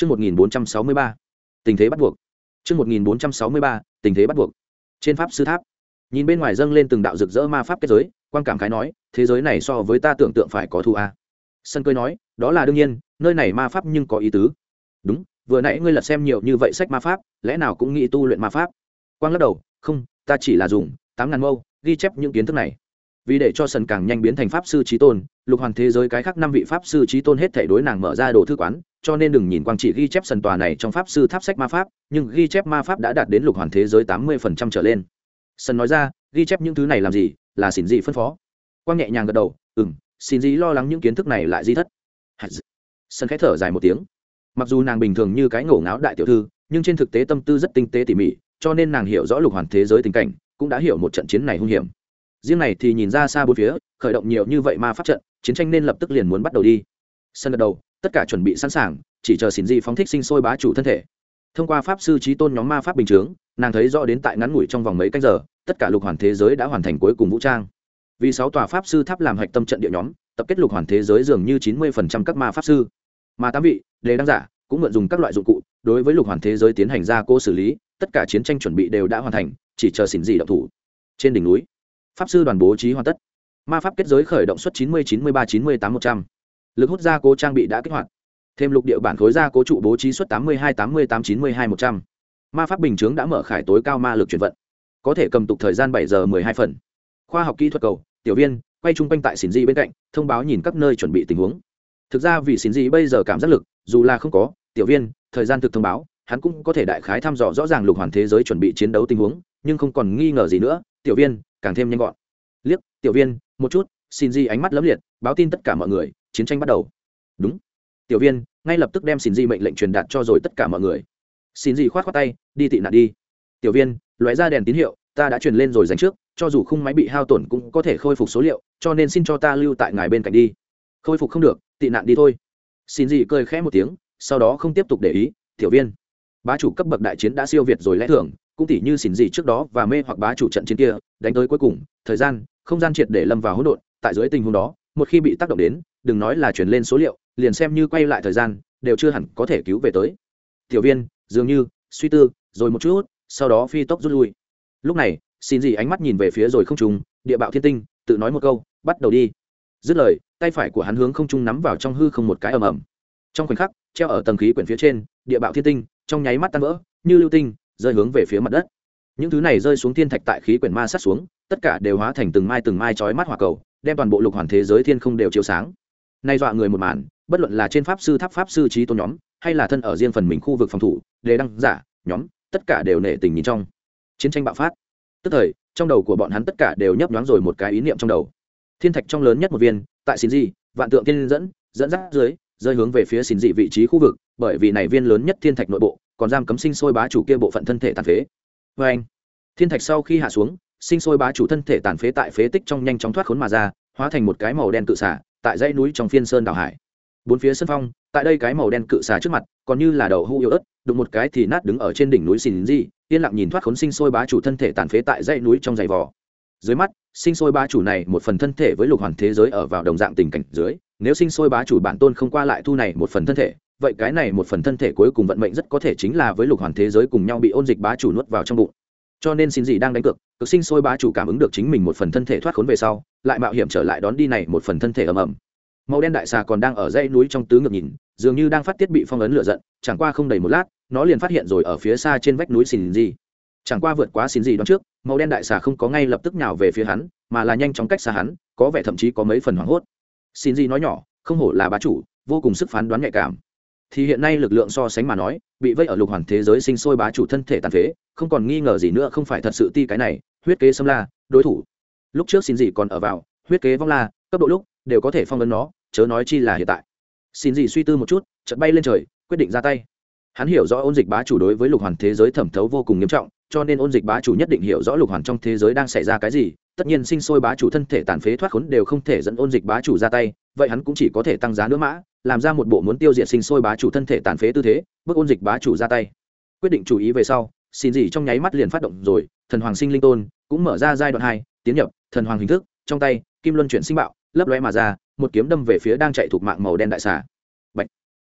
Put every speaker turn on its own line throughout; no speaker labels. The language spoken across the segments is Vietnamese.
Chương 1463. Tình thế bắt buộc. Chương 1463. Tình thế bắt buộc. Trên pháp sư tháp, nhìn bên ngoài dâng lên từng đạo rực rỡ ma pháp kết giới, quan cảm khái nói, thế giới này so với ta tưởng tượng phải có thu a. Sân cười nói, đó là đương nhiên, nơi này ma pháp nhưng có ý tứ. Đúng, vừa nãy ngươi lật xem nhiều như vậy sách ma pháp, lẽ nào cũng nghĩ tu luyện ma pháp? Quang lắc đầu, không, ta chỉ là dùng tám ngàn mâu ghi chép những kiến thức này vì để cho sân càng nhanh biến thành pháp sư trí tôn lục hoàn thế giới cái khác năm vị pháp sư trí tôn hết thể đối nàng mở ra đồ thư quán cho nên đừng nhìn quang chỉ ghi chép sần tòa này trong pháp sư tháp sách ma pháp, nhưng ghi chép ma pháp đã đạt đến lục hoàn thế giới tám mươi phần trăm trở lên. Sân nói ra, ghi chép những thứ này làm gì? Là xin gì phân phó. Quang nhẹ nhàng gật đầu ừ m xin gì lo lắng những kiến thức này lại di thất. Sân khẽ thở dài một tiếng. Mặc dù nàng bình thường như cái ngổ ngáo đại tiểu thư, nhưng trên thực tế tâm tư rất tinh tế tỉ mỉ, cho nên nàng hiểu rõ lục hoàn thế giới tình cảnh, cũng đã hiểu một trận chiến này hung hiểm. Riêng này thì nhìn ra xa bốn phía, khởi động nhiều như vậy ma pháp trận, chiến tranh nên lập tức liền muốn bắt đầu đi. Sân gật đầu tất cả chuẩn bị sẵn sàng, chỉ chờ xỉn di phóng thích sinh sôi bá chủ thân thể. Thông qua pháp sư trí tôn nhóm ma pháp bình chướng, nàng thấy rõ đến tại ngắn ngủi trong vòng mấy canh giờ, tất cả lục hoàn thế giới đã hoàn thành cuối cùng vũ trang. Vì sáu tòa pháp sư tháp làm hạch tâm trận địa nhóm, tập kết lục hoàn thế giới dường như chín mươi phần trăm các ma pháp sư. Mà tám vị, đề đăng giả, cũng mượn dùng các loại dụng cụ, đối với lục hoàn thế giới tiến hành gia cố xử lý, tất cả chiến tranh chuẩn bị đều đã hoàn thành, chỉ chờ xỉn dị động thủ. Trên đỉnh núi, pháp sư đoàn bố trí hoàn tất. Ma pháp kết giới khởi động suất chín mươi chín mươi ba chín mươi tám một trăm lực hút gia cố trang bị đã kích hoạt. Thêm lục địa bản khối gia cố trụ bố trí suất tám mươi hai tám mươi tám chín mươi hai một trăm. Ma pháp bình chướng đã mở khải tối cao ma lực chuyển vận. Có thể cầm tục thời gian bảy giờ m ộ ư ơ i hai phần. Khoa học kỹ thuật cầu, tiểu viên, quay chung quanh tại xin di bên cạnh, thông báo nhìn các nơi chuẩn bị tình huống. Thực ra vì xin di bây giờ cảm giác lực, dù là không có, tiểu viên, thời gian thực thông báo, hắn cũng có thể đại khái thăm dò rõ ràng lục hoàn thế giới chuẩn bị chiến đấu tình huống, nhưng không còn nghi ngờ gì nữa, tiểu viên, càng thêm nhanh gọn. Liếc, tiểu viên, một chút xin di ánh mắt lấm liệt, báo tin tất cả mọi người chiến tranh bắt đầu. Đúng. Tiểu viên, ngay lập tức đem xin di mệnh lệnh truyền đạt cho rồi tất cả mọi người. Xin di khoát khoát tay, đi tị nạn đi. Tiểu viên loại ra đèn tín hiệu, ta đã truyền lên rồi dành trước, cho dù khung máy bị hao tổn cũng có thể khôi phục số liệu, cho nên xin cho ta lưu tại ngài bên cạnh đi. Khôi phục không được, tị nạn đi thôi. Xin di cười khẽ một tiếng, sau đó không tiếp tục để ý, tiểu viên, bá chủ cấp bậc đại chiến đã siêu việt rồi lẽ thường, cũng tỉ như xỉn gì trước đó và mê hoặc bá chủ trận chiến kia, đánh tới cuối cùng, thời gian, không gian triệt để lâm vào hỗn độn, tại dưới tình huống đó một khi bị tác động đến, đừng nói là chuyển lên số liệu, liền xem như quay lại thời gian, đều chưa hẳn có thể cứu về tới. Tiểu viên, dường như, suy tư, rồi một chút, sau đó phi tốc rút lui. Lúc này, xin gì ánh mắt nhìn về phía rồi không trùng địa bạo thiên tinh, tự nói một câu, bắt đầu đi. Dứt lời, tay phải của hắn hướng không trung nắm vào trong hư không một cái ầm ầm. Trong khoảnh khắc, treo ở tầng khí quyển phía trên, địa bạo thiên tinh, trong nháy mắt tan vỡ, như lưu tinh, rơi hướng về phía mặt đất. Những thứ này rơi xuống thiên thạch tại khí quyển ma sát xuống, tất cả đều hóa thành từng mai từng mai chói mắt hỏa cầu đem toàn bộ lục hoàn thế giới thiên không đều chiếu sáng. Nay dọa người một màn bất luận là trên pháp sư tháp pháp sư trí tôn nhóm hay là thân ở riêng phần mình khu vực phòng thủ đề đăng giả nhóm tất cả đều nể tình nhìn trong. Chiến tranh bạo phát. Tức thời trong đầu của bọn hắn tất cả đều nhấp nhoáng rồi một cái ý niệm trong đầu. Thiên thạch trong lớn nhất một viên tại xin dị, vạn tượng thiên dẫn dẫn dắt dưới rơi hướng về phía xin dị vị trí khu vực bởi vì này viên lớn nhất thiên thạch nội bộ còn giam cấm sinh sôi bá chủ kia bộ phận thân thể tàn phế. Vê anh thiên thạch sau khi hạ xuống sinh sôi bá chủ thân thể tàn phế tại phế tích trong nhanh chóng thoát khốn mà ra, hóa thành một cái màu đen cự xả tại dãy núi trong phiên sơn đảo hải. Bốn phía sân phong, tại đây cái màu đen cự xà trước mặt, còn như là đầu hũ yếu ớt, đụng một cái thì nát đứng ở trên đỉnh núi xin di, yên lặng nhìn thoát khốn sinh sôi bá chủ thân thể tàn phế tại dãy núi trong giày vò. Dưới mắt, sinh sôi bá chủ này một phần thân thể với lục hoàn thế giới ở vào đồng dạng tình cảnh dưới, nếu sinh sôi bá chủ bản tôn không qua lại thu này một phần thân thể, vậy cái này một phần thân thể cuối cùng vận mệnh rất có thể chính là với lục hoàn thế giới cùng nhau bị ôn dịch bá chủ nuốt vào trong bụng cho nên xin gì đang đánh cược, cực sinh sôi bá chủ cảm ứng được chính mình một phần thân thể thoát khốn về sau, lại mạo hiểm trở lại đón đi này một phần thân thể ầm ầm. Màu đen đại xà còn đang ở dãy núi trong tứ ngược nhìn, dường như đang phát tiết bị phong ấn lửa giận, chẳng qua không đầy một lát, nó liền phát hiện rồi ở phía xa trên vách núi xin gì. Chẳng qua vượt quá xin gì đón trước, màu đen đại xà không có ngay lập tức nhào về phía hắn, mà là nhanh chóng cách xa hắn, có vẻ thậm chí có mấy phần hoảng hốt. Xin gì nói nhỏ, không hổ là bá chủ, vô cùng sức phán đoán nhạy cảm thì hiện nay lực lượng so sánh mà nói, bị vây ở lục hoàn thế giới sinh sôi bá chủ thân thể tàn phế, không còn nghi ngờ gì nữa không phải thật sự ti cái này, huyết kế xâm la, đối thủ. Lúc trước xin gì còn ở vào, huyết kế vong la, cấp độ lúc, đều có thể phong ấn nó, chớ nói chi là hiện tại. Xin gì suy tư một chút, chợt bay lên trời, quyết định ra tay. Hắn hiểu rõ ôn dịch bá chủ đối với lục hoàn thế giới thẩm thấu vô cùng nghiêm trọng, cho nên ôn dịch bá chủ nhất định hiểu rõ lục hoàn trong thế giới đang xảy ra cái gì, tất nhiên sinh sôi bá chủ thân thể tàn phế thoát khốn đều không thể dẫn ôn dịch bá chủ ra tay, vậy hắn cũng chỉ có thể tăng giá nữa mã làm ra một bộ muốn tiêu diệt sinh sôi bá chủ thân thể tàn phế tư thế, bước ôn dịch bá chủ ra tay. Quyết định chú ý về sau, xin gì trong nháy mắt liền phát động rồi, thần hoàng sinh linh tôn cũng mở ra giai đoạn hai, tiến nhập thần hoàng hình thức, trong tay, kim luân chuyển sinh bạo, lấp lóe mà ra, một kiếm đâm về phía đang chạy thuộc mạng màu đen đại xà. Bạch.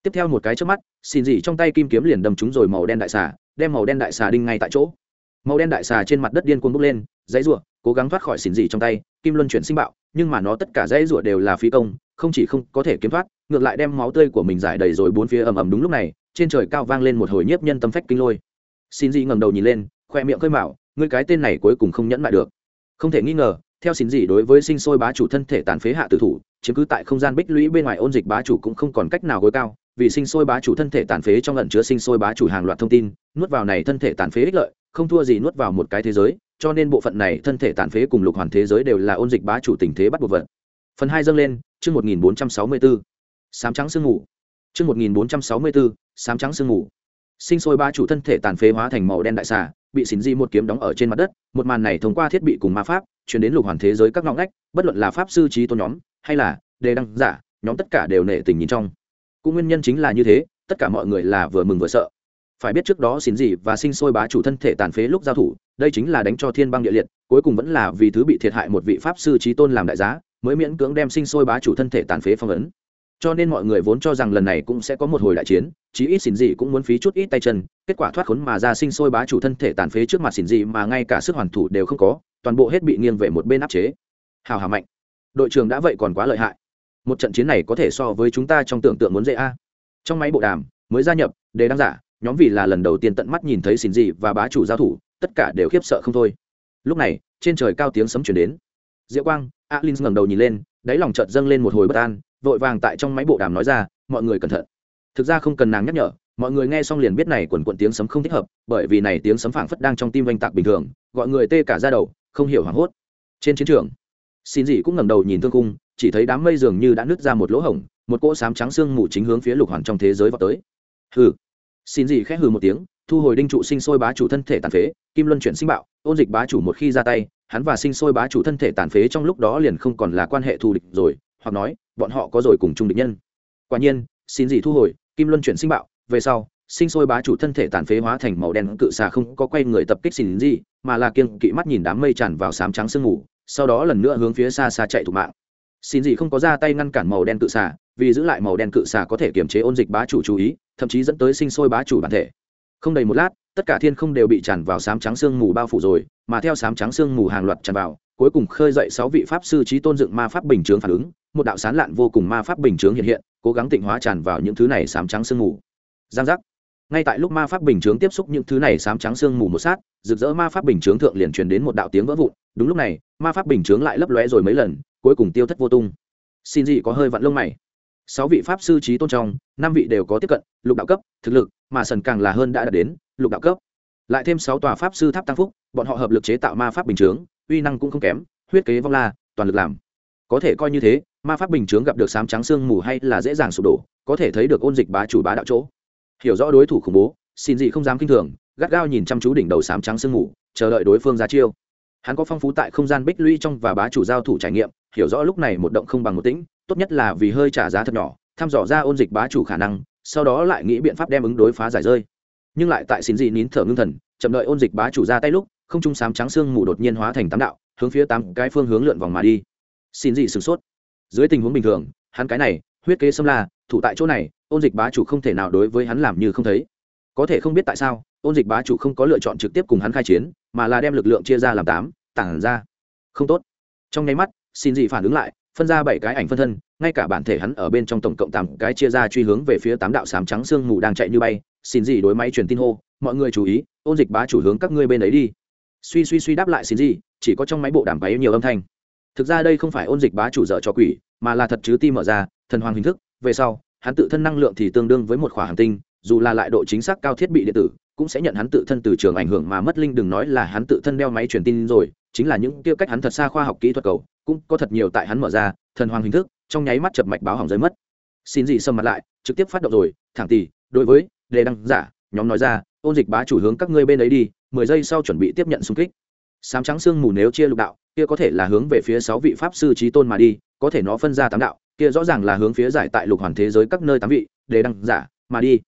tiếp theo một cái trước mắt, xin gì trong tay kim kiếm liền đâm trúng rồi màu đen đại xà, đem màu đen đại xà đinh ngay tại chỗ. Màu đen đại xà trên mặt đất điên cuồng bốc lên, dãy rủa, cố gắng thoát khỏi xin gì trong tay, kim luân chuyển sinh bạo nhưng mà nó tất cả dãy rủa đều là phi công, không chỉ không có thể kiếm thoát, ngược lại đem máu tươi của mình giải đầy rồi bốn phía ầm ầm đúng lúc này, trên trời cao vang lên một hồi nhiếp nhân tâm phách kinh lôi. Xin dị ngẩng đầu nhìn lên, khoe miệng khơi mạo ngươi cái tên này cuối cùng không nhẫn lại được. Không thể nghi ngờ, theo xin dị đối với sinh sôi bá chủ thân thể tàn phế hạ tử thủ, chiếm cứ tại không gian bích lũy bên ngoài ôn dịch bá chủ cũng không còn cách nào gối cao, vì sinh sôi bá chủ thân thể tàn phế trong lần chứa sinh sôi bá chủ hàng loạt thông tin, nuốt vào này thân thể tàn phế ích lợi, không thua gì nuốt vào một cái thế giới cho nên bộ phận này thân thể tàn phế cùng lục hoàn thế giới đều là ôn dịch bá chủ tình thế bắt buộc vận phần hai dâng lên, chương một nghìn bốn trăm sáu mươi bốn sám trắng sương ngủ chương một nghìn bốn trăm sáu mươi bốn sám trắng sương ngủ sinh sôi bá chủ thân thể tàn phế hóa thành màu đen đại xà, bị xỉn di một kiếm đóng ở trên mặt đất, một màn này thông qua thiết bị cùng ma pháp, chuyển đến lục hoàn thế giới các ngõ ngách, bất luận là pháp sư, trí tôn nhóm, hay là đề đăng giả, nhóm tất cả đều nể tình nhìn trong. Cũng nguyên nhân chính là như thế, tất cả mọi người là vừa mừng vừa sợ. Phải biết trước đó xỉn gì và sinh sôi bá chủ thân thể tàn phế lúc giao thủ đây chính là đánh cho thiên băng địa liệt, cuối cùng vẫn là vì thứ bị thiệt hại một vị pháp sư trí tôn làm đại giá, mới miễn cưỡng đem sinh sôi bá chủ thân thể tàn phế phong ấn. Cho nên mọi người vốn cho rằng lần này cũng sẽ có một hồi đại chiến, chí ít xin gì cũng muốn phí chút ít tay chân, kết quả thoát khốn mà ra sinh sôi bá chủ thân thể tàn phế trước mặt xin gì mà ngay cả sức hoàn thủ đều không có, toàn bộ hết bị nghiêng về một bên áp chế. Hào hào mạnh. Đội trưởng đã vậy còn quá lợi hại. Một trận chiến này có thể so với chúng ta trong tưởng tượng muốn dễ a. Trong máy bộ đàm, mới gia nhập đề đăng giả, nhóm vì là lần đầu tiên tận mắt nhìn thấy xin gì và bá chủ giao thủ tất cả đều khiếp sợ không thôi. Lúc này, trên trời cao tiếng sấm chuyển đến. Diệu quang, alin ngẩng đầu nhìn lên, đáy lòng chợt dâng lên một hồi bất an, vội vàng tại trong máy bộ đàm nói ra, mọi người cẩn thận. Thực ra không cần nàng nhắc nhở, mọi người nghe xong liền biết này quần quận tiếng sấm không thích hợp, bởi vì này tiếng sấm phảng phất đang trong tim oanh tạc bình thường, gọi người tê cả ra đầu, không hiểu hoảng hốt. Trên chiến trường, xin gì cũng ngẩng đầu nhìn thương cung chỉ thấy đám mây dường như đã nứt ra một lỗ hổng, một cỗ sám trắng xương mù chính hướng phía lục hoàn trong thế giới vào tới. Hừ. Xin gì khẽ hừ một tiếng thu hồi đinh trụ sinh sôi bá chủ thân thể tàn phế, kim luân chuyển sinh bạo, ôn dịch bá chủ một khi ra tay, hắn và sinh sôi bá chủ thân thể tàn phế trong lúc đó liền không còn là quan hệ thù địch rồi, hoặc nói, bọn họ có rồi cùng chung địch nhân. Quả nhiên, xin gì thu hồi, kim luân chuyển sinh bạo, về sau, sinh sôi bá chủ thân thể tàn phế hóa thành màu đen cự xà không có quay người tập kích xin gì, mà là kiêng kỵ mắt nhìn đám mây tràn vào sám trắng sương mù, sau đó lần nữa hướng phía xa xa chạy thủ mạng. Xin gì không có ra tay ngăn cản màu đen cự xà, vì giữ lại màu đen cự xà có thể kiềm chế ôn dịch bá chủ chú ý, thậm chí dẫn tới sinh sôi bá chủ bản thể không đầy một lát, tất cả thiên không đều bị tràn vào sám trắng sương mù bao phủ rồi, mà theo sám trắng sương mù hàng loạt tràn vào, cuối cùng khơi dậy sáu vị pháp sư trí tôn dựng ma pháp bình chướng phản ứng, một đạo sán lạn vô cùng ma pháp bình chướng hiện hiện, cố gắng tịnh hóa tràn vào những thứ này sám trắng sương mù. Giang giác. Ngay tại lúc ma pháp bình chướng tiếp xúc những thứ này sám trắng sương mù một sát, rực rỡ ma pháp bình chướng thượng liền truyền đến một đạo tiếng vỡ vụn, đúng lúc này, ma pháp bình chướng lại lấp lóe rồi mấy lần, cuối cùng tiêu thất vô tung. Xin gì có hơi vặn lông mày. Sáu vị pháp sư trí tôn trong, năm vị đều có tiếp cận, lục đạo cấp, thực lực mà sần càng là hơn đã đạt đến lục đạo cấp. Lại thêm sáu tòa pháp sư tháp tăng phúc, bọn họ hợp lực chế tạo ma pháp bình chướng, uy năng cũng không kém, huyết kế vong la, toàn lực làm. Có thể coi như thế, ma pháp bình chướng gặp được sám trắng sương mù hay là dễ dàng sụp đổ, có thể thấy được ôn dịch bá chủ bá đạo chỗ. Hiểu rõ đối thủ khủng bố, xin gì không dám kinh thường, gắt gao nhìn chăm chú đỉnh đầu sám trắng sương mù, chờ đợi đối phương ra chiêu. Hắn có phong phú tại không gian bích lũy trong và bá chủ giao thủ trải nghiệm, hiểu rõ lúc này một động không bằng một tĩnh, tốt nhất là vì hơi trả giá thật nhỏ, thăm dò ra ôn dịch bá chủ khả năng sau đó lại nghĩ biện pháp đem ứng đối phá giải rơi. Nhưng lại tại xin dị nín thở ngưng thần, chậm đợi ôn dịch bá chủ ra tay lúc, không trung sám trắng xương mù đột nhiên hóa thành tám đạo, hướng phía tám cái phương hướng lượn vòng mà đi. Xin dị sửng sốt. Dưới tình huống bình thường, hắn cái này, huyết kế xâm la, thủ tại chỗ này, ôn dịch bá chủ không thể nào đối với hắn làm như không thấy. Có thể không biết tại sao, ôn dịch bá chủ không có lựa chọn trực tiếp cùng hắn khai chiến, mà là đem lực lượng chia ra làm tám, tản ra. Không tốt. Trong nháy mắt, xin dị phản ứng lại phân ra bảy cái ảnh phân thân ngay cả bản thể hắn ở bên trong tổng cộng tám cái chia ra truy hướng về phía tám đạo sám trắng sương mù đang chạy như bay xin gì đối máy truyền tin hô mọi người chú ý ôn dịch bá chủ hướng các ngươi bên ấy đi. Suy suy suy đáp lại xin gì, chỉ có trong máy bộ đàm váy nhiều âm thanh. Thực ra đây không phải ôn dịch bá chủ dở cho quỷ mà là thật chứ ti mở ra thần hoàng hình thức. Về sau hắn tự thân năng lượng thì tương đương với một khỏa hành tinh dù là lại độ chính xác cao thiết bị điện tử cũng sẽ nhận hắn tự thân từ trường ảnh hưởng mà mất linh đừng nói là hắn tự thân đeo máy truyền tin rồi chính là những kia cách hắn thật xa khoa học kỹ thuật cầu cũng có thật nhiều tại hắn mở ra, thần hoàng hình thức, trong nháy mắt chập mạch báo hỏng rơi mất. Xin gì xâm mặt lại, trực tiếp phát động rồi, thẳng tỷ đối với, đề đăng giả, nhóm nói ra, ôn dịch bá chủ hướng các ngươi bên ấy đi, mười giây sau chuẩn bị tiếp nhận xung kích. Sám trắng xương mù nếu chia lục đạo, kia có thể là hướng về phía sáu vị pháp sư trí tôn mà đi, có thể nó phân ra tám đạo, kia rõ ràng là hướng phía giải tại lục hoàn thế giới các nơi tám vị, đề đăng giả, mà đi.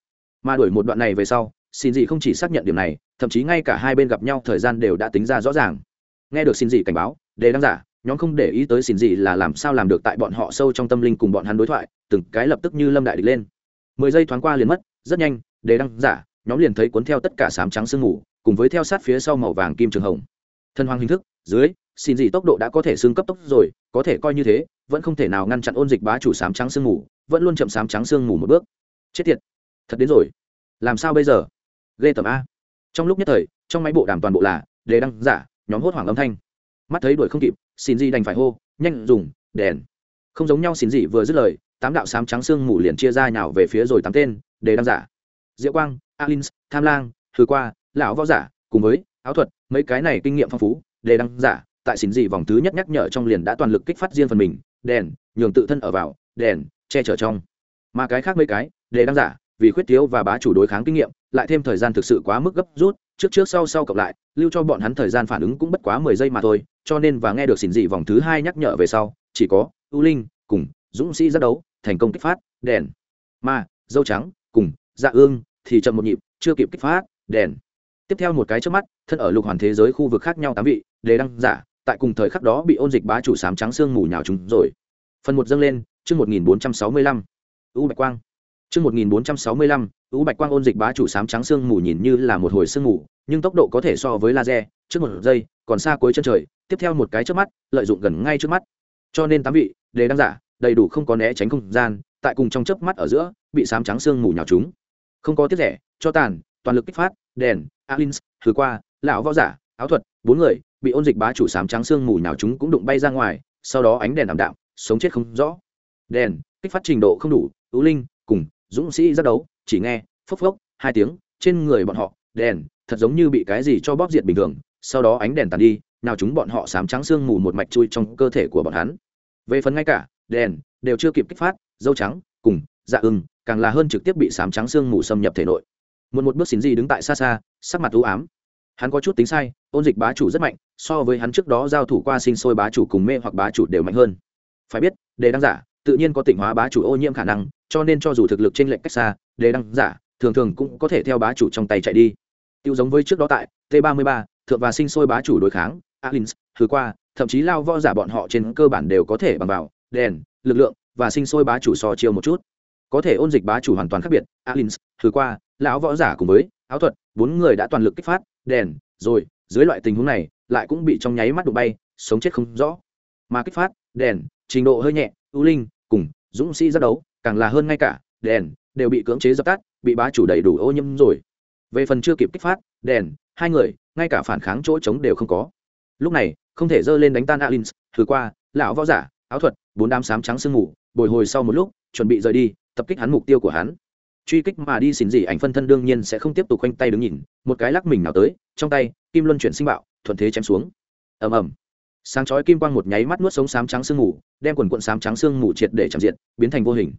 Mà đuổi một đoạn này về sau, xin gì không chỉ xác nhận điểm này, thậm chí ngay cả hai bên gặp nhau thời gian đều đã tính ra rõ ràng. Nghe được xin gì cảnh báo, đề đăng giả nhóm không để ý tới xin gì là làm sao làm được tại bọn họ sâu trong tâm linh cùng bọn hắn đối thoại, từng cái lập tức như lâm đại địch lên. Mười giây thoáng qua liền mất, rất nhanh đề đăng giả, nhóm liền thấy cuốn theo tất cả sám trắng sương mù, cùng với theo sát phía sau màu vàng kim trường hồng. Thân hoàng hình thức, dưới, xin gì tốc độ đã có thể xương cấp tốc rồi, có thể coi như thế, vẫn không thể nào ngăn chặn ôn dịch bá chủ sám trắng sương mù, vẫn luôn chậm sám trắng sương mù một bước. Chết tiệt, thật đến rồi. Làm sao bây giờ? Ghê tầm a. Trong lúc nhất thời, trong máy bộ đàm toàn bộ là đề đăng giả, nhóm hốt hoảng âm thanh. Mắt thấy đuổi không kịp xin gì đành phải hô, nhanh dùng, đèn. Không giống nhau xin gì vừa dứt lời, tám đạo sám trắng xương mù liền chia ra nhào về phía rồi tám tên, để đăng giả. Diệu quang, alins, tham lang thứ qua, lão võ giả, cùng với áo thuật, mấy cái này kinh nghiệm phong phú, để đăng giả, tại xin gì vòng thứ nhất nhắc nhở trong liền đã toàn lực kích phát riêng phần mình, đèn, nhường tự thân ở vào, đèn, che chở trong. Mà cái khác mấy cái, để đăng giả, vì khuyết thiếu và bá chủ đối kháng kinh nghiệm, lại thêm thời gian thực sự quá mức gấp rút trước trước sau sau cộng lại, lưu cho bọn hắn thời gian phản ứng cũng bất quá mười giây mà thôi, cho nên và nghe được xỉn dị vòng thứ hai nhắc nhở về sau, chỉ có ưu linh, cùng dũng sĩ giác đấu, thành công kích phát, đèn. Mà dâu trắng, cùng dạ ương, thì chậm một nhịp, chưa kịp kích phát, đèn. Tiếp theo một cái trước mắt, thân ở lục hoàn thế giới khu vực khác nhau tám vị, đề đăng giả, tại cùng thời khắc đó bị ôn dịch bá chủ sám trắng xương mù nhào chúng rồi. Phần một dâng lên, chương một nghìn bốn trăm sáu mươi lăm. U bạch quang chương một nghìn bốn trăm sáu mươi lăm, u bạch quang ôn dịch bá chủ sám trắng xương mù nhìn như là một hồi sương mù, nhưng tốc độ có thể so với laser, trước một giây, còn xa cuối chân trời, tiếp theo một cái trước mắt, lợi dụng gần ngay trước mắt. Cho nên tám vị, đề đăng giả, đầy đủ không có né tránh không gian, tại cùng trong chớp mắt ở giữa, bị sám trắng xương mù nhào chúng không có tiết rẻ, cho tàn, toàn lực kích phát, đèn, alins thử qua, lão võ giả, áo thuật, bốn người, bị ôn dịch bá chủ sám trắng xương mù nhào chúng cũng đụng bay ra ngoài, sau đó ánh đèn ảm đạm, sống chết không rõ. Đèn, kích phát trình độ không đủ ưu linh, cùng dũng sĩ giác đấu, chỉ nghe, phốc phốc, hai tiếng, trên người bọn họ, đèn, thật giống như bị cái gì cho bóp diệt bình thường, sau đó ánh đèn tàn đi, nào chúng bọn họ sám trắng xương mù một mạch chui trong cơ thể của bọn hắn. Về phần ngay cả, đèn, đều chưa kịp kích phát, dâu trắng, cùng dạ ưng, càng là hơn trực tiếp bị sám trắng xương mù xâm nhập thể nội. Một một bước xin gì đứng tại xa xa, sắc mặt u ám. Hắn có chút tính sai, ôn dịch bá chủ rất mạnh, so với hắn trước đó giao thủ qua sinh sôi bá chủ cùng mê hoặc bá chủ đều mạnh hơn. Phải biết, đề đăng giả, tự nhiên có tỉnh hóa bá chủ ô nhiễm khả năng cho nên cho dù thực lực trên lệnh cách xa đề đăng giả, thường thường cũng có thể theo bá chủ trong tay chạy đi. Tiêu giống với trước đó tại t 33 thượng và sinh sôi bá chủ đối kháng, alins thứ qua, thậm chí lao võ giả bọn họ trên cơ bản đều có thể bằng vào, đèn, lực lượng và sinh sôi bá chủ so chiêu một chút. Có thể ôn dịch bá chủ hoàn toàn khác biệt, alins thứ qua, lão võ giả cùng với áo thuật, bốn người đã toàn lực kích phát, đèn, rồi, dưới loại tình huống này, lại cũng bị trong nháy mắt đụng bay, sống chết không rõ. Mà kích phát, đèn, trình độ hơi nhẹ, ưu linh, cùng dũng sĩ giác đấu càng là hơn ngay cả, đèn đều bị cưỡng chế dập tắt, bị bá chủ đầy đủ ô nhiễm rồi. Về phần chưa kịp kích phát, đèn, hai người, ngay cả phản kháng chỗ trống đều không có. Lúc này, không thể dơ lên đánh tan alin thử qua, lão võ giả, áo thuật, bốn đám sám trắng sương mù, bồi hồi sau một lúc, chuẩn bị rời đi, tập kích hắn mục tiêu của hắn. Truy kích mà đi xin gì ảnh phân thân đương nhiên sẽ không tiếp tục khoanh tay đứng nhìn, một cái lắc mình nào tới, trong tay, kim luân chuyển sinh bạo, thuận thế chém xuống. Ầm ầm. Sáng chói kim quang một nháy mắt nuốt sống sám trắng sương mù, đem quần quận sám trắng sương mù triệt để chạm diện biến thành vô hình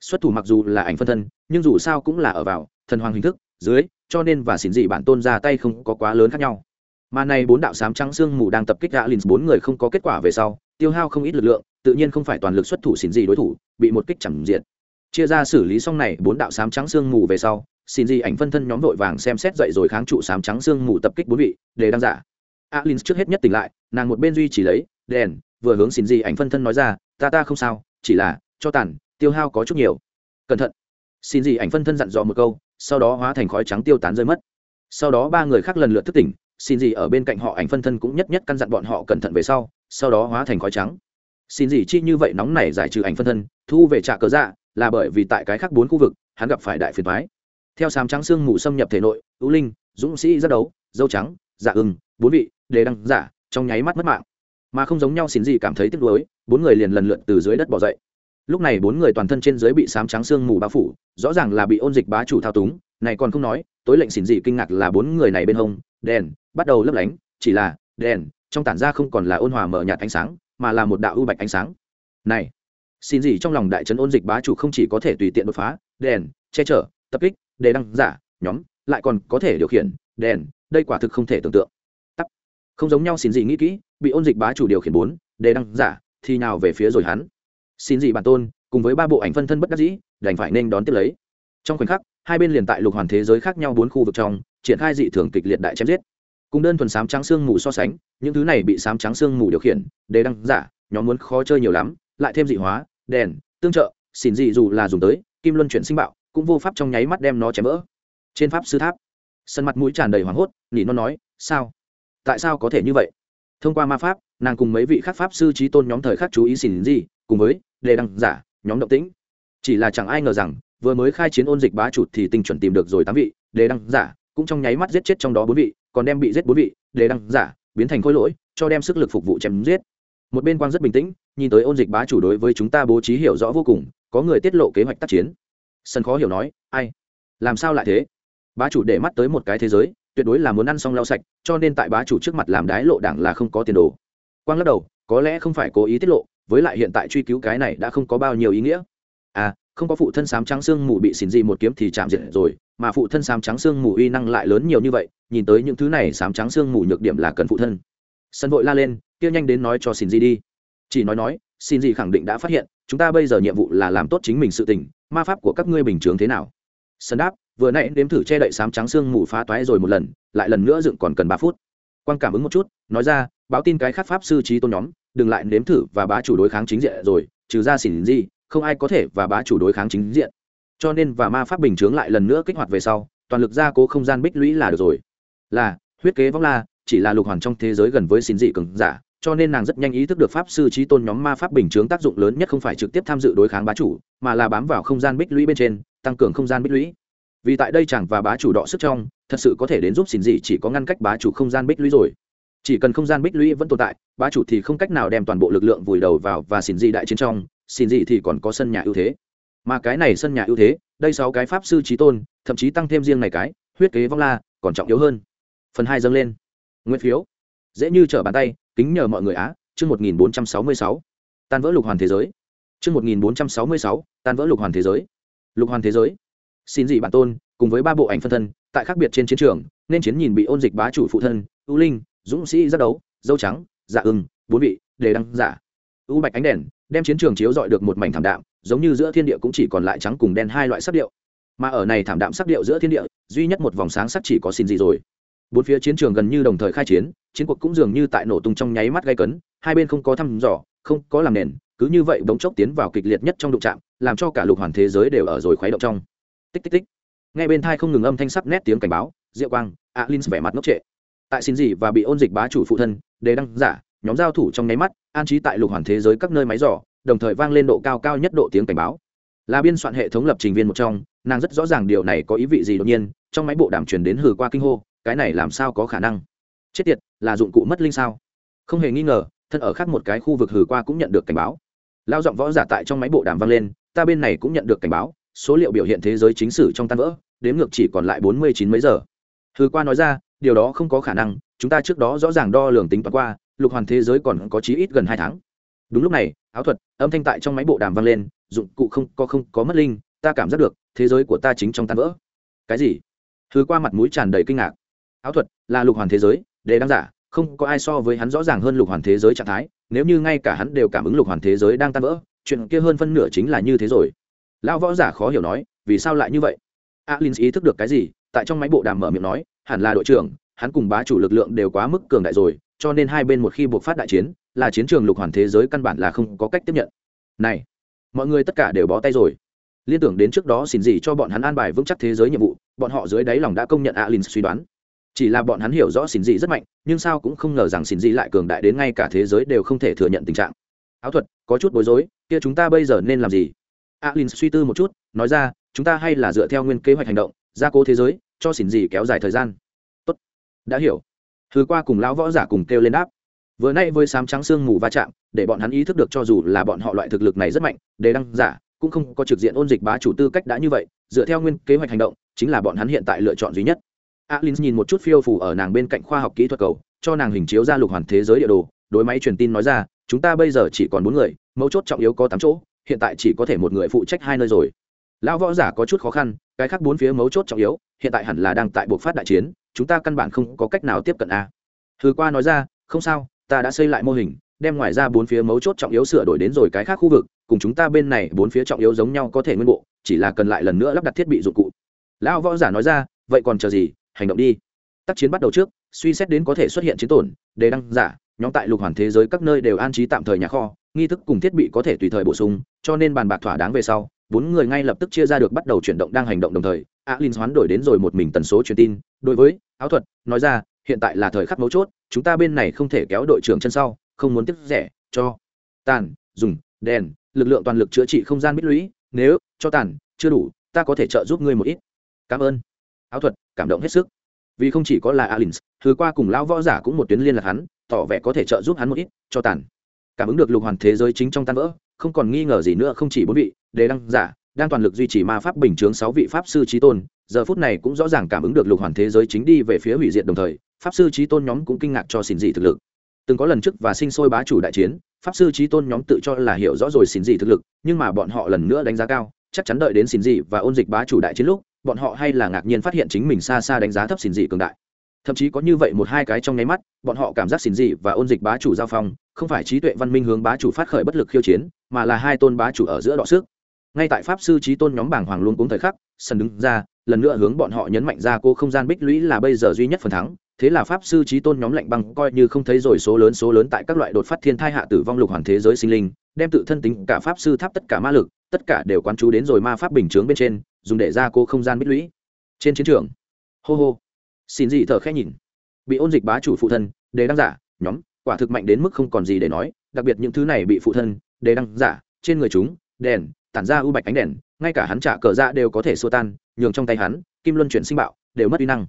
xuất thủ mặc dù là ảnh phân thân, nhưng dù sao cũng là ở vào thần hoàng hình thức, dưới, cho nên và xỉn dị bản tôn ra tay không có quá lớn khác nhau. Mà này bốn đạo sám trắng sương mù đang tập kích gã lìn, bốn người không có kết quả về sau, tiêu hao không ít lực lượng, tự nhiên không phải toàn lực xuất thủ xỉn dị đối thủ, bị một kích chẳng diện chia ra xử lý xong này bốn đạo sám trắng sương mù về sau xin gì ảnh phân thân nhóm vội vàng xem xét dậy rồi kháng trụ sám trắng sương mù tập kích bốn vị, để đăng giả. Alin trước hết nhất tỉnh lại, nàng một bên duy chỉ lấy, đèn, vừa hướng xin gì ảnh phân thân nói ra, ta ta không sao, chỉ là cho tàn tiêu hao có chút nhiều. Cẩn thận. Xin gì ảnh phân thân dặn dò một câu, sau đó hóa thành khói trắng tiêu tán rơi mất. Sau đó ba người khác lần lượt thức tỉnh, xin gì ở bên cạnh họ ảnh phân thân cũng nhất nhất căn dặn bọn họ cẩn thận về sau sau đó hóa thành khói trắng. Xin gì chi như vậy nóng này giải trừ ảnh phân thân, thu về trả cớ dạ là bởi vì tại cái khác bốn khu vực, hắn gặp phải đại phiền thoái theo sám trắng xương mù xâm nhập thể nội, ưu linh, dũng sĩ rất đấu, dâu trắng dạ ưng, bốn vị, đề đăng giả trong nháy mắt mất mạng. Mà không giống nhau, xin gì cảm thấy tiếc nuối, bốn người liền lần lượt từ dưới đất bỏ dậy lúc này bốn người toàn thân trên dưới bị sám trắng xương mù bao phủ, rõ ràng là bị ôn dịch bá chủ thao túng, này còn không nói, tối lệnh xỉn dị kinh ngạc là bốn người này bên hông, đèn, bắt đầu lấp lánh, chỉ là, đèn, trong tản ra không còn là ôn hòa mở nhạt ánh sáng, mà là một đạo ưu bạch ánh sáng. Này xin gì trong lòng đại trấn ôn dịch bá chủ không chỉ có thể tùy tiện đột phá, đèn, che chở, tập kích, đề đăng, giả, nhóm, lại còn có thể điều khiển, đèn, đây quả thực không thể tưởng tượng. Tắt không giống nhau xin gì nghĩ kỹ, bị ôn dịch bá chủ điều khiển bốn, đề đăng, giả, thì nào về phía rồi hắn xin gì bản tôn, cùng với ba bộ ảnh phân thân bất đắc dĩ, đành phải nên đón tiếp lấy. Trong khoảnh khắc, hai bên liền tại lục hoàn thế giới khác nhau bốn khu vực trong, triển khai dị thường kịch liệt đại chém giết. Cùng đơn thuần sám trắng xương mù so sánh, những thứ này bị sám trắng xương mù điều khiển đề đăng giả, nhóm muốn khó chơi nhiều lắm, lại thêm dị hóa, đèn, tương trợ, xin dị dù là dùng tới, kim luân chuyển sinh bạo, cũng vô pháp trong nháy mắt đem nó chém vỡ. Trên pháp sư tháp, sân mặt mũi tràn đầy hoảng hốt, nỉ nó nói, sao? Tại sao có thể như vậy? Thông qua ma pháp, nàng cùng mấy vị khác pháp sư trí tôn nhóm thời khắc chú ý xỉn gì cùng với đề đăng giả, nhóm động tĩnh. Chỉ là chẳng ai ngờ rằng, vừa mới khai chiến ôn dịch bá chủ thì tinh chuẩn tìm được rồi tám vị, đề đăng giả, cũng trong nháy mắt giết chết trong đó bốn vị, còn đem bị giết bốn vị, đề đăng giả, biến thành khối lỗi, cho đem sức lực phục vụ chém giết. Một bên quang rất bình tĩnh, nhìn tới ôn dịch bá chủ đối với chúng ta bố trí hiểu rõ vô cùng, có người tiết lộ kế hoạch tác chiến. Sân khó hiểu nói, ai? Làm sao lại thế? Bá chủ để mắt tới một cái thế giới, tuyệt đối là muốn ăn xong lau sạch, cho nên tại bá chủ trước mặt làm đái lộ đảng là không có tiền đồ. Quang lắc đầu, có lẽ không phải cố ý tiết lộ với lại hiện tại truy cứu cái này đã không có bao nhiêu ý nghĩa. À không có phụ thân sám trắng xương mù bị xỉn gì một kiếm thì chạm diệt rồi, mà phụ thân sám trắng xương mù uy năng lại lớn nhiều như vậy, nhìn tới những thứ này sám trắng xương mù nhược điểm là cần phụ thân. Sân vội la lên, kia nhanh đến nói cho xỉn gì đi. Chỉ nói nói xin gì khẳng định đã phát hiện, chúng ta bây giờ nhiệm vụ là làm tốt chính mình sự tình, ma pháp của các ngươi bình thường thế nào? Sân đáp, vừa nãy đếm thử che đậy sám trắng xương mù phá toái rồi một lần, lại lần nữa dựng còn cần ba phút. Quan cảm ứng một chút, nói ra, báo tin cái khác pháp sư trí tôn nhóm đừng lại nếm thử và bá chủ đối kháng chính diện rồi, trừ ra xỉn gì, không ai có thể và bá chủ đối kháng chính diện. Cho nên và ma pháp bình chướng lại lần nữa kích hoạt về sau, toàn lực gia cố không gian bích lũy là được rồi. Là, huyết kế vong la chỉ là lục hoàn trong thế giới gần với xin dị cường giả, cho nên nàng rất nhanh ý thức được pháp sư trí tôn nhóm ma pháp bình chướng tác dụng lớn nhất không phải trực tiếp tham dự đối kháng bá chủ, mà là bám vào không gian bích lũy bên trên, tăng cường không gian bích lũy. Vì tại đây chẳng và bá chủ đọ sức trong, thật sự có thể đến giúp xin dị chỉ có ngăn cách bá chủ không gian bích lũy rồi chỉ cần không gian bích lũy vẫn tồn tại, bá chủ thì không cách nào đem toàn bộ lực lượng vùi đầu vào và xin dị đại chiến trong, xin dị thì còn có sân nhà ưu thế. Mà cái này sân nhà ưu thế, đây sáu cái pháp sư trí tôn, thậm chí tăng thêm riêng này cái, huyết kế vong la, còn trọng yếu hơn. Phần hai dâng lên. Nguyên phiếu. Dễ như trở bàn tay, kính nhờ mọi người á, chương một nghìn bốn trăm sáu mươi sáu. Tan vỡ lục hoàn thế giới. Chương một nghìn bốn trăm sáu mươi sáu, tan vỡ lục hoàn thế giới. Lục hoàn thế giới. Xin dị bản tôn, cùng với ba bộ ảnh phân thân, tại khác biệt trên chiến trường, nên chiến nhìn bị ôn dịch bá chủ phụ thân ưu linh dũng sĩ giác đấu, dâu trắng dạ ưng, bốn vị, đề đăng giả. U bạch ánh đèn, đem chiến trường chiếu dọi được một mảnh thảm đạm, giống như giữa thiên địa cũng chỉ còn lại trắng cùng đen hai loại sắc điệu. Mà ở này thảm đạm sắc điệu giữa thiên địa, duy nhất một vòng sáng sắc chỉ có xin gì rồi. Bốn phía chiến trường gần như đồng thời khai chiến chiến cuộc cũng dường như tại nổ tung trong nháy mắt gây cấn, hai bên không có thăm dò, không có làm nền, cứ như vậy bỗng chốc tiến vào kịch liệt nhất trong đụng trạm làm cho cả lục hoàn thế giới đều ở rồi khuấy động trong. Tích tích tích. Ngay bên thai không ngừng âm thanh sắc nét tiếng cảnh báo diệu quang, alin vẻ mặt ngốc trệ tại xin gì và bị ôn dịch bá chủ phụ thân đề đăng giả, nhóm giao thủ trong nháy mắt, an trí tại lục hoàn thế giới các nơi máy giỏ đồng thời vang lên độ cao cao nhất độ tiếng cảnh báo. Là biên soạn hệ thống lập trình viên một trong, nàng rất rõ ràng điều này có ý vị gì đột nhiên, trong máy bộ đàm truyền đến hừ qua kinh hô, cái này làm sao có khả năng? Chết tiệt, là dụng cụ mất linh sao? Không hề nghi ngờ, thân ở khác một cái khu vực hừ qua cũng nhận được cảnh báo. Lao giọng võ giả tại trong máy bộ đàm vang lên, ta bên này cũng nhận được cảnh báo, số liệu biểu hiện thế giới chính sử trong tan vỡ đếm ngược chỉ còn lại bốn mươi chín mấy giờ. Hừ qua nói ra điều đó không có khả năng, chúng ta trước đó rõ ràng đo lường tính toán qua, lục hoàn thế giới còn có chí ít gần hai tháng. Đúng lúc này, áo thuật, âm thanh tại trong máy bộ đàm vang lên, dụng cụ không, có không, có mất linh, ta cảm giác được, thế giới của ta chính trong tan vỡ. Cái gì? Thứ qua mặt mũi tràn đầy kinh ngạc. Áo thuật, là lục hoàn thế giới, để đăng giả, không có ai so với hắn rõ ràng hơn lục hoàn thế giới trạng thái, nếu như ngay cả hắn đều cảm ứng lục hoàn thế giới đang tan vỡ, chuyện kia hơn phân nửa chính là như thế rồi. Lão võ giả khó hiểu nói, vì sao lại như vậy? Alin ý thức được cái gì, tại trong máy bộ đàm mở miệng nói hẳn là đội trưởng, hắn cùng bá chủ lực lượng đều quá mức cường đại rồi, cho nên hai bên một khi buộc phát đại chiến, là chiến trường lục hoàn thế giới căn bản là không có cách tiếp nhận. Này, mọi người tất cả đều bó tay rồi. Liên tưởng đến trước đó xin gì cho bọn hắn an bài vững chắc thế giới nhiệm vụ, bọn họ dưới đáy lòng đã công nhận alin suy đoán. Chỉ là bọn hắn hiểu rõ xin gì rất mạnh, nhưng sao cũng không ngờ rằng xin gì lại cường đại đến ngay cả thế giới đều không thể thừa nhận tình trạng. Áo thuật, có chút bối rối, kia chúng ta bây giờ nên làm gì? Alin suy tư một chút, nói ra, chúng ta hay là dựa theo nguyên kế hoạch hành động, gia cố thế giới cho xỉn gì kéo dài thời gian. Tốt. Đã hiểu. Thứ qua cùng lão võ giả cùng kêu lên đáp. Vừa nay với sám trắng sương mù va chạm, để bọn hắn ý thức được cho dù là bọn họ loại thực lực này rất mạnh, để đăng giả cũng không có trực diện ôn dịch bá chủ tư cách đã như vậy, dựa theo nguyên kế hoạch hành động, chính là bọn hắn hiện tại lựa chọn duy nhất. Alin nhìn một chút phiêu phủ ở nàng bên cạnh khoa học kỹ thuật cầu, cho nàng hình chiếu ra lục hoàn thế giới địa đồ, đối máy truyền tin nói ra, chúng ta bây giờ chỉ còn bốn người, mấu chốt trọng yếu có tám chỗ, hiện tại chỉ có thể một người phụ trách hai nơi rồi. Lão võ giả có chút khó khăn, cái khác bốn phía mấu chốt trọng yếu hiện tại hẳn là đang tại buộc phát đại chiến, chúng ta căn bản không có cách nào tiếp cận a. Thứ qua nói ra, không sao, ta đã xây lại mô hình, đem ngoài ra bốn phía mấu chốt trọng yếu sửa đổi đến rồi cái khác khu vực, cùng chúng ta bên này bốn phía trọng yếu giống nhau có thể nguyên bộ, chỉ là cần lại lần nữa lắp đặt thiết bị dụng cụ. Lão võ giả nói ra, vậy còn chờ gì, hành động đi. Tác chiến bắt đầu trước, suy xét đến có thể xuất hiện chiến tổn, đề đăng giả, nhóm tại lục hoàn thế giới các nơi đều an trí tạm thời nhà kho, nghi thức cùng thiết bị có thể tùy thời bổ sung, cho nên bàn bạc thỏa đáng về sau bốn người ngay lập tức chia ra được bắt đầu chuyển động đang hành động đồng thời, alin hoán đổi đến rồi một mình tần số truyền tin. Đối với, áo thuật, nói ra, hiện tại là thời khắc mấu chốt, chúng ta bên này không thể kéo đội trưởng chân sau, không muốn tiếp rẻ, cho. Tàn, dùng, đèn, lực lượng toàn lực chữa trị không gian bích lũy, nếu, cho tàn, chưa đủ, ta có thể trợ giúp ngươi một ít. Cảm ơn. Áo thuật, cảm động hết sức. Vì không chỉ có là alin, thứ qua cùng lão võ giả cũng một tuyến liên lạc hắn, tỏ vẻ có thể trợ giúp hắn một ít, cho tàn. Cảm ứng được lục hoàn thế giới chính trong tan vỡ, không còn nghi ngờ gì nữa, không chỉ bốn vị đề đăng giả, đang toàn lực duy trì ma pháp bình chướng sáu vị pháp sư trí tôn, giờ phút này cũng rõ ràng cảm ứng được lục hoàn thế giới chính đi về phía hủy diệt đồng thời, pháp sư trí tôn nhóm cũng kinh ngạc cho xin dị thực lực. Từng có lần trước và sinh sôi bá chủ đại chiến, pháp sư trí tôn nhóm tự cho là hiểu rõ rồi xin dị thực lực, nhưng mà bọn họ lần nữa đánh giá cao, chắc chắn đợi đến xin dị và ôn dịch bá chủ đại chiến lúc, bọn họ hay là ngạc nhiên phát hiện chính mình xa xa đánh giá thấp xin dị cường đại. Thậm chí có như vậy một hai cái trong nháy mắt, bọn họ cảm giác xin dị và ôn dịch bá chủ giao phong, không phải trí tuệ văn minh hướng bá chủ phát khởi bất lực khiêu chiến, mà là hai tôn bá chủ ở giữa đọ sức ngay tại pháp sư trí tôn nhóm bảng hoàng luôn cuống thời khắc, sân đứng ra, lần nữa hướng bọn họ nhấn mạnh ra cô không gian bích lũy là bây giờ duy nhất phần thắng. Thế là pháp sư trí tôn nhóm lạnh băng coi như không thấy rồi số lớn số lớn tại các loại đột phát thiên thai hạ tử vong lục hoàn thế giới sinh linh, đem tự thân tính cả pháp sư tháp tất cả ma lực, tất cả đều quán chú đến rồi ma pháp bình chướng bên trên, dùng để ra cô không gian bích lũy. Trên chiến trường, hô hô, xin gì thở khẽ nhìn. Bị ôn dịch bá chủ phụ thân, đề đăng giả, nhóm, quả thực mạnh đến mức không còn gì để nói, đặc biệt những thứ này bị phụ thân, đề đăng giả, trên người chúng, đèn tản ra u bạch ánh đèn, ngay cả hắn trả cờ ra đều có thể xua tan, nhường trong tay hắn, kim luân chuyển sinh bạo, đều mất uy năng.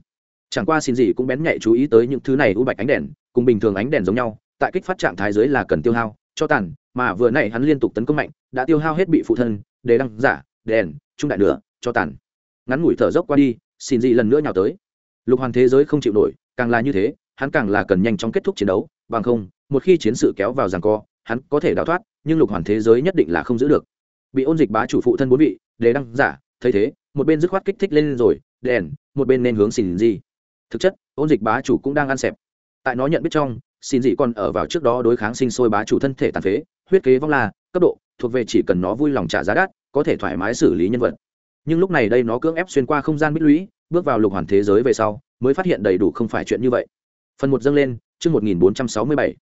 Chẳng qua xin gì cũng bén nhạy chú ý tới những thứ này u bạch ánh đèn, cùng bình thường ánh đèn giống nhau, tại kích phát trạng thái dưới là cần tiêu hao, cho tàn, mà vừa nãy hắn liên tục tấn công mạnh, đã tiêu hao hết bị phụ thân, đề đăng, giả, đèn, trung đại nửa, cho tàn. Ngắn ngủi thở dốc qua đi, xin gì lần nữa nhào tới. Lục hoàn thế giới không chịu nổi, càng là như thế, hắn càng là cần nhanh chóng kết thúc chiến đấu, bằng không, một khi chiến sự kéo vào giằng co, hắn có thể đào thoát, nhưng lục hoàn thế giới nhất định là không giữ được bị ôn dịch bá chủ phụ thân bốn vị, đề đăng, giả, thấy thế, một bên dứt khoát kích thích lên rồi, đèn, một bên nên hướng xin gì thực chất, ôn dịch bá chủ cũng đang ăn xẹp. Tại nó nhận biết trong xin gì còn ở vào trước đó đối kháng sinh sôi bá chủ thân thể tàn phế, huyết kế vong la, cấp độ, thuộc về chỉ cần nó vui lòng trả giá đắt, có thể thoải mái xử lý nhân vật. Nhưng lúc này đây nó cưỡng ép xuyên qua không gian bích lũy, bước vào lục hoàn thế giới về sau, mới phát hiện đầy đủ không phải chuyện như vậy. Phần một dâng lên, chương một nghìn bốn trăm sáu mươi bảy.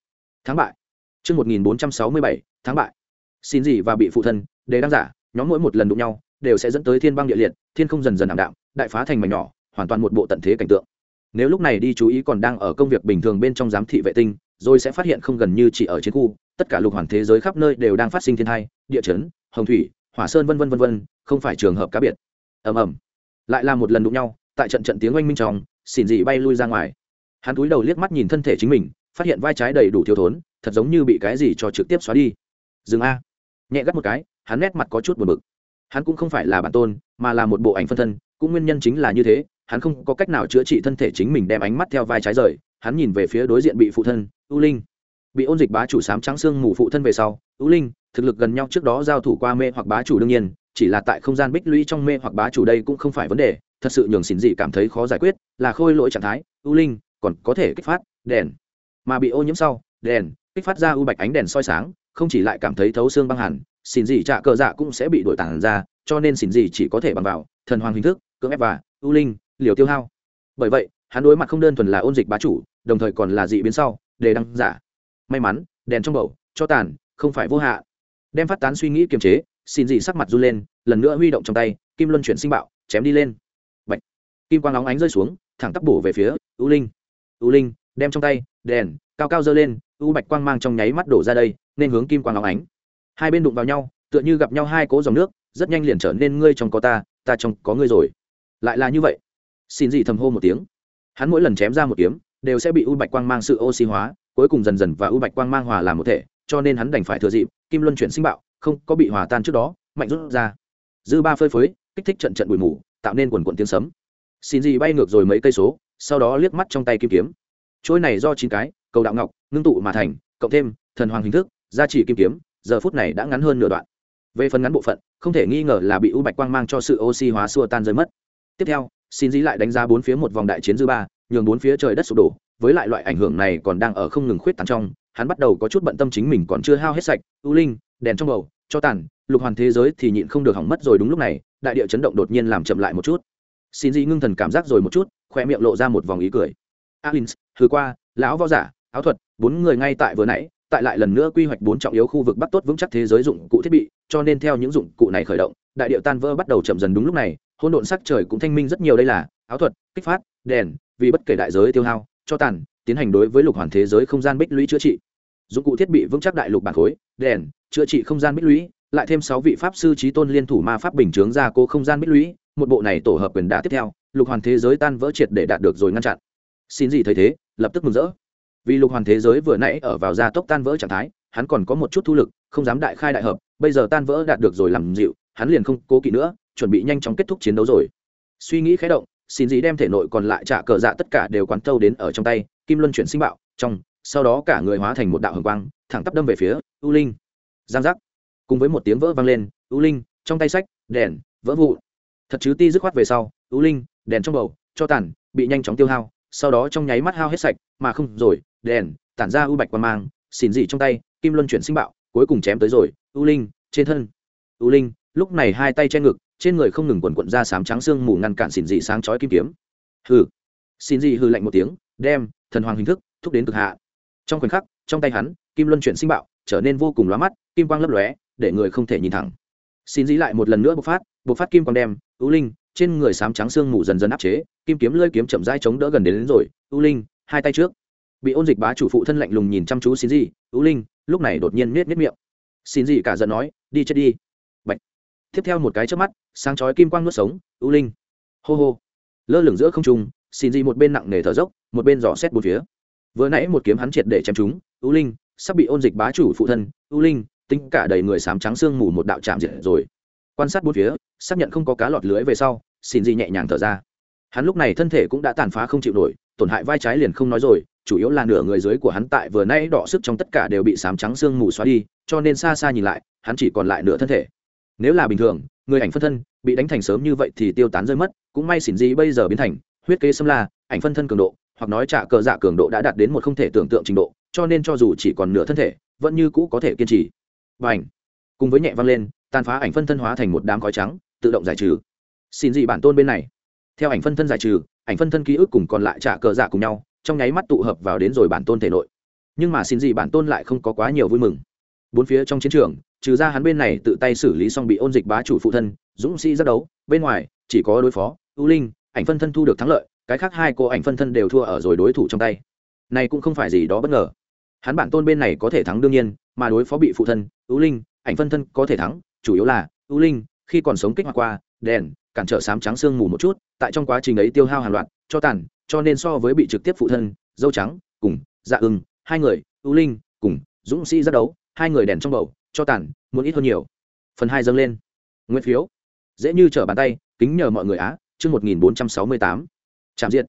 Tháng bại. Chương một nghìn bốn trăm sáu mươi bảy tháng bại. Xin gì và bị phụ thân đề đăng giả, nhóm mỗi một lần đụng nhau đều sẽ dẫn tới thiên băng địa liệt, thiên không dần dần ảm đạm, đại phá thành mảnh nhỏ, hoàn toàn một bộ tận thế cảnh tượng. Nếu lúc này đi chú ý còn đang ở công việc bình thường bên trong giám thị vệ tinh, rồi sẽ phát hiện không gần như chỉ ở chiến khu, tất cả lục hoàn thế giới khắp nơi đều đang phát sinh thiên thai địa chấn, hồng thủy, hỏa sơn vân vân vân vân, không phải trường hợp cá biệt. Ầm ầm. Lại là một lần đụng nhau, tại trận trận tiếng oanh minh trong, xỉn dị bay lui ra ngoài. Hắn cúi đầu liếc mắt nhìn thân thể chính mình, phát hiện vai trái đầy đủ thiếu thốn, thật giống như bị cái gì cho trực tiếp xóa đi. Dừng a. Nhẹ gắt một cái hắn nét mặt có chút buồn bực. Hắn cũng không phải là bản tôn, mà là một bộ ảnh phân thân, cũng nguyên nhân chính là như thế, hắn không có cách nào chữa trị thân thể chính mình đem ánh mắt theo vai trái rời, hắn nhìn về phía đối diện bị phụ thân, u linh. Bị ôn dịch bá chủ sám trắng xương mù phụ thân về sau, u linh, thực lực gần nhau trước đó giao thủ qua mê hoặc bá chủ đương nhiên, chỉ là tại không gian bích lũy trong mê hoặc bá chủ đây cũng không phải vấn đề, thật sự nhường xỉn dị cảm thấy khó giải quyết, là khôi lỗi trạng thái, u linh, còn có thể kích phát đèn. Mà bị ô nhiễm sau, đèn, kích phát ra u bạch ánh đèn soi sáng, không chỉ lại cảm thấy thấu xương băng hẳn xỉn dị trả cờ dạ cũng sẽ bị đổi tản ra, cho nên xỉn dị chỉ có thể bằng vào thần hoàng hình thức, cưỡng ép và u linh, liều tiêu hao. Bởi vậy, hắn đối mặt không đơn thuần là ôn dịch bá chủ, đồng thời còn là dị biến sau, để đăng giả. May mắn, đèn trong bầu, cho tàn, không phải vô hạ. Đem phát tán suy nghĩ kiềm chế, xin dị sắc mặt run lên, lần nữa huy động trong tay, kim luân chuyển sinh bạo, chém đi lên. Bạch. kim quang óng ánh rơi xuống, thẳng tắp bổ về phía u linh. U linh, đem trong tay, đèn, cao cao dơ lên u bạch quang mang trong nháy mắt đổ ra đây, nên hướng kim quang óng ánh hai bên đụng vào nhau, tựa như gặp nhau hai cố dòng nước, rất nhanh liền trở nên ngươi trong có ta ta trong có ngươi rồi. Lại là như vậy. Xin dị thầm hô một tiếng. Hắn mỗi lần chém ra một kiếm, đều sẽ bị u bạch quang mang sự oxy hóa, cuối cùng dần dần và u bạch quang mang hòa làm một thể, cho nên hắn đành phải thừa dịp, kim luân chuyển sinh bạo, không có bị hòa tan trước đó, mạnh rút ra. Dư ba phơi phới, kích thích trận trận bụi mù, tạo nên quần quận tiếng sấm. Xin gì bay ngược rồi mấy cây số, sau đó liếc mắt trong tay kim kiếm. Trôi này do chín cái, cầu đạo ngọc, ngưng tụ mà thành, cộng thêm thần hoàng hình thức, gia trì kim kiếm giờ phút này đã ngắn hơn nửa đoạn. Về phần ngắn bộ phận, không thể nghi ngờ là bị u bạch quang mang cho sự oxy hóa xua tan rơi mất. Tiếp theo, xin dí lại đánh giá bốn phía một vòng đại chiến dư ba, nhường bốn phía trời đất sụp đổ. Với lại loại ảnh hưởng này còn đang ở không ngừng khuyết tàn trong, hắn bắt đầu có chút bận tâm chính mình còn chưa hao hết sạch, u linh, đèn trong bầu, cho tàn, lục hoàn thế giới thì nhịn không được hỏng mất rồi đúng lúc này, đại địa chấn động đột nhiên làm chậm lại một chút. Xin dị ngưng thần cảm giác rồi một chút, khoe miệng lộ ra một vòng ý cười. Alins thứ qua, lão võ giả, áo thuật, bốn người ngay tại vừa nãy tại lại lần nữa quy hoạch bốn trọng yếu khu vực bắt tốt vững chắc thế giới dụng cụ thiết bị, cho nên theo những dụng cụ này khởi động, đại điệu tan vỡ bắt đầu chậm dần đúng lúc này, hỗn độn sắc trời cũng thanh minh rất nhiều đây là, áo thuật, kích phát, đèn, vì bất kể đại giới tiêu hao, cho tàn, tiến hành đối với lục hoàn thế giới không gian bích lũy chữa trị. Dụng cụ thiết bị vững chắc đại lục bản khối, đèn, chữa trị không gian bích lũy, lại thêm sáu vị pháp sư trí tôn liên thủ ma pháp bình chướng ra cố không gian bích lũy, một bộ này tổ hợp quyền đả tiếp theo, lục hoàn thế giới tan vỡ triệt để đạt được rồi ngăn chặn. Xin gì thấy thế, lập tức mừng rỡ vì lục hoàn thế giới vừa nãy ở vào gia tốc tan vỡ trạng thái, hắn còn có một chút thu lực, không dám đại khai đại hợp, bây giờ tan vỡ đạt được rồi làm dịu, hắn liền không cố kỵ nữa, chuẩn bị nhanh chóng kết thúc chiến đấu rồi. Suy nghĩ khé động, xin gì đem thể nội còn lại trả cờ dạ tất cả đều quán thâu đến ở trong tay, kim luân chuyển sinh bạo, trong, sau đó cả người hóa thành một đạo hồng quang, thẳng tắp đâm về phía u linh. Giang giác. Cùng với một tiếng vỡ vang lên, u linh, trong tay sách, đèn, vỡ vụ thật chứ ti dứt khoát về sau, u linh, đèn trong bầu, cho tàn, bị nhanh chóng tiêu hao, sau đó trong nháy mắt hao hết sạch, mà không rồi đèn tản ra u bạch qua mang xỉn dị trong tay kim luân chuyển sinh bạo cuối cùng chém tới rồi u linh trên thân. U linh lúc này hai tay che ngực trên người không ngừng quần quận ra sám trắng xương mù ngăn cản xỉn dị sáng chói kim kiếm. Hừ. Xỉn dị hư lạnh một tiếng đem thần hoàng hình thức thúc đến cực hạ. Trong khoảnh khắc trong tay hắn kim luân chuyển sinh bạo trở nên vô cùng lóa mắt kim quang lấp lóe để người không thể nhìn thẳng. Xin dĩ lại một lần nữa bộc phát bộc phát kim quang đem ưu linh trên người sám trắng xương mù dần dần áp chế kim kiếm lơi kiếm chậm rãi chống đỡ gần đến, đến rồi ưu linh hai tay trước bị ôn dịch bá chủ phụ thân lạnh lùng nhìn chăm chú xin gì, ưu linh, lúc này đột nhiên nết nết miệng. Xin gì cả giận nói, đi chết đi. Bạch. tiếp theo một cái trước mắt, sáng chói kim quang nuốt sống, ưu linh. Hô hô. Lơ lửng giữa không trung, xin gì một bên nặng nề thở dốc, một bên dò xét bốn phía. Vừa nãy một kiếm hắn triệt để chém chúng ưu linh, sắp bị ôn dịch bá chủ phụ thân, ưu linh, tính cả đầy người sám trắng xương mù một đạo chạm diệt rồi. Quan sát bốn phía, xác nhận không có cá lọt lưới về sau, xin gì nhẹ nhàng thở ra. Hắn lúc này thân thể cũng đã tàn phá không chịu nổi, tổn hại vai trái liền không nói rồi chủ yếu là nửa người dưới của hắn tại vừa nay đỏ sức trong tất cả đều bị sám trắng xương mù xóa đi, cho nên xa xa nhìn lại, hắn chỉ còn lại nửa thân thể. Nếu là bình thường, người ảnh phân thân, bị đánh thành sớm như vậy thì tiêu tán rơi mất, cũng may xỉn gì bây giờ biến thành, huyết kế xâm la, ảnh phân thân cường độ, hoặc nói trả cờ dạ cường độ đã đạt đến một không thể tưởng tượng trình độ, cho nên cho dù chỉ còn nửa thân thể, vẫn như cũ có thể kiên trì. Và ảnh cùng với nhẹ vang lên, tàn phá ảnh phân thân hóa thành một đám khói trắng, tự động giải trừ. Xin dị bản tôn bên này. Theo ảnh phân thân giải trừ, ảnh phân thân ký ức cùng còn lại trả cờ dạ cùng nhau trong nháy mắt tụ hợp vào đến rồi bản tôn thể nội. Nhưng mà xin gì bản tôn lại không có quá nhiều vui mừng. Bốn phía trong chiến trường, trừ ra hắn bên này tự tay xử lý xong bị ôn dịch bá chủ phụ thân, dũng sĩ giác đấu, bên ngoài, chỉ có đối phó, u linh, ảnh phân thân thu được thắng lợi, cái khác hai cô ảnh phân thân đều thua ở rồi đối thủ trong tay. Này cũng không phải gì đó bất ngờ. Hắn bản tôn bên này có thể thắng đương nhiên, mà đối phó bị phụ thân ưu linh, ảnh phân thân có thể thắng, chủ yếu là ưu linh, khi còn sống kích hoạt qua, đèn, cản trở sám trắng sương mù một chút, tại trong quá trình ấy tiêu hao hàng loạt, cho tàn cho nên so với bị trực tiếp phụ thân, dâu trắng, cùng dạ ưng, hai người, ưu linh, cùng, dũng sĩ ra đấu, hai người đèn trong bầu, cho tàn, muốn ít hơn nhiều. Phần hai dâng lên. Nguyên phiếu. Dễ như trở bàn tay, kính nhờ mọi người á, chương một nghìn bốn trăm sáu mươi tám. Trạm diệt.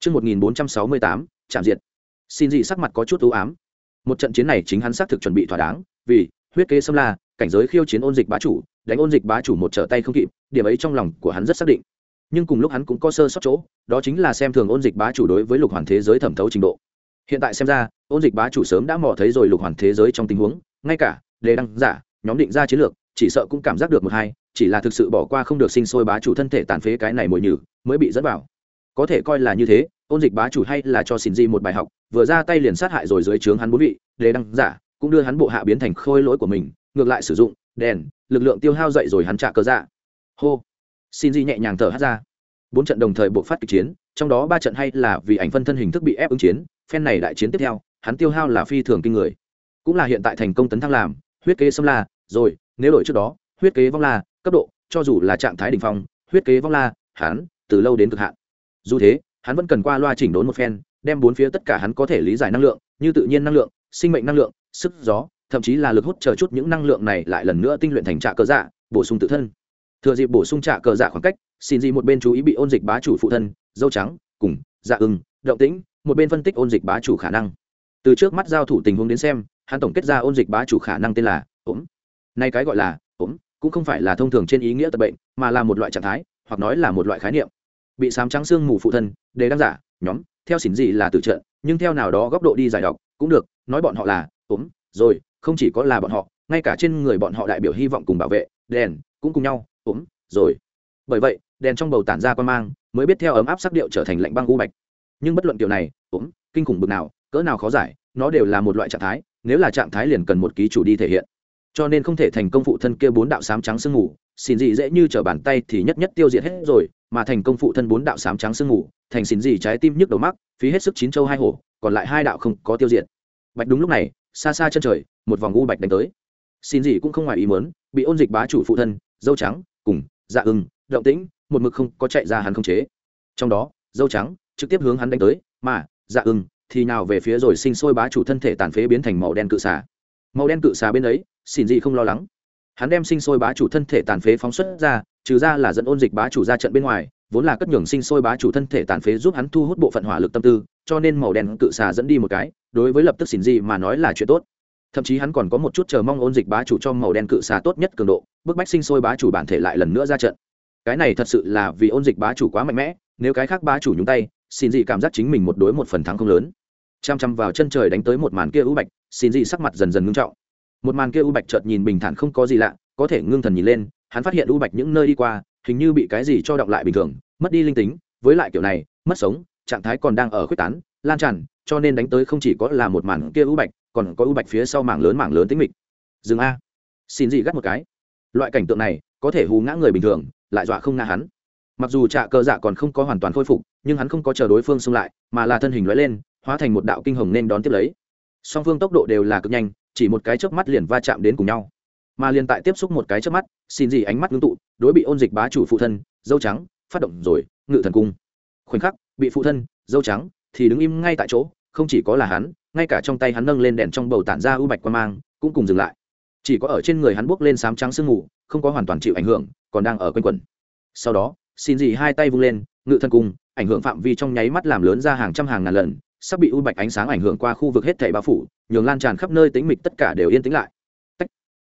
Chương một nghìn bốn trăm sáu mươi tám Trạm diệt. Xin dị sắc mặt có chút ưu ám. Một trận chiến này chính hắn xác thực chuẩn bị thỏa đáng, vì, huyết kế xâm la, cảnh giới khiêu chiến ôn dịch bá chủ, đánh ôn dịch bá chủ một trở tay không kịp, điểm ấy trong lòng của hắn rất xác định nhưng cùng lúc hắn cũng có sơ sót chỗ, đó chính là xem thường ôn dịch bá chủ đối với lục hoàn thế giới thẩm thấu trình độ. Hiện tại xem ra, ôn dịch bá chủ sớm đã mò thấy rồi lục hoàn thế giới trong tình huống, ngay cả, đề đăng giả, nhóm định ra chiến lược, chỉ sợ cũng cảm giác được một hai, chỉ là thực sự bỏ qua không được sinh sôi bá chủ thân thể tàn phế cái này mồi nhử, mới bị dẫn vào. Có thể coi là như thế, ôn dịch bá chủ hay là cho xin di một bài học, vừa ra tay liền sát hại rồi dưới trướng hắn bốn vị, đề đăng giả, cũng đưa hắn bộ hạ biến thành khôi lỗi của mình, ngược lại sử dụng, đèn, lực lượng tiêu hao dậy rồi hắn trả cơ dạ. Hô xin di nhẹ nhàng thở hát ra. Bốn trận đồng thời buộc phát kịch chiến, trong đó ba trận hay là vì ảnh phân thân hình thức bị ép ứng chiến, phen này đại chiến tiếp theo, hắn tiêu hao là phi thường kinh người. Cũng là hiện tại thành công tấn thăng làm, huyết kế xâm la, rồi, nếu đổi trước đó, huyết kế vong la, cấp độ, cho dù là trạng thái đ ỉ n h phong, huyết kế vong la, hắn, từ lâu đến cực hạn. Dù thế, hắn vẫn cần qua loa chỉnh đốn một phen, đem bốn phía tất cả hắn có thể lý giải năng lượng, như tự nhiên năng lượng, sinh mệnh năng lượng, sức gió, thậm chí là lực hút chờ chút những năng lượng này lại lần nữa tinh luyện thành trạ cơ dạ bổ sung tự thân thừa dịp bổ sung trạ cờ dạ khoảng cách, xin gì một bên chú ý bị ôn dịch bá chủ phụ thân, dâu trắng, cùng dạ ưng, động tĩnh, một bên phân tích ôn dịch bá chủ khả năng. Từ trước mắt giao thủ tình huống đến xem, hắn tổng kết ra ôn dịch bá chủ khả năng tên là ốm nay cái gọi là ốm cũng không phải là thông thường trên ý nghĩa tập bệnh, mà là một loại trạng thái, hoặc nói là một loại khái niệm. Bị sám trắng xương mù phụ thân, đề đăng giả, nhóm, theo xỉn gì là từ trận, nhưng theo nào đó góc độ đi giải đọc cũng được, nói bọn họ là ốm rồi, không chỉ có là bọn họ, ngay cả trên người bọn họ đại biểu hy vọng cùng bảo vệ, đèn, cũng cùng nhau ốm rồi. Bởi vậy đèn trong bầu tản ra quan mang mới biết theo ấm áp sắc điệu trở thành lạnh băng u bạch. Nhưng bất luận kiểu này ốm kinh khủng bực nào cỡ nào khó giải nó đều là một loại trạng thái nếu là trạng thái liền cần một ký chủ đi thể hiện. Cho nên không thể thành công phụ thân kia bốn đạo sám trắng sương ngủ, xin gì dễ như trở bàn tay thì nhất nhất tiêu diệt hết rồi mà thành công phụ thân bốn đạo sám trắng sương ngủ thành xin gì trái tim nhức đầu mắc phí hết sức chín châu hai hổ còn lại hai đạo không có tiêu diệt. Bạch đúng lúc này xa xa chân trời một vòng u bạch đánh tới. Xin gì cũng không ngoài ý muốn bị ôn dịch bá chủ phụ thân dâu trắng cùng dạ ưng, động tĩnh, một mực không có chạy ra hắn không chế. Trong đó, dâu trắng trực tiếp hướng hắn đánh tới, mà dạ ưng thì nào về phía rồi sinh sôi bá chủ thân thể tàn phế biến thành màu đen cự xà. Màu đen cự xà bên ấy xin gì không lo lắng. Hắn đem sinh sôi bá chủ thân thể tàn phế phóng xuất ra, trừ ra là dẫn ôn dịch bá chủ ra trận bên ngoài, vốn là cất nhường sinh sôi bá chủ thân thể tàn phế giúp hắn thu hút bộ phận hỏa lực tâm tư, cho nên màu đen cự xà dẫn đi một cái, đối với lập tức xin gì mà nói là chuyện tốt thậm chí hắn còn có một chút chờ mong ôn dịch bá chủ cho màu đen cự xà tốt nhất cường độ, bức bách sinh sôi bá chủ bản thể lại lần nữa ra trận. Cái này thật sự là vì ôn dịch bá chủ quá mạnh mẽ, nếu cái khác bá chủ nhúng tay, xin gì cảm giác chính mình một đối một phần thắng không lớn. Chăm chăm vào chân trời đánh tới một màn kia ưu bạch, xin gì sắc mặt dần dần ngưng trọng. Một màn kia ưu bạch chợt nhìn bình thản không có gì lạ, có thể ngưng thần nhìn lên, hắn phát hiện ưu bạch những nơi đi qua, hình như bị cái gì cho động lại bình thường, mất đi linh tính, với lại kiểu này, mất sống, trạng thái còn đang ở khuếch tán, lan tràn, cho nên đánh tới không chỉ có là một màn kia ưu bạch còn có ưu bạch phía sau mảng lớn mảng lớn tính mịch. Dừng a. Xin gì gắt một cái. Loại cảnh tượng này, có thể hù ngã người bình thường, lại dọa không ngã hắn. Mặc dù trạ cơ dạ còn không có hoàn toàn khôi phục, nhưng hắn không có chờ đối phương xông lại, mà là thân hình lóe lên, hóa thành một đạo kinh hồng nên đón tiếp lấy. Song phương tốc độ đều là cực nhanh, chỉ một cái chớp mắt liền va chạm đến cùng nhau. Mà liền tại tiếp xúc một cái chớp mắt, xin gì ánh mắt ngưng tụ, đối bị ôn dịch bá chủ phụ thân, dâu trắng, phát động rồi, ngự thần cung. Khoảnh khắc, bị phụ thân, dâu trắng, thì đứng im ngay tại chỗ, không chỉ có là hắn ngay cả trong tay hắn nâng lên đèn trong bầu tản ra u bạch quan mang, cũng cùng dừng lại. Chỉ có ở trên người hắn buốc lên sám trắng sương mù, không có hoàn toàn chịu ảnh hưởng, còn đang ở quanh quẩn. Sau đó, xin gì hai tay vung lên, ngự thân cung ảnh hưởng phạm vi trong nháy mắt làm lớn ra hàng trăm hàng ngàn lần, sắp bị u bạch ánh sáng ảnh hưởng qua khu vực hết thảy bao phủ, nhường lan tràn khắp nơi tính mịch tất cả đều yên tĩnh lại. Tách.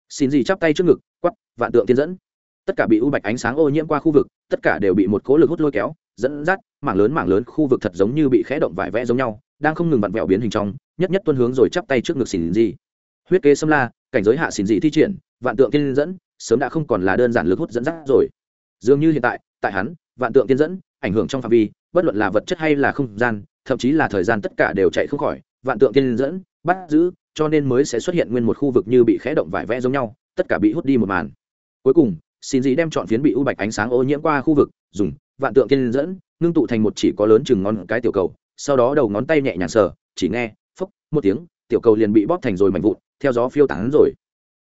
xin gì chắp tay trước ngực quắp vạn tượng tiên dẫn. Tất cả bị u bạch ánh sáng ô nhiễm qua khu vực, tất cả đều bị một cố lực hút lôi kéo, dẫn dắt, mảng lớn mảng lớn khu vực thật giống như bị khẽ động vải vẽ giống nhau đang không ngừng vặn vẹo biến hình trong, nhất nhất tuân hướng rồi chắp tay trước ngực xỉn gì huyết kế xâm la, cảnh giới hạ xỉn gì thi triển, vạn tượng tiên dẫn, sớm đã không còn là đơn giản lực hút dẫn dắt rồi. Dường như hiện tại tại hắn, vạn tượng tiên dẫn, ảnh hưởng trong phạm vi, bất luận là vật chất hay là không gian, thậm chí là thời gian tất cả đều chạy không khỏi, vạn tượng tiên dẫn, bắt giữ, cho nên mới sẽ xuất hiện nguyên một khu vực như bị khẽ động vải vẽ giống nhau, tất cả bị hút đi một màn. Cuối cùng xin gì đem chọn phiến bị u bạch ánh sáng ô nhiễm qua khu vực, dùng vạn tượng tiên dẫn, ngưng tụ thành một chỉ có lớn chừng ngón cái tiểu cầu sau đó đầu ngón tay nhẹ nhàng sờ, chỉ nghe, phốc, một tiếng, tiểu cầu liền bị bóp thành rồi mảnh vụn, theo gió phiêu tán rồi.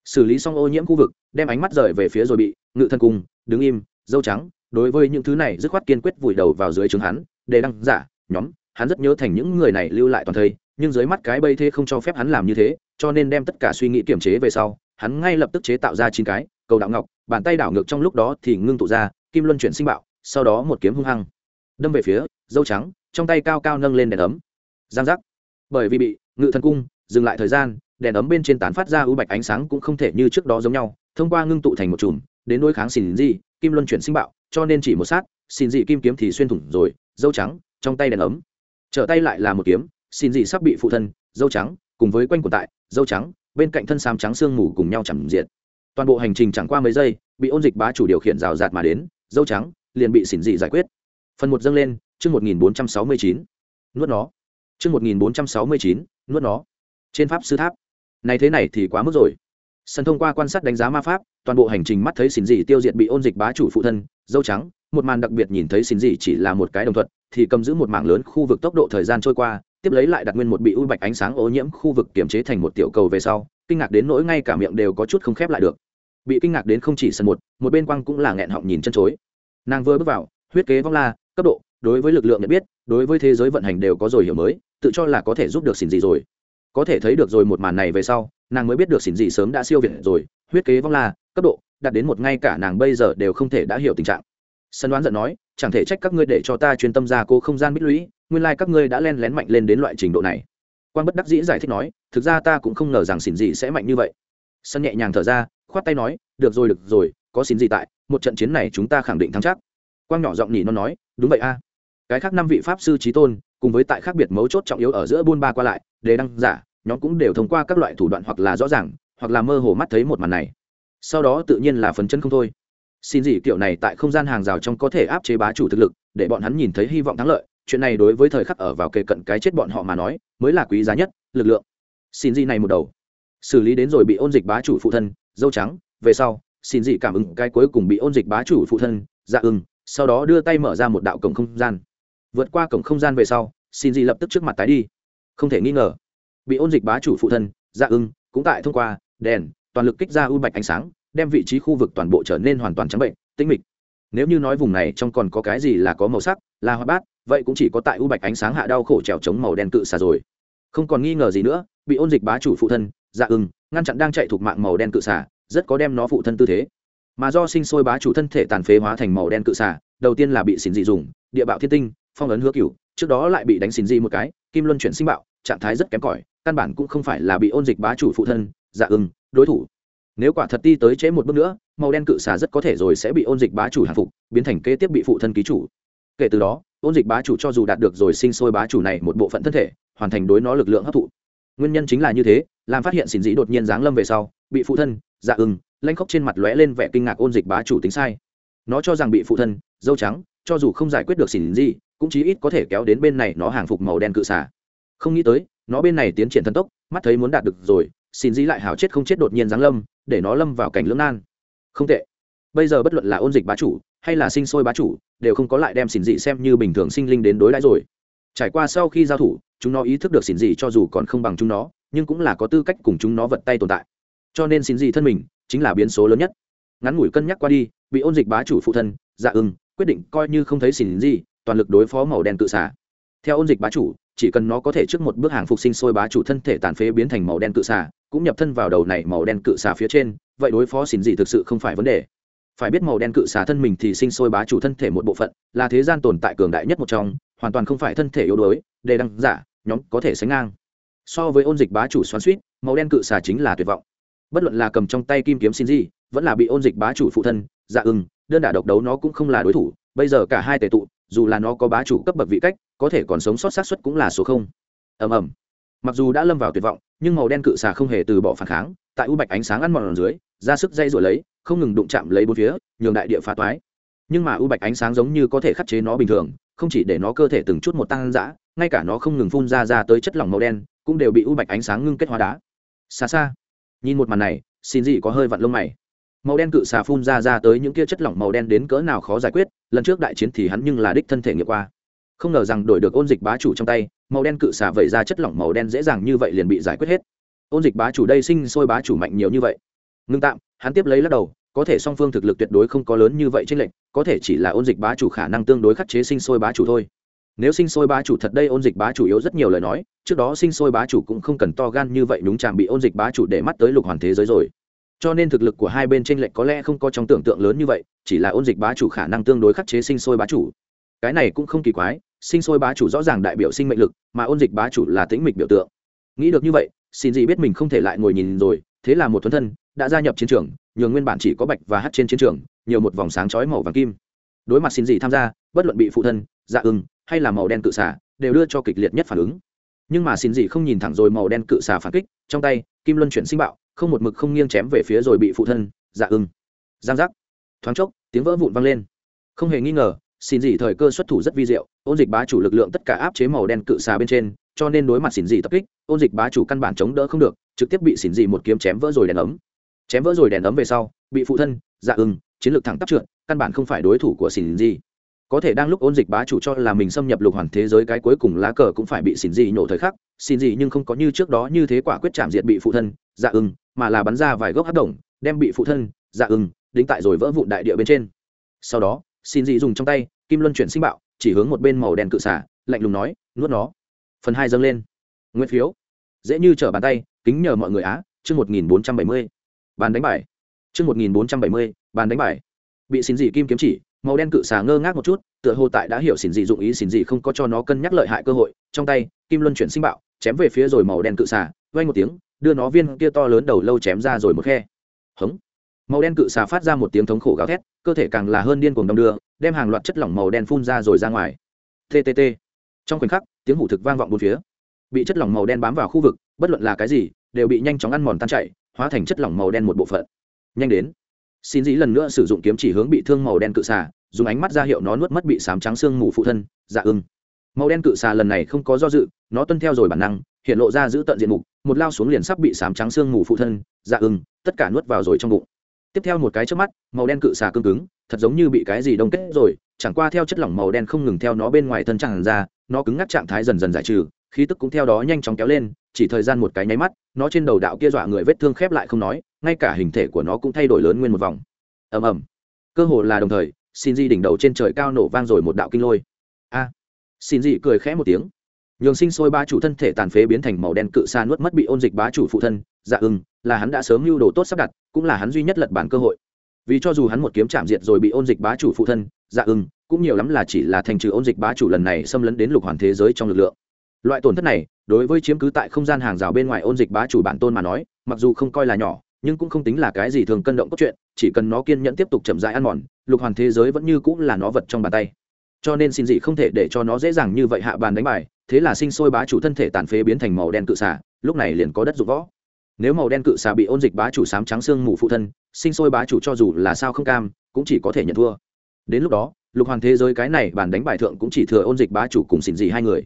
Xử lý xong ô nhiễm khu vực, đem ánh mắt rời về phía rồi bị, ngự thân cung đứng im, dâu trắng, đối với những thứ này dứt khoát kiên quyết vùi đầu vào dưới trướng hắn, để đăng giả, nhóm, hắn rất nhớ thành những người này lưu lại toàn thây nhưng dưới mắt cái bây thế không cho phép hắn làm như thế, cho nên đem tất cả suy nghĩ kiểm chế về sau, hắn ngay lập tức chế tạo ra chín cái, cầu đạo ngọc, bàn tay đảo ngược trong lúc đó thì ngưng tụ ra, kim luân chuyển sinh bạo, sau đó một kiếm hung hăng. Đâm về phía dâu trắng, trong tay cao cao nâng lên đèn ấm. Giang giác. Bởi vì bị ngự thần cung dừng lại thời gian, đèn ấm bên trên tán phát ra ưu bạch ánh sáng cũng không thể như trước đó giống nhau, thông qua ngưng tụ thành một chùm, đến đối kháng xỉn dị kim luân chuyển sinh bạo, cho nên chỉ một sát xỉn dị kim kiếm thì xuyên thủng rồi, dâu trắng, trong tay đèn ấm. Trở tay lại là một kiếm xỉn dị sắp bị phụ thân, dâu trắng, cùng với quanh của tại, dâu trắng, bên cạnh thân xám trắng sương mù cùng nhau chẳng diện toàn bộ hành trình chẳng qua mấy giây, bị ôn dịch bá chủ điều khiển rào rạt mà đến, dâu trắng, liền bị xỉn dị giải quyết. Phần một dâng lên chương một nghìn bốn trăm sáu mươi chín. Nuốt nó. Chương một nghìn bốn trăm sáu mươi chín, nuốt nó. Trên pháp sư tháp. Này thế này thì quá mức rồi. Sân thông qua quan sát đánh giá ma pháp, toàn bộ hành trình mắt thấy xỉn dị tiêu diệt bị ôn dịch bá chủ phụ thân, dâu trắng. Một màn đặc biệt nhìn thấy xỉn dị chỉ là một cái đồng thuận, thì cầm giữ một mảng lớn khu vực tốc độ thời gian trôi qua, tiếp lấy lại đặt nguyên một bị u bạch ánh sáng ô nhiễm khu vực kiểm chế thành một tiểu cầu về sau, kinh ngạc đến nỗi ngay cả miệng đều có chút không khép lại được. Bị kinh ngạc đến không chỉ sân một một bên quăng cũng là nghẹn họng nhìn chân chối. Nàng vừa bước vào, huyết kế vong la, cấp độ đối với lực lượng nhận biết, đối với thế giới vận hành đều có rồi hiểu mới, tự cho là có thể giúp được xỉn dị rồi. Có thể thấy được rồi một màn này về sau, nàng mới biết được xỉn dị sớm đã siêu việt rồi, huyết kế vong la, cấp độ, đạt đến một ngay cả nàng bây giờ đều không thể đã hiểu tình trạng. Sân đoán giận nói, chẳng thể trách các ngươi để cho ta chuyên tâm ra cô không gian bích lũy, nguyên lai các ngươi đã len lén mạnh lên đến loại trình độ này. Quan bất đắc dĩ giải thích nói, thực ra ta cũng không ngờ rằng xỉn dị sẽ mạnh như vậy. Sân nhẹ nhàng thở ra, khoát tay nói, được rồi được rồi, có xỉn dị tại, một trận chiến này chúng ta khẳng định thắng chắc. Quang nhỏ giọng nhỉ nó nói, đúng vậy a cái khác năm vị pháp sư trí tôn, cùng với tại khác biệt mấu chốt trọng yếu ở giữa buôn ba qua lại, để đăng giả, nhóm cũng đều thông qua các loại thủ đoạn hoặc là rõ ràng, hoặc là mơ hồ mắt thấy một màn này. Sau đó tự nhiên là phần chân không thôi. Xin gì kiểu này tại không gian hàng rào trong có thể áp chế bá chủ thực lực, để bọn hắn nhìn thấy hy vọng thắng lợi, chuyện này đối với thời khắc ở vào kề cận cái chết bọn họ mà nói, mới là quý giá nhất, lực lượng. Xin gì này một đầu. Xử lý đến rồi bị ôn dịch bá chủ phụ thân, dâu trắng, về sau, xin gì cảm ứng cái cuối cùng bị ôn dịch bá chủ phụ thân dạ ưng, sau đó đưa tay mở ra một đạo cổng không gian vượt qua cổng không gian về sau, xin dị lập tức trước mặt tái đi. Không thể nghi ngờ, bị ôn dịch bá chủ phụ thân dạ ưng, cũng tại thông qua đèn, toàn lực kích ra u bạch ánh sáng, đem vị trí khu vực toàn bộ trở nên hoàn toàn trắng bệnh, tĩnh mịch. Nếu như nói vùng này trong còn có cái gì là có màu sắc, là hoa bát, vậy cũng chỉ có tại u bạch ánh sáng hạ đau khổ trèo chống màu đen cự xà rồi. Không còn nghi ngờ gì nữa, bị ôn dịch bá chủ phụ thân dạ ưng, ngăn chặn đang chạy thuộc mạng màu đen cự xà, rất có đem nó phụ thân tư thế. Mà do sinh sôi bá chủ thân thể tàn phế hóa thành màu đen cự xà, đầu tiên là bị xỉn dị dùng, địa bạo thiên tinh phong ấn hứa cửu, trước đó lại bị đánh xỉn dị một cái, kim luân chuyển sinh bạo, trạng thái rất kém cỏi, căn bản cũng không phải là bị ôn dịch bá chủ phụ thân dạ ưng, đối thủ. Nếu quả thật ti tới trễ một bước nữa, màu đen cự xà rất có thể rồi sẽ bị ôn dịch bá chủ hàng phục, biến thành kế tiếp bị phụ thân ký chủ. Kể từ đó, ôn dịch bá chủ cho dù đạt được rồi sinh sôi bá chủ này một bộ phận thân thể, hoàn thành đối nó lực lượng hấp thụ. Nguyên nhân chính là như thế, làm phát hiện xỉn dĩ đột nhiên giáng lâm về sau, bị phụ thân dạ ưng, lanh khóc trên mặt lóe lên vẻ kinh ngạc ôn dịch bá chủ tính sai. Nó cho rằng bị phụ thân, dâu trắng, cho dù không giải quyết được xỉn dĩ cũng chí ít có thể kéo đến bên này nó hàng phục màu đen cự xà. Không nghĩ tới, nó bên này tiến triển thần tốc, mắt thấy muốn đạt được rồi, xin dĩ lại hào chết không chết đột nhiên giáng lâm, để nó lâm vào cảnh lưỡng nan. Không tệ. Bây giờ bất luận là ôn dịch bá chủ, hay là sinh sôi bá chủ, đều không có lại đem xỉn dị xem như bình thường sinh linh đến đối đãi rồi. Trải qua sau khi giao thủ, chúng nó ý thức được xỉn dị cho dù còn không bằng chúng nó, nhưng cũng là có tư cách cùng chúng nó vật tay tồn tại. Cho nên xỉn dị thân mình, chính là biến số lớn nhất. Ngắn ngủi cân nhắc qua đi, bị ôn dịch bá chủ phụ thân dạ ưng, quyết định coi như không thấy xỉn dị toàn lực đối phó màu đen cự xả theo ôn dịch bá chủ, chỉ cần nó có thể trước một bước hàng phục sinh sôi bá chủ thân thể tàn phế biến thành màu đen cự xà, cũng nhập thân vào đầu này màu đen cự xà phía trên, vậy đối phó xin gì thực sự không phải vấn đề. Phải biết màu đen cự xà thân mình thì sinh sôi bá chủ thân thể một bộ phận, là thế gian tồn tại cường đại nhất một trong, hoàn toàn không phải thân thể yếu đuối đề đăng giả, nhóm có thể sánh ngang. So với ôn dịch bá chủ xoắn suýt màu đen cự xà chính là tuyệt vọng. Bất luận là cầm trong tay kim kiếm xin gì vẫn là bị ôn dịch bá chủ phụ thân dạ ưng, đơn đả độc đấu nó cũng không là đối thủ, bây giờ cả hai tề tụ dù là nó có bá chủ cấp bậc vị cách, có thể còn sống sót xác suất cũng là số không. Ầm ầm. Mặc dù đã lâm vào tuyệt vọng, nhưng màu đen cự xà không hề từ bỏ phản kháng, tại u bạch ánh sáng ăn mòn dưới, ra sức dây rồi lấy, không ngừng đụng chạm lấy bốn phía, nhường đại địa phá toái. Nhưng mà u bạch ánh sáng giống như có thể khắc chế nó bình thường, không chỉ để nó cơ thể từng chút một tăng dã, ngay cả nó không ngừng phun ra ra tới chất lỏng màu đen, cũng đều bị u bạch ánh sáng ngưng kết hóa đá. Xa xa. Nhìn một màn này, xin gì có hơi vặn lông mày. Màu đen cự xà phun ra ra tới những kia chất lỏng màu đen đến cỡ nào khó giải quyết lần trước đại chiến thì hắn nhưng là đích thân thể nghiệm qua. Không ngờ rằng đổi được ôn dịch bá chủ trong tay, màu đen cự xả vẩy ra chất lỏng màu đen dễ dàng như vậy liền bị giải quyết hết. Ôn dịch bá chủ đây sinh sôi bá chủ mạnh nhiều như vậy. Ngưng tạm, hắn tiếp lấy lắc đầu, có thể song phương thực lực tuyệt đối không có lớn như vậy trên lệnh có thể chỉ là ôn dịch bá chủ khả năng tương đối khắc chế sinh sôi bá chủ thôi. Nếu sinh sôi bá chủ thật đây ôn dịch bá chủ yếu rất nhiều lời nói, trước đó sinh sôi bá chủ cũng không cần to gan như vậy đúng chàng bị ôn dịch bá chủ để mắt tới lục hoàn thế giới rồi cho nên thực lực của hai bên trên lệnh có lẽ không có trong tưởng tượng lớn như vậy, chỉ là ôn dịch bá chủ khả năng tương đối khắc chế sinh sôi bá chủ. Cái này cũng không kỳ quái, sinh sôi bá chủ rõ ràng đại biểu sinh mệnh lực, mà ôn dịch bá chủ là tĩnh mịch biểu tượng. Nghĩ được như vậy, xin dị biết mình không thể lại ngồi nhìn rồi, thế là một thuấn thân đã gia nhập chiến trường, nhường nguyên bản chỉ có bạch và hắt trên chiến trường, nhiều một vòng sáng chói màu vàng kim. Đối mặt xin dị tham gia, bất luận bị phụ thân dạ ưng, hay là màu đen cự xả đều đưa cho kịch liệt nhất phản ứng. Nhưng mà xin dị không nhìn thẳng rồi màu đen cự xả phản kích, trong tay, kim luân chuyển sinh bạo không một mực không nghiêng chém về phía rồi bị phụ thân dạ ưng. Giang giác. Thoáng chốc, tiếng vỡ vụn vang lên. Không hề nghi ngờ, xin dị thời cơ xuất thủ rất vi diệu, ôn dịch bá chủ lực lượng tất cả áp chế màu đen cự xà bên trên, cho nên đối mặt xin dị tập kích, ôn dịch bá chủ căn bản chống đỡ không được, trực tiếp bị xin dị một kiếm chém vỡ rồi đèn ấm. Chém vỡ rồi đèn ấm về sau, bị phụ thân dạ ưng, chiến lược thẳng tắp trượt, căn bản không phải đối thủ của xin dị có thể đang lúc ôn dịch bá chủ cho là mình xâm nhập lục hoàn thế giới cái cuối cùng lá cờ cũng phải bị xin gì nhổ thời khắc, xin gì nhưng không có như trước đó như thế quả quyết chạm diệt bị phụ thân dạ ưng, mà là bắn ra vài gốc hấp đồng đem bị phụ thân dạ ưng, đính tại rồi vỡ vụn đại địa bên trên. Sau đó, xin dị dùng trong tay, kim luân chuyển sinh bạo, chỉ hướng một bên màu đen cự xả lạnh lùng nói, nuốt nó. Phần hai dâng lên. Nguyên phiếu. Dễ như trở bàn tay, kính nhờ mọi người á, chương một nghìn bốn trăm bảy mươi. Bàn đánh bài. Chương một nghìn bốn trăm bảy mươi, bàn đánh bài. Bị xin dị kim kiếm chỉ màu đen cự xà ngơ ngác một chút, tựa hồ tại đã hiểu xỉn dị dụng ý, xỉn dị không có cho nó cân nhắc lợi hại cơ hội. Trong tay, kim luân chuyển sinh bạo, chém về phía rồi màu đen cự xà vay một tiếng, đưa nó viên kia to lớn đầu lâu chém ra rồi một khe. Hống. Màu đen cự xà phát ra một tiếng thống khổ gào thét, cơ thể càng là hơn điên cuồng đong đưa, đem hàng loạt chất lỏng màu đen phun ra rồi ra ngoài. Ttt trong khoảnh khắc, tiếng hủ thực vang vọng bốn phía. Bị chất lỏng màu đen bám vào khu vực, bất luận là cái gì, đều bị nhanh chóng ăn mòn tan chảy, hóa thành chất lỏng màu đen một bộ phận. Nhanh đến xin dĩ lần nữa sử dụng kiếm chỉ hướng bị thương màu đen cự xà, dùng ánh mắt ra hiệu nó nuốt mất bị sám trắng xương mù phụ thân dạ ưng. Màu đen cự xà lần này không có do dự, nó tuân theo rồi bản năng, hiện lộ ra giữ tận diện mục, một lao xuống liền sắp bị sám trắng xương mù phụ thân dạ ưng, tất cả nuốt vào rồi trong bụng. Tiếp theo một cái trước mắt, màu đen cự xà cương cứng, thật giống như bị cái gì đông kết rồi, chẳng qua theo chất lỏng màu đen không ngừng theo nó bên ngoài thân tràn ra, nó cứng ngắc trạng thái dần dần giải trừ, khí tức cũng theo đó nhanh chóng kéo lên, chỉ thời gian một cái nháy mắt, nó trên đầu đạo kia dọa người vết thương khép lại không nói ngay cả hình thể của nó cũng thay đổi lớn nguyên một vòng. Ầm ầm. Cơ hồ là đồng thời xin di đỉnh đầu trên trời cao nổ vang rồi một đạo kinh lôi. A. Xin di cười khẽ một tiếng. Nhường sinh sôi ba chủ thân thể tàn phế biến thành màu đen cự xa nuốt mất bị ôn dịch bá chủ phụ thân. Dạ ưng, là hắn đã sớm mưu đồ tốt sắp đặt, cũng là hắn duy nhất lật bản cơ hội. Vì cho dù hắn một kiếm chạm diệt rồi bị ôn dịch bá chủ phụ thân dạ ưng, cũng nhiều lắm là chỉ là thành trừ ôn dịch bá chủ lần này xâm lấn đến lục hoàn thế giới trong lực lượng. Loại tổn thất này, đối với chiếm cứ tại không gian hàng rào bên ngoài ôn dịch bá chủ bản tôn mà nói, mặc dù không coi là nhỏ nhưng cũng không tính là cái gì thường cân động cốt truyện, chỉ cần nó kiên nhẫn tiếp tục chậm rãi ăn mòn, lục hoàn thế giới vẫn như cũng là nó vật trong bàn tay. Cho nên xin dị không thể để cho nó dễ dàng như vậy hạ bàn đánh bài, thế là sinh sôi bá chủ thân thể tàn phế biến thành màu đen cự xả lúc này liền có đất rụng võ. Nếu màu đen cự xà bị ôn dịch bá chủ sám trắng xương mù phụ thân, sinh sôi bá chủ cho dù là sao không cam, cũng chỉ có thể nhận thua. Đến lúc đó, lục hoàn thế giới cái này bàn đánh bài thượng cũng chỉ thừa ôn dịch bá chủ cùng xỉn dị hai người.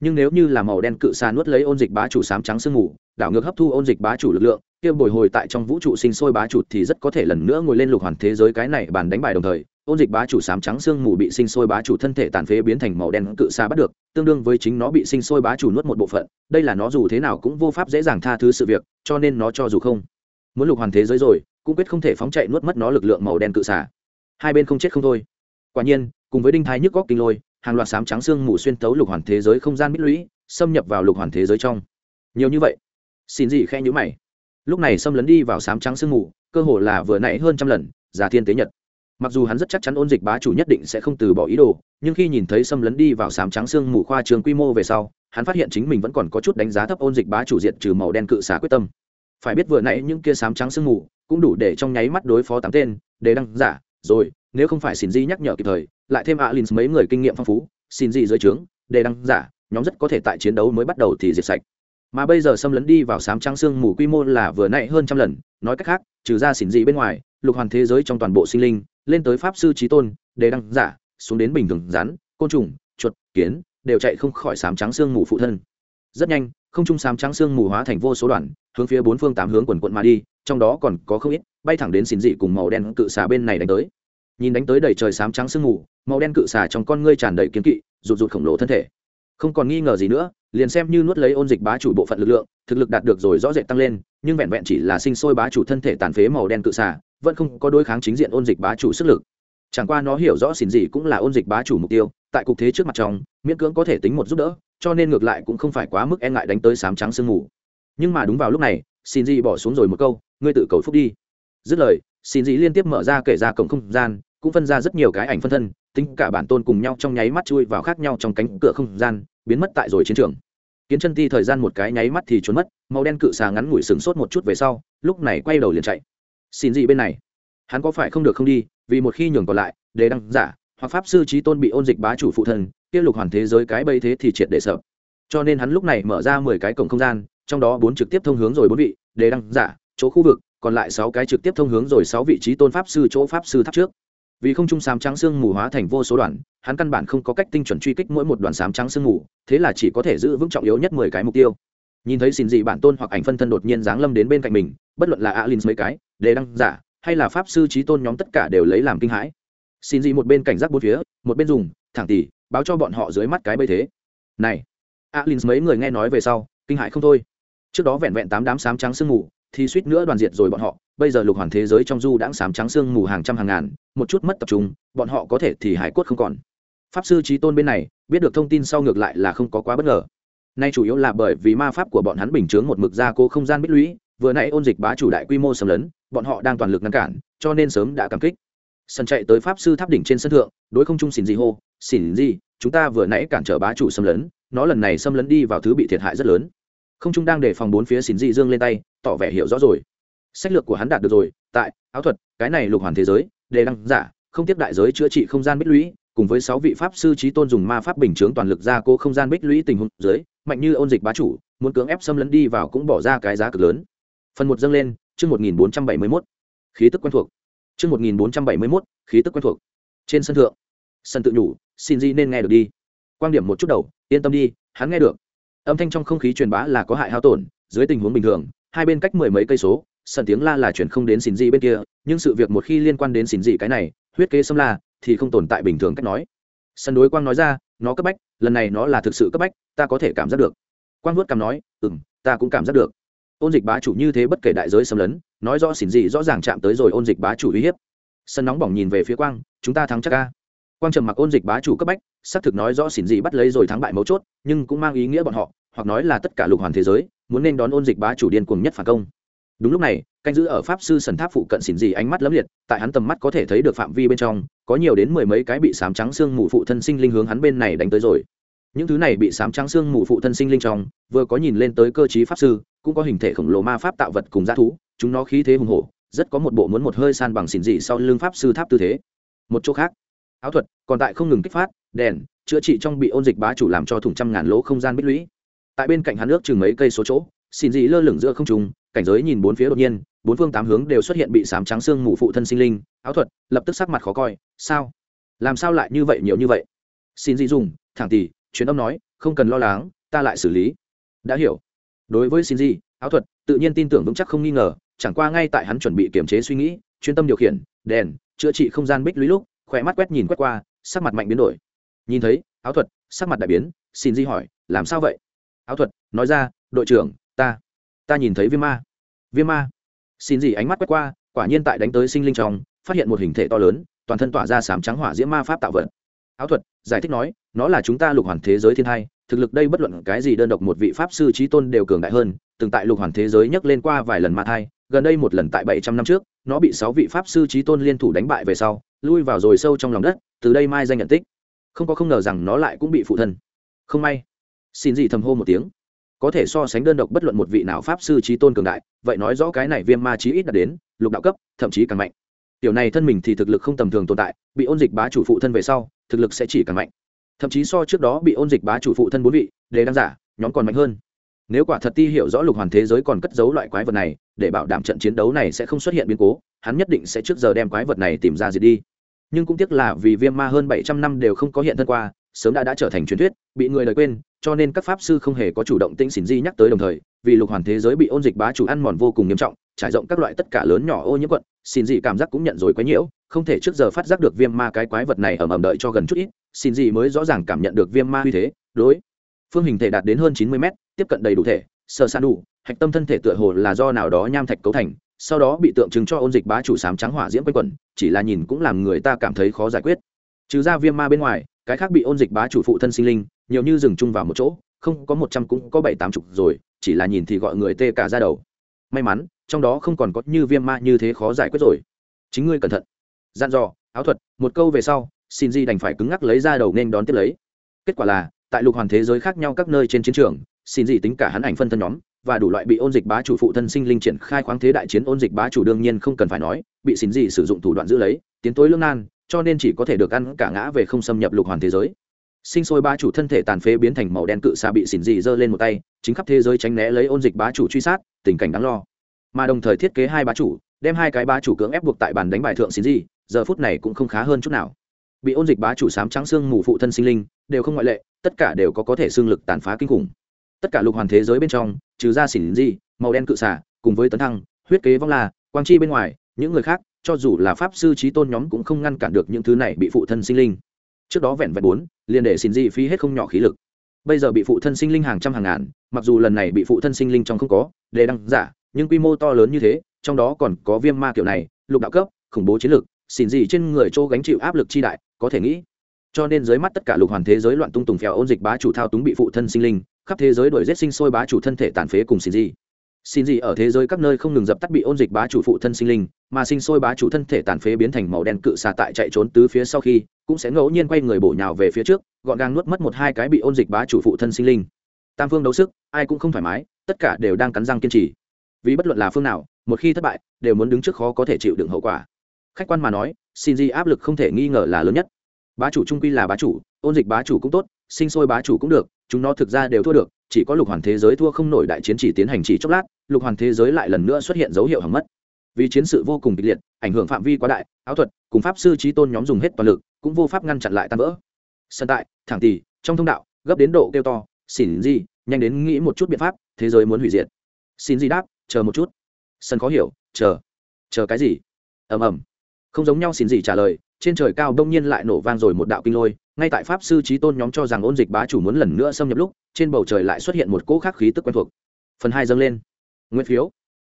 Nhưng nếu như là màu đen cự xà nuốt lấy ôn dịch bá chủ sám trắng sương mù, đảo ngược hấp thu ôn dịch bá chủ lực lượng kia bồi hồi tại trong vũ trụ sinh sôi bá chủ thì rất có thể lần nữa ngồi lên lục hoàn thế giới cái này bàn đánh bài đồng thời, ôn dịch bá chủ sám trắng xương mù bị sinh sôi bá chủ thân thể tàn phế biến thành màu đen cự xa bắt được, tương đương với chính nó bị sinh sôi bá chủ nuốt một bộ phận, đây là nó dù thế nào cũng vô pháp dễ dàng tha thứ sự việc, cho nên nó cho dù không muốn lục hoàn thế giới rồi, cũng quyết không thể phóng chạy nuốt mất nó lực lượng màu đen cự xà hai bên không chết không thôi. Quả nhiên, cùng với đinh thái nhức góc kinh lôi, hàng loạt sám trắng xương mù xuyên tấu lục hoàn thế giới không gian mít lũy, xâm nhập vào lục hoàn thế giới trong. Nhiều như vậy. Xin gì khe nhữ mày lúc này xâm lấn đi vào sám trắng sương mù, cơ hồ là vừa nãy hơn trăm lần, giả thiên tế nhật. Mặc dù hắn rất chắc chắn ôn dịch bá chủ nhất định sẽ không từ bỏ ý đồ, nhưng khi nhìn thấy xâm lấn đi vào sám trắng sương mù khoa trường quy mô về sau, hắn phát hiện chính mình vẫn còn có chút đánh giá thấp ôn dịch bá chủ diện trừ màu đen cự xả quyết tâm. Phải biết vừa nãy những kia sám trắng sương mù cũng đủ để trong nháy mắt đối phó tám tên, để đăng giả, rồi, nếu không phải xin di nhắc nhở kịp thời, lại thêm alin mấy người kinh nghiệm phong phú xin di dưới trướng, để đăng giả, nhóm rất có thể tại chiến đấu mới bắt đầu thì diệt sạch mà bây giờ xâm lấn đi vào sám trắng sương mù quy mô là vừa nãy hơn trăm lần. Nói cách khác, trừ ra xỉn dị bên ngoài, lục hoàn thế giới trong toàn bộ sinh linh, lên tới pháp sư trí tôn, đề đăng giả, xuống đến bình thường rắn, côn trùng, chuột, kiến, đều chạy không khỏi sám trắng sương mù phụ thân. Rất nhanh, không trung sám trắng sương mù hóa thành vô số đoàn, hướng phía bốn phương tám hướng quần quận mà đi, trong đó còn có không ít, bay thẳng đến xỉn dị cùng màu đen cự xà bên này đánh tới. Nhìn đánh tới đầy trời sám trắng sương mù, màu đen cự xà trong con ngươi tràn đầy kiến kỵ, rụt rụt khổng lồ thân thể không còn nghi ngờ gì nữa liền xem như nuốt lấy ôn dịch bá chủ bộ phận lực lượng thực lực đạt được rồi rõ rệt tăng lên nhưng vẹn vẹn chỉ là sinh sôi bá chủ thân thể tàn phế màu đen cự xả, vẫn không có đối kháng chính diện ôn dịch bá chủ sức lực. Chẳng qua nó hiểu rõ xỉn gì cũng là ôn dịch bá chủ mục tiêu tại cục thế trước mặt trong miễn cưỡng có thể tính một giúp đỡ cho nên ngược lại cũng không phải quá mức e ngại đánh tới sám trắng sương mù. Nhưng mà đúng vào lúc này xin dị bỏ xuống rồi một câu ngươi tự cầu phúc đi. Dứt lời xin dị liên tiếp mở ra kể ra cổng không gian cũng phân ra rất nhiều cái ảnh phân thân tính cả bản tôn cùng nhau trong nháy mắt chui vào khác nhau trong cánh cửa không gian biến mất tại rồi chiến trường. Kiến chân ti thời gian một cái nháy mắt thì trốn mất màu đen cự xà ngắn ngủi sừng sốt một chút về sau lúc này quay đầu liền chạy. Xin gì bên này? Hắn có phải không được không đi vì một khi nhường còn lại đề đăng giả hoặc pháp sư trí tôn bị ôn dịch bá chủ phụ thần, kia lục hoàn thế giới cái bây thế thì triệt để sợ. Cho nên hắn lúc này mở ra mười cái cổng không gian trong đó bốn trực tiếp thông hướng rồi bốn vị đề đăng giả chỗ khu vực còn lại sáu cái trực tiếp thông hướng rồi sáu vị trí tôn pháp sư chỗ pháp sư tháp trước vì không trung sám trắng xương mù hóa thành vô số đoàn, hắn căn bản không có cách tinh chuẩn truy kích mỗi một đoàn sám trắng xương mù, thế là chỉ có thể giữ vững trọng yếu nhất mười cái mục tiêu. Nhìn thấy xin dị bản tôn hoặc ảnh phân thân đột nhiên giáng lâm đến bên cạnh mình, bất luận là alin mấy cái đề đăng giả, hay là pháp sư trí tôn nhóm tất cả đều lấy làm kinh hãi. Xin dị một bên cảnh giác bốn phía, một bên dùng, thẳng tỉ báo cho bọn họ dưới mắt cái bây thế. Này. Alin mấy người nghe nói về sau, kinh hãi không thôi. Trước đó vẹn vẹn tám đám sám trắng sương mù thì suýt nữa đoàn diệt rồi bọn họ, bây giờ lục hoàn thế giới trong du đãng sám trắng sương mù hàng trăm hàng ngàn, một chút mất tập trung, bọn họ có thể thì hải cốt không còn. Pháp sư trí tôn bên này, biết được thông tin sau ngược lại là không có quá bất ngờ. Nay chủ yếu là bởi vì ma pháp của bọn hắn bình chướng một mực ra cố không gian bích lũy, vừa nãy ôn dịch bá chủ đại quy mô xâm lấn, bọn họ đang toàn lực ngăn cản, cho nên sớm đã cảm kích. Sân chạy tới pháp sư tháp đỉnh trên sân thượng, đối không trung xỉn gì hô xỉn gì chúng ta vừa nãy cản trở bá chủ xâm lấn, nó lần này xâm lấn đi vào thứ bị thiệt hại rất lớn. Không trung đang để phòng bốn phía xỉn dị dương lên tay tỏ vẻ hiểu rõ rồi. Sách lược của hắn đạt được rồi, tại áo thuật, cái này lục hoàn thế giới, đề đăng giả, không tiếp đại giới chữa trị không gian bích lũy, cùng với sáu vị pháp sư trí tôn dùng ma pháp bình chướng toàn lực ra cố không gian bích lũy tình huống dưới, mạnh như ôn dịch bá chủ, muốn cưỡng ép xâm lấn đi vào cũng bỏ ra cái giá cực lớn. Phần một dâng lên, chương một nghìn bốn trăm bảy mươi mốt. Khí tức quen thuộc. Chương một nghìn bốn trăm bảy mươi mốt, khí tức quen thuộc. Trên sân thượng, sân tự nhủ, xin di nên nghe được đi. Quan điểm một chút đầu, yên tâm đi, hắn nghe được. Âm thanh trong không khí truyền bá là có hại hao tổn, dưới tình huống bình thường hai bên cách mười mấy cây số sân tiếng la là chuyển không đến xin gì bên kia, nhưng sự việc một khi liên quan đến xin gì cái này, huyết kế xâm la thì không tồn tại bình thường cách nói. Sân đối quang nói ra, nó cấp bách, lần này nó là thực sự cấp bách, ta có thể cảm giác được. Quang vuốt cằm nói ừ m ta cũng cảm giác được. Ôn dịch bá chủ như thế bất kể đại giới xâm lấn, nói rõ xỉn gì rõ ràng chạm tới rồi ôn dịch bá chủ uy hiếp. Sân nóng bỏng nhìn về phía quang, chúng ta thắng chắc ca quang trầm mặc ôn dịch bá chủ cấp bách, xác thực nói rõ xỉn gì bắt lấy rồi thắng bại mấu chốt, nhưng cũng mang ý nghĩa bọn họ, hoặc nói là tất cả lục hoàn thế giới muốn nên đón ôn dịch bá chủ điên cuồng nhất phản công. Đúng lúc này, canh giữ ở pháp sư sần tháp phụ cận xỉn gì ánh mắt lấm liệt, tại hắn tầm mắt có thể thấy được phạm vi bên trong, có nhiều đến mười mấy cái bị sám trắng xương mù phụ thân sinh linh hướng hắn bên này đánh tới rồi. Những thứ này bị sám trắng xương mù phụ thân sinh linh trong, vừa có nhìn lên tới cơ chí pháp sư, cũng có hình thể khổng lồ ma pháp tạo vật cùng g thú, chúng nó khí thế hùng hổ, rất có một bộ muốn một hơi san bằng xỉn dị sau lưng pháp sư tháp tư thế. Một chỗ khác, áo thuật còn tại không ngừng kích phát, đèn, chữa trị trong bị ôn dịch bá chủ làm cho thủng trăm ngàn lỗ không gian bích lũy tại bên cạnh hắn nước chừng mấy cây số chỗ, xin dị lơ lửng giữa không trùng cảnh giới nhìn bốn phía đột nhiên, bốn phương tám hướng đều xuất hiện bị sám trắng xương mù phụ thân sinh linh, áo thuật, lập tức sắc mặt khó coi, sao? Làm sao lại như vậy nhiều như vậy? Xin dị dùng, thẳng tỷ chuyến âm nói, không cần lo lắng, ta lại xử lý. Đã hiểu. Đối với xin dị áo thuật, tự nhiên tin tưởng vững chắc không nghi ngờ, chẳng qua ngay tại hắn chuẩn bị kiềm chế suy nghĩ, chuyên tâm điều khiển, đèn, chữa trị không gian bích lũy lúc khỏe mắt quét nhìn quét qua, sắc mặt mạnh biến đổi. Nhìn thấy, áo thuật, sắc mặt đại biến, xin di hỏi, làm sao vậy? Áo thuật, nói ra, đội trưởng, ta ta nhìn thấy viêm ma. Viêm ma? Xin gì ánh mắt quét qua, quả nhiên tại đánh tới sinh linh trong, phát hiện một hình thể to lớn, toàn thân tỏa ra sám trắng hỏa diễm ma pháp tạo vật. Áo thuật, giải thích nói, nó là chúng ta lục hoàn thế giới thiên hai, thực lực đây bất luận cái gì đơn độc một vị pháp sư trí tôn đều cường đại hơn, từng tại lục hoàn thế giới nhấc lên qua vài lần ma thai, gần đây một lần tại bảy trăm năm trước, nó bị sáu vị pháp sư trí tôn liên thủ đánh bại về sau, lui vào rồi sâu trong lòng đất, từ đây mai danh nhận tích. Không có không ngờ rằng nó lại cũng bị phụ thân. Không may xin gì thầm hô một tiếng. Có thể so sánh đơn độc bất luận một vị nào pháp sư trí tôn cường đại, vậy nói rõ cái này viêm ma trí ít đạt đến, lục đạo cấp, thậm chí càng mạnh. Tiểu này thân mình thì thực lực không tầm thường tồn tại, bị ôn dịch bá chủ phụ thân về sau, thực lực sẽ chỉ càng mạnh. Thậm chí so trước đó bị ôn dịch bá chủ phụ thân bốn vị đề đăng giả, nhóm còn mạnh hơn. Nếu quả thật ti hiểu rõ lục hoàn thế giới còn cất giấu loại quái vật này, để bảo đảm trận chiến đấu này sẽ không xuất hiện biến cố, hắn nhất định sẽ trước giờ đem quái vật này tìm ra diệt đi. Nhưng cũng tiếc là vì viêm ma hơn bảy trăm năm đều không có hiện thân qua, sớm đã đã trở thành truyền thuyết, bị người lời quên cho nên các pháp sư không hề có chủ động tĩnh xỉn di nhắc tới đồng thời, vì lục hoàn thế giới bị ôn dịch bá chủ ăn mòn vô cùng nghiêm trọng, trải rộng các loại tất cả lớn nhỏ ô nhiễm quận xin dị cảm giác cũng nhận rồi quấy nhiễu, không thể trước giờ phát giác được viêm ma cái quái vật này ẩm ẩm đợi cho gần chút ít xin dị mới rõ ràng cảm nhận được viêm ma uy thế, đối phương hình thể đạt đến hơn chín mươi mét, tiếp cận đầy đủ thể sơ san đủ, hạch tâm thân thể tựa hồ là do nào đó nham thạch cấu thành, sau đó bị tượng trưng cho ôn dịch bá chủ sám trắng hỏa diễm quanh quẩn, chỉ là nhìn cũng làm người ta cảm thấy khó giải quyết. Trừ ra viêm ma bên ngoài, cái khác bị ôn dịch bá chủ phụ thân sinh linh nhiều như dừng chung vào một chỗ, không có một trăm cũng có bảy tám chục rồi, chỉ là nhìn thì gọi người tê cả ra đầu. May mắn, trong đó không còn có như viêm ma như thế khó giải quyết rồi. Chính ngươi cẩn thận. Dặn dò, áo thuật, một câu về sau, xin di đành phải cứng ngắc lấy ra đầu nên đón tiếp lấy. Kết quả là, tại lục hoàn thế giới khác nhau các nơi trên chiến trường, xin di tính cả hắn ảnh phân thân nhóm, và đủ loại bị ôn dịch bá chủ phụ thân sinh linh triển khai khoáng thế đại chiến ôn dịch bá chủ đương nhiên không cần phải nói, bị xin di sử dụng thủ đoạn giữ lấy, tiến tối lương nan, cho nên chỉ có thể được ăn cả ngã về không xâm nhập lục hoàn thế giới sinh sôi bá chủ thân thể tàn phế biến thành màu đen cự xà bị xỉn dị giơ lên một tay, chính khắp thế giới tránh né lấy ôn dịch bá chủ truy sát, tình cảnh đáng lo. Mà đồng thời thiết kế hai bá chủ, đem hai cái bá chủ cưỡng ép buộc tại bàn đánh bài thượng xỉn dị, giờ phút này cũng không khá hơn chút nào. Bị ôn dịch bá chủ sám trắng xương mù phụ thân sinh linh, đều không ngoại lệ, tất cả đều có có thể xương lực tàn phá kinh khủng. Tất cả lục hoàn thế giới bên trong, trừ ra xỉn dị, màu đen cự xà, cùng với tấn thăng, huyết kế vong la, quang chi bên ngoài, những người khác, cho dù là pháp sư trí tôn nhóm cũng không ngăn cản được những thứ này bị phụ thân sinh linh trước đó vẹn vẹn bốn, liền để xin di phí hết không nhỏ khí lực. Bây giờ bị phụ thân sinh linh hàng trăm hàng ngàn, mặc dù lần này bị phụ thân sinh linh trong không có đề đăng giả, nhưng quy mô to lớn như thế, trong đó còn có viêm ma kiểu này, lục đạo cấp, khủng bố chiến lược xin gì trên người châu gánh chịu áp lực chi đại, có thể nghĩ. Cho nên dưới mắt tất cả lục hoàn thế giới loạn tung tùng phèo ôn dịch bá chủ thao túng bị phụ thân sinh linh, khắp thế giới đổi rét sinh sôi bá chủ thân thể tàn phế cùng xin gì xin gì ở thế giới các nơi không ngừng dập tắt bị ôn dịch bá chủ phụ thân sinh linh, mà sinh sôi bá chủ thân thể tàn phế biến thành màu đen cự xà tại chạy trốn tứ phía sau khi, cũng sẽ ngẫu nhiên quay người bổ nhào về phía trước, gọn gàng nuốt mất một hai cái bị ôn dịch bá chủ phụ thân sinh linh. Tam phương đấu sức, ai cũng không thoải mái, tất cả đều đang cắn răng kiên trì. Vì bất luận là phương nào, một khi thất bại, đều muốn đứng trước khó có thể chịu đựng hậu quả. Khách quan mà nói, xin gì áp lực không thể nghi ngờ là lớn nhất. Bá chủ trung quy là bá chủ, ôn dịch bá chủ cũng tốt, sinh sôi bá chủ cũng được, chúng nó thực ra đều thua được, chỉ có lục hoàn thế giới thua không nổi đại chiến chỉ tiến hành chỉ chốc lát lục hoàn thế giới lại lần nữa xuất hiện dấu hiệu hỏng mất. Vì chiến sự vô cùng kịch liệt, ảnh hưởng phạm vi quá đại, áo thuật cùng pháp sư trí tôn nhóm dùng hết toàn lực, cũng vô pháp ngăn chặn lại tan vỡ. Sân tại, thẳng tỳ trong thông đạo, gấp đến độ kêu to xỉn gì nhanh đến nghĩ một chút biện pháp, thế giới muốn hủy diệt. Xin gì đáp, chờ một chút. Sân khó hiểu, chờ chờ cái gì? Ầm ầm. Không giống nhau xin gì trả lời, trên trời cao đông nhiên lại nổ vang rồi một đạo kinh lôi, ngay tại pháp sư trí tôn nhóm cho rằng ôn dịch bá chủ muốn lần nữa xâm nhập lúc, trên bầu trời lại xuất hiện một cỗ khắc khí tức quen thuộc. Phần hai dâng lên nguyên phiếu.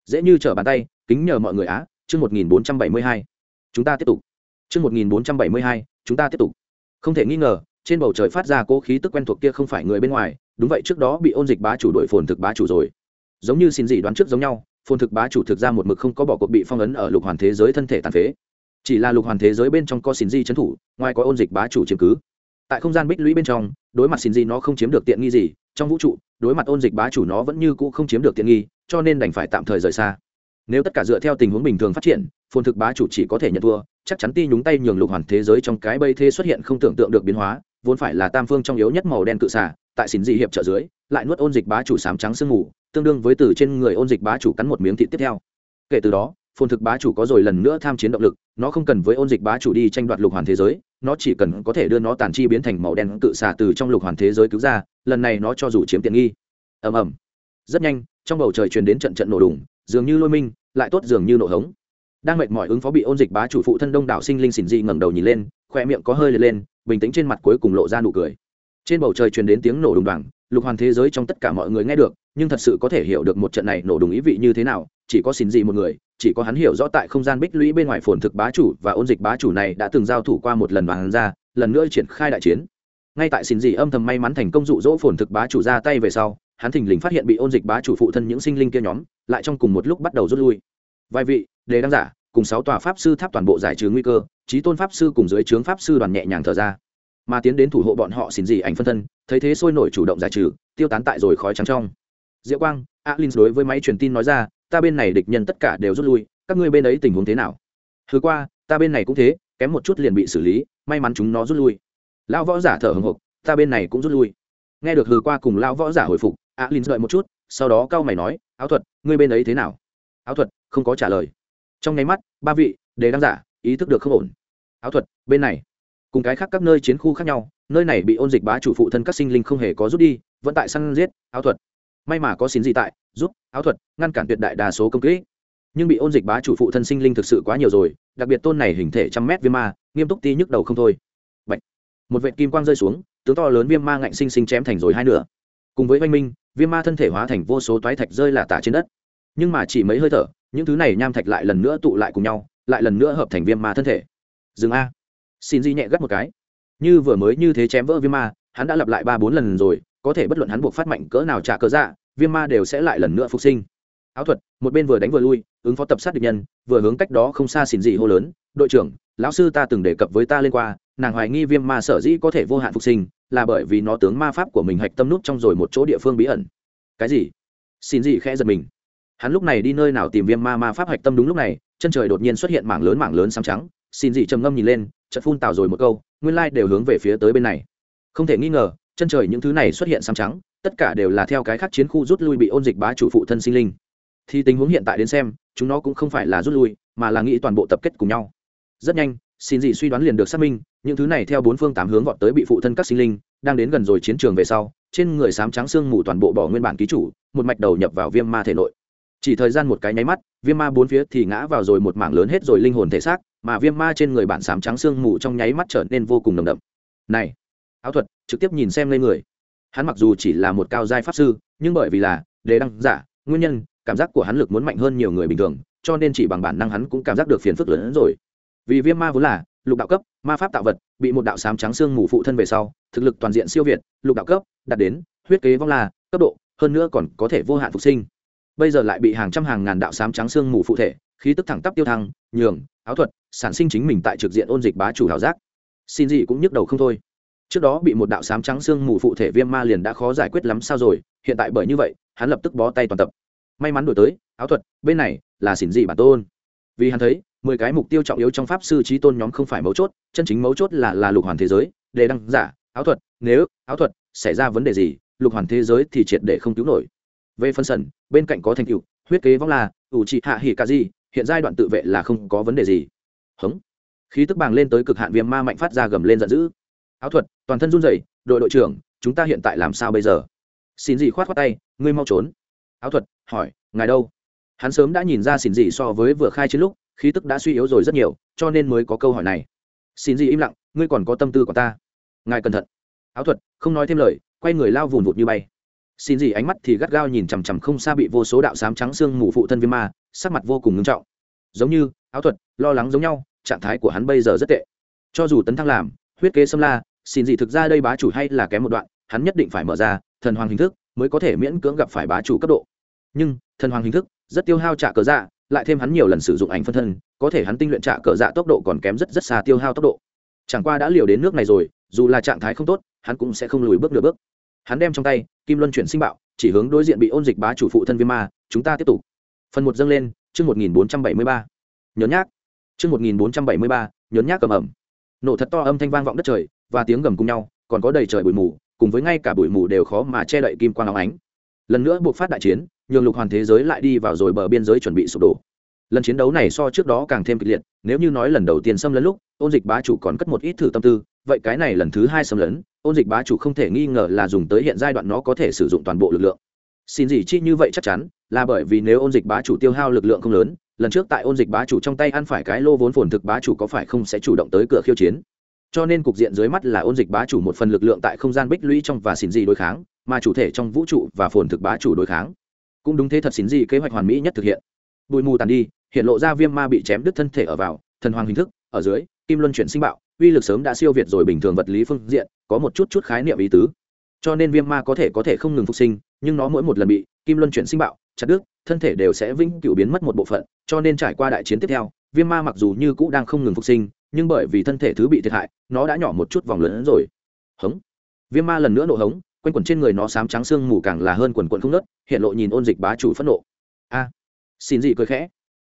Dễ như trở bàn tay, kính nhờ mọi người á, chương một nghìn bốn trăm bảy mươi hai. Chúng ta tiếp tục. Chương một nghìn bốn trăm bảy mươi hai, chúng ta tiếp tục. Không thể nghi ngờ, trên bầu trời phát ra cố khí tức quen thuộc kia không phải người bên ngoài, đúng vậy trước đó bị ôn dịch bá chủ đội phồn thực bá chủ rồi. Giống như xin dị đoán trước giống nhau, phồn thực bá chủ thực ra một mực không có bỏ cuộc bị phong ấn ở lục hoàn thế giới thân thể tàn phế. Chỉ là lục hoàn thế giới bên trong có xin di trấn thủ, ngoài có ôn dịch bá chủ chiếm cứ. Tại không gian bích lũy bên trong, đối mặt xin di nó không chiếm được tiện nghi gì, trong vũ trụ, đối mặt ôn dịch bá chủ nó vẫn như cũ không chiếm được tiện nghi cho nên đành phải tạm thời rời xa. Nếu tất cả dựa theo tình huống bình thường phát triển, phồn thực bá chủ chỉ có thể nhận thua, chắc chắn ti nhúng tay nhường lục hoàn thế giới trong cái bây thế xuất hiện không tưởng tượng được biến hóa, vốn phải là tam phương trong yếu nhất màu đen cự xả tại xỉn dị hiệp trợ dưới, lại nuốt ôn dịch bá chủ sám trắng sương mù, tương đương với từ trên người ôn dịch bá chủ cắn một miếng thịt tiếp theo. Kể từ đó, phồn thực bá chủ có rồi lần nữa tham chiến động lực, nó không cần với ôn dịch bá chủ đi tranh đoạt lục hoàn thế giới, nó chỉ cần có thể đưa nó tàn chi biến thành màu đen cự xả từ trong lục hoàn thế giới cứu ra, lần này nó cho dù chiếm tiện nghi. Ầm ầm. Rất nhanh trong bầu trời truyền đến trận trận nổ đùng dường như lôi minh lại tốt dường như nổ hống. Đang mệt mỏi ứng phó bị ôn dịch bá chủ phụ thân đông đảo sinh linh xỉn dị ngẩng đầu nhìn lên khoe miệng có hơi lên, lên bình tĩnh trên mặt cuối cùng lộ ra nụ cười. Trên bầu trời truyền đến tiếng nổ đùng đoàng lục hoàn thế giới trong tất cả mọi người nghe được nhưng thật sự có thể hiểu được một trận này nổ đùng ý vị như thế nào chỉ có xỉn dị một người chỉ có hắn hiểu rõ tại không gian bích lũy bên ngoài phồn thực bá chủ và ôn dịch bá chủ này đã từng giao thủ qua một lần bằng ra lần nữa triển khai đại chiến. Ngay tại xỉn dị âm thầm may mắn thành công dụ dỗ phồn thực bá chủ ra tay về sau hắn thình lình phát hiện bị ôn dịch bá chủ phụ thân những sinh linh kia nhóm, lại trong cùng một lúc bắt đầu rút lui. Vài vị, đề đăng giả, cùng sáu tòa pháp sư tháp toàn bộ giải trừ nguy cơ trí tôn pháp sư cùng dưới trướng pháp sư đoàn nhẹ nhàng thở ra. Mà tiến đến thủ hộ bọn họ xin gì ảnh phân thân, thấy thế sôi nổi chủ động giải trừ, tiêu tán tại rồi khói trắng trong. Diệu quang alin đối với máy truyền tin nói ra, ta bên này địch nhân tất cả đều rút lui, các ngươi bên ấy tình huống thế nào? Thứ qua, ta bên này cũng thế, kém một chút liền bị xử lý, may mắn chúng nó rút lui. Lão võ giả thở hồng hộc ta bên này cũng rút lui. Nghe được hừ qua cùng lão võ giả hồi phục alin đợi một chút, sau đó cao mày nói, áo thuật, ngươi bên ấy thế nào? Áo thuật? Không có trả lời. Trong nháy mắt, ba vị, đề đăng giả, ý thức được không ổn. Áo thuật, bên này. Cùng cái khác các nơi chiến khu khác nhau, nơi này bị ôn dịch bá chủ phụ thân các sinh linh không hề có rút đi, vẫn tại săn giết, áo thuật. May mà có xin gì tại, giúp, áo thuật, ngăn cản tuyệt đại đa số công kỹ nhưng bị ôn dịch bá chủ phụ thân sinh linh thực sự quá nhiều rồi, đặc biệt tôn này hình thể trăm mét viêm ma, nghiêm túc ti nhức đầu không thôi. Bạch. một vệ kim quang rơi xuống, tướng to lớn viêm ma ngạnh sinh sinh chém thành rồi hai nửa cùng với oanh minh, viêm ma thân thể hóa thành vô số toái thạch rơi là tả trên đất. Nhưng mà chỉ mấy hơi thở, những thứ này nham thạch lại lần nữa tụ lại cùng nhau, lại lần nữa hợp thành viêm ma thân thể. Dừng a. Xin di nhẹ gắt một cái. Như vừa mới như thế chém vỡ viêm ma, hắn đã lặp lại ba bốn lần rồi, có thể bất luận hắn buộc phát mạnh cỡ nào trả cớ dạ viêm ma đều sẽ lại lần nữa phục sinh. Áo thuật, một bên vừa đánh vừa lui, ứng phó tập sát địch nhân, vừa hướng cách đó không xa xỉn dị hô lớn, đội trưởng, lão sư ta từng đề cập với ta lên qua, nàng hoài nghi viêm ma sở dĩ có thể vô hạn phục sinh là bởi vì nó tướng ma pháp của mình hạch tâm nút trong rồi một chỗ địa phương bí ẩn. Cái gì? Xin gì khẽ giật mình. Hắn lúc này đi nơi nào tìm viêm ma ma pháp hạch tâm đúng lúc này, chân trời đột nhiên xuất hiện mảng lớn mảng lớn xám trắng. Xin dị trầm ngâm nhìn lên, chợt phun tào rồi một câu, nguyên lai đều hướng về phía tới bên này. Không thể nghi ngờ, chân trời những thứ này xuất hiện xám trắng, tất cả đều là theo cái khác chiến khu rút lui bị ôn dịch bá chủ phụ thân sinh linh. Thì tình huống hiện tại đến xem, chúng nó cũng không phải là rút lui, mà là nghĩ toàn bộ tập kết cùng nhau. Rất nhanh xin dị suy đoán liền được xác minh, những thứ này theo bốn phương tám hướng vọt tới bị phụ thân các sinh linh, đang đến gần rồi chiến trường về sau, trên người sám trắng xương mù toàn bộ bỏ nguyên bản ký chủ, một mạch đầu nhập vào viêm ma thể nội. Chỉ thời gian một cái nháy mắt, viêm ma bốn phía thì ngã vào rồi một mảng lớn hết rồi linh hồn thể xác, mà viêm ma trên người bản sám trắng xương mù trong nháy mắt trở nên vô cùng nồng đậm. Này, áo thuật, trực tiếp nhìn xem lên người. Hắn mặc dù chỉ là một cao giai pháp sư, nhưng bởi vì là đề đăng giả, nguyên nhân, cảm giác của hắn lực muốn mạnh hơn nhiều người bình thường, cho nên chỉ bằng bản năng hắn cũng cảm giác được phiền phức lớn hơn rồi vì viêm ma vốn là, lục đạo cấp, ma pháp tạo vật, bị một đạo sám trắng xương mù phụ thân về sau, thực lực toàn diện siêu việt, lục đạo cấp, đạt đến, huyết kế vong là, cấp độ, hơn nữa còn có thể vô hạn phục sinh. Bây giờ lại bị hàng trăm hàng ngàn đạo sám trắng xương mù phụ thể, khí tức thẳng tắp tiêu thăng, nhường, áo thuật, sản sinh chính mình tại trực diện ôn dịch bá chủ hảo giác. Xin gì cũng nhức đầu không thôi. Trước đó bị một đạo sám trắng xương mù phụ thể viêm ma liền đã khó giải quyết lắm sao rồi, hiện tại bởi như vậy, hắn lập tức bó tay toàn tập. May mắn đổi tới, áo thuật, bên này là xỉn dị bản tôn. Vì hắn thấy mười cái mục tiêu trọng yếu trong pháp sư trí tôn nhóm không phải mấu chốt, chân chính mấu chốt là là lục hoàn thế giới Đề đăng giả, áo thuật, nếu, áo thuật, xảy ra vấn đề gì, lục hoàn thế giới thì triệt để không cứu nổi. Về phân sần, bên cạnh có thành tựu, huyết kế vong là, ủ trị hạ hỉ cả gì, hiện giai đoạn tự vệ là không có vấn đề gì. Hống. Khí tức bàng lên tới cực hạn viêm ma mạnh phát ra gầm lên giận dữ. Áo thuật, toàn thân run rẩy, đội đội trưởng, chúng ta hiện tại làm sao bây giờ? Xin gì khoát khoát tay, ngươi mau trốn. Áo thuật, hỏi, ngài đâu? Hắn sớm đã nhìn ra xin gì so với vừa khai chiến lúc khí tức đã suy yếu rồi rất nhiều, cho nên mới có câu hỏi này. Xin gì im lặng, ngươi còn có tâm tư của ta. Ngài cẩn thận. Áo thuật, không nói thêm lời, quay người lao vùn vụt như bay. Xin gì ánh mắt thì gắt gao nhìn chằm chằm không xa bị vô số đạo sám trắng xương mù phụ thân viêm ma, sắc mặt vô cùng ngưng trọng. Giống như, áo thuật, lo lắng giống nhau, trạng thái của hắn bây giờ rất tệ. Cho dù tấn thăng làm, huyết kế xâm la, xin gì thực ra đây bá chủ hay là kém một đoạn, hắn nhất định phải mở ra thần hoàng hình thức mới có thể miễn cưỡng gặp phải bá chủ cấp độ. Nhưng, thần hoàng hình thức rất tiêu hao trả cờ dạ lại thêm hắn nhiều lần sử dụng ảnh phân thân, có thể hắn tinh luyện trạ cờ dạ tốc độ còn kém rất rất xa tiêu hao tốc độ. Chẳng qua đã liều đến nước này rồi, dù là trạng thái không tốt, hắn cũng sẽ không lùi bước nửa bước. Hắn đem trong tay, kim luân chuyển sinh bạo, chỉ hướng đối diện bị ôn dịch bá chủ phụ thân viêm ma, chúng ta tiếp tục. Phần một dâng lên, chương một nghìn bốn trăm bảy mươi ba. Nhớ nhác. Chương một nghìn bốn trăm bảy mươi ba nhớ nhác cầm ẩm. Nổ thật to âm thanh vang vọng đất trời, và tiếng gầm cùng nhau, còn có đầy trời bụi mù, cùng với ngay cả bụi mù đều khó mà che đậy kim quang áo ánh. Lần nữa buộc phát đại chiến nhường lục hoàn thế giới lại đi vào rồi bờ biên giới chuẩn bị sụp đổ. Lần chiến đấu này so trước đó càng thêm kịch liệt, nếu như nói lần đầu tiên xâm lấn lúc, ôn dịch bá chủ còn cất một ít thử tâm tư, vậy cái này lần thứ hai xâm lấn, ôn dịch bá chủ không thể nghi ngờ là dùng tới hiện giai đoạn nó có thể sử dụng toàn bộ lực lượng. Xin gì chi như vậy chắc chắn, là bởi vì nếu ôn dịch bá chủ tiêu hao lực lượng không lớn, lần trước tại ôn dịch bá chủ trong tay ăn phải cái lô vốn phồn thực bá chủ có phải không sẽ chủ động tới cửa khiêu chiến. Cho nên cục diện dưới mắt là ôn dịch bá chủ một phần lực lượng tại không gian bích lũy trong và xin gì đối kháng, mà chủ thể trong vũ trụ và phồn thực bá chủ đối kháng cũng đúng thế thật xin gì kế hoạch hoàn mỹ nhất thực hiện. Bụi mù tàn đi, hiện lộ ra viêm ma bị chém đứt thân thể ở vào, thần hoàng hình thức, ở dưới, kim luân chuyển sinh bạo, uy lực sớm đã siêu việt rồi bình thường vật lý phương diện, có một chút chút khái niệm ý tứ. Cho nên viêm ma có thể có thể không ngừng phục sinh, nhưng nó mỗi một lần bị kim luân chuyển sinh bạo, chặt đứt, thân thể đều sẽ vĩnh cửu biến mất một bộ phận, cho nên trải qua đại chiến tiếp theo, viêm ma mặc dù như cũ đang không ngừng phục sinh, nhưng bởi vì thân thể thứ bị thiệt hại, nó đã nhỏ một chút vòng lớn rồi. Hống. Viêm ma lần nữa nổ hống quanh quẩn trên người nó sám trắng xương mù càng là hơn quần quần không nớt, hiện lộ nhìn ôn dịch bá chủ phẫn nộ. A, xin gì cười khẽ.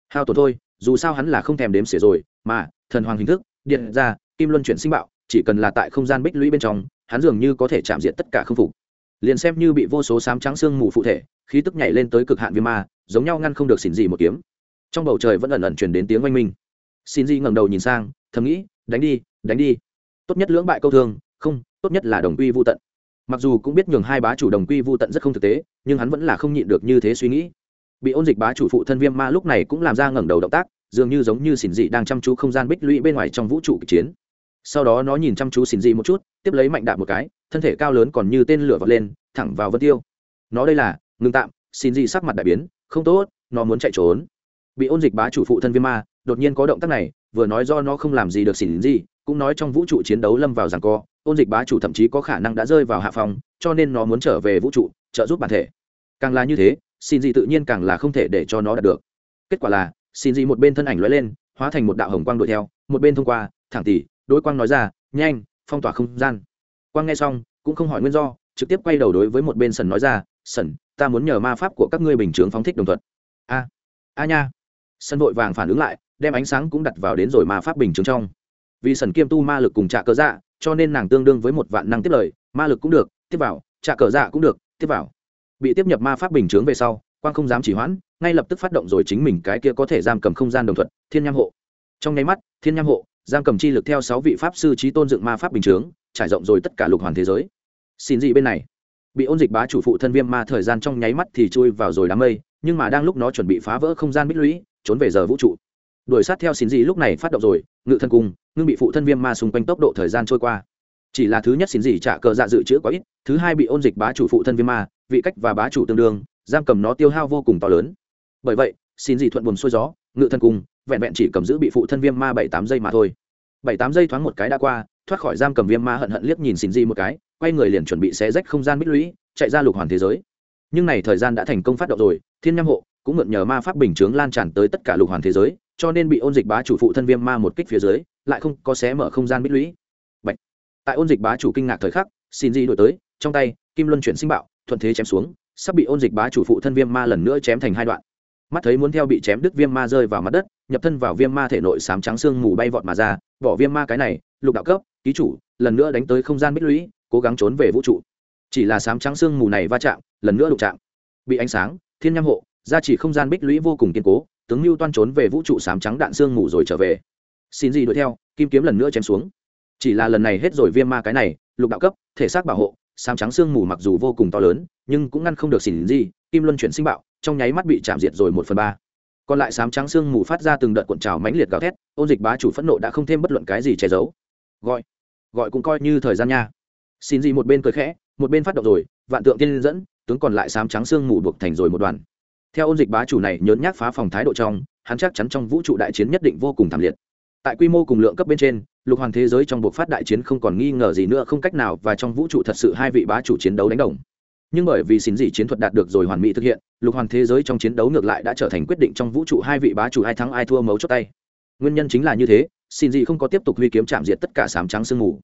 Hao tổn thôi, dù sao hắn là không thèm đếm xỉa rồi, mà, thần hoàng hình thức, điện ra, kim luân chuyển sinh bạo, chỉ cần là tại không gian bích lũy bên trong, hắn dường như có thể chạm diện tất cả không phục. Liền xem như bị vô số sám trắng xương mù phụ thể, khí tức nhảy lên tới cực hạn viêm ma, giống nhau ngăn không được xin gì một kiếm. Trong bầu trời vẫn ẩn ẩn truyền đến tiếng oanh minh. Xin gì ngẩng đầu nhìn sang, thầm nghĩ, đánh đi đánh đi. Tốt nhất lưỡng bại câu thương, không, tốt nhất là đồng quy vô tận mặc dù cũng biết nhường hai bá chủ đồng quy vô tận rất không thực tế, nhưng hắn vẫn là không nhịn được như thế suy nghĩ. Bị ôn dịch bá chủ phụ thân viêm ma lúc này cũng làm ra ngẩng đầu động tác, dường như giống như xỉn dị đang chăm chú không gian bích lũy bên ngoài trong vũ trụ kịch chiến. Sau đó nó nhìn chăm chú xỉn dị một chút, tiếp lấy mạnh đạp một cái, thân thể cao lớn còn như tên lửa vọt lên, thẳng vào vân tiêu. Nó đây là ngừng tạm, xỉn dị sắc mặt đại biến, không tốt, nó muốn chạy trốn. Bị ôn dịch bá chủ phụ thân viêm ma, đột nhiên có động tác này, vừa nói do nó không làm gì được xỉn dị, cũng nói trong vũ trụ chiến đấu lâm vào giằng co ôn dịch bá chủ thậm chí có khả năng đã rơi vào hạ phòng cho nên nó muốn trở về vũ trụ, trợ giúp bản thể. Càng là như thế xin gì tự nhiên càng là không thể để cho nó đạt được. Kết quả là xin gì một bên thân ảnh lóe lên, hóa thành một đạo hồng quang đuổi theo, một bên thông qua, thẳng tỷ, đối quang nói ra, nhanh, phong tỏa không gian. Quang nghe xong, cũng không hỏi nguyên do, trực tiếp quay đầu đối với một bên sần nói ra, sần, ta muốn nhờ ma pháp của các ngươi bình chướng phóng thích đồng thuận. A a nha. Sân vội vàng phản ứng lại, đem ánh sáng cũng đặt vào đến rồi ma pháp bình chướng trong vì sần kiêm tu ma lực cùng trả cờ dạ cho nên nàng tương đương với một vạn năng tiếp lời, ma lực cũng được, tiếp vào, trả cờ dạ cũng được, tiếp vào. Bị tiếp nhập ma pháp bình chướng về sau, quang không dám chỉ hoãn, ngay lập tức phát động rồi chính mình cái kia có thể giam cầm không gian đồng thuận, thiên nham hộ. Trong nháy mắt, thiên nham hộ, giam cầm chi lực theo sáu vị pháp sư trí tôn dựng ma pháp bình chướng, trải rộng rồi tất cả lục hoàn thế giới. Xin dị bên này. Bị ôn dịch bá chủ phụ thân viêm ma thời gian trong nháy mắt thì chui vào rồi đám mây, nhưng mà đang lúc nó chuẩn bị phá vỡ không gian bích lũy, trốn về giờ vũ trụ. Đuổi sát theo xin dị lúc này phát động rồi, ngự thân cung ngưng bị phụ thân viêm ma xung quanh tốc độ thời gian trôi qua. Chỉ là thứ nhất xin gì trả cờ dạ dự trữ quá ít, thứ hai bị ôn dịch bá chủ phụ thân viêm ma, vị cách và bá chủ tương đương, giam cầm nó tiêu hao vô cùng to lớn. Bởi vậy, xin gì thuận buồm xuôi gió, ngự thân cung vẹn vẹn chỉ cầm giữ bị phụ thân viêm ma bảy tám giây mà thôi. Bảy tám giây thoáng một cái đã qua, thoát khỏi giam cầm viêm ma hận hận liếc nhìn xin gì một cái, quay người liền chuẩn bị xé rách không gian bích lũy, chạy ra lục hoàn thế giới. Nhưng này thời gian đã thành công phát động rồi, thiên nham hộ, cũng mượn nhờ ma pháp bình chướng lan tràn tới tất cả lục hoàn thế giới, cho nên bị ôn dịch bá chủ phụ thân viêm ma một kích phía dưới lại không có xé mở không gian bích lũy. Bạch. tại ôn dịch bá chủ kinh ngạc thời khắc, xin gì đổi tới, trong tay, kim luân chuyển sinh bạo, thuận thế chém xuống, sắp bị ôn dịch bá chủ phụ thân viêm ma lần nữa chém thành hai đoạn. Mắt thấy muốn theo bị chém đứt viêm ma rơi vào mặt đất, nhập thân vào viêm ma thể nội sám trắng xương mù bay vọt mà ra, bỏ viêm ma cái này, lục đạo cấp, ký chủ, lần nữa đánh tới không gian bích lũy, cố gắng trốn về vũ trụ. Chỉ là sám trắng xương mù này va chạm, lần nữa đụng chạm. Bị ánh sáng, thiên nham hộ gia chỉ không gian bích lũy vô cùng kiên cố, tướng mưu toan trốn về vũ trụ sám trắng đạn xương mù rồi trở về xin gì đuổi theo, kim kiếm lần nữa chém xuống. Chỉ là lần này hết rồi viêm ma cái này, lục đạo cấp, thể xác bảo hộ sám trắng xương mù mặc dù vô cùng to lớn, nhưng cũng ngăn không được xỉn gì, kim luân chuyển sinh bạo, trong nháy mắt bị chạm diệt rồi một phần ba. Còn lại sám trắng xương mù phát ra từng đợt cuộn trào mãnh liệt gào thét, ôn dịch bá chủ phẫn nộ đã không thêm bất luận cái gì che giấu. Gọi gọi cũng coi như thời gian nha. Xin gì một bên cười khẽ, một bên phát động rồi, vạn tượng tiên dẫn, tướng còn lại sám trắng xương mù buộc thành rồi một đoàn. Theo ôn dịch bá chủ này nhớn nhác phá phòng thái độ trong, hắn chắc chắn trong vũ trụ đại chiến nhất định vô cùng thảm liệt tại quy mô cùng lượng cấp bên trên, lục hoàn thế giới trong buộc phát đại chiến không còn nghi ngờ gì nữa, không cách nào và trong vũ trụ thật sự hai vị bá chủ chiến đấu đánh đồng. Nhưng bởi vì xin dị chiến thuật đạt được rồi hoàn mỹ thực hiện, lục hoàn thế giới trong chiến đấu ngược lại đã trở thành quyết định trong vũ trụ hai vị bá chủ ai thắng ai thua mấu chốt tay. Nguyên nhân chính là như thế, xin dị không có tiếp tục huy kiếm chạm diệt tất cả sám trắng sương mù.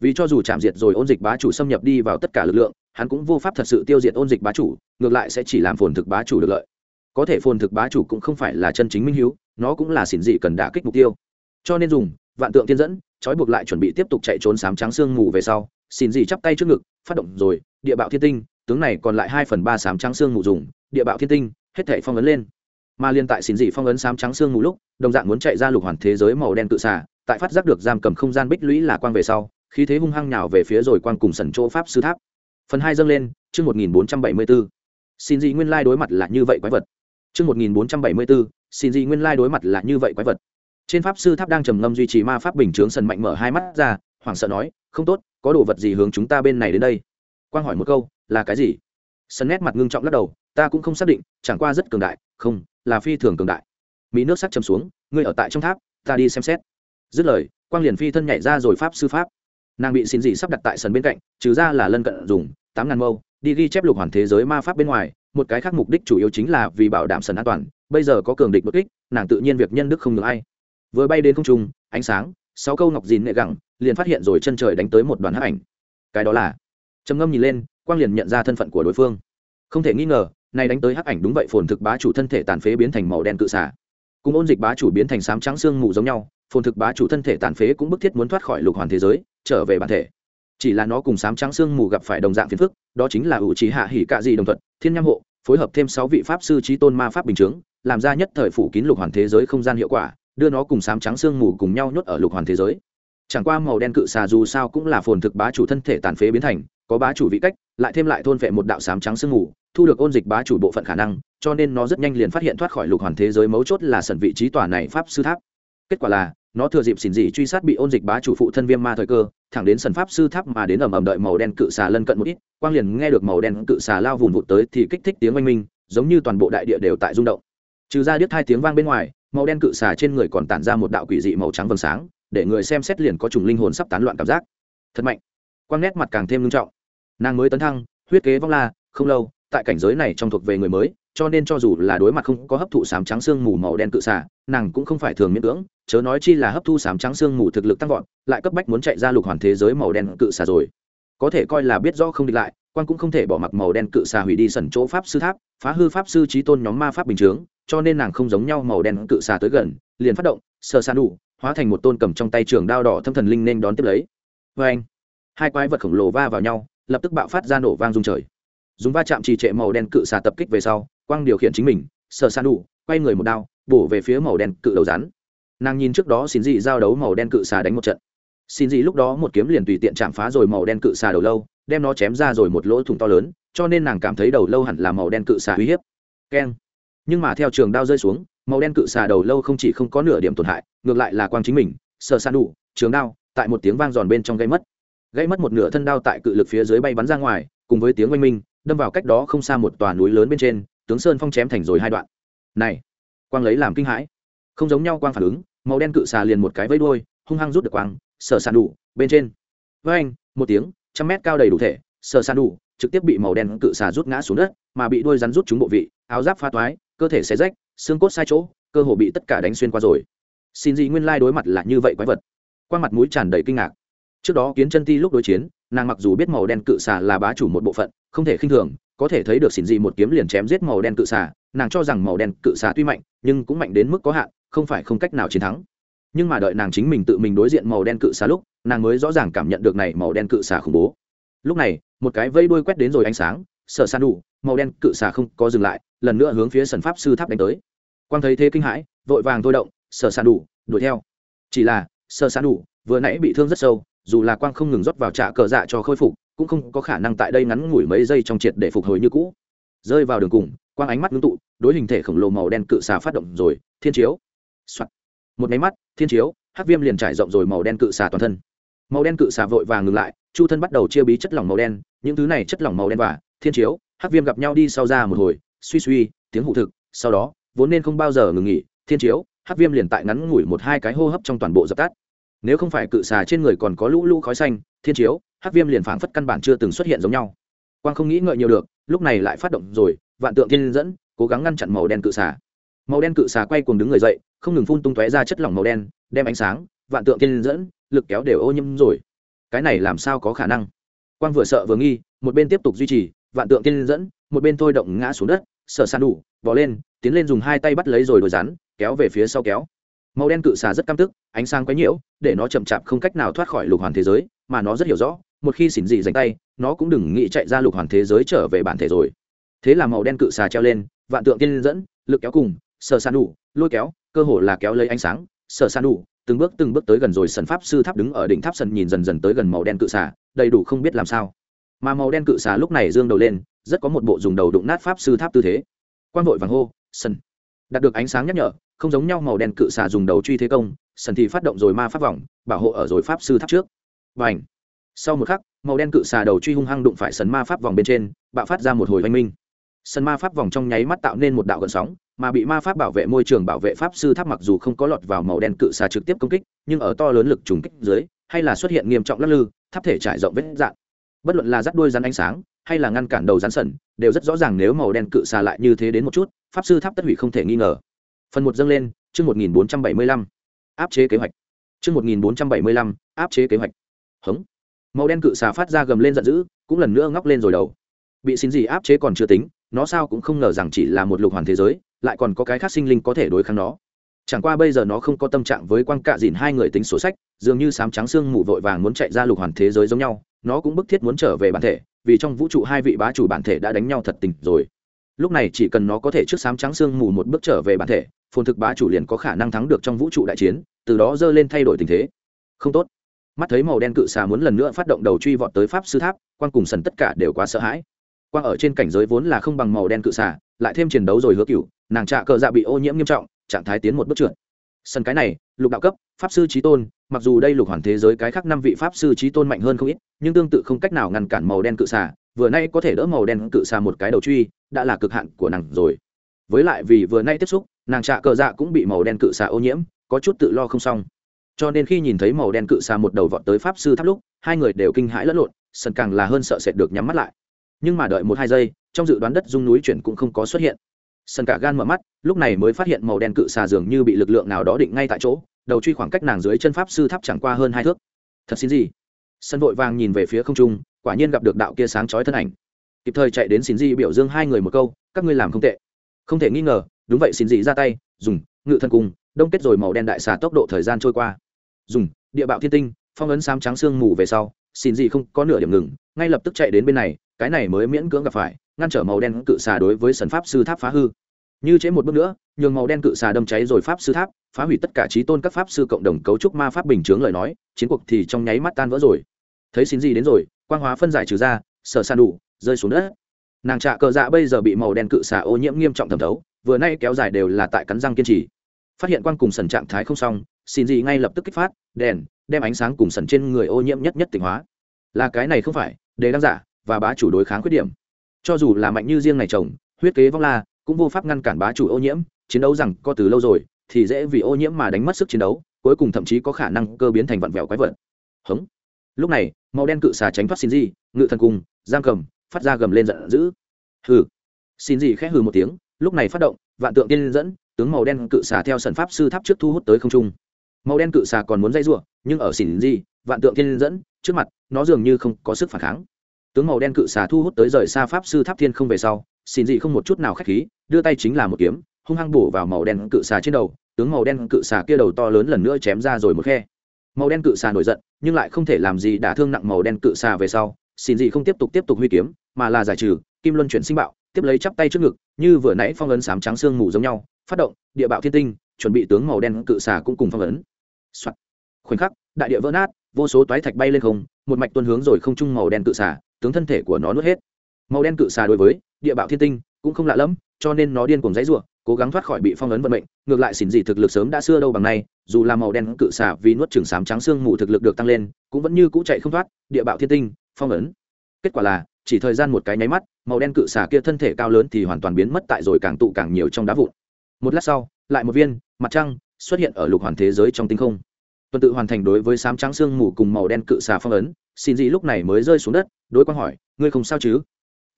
Vì cho dù chạm diệt rồi ôn dịch bá chủ xâm nhập đi vào tất cả lực lượng, hắn cũng vô pháp thật sự tiêu diệt ôn dịch bá chủ, ngược lại sẽ chỉ làm phồn thực bá chủ được lợi. Có thể phồn thực bá chủ cũng không phải là chân chính minh hiếu, nó cũng là xỉn dị cần đả kích mục tiêu cho nên dùng, vạn tượng tiên dẫn, trói buộc lại chuẩn bị tiếp tục chạy trốn sám trắng sương mù về sau, xin dị chắp tay trước ngực, phát động rồi, địa bạo thiên tinh, tướng này còn lại hai phần ba sám trắng xương mù dùng, địa bạo thiên tinh, hết thể phong ấn lên. Mà liên tại xin dị phong ấn sám trắng xương mù lúc, đồng dạng muốn chạy ra lục hoàn thế giới màu đen tự xả tại phát giác được giam cầm không gian bích lũy là quang về sau, khí thế hung hăng nhào về phía rồi quang cùng sẩn chỗ pháp sư tháp. Phần hai dâng lên, chương một nghìn bốn trăm bảy mươi bốn xin dị nguyên lai đối mặt là như vậy quái vật. Chương một nghìn bốn trăm bảy mươi bốn xin dị nguyên lai đối mặt là như vậy quái vật trên pháp sư tháp đang trầm ngâm duy trì ma pháp bình chướng sần mạnh mở hai mắt ra, hoảng sợ nói, không tốt, có đồ vật gì hướng chúng ta bên này đến đây? Quang hỏi một câu, là cái gì? Sân nét mặt ngưng trọng lắc đầu, ta cũng không xác định, chẳng qua rất cường đại, không, là phi thường cường đại. Mỹ nước sắc chầm xuống, ngươi ở tại trong tháp, ta đi xem xét. Dứt lời, quang liền phi thân nhảy ra rồi pháp sư pháp. Nàng bị xin dị sắp đặt tại sân bên cạnh, trừ ra là lân cận dùng, tám ngàn mâu, đi ghi chép lục hoàn thế giới ma pháp bên ngoài, một cái khác mục đích chủ yếu chính là vì bảo đảm sân an toàn, bây giờ có cường địch bất kích, nàng tự nhiên việc nhân đức không được ai vừa bay đến không trung, ánh sáng, sáu câu ngọc dìn nệ gẳng, liền phát hiện rồi chân trời đánh tới một đoàn hắc ảnh. Cái đó là? Trầm ngâm nhìn lên, quang liền nhận ra thân phận của đối phương. Không thể nghi ngờ, này đánh tới hắc ảnh đúng vậy, phồn thực bá chủ thân thể tàn phế biến thành màu đen cự xả cùng ôn dịch bá chủ biến thành sám trắng xương mù giống nhau, phồn thực bá chủ thân thể tàn phế cũng bức thiết muốn thoát khỏi lục hoàn thế giới, trở về bản thể. Chỉ là nó cùng sám trắng xương mù gặp phải đồng dạng phiền phức, đó chính là ủ trí hạ hỉ cạ dị đồng thuận, thiên nham hộ, phối hợp thêm sáu vị pháp sư trí tôn ma pháp bình chướng, làm ra nhất thời phủ kín lục hoàn thế giới không gian hiệu quả đưa nó cùng sám trắng xương mù cùng nhau nhốt ở lục hoàn thế giới. Chẳng qua màu đen cự xà dù sao cũng là phồn thực bá chủ thân thể tàn phế biến thành, có bá chủ vị cách, lại thêm lại thôn vệ một đạo sám trắng sương mù, thu được ôn dịch bá chủ bộ phận khả năng, cho nên nó rất nhanh liền phát hiện thoát khỏi lục hoàn thế giới mấu chốt là sẩn vị trí tòa này pháp sư tháp. Kết quả là, nó thừa dịp xỉn dị truy sát bị ôn dịch bá chủ phụ thân viêm ma thời cơ, thẳng đến sần pháp sư tháp mà đến ầm ầm đợi màu đen cự xà lân cận một ít, quang liền nghe được màu đen cự xà lao vùng vụt tới thì kích thích tiếng oanh minh, giống như toàn bộ đại địa đều tại rung động. Trừ ra điếc hai tiếng vang bên ngoài màu đen cự xà trên người còn tản ra một đạo quỷ dị màu trắng vầng sáng, để người xem xét liền có trùng linh hồn sắp tán loạn cảm giác. Thật mạnh. Quang nét mặt càng thêm nghiêm trọng. Nàng mới tấn thăng, huyết kế vong la, không lâu, tại cảnh giới này trong thuộc về người mới, cho nên cho dù là đối mặt không có hấp thụ sám trắng xương mù màu đen cự xà, nàng cũng không phải thường miễn cưỡng, chớ nói chi là hấp thu sám trắng xương mù thực lực tăng vọt, lại cấp bách muốn chạy ra lục hoàn thế giới màu đen cự xà rồi có thể coi là biết rõ không địch lại, quan cũng không thể bỏ mặc màu đen cự xà hủy đi sẩn chỗ pháp sư tháp, phá hư pháp sư trí tôn nhóm ma pháp bình chướng, cho nên nàng không giống nhau màu đen cự xà tới gần, liền phát động sơ san đủ, hóa thành một tôn cầm trong tay trường đao đỏ thâm thần linh nên đón tiếp lấy. Vê anh, hai quái vật khổng lồ va vào nhau, lập tức bạo phát ra nổ vang rung trời. Dùng va chạm trì trệ màu đen cự xà tập kích về sau, quang điều khiển chính mình, sờ san đủ, quay người một đao, bổ về phía màu đen cự đầu rắn. Nàng nhìn trước đó xin dị giao đấu màu đen cự xà đánh một trận xin gì lúc đó một kiếm liền tùy tiện chạm phá rồi màu đen cự xà đầu lâu, đem nó chém ra rồi một lỗ thủng to lớn, cho nên nàng cảm thấy đầu lâu hẳn là màu đen cự xà uy hiếp. Keng. Nhưng mà theo trường đao rơi xuống, màu đen cự xà đầu lâu không chỉ không có nửa điểm tổn hại, ngược lại là quang chính mình, sờ san đủ, trường đao, tại một tiếng vang giòn bên trong gây mất. Gây mất một nửa thân đao tại cự lực phía dưới bay bắn ra ngoài, cùng với tiếng oanh minh, đâm vào cách đó không xa một tòa núi lớn bên trên, tướng sơn phong chém thành rồi hai đoạn. Này, quang lấy làm kinh hãi. Không giống nhau quang phản ứng, màu đen cự xà liền một cái vây đuôi, hung hăng rút được quang sở sàn đủ, bên trên. Với anh, một tiếng, trăm mét cao đầy đủ thể, sở sàn đủ, trực tiếp bị màu đen cự xà rút ngã xuống đất, mà bị đuôi rắn rút trúng bộ vị, áo giáp pha toái, cơ thể xé rách, xương cốt sai chỗ, cơ hồ bị tất cả đánh xuyên qua rồi. Xin gì nguyên lai đối mặt là như vậy quái vật. Qua mặt mũi tràn đầy kinh ngạc. Trước đó kiến chân ti lúc đối chiến, nàng mặc dù biết màu đen cự xà là bá chủ một bộ phận, không thể khinh thường, có thể thấy được xin dị một kiếm liền chém giết màu đen cự xà, nàng cho rằng màu đen cự xà tuy mạnh, nhưng cũng mạnh đến mức có hạn, không phải không cách nào chiến thắng nhưng mà đợi nàng chính mình tự mình đối diện màu đen cự xà lúc, nàng mới rõ ràng cảm nhận được này màu đen cự xà khủng bố. Lúc này, một cái vây đuôi quét đến rồi ánh sáng sợ san đủ, màu đen cự xà không có dừng lại, lần nữa hướng phía sần pháp sư tháp đánh tới. Quang thấy thế kinh hãi, vội vàng thôi động sợ san đủ, đuổi theo. Chỉ là sợ san đủ, vừa nãy bị thương rất sâu, dù là quang không ngừng rót vào trạ cờ dạ cho khôi phục, cũng không có khả năng tại đây ngắn ngủi mấy giây trong triệt để phục hồi như cũ. Rơi vào đường cùng, quang ánh mắt ngưng tụ, đối hình thể khổng lồ màu đen cự xà phát động rồi, thiên chiếu、Soạn. một máy mắt thiên chiếu, hắc viêm liền trải rộng rồi màu đen cự xà toàn thân. Màu đen cự xà vội vàng ngừng lại, chu thân bắt đầu chia bí chất lỏng màu đen, những thứ này chất lỏng màu đen và thiên chiếu, hắc viêm gặp nhau đi sau ra một hồi, suy suy, tiếng hụ thực, sau đó, vốn nên không bao giờ ngừng nghỉ, thiên chiếu, hắc viêm liền tại ngắn ngủi một hai cái hô hấp trong toàn bộ dập tắt. Nếu không phải cự xà trên người còn có lũ lũ khói xanh, thiên chiếu, hắc viêm liền phảng phất căn bản chưa từng xuất hiện giống nhau. Quang không nghĩ ngợi nhiều được, lúc này lại phát động rồi, vạn tượng thiên dẫn, cố gắng ngăn chặn màu đen cự xà màu đen cự xà quay cuồng đứng người dậy, không ngừng phun tung tóe ra chất lỏng màu đen, đem ánh sáng, vạn tượng tiên dẫn lực kéo đều ô nhiễm rồi. Cái này làm sao có khả năng? Quang vừa sợ vừa nghi, một bên tiếp tục duy trì, vạn tượng tiên dẫn một bên thôi động ngã xuống đất, sợ san đủ, bỏ lên, tiến lên dùng hai tay bắt lấy rồi đồi rắn, kéo về phía sau kéo. Màu đen cự xà rất căm tức, ánh sáng quấy nhiễu, để nó chậm chạp không cách nào thoát khỏi lục hoàn thế giới, mà nó rất hiểu rõ, một khi xỉn dị dành tay, nó cũng đừng nghĩ chạy ra lục hoàn thế giới trở về bản thể rồi. Thế là màu đen cự xà treo lên, vạn tượng tiên dẫn lực kéo cùng sở san đủ lôi kéo, cơ hồ là kéo lấy ánh sáng. Sở san đủ từng bước từng bước tới gần rồi, sần pháp sư tháp đứng ở đỉnh tháp sần nhìn dần dần tới gần màu đen cự xà, đầy đủ không biết làm sao. Mà màu đen cự xà lúc này dương đầu lên, rất có một bộ dùng đầu đụng nát pháp sư tháp tư thế. Quan vội vàng hô, sần! Đạt được ánh sáng nhắc nhở, không giống nhau màu đen cự xà dùng đầu truy thế công, sần thì phát động rồi ma pháp vòng, bảo hộ ở rồi pháp sư tháp trước. Và ảnh sau một khắc, màu đen cự xà đầu truy hung hăng đụng phải sần ma pháp vòng bên trên, bạo phát ra một hồi oanh minh. Sân ma pháp vòng trong nháy mắt tạo nên một đạo gợn sóng mà bị ma pháp bảo vệ môi trường bảo vệ pháp sư tháp mặc dù không có lọt vào màu đen cự xà trực tiếp công kích, nhưng ở to lớn lực trùng kích dưới, hay là xuất hiện nghiêm trọng lắc lư, tháp thể trải rộng vết dạn. Bất luận là rắt đuôi rắn ánh sáng, hay là ngăn cản đầu rắn sẩn đều rất rõ ràng nếu màu đen cự xà lại như thế đến một chút, pháp sư tháp tất hủy không thể nghi ngờ. Phần một dâng lên, chương một nghìn bốn trăm bảy mươi lăm. Áp chế kế hoạch. Chương một nghìn bốn trăm bảy mươi lăm, áp chế kế hoạch. Hống. Màu đen cự xà phát ra gầm lên giận dữ, cũng lần nữa ngóc lên rồi đầu. Bị xin gì áp chế còn chưa tính nó sao cũng không ngờ rằng chỉ là một lục hoàn thế giới, lại còn có cái khác sinh linh có thể đối kháng nó. Chẳng qua bây giờ nó không có tâm trạng với quan cạ dìn hai người tính sổ sách, dường như sám trắng xương mù vội vàng muốn chạy ra lục hoàn thế giới giống nhau, nó cũng bức thiết muốn trở về bản thể, vì trong vũ trụ hai vị bá chủ bản thể đã đánh nhau thật tình rồi. Lúc này chỉ cần nó có thể trước sám trắng xương mù một bước trở về bản thể, phồn thực bá chủ liền có khả năng thắng được trong vũ trụ đại chiến, từ đó dơ lên thay đổi tình thế. Không tốt. Mắt thấy màu đen cự xà muốn lần nữa phát động đầu truy vọt tới pháp sư tháp, quan cùng sần tất cả đều quá sợ hãi quang ở trên cảnh giới vốn là không bằng màu đen cự xả lại thêm chiến đấu rồi hứa cựu nàng trạ cờ dạ bị ô nhiễm nghiêm trọng, trạng thái tiến một bước trượt. Sân cái này, lục đạo cấp, pháp sư trí tôn, mặc dù đây lục hoàn thế giới cái khác năm vị pháp sư trí tôn mạnh hơn không ít, nhưng tương tự không cách nào ngăn cản màu đen cự xà, vừa nay có thể đỡ màu đen cự xà một cái đầu truy, đã là cực hạn của nàng rồi. Với lại vì vừa nay tiếp xúc, nàng trạ cờ dạ cũng bị màu đen cự xà ô nhiễm, có chút tự lo không xong. Cho nên khi nhìn thấy màu đen cự xà một đầu vọt tới pháp sư tháp lúc, hai người đều kinh hãi lẫn lộn, sân càng là hơn sợ sệt được nhắm mắt lại nhưng mà đợi một hai giây, trong dự đoán đất dung núi chuyển cũng không có xuất hiện. Sân cả gan mở mắt, lúc này mới phát hiện màu đen cự xà dường như bị lực lượng nào đó định ngay tại chỗ, đầu truy khoảng cách nàng dưới chân pháp sư tháp chẳng qua hơn hai thước. Thật xin gì? Sân vội vàng nhìn về phía không trung, quả nhiên gặp được đạo kia sáng chói thân ảnh. Kịp thời chạy đến xin di biểu dương hai người một câu, các ngươi làm không tệ. Không thể nghi ngờ, đúng vậy xin dị ra tay, dùng, ngự thân cùng, đông kết rồi màu đen đại xà tốc độ thời gian trôi qua. Dùng, địa bạo thiên tinh, phong ấn xám trắng sương mù về sau, xin dị không có nửa điểm ngừng, ngay lập tức chạy đến bên này cái này mới miễn cưỡng gặp phải, ngăn trở màu đen cự xà đối với sần pháp sư tháp phá hư. Như chế một bước nữa, nhường màu đen cự xà đâm cháy rồi pháp sư tháp, phá hủy tất cả trí tôn các pháp sư cộng đồng cấu trúc ma pháp bình chướng lời nói, chiến cuộc thì trong nháy mắt tan vỡ rồi. Thấy xin gì đến rồi, quang hóa phân giải trừ ra, sở san đủ, rơi xuống đất. Nàng trạ cờ dạ bây giờ bị màu đen cự xà ô nhiễm nghiêm trọng thẩm thấu, vừa nay kéo dài đều là tại cắn răng kiên trì. Phát hiện quang cùng sần trạng thái không xong, xin gì ngay lập tức kích phát, đèn, đem ánh sáng cùng sần trên người ô nhiễm nhất nhất tỉnh hóa. Là cái này không phải để đăng giả và bá chủ đối kháng khuyết điểm. Cho dù là mạnh như riêng này chồng, huyết kế vong la, cũng vô pháp ngăn cản bá chủ ô nhiễm, chiến đấu rằng có từ lâu rồi, thì dễ vì ô nhiễm mà đánh mất sức chiến đấu, cuối cùng thậm chí có khả năng cơ biến thành vặn vẹo quái vật. Hống. Lúc này, màu đen cự xà tránh thoát xin di ngự thần cung giam cầm, phát ra gầm lên giận dữ. Hừ. Xin di khẽ hừ một tiếng, lúc này phát động, vạn tượng tiên dẫn, tướng màu đen cự xà theo sần pháp sư tháp trước thu hút tới không trung. Màu đen cự xà còn muốn dây giụa nhưng ở xỉn di vạn tượng tiên dẫn, trước mặt, nó dường như không có sức phản kháng tướng màu đen cự xà thu hút tới rời xa pháp sư tháp thiên không về sau, xin dị không một chút nào k h á c h khí, đưa tay chính là một kiếm, hung hăng bổ vào màu đen cự xà trên đầu, tướng màu đen cự xà kia đầu to lớn lần nữa chém ra rồi một khe màu đen cự xà nổi giận, nhưng lại không thể làm gì đả thương nặng màu đen cự xà về sau, xin dị không tiếp tục tiếp tục huy kiếm, mà là giải trừ, kim luân chuyển sinh bạo, tiếp lấy chắp tay trước ngực, như vừa nãy phong ấn sám trắng sương mù giống nhau, phát động, địa bạo thiên tinh, chuẩn bị tướng màu đen cự xà cũng cùng phong ấn、Soạn. khoảnh khắc, đại địa vỡ nát, vô số toái thạch bay lên không, một mạch tuân hướng rồi không trung màu đen cự xà tướng thân thể của nó nuốt hết. Màu đen cự xà đối với địa bạo thiên tinh cũng không lạ lẫm, cho nên nó điên cuồng dãy ruộng cố gắng thoát khỏi bị phong ấn vận mệnh, ngược lại xỉn dị thực lực sớm đã xưa đâu bằng nay, dù là màu đen cự xả vì nuốt trường sám trắng xương mù thực lực được tăng lên, cũng vẫn như cũ chạy không thoát, địa bạo thiên tinh, phong ấn. Kết quả là, chỉ thời gian một cái nháy mắt, màu đen cự xả kia thân thể cao lớn thì hoàn toàn biến mất tại rồi càng tụ càng nhiều trong đá vụn. Một lát sau, lại một viên, mặt trăng xuất hiện ở lục hoàn thế giới trong tinh không. Tuần tự hoàn thành đối với sám trắng xương mù cùng màu đen cự xà phong ấn xin dị lúc này mới rơi xuống đất, đối quang hỏi, ngươi không sao chứ?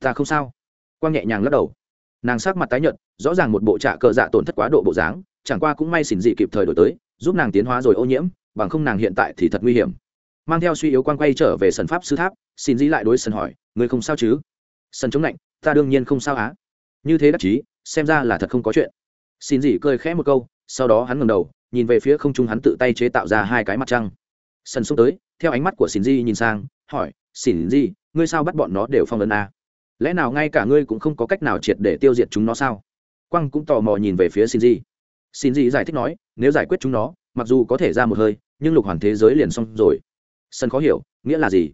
Ta không sao. Quang nhẹ nhàng lắc đầu. Nàng sắc mặt tái nhợt, rõ ràng một bộ trạ cờ dạ tổn thất quá độ bộ dáng, chẳng qua cũng may xin dị kịp thời đổi tới, giúp nàng tiến hóa rồi ô nhiễm, bằng không nàng hiện tại thì thật nguy hiểm. Mang theo suy yếu quan quay trở về sân pháp sư tháp, xin dĩ lại đối sân hỏi người không sao chứ? Sân chống lạnh, ta đương nhiên không sao á. Như thế đắc chí, xem ra là thật không có chuyện. Xin dĩ cười khẽ một câu, sau đó hắn ngầm đầu, nhìn về phía không trung hắn tự tay chế tạo ra hai cái mặt trăng sân xuống tới, theo ánh mắt của xin di nhìn sang, hỏi xin di ngươi sao bắt bọn nó đều phong ấn a lẽ nào ngay cả ngươi cũng không có cách nào triệt để tiêu diệt chúng nó sao? Quang cũng tò mò nhìn về phía xin di xin di giải thích nói, nếu giải quyết chúng nó, mặc dù có thể ra một hơi, nhưng lục hoàn thế giới liền xong rồi. Sân khó hiểu, nghĩa là gì?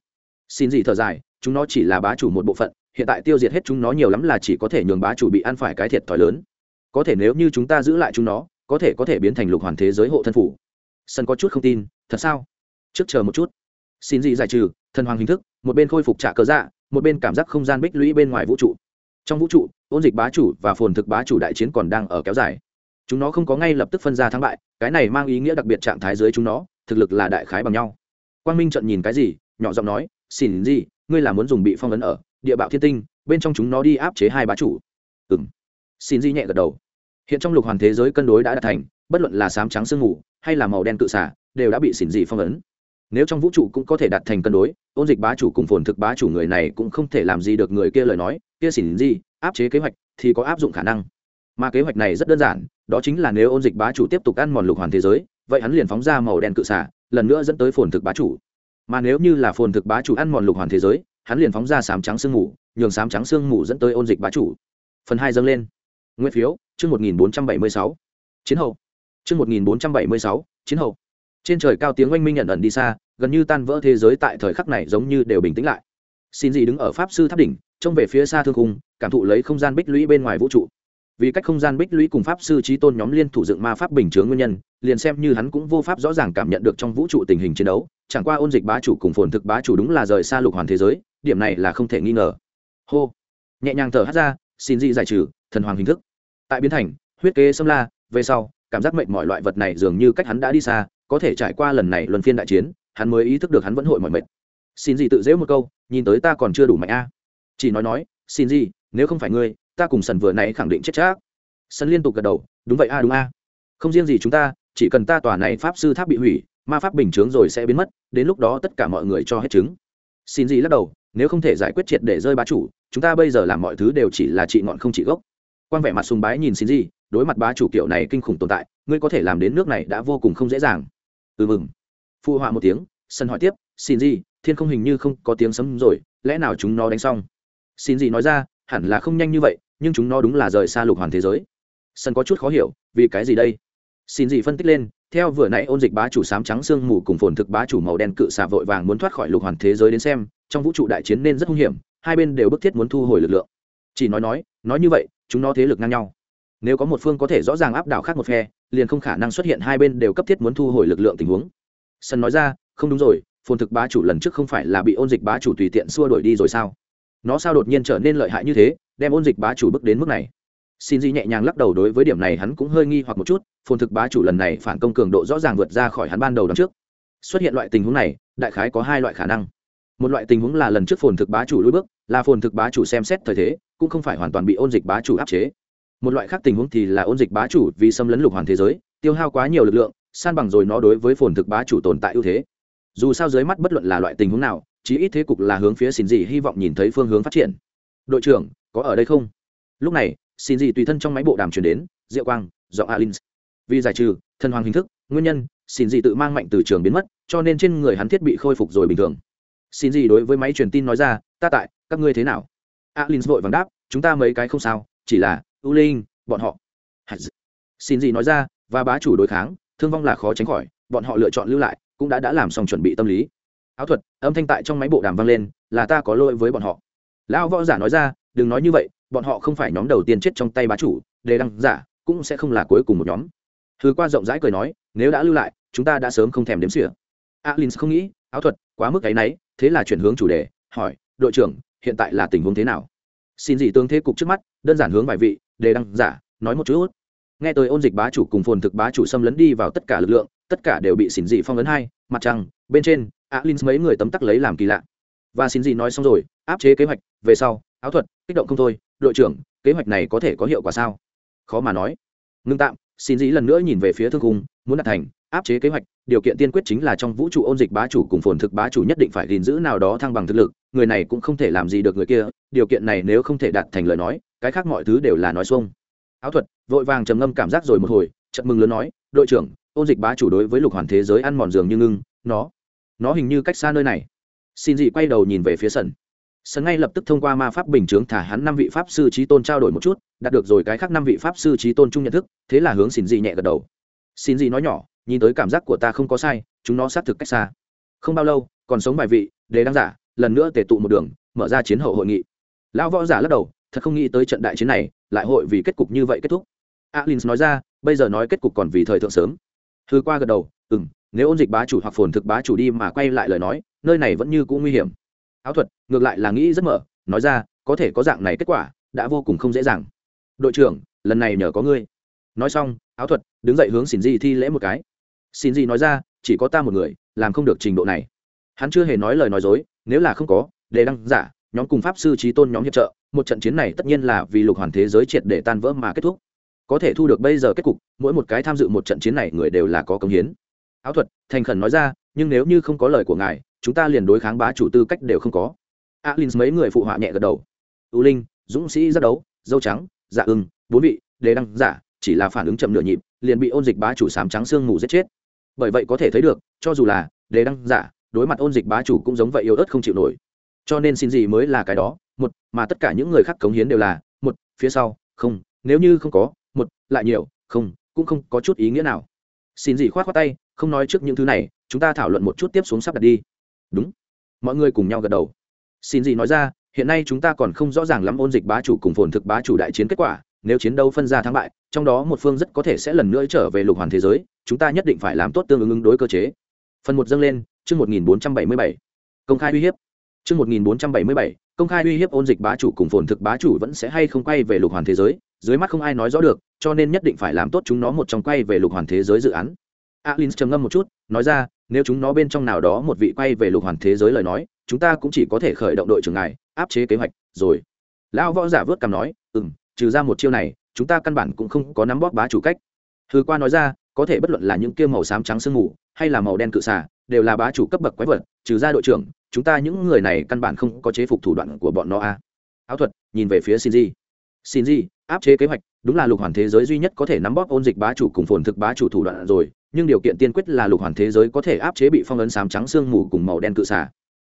Xin gì thở dài, chúng nó chỉ là bá chủ một bộ phận, hiện tại tiêu diệt hết chúng nó nhiều lắm là chỉ có thể nhường bá chủ bị ăn phải cái thiệt thòi lớn. Có thể nếu như chúng ta giữ lại chúng nó, có thể có thể biến thành lục hoàn thế giới hộ thân phủ. Sân có chút không tin, thật sao? Trước chờ một chút. Xin gì giải trừ, thần hoàng hình thức, một bên khôi phục trả cờ dạ một bên cảm giác không gian bích lũy bên ngoài vũ trụ. Trong vũ trụ, ôn dịch bá chủ và phồn thực bá chủ đại chiến còn đang ở kéo dài. Chúng nó không có ngay lập tức phân ra thắng bại, cái này mang ý nghĩa đặc biệt trạng thái dưới chúng nó, thực lực là đại khái bằng nhau. Quang minh trận nhìn cái gì, nhỏ giọng nói, xin gì, ngươi là muốn dùng bị phong ấn ở địa bạo thiên tinh, bên trong chúng nó đi áp chế hai bá chủ. Ừng xin gì nhẹ gật đầu. Hiện trong lục hoàn thế giới cân đối đã đạt thành, bất luận là sám trắng sương mù hay là màu đen cự xả đều đã bị xỉn dị phong ấn nếu trong vũ trụ cũng có thể đạt thành cân đối, ôn dịch bá chủ cùng phồn thực bá chủ người này cũng không thể làm gì được người kia lời nói, kia xỉn gì, áp chế kế hoạch thì có áp dụng khả năng. Mà kế hoạch này rất đơn giản, đó chính là nếu ôn dịch bá chủ tiếp tục ăn mòn lục hoàn thế giới, vậy hắn liền phóng ra màu đen cự xả lần nữa dẫn tới phồn thực bá chủ. Mà nếu như là phồn thực bá chủ ăn mòn lục hoàn thế giới, hắn liền phóng ra sám trắng sương mù, nhường sám trắng sương mù dẫn tới ôn dịch bá chủ. Phần hai dâng lên. Nguyên phiếu, chương một nghìn bốn trăm bảy mươi sáu. Chiến hậu. Chương một nghìn bốn trăm bảy mươi sáu, chiến hậu trên trời cao tiếng oanh minh nhận ẩn đi xa, gần như tan vỡ thế giới tại thời khắc này giống như đều bình tĩnh lại. Xin gì đứng ở pháp sư tháp đỉnh, trông về phía xa thương cung cảm thụ lấy không gian bích lũy bên ngoài vũ trụ. Vì cách không gian bích lũy cùng pháp sư trí tôn nhóm liên thủ dựng ma pháp bình chướng nguyên nhân, liền xem như hắn cũng vô pháp rõ ràng cảm nhận được trong vũ trụ tình hình chiến đấu, chẳng qua ôn dịch bá chủ cùng phồn thực bá chủ đúng là rời xa lục hoàn thế giới, điểm này là không thể nghi ngờ. Hô. Nhẹ nhàng thở hắt ra, xin dị giải trừ, thần hoàng hình thức. Tại biến thành, huyết kế xâm la, về sau, cảm giác mệnh mọi loại vật này dường như cách hắn đã đi xa có thể trải qua lần này luân phiên đại chiến, hắn mới ý thức được hắn vẫn hội mọi mệt. Xin gì tự dễ một câu, nhìn tới ta còn chưa đủ mạnh a. Chỉ nói nói, xin gì, nếu không phải ngươi, ta cùng sần vừa nãy khẳng định chết chắc. Sân liên tục gật đầu, đúng vậy a, đúng a. Không riêng gì chúng ta, chỉ cần ta tòa này pháp sư tháp bị hủy, ma pháp bình chướng rồi sẽ biến mất, đến lúc đó tất cả mọi người cho hết chứng. Xin gì lắc đầu, nếu không thể giải quyết triệt để rơi bá chủ, chúng ta bây giờ làm mọi thứ đều chỉ là trị ngọn không trị gốc. Quan vẻ mặt sùng bái nhìn xin gì, đối mặt bá chủ kiểu này kinh khủng tồn tại, ngươi có thể làm đến nước này đã vô cùng không dễ dàng ừ mừng. Phụ họa một tiếng, sân hỏi tiếp, xin gì, thiên không hình như không có tiếng sấm rồi, lẽ nào chúng nó đánh xong? Xin gì nói ra, hẳn là không nhanh như vậy, nhưng chúng nó đúng là rời xa lục hoàn thế giới. Sân có chút khó hiểu, vì cái gì đây? Xin gì phân tích lên, theo vừa nãy ôn dịch bá chủ sám trắng sương mù cùng phồn thực bá chủ màu đen cự xà vội vàng muốn thoát khỏi lục hoàn thế giới đến xem, trong vũ trụ đại chiến nên rất hung hiểm, hai bên đều bức thiết muốn thu hồi lực lượng. Chỉ nói nói nói như vậy, chúng nó thế lực ngang nhau nếu có một phương có thể rõ ràng áp đảo khác một phe, liền không khả năng xuất hiện hai bên đều cấp thiết muốn thu hồi lực lượng tình huống. Sân nói ra, không đúng rồi, phồn thực bá chủ lần trước không phải là bị ôn dịch bá chủ tùy tiện xua đuổi đi rồi sao? Nó sao đột nhiên trở nên lợi hại như thế, đem ôn dịch bá chủ bước đến mức này? Xin di nhẹ nhàng lắc đầu đối với điểm này hắn cũng hơi nghi hoặc một chút, phồn thực bá chủ lần này phản công cường độ rõ ràng vượt ra khỏi hắn ban đầu đón trước. Xuất hiện loại tình huống này, đại khái có hai loại khả năng. Một loại tình huống là lần trước phồn thực bá chủ lui bước, là phồn thực bá chủ xem xét thời thế, cũng không phải hoàn toàn bị ôn dịch bá chủ áp chế một loại khác tình huống thì là ôn dịch bá chủ vì xâm lấn lục hoàn thế giới, tiêu hao quá nhiều lực lượng, san bằng rồi nó đối với phồn thực bá chủ tồn tại ưu thế. Dù sao dưới mắt bất luận là loại tình huống nào, chí ít thế cục là hướng phía xin dị hy vọng nhìn thấy phương hướng phát triển. Đội trưởng, có ở đây không? Lúc này xin dị tùy thân trong máy bộ đàm chuyển đến, diệu quang do alin vì giải trừ thân hoàng hình thức, nguyên nhân xin dị tự mang mạnh từ trường biến mất, cho nên trên người hắn thiết bị khôi phục rồi bình thường. Xin dị đối với máy truyền tin nói ra, ta tại, các ngươi thế nào? Alin vội vàng đáp, chúng ta mấy cái không sao, chỉ là ưu linh, bọn họ. Xin gì nói ra, và bá chủ đối kháng, thương vong là khó tránh khỏi, bọn họ lựa chọn lưu lại, cũng đã đã làm xong chuẩn bị tâm lý. Áo thuật, âm thanh tại trong máy bộ đàm vang lên, là ta có lỗi với bọn họ. Lão võ giả nói ra, đừng nói như vậy, bọn họ không phải nhóm đầu tiên chết trong tay bá chủ đề đăng giả, cũng sẽ không là cuối cùng một nhóm. Thứ qua rộng rãi cười nói, nếu đã lưu lại, chúng ta đã sớm không thèm đếm xỉa. Alin không nghĩ, áo thuật, quá mức cái náy, thế là chuyển hướng chủ đề, hỏi, đội trưởng, hiện tại là tình huống thế nào? Xin gì tương thế cục trước mắt, đơn giản hướng vài vị đề đăng giả, nói một chút. Nghe tới ôn dịch bá chủ cùng phồn thực bá chủ xâm lấn đi vào tất cả lực lượng, tất cả đều bị xin dị phong ấn hai, mặt trăng, bên trên alin mấy người tấm tắc lấy làm kỳ lạ. Và xin dị nói xong rồi, áp chế kế hoạch, về sau, áo thuật, kích động không thôi, đội trưởng, kế hoạch này có thể có hiệu quả sao? Khó mà nói. Ngưng tạm, xin dị lần nữa nhìn về phía thương cung muốn đạt thành áp chế kế hoạch, điều kiện tiên quyết chính là trong vũ trụ ôn dịch bá chủ cùng phồn thực bá chủ nhất định phải gìn giữ nào đó thăng bằng thực lực, người này cũng không thể làm gì được người kia, điều kiện này nếu không thể đạt thành lời nói, cái khác mọi thứ đều là nói xuông. Áo thuật, vội vàng trầm ngâm cảm giác rồi một hồi chậm mừng lớn nói, đội trưởng, ôn dịch bá chủ đối với lục hoàn thế giới ăn mòn giường như ngưng, nó nó hình như cách xa nơi này. Xin dị quay đầu nhìn về phía sân. Sân ngay lập tức thông qua ma pháp bình chướng thả hắn năm vị pháp sư trí tôn trao đổi một chút, đạt được rồi cái khác năm vị pháp sư trí tôn chung nhận thức, thế là hướng xin dị nhẹ gật đầu. Xin dị nói nhỏ nhìn tới cảm giác của ta không có sai, chúng nó xác thực cách xa. Không bao lâu, còn sống bài vị, đề đăng giả, lần nữa tề tụ một đường, mở ra chiến hậu hội nghị. Lão võ giả lắc đầu, thật không nghĩ tới trận đại chiến này, lại hội vì kết cục như vậy kết thúc. Alin nói ra, bây giờ nói kết cục còn vì thời thượng sớm. Thư qua gật đầu ừ m nếu ôn dịch bá chủ hoặc phồn thực bá chủ đi mà quay lại lời nói, nơi này vẫn như cũng nguy hiểm. Áo thuật, ngược lại là nghĩ rất mở, nói ra, có thể có dạng này kết quả, đã vô cùng không dễ dàng. Đội trưởng, lần này nhờ có ngươi. Nói xong, áo thuật, đứng dậy hướng xin di thi lễ một cái xin gì nói ra, chỉ có ta một người, làm không được trình độ này. Hắn chưa hề nói lời nói dối, nếu là không có đề đăng giả, nhóm cùng pháp sư trí tôn nhóm hiệp trợ, một trận chiến này tất nhiên là vì lục hoàn thế giới triệt để tan vỡ mà kết thúc. Có thể thu được bây giờ kết cục, mỗi một cái tham dự một trận chiến này người đều là có công hiến. Áo thuật, thành khẩn nói ra, nhưng nếu như không có lời của ngài, chúng ta liền đối kháng bá chủ tư cách đều không có. Alin mấy người phụ họa nhẹ gật đầu. U linh, dũng sĩ giác đấu, dâu trắng dạ ưng, bốn vị đề đăng giả, chỉ là phản ứng chậm nửa nhịp, liền bị ôn dịch bá chủ sám trắng xương mù giết chết bởi vậy có thể thấy được, cho dù là đề đăng giả, đối mặt ôn dịch bá chủ cũng giống vậy yếu ớt không chịu nổi. Cho nên xin gì mới là cái đó, một, mà tất cả những người khác cống hiến đều là, một, phía sau, không, nếu như không có, một, lại nhiều, không, cũng không có chút ý nghĩa nào. Xin gì khoát khoát tay, không nói trước những thứ này, chúng ta thảo luận một chút tiếp xuống sắp đặt đi. Đúng. Mọi người cùng nhau gật đầu. Xin gì nói ra, hiện nay chúng ta còn không rõ ràng lắm ôn dịch bá chủ cùng phồn thực bá chủ đại chiến kết quả nếu chiến đấu phân ra thắng bại, trong đó một phương rất có thể sẽ lần nữa trở về lục hoàn thế giới, chúng ta nhất định phải làm tốt tương ứng ứng đối cơ chế. Phần một dâng lên, chương một nghìn bốn trăm bảy mươi bảy. Công khai uy hiếp. Chương một nghìn bốn trăm bảy mươi bảy, công khai uy hiếp ôn dịch bá chủ cùng phồn thực bá chủ vẫn sẽ hay không quay về lục hoàn thế giới, dưới mắt không ai nói rõ được, cho nên nhất định phải làm tốt chúng nó một trong quay về lục hoàn thế giới dự án. Alin trầm ngâm một chút, nói ra, nếu chúng nó bên trong nào đó một vị quay về lục hoàn thế giới lời nói, chúng ta cũng chỉ có thể khởi động đội trưởng ngài, áp chế kế hoạch, rồi. Lão võ giả vớt cằm nói ừ m trừ ra một chiêu này, chúng ta căn bản cũng không có nắm bóp bá chủ cách. Thứ qua nói ra, có thể bất luận là những kia màu xám trắng sương mù, hay là màu đen cự xả đều là bá chủ cấp bậc quái vật, trừ ra đội trưởng, chúng ta những người này căn bản không có chế phục thủ đoạn của bọn nó a. À. áo thuật, nhìn về phía shinji. Shinji, áp chế kế hoạch, đúng là lục hoàn thế giới duy nhất có thể nắm bóp ôn dịch bá chủ cùng phồn thực bá chủ thủ đoạn rồi, nhưng điều kiện tiên quyết là lục hoàn thế giới có thể áp chế bị phong ấn xám trắng sương mù cùng màu đen cự xả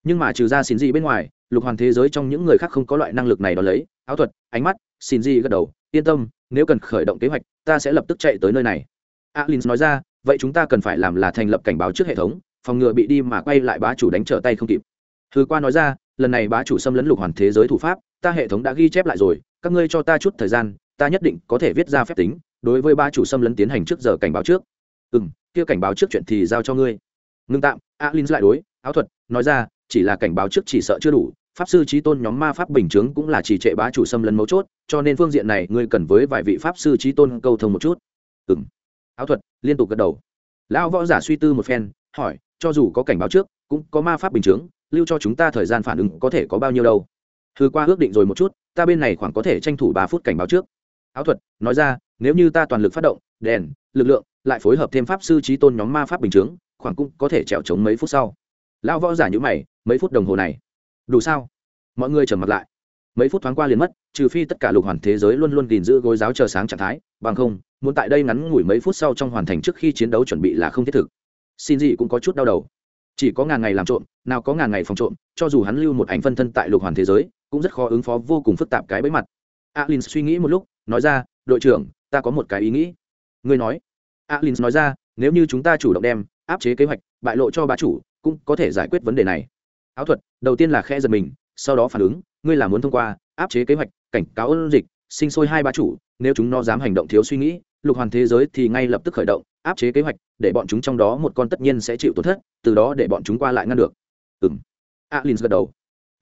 nhưng mà trừ ra xin gì bên ngoài, lục hoàn thế giới trong những người khác không có loại năng lực này đ ó lấy áo thuật, ánh mắt, xin gì gật đầu, yên tâm, nếu cần khởi động kế hoạch, ta sẽ lập tức chạy tới nơi này. Alin nói ra, vậy chúng ta cần phải làm là thành lập cảnh báo trước hệ thống, phòng ngừa bị đi mà quay lại bá chủ đánh trở tay không kịp. Thứ qua nói ra, lần này bá chủ xâm lấn lục hoàn thế giới thủ pháp, ta hệ thống đã ghi chép lại rồi, các ngươi cho ta chút thời gian, ta nhất định có thể viết ra phép tính, đối với bá chủ xâm lấn tiến hành trước giờ cảnh báo trước. Ừ m kia cảnh báo trước chuyện thì giao cho ngươi. Ngưng tạm alin lại đối, áo thuật, nói ra, chỉ là cảnh báo trước chỉ sợ chưa đủ pháp sư trí tôn nhóm ma pháp bình chướng cũng là chỉ trệ bá chủ xâm lấn mấu chốt, cho nên phương diện này ngươi cần với vài vị pháp sư trí tôn câu thông một chút. Ừ m áo thuật, liên tục gật đầu. Lão võ giả suy tư một phen, hỏi, cho dù có cảnh báo trước, cũng có ma pháp bình chướng, lưu cho chúng ta thời gian phản ứng có thể có bao nhiêu đâu? Thư qua ước định rồi một chút, ta bên này khoảng có thể tranh thủ ba phút cảnh báo trước. Áo thuật, nói ra, nếu như ta toàn lực phát động, đèn, lực lượng, lại phối hợp thêm pháp sư trí tôn nhóm ma pháp bình chướng, khoảng cũng có thể trèo trống mấy phút sau. Lão võ giả nhữ mày, mấy phút đồng hồ này đủ sao? Mọi người trở mặt lại. Mấy phút thoáng qua liền mất, trừ phi tất cả lục hoàn thế giới luôn luôn gìn giữ gối giáo chờ sáng trạng thái, bằng không, muốn tại đây ngắn ngủi mấy phút sau trong hoàn thành trước khi chiến đấu chuẩn bị là không thiết thực. Xin gì cũng có chút đau đầu. Chỉ có ngàn ngày làm trộm, nào có ngàn ngày phòng trộm, cho dù hắn lưu một ảnh phân thân tại lục hoàn thế giới, cũng rất khó ứng phó vô cùng phức tạp cái bẫy mặt. Alin suy nghĩ một lúc, nói ra, đội trưởng, ta có một cái ý nghĩ. Ngươi nói. Alin nói ra, nếu như chúng ta chủ động đem, áp chế kế hoạch, bại lộ cho bá chủ, cũng có thể giải quyết vấn đề này áo thuật, đầu tiên là khe giật mình, sau đó phản ứng, ngươi là muốn thông qua, áp chế kế hoạch, cảnh cáo ôn dịch, sinh sôi hai ba chủ, nếu chúng nó dám hành động thiếu suy nghĩ, lục hoàn thế giới thì ngay lập tức khởi động, áp chế kế hoạch, để bọn chúng trong đó một con tất nhiên sẽ chịu tổn thất, từ đó để bọn chúng qua lại ngăn được. Ừng alin gật đầu.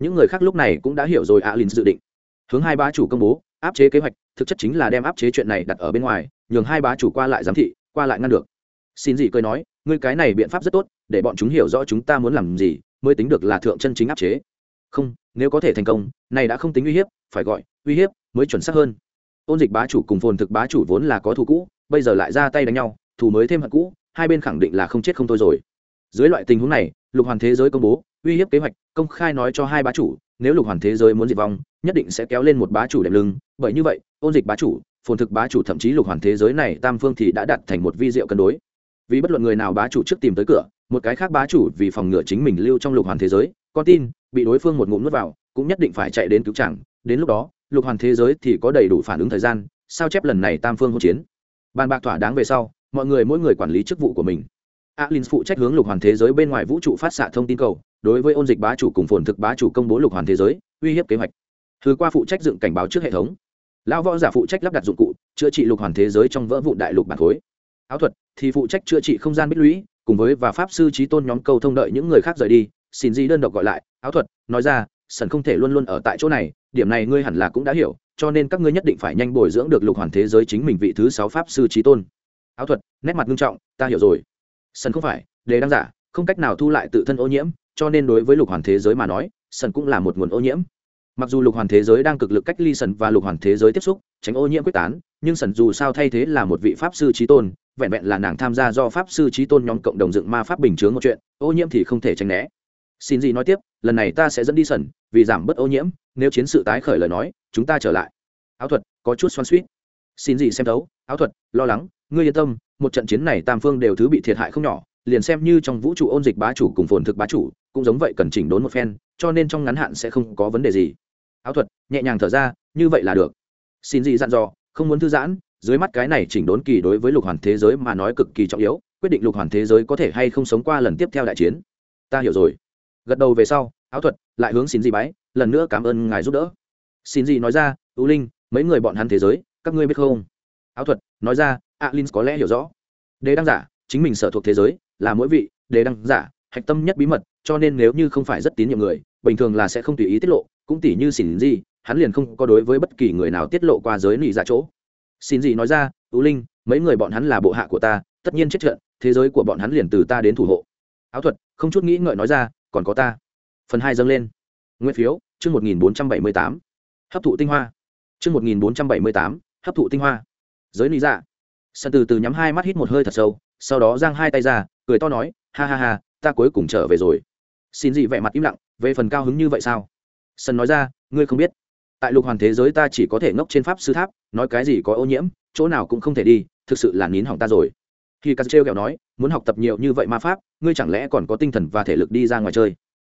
Những người khác lúc này cũng đã hiểu rồi alin dự định. Hướng hai ba chủ công bố, áp chế kế hoạch, thực chất chính là đem áp chế chuyện này đặt ở bên ngoài, nhường hai bá chủ qua lại giám thị, qua lại ngăn được. Xin gì cười nói, ngươi cái này biện pháp rất tốt, để bọn chúng hiểu rõ chúng ta muốn làm gì mới tính được là thượng chân chính áp chế. Không, nếu có thể thành công, này đã không tính uy hiếp, phải gọi, uy hiếp mới chuẩn xác hơn. Ôn dịch bá chủ cùng phồn thực bá chủ vốn là có thù cũ, bây giờ lại ra tay đánh nhau, thù mới thêm hận cũ, hai bên khẳng định là không chết không thôi rồi. Dưới loại tình huống này, lục hoàn thế giới công bố, uy hiếp kế hoạch, công khai nói cho hai bá chủ, nếu lục hoàn thế giới muốn diệt vong, nhất định sẽ kéo lên một bá chủ đẹp lưng. Bởi như vậy, ôn dịch bá chủ, phồn thực bá chủ thậm chí lục hoàn thế giới này tam phương thì đã đặt thành một vi diệu cân đối. Vì bất luận người nào bá chủ trước tìm tới cửa một cái khác bá chủ vì phòng ngừa chính mình lưu trong lục hoàn thế giới, con tin, bị đối phương một ngụm nuốt vào, cũng nhất định phải chạy đến cứu chẳng. Đến lúc đó, lục hoàn thế giới thì có đầy đủ phản ứng thời gian, sao chép lần này tam phương hỗn chiến? Bàn bạc thỏa đáng về sau, mọi người mỗi người quản lý chức vụ của mình. Alin phụ trách hướng lục hoàn thế giới bên ngoài vũ trụ phát xạ thông tin cầu, đối với ôn dịch bá chủ cùng phồn thực bá chủ công bố lục hoàn thế giới, uy hiếp kế hoạch. Thứ qua phụ trách dựng cảnh báo trước hệ thống. Lão võ giả phụ trách lắp đặt dụng cụ, chữa trị lục hoàn thế giới trong vỡ vụ đại lục bản khối. Áo thuật, thì phụ trách chữa trị không gian bích lũy cùng với và pháp sư trí tôn nhóm câu thông đợi những người khác rời đi, xin di đơn độc gọi lại, áo thuật, nói ra, sần không thể luôn luôn ở tại chỗ này, điểm này ngươi hẳn là cũng đã hiểu, cho nên các ngươi nhất định phải nhanh bồi dưỡng được lục hoàn thế giới chính mình vị thứ sáu pháp sư trí tôn. Áo thuật, nét mặt nghiêm trọng, ta hiểu rồi. Sần không phải, đề đăng giả, không cách nào thu lại tự thân ô nhiễm, cho nên đối với lục hoàn thế giới mà nói, sần cũng là một nguồn ô nhiễm. Mặc dù lục hoàn thế giới đang cực lực cách ly sần và lục hoàn thế giới tiếp xúc, tránh ô nhiễm quyết tán, nhưng sần dù sao thay thế là một vị pháp sư trí tôn vẹn vẹn là nàng tham gia do pháp sư trí tôn nhóm cộng đồng dựng ma pháp bình chướng một chuyện, ô nhiễm thì không thể tránh né. Xin gì nói tiếp, lần này ta sẽ dẫn đi sần vì giảm bớt ô nhiễm, nếu chiến sự tái khởi lời nói, chúng ta trở lại. Áo thuật, có chút xoan suýt xin gì xem thấu, áo thuật, lo lắng, ngươi yên tâm, một trận chiến này tam phương đều thứ bị thiệt hại không nhỏ, liền xem như trong vũ trụ ôn dịch bá chủ cùng phồn thực bá chủ, cũng giống vậy cần chỉnh đốn một phen, cho nên trong ngắn hạn sẽ không có vấn đề gì. Áo thuật, nhẹ nhàng thở ra, như vậy là được. Xin gì dặn dò, không muốn thư giãn dưới mắt cái này chỉnh đốn kỳ đối với lục hoàn thế giới mà nói cực kỳ trọng yếu, quyết định lục hoàn thế giới có thể hay không sống qua lần tiếp theo đại chiến. Ta hiểu rồi. Gật đầu về sau, áo thuật, lại hướng xin gì bái, lần nữa cảm ơn ngài giúp đỡ. Xin gì nói ra ưu linh, mấy người bọn hắn thế giới, các ngươi biết không? Áo thuật, nói ra alin có lẽ hiểu rõ. Đề đăng giả, chính mình sở thuộc thế giới, là mỗi vị đề đăng giả, hạch tâm nhất bí mật, cho nên nếu như không phải rất tín nhiệm người, bình thường là sẽ không tùy ý tiết lộ, cũng tỉ như xỉn gì hắn liền không có đối với bất kỳ người nào tiết lộ qua giới nỉ ra dạ chỗ xin gì nói ra, tú linh, mấy người bọn hắn là bộ hạ của ta, tất nhiên chết trận, thế giới của bọn hắn liền từ ta đến thủ hộ. Áo thuật, không chút nghĩ ngợi nói ra, còn có ta. Phần hai dâng lên. Nguyên phiếu, chương một nghìn bốn trăm bảy mươi tám. Hấp thụ tinh hoa. Chương một nghìn bốn trăm bảy mươi tám, hấp thụ tinh hoa. Giới lý dạ. Sân từ từ nhắm hai mắt hít một hơi thật sâu, sau đó giang hai tay ra, cười to nói, ha ha ha, ta cuối cùng trở về rồi. Xin gì vẻ mặt im lặng, về phần cao hứng như vậy sao? Sân nói ra, ngươi không biết tại lục hoàn thế giới ta chỉ có thể ngốc trên pháp sư tháp, nói cái gì có ô nhiễm, chỗ nào cũng không thể đi, thực sự là nín hỏng ta rồi. Khi cắt trêu kẹo nói, muốn học tập nhiều như vậy ma pháp, ngươi chẳng lẽ còn có tinh thần và thể lực đi ra ngoài chơi?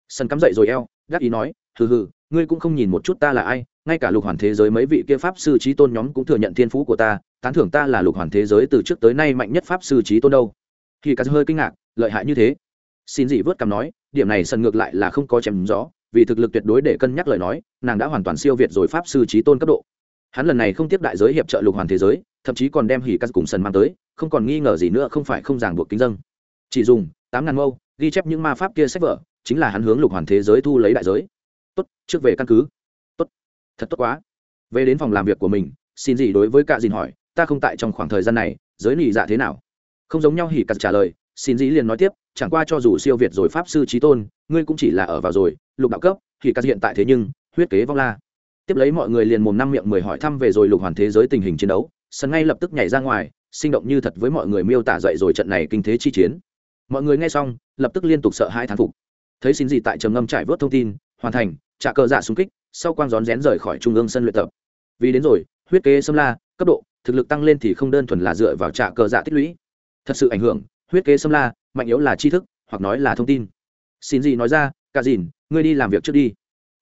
Sân cắm dậy rồi eo, gác ý nói, hừ hừ, ngươi cũng không nhìn một chút ta là ai, ngay cả lục hoàn thế giới mấy vị kia pháp sư trí tôn nhóm cũng thừa nhận thiên phú của ta, tán thưởng ta là lục hoàn thế giới từ trước tới nay mạnh nhất pháp sư trí tôn đâu. Khi cắt hơi kinh ngạc, lợi hại như thế. Xin dị vớt cằm nói, điểm này sân ngược lại là không có chém rõ vì thực lực tuyệt đối để cân nhắc lời nói, nàng đã hoàn toàn siêu việt rồi pháp sư trí tôn cấp độ. Hắn lần này không tiếp đại giới hiệp trợ lục hoàn thế giới, thậm chí còn đem hỉ cắt cùng sần mang tới, không còn nghi ngờ gì nữa không phải không ràng buộc kính dân. Chỉ dùng tám ngàn mâu, ghi chép những ma pháp kia sách vở, chính là hắn hướng lục hoàn thế giới thu lấy đại giới. Tốt, trước về căn cứ. Tốt. Thật tốt quá. Về đến phòng làm việc của mình, xin gì đối với cạ dìn hỏi, ta không tại trong khoảng thời gian này, giới nỉ dạ thế nào? Không giống nhau, hỉ cắt trả lời xin dĩ liền nói tiếp, chẳng qua cho dù siêu việt rồi pháp sư trí tôn, ngươi cũng chỉ là ở vào rồi, lục đạo cấp, thì cắt hiện tại thế nhưng, huyết kế vong la. Tiếp lấy mọi người liền mồm năm miệng mười hỏi thăm về rồi lục hoàn thế giới tình hình chiến đấu, sân ngay lập tức nhảy ra ngoài, sinh động như thật với mọi người miêu tả dậy rồi trận này kinh thế chi chiến. Mọi người nghe xong, lập tức liên tục sợ hai thán phục. Thấy xin gì tại trầm ngâm trải vớt thông tin, hoàn thành, trả cờ giả xung kích, sau quang rón rén rời khỏi trung ương sân luyện tập. Vì đến rồi, huyết kế xâm la, cấp độ, thực lực tăng lên thì không đơn thuần là dựa vào trả cờ giả tích lũy. Thật sự ảnh hưởng huyết kế xâm la, mạnh yếu là tri thức, hoặc nói là thông tin. Xin gì nói ra, cả dìn, ngươi đi làm việc trước đi.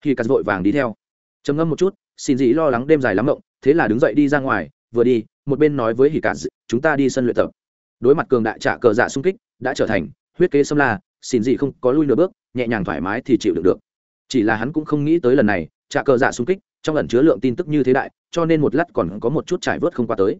Khi cắt vội vàng đi theo. Trầm ngâm một chút, xin gì lo lắng đêm dài lắm mộng, thế là đứng dậy đi ra ngoài, vừa đi, một bên nói với hỉ cắt chúng ta đi sân luyện tập. Đối mặt cường đại trả cờ dạ xung kích, đã trở thành huyết kế xâm la, xin gì không có lui nửa bước, nhẹ nhàng thoải mái thì chịu được được. Chỉ là hắn cũng không nghĩ tới lần này, trả cờ dạ xung kích trong ẩn chứa lượng tin tức như thế đại, cho nên một lát còn có một chút trải vớt không qua tới.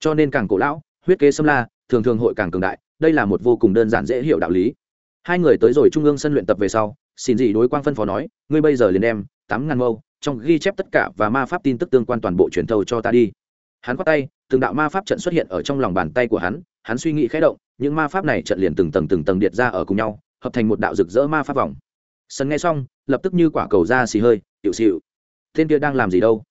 Cho nên càng cổ lão, huyết kế xâm la thường thường hội càng cường đại đây là một vô cùng đơn giản dễ hiểu đạo lý. Hai người tới rồi trung ương sân luyện tập về sau, xin dị đối quang phân phó nói, ngươi bây giờ liền đem tám ngàn mâu trong ghi chép tất cả và ma pháp tin tức tương quan toàn bộ truyền thâu cho ta đi. Hắn khoát tay, từng đạo ma pháp trận xuất hiện ở trong lòng bàn tay của hắn hắn suy nghĩ khẽ động, những ma pháp này trận liền từng tầng từng tầng điện ra ở cùng nhau, hợp thành một đạo rực rỡ ma pháp vòng. Sân nghe xong, lập tức như quả cầu ra xì hơi hiệu xịu tên kia đang làm gì đâu?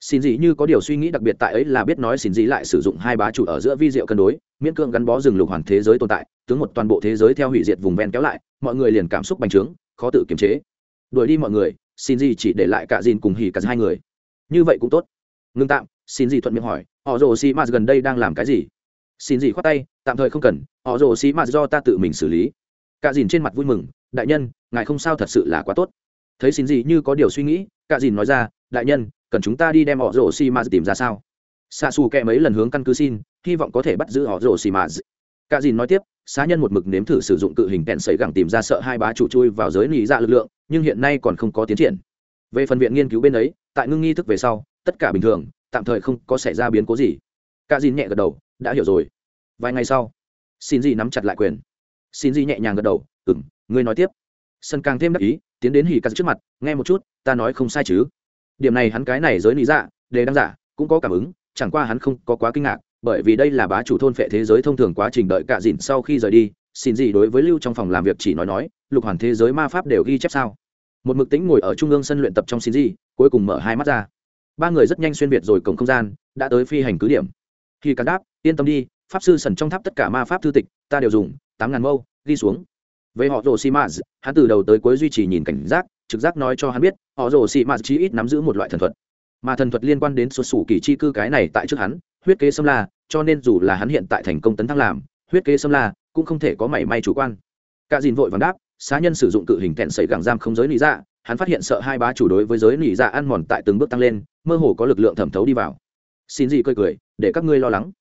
Xin gì như có điều suy nghĩ đặc biệt tại ấy là biết nói xin gì lại sử dụng hai bá chủ ở giữa vi diệu cân đối miễn cưỡng gắn bó rừng lục hoàn thế giới tồn tại, tướng một toàn bộ thế giới theo hủy diệt vùng ven kéo lại, mọi người liền cảm xúc bành trướng, khó tự kiềm chế. Đuổi đi mọi người xin gì chỉ để lại cả dìn cùng hỉ cả hai người. Như vậy cũng tốt. Ngưng tạm xin gì thuận miệng hỏi, họ rồ xì mạt gần đây đang làm cái gì? Xin gì khoát tay, tạm thời không cần, họ rồ xì mạt do ta tự mình xử lý. Cả dìn trên mặt vui mừng, đại nhân, ngài không sao thật sự là quá tốt. Thấy xin gì như có điều suy nghĩ, cả dìn nói ra, đại nhân, cần chúng ta đi đem họ rồ xì mạt tìm ra sao? Xa xù kẹ mấy lần hướng căn cứ xin hy vọng có thể bắt giữ họ rồ xì mà. cả dìn nói tiếp xá nhân một mực nếm thử sử dụng cự hình kẹn sấy gẳng tìm ra sợ hai bá chủ chui vào giới nỉ dạ lực lượng nhưng hiện nay còn không có tiến triển. Về phần viện nghiên cứu bên ấy tại ngưng nghi thức về sau tất cả bình thường tạm thời không có xảy ra biến cố gì. Cả dìn nhẹ gật đầu đã hiểu rồi. Vài ngày sau xin gì nắm chặt lại quyền. Xin gì nhẹ nhàng gật đầu ừm, ngươi nói tiếp. Sân càng thêm đắc ý tiến đến hỉ cắt trước mặt nghe một chút ta nói không sai chứ. Điểm này hắn cái này giới lý dạ đề đăng giả cũng có cảm ứng chẳng qua hắn không có quá kinh ngạc, bởi vì đây là bá chủ thôn phệ thế giới thông thường quá trình đợi cả dìn sau khi rời đi, xin gì đối với lưu trong phòng làm việc chỉ nói nói, lục hoàn thế giới ma pháp đều ghi chép sao? Một mực tính ngồi ở trung ương sân luyện tập trong xin gì, cuối cùng mở hai mắt ra. Ba người rất nhanh xuyên việt rồi cổng không gian, đã tới phi hành cứ điểm. Khi cắn đáp, yên tâm đi, pháp sư sần trong tháp tất cả ma pháp thư tịch, ta đều dùng, tám ngàn mâu, ghi xuống. Về họ rồ xi maz hắn từ đầu tới cuối duy trì nhìn cảnh giác, trực giác nói cho hắn biết, họ rồ xi maz chí ít nắm giữ một loại thần thuật mà thần thuật liên quan đến xuất xù kỳ chi cư cái này tại trước hắn, huyết kế xâm la, cho nên dù là hắn hiện tại thành công tấn thăng làm, huyết kế xâm la cũng không thể có mảy may chủ quan. Cả dìn vội vàng đáp, xá nhân sử dụng cự hình kẹn xảy gẳng giam không giới lý dạ hắn phát hiện sợ hai bá chủ đối với giới lý dạ ăn mòn tại từng bước tăng lên, mơ hồ có lực lượng thẩm thấu đi vào. Xin gì cười cười, để các ngươi lo lắng.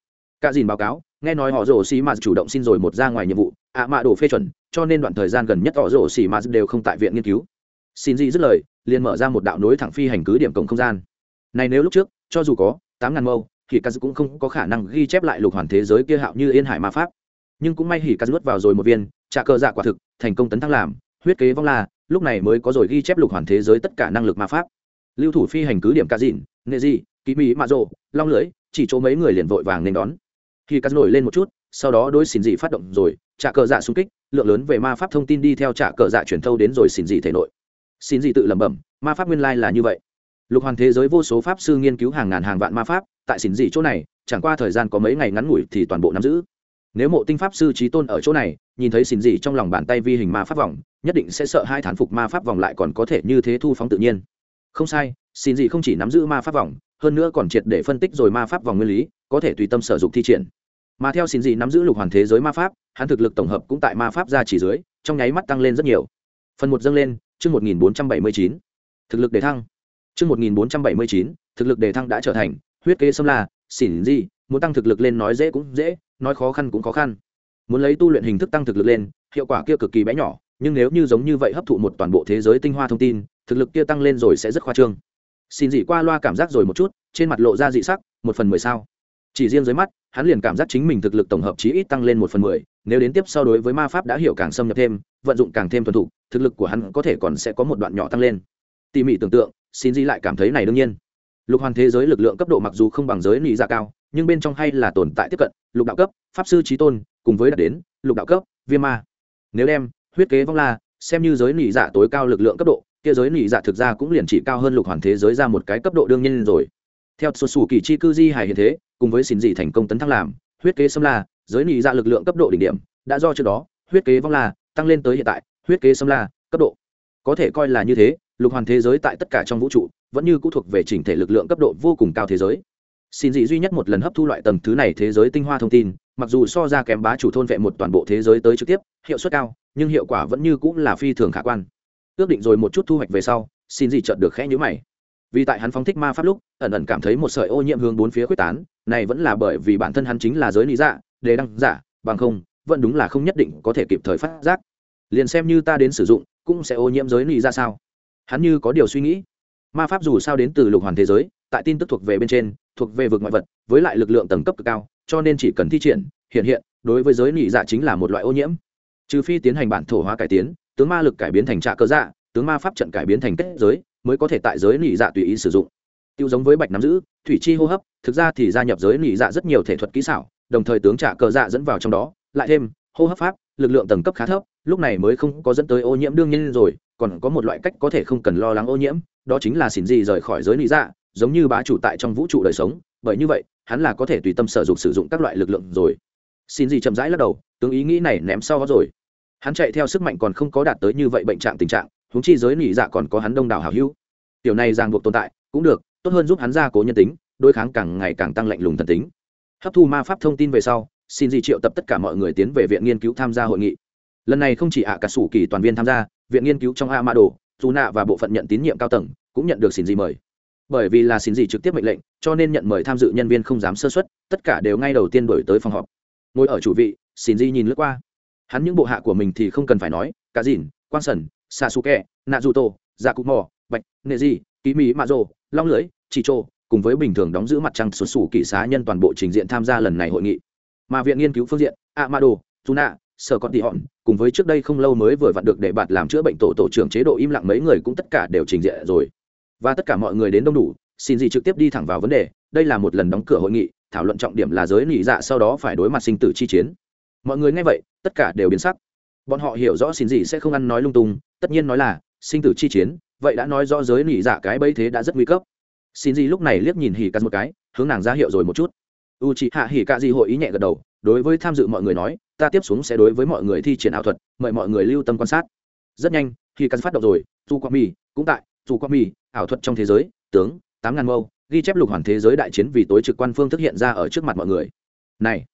Cả dìn báo cáo, nghe nói họ rồ xì mạt chủ động xin rồi một ra ngoài nhiệm vụ, ạ mạ đổ phê chuẩn, cho nên đoạn thời gian gần nhất họ rồ xì mạt đều không tại viện nghiên cứu. Xin gì dứt lời, liền mở ra một đạo nối thẳng phi hành cứ điểm cổng không gian này nếu lúc trước, cho dù có tám ngàn mâu thì cắt cũng không có khả năng ghi chép lại lục hoàn thế giới kia hạo như yên hải ma pháp. Nhưng cũng may hỉ cắt nuốt vào rồi một viên, trả cờ dạ quả thực, thành công tấn thăng làm, huyết kế vong la, lúc này mới có rồi ghi chép lục hoàn thế giới tất cả năng lực ma pháp. Lưu thủ phi hành cứ điểm ca dịn nghệ di ký mỹ mạ rộ long lưỡi, chỉ chỗ mấy người liền vội vàng nên đón. Khi cắt nổi lên một chút, sau đó đôi xin dị phát động rồi, trả cờ dạ xung kích, lượng lớn về ma pháp thông tin đi theo trả cờ dạ truyền thâu đến rồi xin dị thể nội. Xin dị tự lẩm bẩm, ma pháp nguyên lai là như vậy lục hoàn thế giới vô số pháp sư nghiên cứu hàng ngàn hàng vạn ma pháp, tại xỉn dị chỗ này, chẳng qua thời gian có mấy ngày ngắn ngủi thì toàn bộ nắm giữ. Nếu mộ tinh pháp sư trí tôn ở chỗ này, nhìn thấy xỉn dị trong lòng bàn tay vi hình ma pháp vòng, nhất định sẽ sợ hai thán phục ma pháp vòng lại còn có thể như thế thu phóng tự nhiên. Không sai, xỉn dị không chỉ nắm giữ ma pháp vòng, hơn nữa còn triệt để phân tích rồi ma pháp vòng nguyên lý, có thể tùy tâm sở dụng thi triển. Mà theo xỉn dị nắm giữ lục hoàn thế giới ma pháp, hắn thực lực tổng hợp cũng tại ma pháp ra chỉ dưới, trong nháy mắt tăng lên rất nhiều. Phần một dâng lên, chương một nghìn bốn trăm bảy mươi chín. Thực lực để thăng. Trước 1479, thực lực đề thăng đã trở thành huyết kế xâm la xỉn gì muốn tăng thực lực lên nói dễ cũng dễ nói khó khăn cũng khó khăn. Muốn lấy tu luyện hình thức tăng thực lực lên hiệu quả kia cực kỳ bé nhỏ nhưng nếu như giống như vậy hấp thụ một toàn bộ thế giới tinh hoa thông tin thực lực kia tăng lên rồi sẽ rất khoa trương. Xin dị qua loa cảm giác rồi một chút trên mặt lộ ra dị sắc một phần mười sao. Chỉ riêng dưới mắt hắn liền cảm giác chính mình thực lực tổng hợp chí ít tăng lên một phần mười nếu đến tiếp sau đối với ma pháp đã hiểu càng xâm nhập thêm vận dụng càng thêm thuần thục thực lực của hắn có thể còn sẽ có một đoạn nhỏ tăng lên. Tỉ mỉ tưởng tượng xin di lại cảm thấy này đương nhiên. Lục hoàn thế giới lực lượng cấp độ mặc dù không bằng giới nị dạ cao, nhưng bên trong hay là tồn tại tiếp cận, lục đạo cấp, pháp sư trí tôn, cùng với đạt đến, lục đạo cấp, viêm ma. Nếu đem, huyết kế vong la, xem như giới nị dạ tối cao lực lượng cấp độ, kia giới nị dạ thực ra cũng liền chỉ cao hơn lục hoàn thế giới ra một cái cấp độ đương nhiên rồi. Theo số sủ kỳ chi cư di hài hiện thế, cùng với xin dị thành công tấn thăng làm, huyết kế xâm la, giới nị dạ lực lượng cấp độ đỉnh điểm, đã do trước đó, huyết kế vong la, tăng lên tới hiện tại, huyết kế xâm la, cấp độ. Có thể coi là như thế lục hoàn thế giới tại tất cả trong vũ trụ, vẫn như cũ thuộc về chỉnh thể lực lượng cấp độ vô cùng cao thế giới. Xin dị duy nhất một lần hấp thu loại tầng thứ này thế giới tinh hoa thông tin, mặc dù so ra kém bá chủ thôn vệ một toàn bộ thế giới tới trực tiếp, hiệu suất cao, nhưng hiệu quả vẫn như cũng là phi thường khả quan. Ước định rồi một chút thu hoạch về sau, xin dị chợt được khẽ nhữ mày. Vì tại hắn phóng thích ma pháp lúc, ẩn ẩn cảm thấy một sợi ô nhiễm hướng bốn phía quyết tán, này vẫn là bởi vì bản thân hắn chính là giới lý dạ đề đăng giả, bằng không, vẫn đúng là không nhất định có thể kịp thời phát giác. Liền xem như ta đến sử dụng, cũng sẽ ô nhiễm giới lý ra sao? Hắn như có điều suy nghĩ. Ma pháp dù sao đến từ lục hoàn thế giới, tại tin tức thuộc về bên trên, thuộc về vực ngoại vật, với lại lực lượng tầng cấp cực cao, cho nên chỉ cần thi triển, hiện hiện, đối với giới nị dạ chính là một loại ô nhiễm. Trừ phi tiến hành bản thổ hóa cải tiến, tướng ma lực cải biến thành trạ cơ dạ tướng ma pháp trận cải biến thành kết giới, mới có thể tại giới nị dạ tùy ý sử dụng. Tiêu giống với bạch nắm giữ, thủy chi hô hấp, thực ra thì gia nhập giới nị dạ rất nhiều thể thuật kỹ xảo, đồng thời tướng trạ cơ dạ dẫn vào trong đó, lại thêm, hô hấp pháp, lực lượng tầng cấp khá thấp, lúc này mới không có dẫn tới ô nhiễm đương nhiên rồi còn có một loại cách có thể không cần lo lắng ô nhiễm, đó chính là xỉn gì rời khỏi giới lý dạ giống như bá chủ tại trong vũ trụ đời sống. Bởi như vậy, hắn là có thể tùy tâm sở dụng sử dụng các loại lực lượng rồi. Xin gì chậm rãi lắc đầu, tướng ý nghĩ này ném sau đó rồi. Hắn chạy theo sức mạnh còn không có đạt tới như vậy bệnh trạng tình trạng húng chi giới nỉ dạ còn có hắn đông đảo hào hữu. Tiểu này ràng buộc tồn tại, cũng được, tốt hơn giúp hắn gia cố nhân tính đôi kháng càng ngày càng tăng lạnh lùng thần tính. Hấp thu ma pháp thông tin về sau xin gì triệu tập tất cả mọi người tiến về viện nghiên cứu tham gia hội nghị. Lần này không chỉ ạ cả sủ kỳ toàn viên tham gia viện nghiên cứu trong a ma đồ, dù nạ và bộ phận nhận tín nhiệm cao tầng cũng nhận được xin gì mời. Bởi vì là xin gì trực tiếp mệnh lệnh, cho nên nhận mời tham dự nhân viên không dám sơ xuất tất cả đều ngay đầu tiên đổi tới phòng họp. Ngồi ở chủ vị, xin gì nhìn lướt qua. Hắn những bộ hạ của mình thì không cần phải nói, cả dìn, quang sần, sasuke, naruto dạ cụ mò bạch nệ di ký mỹ mạ rô long lưới chỉ trô cùng với bình thường đóng giữ mặt trăng xuất xù kỵ xá nhân toàn bộ trình diện tham gia lần này hội nghị. Mà viện nghiên cứu phương diện amado tuna sở con tị hòn cùng với trước đây không lâu mới vừa vặn được để bạt làm chữa bệnh tổ tổ trưởng chế độ im lặng mấy người cũng tất cả đều trình diện rồi. Và tất cả mọi người đến đông đủ, xin gì trực tiếp đi thẳng vào vấn đề, đây là một lần đóng cửa hội nghị, thảo luận trọng điểm là giới nỉ dạ sau đó phải đối mặt sinh tử chi chiến. Mọi người nghe vậy, tất cả đều biến sắc. Bọn họ hiểu rõ xin gì sẽ không ăn nói lung tung, tất nhiên nói là, sinh tử chi chiến, vậy đã nói rõ giới nỉ dạ cái bấy thế đã rất nguy cấp. Xin gì lúc này liếc nhìn hỉ cắt một cái, hướng nàng ra hiệu rồi một chút. U chị hạ hỉ cạ gì hội ý nhẹ gật đầu, đối với tham dự mọi người nói ta tiếp xuống sẽ đối với mọi người thi triển ảo thuật, mời mọi người lưu tâm quan sát. Rất nhanh, khi cắn phát động rồi dù Quang mi cũng tại. Dù Quang mi ảo thuật trong thế giới, tướng, tám ngàn mâu ghi chép lục hoàn thế giới đại chiến vì tối trực quan phương thức hiện ra ở trước mặt mọi người. Này,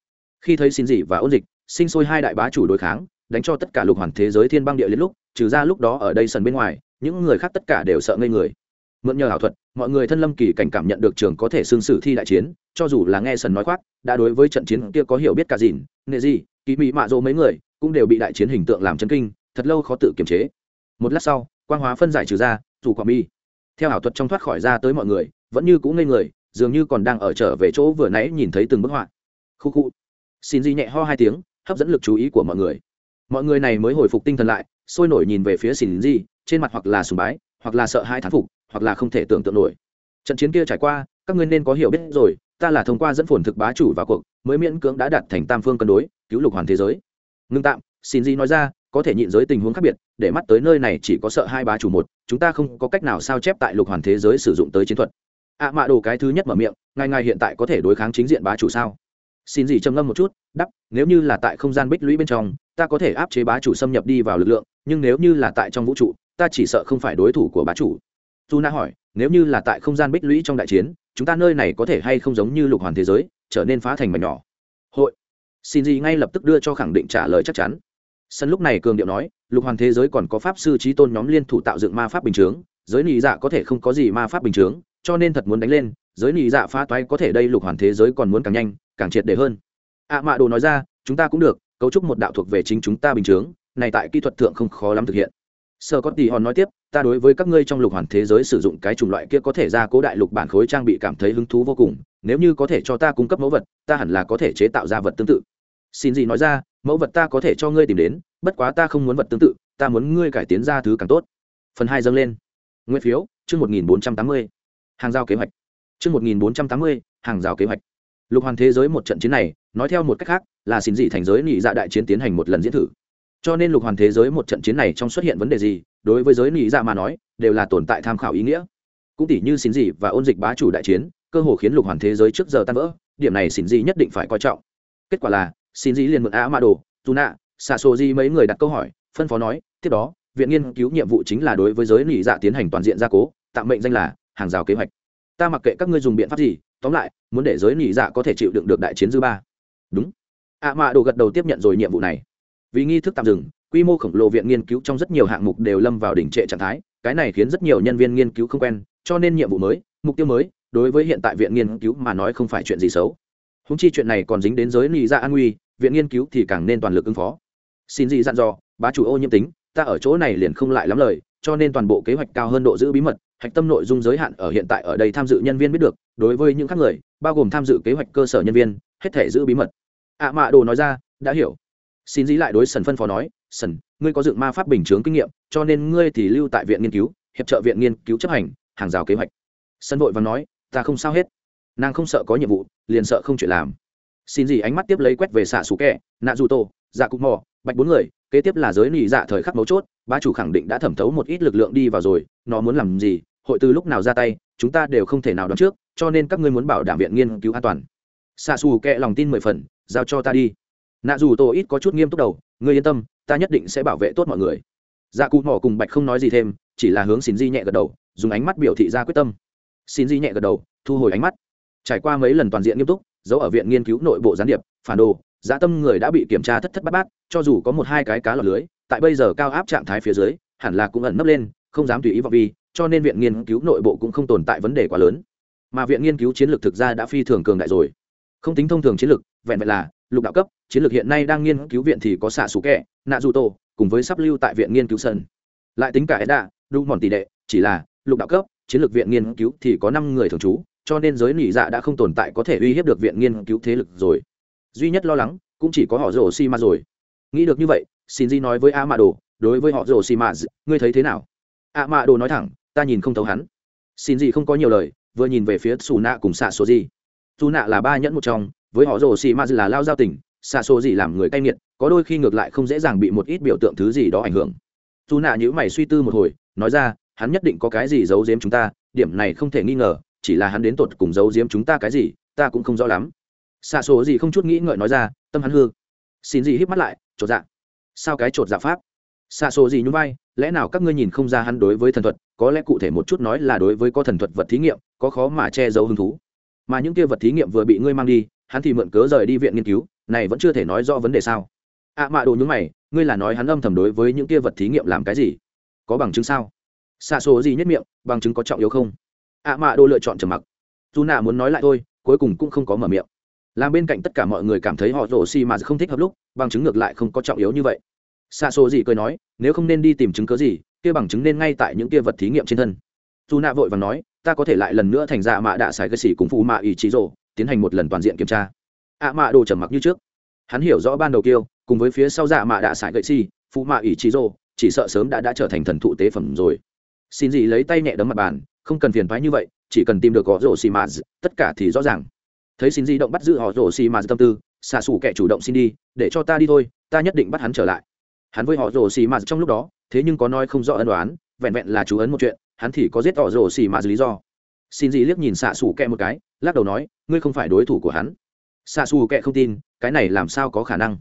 khi thấy xin gì và ôn dịch, sinh sôi hai đại bá chủ đối kháng, đánh cho tất cả lục hoàn thế giới thiên băng địa liệt lúc, trừ ra lúc đó ở đây sân bên ngoài, những người khác tất cả đều sợ ngây người. Mượn nhờ ảo thuật, mọi người thân lâm kỳ cảnh cảm nhận được trường có thể xương sử thi đại chiến, cho dù là nghe sần nói khoác, đã đối với trận chiến kia có hiểu biết cả dìn nghệ gì kỳ mị mạ dỗ mấy người cũng đều bị đại chiến hình tượng làm chân kinh, thật lâu khó tự kiềm chế. Một lát sau, quang hóa phân giải trừ ra dù quả mi. Theo ảo thuật trong thoát khỏi ra tới mọi người, vẫn như cũng ngây người, dường như còn đang ở trở về chỗ vừa nãy nhìn thấy từng bức họa. Khu khu. Xin di nhẹ ho hai tiếng, hấp dẫn lực chú ý của mọi người. Mọi người này mới hồi phục tinh thần lại, sôi nổi nhìn về phía xin di, trên mặt hoặc là sùng bái, hoặc là sợ hai thán phục, hoặc là không thể tưởng tượng nổi. Trận chiến kia trải qua, các ngươi nên có hiểu biết rồi ta là thông qua dẫn phồn thực bá chủ vào cuộc, mới miễn cưỡng đã đạt thành tam phương cân đối, cứu lục hoàn thế giới. Ngưng tạm, xin di nói ra, có thể nhịn giới tình huống khác biệt, để mắt tới nơi này chỉ có sợ hai bá chủ một, chúng ta không có cách nào sao chép tại lục hoàn thế giới sử dụng tới chiến thuật. Ạ à mạ đồ cái thứ nhất mở miệng, ngài ngài hiện tại có thể đối kháng chính diện bá chủ sao? Xin gì trầm ngâm một chút đắp nếu như là tại không gian bích lũy bên trong, ta có thể áp chế bá chủ xâm nhập đi vào lực lượng, nhưng nếu như là tại trong vũ trụ, ta chỉ sợ không phải đối thủ của bá chủ dù na hỏi, nếu như là tại không gian bích lũy trong đại chiến, chúng ta nơi này có thể hay không giống như lục hoàn thế giới, trở nên phá thành mảnh nhỏ? Hội. Xin gì ngay lập tức đưa cho khẳng định trả lời chắc chắn. Sân lúc này cường điệu nói, lục hoàn thế giới còn có pháp sư trí tôn nhóm liên thủ tạo dựng ma pháp bình chướng, giới nị dạ có thể không có gì ma pháp bình chướng, cho nên thật muốn đánh lên, giới nị dạ phá toái có thể đây lục hoàn thế giới còn muốn càng nhanh, càng triệt để hơn. Ạ mạ đồ nói ra, chúng ta cũng được, cấu trúc một đạo thuộc về chính chúng ta bình chướng, này tại kỹ thuật thượng không khó lắm thực hiện sơ có tỷ hòn nói tiếp, ta đối với các ngươi trong lục hoàn thế giới sử dụng cái chủng loại kia có thể ra cố đại lục bản khối trang bị cảm thấy hứng thú vô cùng. Nếu như có thể cho ta cung cấp mẫu vật, ta hẳn là có thể chế tạo ra vật tương tự. Xin gì nói ra, mẫu vật ta có thể cho ngươi tìm đến, bất quá ta không muốn vật tương tự, ta muốn ngươi cải tiến ra thứ càng tốt. Phần hai dâng lên. Nguyên phiếu, chương một nghìn bốn trăm tám mươi. Hàng giao kế hoạch. Chương một nghìn bốn trăm tám mươi, hàng giao kế hoạch. Lục hoàn thế giới một trận chiến này, nói theo một cách khác, là xin dị thành giới nị dạ đại chiến tiến hành một lần diễn thử cho nên lục hoàn thế giới một trận chiến này trong xuất hiện vấn đề gì, đối với giới nị dạ mà nói, đều là tồn tại tham khảo ý nghĩa. Cũng tỷ như xin gì và ôn dịch bá chủ đại chiến, cơ hồ khiến lục hoàn thế giới trước giờ tan vỡ, điểm này xin gì nhất định phải coi trọng. Kết quả là, xin gì liền mượn á ma đồ, tu nạ xạ sô di mấy người đặt câu hỏi, phân phó nói, tiếp đó, viện nghiên cứu nhiệm vụ chính là đối với giới nị dạ tiến hành toàn diện gia cố, tạm mệnh danh là hàng rào kế hoạch. Ta mặc kệ các ngươi dùng biện pháp gì, tóm lại, muốn để giới nị dạ có thể chịu đựng được đại chiến dư ba. Đúng. Ạ mạ đồ gật đầu tiếp nhận rồi nhiệm vụ này vì nghi thức tạm dừng, quy mô khổng lồ viện nghiên cứu trong rất nhiều hạng mục đều lâm vào đỉnh trệ trạng thái, cái này khiến rất nhiều nhân viên nghiên cứu không quen, cho nên nhiệm vụ mới, mục tiêu mới, đối với hiện tại viện nghiên cứu mà nói không phải chuyện gì xấu. Húng chi chuyện này còn dính đến giới nị ra an nguy viện nghiên cứu thì càng nên toàn lực ứng phó. Xin gì dặn dò, bá chủ ô nhiễm tính, ta ở chỗ này liền không lại lắm lời, cho nên toàn bộ kế hoạch cao hơn độ giữ bí mật, hạch tâm nội dung giới hạn ở hiện tại ở đây tham dự nhân viên biết được, đối với những khác người, bao gồm tham dự kế hoạch cơ sở nhân viên, hết thể giữ bí mật. Ạ mạ đồ nói ra, đã hiểu xin dĩ lại đối sần phân phó nói, sần, ngươi có dựng ma pháp bình chướng kinh nghiệm, cho nên ngươi thì lưu tại viện nghiên cứu, hiệp trợ viện nghiên cứu chấp hành, hàng rào kế hoạch. Sân vội và nói, ta không sao hết. Nàng không sợ có nhiệm vụ, liền sợ không chuyện làm. Xin gì ánh mắt tiếp lấy quét về xạ xú kẹ nạ dù tô dạ cục mò, bạch bốn người, kế tiếp là giới nị dạ thời khắc mấu chốt ba chủ khẳng định đã thẩm thấu một ít lực lượng đi vào rồi, nó muốn làm gì, hội từ lúc nào ra tay, chúng ta đều không thể nào đoán trước, cho nên các ngươi muốn bảo đảm viện nghiên cứu an toàn. Xạ xù kẹ lòng tin mười phần, giao cho ta đi nạ dù tô ít có chút nghiêm túc đầu, ngươi yên tâm, ta nhất định sẽ bảo vệ tốt mọi người. Dạ cụ mỏ cùng bạch không nói gì thêm, chỉ là hướng xin di nhẹ gật đầu, dùng ánh mắt biểu thị ra quyết tâm. Xin di nhẹ gật đầu, thu hồi ánh mắt. Trải qua mấy lần toàn diện nghiêm túc, giấu ở viện nghiên cứu nội bộ gián điệp, phản đồ dã tâm người đã bị kiểm tra thất thất bát bát, cho dù có một hai cái cá lọt lưới, tại bây giờ cao áp trạng thái phía dưới, hẳn là cũng ẩn nấp lên, không dám tùy ý vào vi, cho nên viện nghiên cứu nội bộ cũng không tồn tại vấn đề quá lớn. Mà viện nghiên cứu chiến lược thực ra đã phi thường cường đại rồi. Không tính thông thường chiến lược, vẹn vẹn là lục đạo cấp, chiến lược hiện nay đang nghiên cứu viện thì có xạ sủ kẹ nạ dù tô cùng với sắp lưu tại viện nghiên cứu sân. Lại tính cả edda đu mòn tỷ đệ chỉ là lục đạo cấp, chiến lược viện nghiên cứu thì có năm người thường trú, cho nên giới nỉ dạ đã không tồn tại có thể uy hiếp được viện nghiên cứu thế lực rồi. Duy nhất lo lắng cũng chỉ có họ rồ xi ma rồi. Nghĩ được như vậy xin di nói với a mạ đồ đối với họ rồ xi ma ngươi thấy thế nào? A mạ đồ nói thẳng, ta nhìn không thấu hắn. Xin di không có nhiều lời, vừa nhìn về phía xù nạ cùng xạ số gì dù nạ là ba nhẫn một trong với họ rồ xì ma là lao giao tình xa xô gì làm người cay nghiệt, có đôi khi ngược lại không dễ dàng bị một ít biểu tượng thứ gì đó ảnh hưởng. Dù nạ nhữ mày suy tư một hồi, nói ra, hắn nhất định có cái gì giấu giếm chúng ta, điểm này không thể nghi ngờ, chỉ là hắn đến tột cùng giấu giếm chúng ta cái gì, ta cũng không rõ lắm. Xa xô gì không chút nghĩ ngợi nói ra, tâm hắn hư. Xin gì híp mắt lại, chột dạ. Sao cái chột dạ pháp? Xa xô gì nhún vai, lẽ nào các ngươi nhìn không ra hắn đối với thần thuật, có lẽ cụ thể một chút nói là đối với có thần thuật vật thí nghiệm, có khó mà che giấu hứng thú. Mà những kia vật thí nghiệm vừa bị ngươi mang đi hắn thì mượn cớ rời đi viện nghiên cứu, này vẫn chưa thể nói rõ vấn đề sao. Ạ à mạ đồ nhúng mày, ngươi là nói hắn âm thầm đối với những kia vật thí nghiệm làm cái gì? Có bằng chứng sao? Xa số gì nhất miệng, bằng chứng có trọng yếu không? Ạ à mạ đồ lựa chọn trầm mặc. Dù nạ muốn nói lại thôi, cuối cùng cũng không có mở miệng. Làm bên cạnh tất cả mọi người cảm thấy họ rổ xi mà không thích hợp lúc, bằng chứng ngược lại không có trọng yếu như vậy. Xa số gì cười nói, nếu không nên đi tìm chứng cớ gì, kia bằng chứng nên ngay tại những kia vật thí nghiệm trên thân. Dù nạ vội và nói, ta có thể lại lần nữa thành ra mạ đạ xài cơ xỉ cùng phụ mạ ý chí rồ tiến hành một lần toàn diện kiểm tra. Ạ mạ đồ trầm mặc như trước. Hắn hiểu rõ ban đầu kiêu, cùng với phía sau dạ mạ đạ xài gậy si phụ mạ ỷ chí rô chỉ sợ sớm đã đã trở thành thần thụ tế phẩm rồi. Xin gì lấy tay nhẹ đấm mặt bàn, không cần phiền phái như vậy, chỉ cần tìm được gõ rổ xì mạ tất cả thì rõ ràng. Thấy xin di động bắt giữ họ rổ xì mạ tâm tư, xạ xù kẻ chủ động xin đi, để cho ta đi thôi, ta nhất định bắt hắn trở lại. Hắn với họ rổ xì mạ trong lúc đó, thế nhưng có nói không rõ ân đoán vẹn vẹn là chú ấn một chuyện, hắn thì có giết họ rổ xì mạ lý do xin gì liếc nhìn xạ xù kẹ một cái, lắc đầu nói, ngươi không phải đối thủ của hắn. Xạ xù kẹ không tin, cái này làm sao có khả năng?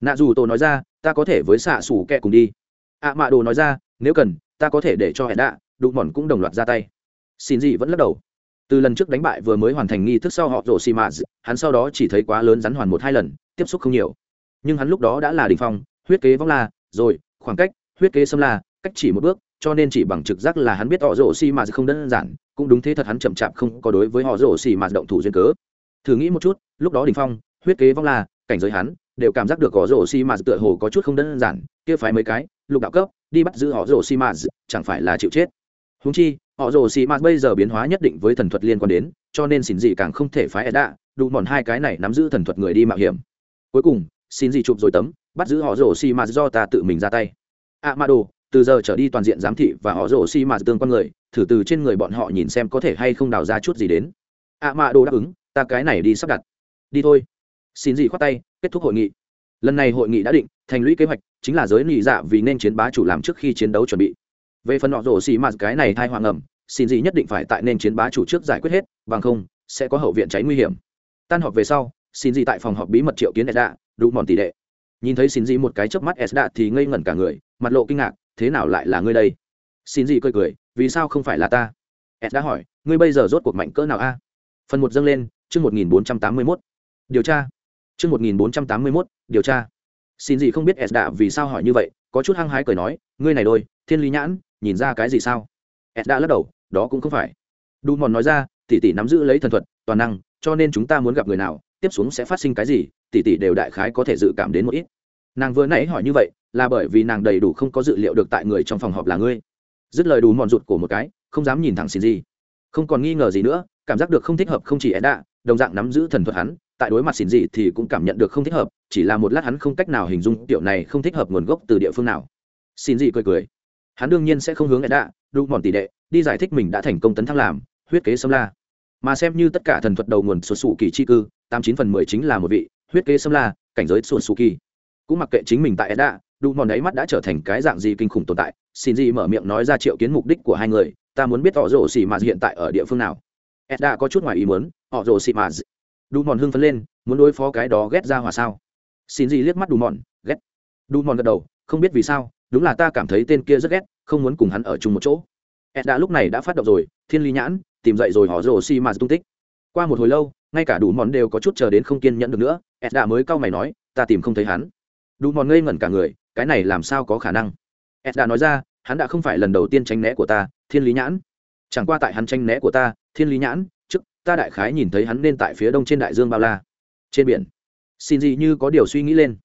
Nạ dù tổ nói ra, ta có thể với xạ xù kẹ cùng đi. Ạ mạ đồ nói ra, nếu cần, ta có thể để cho hẹn đạ đụng mòn cũng đồng loạt ra tay. Xin gì vẫn lắc đầu. Từ lần trước đánh bại vừa mới hoàn thành nghi thức sau họ rổ xì mạ hắn sau đó chỉ thấy quá lớn rắn hoàn một hai lần, tiếp xúc không nhiều. Nhưng hắn lúc đó đã là đình phong, huyết kế vong la, rồi, khoảng cách, huyết kế xâm la, cách chỉ một bước, cho nên chỉ bằng trực giác là hắn biết họ rổ xì mạ không đơn giản cũng đúng thế thật hắn chậm chạp không có đối với họ rổ xì mạt động thủ duyên cớ. Thử nghĩ một chút, lúc đó đình phong, huyết kế vong là cảnh giới hắn, đều cảm giác được họ rổ xì mạt tựa hồ có chút không đơn giản, kia phải mấy cái, lục đạo cấp, đi bắt giữ họ rổ xì mạt chẳng phải là chịu chết. Húng chi, họ rồ xì mạt bây giờ biến hóa nhất định với thần thuật liên quan đến, cho nên xin gì càng không thể phái đã đủ mòn hai cái này nắm giữ thần thuật người đi mạo hiểm. Cuối cùng, xin gì chụp rồi tấm, bắt giữ họ rồ xì mạt do ta tự mình ra tay. A ma đồ từ giờ trở đi toàn diện giám thị và họ rổ xì mạt tương quan người, thử từ trên người bọn họ nhìn xem có thể hay không đào ra chút gì đến. À, Ạ mạ đồ đáp ứng, ta cái này đi sắp đặt. Đi thôi. Xin gì khoát tay, kết thúc hội nghị. Lần này hội nghị đã định, thành lũy kế hoạch, chính là giới nghị dạ vì nên chiến bá chủ làm trước khi chiến đấu chuẩn bị. Về phần họ rổ xì mạt cái này thai hoàng ẩm, xin gì nhất định phải tại nên chiến bá chủ trước giải quyết hết, bằng không, sẽ có hậu viện cháy nguy hiểm. Tan họp về sau, xin gì tại phòng họp bí mật triệu kiến edda đủ mòn tỷ đệ. Nhìn thấy xin gì một cái chớp mắt edda thì ngây ngẩn cả người, mặt lộ kinh ngạc thế nào lại là ngươi đây? Xin gì cười cười, vì sao không phải là ta? Edda hỏi, ngươi bây giờ rốt cuộc mạnh cỡ nào a? Phần một dâng lên, chương một nghìn bốn trăm tám mươi mốt. Điều tra. Chương một nghìn bốn trăm tám mươi mốt, điều tra. Xin gì không biết edda vì sao hỏi như vậy, có chút hăng hái cười nói, ngươi này đôi, thiên lý nhãn, nhìn ra cái gì sao? Ed đã lắc đầu, đó cũng không phải. Đu mòn nói ra, tỷ tỷ nắm giữ lấy thần thuật, toàn năng, cho nên chúng ta muốn gặp người nào, tiếp xuống sẽ phát sinh cái gì, tỷ tỷ đều đại khái có thể dự cảm đến một ít. Nàng vừa nãy hỏi như vậy là bởi vì nàng đầy đủ không có dự liệu được tại người trong phòng họp là ngươi. Dứt lời đủ mòn rụt của một cái, không dám nhìn thẳng xin gì không còn nghi ngờ gì nữa, cảm giác được không thích hợp không chỉ edda đồng dạng nắm giữ thần thuật hắn, tại đối mặt xin gì thì cũng cảm nhận được không thích hợp, chỉ là một lát hắn không cách nào hình dung tiểu này không thích hợp nguồn gốc từ địa phương nào. Xin gì cười cười. Hắn đương nhiên sẽ không hướng edda đủ mòn tỷ đệ, đi giải thích mình đã thành công tấn thăng làm, huyết kế xâm la. Mà xem như tất cả thần thuật đầu nguồn xuất sụ kỳ chi cư, tám chín phần mười chính là một vị, huyết kế xâm la, cảnh giới xuất sụ kỳ cũng mặc kệ chính mình tại edda đủ mòn ấy mắt đã trở thành cái dạng gì kinh khủng tồn tại? Xin gì mở miệng nói ra triệu kiến mục đích của hai người, ta muốn biết họ rồ xì mà hiện tại ở địa phương nào? Edda có chút ngoài ý muốn, họ rồ xì mà đủ mòn hưng phấn lên, muốn đối phó cái đó ghét ra hòa sao? Xin gì liếc mắt đủ mòn ghét. Đủ mòn gật đầu, không biết vì sao, đúng là ta cảm thấy tên kia rất ghét, không muốn cùng hắn ở chung một chỗ. Edda lúc này đã phát động rồi, thiên lý nhãn, tìm dậy rồi, họ rồ xì mà tung tích. Qua một hồi lâu, ngay cả đủ mòn đều có chút chờ đến không kiên nhẫn được nữa, edda mới cau mày nói, ta tìm không thấy hắn. Đủ mòn ngây ngẩn cả người cái này làm sao có khả năng? Edda nói ra, hắn đã không phải lần đầu tiên tránh né của ta, thiên lý nhãn. Chẳng qua tại hắn tranh né của ta, thiên lý nhãn, trước, ta đại khái nhìn thấy hắn nên tại phía đông trên đại dương bao la. Trên biển. Xin gì như có điều suy nghĩ lên.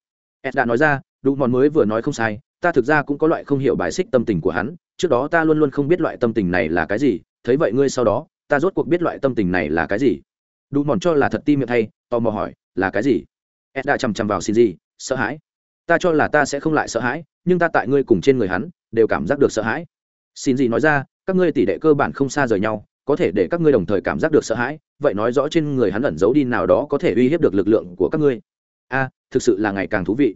Ed đã nói ra, đủ mòn mới vừa nói không sai, ta thực ra cũng có loại không hiểu bài xích tâm tình của hắn, trước đó ta luôn luôn không biết loại tâm tình này là cái gì, thấy vậy ngươi sau đó, ta rốt cuộc biết loại tâm tình này là cái gì. Đủ mòn cho là thật tim miệng thay, tò mò hỏi, là cái gì? Ed đã chằm chằm vào xin gì, sợ hãi ta cho là ta sẽ không lại sợ hãi, nhưng ta tại ngươi cùng trên người hắn, đều cảm giác được sợ hãi. Xin gì nói ra, các ngươi tỷ đệ cơ bản không xa rời nhau, có thể để các ngươi đồng thời cảm giác được sợ hãi, vậy nói rõ trên người hắn ẩn giấu đi nào đó có thể uy hiếp được lực lượng của các ngươi. A, thực sự là ngày càng thú vị.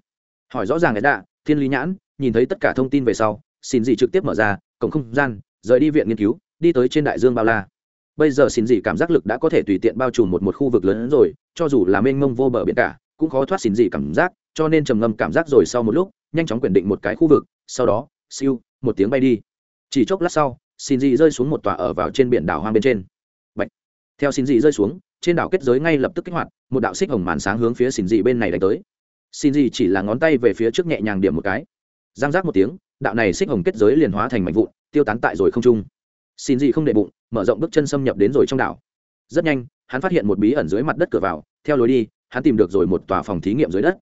Hỏi rõ ràng ấy đã thiên lý nhãn, nhìn thấy tất cả thông tin về sau, xin gì trực tiếp mở ra, cổng không gian, rời đi viện nghiên cứu, đi tới trên đại dương bao la. Bây giờ xin gì cảm giác lực đã có thể tùy tiện bao trùm một một khu vực lớn hơn rồi, cho dù là mênh mông vô bờ biển cả, cũng khó thoát xin gì cảm giác cho nên trầm ngâm cảm giác rồi sau một lúc, nhanh chóng quyền định một cái khu vực, sau đó, siêu, một tiếng bay đi. Chỉ chốc lát sau, xin dị rơi xuống một tòa ở vào trên biển đảo hoang bên trên. Bạch. theo xin dị rơi xuống, trên đảo kết giới ngay lập tức kích hoạt, một đạo xích hồng màn sáng hướng phía xin dị bên này đánh tới. Xin dị chỉ là ngón tay về phía trước nhẹ nhàng điểm một cái. Giang giác một tiếng, đạo này xích hồng kết giới liền hóa thành mảnh vụn, tiêu tán tại rồi không trung. Xin dị không đệ bụng, mở rộng bước chân xâm nhập đến rồi trong đảo. Rất nhanh, hắn phát hiện một bí ẩn dưới mặt đất cửa vào, theo lối đi, hắn tìm được rồi một tòa phòng thí nghiệm dưới đất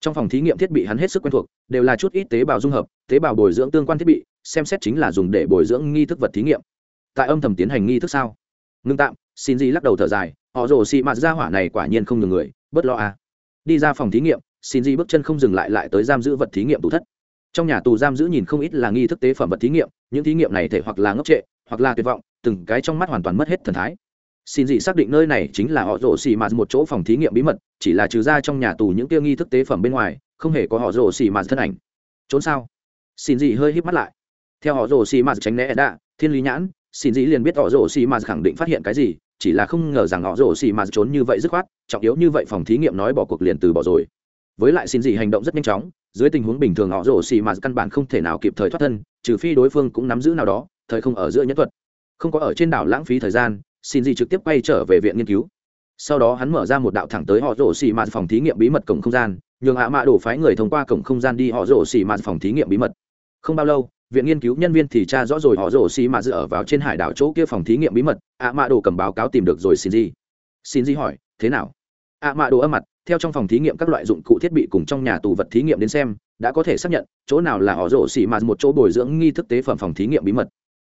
trong phòng thí nghiệm thiết bị hắn hết sức quen thuộc, đều là chút ít tế bào dung hợp, tế bào bồi dưỡng tương quan thiết bị, xem xét chính là dùng để bồi dưỡng nghi thức vật thí nghiệm. Tại âm thầm tiến hành nghi thức sao? Ngưng tạm, xin di lắc đầu thở dài, họ rồ xị mạt ra hỏa này quả nhiên không nhường người, bớt lo à. đi ra phòng thí nghiệm, xin di bước chân không dừng lại lại tới giam giữ vật thí nghiệm tủ thất. Trong nhà tù giam giữ nhìn không ít là nghi thức tế phẩm vật thí nghiệm, những thí nghiệm này thể hoặc là ngốc trệ, hoặc là tuyệt vọng, từng cái trong mắt hoàn toàn mất hết thần thái xin dị xác định nơi này chính là họ rồ xì mạt một chỗ phòng thí nghiệm bí mật, chỉ là trừ ra trong nhà tù những tiêu nghi thức tế phẩm bên ngoài, không hề có họ rồ xì mạt thân ảnh. Trốn sao? Xin dị hơi híp mắt lại. Theo họ rồ xì mạt tránh né đạ thiên lý nhãn, xin dị liền biết họ rồ xì mạt khẳng định phát hiện cái gì, chỉ là không ngờ rằng họ rồ xì mạt trốn như vậy dứt khoát, trọng yếu như vậy phòng thí nghiệm nói bỏ cuộc liền từ bỏ rồi. Với lại xin dị hành động rất nhanh chóng, dưới tình huống bình thường họ rồ xì mạt căn bản không thể nào kịp thời thoát thân, trừ phi đối phương cũng nắm giữ nào đó, thời không ở giữa nhất thuật. Không có ở trên đảo lãng phí thời gian xin gì trực tiếp quay trở về viện nghiên cứu. Sau đó hắn mở ra một đạo thẳng tới họ rổ xì mạt phòng thí nghiệm bí mật cổng không gian, nhường ạ mạ đổ phái người thông qua cổng không gian đi họ rổ xì mạt phòng thí nghiệm bí mật. Không bao lâu, viện nghiên cứu nhân viên thì tra rõ rồi họ rổ xì mạt dựa vào trên hải đảo chỗ kia phòng thí nghiệm bí mật, ạ mạ đổ cầm báo cáo tìm được rồi xin gì. Xin gì hỏi, thế nào? ạ mạ đổ âm mặt, theo trong phòng thí nghiệm các loại dụng cụ thiết bị cùng trong nhà tù vật thí nghiệm đến xem, đã có thể xác nhận chỗ nào là họ rổ xì mạt một chỗ bồi dưỡng nghi thức tế phẩm phòng thí nghiệm bí mật.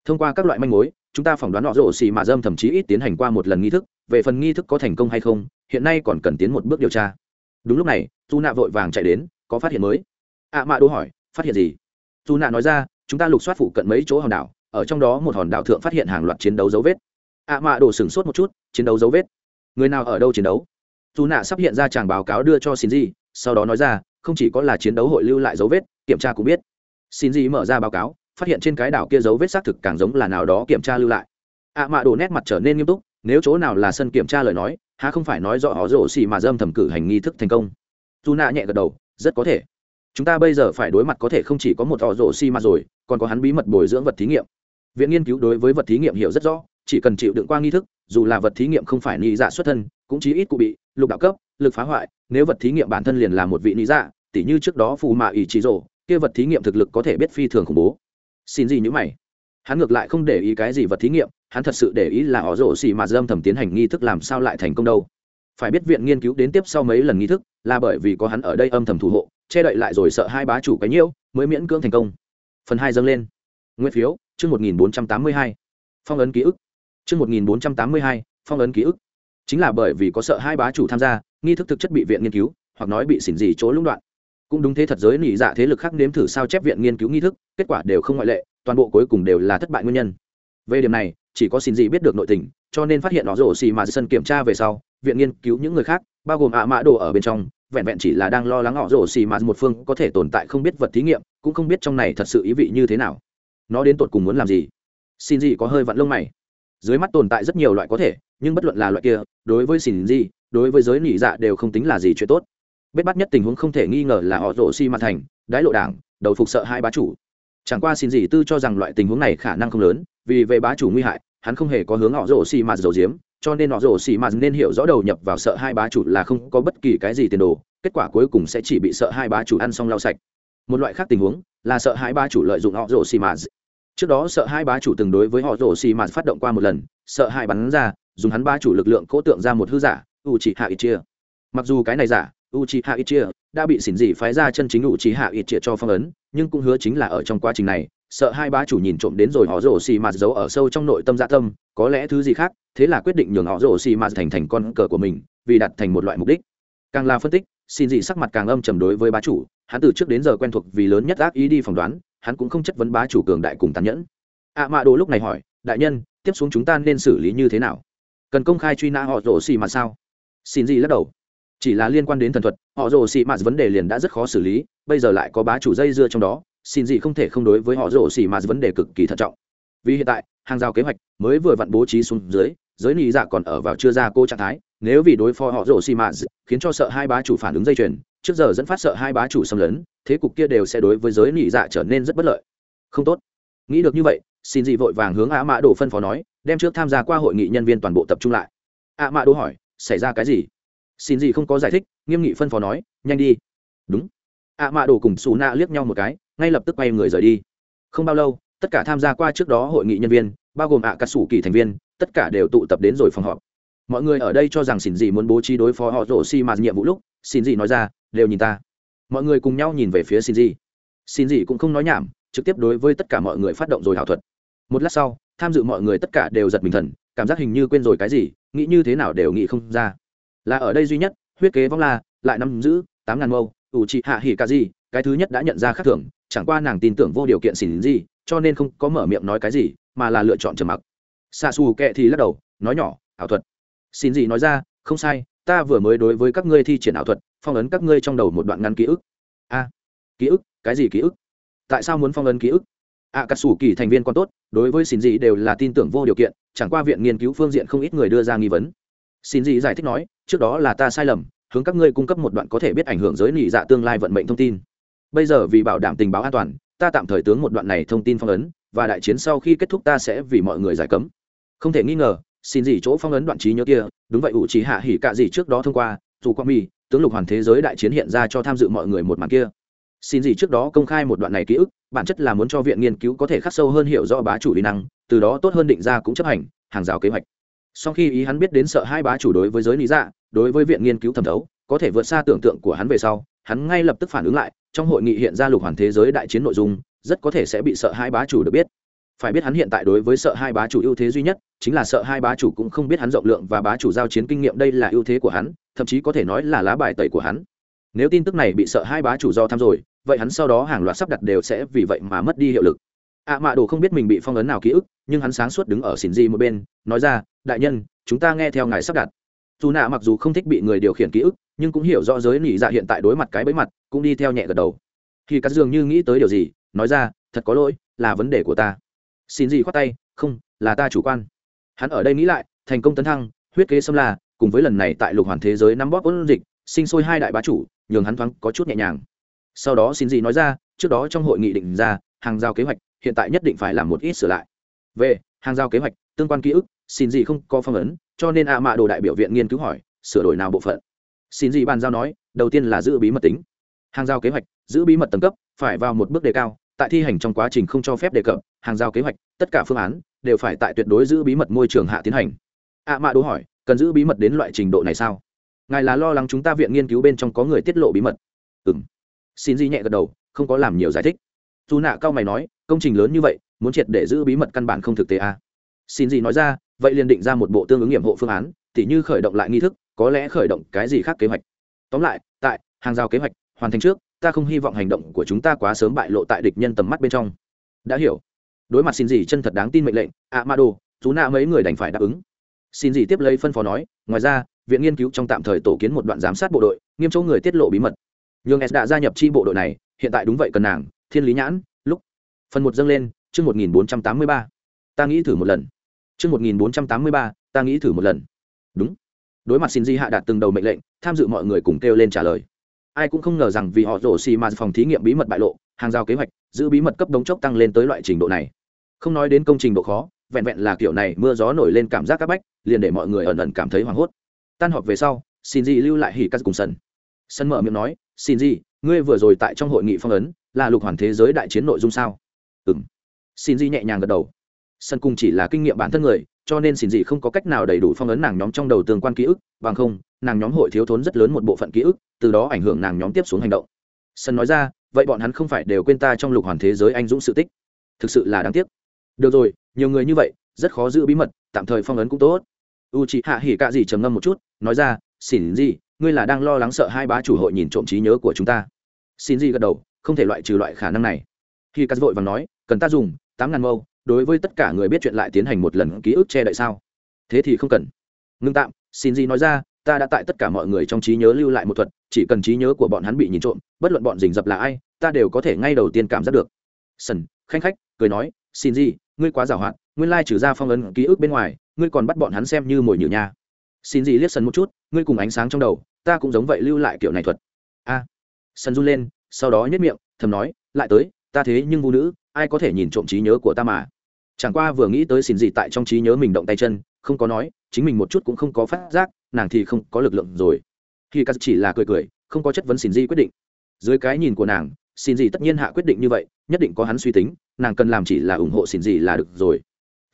Thông qua các loại manh mối chúng ta phỏng đoán họ rổ xì mạ dâm thậm chí ít tiến hành qua một lần nghi thức, về phần nghi thức có thành công hay không, hiện nay còn cần tiến một bước điều tra. Đúng lúc này dù nạ vội vàng chạy đến, có phát hiện mới. Ạ à mạ đô hỏi, phát hiện gì? Dù nạ nói ra, chúng ta lục soát phụ cận mấy chỗ hòn đảo, ở trong đó một hòn đảo thượng phát hiện hàng loạt chiến đấu dấu vết. Ạ à mạ đổ sửng sốt một chút, chiến đấu dấu vết? Người nào ở đâu chiến đấu? Dù nạ sắp hiện ra chàng báo cáo đưa cho xin gì sau đó nói ra, không chỉ có là chiến đấu hội lưu lại dấu vết, kiểm tra cũng biết. Xin gì mở ra báo cáo phát hiện trên cái đảo kia dấu vết xác thực càng giống là nào đó kiểm tra lưu lại. Ạ à mạ nét mặt trở nên nghiêm túc, nếu chỗ nào là sân kiểm tra lời nói, há không phải nói rõ họ rổ xì mà dâm thẩm cử hành nghi thức thành công. Dù nạ nhẹ gật đầu, rất có thể. Chúng ta bây giờ phải đối mặt có thể không chỉ có một họ rổ xì mà rồi, còn có hắn bí mật bồi dưỡng vật thí nghiệm. Viện nghiên cứu đối với vật thí nghiệm hiểu rất rõ, chỉ cần chịu đựng qua nghi thức, dù là vật thí nghiệm không phải nghĩ dạ xuất thân, cũng chí ít cụ bị, lục đạo cấp, lực phá hoại, nếu vật thí nghiệm bản thân liền là một vị nị dạ tỉ như trước đó phù mạ ỷ trí rổ, kia vật thí nghiệm thực lực có thể biết phi thường khủng bố xin gì như mày. Hắn ngược lại không để ý cái gì vật thí nghiệm hắn thật sự để ý là họ rổ xì mà dâm thầm tiến hành nghi thức làm sao lại thành công đâu. Phải biết viện nghiên cứu đến tiếp sau mấy lần nghi thức là bởi vì có hắn ở đây âm thầm thủ hộ che đậy lại rồi sợ hai bá chủ cái nhiễu mới miễn cưỡng thành công. Phần hai dâng lên. Nguyên phiếu chương một nghìn bốn trăm tám mươi hai. Phong ấn ký ức. Trước 1482, phong ấn ký ức. Chính là bởi vì có sợ hai bá chủ tham gia, nghi thức thực chất bị viện nghiên cứu, hoặc nói bị xỉn gì chỗ lũng đoạn. Cũng đúng thế thật giới nỉ dạ thế lực khác nếm thử sao chép viện nghiên cứu nghi thức, kết quả đều không ngoại lệ, toàn bộ cuối cùng đều là thất bại nguyên nhân. Về điểm này, chỉ có xin gì biết được nội tình, cho nên phát hiện nó rổ xì mà sân kiểm tra về sau, viện nghiên cứu những người khác, bao gồm ạ mã đồ ở bên trong, vẹn vẹn chỉ là đang lo lắng họ rổ xì mà một phương có thể tồn tại không biết vật thí nghiệm, cũng không biết trong này thật sự ý vị như thế nào. Nó đến tột cùng muốn làm gì? Xin gì có hơi vặn lông mày dưới mắt tồn tại rất nhiều loại có thể nhưng bất luận là loại kia đối với xin gì đối với giới nỉ dạ đều không tính là gì chuyện tốt bết bắt nhất tình huống không thể nghi ngờ là họ rổ xi mặt thành, đái lộ đảng, đầu phục sợ hai bá chủ. Chẳng qua xin gì tư cho rằng loại tình huống này khả năng không lớn, vì về bá chủ nguy hại, hắn không hề có hướng họ rổ xi mặt dầu diếm, cho nên họ rổ xi mặt nên hiểu rõ đầu nhập vào sợ hai bá chủ là không có bất kỳ cái gì tiền đồ, kết quả cuối cùng sẽ chỉ bị sợ hai bá chủ ăn xong lau sạch. Một loại khác tình huống là sợ hai bá chủ lợi dụng họ rổ xi mặt trước đó sợ hai bá chủ từng đối với họ rổ xi mặt phát động qua một lần, sợ hai bắn ra, dùng hắn bá chủ lực lượng cố tượng ra một hư giả u chỉ hạ ít chia mặc dù cái này giả u Itachi ít chia đã bị xỉn dị phái ra chân chính u Itachi ít chia cho phong ấn, nhưng cũng hứa chính là ở trong quá trình này, sợ hai bá chủ nhìn trộm đến rồi họ rổ xì mạt giấu ở sâu trong nội tâm dạ tâm, có lẽ thứ gì khác, thế là quyết định nhường họ rổ xì mạt thành thành con cờ của mình, vì đặt thành một loại mục đích. Càng là phân tích xin dị sắc mặt càng âm trầm đối với bá chủ, hắn từ trước đến giờ quen thuộc vì lớn nhất ác ý đi phỏng đoán, hắn cũng không chất vấn bá chủ cường đại cùng tàn nhẫn. Ạ à mạ đồ lúc này hỏi, đại nhân, tiếp xuống chúng ta nên xử lý như thế nào? Cần công khai truy nã họ rổ xì mà sao? Xin gì lắc đầu chỉ là liên quan đến thần thuật, họ rồ xì mạt vấn đề liền đã rất khó xử lý, bây giờ lại có bá chủ dây dưa trong đó, xin gì không thể không đối với họ rồ xì mạt vấn đề cực kỳ thận trọng. Vì hiện tại, hàng rào kế hoạch mới vừa vặn bố trí xuống dưới, giới nị dạ còn ở vào chưa ra cô trạng thái, nếu vì đối phó họ rồ xì mạt khiến cho sợ hai bá chủ phản ứng dây chuyền, trước giờ dẫn phát sợ hai bá chủ xâm lấn, thế cục kia đều sẽ đối với giới nị dạ trở nên rất bất lợi. Không tốt. Nghĩ được như vậy, xin dị vội vàng hướng ạ mã đồ phân phó nói, đem trước tham gia qua hội nghị nhân viên toàn bộ tập trung lại. ạ mã đồ hỏi, xảy ra cái gì? Xin gì không có giải thích, nghiêm nghị phân phó nói, nhanh đi. Đúng. Ạ mạ đồ cùng xù nạ liếc nhau một cái, ngay lập tức quay người rời đi. Không bao lâu, tất cả tham gia qua trước đó hội nghị nhân viên, bao gồm ạ cà sủ kỳ thành viên, tất cả đều tụ tập đến rồi phòng họp. Mọi người ở đây cho rằng xin gì muốn bố trí đối phó họ rổ xi mạt nhiệm vụ lúc, xin gì nói ra, đều nhìn ta. Mọi người cùng nhau nhìn về phía xin gì. xin gì cũng không nói nhảm, trực tiếp đối với tất cả mọi người phát động rồi hảo thuật. Một lát sau, tham dự mọi người tất cả đều giật mình thần, cảm giác hình như quên rồi cái gì, nghĩ như thế nào đều nghĩ không ra là ở đây duy nhất, huyết kế vong la, lại nắm giữ tám ngàn mâu ủ trị hạ hỉ cả gì, cái thứ nhất đã nhận ra khác thường, chẳng qua nàng tin tưởng vô điều kiện xỉn gì, cho nên không có mở miệng nói cái gì, mà là lựa chọn trầm mặc. Xa xù kệ thì lắc đầu, nói nhỏ, ảo thuật. Xin gì nói ra, không sai, ta vừa mới đối với các ngươi thi triển ảo thuật, phong ấn các ngươi trong đầu một đoạn ngắn ký ức. A, ký ức? Cái gì ký ức? Tại sao muốn phong ấn ký ức? Ạ cà sủ kỳ thành viên còn tốt, đối với xin gì đều là tin tưởng vô điều kiện, chẳng qua viện nghiên cứu phương diện không ít người đưa ra nghi vấn xin dị giải thích nói, trước đó là ta sai lầm, hướng các ngươi cung cấp một đoạn có thể biết ảnh hưởng giới nị dạ tương lai vận mệnh thông tin. Bây giờ vì bảo đảm tình báo an toàn, ta tạm thời tướng một đoạn này thông tin phong ấn, và đại chiến sau khi kết thúc ta sẽ vì mọi người giải cấm. Không thể nghi ngờ, xin gì chỗ phong ấn đoạn trí nhớ kia, đúng vậy, ủ trí hạ hỉ cạ gì trước đó thông qua, dù quang mi, tướng lục hoàn thế giới đại chiến hiện ra cho tham dự mọi người một màn kia. Xin gì trước đó công khai một đoạn này ký ức, bản chất là muốn cho viện nghiên cứu có thể khắc sâu hơn hiểu rõ bá chủ lý năng, từ đó tốt hơn định ra cũng chấp hành, hàng rào kế hoạch sau khi ý hắn biết đến sợ hai bá chủ đối với giới lý dạ đối với viện nghiên cứu thẩm thấu, có thể vượt xa tưởng tượng của hắn về sau, hắn ngay lập tức phản ứng lại, trong hội nghị hiện ra lục hoàn thế giới đại chiến nội dung, rất có thể sẽ bị sợ hai bá chủ được biết. Phải biết hắn hiện tại đối với sợ hai bá chủ ưu thế duy nhất, chính là sợ hai bá chủ cũng không biết hắn rộng lượng và bá chủ giao chiến kinh nghiệm đây là ưu thế của hắn, thậm chí có thể nói là lá bài tẩy của hắn. Nếu tin tức này bị sợ hai bá chủ do tham rồi, vậy hắn sau đó hàng loạt sắp đặt đều sẽ vì vậy mà mất đi hiệu lực. Ạ à mạ đồ không biết mình bị phong ấn nào ký ức, nhưng hắn sáng suốt đứng ở xỉn di một bên, nói ra đại nhân, chúng ta nghe theo ngài sắp đặt. Dù nạ mặc dù không thích bị người điều khiển ký ức, nhưng cũng hiểu rõ giới nỉ dạ hiện tại đối mặt cái bẫy mặt, cũng đi theo nhẹ gật đầu. Khi cắt dường như nghĩ tới điều gì, nói ra, thật có lỗi, là vấn đề của ta. Xin gì khoát tay, không, là ta chủ quan. Hắn ở đây nghĩ lại, thành công tấn thăng, huyết kế xâm la, cùng với lần này tại lục hoàn thế giới nắm bóp ôn dịch, sinh sôi hai đại bá chủ, nhường hắn thoáng có chút nhẹ nhàng. Sau đó xin gì nói ra, trước đó trong hội nghị định ra, hàng giao kế hoạch, hiện tại nhất định phải làm một ít sửa lại. Về, hàng giao kế hoạch, tương quan ký ức xin gì không có phong ấn, cho nên ạ mạ đồ đại biểu viện nghiên cứu hỏi, sửa đổi nào bộ phận? Xin gì bàn giao nói, đầu tiên là giữ bí mật tính. Hàng giao kế hoạch, giữ bí mật tầng cấp, phải vào một bước đề cao, tại thi hành trong quá trình không cho phép đề cập, hàng giao kế hoạch, tất cả phương án, đều phải tại tuyệt đối giữ bí mật môi trường hạ tiến hành. Ạ mạ đồ hỏi, cần giữ bí mật đến loại trình độ này sao? Ngài là lo lắng chúng ta viện nghiên cứu bên trong có người tiết lộ bí mật. Ừ m xin di nhẹ gật đầu, không có làm nhiều giải thích. Dù nạ cao mày nói, công trình lớn như vậy, muốn triệt để giữ bí mật căn bản không thực tế à xin gì nói ra, vậy liền định ra một bộ tương ứng nghiệm hộ phương án, tỉ như khởi động lại nghi thức, có lẽ khởi động cái gì khác kế hoạch. Tóm lại, tại hàng rào kế hoạch, hoàn thành trước, ta không hy vọng hành động của chúng ta quá sớm bại lộ tại địch nhân tầm mắt bên trong. Đã hiểu. Đối mặt xin gì chân thật đáng tin mệnh lệnh ạ ma đồ chú nạ mấy người đành phải đáp ứng. Xin gì tiếp lấy phân phó nói, ngoài ra, viện nghiên cứu trong tạm thời tổ kiến một đoạn giám sát bộ đội, nghiêm chỗ người tiết lộ bí mật. Nhường s đã gia nhập chi bộ đội này, hiện tại đúng vậy cần nàng, thiên lý nhãn, lúc. Phần một dâng lên, chương một nghìn bốn trăm tám mươi ba. Ta nghĩ thử một lần chương một nghìn bốn trăm tám mươi ba, ta nghĩ thử một lần. Đúng. Đối mặt xin di hạ đạt từng đầu mệnh lệnh, tham dự mọi người cùng kêu lên trả lời. Ai cũng không ngờ rằng vì họ rổ xì mà phòng thí nghiệm bí mật bại lộ, hàng giao kế hoạch, giữ bí mật cấp đống chốc tăng lên tới loại trình độ này. Không nói đến công trình độ khó, vẹn vẹn là kiểu này, mưa gió nổi lên cảm giác các bách, liền để mọi người ẩn ẩn cảm thấy hoảng hốt. Tan họp về sau, xin lưu lại hỉ cắt cùng sân. Sân mở miệng nói, xin ngươi vừa rồi tại trong hội nghị phong ấn, là lục hoàn thế giới đại chiến nội dung sao? Ừm. Shinji xin nhẹ nhàng gật đầu sân cung chỉ là kinh nghiệm bản thân người, cho nên xin gì không có cách nào đầy đủ phong ấn nàng nhóm trong đầu tương quan ký ức, bằng không, nàng nhóm hội thiếu thốn rất lớn một bộ phận ký ức, từ đó ảnh hưởng nàng nhóm tiếp xuống hành động. Sân nói ra, vậy bọn hắn không phải đều quên ta trong lục hoàn thế giới anh dũng sự tích? Thực sự là đáng tiếc. Được rồi, nhiều người như vậy, rất khó giữ bí mật, tạm thời phong ấn cũng tốt. U chị hạ hỉ cạ gì trầm ngâm một chút, nói ra xin gì ngươi là đang lo lắng sợ hai bá chủ hội nhìn trộm trí nhớ của chúng ta. Xin gì gật đầu, không thể loại trừ loại khả năng này. Khi cắt vội và nói, cần ta dùng tám ngàn mâu đối với tất cả người biết chuyện lại tiến hành một lần ký ức che đậy sao? Thế thì không cần. Ngưng tạm, xin gì nói ra, ta đã tại tất cả mọi người trong trí nhớ lưu lại một thuật, chỉ cần trí nhớ của bọn hắn bị nhìn trộm, bất luận bọn rình dập là ai, ta đều có thể ngay đầu tiên cảm giác được. Sần, khanh khách, cười nói, xin gì, ngươi quá giàu hạn nguyên lai trừ ra phong ấn ký ức bên ngoài, ngươi còn bắt bọn hắn xem như mồi nhử nha. Xin gì liếc sần một chút, ngươi cùng ánh sáng trong đầu, ta cũng giống vậy lưu lại kiểu này thuật. A. À. sần run lên, sau đó nhất miệng, thầm nói, lại tới, ta thế nhưng vũ nữ, ai có thể nhìn trộm trí nhớ của ta mà? Chẳng qua vừa nghĩ tới xin gì tại trong trí nhớ mình động tay chân, không có nói, chính mình một chút cũng không có phát giác, nàng thì không có lực lượng rồi. Khi cắt chỉ là cười cười, không có chất vấn xin gì quyết định. Dưới cái nhìn của nàng, xin gì tất nhiên hạ quyết định như vậy, nhất định có hắn suy tính, nàng cần làm chỉ là ủng hộ xin gì là được rồi.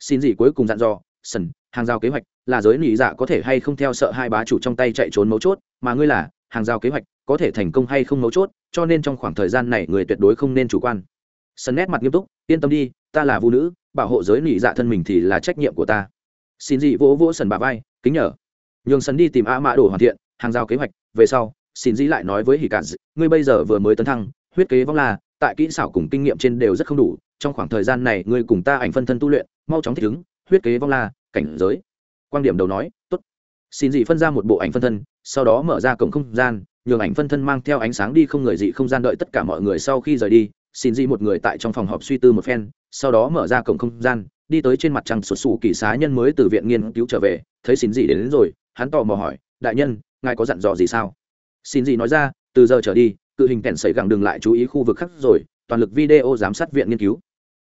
Xin gì cuối cùng dặn dò, sần, hàng giao kế hoạch là giới nỉ dạ có thể hay không theo sợ hai bá chủ trong tay chạy trốn mấu chốt, mà ngươi là, hàng giao kế hoạch có thể thành công hay không mấu chốt, cho nên trong khoảng thời gian này người tuyệt đối không nên chủ quan. Sân nét mặt nghiêm túc, yên tâm đi, ta là vũ nữ bảo hộ giới nỉ dạ thân mình thì là trách nhiệm của ta. Xin dị vỗ vỗ sần bà vai, kính nhờ. Nhường sần đi tìm a mã đồ hoàn thiện, hàng giao kế hoạch, về sau, xin dĩ lại nói với hỉ cạn ngươi bây giờ vừa mới tấn thăng, huyết kế vong la tại kỹ xảo cùng kinh nghiệm trên đều rất không đủ, trong khoảng thời gian này ngươi cùng ta ảnh phân thân tu luyện, mau chóng thích ứng, huyết kế vong la cảnh giới. Quan điểm đầu nói, tốt. Xin dị phân ra một bộ ảnh phân thân, sau đó mở ra cổng không gian, nhường ảnh phân thân mang theo ánh sáng đi không người dị không gian đợi tất cả mọi người sau khi rời đi xin dị một người tại trong phòng họp suy tư một phen sau đó mở ra cổng không gian đi tới trên mặt trăng sụt sù kỳ xá nhân mới từ viện nghiên cứu trở về thấy xin dị đến, đến rồi hắn tò mò hỏi đại nhân ngài có dặn dò gì sao? Xin dị nói ra từ giờ trở đi cự hình kẻn xảy gẳng đừng lại chú ý khu vực khác rồi toàn lực video giám sát viện nghiên cứu.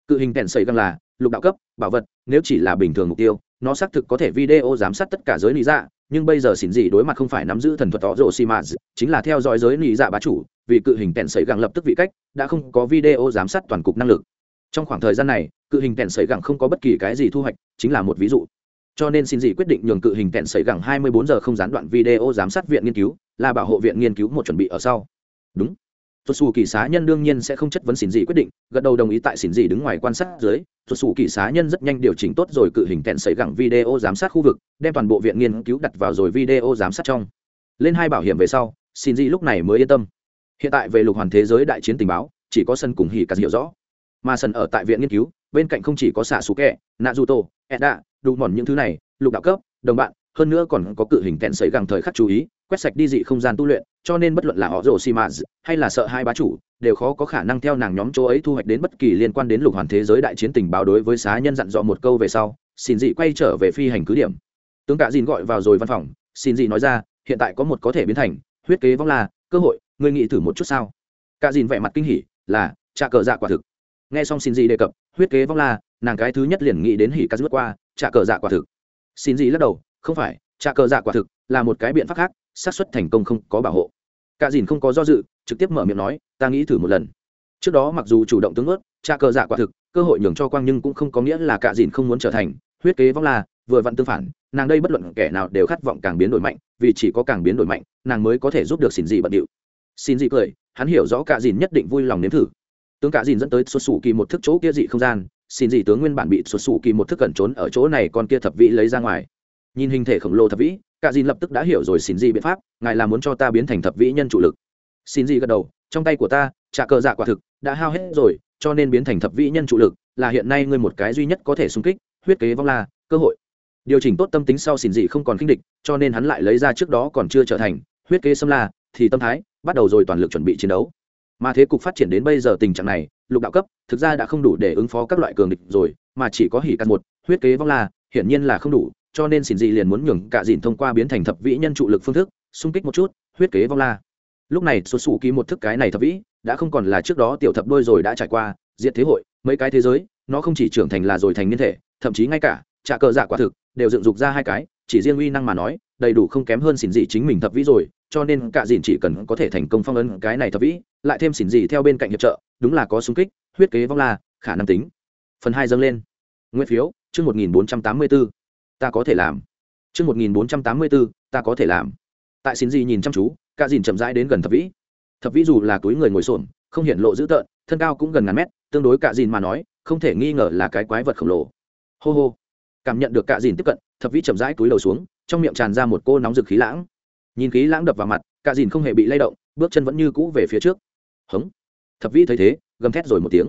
Cự hình kẻn xảy gẳng là lục đạo cấp bảo vật nếu chỉ là bình thường mục tiêu nó xác thực có thể video giám sát tất cả giới lý dạ nhưng bây giờ xin dị đối mặt không phải nắm giữ thần thuật tỏ rộ xì mà chính là theo dõi giới lý dạ bá chủ, vì cự hình kèn sẩy gẳng lập tức vị cách, đã không có video giám sát toàn cục năng lực. Trong khoảng thời gian này, cự hình kèn sẩy gẳng không có bất kỳ cái gì thu hoạch, chính là một ví dụ. Cho nên xin dị quyết định nhường cự hình kẹn sẩy gẳng 24 giờ không gián đoạn video giám sát viện nghiên cứu, là bảo hộ viện nghiên cứu một chuẩn bị ở sau. Đúng tuột xù kỳ xá nhân đương nhiên sẽ không chất vấn xỉn dị quyết định, gật đầu đồng ý tại xỉn dị đứng ngoài quan sát dưới tuột xù kỳ xá nhân rất nhanh điều chỉnh tốt rồi cự hình kẹn xảy gẳng video giám sát khu vực, đem toàn bộ viện nghiên cứu đặt vào rồi video giám sát trong. Lên hai bảo hiểm về sau xỉn dị lúc này mới yên tâm. Hiện tại về lục hoàn thế giới đại chiến tình báo, chỉ có sân cùng hỉ cả hiểu rõ. Mà sân ở tại viện nghiên cứu, bên cạnh không chỉ có xạ xù kẹ nạ du tô edda đủ mòn những thứ này, lục đạo cấp, đồng bạn, hơn nữa còn có cự hình kẹn sấy gẳng thời khắc chú ý, quét sạch đi dị không gian tu luyện cho nên bất luận là họ rồ xi mã hay là sợ hai bá chủ, đều khó có khả năng theo nàng nhóm chỗ ấy thu hoạch đến bất kỳ liên quan đến lục hoàn thế giới đại chiến tình báo đối với xá nhân dặn dò một câu về sau, xin dị quay trở về phi hành cứ điểm. Tướng cả dìn gọi vào rồi văn phòng, xin dị nói ra, hiện tại có một có thể biến thành, huyết kế vong là, cơ hội, ngươi nghĩ thử một chút sao? Cả dìn vẻ mặt kinh hỉ, là, trả cờ dạ quả thực. Nghe xong xin dị đề cập, huyết kế vong là, nàng cái thứ nhất liền nghĩ đến hỉ cắt bước qua, trả cờ dạ quả thực. Xin dị lắc đầu, không phải, trả cờ dạ quả thực là một cái biện pháp khác xác suất thành công không có bảo hộ. Cả dìn không có do dự, trực tiếp mở miệng nói, ta nghĩ thử một lần. Trước đó mặc dù chủ động tướng ớt trả cờ dạ quả thực, cơ hội nhường cho quang nhưng cũng không có nghĩa là cả dìn không muốn trở thành. Huyết kế vong là, vừa vặn tương phản, nàng đây bất luận kẻ nào đều khát vọng càng biến đổi mạnh, vì chỉ có càng biến đổi mạnh, nàng mới có thể giúp được xin dị bận điệu. Xin dị cười, hắn hiểu rõ cả dìn nhất định vui lòng nếm thử. Tướng cả dìn dẫn tới xuất xù kỳ một thức chỗ kia dị không gian, xin gì tướng nguyên bản bị xuất xù kỳ một thức cẩn trốn ở chỗ này con kia thập vĩ lấy ra ngoài. Nhìn hình thể khổng lồ thập vĩ cả dìn lập tức đã hiểu rồi xin gì biện pháp, ngài là muốn cho ta biến thành thập vĩ nhân trụ lực. Xin gì gật đầu, trong tay của ta, trả cờ dạ quả thực, đã hao hết rồi, cho nên biến thành thập vĩ nhân trụ lực, là hiện nay ngươi một cái duy nhất có thể xung kích, huyết kế vong la cơ hội. Điều chỉnh tốt tâm tính sau xin dị không còn khinh địch, cho nên hắn lại lấy ra trước đó còn chưa trở thành, huyết kế xâm la, thì tâm thái, bắt đầu rồi toàn lực chuẩn bị chiến đấu. Mà thế cục phát triển đến bây giờ tình trạng này, lục đạo cấp, thực ra đã không đủ để ứng phó các loại cường địch rồi, mà chỉ có hỉ cắt một, huyết kế vong la hiển nhiên là không đủ cho nên xin dị liền muốn nhường cả dìn thông qua biến thành thập vĩ nhân trụ lực phương thức, xung kích một chút, huyết kế vong la. Lúc này xuất xù ký một thức cái này thập vĩ, đã không còn là trước đó tiểu thập đôi rồi đã trải qua diện thế hội, mấy cái thế giới, nó không chỉ trưởng thành là rồi thành niên thể, thậm chí ngay cả, trả cờ dạ quả thực, đều dựng dục ra hai cái, chỉ riêng uy năng mà nói, đầy đủ không kém hơn xỉn dị chính mình thập vĩ rồi, cho nên cả dìn chỉ cần có thể thành công phong ấn cái này thập vĩ, lại thêm xỉn dị theo bên cạnh hiệp trợ, đúng là có súng kích, huyết kế vong la, khả năng tính. Phần hai dâng lên. Nguyên phiếu, chương một nghìn bốn trăm tám mươi b ố ta có thể làm. Chương một nghìn bốn trăm tám mươi ta có thể làm. Tại xin gì nhìn chăm chú, cả dìn chậm rãi đến gần thập vĩ. Thập vĩ dù là túi người ngồi xổm, không hiện lộ dữ tợn, thân cao cũng gần ngàn mét, tương đối cả dìn mà nói, không thể nghi ngờ là cái quái vật khổng lồ. Hô hô. Cảm nhận được cả dìn tiếp cận, thập vĩ chậm rãi túi đầu xuống, trong miệng tràn ra một cô nóng rực khí lãng. Nhìn khí lãng đập vào mặt, cả dìn không hề bị lay động, bước chân vẫn như cũ về phía trước. Hống. Thập vĩ thấy thế, gầm thét rồi một tiếng.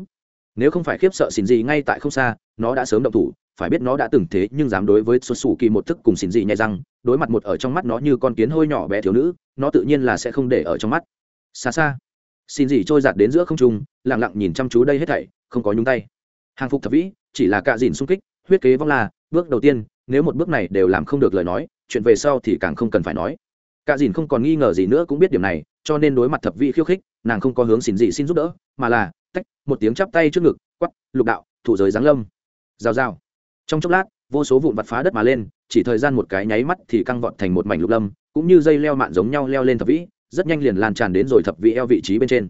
Nếu không phải khiếp sợ xin gì ngay tại không xa, nó đã sớm động thủ phải biết nó đã từng thế nhưng dám đối với xuất xù kỳ một thức cùng xỉn gì nhai răng, đối mặt một ở trong mắt nó như con kiến hôi nhỏ bé thiếu nữ, nó tự nhiên là sẽ không để ở trong mắt. Xa xa, xin gì trôi giạt đến giữa không trung lẳng lặng nhìn chăm chú đây hết thảy, không có nhúng tay. Hàng phục thập vĩ, chỉ là cạ dìn sung kích, huyết kế vong là, bước đầu tiên, nếu một bước này đều làm không được lời nói, chuyện về sau thì càng không cần phải nói. Cạ dìn không còn nghi ngờ gì nữa cũng biết điểm này, cho nên đối mặt thập vĩ khiêu khích, nàng không có hướng xin gì xin giúp đỡ, mà là, tách, một tiếng chắp tay trước ngực quắp lục đạo, thủ giới giáng lâm. Rào rào trong chốc lát, vô số vụn vặt phá đất mà lên, chỉ thời gian một cái nháy mắt thì căng vọt thành một mảnh lục lâm, cũng như dây leo mạn giống nhau leo lên thập vĩ, rất nhanh liền lan tràn đến rồi thập vĩ eo vị trí bên trên.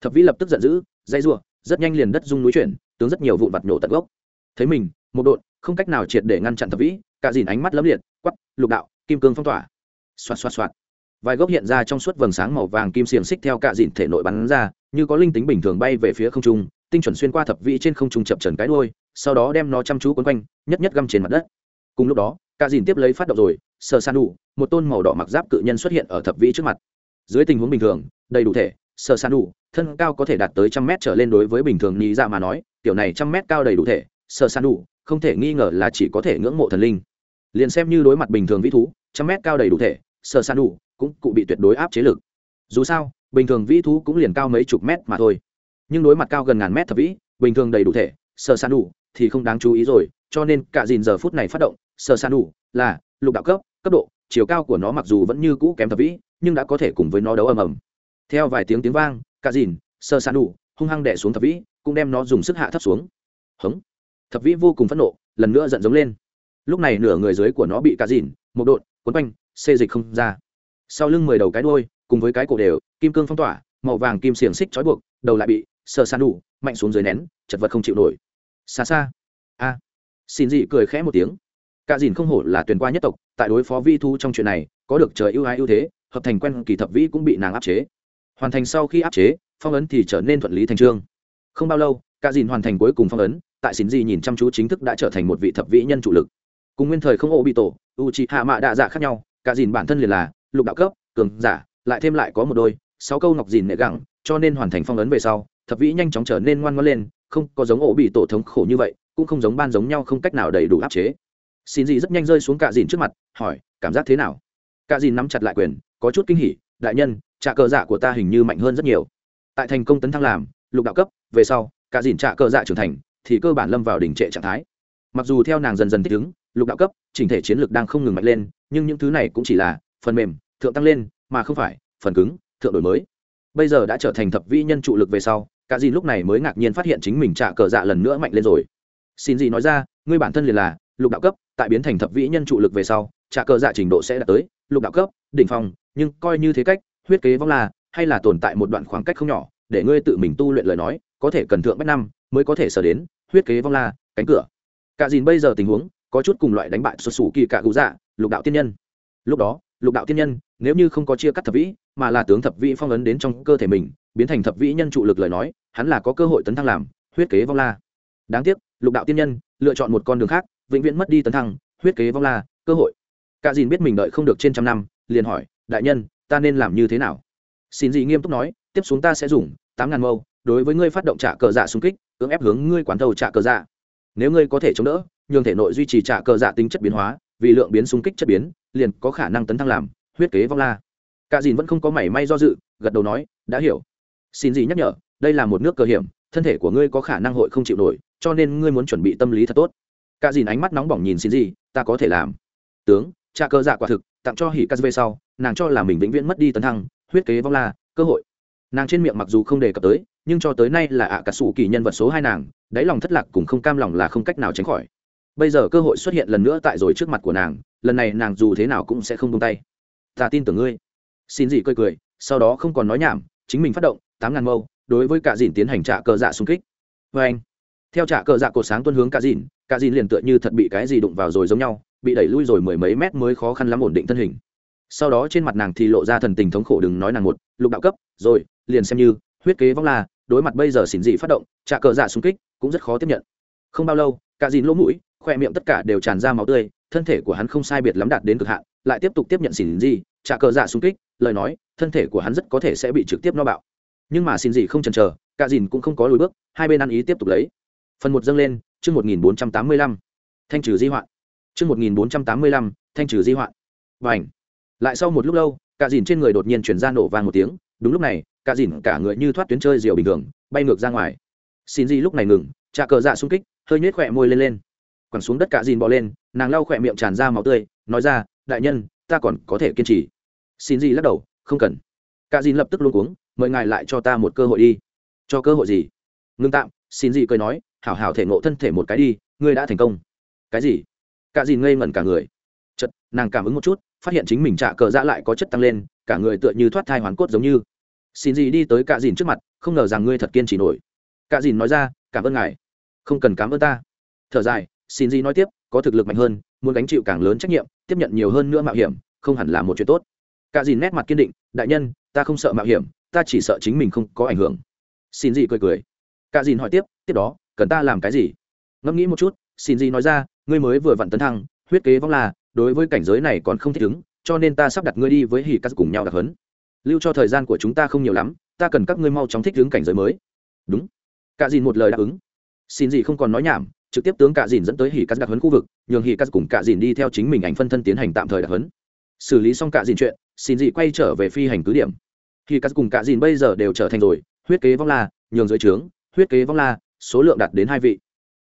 Thập vĩ lập tức giận dữ dây rủa, rất nhanh liền đất rung núi chuyển, tướng rất nhiều vụn vặt nổ tận gốc. Thấy mình, một độn, không cách nào triệt để ngăn chặn thập vĩ, cả dìn ánh mắt lấm liệt quắp lục đạo, kim cương phong tỏa. Xoạt xoạt xoạt. Vài gốc hiện ra trong suốt vầng sáng màu vàng kim xiềng xích theo cả dìn thể nội bắn ra, như có linh tính bình thường bay về phía không trung tinh chuẩn xuyên qua thập vĩ trên không trung chập trần cái đuôi, sau đó đem nó chăm chú quấn quanh, nhất nhất găm trên mặt đất. Cùng lúc đó, cả dìn tiếp lấy phát động rồi sờ san đủ, một tôn màu đỏ mặc giáp cự nhân xuất hiện ở thập vĩ trước mặt. Dưới tình huống bình thường, đầy đủ thể sờ san đủ, thân cao có thể đạt tới trăm mét trở lên đối với bình thường nghĩ ra dạ mà nói tiểu này trăm mét cao đầy đủ thể sờ san đủ, không thể nghi ngờ là chỉ có thể ngưỡng mộ thần linh. Liền xem như đối mặt bình thường vĩ thú, trăm mét cao đầy đủ thể sờ san đủ cũng cụ bị tuyệt đối áp chế lực. Dù sao, bình thường vĩ thú cũng liền cao mấy chục mét mà thôi nhưng đối mặt cao gần ngàn mét thập vĩ, bình thường đầy đủ thể sơ san đủ thì không đáng chú ý rồi, cho nên cả dìn giờ phút này phát động sơ san đủ là lục đạo cấp cấp độ, chiều cao của nó mặc dù vẫn như cũ kém thập vĩ, nhưng đã có thể cùng với nó đấu ầm ầm. Theo vài tiếng tiếng vang, cả dìn sơ san đủ hung hăng đẻ xuống thập vĩ, cũng đem nó dùng sức hạ thấp xuống. Hống! Thập vĩ vô cùng phẫn nộ, lần nữa giận giống lên. Lúc này nửa người dưới của nó bị cả dìn, một đột quấn quanh, xê dịch không ra. Sau lưng mười đầu cái đuôi, cùng với cái cổ đều, kim cương phong tỏa, màu vàng kim xiềng xích trói buộc, đầu lại bị sờ san đủ, mạnh xuống dưới nén, chật vật không chịu nổi. Xa xa. A. Xin dị cười khẽ một tiếng. Cả dìn không hổ là tuyển qua nhất tộc, tại đối phó vi thu trong chuyện này, có được trời ưu ái ưu thế, hợp thành quen kỳ thập vĩ cũng bị nàng áp chế. Hoàn thành sau khi áp chế, phong ấn thì trở nên thuận lý thành trương. Không bao lâu, cả dìn hoàn thành cuối cùng phong ấn, tại xin dị nhìn chăm chú chính thức đã trở thành một vị thập vĩ nhân chủ lực. Cùng nguyên thời không ô bị tổ u trị hạ mạ đạ dạ khác nhau, cả dìn bản thân liền là lục đạo cấp, cường giả, lại thêm lại có một đôi, sáu câu ngọc dìn nệ gẳng, cho nên hoàn thành phong ấn về sau thập vĩ nhanh chóng trở nên ngoan ngoãn lên, không có giống ổ bị tổ thống khổ như vậy, cũng không giống ban giống nhau không cách nào đầy đủ áp chế. Xin gì rất nhanh rơi xuống cạ dìn trước mặt, hỏi, cảm giác thế nào? Cạ dìn nắm chặt lại quyền, có chút kinh hỉ, đại nhân trạ cờ dạ của ta hình như mạnh hơn rất nhiều. Tại thành công tấn thăng làm, lục đạo cấp, về sau, cạ dìn trạ cờ dạ trưởng thành, thì cơ bản lâm vào đỉnh trệ trạng thái. Mặc dù theo nàng dần dần thích ứng, lục đạo cấp, chỉnh thể chiến lược đang không ngừng mạnh lên, nhưng những thứ này cũng chỉ là phần mềm, thượng tăng lên, mà không phải, phần cứng, thượng đổi mới bây giờ đã trở thành thập vi nhân trụ lực về sau, cả dìn lúc này mới ngạc nhiên phát hiện chính mình trả cờ dạ lần nữa mạnh lên rồi. Xin gì nói ra, ngươi bản thân liền là lục đạo cấp, tại biến thành thập vĩ nhân trụ lực về sau, trả cờ dạ trình độ sẽ đạt tới lục đạo cấp, đỉnh phong, nhưng coi như thế cách, huyết kế vong là, hay là tồn tại một đoạn khoảng cách không nhỏ, để ngươi tự mình tu luyện lời nói, có thể cần thượng bách năm mới có thể sở đến, huyết kế vong la cánh cửa. Cả dìn bây giờ tình huống, có chút cùng loại đánh bại xuất xù kỳ cả cụ dạ lục đạo tiên nhân. Lúc đó, lục đạo tiên nhân, nếu như không có chia cắt thập vĩ mà là tướng thập vĩ phong ấn đến trong cơ thể mình, biến thành thập vĩ nhân trụ lực lời nói, hắn là có cơ hội tấn thăng làm huyết kế vong la. Đáng tiếc, lục đạo tiên nhân, lựa chọn một con đường khác, vĩnh viễn mất đi tấn thăng, huyết kế vong la, cơ hội. Cả dìn biết mình đợi không được trên trăm năm, liền hỏi, đại nhân, ta nên làm như thế nào? Xin gì nghiêm túc nói, tiếp xuống ta sẽ dùng tám ngàn mâu, đối với ngươi phát động trả cờ dạ xung kích, cưỡng ép hướng ngươi quán thầu trả cờ dạ. Nếu ngươi có thể chống đỡ, nhường thể nội duy trì trả cờ dạ tính chất biến hóa, vì lượng biến xung kích chất biến, liền có khả năng tấn thăng làm huyết kế vong la cả dìn vẫn không có mảy may do dự, gật đầu nói, đã hiểu. Xin gì nhắc nhở, đây là một nước cơ hiểm, thân thể của ngươi có khả năng hội không chịu nổi, cho nên ngươi muốn chuẩn bị tâm lý thật tốt. Cả dìn ánh mắt nóng bỏng nhìn xin gì, ta có thể làm. Tướng, trả cơ dạ quả thực, tặng cho hỉ cắt về sau, nàng cho là mình vĩnh viễn mất đi tấn thăng, huyết kế vong la cơ hội. Nàng trên miệng mặc dù không đề cập tới, nhưng cho tới nay là ạ à cả sủ kỳ nhân vật số hai nàng, đáy lòng thất lạc cùng không cam lòng là không cách nào tránh khỏi. Bây giờ cơ hội xuất hiện lần nữa tại rồi trước mặt của nàng, lần này nàng dù thế nào cũng sẽ không tung tay. Ta tin tưởng ngươi xin gì cười cười, sau đó không còn nói nhảm, chính mình phát động, tám ngàn mâu, đối với cả dìn tiến hành trả cờ dạ xung kích. Vê anh, theo trả cờ dạ cột sáng tuân hướng cả dìn cả dìn liền tựa như thật bị cái gì đụng vào rồi giống nhau, bị đẩy lui rồi mười mấy mét mới khó khăn lắm ổn định thân hình. Sau đó trên mặt nàng thì lộ ra thần tình thống khổ đừng nói nàng một, lục đạo cấp, rồi, liền xem như, huyết kế vong là đối mặt bây giờ xỉn dị phát động, trả cờ dạ xung kích, cũng rất khó tiếp nhận. Không bao lâu cả dìn lỗ mũi, khoe miệng tất cả đều tràn ra máu tươi, thân thể của hắn không sai biệt lắm đạt đến cực hạn lại tiếp tục tiếp nhận xỉn gì, trả cờ dạ xung kích lời nói thân thể của hắn rất có thể sẽ bị trực tiếp no bạo. Nhưng mà xin gì không chần chờ cả dìn cũng không có lùi bước hai bên ăn ý tiếp tục lấy. Phần một dâng lên chương một nghìn bốn trăm tám mươi lăm. Thanh trừ di hoạn. Chương một nghìn bốn trăm tám mươi lăm thanh trừ di hoạn. Và ảnh lại sau một lúc lâu cả dìn trên người đột nhiên chuyển ra nổ vang một tiếng đúng lúc này cả dìn cả người như thoát tuyến chơi diều bình thường bay ngược ra ngoài. Xin gì lúc này ngừng trả cờ dạ xung kích hơi nhếch khỏe môi lên lên. Quẳng xuống đất cả dìn bỏ lên nàng lau khỏe miệng tràn ra máu tươi nói ra đại nhân, ta còn có thể kiên trì. Xin gì lắc đầu, không cần. Cả dìn lập tức luôn cuống, mời ngài lại cho ta một cơ hội đi. Cho cơ hội gì? Ngưng tạm, xin gì cười nói, hảo hảo thể ngộ thân thể một cái đi, ngươi đã thành công. Cái gì? Cả dìn ngây ngẩn cả người. Chật nàng cảm ứng một chút, phát hiện chính mình trả cờ dã lại có chất tăng lên, cả người tựa như thoát thai hoàn cốt giống như. Xin gì đi tới cả dìn trước mặt, không ngờ rằng ngươi thật kiên trì nổi. Cả dìn nói ra, cảm ơn ngài. Không cần cảm ơn ta. Thở dài, xin gì nói tiếp, có thực lực mạnh hơn, muốn gánh chịu càng lớn trách nhiệm tiếp nhận nhiều hơn nữa mạo hiểm, không hẳn là một chuyện tốt. Cả dìn nét mặt kiên định, đại nhân, ta không sợ mạo hiểm, ta chỉ sợ chính mình không có ảnh hưởng. Xin gì cười cười. Cả dìn hỏi tiếp tiếp đó, cần ta làm cái gì? Ngẫm nghĩ một chút, xin gì nói ra, ngươi mới vừa vặn tấn thăng, huyết kế vong là, đối với cảnh giới này còn không thích ứng, cho nên ta sắp đặt ngươi đi với hỉ cắt cùng nhau đặc hấn lưu cho thời gian của chúng ta không nhiều lắm, ta cần các ngươi mau chóng thích ứng cảnh giới mới. Đúng. Cả dìn một lời đáp ứng. Xin gì không còn nói nhảm trực tiếp tướng cạ dìn dẫn tới hỉ cắt đặc hấn khu vực, nhường hỉ cắt cùng cạ dìn đi theo chính mình ảnh phân thân tiến hành tạm thời đặc hấn xử lý xong cạ dìn chuyện, xin dị quay trở về phi hành cứ điểm. Hỉ cắt cùng cạ dìn bây giờ đều trở thành rồi, huyết kế vong la, nhường dưới trướng, huyết kế vong la, số lượng đạt đến hai vị.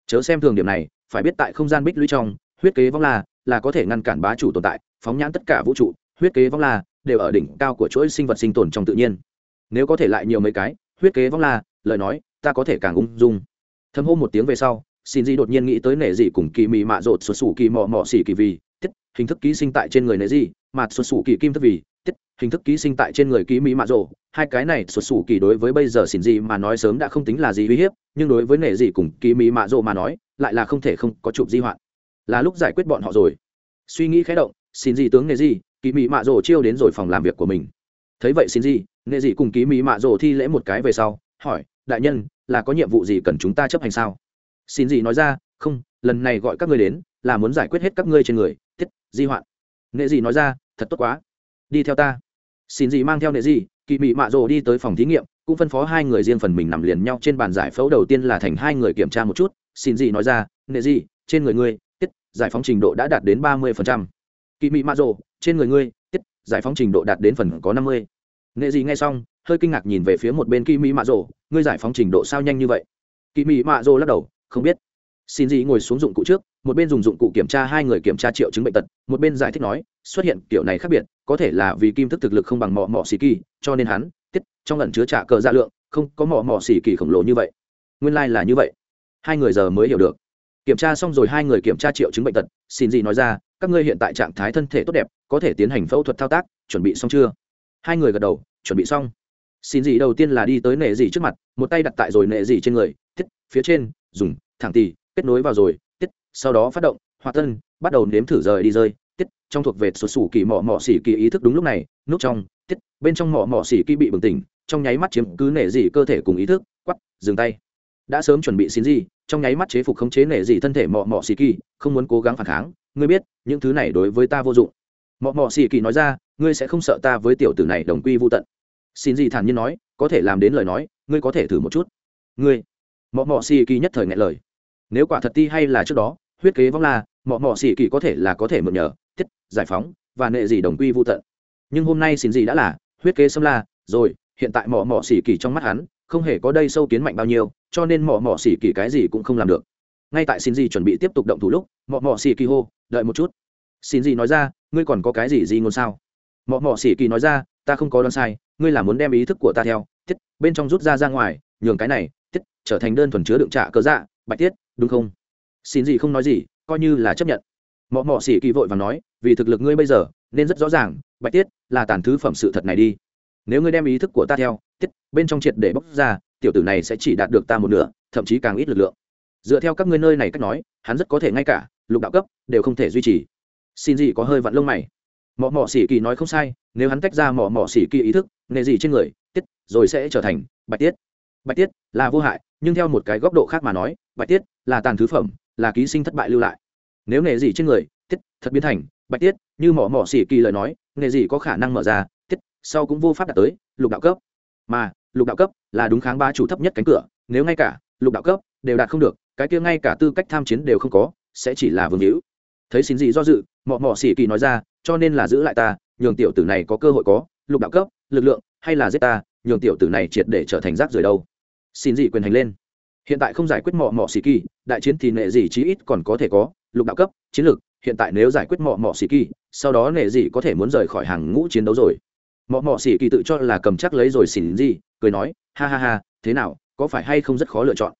Chớ xem thường điểm này, phải biết tại không gian bích lũy trong, huyết kế vong la là có thể ngăn cản bá chủ tồn tại, phóng nhãn tất cả vũ trụ, huyết kế vong la đều ở đỉnh cao của chuỗi sinh vật sinh tồn trong tự nhiên. Nếu có thể lại nhiều mấy cái, huyết kế vong la, lời nói, ta có thể càng ung dung. Thâm hô một tiếng về sau xin di đột nhiên nghĩ tới nể gì cùng kỳ mị mạ rột xuất xù kỳ mò mò xỉ kỳ vì, tiết, hình thức ký sinh tại trên người nể gì, mà xuất xù kỳ kim thức vì, tiết, hình thức ký sinh tại trên người ký mỹ mạ rộ hai cái này xuất xù kỳ đối với bây giờ xin gì mà nói sớm đã không tính là gì uy hiếp, nhưng đối với nể gì cùng ký mỹ mạ rộ mà nói, lại là không thể không có chụp di hoạn. Là lúc giải quyết bọn họ rồi. Suy nghĩ khẽ động, xin gì tướng nể gì ký mỹ mạ rộ chiêu đến rồi phòng làm việc của mình. Thấy vậy xin gì, nể gì cùng ký mỹ mạ rộ thi lễ một cái về sau, hỏi, đại nhân, là có nhiệm vụ gì cần chúng ta chấp hành sao? Xin gì nói ra, không, lần này gọi các ngươi đến là muốn giải quyết hết các ngươi trên người, thiết, di hoạn. Nệ gì nói ra, thật tốt quá. Đi theo ta. Xin gì mang theo nệ gì kỳ mị mạ rồ đi tới phòng thí nghiệm, cũng phân phó hai người riêng phần mình nằm liền nhau trên bàn giải phẫu đầu tiên là thành hai người kiểm tra một chút. Xin gì nói ra, nệ gì trên người ngươi tiết giải phóng trình độ đã đạt đến ba mươi kỳ mị mạ rồ, trên người ngươi tiết giải phóng trình độ đạt đến phần có năm mươi. Nệ gì nghe xong, hơi kinh ngạc nhìn về phía một bên kỳ mị mạ rồ, ngươi giải phóng trình độ sao nhanh như vậy? Kỳ mị mạ rồ lắc đầu không biết. Xin gì ngồi xuống dụng cụ trước, một bên dùng dụng cụ kiểm tra hai người kiểm tra triệu chứng bệnh tật, một bên giải thích nói, xuất hiện kiểu này khác biệt, có thể là vì kim thức thực lực không bằng mỏ mỏ xì kỳ, cho nên hắn tiết trong lần chứa trả cờ dạ lượng, không có mỏ mỏ xì kỳ khổng lồ như vậy. Nguyên lai、like、là như vậy. Hai người giờ mới hiểu được. Kiểm tra xong rồi hai người kiểm tra triệu chứng bệnh tật, xin gì nói ra, các ngươi hiện tại trạng thái thân thể tốt đẹp, có thể tiến hành phẫu thuật thao tác, chuẩn bị xong chưa? Hai người gật đầu, chuẩn bị xong. Xin gì đầu tiên là đi tới nệ gì trước mặt, một tay đặt tại rồi nệ gì trên người phía trên, dùng, thẳng tì, kết nối vào rồi, tiết, sau đó phát động hoa tân, bắt đầu nếm thử rời đi rơi, tiết, trong thuộc về sổ sủ kỳ mỏ mỏ xỉ kỳ ý thức đúng lúc này nút trong, tiết, bên trong mỏ mỏ xỉ kỳ bị bừng tỉnh, trong nháy mắt chiếm cứ nể gì cơ thể cùng ý thức, quắp, dừng tay. Đã sớm chuẩn bị xin gì, trong nháy mắt chế phục khống chế nể dị thân thể mọ mọ xì kỳ, không muốn cố gắng phản kháng, ngươi biết, những thứ này đối với ta vô dụng. Mọ mọ xì kỳ nói ra, ngươi sẽ không sợ ta với tiểu tử này đồng quy vô tận. Xin dị thản nhiên nói, có thể làm đến lời nói, ngươi có thể thử một chút. Ngươi mọ mọ xì kỳ nhất thời ngại lời. Nếu quả thật ti hay là trước đó, huyết kế vong la mọ mọ xì kỳ có thể là có thể mượn nhờ, tiết, giải phóng, và nệ gì đồng quy vô tận. Nhưng hôm nay xin gì đã là, huyết kế xâm la, rồi, hiện tại mọ mọ xì kỳ trong mắt hắn, không hề có đây sâu kiến mạnh bao nhiêu, cho nên mọ mọ xì kỳ cái gì cũng không làm được. Ngay tại xin gì chuẩn bị tiếp tục động thủ lúc, mọ mọ xì kỳ hô, đợi một chút. Xin gì nói ra, ngươi còn có cái gì gì ngôn sao? Mọ mọ xì kỳ nói ra, ta không có đoán sai, ngươi là muốn đem ý thức của ta theo thiết bên trong rút ra ra ngoài, nhường cái này trở thành đơn thuần chứa đựng trả cơ dạ bạch tiết, đúng không? Xin gì không nói gì, coi như là chấp nhận. Mọ mọ xỉ kỳ vội và nói, vì thực lực ngươi bây giờ, nên rất rõ ràng, bạch tiết, là tàn thứ phẩm sự thật này đi. Nếu ngươi đem ý thức của ta theo, tiết, bên trong triệt để bóc ra, tiểu tử này sẽ chỉ đạt được ta một nửa, thậm chí càng ít lực lượng. Dựa theo các ngươi nơi này cách nói, hắn rất có thể ngay cả, lục đạo cấp, đều không thể duy trì. Xin gì có hơi vặn lông mày. Mọ mọ xỉ kỳ nói không sai, nếu hắn tách ra mọ mọ xỉ kỳ ý thức, nghề gì trên người, tiết, rồi sẽ trở thành bạch tiết bạch tiết, là vô hại, nhưng theo một cái góc độ khác mà nói, bạch tiết là tàn thứ phẩm, là ký sinh thất bại lưu lại. Nếu nghề gì trên người, tiết thật biến thành, bạch tiết, như mỏ mỏ xỉ kỳ lời nói, nghề gì có khả năng mở ra, tiết sau cũng vô pháp đạt tới lục đạo cấp. Mà, lục đạo cấp là đúng kháng ba chủ thấp nhất cánh cửa, nếu ngay cả lục đạo cấp đều đạt không được, cái kia ngay cả tư cách tham chiến đều không có, sẽ chỉ là vương hữu. Thấy xin gì do dự mọ mọ xỉ kỳ nói ra, cho nên là giữ lại ta, nhường tiểu tử này có cơ hội có, lục đạo cấp, lực lượng hay là giết ta, nhường tiểu tử này triệt để trở thành rác rưởi đâu xin gì quyền hành lên. Hiện tại không giải quyết mọ mọ xì kỳ, đại chiến thì nệ gì chí ít còn có thể có, lục đạo cấp, chiến lược, hiện tại nếu giải quyết mọ mọ xì kỳ, sau đó nệ gì có thể muốn rời khỏi hàng ngũ chiến đấu rồi. Mọ mọ xì kỳ tự cho là cầm chắc lấy rồi xin gì, cười nói, ha ha ha, thế nào, có phải hay không rất khó lựa chọn.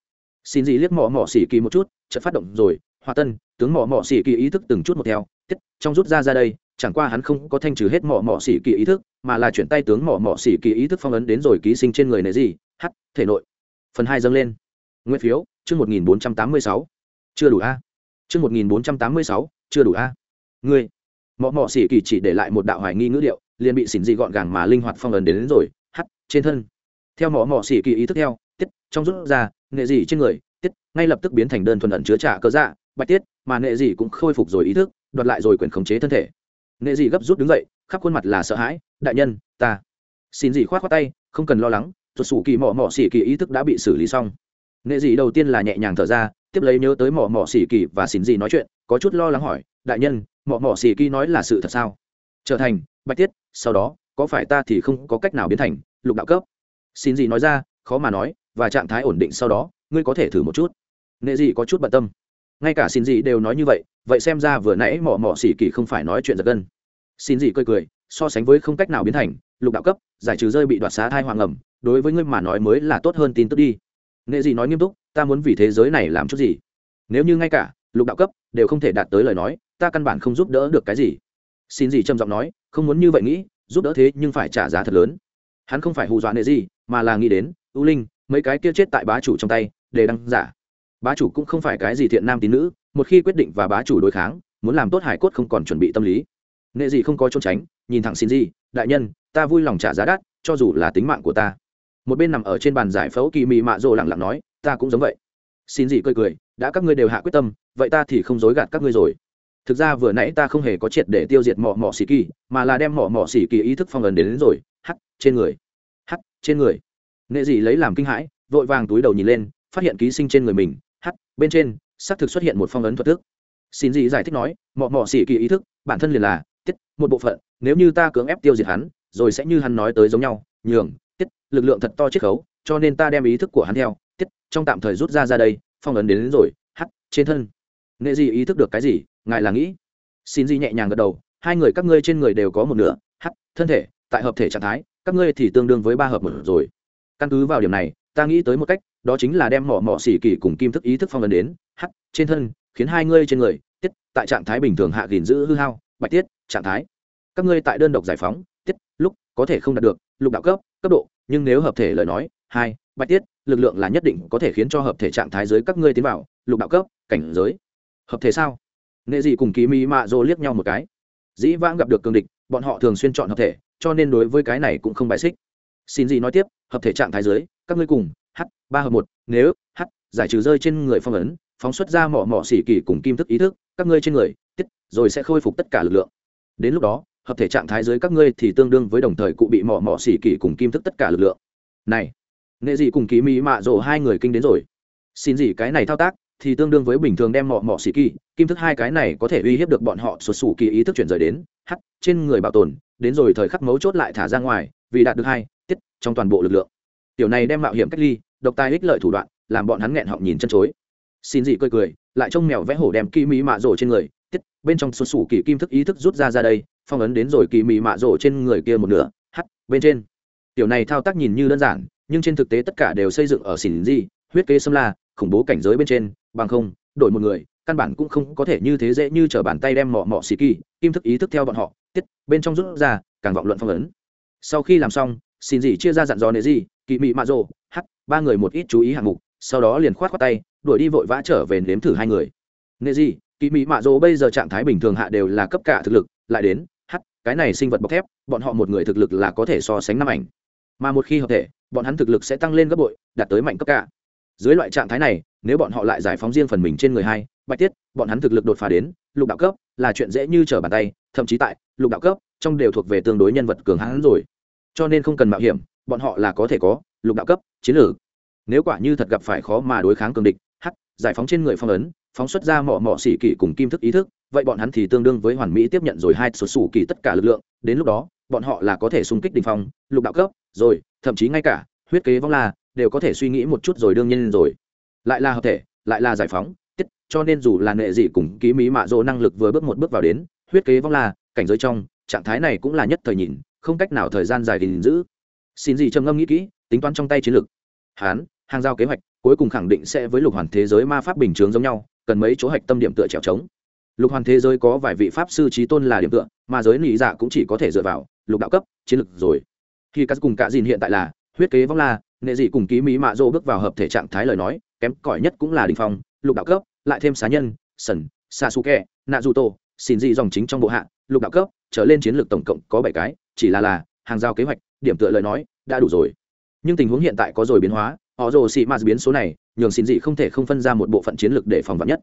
Xin gì liếc mọ mọ xì kỳ một chút, chợt phát động rồi hòa tân, tướng mọ mọ xì kỳ ý thức từng chút một theo, tiết, trong rút ra ra đây, chẳng qua hắn không có thanh trừ hết mọ mọ xỉ kỳ ý thức, mà là chuyển tay tướng mọ mọ xỉ kỳ ý thức phong ấn đến rồi ký sinh trên người nệ gì h thể nội phần hai dâng lên. Nguyên phiếu chương một nghìn bốn trăm tám mươi sáu. Chưa đủ a. Chương một nghìn bốn trăm tám mươi sáu chưa đủ a. Ngươi mọ mọ xỉ kỳ chỉ để lại một đạo hoài nghi ngữ liệu liền bị xỉn dị gọn gàng mà linh hoạt phong ấn đến, đến rồi. Hắt trên thân. Theo mọ mọ xỉ kỳ ý thức theo tiết trong rút ra nghệ dị trên người tiết ngay lập tức biến thành đơn thuần ẩn chứa trả cơ dạ bạch tiết mà nghệ dị cũng khôi phục rồi ý thức đoạt lại rồi quyền khống chế thân thể. Nghệ dị gấp rút đứng dậy khắp khuôn mặt là sợ hãi đại nhân ta. Xin dị khoát khoát tay không cần lo lắng thuật sủ kỳ mỏ mỏ xỉ kỳ ý thức đã bị xử lý xong. Nghệ dị đầu tiên là nhẹ nhàng thở ra, tiếp lấy nhớ tới mỏ mỏ xỉ kỳ và xin dị nói chuyện, có chút lo lắng hỏi, đại nhân mỏ mỏ xỉ kỳ nói là sự thật sao? Trở thành, bạch tiết, sau đó, có phải ta thì không có cách nào biến thành lục đạo cấp? Xin dị nói ra, khó mà nói, và trạng thái ổn định sau đó, ngươi có thể thử một chút. Nghệ dị có chút bận tâm. Ngay cả xin dị đều nói như vậy vậy xem ra vừa nãy mỏ mỏ xỉ kỳ không phải nói chuyện giật gân. Xin dị cười cười, so sánh với không cách nào biến thành lục đạo cấp, giải trừ rơi bị đoạt xá thai hoàng ẩm đối với ngươi mà nói mới là tốt hơn tin tức đi. Nghệ dị nói nghiêm túc, ta muốn vì thế giới này làm chút gì? Nếu như ngay cả lục đạo cấp đều không thể đạt tới lời nói, ta căn bản không giúp đỡ được cái gì. Xin gì trầm giọng nói, không muốn như vậy nghĩ, giúp đỡ thế nhưng phải trả giá thật lớn. Hắn không phải hù dọa nệ gì mà là nghĩ đến ưu linh, mấy cái kia chết tại bá chủ trong tay, để đăng giả. Bá chủ cũng không phải cái gì thiện nam tín nữ, một khi quyết định và bá chủ đối kháng, muốn làm tốt hải cốt không còn chuẩn bị tâm lý. Nghệ gì không có trốn tránh, nhìn thẳng xin gì đại nhân, ta vui lòng trả giá đắt, cho dù là tính mạng của ta một bên nằm ở trên bàn giải phẫu kỳ mị mạ rồ lẳng lặng nói ta cũng giống vậy. Xin gì cười cười đã các ngươi đều hạ quyết tâm vậy ta thì không dối gạt các ngươi rồi. Thực ra vừa nãy ta không hề có triệt để tiêu diệt mỏ mỏ xì kỳ mà là đem mỏ mỏ xì kỳ ý thức phong ấn đến, đến rồi. Hắt trên người. Hắt trên người. Nghệ gì lấy làm kinh hãi vội vàng túi đầu nhìn lên phát hiện ký sinh trên người mình. Hắt bên trên xác thực xuất hiện một phong ấn thuật thức. Xin gì giải thích nói mọ mọ xỉ kỳ ý thức bản thân liền là tiết một bộ phận nếu như ta cưỡng ép tiêu diệt hắn rồi sẽ như hắn nói tới giống nhau nhường lực lượng thật to chiết khấu cho nên ta đem ý thức của hắn theo tiết trong tạm thời rút ra ra đây phong ấn đến, đến rồi hắt trên thân. Nghệ gì ý thức được cái gì ngài là nghĩ? Xin gì nhẹ nhàng gật đầu hai người các ngươi trên người đều có một nửa hắt thân thể tại hợp thể trạng thái các ngươi thì tương đương với ba hợp một rồi. Căn cứ vào điểm này ta nghĩ tới một cách đó chính là đem mỏ mỏ xỉ kỳ cùng kim thức ý thức phong ấn đến hắt trên thân khiến hai ngươi trên người tiết tại trạng thái bình thường hạ gìn giữ hư hao bạch tiết trạng thái. Các ngươi tại đơn độc giải phóng tiết lúc có thể không đạt được lục đạo cấp cấp độ nhưng nếu hợp thể lời nói, hai, bạch tiết, lực lượng là nhất định có thể khiến cho hợp thể trạng thái dưới các ngươi tiến vào, lục đạo cấp, cảnh giới. Hợp thể sao? Nghệ dị cùng kỳ mỹ mạ dô liếc nhau một cái. Dĩ vãng gặp được cường địch, bọn họ thường xuyên chọn hợp thể, cho nên đối với cái này cũng không bài xích. Xin gì nói tiếp, hợp thể trạng thái dưới các ngươi cùng, h, ba hợp một, nếu, h, giải trừ rơi trên người phong ấn, phóng xuất ra mỏ mỏ xỉ kỳ cùng kim thức ý thức, các ngươi trên người, tiết, rồi sẽ khôi phục tất cả lực lượng. Đến lúc đó hợp thể trạng thái dưới các ngươi thì tương đương với đồng thời cụ bị mỏ mỏ xỉ kỳ cùng kim thức tất cả lực lượng. Này, nghệ dị cùng ký mỹ mạ rộ hai người kinh đến rồi. Xin gì cái này thao tác thì tương đương với bình thường đem mỏ mỏ xỉ kỳ kim thức hai cái này có thể uy hiếp được bọn họ sụt sù kỳ ý thức chuyển rời đến hắt trên người bảo tồn, đến rồi thời khắc mấu chốt lại thả ra ngoài, vì đạt được hai, tiết, trong toàn bộ lực lượng. Tiểu này đem mạo hiểm cách ly, độc tài ích lợi thủ đoạn, làm bọn hắn nghẹn họng nhìn chân chối. Xin dị cười cười, lại trông mèo vẽ hổ đem kỳ mỹ mạ rổ trên người, tiết, bên trong sụt sủ kỳ kim thức ý thức rút ra ra đây phong ấn đến rồi kỳ mỹ mạ rổ trên người kia một nửa hắt bên trên. Tiểu này thao tác nhìn như đơn giản, nhưng trên thực tế tất cả đều xây dựng ở xỉn di huyết kế xâm la, khủng bố cảnh giới bên trên, bằng không, đổi một người, căn bản cũng không có thể như thế dễ như t bàn tay đem mọ mọ xì kỳ, kim thức ý thức theo bọn họ, tiết, bên trong rút ra, càng vọng luận phong ấn. Sau khi làm xong xin gì chia ra dặn dò nệ gì kỳ mị mạ rồ h ba người một ít chú ý hạng mục, sau đó liền khoát khoát tay, đuổi đi vội vã trở về nếm thử hai người. Nệ gì kỳ mị mạ rồ bây giờ trạng thái bình thường hạ đều là cấp cả thực lực lại đến hắt cái này sinh vật bọc thép, bọn họ một người thực lực là có thể so sánh năm ảnh. Mà một khi hợp thể, bọn hắn thực lực sẽ tăng lên gấp bội, đạt tới mạnh cấp cả. Dưới loại trạng thái này, nếu bọn họ lại giải phóng riêng phần mình trên người hai, bạch tiết, bọn hắn thực lực đột phá đến, lục đạo cấp, là chuyện dễ như trở bàn tay, thậm chí tại, lục đạo cấp, trong đều thuộc về tương đối nhân vật cường hãn rồi. Cho nên không cần mạo hiểm, bọn họ là có thể có, lục đạo cấp, chiến lược. Nếu quả như thật gặp phải khó mà đối kháng cường địch h giải phóng trên người phong ấn, phóng xuất ra mỏ mỏ xỉ kỷ cùng kim thức ý thức vậy bọn hắn thì tương đương với hoàn mỹ tiếp nhận rồi hai số sủ kỳ tất cả lực lượng, đến lúc đó, bọn họ là có thể xung kích đình phong, lục đạo cấp, rồi, thậm chí ngay cả, huyết kế vong là đều có thể suy nghĩ một chút rồi đương nhiên rồi. Lại là hợp thể, lại là giải phóng, tiết, cho nên dù là nệ dị cùng ký mỹ mạ dỗ năng lực vừa bước một bước vào đến, huyết kế vong là cảnh giới trong, trạng thái này cũng là nhất thời nhìn, không cách nào thời gian dài gìn giữ. Xin gì trầm ngâm nghĩ kỹ, tính toán trong tay chiến lược. Hán, hàng giao kế hoạch, cuối cùng khẳng định sẽ với lục hoàn thế giới ma pháp bình chướng giống nhau, cần mấy chỗ hạch tâm điểm tựa trèo trống lục hoàn thế giới có vài vị pháp sư trí tôn là điểm tựa, mà giới lý dạ cũng chỉ có thể dựa vào lục đạo cấp, chiến lược rồi. Khi các cùng cả dìn hiện tại là huyết kế vong la nghệ dị cùng ký mỹ mạ dô bước vào hợp thể trạng thái lời nói, kém cỏi nhất cũng là đình phong, lục đạo cấp, lại thêm xá nhân, sần sa su kẹ, nạ du tô xin dị dòng chính trong bộ hạ, lục đạo cấp, trở lên chiến lược tổng cộng có bảy cái, chỉ là là hàng giao kế hoạch, điểm tựa lời nói, đã đủ rồi. Nhưng tình huống hiện tại có rồi biến hóa, họ rồ xị mạt biến số này, nhường xin dị không thể không phân ra một bộ phận chiến lược để phòng vật nhất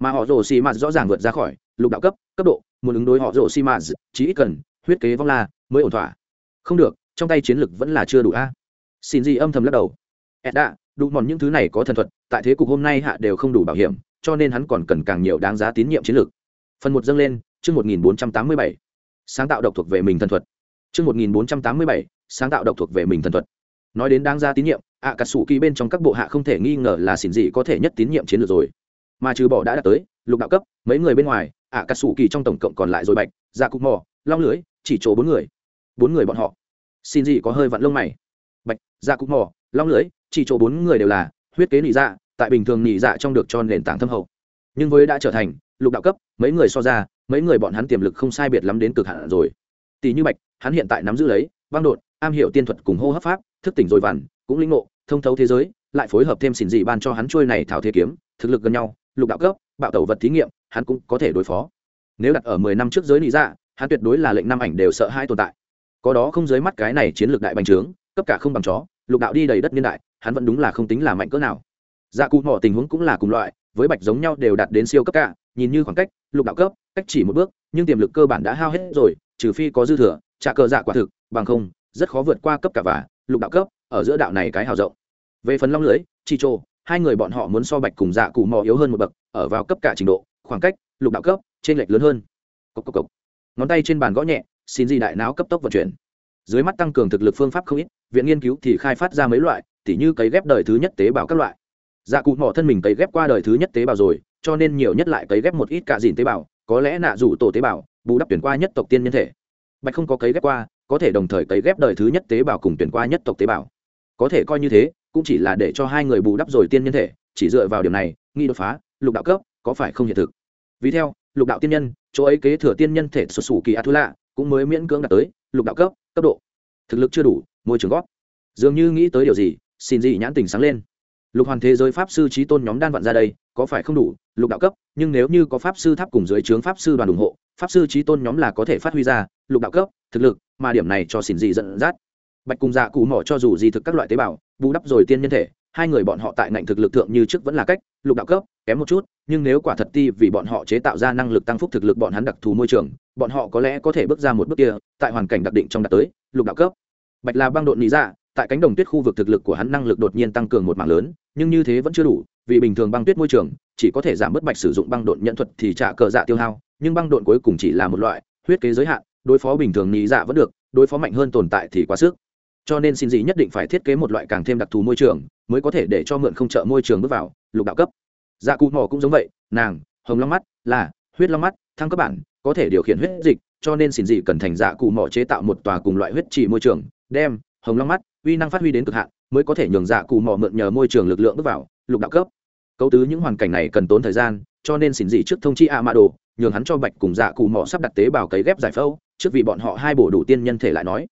mà họ rồ xì mạt rõ ràng vượt ra khỏi lục đạo cấp cấp độ, muốn ứng đối họ rồ xì mạt chỉ ít cần huyết kế vong la mới ổn thỏa. Không được, trong tay chiến lược vẫn là chưa đủ a. Xin dị âm thầm lắc đầu. Edda đủ mòn những thứ này có thần thuật, tại thế cục hôm nay hạ đều không đủ bảo hiểm, cho nên hắn còn cần càng nhiều đáng giá tín nhiệm chiến lược phần một dâng lên, chương một nghìn bốn trăm tám mươi bảy. Sáng tạo độc thuộc về mình thần thuật. Chương một nghìn bốn trăm tám mươi bảy, sáng tạo độc thuộc về mình thần thuật. Nói đến đáng giá tín nhiệm ạ cà sủ kỳ bên trong các bộ hạ không thể nghi ngờ là xỉn dị có thể nhất tín nhiệm chiến lược rồi mà trừ bỏ đã đạt tới, lục đạo cấp, mấy người bên ngoài, ạ, cà sủ kỳ trong tổng cộng còn lại rồi bạch dạ cục mò, long lưới, chỉ chỗ bốn người. Bốn người bọn họ. Xin gì có hơi vặn lông mày. Bạch dạ cục mò, long lưới, chỉ chỗ bốn người đều là huyết kế nỉ dạ tại bình thường nỉ dạ trong được cho nền tảng thâm hậu. Nhưng với đã trở thành lục đạo cấp, mấy người so ra, mấy người bọn hắn tiềm lực không sai biệt lắm đến cực hạn rồi. Tỷ như bạch, hắn hiện tại nắm giữ lấy băng đột, am hiểu tiên thuật cùng hô hấp pháp, thức tỉnh rồi vằn, cũng linh ngộ, thông thấu thế giới, lại phối hợp thêm xỉn dị ban cho hắn trôi này thảo thế kiếm, thực lực gần nhau lục đạo cấp, bạo tẩu vật thí nghiệm, hắn cũng có thể đối phó. Nếu đặt ở mười năm trước giới lý dạ hắn tuyệt đối là lệnh năm ảnh đều sợ hai tồn tại. Có đó không giới mắt cái này chiến lược đại bành trướng, cấp cả không bằng chó, lục đạo đi đầy đất niên đại, hắn vẫn đúng là không tính là mạnh cỡ nào. Dạ cụ mỏ tình huống cũng là cùng loại, với bạch giống nhau đều đạt đến siêu cấp cả, nhìn như khoảng cách, lục đạo cấp, cách chỉ một bước, nhưng tiềm lực cơ bản đã hao hết rồi, trừ phi có dư thừa, trả cờ dạ quả thực, bằng không, rất khó vượt qua cấp cả và lục đạo cấp, ở giữa đạo này cái hào rộng. Về phần long lưới, chi trô hai người bọn họ muốn so bạch cùng dạ cụ mò yếu hơn một bậc, ở vào cấp cả trình độ, khoảng cách, lục đạo cấp, trên lệch lớn hơn. Cốc cốc cốc. ngón tay trên bàn gõ nhẹ, xin di đại não cấp tốc vận chuyển. Dưới mắt tăng cường thực lực phương pháp không ít, viện nghiên cứu thì khai phát ra mấy loại, tỉ như cấy ghép đời thứ nhất tế bào các loại. Dạ cụ mỏ thân mình cấy ghép qua đời thứ nhất tế bào rồi, cho nên nhiều nhất lại cấy ghép một ít cả dìn tế bào, có lẽ nạ rủ tổ tế bào, bù đắp tuyển qua nhất tộc tiên nhân thể. Bạch không có cấy ghép qua, có thể đồng thời cấy ghép đời thứ nhất tế bào cùng tuyển qua nhất tộc tế bào. Có thể coi như thế cũng chỉ là để cho hai người bù đắp rồi tiên nhân thể, chỉ dựa vào điều này, nghi đột phá, lục đạo cấp, có phải không hiện thực? Vì theo, lục đạo tiên nhân, chỗ ấy kế thừa tiên nhân thể xuất xù kỳ a thu lạ cũng mới miễn cưỡng đạt tới lục đạo cấp cấp độ. Thực lực chưa đủ, môi trường góp. Dường như nghĩ tới điều gì, xin gì nhãn tình sáng lên. Lục hoàn thế giới pháp sư trí tôn nhóm đan vặn ra đây, có phải không đủ, lục đạo cấp, nhưng nếu như có pháp sư tháp cùng dưới trướng pháp sư đoàn ủng hộ, pháp sư trí tôn nhóm là có thể phát huy ra lục đạo cấp, thực lực, mà điểm này cho xin dị dẫn dắt bạch cùng dạ cụ mỏ cho dù gì thực các loại tế bào, bù đắp rồi tiên nhân thể, hai người bọn họ tại ngành thực lực thượng như trước vẫn là cách, lục đạo cấp, kém một chút, nhưng nếu quả thật ti vì bọn họ chế tạo ra năng lực tăng phúc thực lực bọn hắn đặc thù môi trường, bọn họ có lẽ có thể bước ra một bước kia, tại hoàn cảnh đặc định trong đạt tới, lục đạo cấp. Bạch là băng độn lý ra dạ, tại cánh đồng tuyết khu vực thực lực của hắn năng lực đột nhiên tăng cường một mạng lớn, nhưng như thế vẫn chưa đủ, vì bình thường băng tuyết môi trường, chỉ có thể giảm bớt bạch sử dụng băng độn nhận thuật thì trả cờ dạ tiêu hao, nhưng băng độn cuối cùng chỉ là một loại, huyết kế giới hạn, đối phó bình thường lý dạ vẫn được, đối phó mạnh hơn tồn tại thì quá sức cho nên xin gì nhất định phải thiết kế một loại càng thêm đặc thù môi trường mới có thể để cho mượn không trợ môi trường bước vào, lục đạo cấp. Dạ cụ mò cũng giống vậy, nàng, hồng long mắt, là, huyết long mắt, thăng cấp bản, có thể điều khiển huyết dịch, cho nên xin gì cần thành dạ cụ mò chế tạo một tòa cùng loại huyết trì môi trường, đem, hồng long mắt, uy năng phát huy đến cực hạn, mới có thể nhường dạ cụ mò mượn nhờ môi trường lực lượng bước vào, lục đạo cấp. Cấu tứ những hoàn cảnh này cần tốn thời gian, cho nên xin gì trước thông chi a mã đồ, nhường hắn cho bạch cùng dạ cụ mò sắp đặt tế bào cấy ghép giải phẫu, trước vì bọn họ hai bổ đủ tiên nhân thể lại nói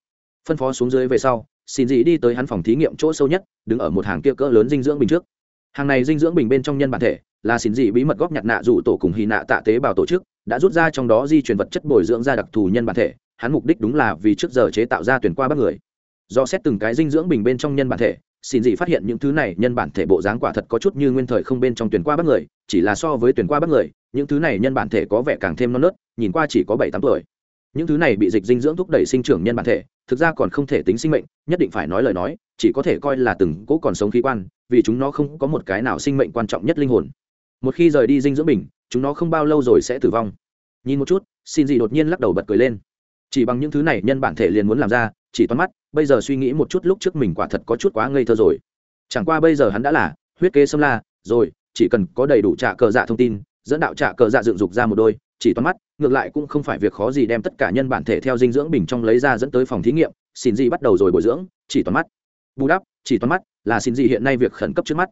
phân phó xuống dưới về sau, xin dị đi tới hắn phòng thí nghiệm chỗ sâu nhất, đứng ở một hàng kia cỡ lớn dinh dưỡng bình trước. Hàng này dinh dưỡng bình bên trong nhân bản thể là xin dị bí mật góp nhặt nạ dụ tổ cùng hy nạ tạ tế bào tổ chức, đã rút ra trong đó di chuyển vật chất bồi dưỡng ra đặc thù nhân bản thể, hắn mục đích đúng là vì trước giờ chế tạo ra tuyển qua bắt người. Do xét từng cái dinh dưỡng bình bên trong nhân bản thể, xin dị phát hiện những thứ này nhân bản thể bộ dáng quả thật có chút như nguyên thời không bên trong tuyển qua bắt người, chỉ là so với tuyển qua bắt người, những thứ này nhân bản thể có vẻ càng thêm non nớt, nhìn qua chỉ có bảy tám tuổi những thứ này bị dịch dinh dưỡng thúc đẩy sinh trưởng nhân bản thể, thực ra còn không thể tính sinh mệnh, nhất định phải nói lời nói, chỉ có thể coi là từng cỗ còn sống khí quan, vì chúng nó không có một cái nào sinh mệnh quan trọng nhất linh hồn. Một khi rời đi dinh dưỡng bình chúng nó không bao lâu rồi sẽ tử vong. Nhìn một chút, xin gì đột nhiên lắc đầu bật cười lên. Chỉ bằng những thứ này nhân bản thể liền muốn làm ra, chỉ toán mắt, bây giờ suy nghĩ một chút lúc trước mình quả thật có chút quá ngây thơ rồi. Chẳng qua bây giờ hắn đã là huyết kế xâm la, rồi, chỉ cần có đầy đủ trạ cờ dạ thông tin, dẫn đạo trạ cờ dạ dựng dục ra một đôi chỉ toán mắt, ngược lại cũng không phải việc khó gì đem tất cả nhân bản thể theo dinh dưỡng bình trong lấy ra dẫn tới phòng thí nghiệm, xin gì bắt đầu rồi bồi dưỡng, chỉ toán mắt. Bù đắp, chỉ toán mắt, là xin gì hiện nay việc khẩn cấp trước mắt.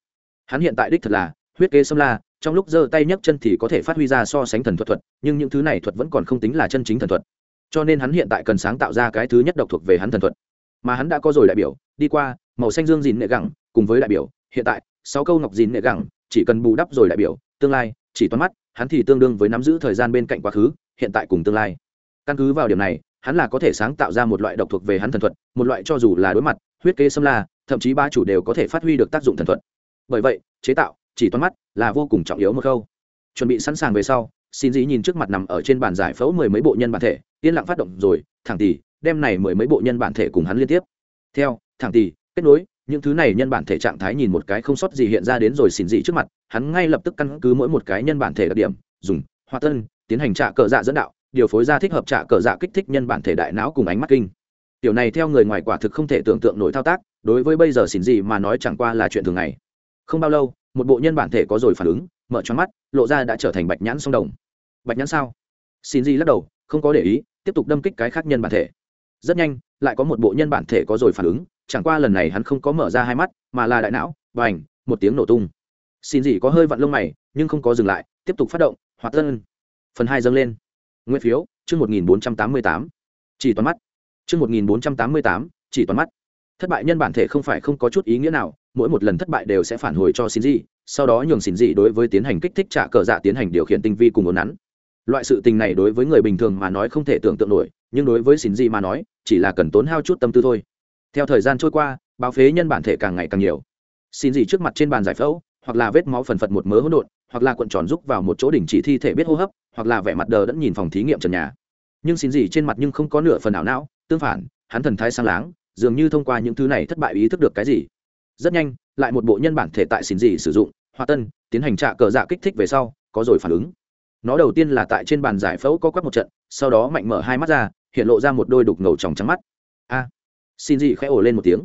Hắn hiện tại đích thật là, huyết kế xâm la, trong lúc giơ tay nhấc chân thì có thể phát huy ra so sánh thần thuật thuật, nhưng những thứ này thuật vẫn còn không tính là chân chính thần thuật. Cho nên hắn hiện tại cần sáng tạo ra cái thứ nhất độc thuộc về hắn thần thuật. Mà hắn đã có rồi đại biểu, đi qua, màu xanh dương dìn nệ gẳng, cùng với đại biểu, hiện tại, sáu câu ngọc dìn nệ gẳng, chỉ cần bù đắp rồi đại biểu, tương lai, chỉ toán mắt hắn thì tương đương với nắm giữ thời gian bên cạnh quá khứ, hiện tại cùng tương lai. Căn cứ vào điểm này, hắn là có thể sáng tạo ra một loại độc thuộc về hắn thần thuật, một loại cho dù là đối mặt, huyết kế xâm la, thậm chí ba chủ đều có thể phát huy được tác dụng thần thuật. Bởi vậy, chế tạo, chỉ toán mắt là vô cùng trọng yếu một khâu. Chuẩn bị sẵn sàng về sau, xin dĩ nhìn trước mặt nằm ở trên bàn giải phẫu mười mấy bộ nhân bản thể, yên lặng phát động rồi, thẳng tỷ đem này mười mấy bộ nhân bản thể cùng hắn liên tiếp. Theo, thẳng tỷ kết nối những thứ này nhân bản thể trạng thái nhìn một cái không sót gì hiện ra đến rồi xin dị trước mặt, hắn ngay lập tức căn cứ mỗi một cái nhân bản thể đặc điểm, dùng hoa tân, tiến hành trạ cờ dạ dẫn đạo, điều phối ra thích hợp trạ cờ dạ kích thích nhân bản thể đại não cùng ánh mắt kinh. Tiểu này theo người ngoài quả thực không thể tưởng tượng nổi thao tác, đối với bây giờ xin dị mà nói chẳng qua là chuyện thường ngày. Không bao lâu, một bộ nhân bản thể có rồi phản ứng, mở cho mắt, lộ ra đã trở thành bạch nhãn sông đồng. Bạch nhãn sao? Xin dị lắc đầu, không có để ý, tiếp tục đâm kích cái khác nhân bản thể. Rất nhanh, lại có một bộ nhân bản thể có rồi phản ứng chẳng qua lần này hắn không có mở ra hai mắt, mà là đại não và ảnh một tiếng nổ tung. Xin gì có hơi vặn lông mày, nhưng không có dừng lại, tiếp tục phát động, hoạt tân phần hai dâng lên. Nguyên phiếu, chương một nghìn bốn trăm tám mươi tám. Chỉ toàn mắt. Chương một nghìn bốn trăm tám mươi tám, chỉ toàn mắt. Thất bại nhân bản thể không phải không có chút ý nghĩa nào, mỗi một lần thất bại đều sẽ phản hồi cho xin gì sau đó nhường xin gì đối với tiến hành kích thích trả cờ dạ tiến hành điều khiển tinh vi cùng ốn nắn. Loại sự tình này đối với người bình thường mà nói không thể tưởng tượng nổi, nhưng đối với xin gì mà nói, chỉ là cần tốn hao chút tâm tư thôi theo thời gian trôi qua, báo phế nhân bản thể càng ngày càng nhiều. Xin gì trước mặt trên bàn giải phẫu, hoặc là vết máu phần phật một mớ hỗn độn, hoặc là cuộn tròn rúc vào một chỗ đỉnh chỉ thi thể biết hô hấp, hoặc là vẻ mặt đờ đẫn nhìn phòng thí nghiệm trần nhà. Nhưng xin gì trên mặt nhưng không có nửa phần ảo não, tương phản, hắn thần thái sang láng, dường như thông qua những thứ này thất bại ý thức được cái gì. Rất nhanh, lại một bộ nhân bản thể tại xin gì sử dụng, hoa tân, tiến hành trạ cờ dạ kích thích về sau, có rồi phản ứng. Nó đầu tiên là tại trên bàn giải phẫu có quắc một trận, sau đó mạnh mở hai mắt ra, hiện lộ ra một đôi đục ngầu tròng trắng mắt. A! Xin dị khẽ ổ lên một tiếng.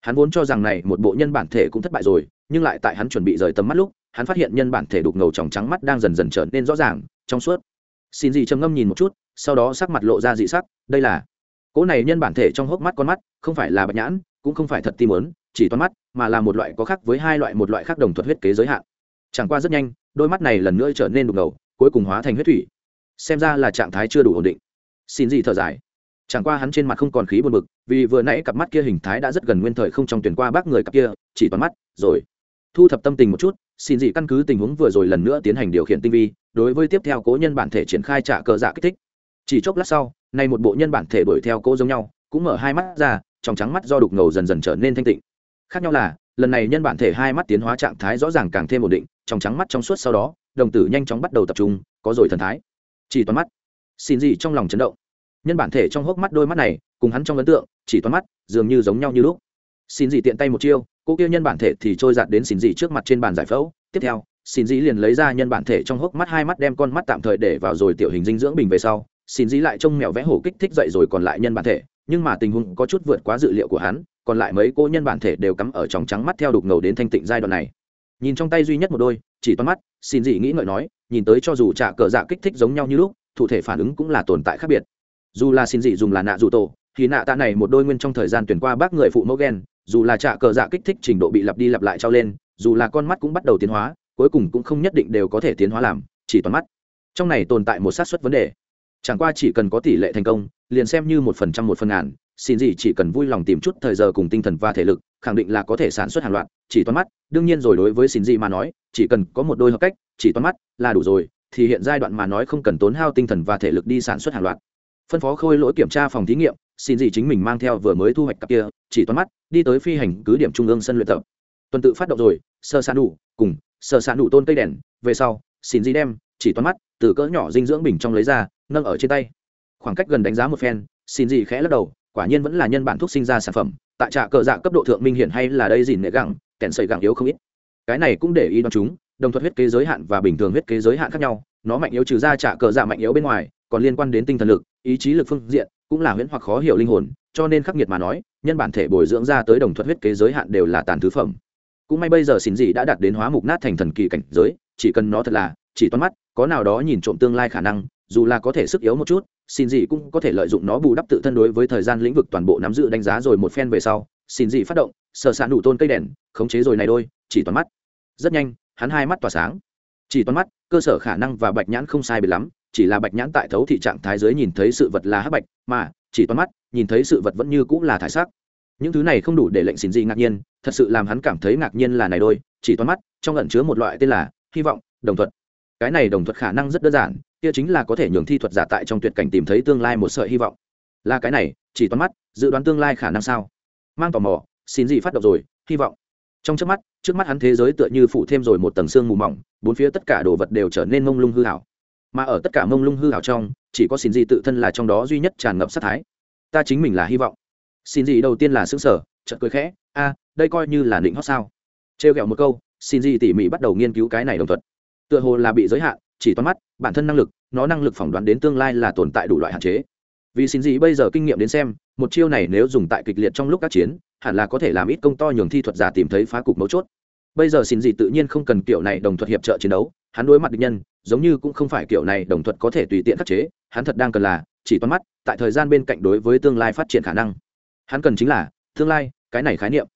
Hắn vốn cho rằng này một bộ nhân bản thể cũng thất bại rồi, nhưng lại tại hắn chuẩn bị rời tầm mắt lúc, hắn phát hiện nhân bản thể đục ngầu tròng trắng mắt đang dần dần trở nên rõ ràng, trong suốt. Xin dị trầm ngâm nhìn một chút, sau đó sắc mặt lộ ra dị sắc, đây là cỗ này nhân bản thể trong hốc mắt con mắt, không phải là bạch nhãn, cũng không phải thật tim ớn chỉ toán mắt, mà là một loại có khác với hai loại một loại khác đồng thuật huyết kế giới hạn. Chẳng qua rất nhanh, đôi mắt này lần nữa trở nên đục ngầu, cuối cùng hóa thành huyết thủy. Xem ra là trạng thái chưa đủ ổn định. Xin dị thở dài chẳng qua hắn trên mặt không còn khí buồn bực, vì vừa nãy cặp mắt kia hình thái đã rất gần nguyên thời không trong tuyển qua bác người cặp kia, chỉ toàn mắt, rồi. Thu thập tâm tình một chút, xin dị căn cứ tình huống vừa rồi lần nữa tiến hành điều khiển tinh vi, đối với tiếp theo cố nhân bản thể triển khai trả cờ dạ kích thích. Chỉ chốc lát sau, nay một bộ nhân bản thể đuổi theo cố giống nhau, cũng mở hai mắt ra, trong trắng mắt do đục ngầu dần dần trở nên thanh tịnh. Khác nhau là, lần này nhân bản thể hai mắt tiến hóa trạng thái rõ ràng càng thêm ổn định, trong trắng mắt trong suốt sau đó, đồng tử nhanh chóng bắt đầu tập trung, có rồi thần thái. Chỉ toàn mắt. Xin gì trong lòng chấn động nhân bản thể trong hốc mắt đôi mắt này, cùng hắn trong ấn tượng, chỉ toán mắt, dường như giống nhau như lúc. Xin dị tiện tay một chiêu, cô kia nhân bản thể thì trôi giạt đến xin dị trước mặt trên bàn giải phẫu. Tiếp theo, xin dị liền lấy ra nhân bản thể trong hốc mắt hai mắt đem con mắt tạm thời để vào rồi tiểu hình dinh dưỡng bình về sau. Xin dị lại trông mèo vẽ hổ kích thích dậy rồi còn lại nhân bản thể, nhưng mà tình huống có chút vượt quá dự liệu của hắn, còn lại mấy cô nhân bản thể đều cắm ở trong trắng mắt theo đục ngầu đến thanh tịnh giai đoạn này. Nhìn trong tay duy nhất một đôi, chỉ toán mắt, xin dị nghĩ ngợi nói, nhìn tới cho dù trả cờ dạ kích thích giống nhau như lúc, thủ thể phản ứng cũng là tồn tại khác biệt dù là xin dị dùng là nạ dù tổ, thì nạ tạ này một đôi nguyên trong thời gian tuyển qua bác người phụ mẫu ghen dù là trạ cờ dạ kích thích trình độ bị lặp đi lặp lại trao lên, dù là con mắt cũng bắt đầu tiến hóa, cuối cùng cũng không nhất định đều có thể tiến hóa làm, chỉ toàn mắt. Trong này tồn tại một xác suất vấn đề. Chẳng qua chỉ cần có tỷ lệ thành công, liền xem như một phần trăm một phần ngàn, xin gì chỉ cần vui lòng tìm chút thời giờ cùng tinh thần và thể lực, khẳng định là có thể sản xuất hàng loạt, chỉ toán mắt. Đương nhiên rồi đối với xin gì mà nói, chỉ cần có một đôi hợp cách, chỉ toán mắt là đủ rồi, thì hiện giai đoạn mà nói không cần tốn hao tinh thần và thể lực đi sản xuất hàng loạt phân phó khôi lỗi kiểm tra phòng thí nghiệm, xin gì chính mình mang theo vừa mới thu hoạch cặp kia, chỉ toán mắt, đi tới phi hành cứ điểm trung ương sân luyện tập. Tuần tự phát động rồi, sơ sàn đủ, cùng, sơ sàn đủ tôn cây đèn, về sau, xin gì đem, chỉ toán mắt, từ cỡ nhỏ dinh dưỡng bình trong lấy ra, nâng ở trên tay. Khoảng cách gần đánh giá một phen, xin gì khẽ lắc đầu, quả nhiên vẫn là nhân bản thuốc sinh ra sản phẩm, tại trạ cờ dạ cấp độ thượng minh hiển hay là đây dìn nệ gẳng, kèn sợi gẳng yếu không ít. Cái này cũng để ý đoán chúng, đồng thuật huyết kế giới hạn và bình thường huyết kế giới hạn khác nhau, nó mạnh yếu trừ ra trả cờ dạ mạnh yếu bên ngoài, còn liên quan đến tinh thần lực ý chí lực phương diện, cũng là huyễn hoặc khó hiểu linh hồn, cho nên khắc nghiệt mà nói, nhân bản thể bồi dưỡng ra tới đồng thuật huyết kế giới hạn đều là tàn thứ phẩm. Cũng may bây giờ xin gì đã đạt đến hóa mục nát thành thần kỳ cảnh giới, chỉ cần nó thật là, chỉ toán mắt, có nào đó nhìn trộm tương lai khả năng, dù là có thể sức yếu một chút xin gì cũng có thể lợi dụng nó bù đắp tự thân đối với thời gian lĩnh vực toàn bộ nắm giữ đánh giá rồi một phen về sau xin gì phát động, sờ sạn đủ tôn cây đèn, khống chế rồi này đôi, chỉ toán mắt. Rất nhanh, hắn hai mắt tỏa sáng. Chỉ toán mắt, cơ sở khả năng và bạch nhãn không sai biệt lắm chỉ là bạch nhãn tại thấu thị trạng thái giới nhìn thấy sự vật là hắc bạch, mà chỉ toán mắt, nhìn thấy sự vật vẫn như cũng là thải sắc. Những thứ này không đủ để lệnh xin gì ngạc nhiên, thật sự làm hắn cảm thấy ngạc nhiên là này đôi, chỉ toán mắt, trong ẩn chứa một loại tên là hy vọng, đồng thuật. Cái này đồng thuật khả năng rất đơn giản, kia chính là có thể nhường thi thuật giả tại trong tuyệt cảnh tìm thấy tương lai một sợi hy vọng. Là cái này, chỉ toán mắt, dự đoán tương lai khả năng sao? Mang tò mò xin gì phát động rồi, hy vọng. Trong trước mắt trước mắt hắn thế giới tựa như phủ thêm rồi một tầng xương mù mỏng, bốn phía tất cả đồ vật đều trở nên mông lung hư hảo mà ở tất cả mông lung hư hảo trong, chỉ có xin gì tự thân là trong đó duy nhất tràn ngập sát thái. Ta chính mình là hy vọng. Xin gì đầu tiên là xứng sở chợt cười khẽ, a, đây coi như là định hót sao? Trêu ghẹo một câu, xin gì tỉ mỉ bắt đầu nghiên cứu cái này đồng thuật. Tựa hồ là bị giới hạn, chỉ toán mắt, bản thân năng lực, nó năng lực phỏng đoán đến tương lai là tồn tại đủ loại hạn chế. Vì xin gì bây giờ kinh nghiệm đến xem, một chiêu này nếu dùng tại kịch liệt trong lúc các chiến, hẳn là có thể làm ít công to nhường thi thuật giả tìm thấy phá cục mấu chốt. Bây giờ xin gì tự nhiên không cần kiểu này đồng thuật hiệp trợ chiến đấu, hắn đối mặt địch nhân giống như cũng không phải kiểu này, đồng thuật có thể tùy tiện khắc chế, hắn thật đang cần là, chỉ toán mắt, tại thời gian bên cạnh đối với tương lai phát triển khả năng. Hắn cần chính là, tương lai, cái này khái niệm.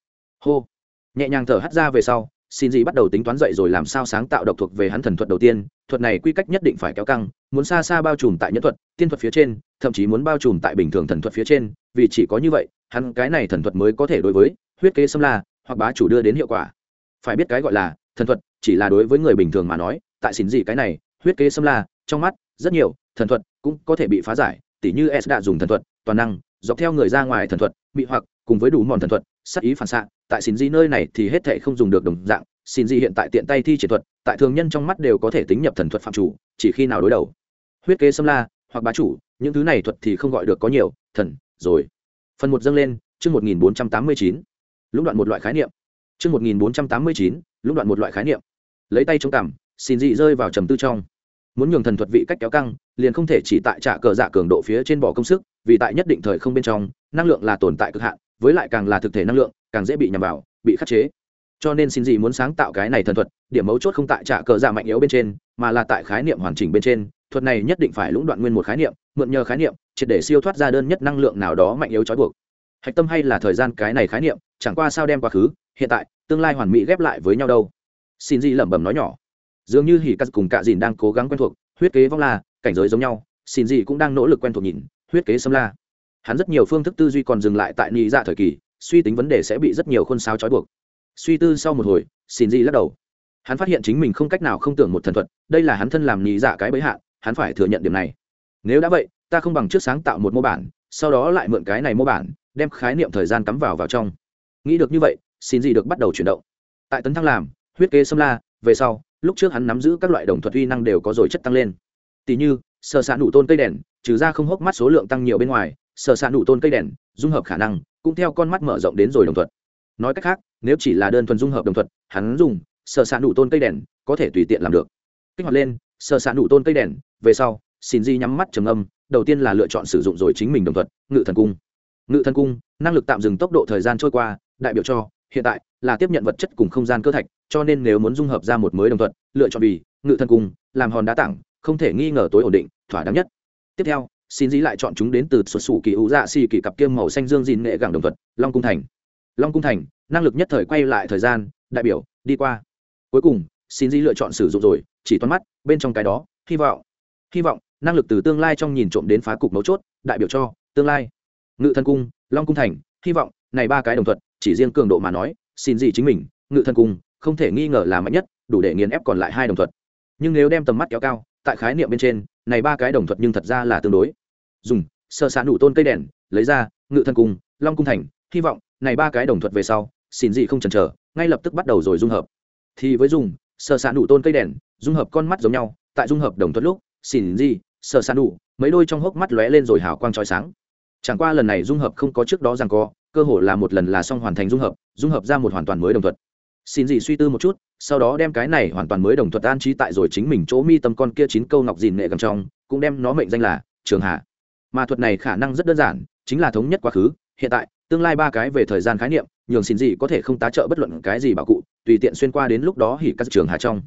Hô. Nhẹ nhàng thở hắt ra về sau, xin gì bắt đầu tính toán dậy rồi làm sao sáng tạo độc thuộc về hắn thần thuật đầu tiên. Thuật này quy cách nhất định phải kéo căng, muốn xa xa bao trùm tại nhân thuật, tiên thuật phía trên, thậm chí muốn bao trùm tại bình thường thần thuật phía trên. Vì chỉ có như vậy, hắn cái này thần thuật mới có thể đối với huyết kế xâm la hoặc bá chủ đưa đến hiệu quả. Phải biết cái gọi là thần thuật, chỉ là đối với người bình thường mà nói tại xỉn gì cái này, huyết kế xâm la, trong mắt, rất nhiều, thần thuật cũng có thể bị phá giải, tỉ như s đã dùng thần thuật, toàn năng, dọc theo người ra ngoài thần thuật, bị hoặc, cùng với đủ mòn thần thuật sắc ý phản xạ, tại xỉn gì nơi này thì hết thể không dùng được đồng dạng, Xỉn gì hiện tại tiện tay thi triển thuật, tại thường nhân trong mắt đều có thể tính nhập thần thuật phạm chủ, chỉ khi nào đối đầu. Huyết kế xâm la, hoặc bá chủ, những thứ này thuật thì không gọi được có nhiều, thần, rồi. Phần một dâng lên, chương một nghìn bốn trăm tám mươi chín. Lũng đoạn một loại khái niệm. Chương một nghìn bốn trăm tám mươi chín, lũng đoạn một loại khái niệm. Lấy tay chống cằm xin dị rơi vào trầm tư trong. Muốn nhường thần thuật vị cách kéo căng, liền không thể chỉ tại trả cờ dạ cường độ phía trên bỏ công sức, vì tại nhất định thời không bên trong, năng lượng là tồn tại cực hạn, với lại càng là thực thể năng lượng, càng dễ bị nhằm vào, bị khắc chế. Cho nên xin dị muốn sáng tạo cái này thần thuật, điểm mấu chốt không tại trả cờ dạ mạnh yếu bên trên, mà là tại khái niệm hoàn chỉnh bên trên. Thuật này nhất định phải lũng đoạn nguyên một khái niệm, mượn nhờ khái niệm, triệt để siêu thoát ra đơn nhất năng lượng nào đó mạnh yếu trói buộc. Hạch tâm hay là thời gian cái này khái niệm, chẳng qua sao đem quá khứ, hiện tại, tương lai hoàn mỹ ghép lại với nhau đâu. Xin dị lẩm bẩm nói nhỏ dường như hỉ cắt cùng cạ dìn đang cố gắng quen thuộc, huyết kế vong la, cảnh giới giống nhau, xin gì cũng đang nỗ lực quen thuộc nhìn, huyết kế xâm la. Hắn rất nhiều phương thức tư duy còn dừng lại tại nhị dạ thời kỳ, suy tính vấn đề sẽ bị rất nhiều khuôn sao trói buộc. Suy tư sau một hồi, xin gì lắc đầu. Hắn phát hiện chính mình không cách nào không tưởng một thần thuật, đây là hắn thân làm nhị dạ cái bấy hạn hắn phải thừa nhận điểm này. Nếu đã vậy, ta không bằng trước sáng tạo một mô bản, sau đó lại mượn cái này mô bản, đem khái niệm thời gian cắm vào vào trong. Nghĩ được như vậy, xin gì được bắt đầu chuyển động. Tại tấn thăng làm, huyết kế xâm la về sau, lúc trước hắn nắm giữ các loại đồng thuật uy năng đều có rồi chất tăng lên. Tỷ như sơ xạ nụ tôn cây đèn, trừ ra không hốc mắt số lượng tăng nhiều bên ngoài sơ xạ nụ tôn cây đèn, dung hợp khả năng, cũng theo con mắt mở rộng đến rồi đồng thuật. Nói cách khác, nếu chỉ là đơn thuần dung hợp đồng thuật, hắn dùng sơ xạ nụ tôn cây đèn có thể tùy tiện làm được. Kích hoạt lên sơ xạ nụ tôn cây đèn, về sau xin di nhắm mắt trầm âm đầu tiên là lựa chọn sử dụng rồi chính mình đồng thuật, ngự thần cung. Ngự thần cung, năng lực tạm dừng tốc độ thời gian trôi qua, đại biểu cho, hiện tại là tiếp nhận vật chất cùng không gian cơ thạch, cho nên nếu muốn dung hợp ra một mới đồng thuận, lựa chọn vì ngự thần cung làm hòn đá tảng, không thể nghi ngờ tối ổn định, thỏa đáng nhất. Tiếp theo, xin dĩ lại chọn chúng đến từ xuất xù kỳ ủ dạ xì kỳ cặp kiêm màu xanh dương dìn nghệ gẳng đồng thuận, long cung thành. Long cung thành, năng lực nhất thời quay lại thời gian, đại biểu, đi qua. Cuối cùng, xin dĩ lựa chọn sử dụng rồi, chỉ toán mắt, bên trong cái đó, hy vọng. Hy vọng, năng lực từ tương lai trong nhìn trộm đến phá cục mấu chốt, đại biểu cho tương lai. Ngự thân cung, long cung thành, hy vọng, này ba cái đồng thuận, chỉ riêng cường độ mà nói xin gì chính mình, ngự thần cung không thể nghi ngờ là mạnh nhất, đủ để nghiền ép còn lại hai đồng thuận nhưng nếu đem tầm mắt kéo cao, tại khái niệm bên trên, này ba cái đồng thuận nhưng thật ra là tương đối. Dùng, sơ xạ nụ tôn cây đèn, lấy ra, ngự thần cung long cung thành, hy vọng, này ba cái đồng thuận về sau, xin gì không chần chờ, ngay lập tức bắt đầu rồi dung hợp. Thì với dùng, sơ xạ nụ tôn cây đèn, dung hợp con mắt giống nhau, tại dung hợp đồng thuận lúc, xin gì, sơ xạ nụ, mấy đôi trong hốc mắt lóe lên rồi hào quang trói sáng. Chẳng qua lần này dung hợp không có trước đó rằng có cơ hội là một lần là xong hoàn thành dung hợp dung hợp ra một hoàn toàn mới đồng thuật. xin gì suy tư một chút, sau đó đem cái này hoàn toàn mới đồng thuật an trí tại rồi chính mình chỗ mi tâm con kia chín câu ngọc dìn nghệ cầm trong, cũng đem nó mệnh danh là trường hạ mà thuật này khả năng rất đơn giản, chính là thống nhất quá khứ, hiện tại, tương lai ba cái về thời gian khái niệm, nhường xin gì có thể không tá trợ bất luận cái gì bảo cụ, tùy tiện xuyên qua đến lúc đó hỉ các trường hạ trong.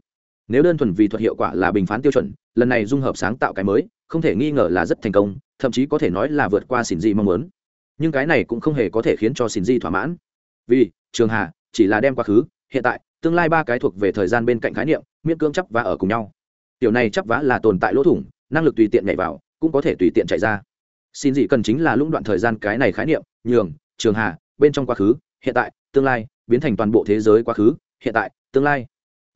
Nếu đơn thuần vì thuật hiệu quả là bình phán tiêu chuẩn, lần này dung hợp sáng tạo cái mới, không thể nghi ngờ là rất thành công, thậm chí có thể nói là vượt qua xin gì mong muốn nhưng cái này cũng không hề có thể khiến cho xin di thỏa mãn. Vì, trường hà, chỉ là đem quá khứ, hiện tại, tương lai ba cái thuộc về thời gian bên cạnh khái niệm, miễn cưỡng chấp và ở cùng nhau. Tiểu này chấp vá là tồn tại lỗ thủng, năng lực tùy tiện nhảy vào, cũng có thể tùy tiện chạy ra. Xin gì cần chính là lũng đoạn thời gian cái này khái niệm, nhường, trường hà, bên trong quá khứ, hiện tại, tương lai, biến thành toàn bộ thế giới quá khứ, hiện tại, tương lai.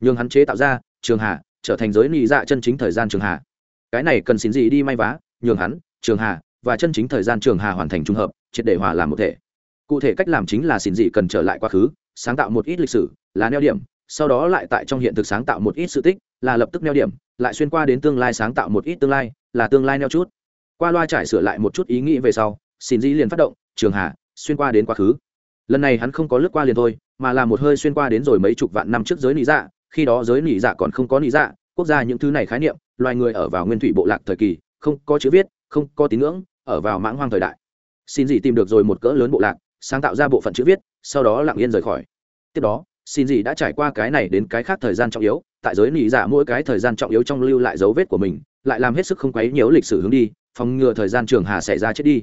Nhường hắn chế tạo ra, trường hà, trở thành giới nị dạ chân chính thời gian trường hà. Cái này cần xin gì đi may vá, nhường hắn, trường hà, và chân chính thời gian trường hà hoàn thành trung hợp triệt để hòa làm một thể. Cụ thể cách làm chính là xin gì cần trở lại quá khứ sáng tạo một ít lịch sử là neo điểm sau đó lại tại trong hiện thực sáng tạo một ít sự tích là lập tức neo điểm lại xuyên qua đến tương lai sáng tạo một ít tương lai là tương lai neo chút. Qua loa trải sửa lại một chút ý nghĩ về sau xin dĩ liền phát động trường hạ, xuyên qua đến quá khứ. Lần này hắn không có lướt qua liền thôi mà là một hơi xuyên qua đến rồi mấy chục vạn năm trước giới nị dạ khi đó giới nị dạ còn không có nị dạ quốc gia những thứ này khái niệm loài người ở vào nguyên thủy bộ lạc thời kỳ không có chữ viết không có tín ngưỡng ở vào mãng hoang thời đại xin gì tìm được rồi một cỡ lớn bộ lạc, sáng tạo ra bộ phận chữ viết, sau đó lặng yên rời khỏi. Tiếp đó, xin gì đã trải qua cái này đến cái khác thời gian trọng yếu, tại giới nỉ dạ mỗi cái thời gian trọng yếu trong lưu lại dấu vết của mình, lại làm hết sức không quấy nhiễu lịch sử hướng đi, phòng ngừa thời gian trường hà xảy ra chết đi.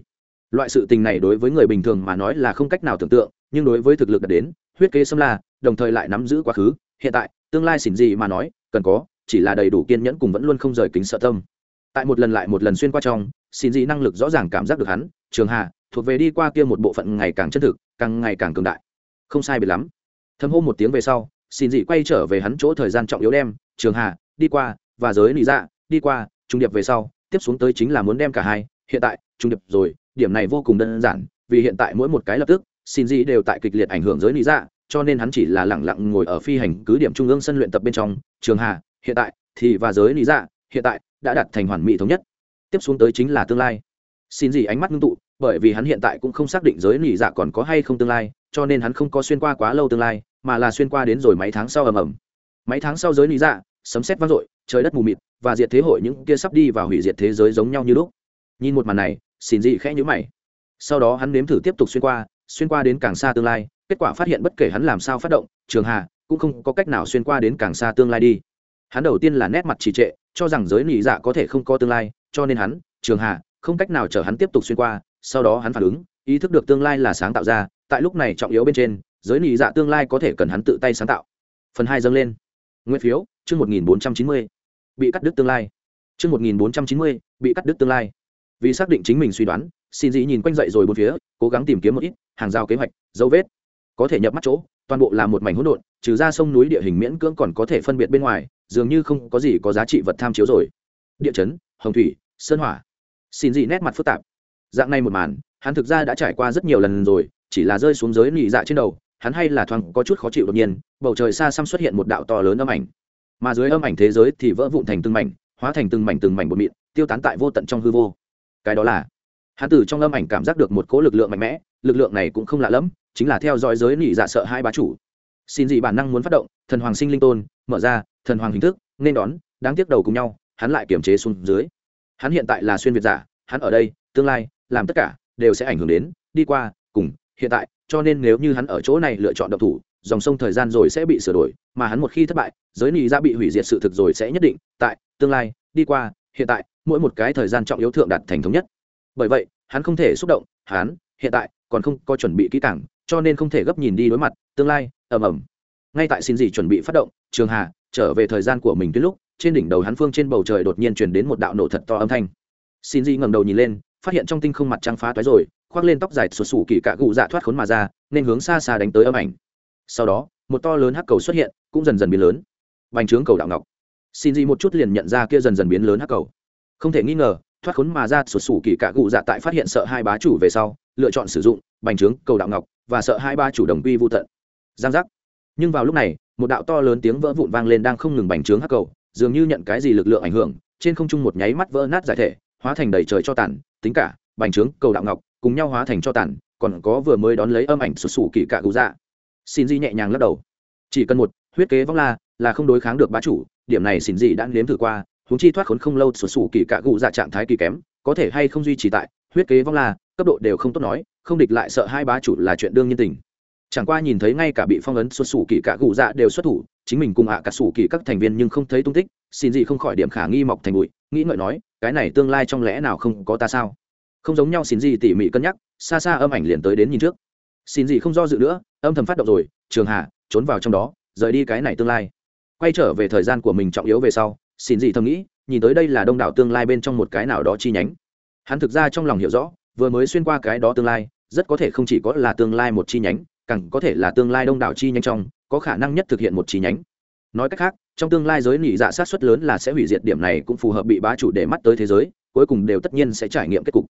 Loại sự tình này đối với người bình thường mà nói là không cách nào tưởng tượng, nhưng đối với thực lực đạt đến, huyết kế xâm la, đồng thời lại nắm giữ quá khứ, hiện tại, tương lai xỉn gì mà nói, cần có, chỉ là đầy đủ kiên nhẫn cùng vẫn luôn không rời kính sợ tâm. Tại một lần lại một lần xuyên qua trong xin dị năng lực rõ ràng cảm giác được hắn, trường hà, thuộc về đi qua kia một bộ phận ngày càng chân thực, càng ngày càng cường đại. Không sai biệt lắm. Thâm hô một tiếng về sau, xin dị quay trở về hắn chỗ thời gian trọng yếu đem, trường hà, đi qua, và giới lý dạ đi qua, trung điệp về sau, tiếp xuống tới chính là muốn đem cả hai, hiện tại, trung điệp rồi, điểm này vô cùng đơn giản, vì hiện tại mỗi một cái lập tức, xin dị đều tại kịch liệt ảnh hưởng giới lý dạ cho nên hắn chỉ là lẳng lặng ngồi ở phi hành cứ điểm trung ương sân luyện tập bên trong, trường hà, hiện tại, thì và giới lý dạ hiện tại, đã đạt thành hoàn mỹ thống nhất tiếp xuống tới chính là tương lai. Xin gì ánh mắt ngưng tụ, bởi vì hắn hiện tại cũng không xác định giới nỉ dạ còn có hay không tương lai, cho nên hắn không có xuyên qua quá lâu tương lai, mà là xuyên qua đến rồi mấy tháng sau ầm ầm. Mấy tháng sau giới nỉ dạ sấm xét vang dội, trời đất mù mịt, và diệt thế hội những kia sắp đi vào hủy diệt thế giới giống nhau như lúc. Nhìn một màn này, xin gì khẽ nhữ mày. Sau đó hắn nếm thử tiếp tục xuyên qua xuyên qua đến càng xa tương lai, kết quả phát hiện bất kể hắn làm sao phát động, trường hà cũng không có cách nào xuyên qua đến càng xa tương lai đi. Hắn đầu tiên là nét mặt trì trệ cho rằng giới nỉ dạ có thể không có tương lai cho nên hắn trường hạ, không cách nào chở hắn tiếp tục xuyên qua sau đó hắn phản ứng ý thức được tương lai là sáng tạo ra tại lúc này trọng yếu bên trên giới nỉ dạ tương lai có thể cần hắn tự tay sáng tạo. Phần hai dâng lên. Nguyên phiếu chương một nghìn bốn trăm chín mươi. Bị cắt đứt tương lai. Chương một nghìn bốn trăm chín mươi bị cắt đứt tương lai. Vì xác định chính mình suy đoán xin dĩ nhìn quanh dậy rồi bốn phía cố gắng tìm kiếm một ít hàng rào kế hoạch dấu vết. Có thể nhập mắt chỗ toàn bộ là một mảnh hỗn độn trừ ra sông núi địa hình miễn cưỡng còn có thể phân biệt bên ngoài, dường như không có gì có giá trị vật tham chiếu rồi. Địa chấn, hồng thủy, sơn hỏa. Xin gì nét mặt phức tạp. Dạng này một màn, hắn thực ra đã trải qua rất nhiều lần rồi, chỉ là rơi xuống giới nỉ dạ trên đầu, hắn hay là thoáng có chút khó chịu đột nhiên, bầu trời xa xăm xuất hiện một đạo to lớn âm ảnh. Mà dưới âm ảnh thế giới thì vỡ vụn thành từng mảnh, hóa thành từng mảnh từng mảnh bột mịn, tiêu tán tại vô tận trong hư vô. Cái đó là, hắn từ trong âm ảnh cảm giác được một cỗ lực lượng mạnh mẽ, lực lượng này cũng không lạ lẫm, chính là theo dõi giới nỉ dạ sợ hai bá chủ xin dị bản năng muốn phát động, thần hoàng sinh linh tôn, mở ra, thần hoàng hình thức, nên đón, đáng tiếc đầu cùng nhau, hắn lại kiềm chế xuống dưới. Hắn hiện tại là xuyên việt giả, hắn ở đây, tương lai, làm tất cả, đều sẽ ảnh hưởng đến, đi qua, cùng, hiện tại, cho nên nếu như hắn ở chỗ này lựa chọn độc thủ, dòng sông thời gian rồi sẽ bị sửa đổi, mà hắn một khi thất bại, giới nị ra bị hủy diệt sự thực rồi sẽ nhất định, tại, tương lai, đi qua, hiện tại, mỗi một cái thời gian trọng yếu thượng đạt thành thống nhất. Bởi vậy, hắn không thể xúc động, hắn, hiện tại, còn không có chuẩn bị kỹ càng cho nên không thể gấp nhìn đi đối mặt, tương lai, ầm ầm. Ngay tại xin gì chuẩn bị phát động, trường hà trở về thời gian của mình tuyết lúc, trên đỉnh đầu hắn phương trên bầu trời đột nhiên truyền đến một đạo nổ thật to âm thanh. Xin gì ngẩng đầu nhìn lên, phát hiện trong tinh không mặt trăng phá toái rồi, khoác lên tóc dài sụt sủ kỳ cạ gụ dạ thoát khốn mà ra, nên hướng xa xa đánh tới âm ảnh. Sau đó, một to lớn hắc cầu xuất hiện, cũng dần dần biến lớn. Bành trướng cầu đạo ngọc. Xin gì một chút liền nhận ra kia dần dần biến lớn hắc cầu. Không thể nghi ngờ, thoát khốn mà ra sụt sủ kỳ cạ gụ dạ tại phát hiện sợ hai bá chủ về sau, lựa chọn sử dụng bành trướng cầu đạo ngọc và sợ hai ba chủ đồng quy vô tận. Giang giác. Nhưng vào lúc này, một đạo to lớn tiếng vỡ vụn vang lên đang không ngừng bành trướng hắc cầu, dường như nhận cái gì lực lượng ảnh hưởng, trên không trung một nháy mắt vỡ nát giải thể, hóa thành đầy trời cho tàn, tính cả, bành trướng, cầu đạo ngọc, cùng nhau hóa thành cho tàn, còn có vừa mới đón lấy âm ảnh sụt sủ kỳ cạ cụ dạ. Xin di nhẹ nhàng lắc đầu. Chỉ cần một, huyết kế vong la, là không đối kháng được bá chủ, điểm này xin di đã nếm thử qua, huống chi thoát khốn không lâu sụt sủ kỳ cạ cụ dạ trạng thái kỳ kém, có thể hay không duy trì tại, huyết kế vong la, cấp độ đều không tốt nói không địch lại sợ hai bá chủ là chuyện đương nhiên tình. Chẳng qua nhìn thấy ngay cả bị phong ấn xuất xù kỳ cả cụ dạ đều xuất thủ, chính mình cùng ạ cả xù kỳ các thành viên nhưng không thấy tung tích, xin gì không khỏi điểm khả nghi mọc thành bụi, nghĩ ngợi nói, cái này tương lai trong lẽ nào không có ta sao? Không giống nhau xin gì tỉ mỉ cân nhắc, xa xa âm ảnh liền tới đến nhìn trước. Xin gì không do dự nữa, âm thầm phát động rồi, trường hạ trốn vào trong đó, rời đi cái này tương lai. Quay trở về thời gian của mình trọng yếu về sau, xin gì thầm nghĩ, nhìn tới đây là đông đảo tương lai bên trong một cái nào đó chi nhánh. Hắn thực ra trong lòng hiểu rõ, vừa mới xuyên qua cái đó tương lai rất có thể không chỉ có là tương lai một chi nhánh, càng có thể là tương lai đông đảo chi nhánh trong, có khả năng nhất thực hiện một chi nhánh. Nói cách khác, trong tương lai giới nhị dạ sát xuất lớn là sẽ hủy diệt điểm này cũng phù hợp bị bá chủ để mắt tới thế giới, cuối cùng đều tất nhiên sẽ trải nghiệm kết cục.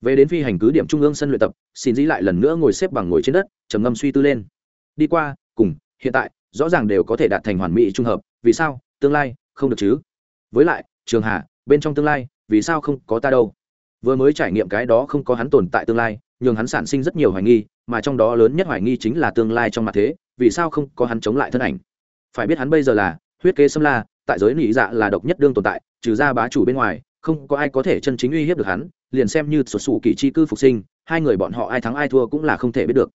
Về đến phi hành cứ điểm trung ương sân luyện tập, xin dĩ lại lần nữa ngồi xếp bằng ngồi trên đất, trầm ngâm suy tư lên. Đi qua, cùng, hiện tại, rõ ràng đều có thể đạt thành hoàn mỹ trung hợp, vì sao, tương lai, không được chứ? Với lại, trường hạ bên trong tương lai, vì sao không có ta đâu? Vừa mới trải nghiệm cái đó không có hắn tồn tại tương lai nhường hắn sản sinh rất nhiều hoài nghi, mà trong đó lớn nhất hoài nghi chính là tương lai trong mặt thế, vì sao không có hắn chống lại thân ảnh? Phải biết hắn bây giờ là huyết kế xâm la, tại giới nỉ dạ là độc nhất đương tồn tại, trừ ra bá chủ bên ngoài, không có ai có thể chân chính uy hiếp được hắn, liền xem như sụt sụ kỳ chi cư phục sinh, hai người bọn họ ai thắng ai thua cũng là không thể biết được.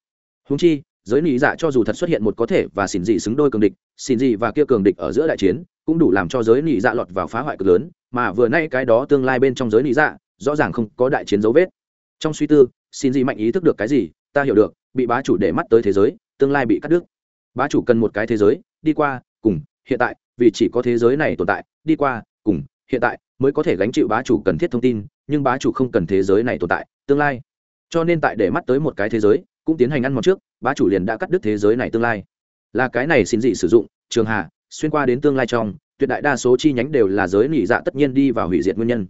Húng chi, giới nỉ dạ cho dù thật xuất hiện một có thể và xỉn dị xứng đôi cường địch, xỉn dị và kia cường địch ở giữa đại chiến, cũng đủ làm cho giới nỉ dạ lọt vào phá hoại cực lớn, mà vừa nay cái đó tương lai bên trong giới nỉ dạ rõ ràng không có đại chiến dấu vết trong suy tư, xin gì mạnh ý thức được cái gì, ta hiểu được, bị bá chủ để mắt tới thế giới, tương lai bị cắt đứt. Bá chủ cần một cái thế giới, đi qua, cùng, hiện tại, vì chỉ có thế giới này tồn tại, đi qua, cùng, hiện tại, mới có thể gánh chịu bá chủ cần thiết thông tin, nhưng bá chủ không cần thế giới này tồn tại, tương lai. Cho nên tại để mắt tới một cái thế giới, cũng tiến hành ăn một trước, bá chủ liền đã cắt đứt thế giới này tương lai. Là cái này xin dị sử dụng, trường hà, xuyên qua đến tương lai trong, tuyệt đại đa số chi nhánh đều là giới nỉ dạ tất nhiên đi vào hủy diệt nguyên nhân.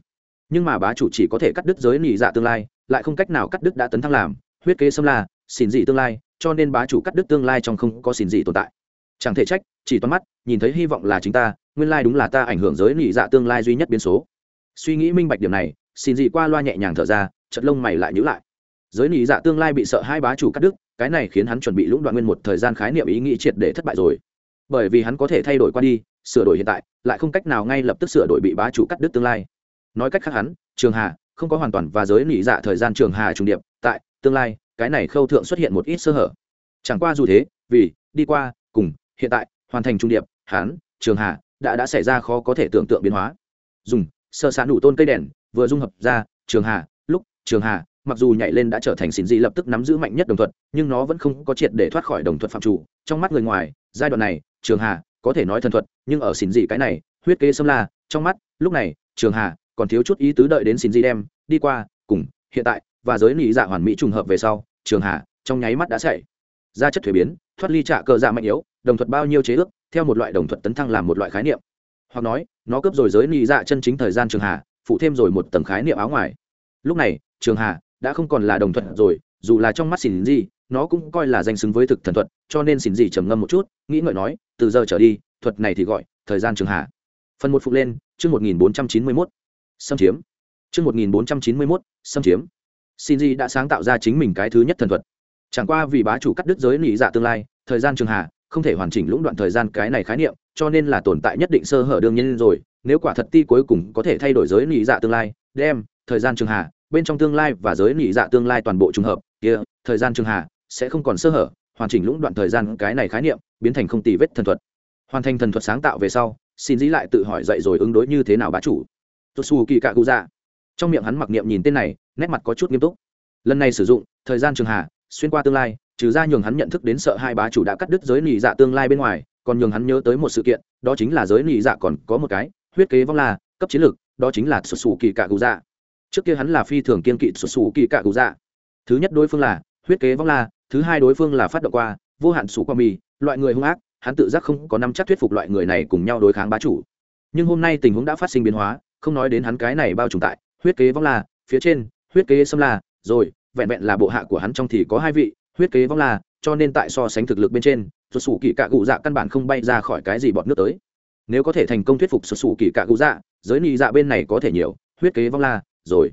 Nhưng mà bá chủ chỉ có thể cắt đứt giới nỉ dạ tương lai lại không cách nào cắt đứt đã tấn thăng làm, huyết kế xâm la, xỉn dị tương lai, cho nên bá chủ cắt đứt tương lai trong không có xỉn dị tồn tại. Chẳng thể trách, chỉ toán mắt, nhìn thấy hy vọng là chính ta, nguyên lai đúng là ta ảnh hưởng giới nị dạ tương lai duy nhất biến số. Suy nghĩ minh bạch điểm này, xỉn dị qua loa nhẹ nhàng thở ra chật lông mày lại nhữ lại. Giới nị dạ tương lai bị sợ hai bá chủ cắt đứt, cái này khiến hắn chuẩn bị lũng đoạn nguyên một thời gian khái niệm ý nghĩ triệt để thất bại rồi. Bởi vì hắn có thể thay đổi qua đi, sửa đổi hiện tại, lại không cách nào ngay lập tức sửa đổi bị bá chủ cắt đứt tương lai. Nói cách khác hắn, trường hà không có hoàn toàn và giới nỉ dạ thời gian trường hà trùng điệp, tại tương lai, cái này khâu thượng xuất hiện một ít sơ hở. Chẳng qua dù thế, vì đi qua, cùng hiện tại, hoàn thành trung điệp, hán, trường hà đã đã xảy ra khó có thể tưởng tượng biến hóa. Dùng sơ sản đủ tôn cây đèn, vừa dung hợp ra, trường hà, lúc trường hà, mặc dù nhảy lên đã trở thành xỉn dị lập tức nắm giữ mạnh nhất đồng thuận nhưng nó vẫn không có triệt để thoát khỏi đồng thuận phạm chủ. Trong mắt người ngoài, giai đoạn này, trường hà có thể nói thần thuật, nhưng ở xỉn dị cái này, huyết kế xâm la, trong mắt, lúc này, trường hà còn thiếu chút ý tứ đợi đến xin di đem, đi qua, cùng, hiện tại, và giới lý dạ hoàn mỹ trùng hợp về sau, trường hà, trong nháy mắt đã xảy ra chất thuế biến, thoát ly trả cờ dạ mạnh yếu, đồng thuật bao nhiêu chế ước, theo một loại đồng thuật tấn thăng làm một loại khái niệm. Hoặc nói, nó cướp rồi giới lý dạ chân chính thời gian trường hà, phụ thêm rồi một tầng khái niệm áo ngoài. Lúc này, trường hà đã không còn là đồng thuật rồi, dù là trong mắt xỉn gì nó cũng coi là danh xứng với thực thần thuật, cho nên xin gì trầm ngâm một chút, nghĩ ngợi nói, từ giờ trở đi, thuật này thì gọi, thời gian trường hà. Phần một phục lên, chương một nghìn bốn trăm chín mươi mốt xâm chiếm. Chương một nghìn bốn trăm chín mươi mốt, xâm chiếm. Shinji đã sáng tạo ra chính mình cái thứ nhất thần thuật. Chẳng qua vì bá chủ cắt đứt giới nị dạ tương lai, thời gian trường hạ, không thể hoàn chỉnh lũng đoạn thời gian cái này khái niệm, cho nên là tồn tại nhất định sơ hở đương nhiên rồi. Nếu quả thật ti cuối cùng có thể thay đổi giới nị dạ tương lai, đem thời gian trường hạ, bên trong tương lai và giới nị dạ tương lai toàn bộ trùng hợp, kia, thời gian trường hạ sẽ không còn sơ hở, hoàn chỉnh lũng đoạn thời gian cái này khái niệm biến thành không tì vết thần thuật. Hoàn thành thần thuật sáng tạo về sau xin dĩ lại tự hỏi dậy rồi ứng đối như thế nào bá chủ tốt xù kỳ cạ cụ dạ trong miệng hắn mặc niệm nhìn tên này, nét mặt có chút nghiêm túc. Lần này sử dụng, thời gian trường hạ xuyên qua tương lai, trừ ra nhường hắn nhận thức đến sợ hai bá chủ đã cắt đứt giới nỉ dạ tương lai bên ngoài, còn nhường hắn nhớ tới một sự kiện, đó chính là giới nỉ dạ còn có một cái, huyết kế vong la cấp chiến lược, đó chính là sụt sù kỳ cạ cụ dạ trước kia hắn là phi thường kiên kỵ sụt sù kỳ cạ cụ dạ thứ nhất đối phương là, huyết kế vong la thứ hai đối phương là phát động qua, vô hạn sủ qua mì, loại người hung ác, hắn tự giác không có năm chắc thuyết phục loại người này cùng nhau đối kháng bá chủ. Nhưng hôm nay tình huống đã phát sinh biến hóa không nói đến hắn cái này bao trùm tại, huyết kế vong la, phía trên, huyết kế xâm la, rồi, vẹn vẹn là bộ hạ của hắn trong thì có hai vị, huyết kế vong la, cho nên tại so sánh thực lực bên trên, xuất xù kỳ cạ cụ dạ căn bản không bay ra khỏi cái gì bọt nước tới. Nếu có thể thành công thuyết phục xuất xù kỳ cạ cụ dạ giới nị dạ bên này có thể nhiều, huyết kế vong la, rồi.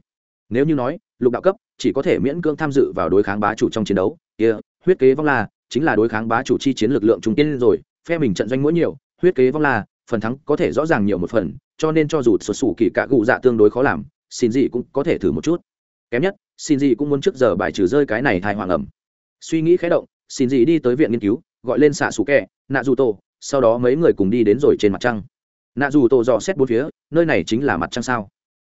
Nếu như nói, lục đạo cấp, chỉ có thể miễn cưỡng tham dự vào đối kháng bá chủ trong chiến đấu, kia, huyết kế vong la, chính là đối kháng bá chủ chi chiến lực lượng trung tiên rồi, phe mình trận doanh mỗi nhiều, huyết kế vong la phần thắng có thể rõ ràng nhiều một phần, cho nên cho dù xuất sủ kỳ cạ cụ dạ tương đối khó làm, xin gì cũng có thể thử một chút. Kém nhất, xin gì cũng muốn trước giờ bài trừ rơi cái này thai hoàng ẩm. Suy nghĩ khé động, xin gì đi tới viện nghiên cứu, gọi lên xạ sủ kẹ nạ dù tổ sau đó mấy người cùng đi đến rồi trên mặt trăng. Nạ dù tổ dò xét bốn phía, nơi này chính là mặt trăng sao?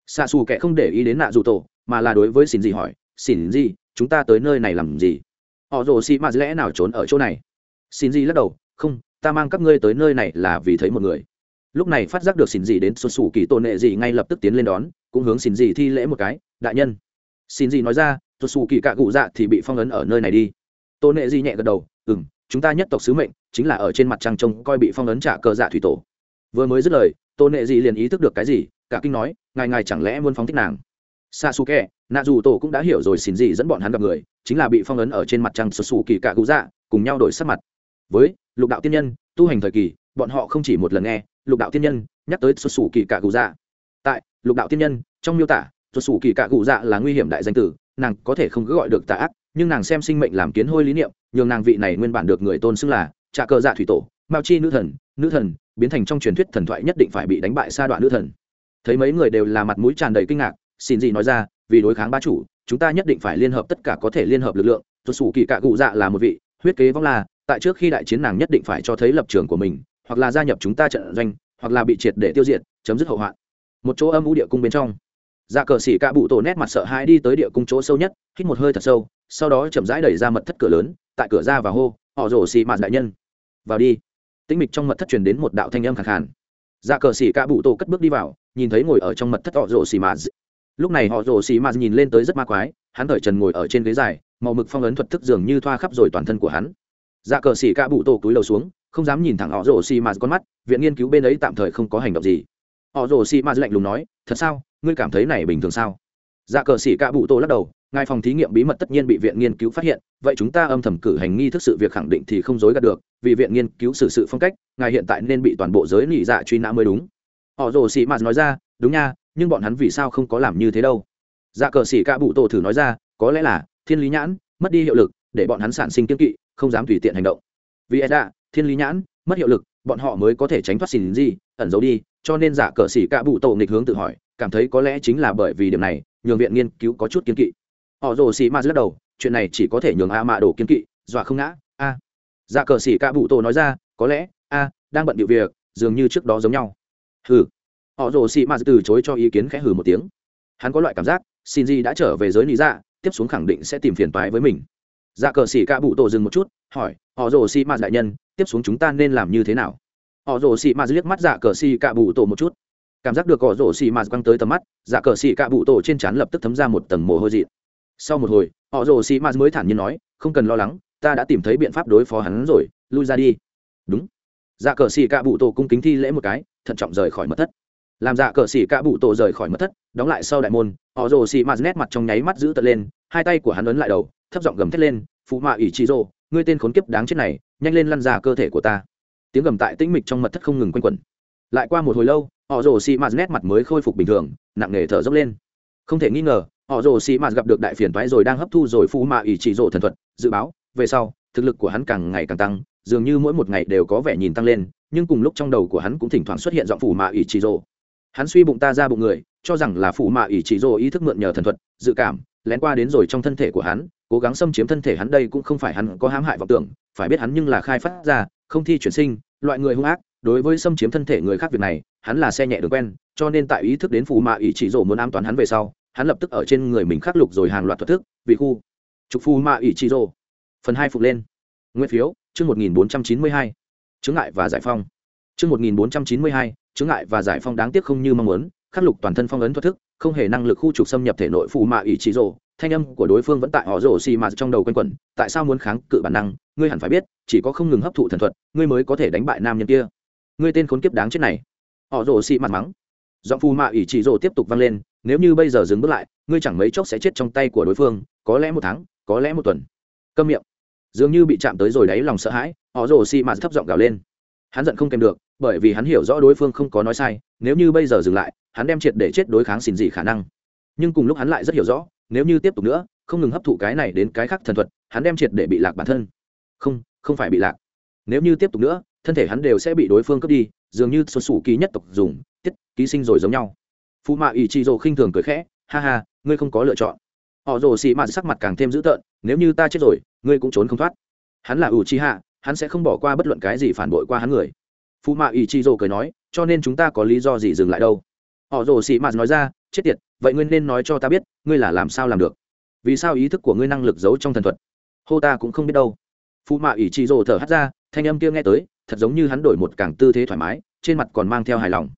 Xạ xù kẹ không để ý đến nạ dù tổ mà là đối với xin gì hỏi, xin gì chúng ta tới nơi này làm gì? Họ rồ xị m lẽ nào trốn ở chỗ này? Xin gì lắc đầu, không ta mang các ngươi tới nơi này là vì thấy một người. Lúc này phát giác được xin gì đến xuất xù kỳ tôn nệ gì ngay lập tức tiến lên đón, cũng hướng xin gì thi lễ một cái, đại nhân. Xin gì nói ra xuất xù kỳ cạ cụ dạ thì bị phong ấn ở nơi này đi. Tôn nệ gì nhẹ gật đầu ừ m chúng ta nhất tộc sứ mệnh chính là ở trên mặt trăng trông coi bị phong ấn trả cờ dạ thủy tổ. Vừa mới dứt lời tôn nệ gì liền ý thức được cái gì, cả kinh nói, ngài ngài chẳng lẽ muốn phóng thích nàng? Sasuke nạ dù tổ cũng đã hiểu rồi xin gì dẫn bọn hắn gặp người, chính là bị phong ấn ở trên mặt trăng xuất xù kỳ cạ cụ dạ cùng nhau đổi sắc mặt. Với lục đạo tiên nhân, tu hành thời kỳ, bọn họ không chỉ một lần nghe, lục đạo tiên nhân, nhắc tới xuất xù kỳ cạ cụ dạ. Tại, lục đạo tiên nhân, trong miêu tả, xuất xù kỳ cạ cụ dạ là nguy hiểm đại danh tử, nàng có thể không cứ gọi được tà ác, nhưng nàng xem sinh mệnh làm kiến hôi lý niệm, nhường nàng vị này nguyên bản được người tôn xưng là trà cờ dạ thủy tổ, mao chi nữ thần nữ thần, biến thành trong truyền thuyết thần thoại nhất định phải bị đánh bại sa đoạn nữ thần. Thấy mấy người đều là mặt mũi tràn đầy kinh ngạc, xin gì nói ra, vì đối kháng ba chủ, chúng ta nhất định phải liên hợp tất cả có thể liên hợp lực lượng tuột xù kỳ cạ cụ dạ là một vị, huyết kế vong là tại trước khi đại chiến nàng nhất định phải cho thấy lập trường của mình, hoặc là gia nhập chúng ta trận doanh, hoặc là bị triệt để tiêu diệt, chấm dứt hậu hoạn. Một chỗ âm u địa cung bên trong. Dạ cờ xỉ cạ bụ tổ nét mặt sợ hãi đi tới địa cung chỗ sâu nhất, hít một hơi thật sâu, sau đó chậm rãi đẩy ra mật thất cửa lớn, tại cửa ra và hô, họ rổ xì mạt đại nhân. Vào đi. Tĩnh mịch trong mật thất truyền đến một đạo thanh âm khẳng khàn. Dạ cờ xỉ cạ bụ tổ cất bước đi vào, nhìn thấy ngồi ở trong mật thất họ rổ xì mạt. Lúc này họ rổ xì mạt nhìn lên tới rất ma quái, hắn thời trần ngồi ở trên ghế dài, màu mực phong ấn thuật thức dường như thoa khắp rồi toàn thân của hắn dạ cờ xỉ ca bụ tổ túi lầu xuống, không dám nhìn thẳng họ rồ xì mạt con mắt, viện nghiên cứu bên ấy tạm thời không có hành động gì. Họ rồ xì mạt lạnh lùng nói, thật sao? Ngươi cảm thấy này bình thường sao? Dạ cờ xỉ ca bụ tổ lắc đầu, ngài phòng thí nghiệm bí mật tất nhiên bị viện nghiên cứu phát hiện, vậy chúng ta âm thầm cử hành nghi thức sự việc khẳng định thì không dối gạt được, vì viện nghiên cứu xử sự phong cách, ngài hiện tại nên bị toàn bộ giới lì dạ truy nã mới đúng. Họ rồ xì mạt nói ra, đúng nha, nhưng bọn hắn vì sao không có làm như thế đâu? Dạ cờ xỉ ca bụ tổ thử nói ra, có lẽ là thiên lý nhãn, mất đi hiệu lực, để bọn hắn sản sinh kiên kỵ không dám tùy tiện hành động. Vì edda thiên lý nhãn, mất hiệu lực, bọn họ mới có thể tránh thoát xỉn gì, ẩn giấu đi, cho nên giả cờ xỉ cạ bụ tổ nghịch hướng tự hỏi, cảm thấy có lẽ chính là bởi vì điểm này, nhường viện nghiên cứu có chút kiên kỵ. Họ rồ xỉ ma lắc đầu, chuyện này chỉ có thể nhường a mạ đổ kiên kỵ, dọa không ngã, a. Giả cờ xỉ cạ bụ tổ nói ra, có lẽ, a, đang bận điệu việc, dường như trước đó giống nhau. Hừ. Họ rồ xỉ ma từ chối cho ý kiến khẽ hừ một tiếng. Hắn có loại cảm giác xin gì đã trở về giới lý dạ tiếp xuống khẳng định sẽ tìm phiền toái với mình dạ cờ xỉ cạ bụ tổ dừng một chút, hỏi, họ rồ xì ma đại nhân, tiếp xuống chúng ta nên làm như thế nào? Họ rồ xì ma liếc mắt dạ cờ xì cạ bụ tổ một chút. Cảm giác được họ rồ xì ma quăng tới tầm mắt dạ cờ xì cạ bụ tổ trên trán lập tức thấm ra một tầng mồ hôi dị sau một hồi, họ rồ xì ma mới thản nhiên nói, không cần lo lắng, ta đã tìm thấy biện pháp đối phó hắn rồi, lui ra đi. Đúng. Dạ cờ xì cạ bụ tổ cung kính thi lễ một cái, thận trọng rời khỏi mật thất. Làm dạ cờ xì cạ bụ tổ rời khỏi mật thất, đóng lại sau đại môn, họ rồ xì ma nét mặt trong nháy mắt giữ tật lên, hai tay của hắn ấn lại đầu thấp giọng gầm thét lên phụ mạ ỷ trị rồ, ngươi tên khốn kiếp đáng chết này, nhanh lên lăn ra cơ thể của ta. Tiếng gầm tại tĩnh mịch trong mật thất không ngừng quanh quẩn. Lại qua một hồi lâu, họ rồ xì mạt nét mặt mới khôi phục bình thường, nặng nề thở dốc lên. Không thể nghi ngờ, họ rồ xì mạt gặp được đại phiền thoái rồi đang hấp thu rồi phụ mạ ỷ trị rồ thần thuật, dự báo, về sau, thực lực của hắn càng ngày càng tăng, dường như mỗi một ngày đều có vẻ nhìn tăng lên, nhưng cùng lúc trong đầu của hắn cũng thỉnh thoảng xuất hiện giọng phủ mạ ỷ trị rồ. Hắn suy bụng ta ra bụng người, cho rằng là phủ mạ ỷ trị rồ ý thức mượn nhờ thần thuật, dự cảm, lén qua đến rồi trong thân thể của hắn cố gắng xâm chiếm thân thể hắn đây cũng không phải hắn có hãm hại vọng tưởng, phải biết hắn nhưng là khai phát ra, không thi chuyển sinh, loại người hung ác, đối với xâm chiếm thân thể người khác việc này, hắn là xe nhẹ đường quen, cho nên tại ý thức đến phù mạ ý chỉ rổ muốn an toàn hắn về sau, hắn lập tức ở trên người mình khắc lục rồi hàng loạt thuật thức vị khu. Trục phù mạ ý chỉ rổ phần hai phục lên. Nguyên phiếu, chương một nghìn bốn trăm chín mươi hai. Chướng ngại và giải phong. Chương một nghìn bốn trăm chín mươi hai, chướng ngại và giải phong đáng tiếc không như mong muốn, khắc lục toàn thân phong ấn thuật thức, không hề năng lực khu trục xâm nhập thể nội phù mạ ý chỉ rổ thanh âm của đối phương vẫn tại họ rổ xì mà trong đầu quanh quẩn, tại sao muốn kháng cự bản năng? Ngươi hẳn phải biết, chỉ có không ngừng hấp thụ thần thuật, ngươi mới có thể đánh bại nam nhân kia. Ngươi tên khốn kiếp đáng chết này. Họ rổ xì mặt mắng. Giọng phù mạ ỷ chỉ rổ tiếp tục vang lên, nếu như bây giờ dừng bước lại, ngươi chẳng mấy chốc sẽ chết trong tay của đối phương, có lẽ một tháng, có lẽ một tuần. Câm miệng. Dường như bị chạm tới rồi đáy lòng sợ hãi, họ rổ xì mạt thấp giọng gào lên. Hắn giận không kèm được, bởi vì hắn hiểu rõ đối phương không có nói sai, nếu như bây giờ dừng lại, hắn đem triệt để chết đối kháng xin gì khả năng. Nhưng cùng lúc hắn lại rất hiểu rõ nếu như tiếp tục nữa, không ngừng hấp thụ cái này đến cái khác thần thuật, hắn đem triệt để bị lạc bản thân. Không không phải bị lạc. Nếu như tiếp tục nữa, thân thể hắn đều sẽ bị đối phương cướp đi, dường như xuất xù ký nhất tộc dùng, tiết, ký sinh rồi giống nhau. Phụ mạ ỷ trị rồ khinh thường cười khẽ, ha ha, ngươi không có lựa chọn. Họ rồ xì mạ sắc mặt càng thêm dữ tợn, nếu như ta chết rồi, ngươi cũng trốn không thoát. Hắn là ủ chi hạ hắn sẽ không bỏ qua bất luận cái gì phản bội qua hắn người. Phụ mạ ỷ Chi rồ cười nói, cho nên chúng ta có lý do gì dừng lại đâu? Họ rồ xì mạ nói ra, chết tiệt vậy ngươi nên nói cho ta biết, ngươi là làm sao làm được? Vì sao ý thức của ngươi năng lực giấu trong thần thuật? Hô ta cũng không biết đâu. Phụ mạ ỷ trị rồ thở hắt ra, thanh âm kia nghe tới, thật giống như hắn đổi một càng tư thế thoải mái, trên mặt còn mang theo hài lòng.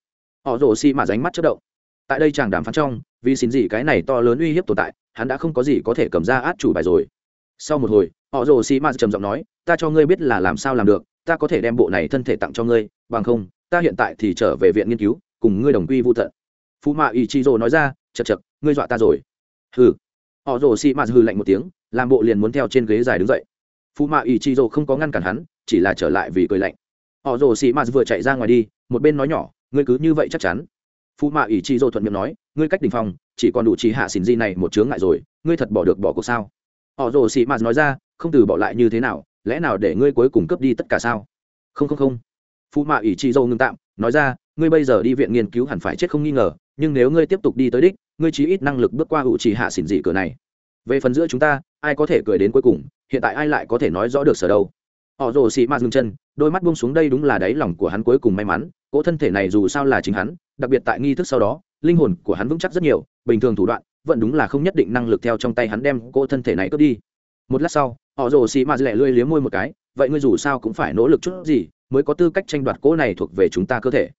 Họ rồ xi mạ ránh mắt chất động. Tại đây chàng đàm phán trong, vì xin gì cái này to lớn uy hiếp tồn tại, hắn đã không có gì có thể cầm ra át chủ bài rồi. Sau một hồi, họ rồ xi mạ trầm giọng nói, ta cho ngươi biết là làm sao làm được, ta có thể đem bộ này thân thể tặng cho ngươi, bằng không, ta hiện tại thì trở về viện nghiên cứu, cùng ngươi đồng quy vô tận. Phụ mạ ỷ trị rồ nói ra chật chật, ngươi dọa ta rồi. Hừ. Họ rồ xị mạt hừ lạnh một tiếng, làm bộ liền muốn theo trên ghế dài đứng dậy. Phụ mạ ỷ chị rồ không có ngăn cản hắn, chỉ là trở lại vì cười lạnh. Họ rồ xị mạt vừa chạy ra ngoài đi, một bên nói nhỏ, ngươi cứ như vậy chắc chắn. Phụ mạ ỷ chị rồ thuận miệng nói, ngươi cách đình phòng chỉ còn đủ chỉ hạ xỉn di này một chướng ngại rồi, ngươi thật bỏ được bỏ cuộc sao? Họ rồ xị mạt nói ra, không từ bỏ lại như thế nào, lẽ nào để ngươi cuối cùng cướp đi tất cả sao? Không không không. Phụ mạ ỷ chị dâu ngưng tạm, nói ra, ngươi bây giờ đi viện nghiên cứu hẳn phải chết không nghi ngờ, nhưng nếu ngươi tiếp tục đi tới đích ngươi chí ít năng lực bước qua hữu chỉ hạ xỉn dị cửa này. Về phần giữa chúng ta, ai có thể cười đến cuối cùng, hiện tại ai lại có thể nói rõ được sở đâu. Họ rồ xị mạt dừng chân, đôi mắt buông xuống đây đúng là đáy lòng của hắn cuối cùng may mắn, cỗ thân thể này dù sao là chính hắn, đặc biệt tại nghi thức sau đó, linh hồn của hắn vững chắc rất nhiều, bình thường thủ đoạn, vẫn đúng là không nhất định năng lực theo trong tay hắn đem cỗ thân thể này cướp đi. Một lát sau, họ rồ xị mạt lẹ lươi liếm môi một cái, vậy ngươi dù sao cũng phải nỗ lực chút gì mới có tư cách tranh đoạt cỗ này thuộc về chúng ta cơ thể.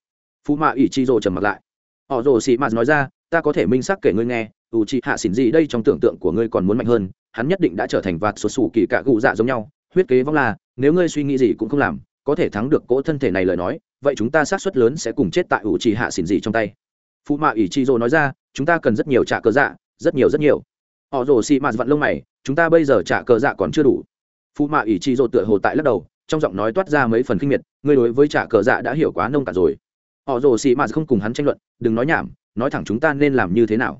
Phú mạ ủy chi rồ trầm mặt lại. Họ rồ xị mạt nói ra ta có thể minh xác kể ngươi nghe, ủ chị hạ xỉn gì đây trong tưởng tượng của ngươi còn muốn mạnh hơn, hắn nhất định đã trở thành vạt sụt sủ kỳ cạ gụ dạ giống nhau, huyết kế vong là, nếu ngươi suy nghĩ gì cũng không làm, có thể thắng được cỗ thân thể này lời nói, vậy chúng ta xác suất lớn sẽ cùng chết tại ủ chị hạ xỉn gì trong tay. Phụ mạ ỷ chi dô nói ra, chúng ta cần rất nhiều trả cờ dạ rất nhiều rất nhiều. Họ rồ xị mạt vặn lông mày, chúng ta bây giờ trả cờ dạ còn chưa đủ. Phụ mạ ỷ chi dô tựa hồ tại lắc đầu, trong giọng nói toát ra mấy phần kinh miệt, ngươi đối với trả cờ dạ đã hiểu quá nông cả rồi. Họ rồ xị mạt không cùng hắn tranh luận, đừng nói nhảm nói thẳng chúng ta nên làm như thế nào?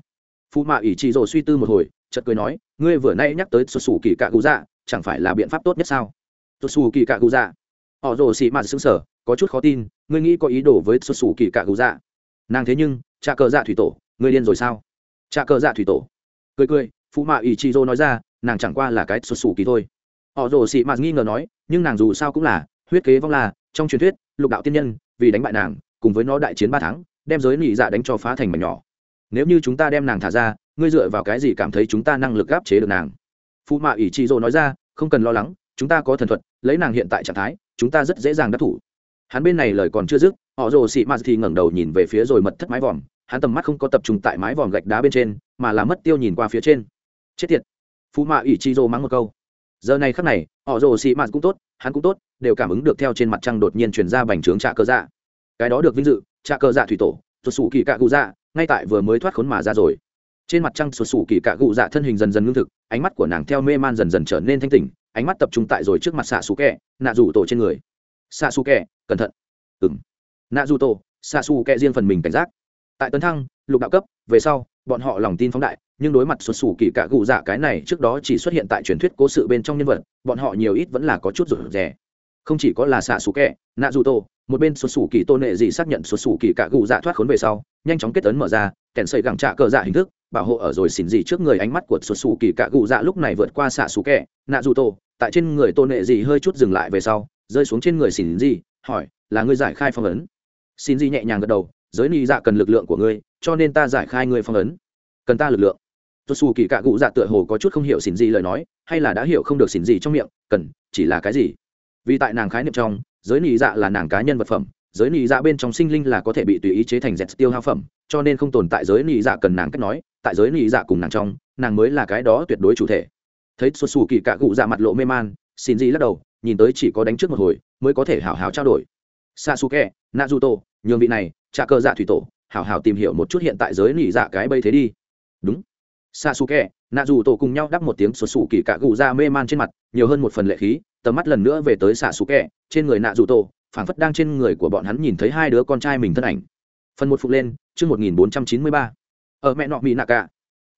Phụ mạ ỷ trị rồ suy tư một hồi, chợt cười nói, ngươi vừa nay nhắc tới xuất xù kỳ cạ cụ dạ chẳng phải là biện pháp tốt nhất sao? Xuất xù kỳ cạ cụ dạ. Họ rồ xị mạt xứng sở có chút khó tin, ngươi nghĩ có ý đồ với xuất xù kỳ cạ cụ dạ? Nàng thế nhưng trà cờ dạ thủy tổ, ngươi điên rồi sao? Trà cờ dạ thủy tổ. Cười cười, phụ mạ ỷ trị rồ nói ra, nàng chẳng qua là cái xuất xù kỳ thôi. Họ rồ xị mạt nghi ngờ nói, nhưng nàng dù sao cũng là, huyết kế vong là, trong truyền thuyết, lục đạo tiên nhân, vì đánh bại nàng, cùng với nó đại chiến ba tháng đem giới nị dạ đánh cho phá thành mảnh nhỏ. Nếu như chúng ta đem nàng thả ra, ngươi dựa vào cái gì cảm thấy chúng ta năng lực gáp chế được nàng? Phụ mạ ỷ trị dỗ nói ra, không cần lo lắng, chúng ta có thần thuật, lấy nàng hiện tại trạng thái, chúng ta rất dễ dàng đắc thủ. Hắn bên này lời còn chưa dứt, họ rồ xị mạt thì ngẩng đầu nhìn về phía rồi mật thất mái vòm. Hắn tầm mắt không có tập trung tại mái vòm gạch đá bên trên, mà là mất tiêu nhìn qua phía trên. Chết tiệt. Phụ mạ ỷ chi rô mắng một câu. Giờ này khắc này, họ rồ xị mạt cũng tốt, hắn cũng tốt, đều cảm ứng được theo trên mặt trăng đột nhiên truyền ra bành trướng trạ cơ dạ cái đó được vinh dự trà cờ dạ thủy tổ xuất xù kỳ cạ cụ dạ ngay tại vừa mới thoát khốn mà ra rồi. Trên mặt trăng, sụt xù kỳ cạ cụ dạ thân hình dần dần ngưng thực, ánh mắt của nàng theo mê man dần dần trở nên thanh tỉnh, ánh mắt tập trung tại rồi trước mặt xạ xù kẹ, nạ rủ tổ trên người. Xạ xù kẹ, cẩn thận. Ừng nạ rủ tổ xạ xù kẹ riêng phần mình cảnh giác. Tại tấn thăng, lục đạo cấp, về sau, bọn họ lòng tin phóng đại, nhưng đối mặt xuất xù kỳ cạ gù dạ cái này trước đó chỉ xuất hiện tại truyền thuyết cố sự bên trong nhân vật, bọn họ nhiều ít vẫn là có chút rủi rẻ không chỉ có là xạ xù kẹ, nạ dù tô một bên xuất xù kỳ tôn nệ dị xác nhận xuất xù kỳ cả gù dạ thoát khốn về sau, nhanh chóng kết tấn mở ra, kèn xây gẳng trạ cờ dạ hình thức, bảo hộ ở rồi xỉn dị trước người ánh mắt của xuất xù kỳ cả gù dạ lúc này vượt qua xạ xù kẹ, nạ dù tô tại trên người tôn nệ dị hơi chút dừng lại về sau, rơi xuống trên người xỉn dị, hỏi, là ngươi giải khai phong ấn? Xin dị nhẹ nhàng gật đầu, giới ni dạ cần lực lượng của ngươi, cho nên ta giải khai ngươi phong ấn. Cần ta lực lượng? Tuột xù kỳ cạ cụ dạ tựa hồ có chút không hiểu xỉn gì lời nói, hay là đã hiểu không được xỉn gì trong miệng, cần, chỉ là cái gì? Vì tại nàng khái niệm trong, giới nị dạ là nàng cá nhân vật phẩm, giới nị dạ bên trong sinh linh là có thể bị tùy ý chế thành dẹt tiêu hao phẩm, cho nên không tồn tại giới nị dạ cần nàng cách nói, tại giới nị dạ cùng nàng trong, nàng mới là cái đó tuyệt đối chủ thể. Thấy xuất xù kỳ cạ cụ dạ mặt lộ mê man, xin gì lắc đầu, nhìn tới chỉ có đánh trước một hồi, mới có thể hào hào trao đổi. Sasuke, naruto, nhường vị này trả cơ dạ thủy tổ hào hào tìm hiểu một chút hiện tại giới nị dạ cái bây thế đi. Đúng. Sasuke nạ dù tổ cùng nhau đắp một tiếng xuất xù kỳ cạ gù ra dạ mê man trên mặt, nhiều hơn một phần lệ khí tầm mắt lần nữa về tới xạ xù kẹ, trên người nạ dù tổ phảng phất đang trên người của bọn hắn nhìn thấy hai đứa con trai mình thân ảnh. Phần một phục lên chương một nghìn bốn trăm chín mươi ba. Ở mẹ nọ mỹ nạ cả.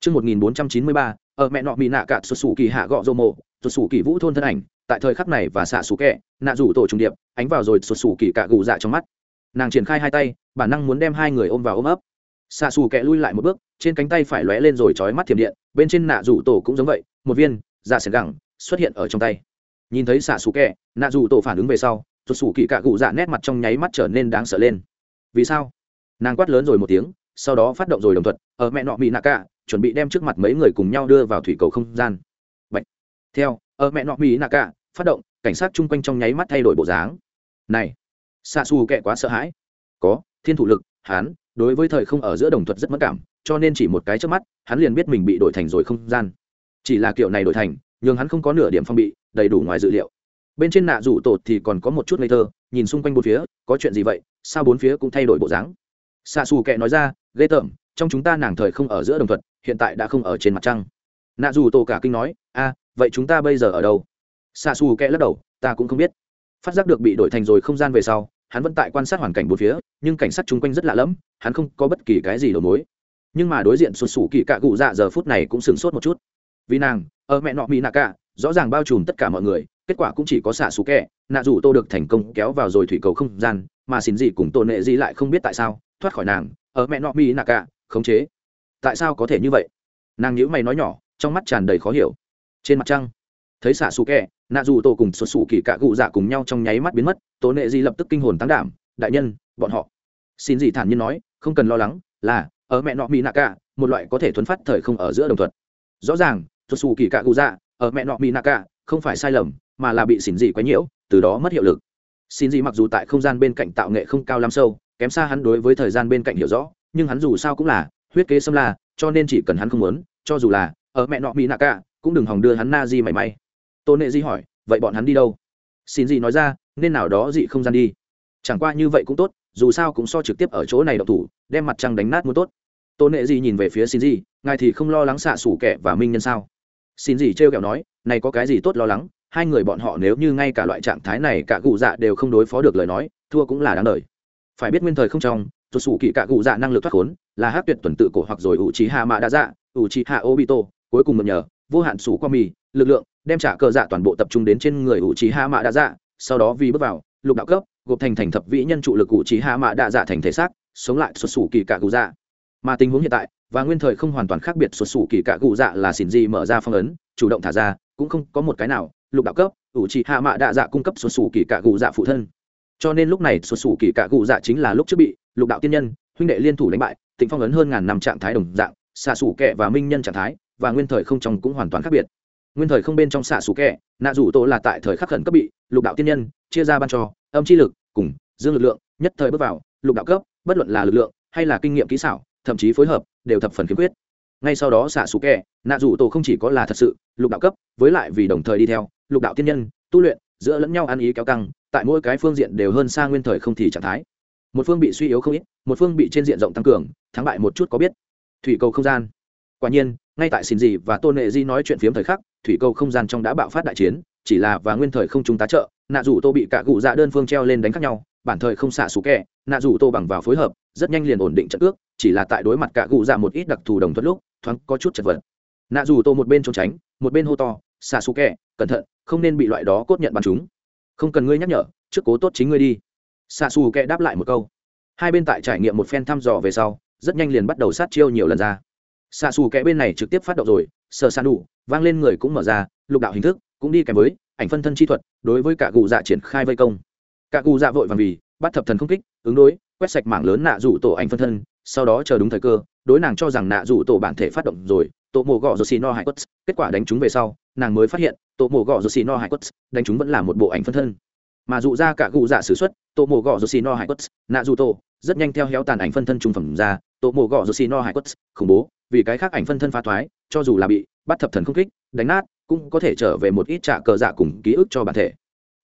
Chương một nghìn bốn trăm chín mươi ba ở mẹ nọ mỹ nạ cả xuất xù kỳ hạ gọ dô mộ xuất xù kỳ vũ thôn thân ảnh tại thời khắc này và xạ xù kẹ nạ rủ tổ trùng điệp ánh vào rồi xuất xù kỳ cạ gù dạ trong mắt. Nàng triển khai hai tay bản năng muốn đem hai người ôm vào ôm ấp. Xạ xù kẹ lui lại một bước trên cánh tay phải lóe lên rồi trói mắt thiểm điện bên trên nạ rủ tổ cũng giống vậy một viên dạ sẻn gẳng xuất hiện ở trong tay nhìn thấy xạ xù kẹ, nạ dù tổ phản ứng về sau, rụt xù kỳ cạ cụ dạ nét mặt trong nháy mắt trở nên đáng sợ lên. Vì sao? Nàng quát lớn rồi một tiếng, sau đó phát động rồi đồng thuận ở mẹ nọ bị nạ cạ chuẩn bị đem trước mặt mấy người cùng nhau đưa vào thủy cầu không gian. Bạch. theo, ở mẹ nọ bị nạ cạ phát động, cảnh sát chung quanh trong nháy mắt thay đổi bộ dáng. Này, xạ xù kẹ quá sợ hãi. Có, thiên thủ lực hán đối với thời không ở giữa đồng thuật rất mất cảm, cho nên chỉ một cái trước mắt, hắn liền biết mình bị đổi thành rồi không gian. Chỉ là kiểu này đổi thành nhưng hắn không có nửa điểm phong bị, đầy đủ ngoài dự liệu. Bên trên nạ rủ tột thì còn có một chút ngây thơ, nhìn xung quanh bốn phía, có chuyện gì vậy, sao bốn phía cũng thay đổi bộ dáng? Xạ xù kệ nói ra, ghê tởm, trong chúng ta nàng thời không ở giữa đồng thuật, hiện tại đã không ở trên mặt trăng. Nạ dù tổ cả kinh nói, a, vậy chúng ta bây giờ ở đâu? Xạ xù kệ lắc đầu, ta cũng không biết. Phát giác được bị đổi thành rồi không gian về sau, hắn vẫn tại quan sát hoàn cảnh bốn phía, nhưng cảnh sát chung quanh rất lạ lẫm, hắn không có bất kỳ cái gì đầu mối. Nhưng mà đối diện xuất xù kỳ cạ cụ dạ giờ phút này cũng sửng sốt một chút. Vì nàng ở mẹ nọ mỹ nạ cả rõ ràng bao trùm tất cả mọi người, kết quả cũng chỉ có xả xù kẹ. Nạ dù tô được thành công kéo vào rồi thủy cầu không gian, mà xin gì cùng tôn nệ gì lại không biết tại sao, thoát khỏi nàng. Ở mẹ nọ mỹ nạ cả khống chế. Tại sao có thể như vậy? Nàng nhữ mày nói nhỏ, trong mắt tràn đầy khó hiểu. Trên mặt trăng, thấy xả xù kẹ, nạ dù tô cùng xuất xù kỳ cạ cụ dạ cùng nhau trong nháy mắt biến mất. Tôn nệ gì lập tức kinh hồn tăng đảm, đại nhân, bọn họ. Xin gì thản nhiên nói, không cần lo lắng, là, ở mẹ nọ mỹ nạ cả một loại có thể thuấn phát thời không ở giữa đồng thuận. Rõ ràng xuất xù kỳ cạ cụ dạ ở mẹ nọ mỹ nạ cả không phải sai lầm, mà là bị xỉn dị quấy nhiễu, từ đó mất hiệu lực. Xin dị mặc dù tại không gian bên cạnh tạo nghệ không cao lắm sâu, kém xa hắn đối với thời gian bên cạnh hiểu rõ, nhưng hắn dù sao cũng là huyết kế xâm la, cho nên chỉ cần hắn không muốn, cho dù là ở mẹ nọ mỹ nạ cả cũng đừng hòng đưa hắn na di mảy may. Tôn nệ di hỏi, vậy bọn hắn đi đâu? Xin dị nói ra, nên nào đó dị không gian đi. Chẳng qua như vậy cũng tốt, dù sao cũng so trực tiếp ở chỗ này độc thủ, đem mặt trăng đánh nát muốn tốt. Tôn nệ di nhìn về phía xin dị ngài thì không lo lắng xạ sủ kẻ và minh nhân sao? Xin gì trêu kẹo nói, này có cái gì tốt lo lắng, hai người bọn họ nếu như ngay cả loại trạng thái này cả cụ dạ đều không đối phó được lời nói, thua cũng là đáng đời. Phải biết nguyên thời không trong tuột sủ kỳ cả cụ dạ năng lực thoát khốn, là hát tuyệt tuần tự cổ hoặc rồi ủ trí hạ mạ đã dạ ủ trí hạ obito, cuối cùng một nhờ, vô hạn sủ qua mì, lực lượng, đem trả cờ dạ toàn bộ tập trung đến trên người ủ trí hạ mạ đã dạ sau đó vì bước vào, lục đạo cấp, gộp thành thành thập vĩ nhân trụ lực ủ trí hạ mạ đã dạ thành thể xác, sống lại xuất sủ kỳ cả cụ dạ. Mà tình huống hiện tại và nguyên thời không hoàn toàn khác biệt xuất xù kỳ cả cụ dạ là xỉn gì mở ra phong ấn, chủ động thả ra, cũng không có một cái nào, lục đạo cấp, ủ trị hạ mạ đạ dạ cung cấp xuất xù kỳ cạ cụ dạ phụ thân. Cho nên lúc này xuất xù kỳ cạ cụ dạ chính là lúc trước bị lục đạo tiên nhân, huynh đệ liên thủ đánh bại, tịnh phong ấn hơn ngàn năm trạng thái đồng dạng, xạ xù kẹ và minh nhân trạng thái, và nguyên thời không trong cũng hoàn toàn khác biệt. Nguyên thời không bên trong xạ xù kẹ nạ rủ tổ là tại thời khắc khẩn cấp bị lục đạo tiên nhân chia ra ban cho, âm chi lực cùng dương lực lượng nhất thời bước vào, lục đạo cấp, bất luận là lực lượng hay là kinh nghiệm kỹ xảo thậm chí phối hợp, đều thập phần khiếm khuyết. Ngay sau đó xạ xù kẹ, nạ dù tổ không chỉ có là thật sự, lục đạo cấp, với lại vì đồng thời đi theo, lục đạo tiên nhân, tu luyện, giữa lẫn nhau ăn ý kéo căng, tại mỗi cái phương diện đều hơn xa nguyên thời không thì trạng thái. Một phương bị suy yếu không ít, một phương bị trên diện rộng tăng cường, thắng bại một chút có biết. Thủy cầu không gian. Quả nhiên, ngay tại xin gì và tôn nệ di nói chuyện phiếm thời khắc, thủy cầu không gian trong đã bạo phát đại chiến, chỉ là và nguyên thời không chúng tá trợ, nạ dù tô bị cả cụ dạ đơn phương treo lên đánh khác nhau bản thời không xạ sủ kẹ, nạ dù tô bằng vào phối hợp, rất nhanh liền ổn định trận ước chỉ là tại đối mặt cả cụ dạ một ít đặc thù đồng thuận lúc, thoáng có chút chật vật. Nạ dù tô một bên trốn tránh, một bên hô to, xạ sủ kẹ, cẩn thận, không nên bị loại đó cốt nhận bắn chúng. Không cần ngươi nhắc nhở, trước cố tốt chính ngươi đi. Xạ sủ kẹ đáp lại một câu. Hai bên tại trải nghiệm một phen thăm dò về sau, rất nhanh liền bắt đầu sát chiêu nhiều lần ra. Xạ xù kẽ bên này trực tiếp phát động rồi, sờ san đủ, vang lên người cũng mở ra, lục đạo hình thức, cũng đi kèm với, ảnh phân thân chi thuật, đối với cả cụ dạ triển khai vây công cả cụ dạ vội vàng vì, bắt thập thần không kích, ứng đối, quét sạch mảng lớn nạ rủ tổ ảnh phân thân, sau đó chờ đúng thời cơ, đối nàng cho rằng nạ rủ tổ bản thể phát động rồi, tổ mồ gọ rồi xì no hải quất, kết quả đánh chúng về sau, nàng mới phát hiện, tổ mồ gọ rồi xì no hải quất, đánh chúng vẫn là một bộ ảnh phân thân. Mà dụ ra cả cụ dạ s ử x u ấ t tổ mồ gọ rồi xì no hải quất, nạ rủ tổ, rất nhanh theo héo tàn ảnh phân thân trung phẩm ra, tổ mồ gọ rồi xì no hải quất, khủng bố, vì cái khác ảnh phân thân phá thoái, cho dù là bị bắt thập thần không kích, đánh nát, cũng có thể trở về một ít trả cờ dạ cùng ký ức cho bản thể.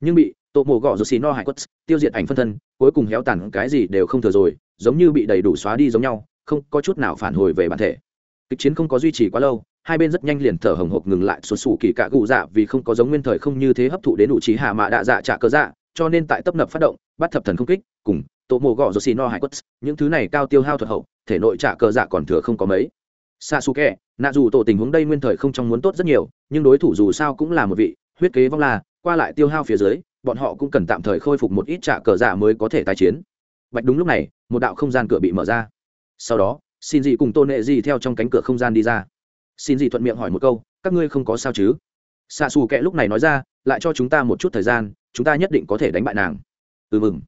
Nhưng bị tổ mồ gọ rồi xì no hải quất tiêu diệt ảnh phân thân cuối cùng héo tàn cái gì đều không thừa rồi giống như bị đầy đủ xóa đi giống nhau không có chút nào phản hồi về bản thể. Kịch chiến không có duy trì quá lâu hai bên rất nhanh liền thở hồng hộc ngừng lại xuân xù kỳ cạ cụ dạ vì không có giống nguyên thời không như thế hấp thụ đến đủ trí hạ mạ đạ dạ trả cơ dạ cho nên tại tấp nập phát động bắt thập thần không kích cùng tổ mồ gọ rồi xì no hải quất những thứ này cao tiêu hao thuật hậu thể nội trả cơ dạ còn thừa không có mấy. Sasuke, nạ dù tổ tình huống đây nguyên thời không trong muốn tốt rất nhiều, nhưng đối thủ dù sao cũng là một vị huyết kế vong la, qua lại tiêu hao phía dưới, bọn họ cũng cần tạm thời khôi phục một ít trả cờ giả mới có thể tái chiến. Bạch đúng lúc này, một đạo không gian cửa bị mở ra. Sau đó, xin dị cùng tôn nệ dị theo trong cánh cửa không gian đi ra. Xin dị thuận miệng hỏi một câu, các ngươi không có sao chứ? Sasuke lúc này nói ra, lại cho chúng ta một chút thời gian, chúng ta nhất định có thể đánh bại nàng. Ừ mừng.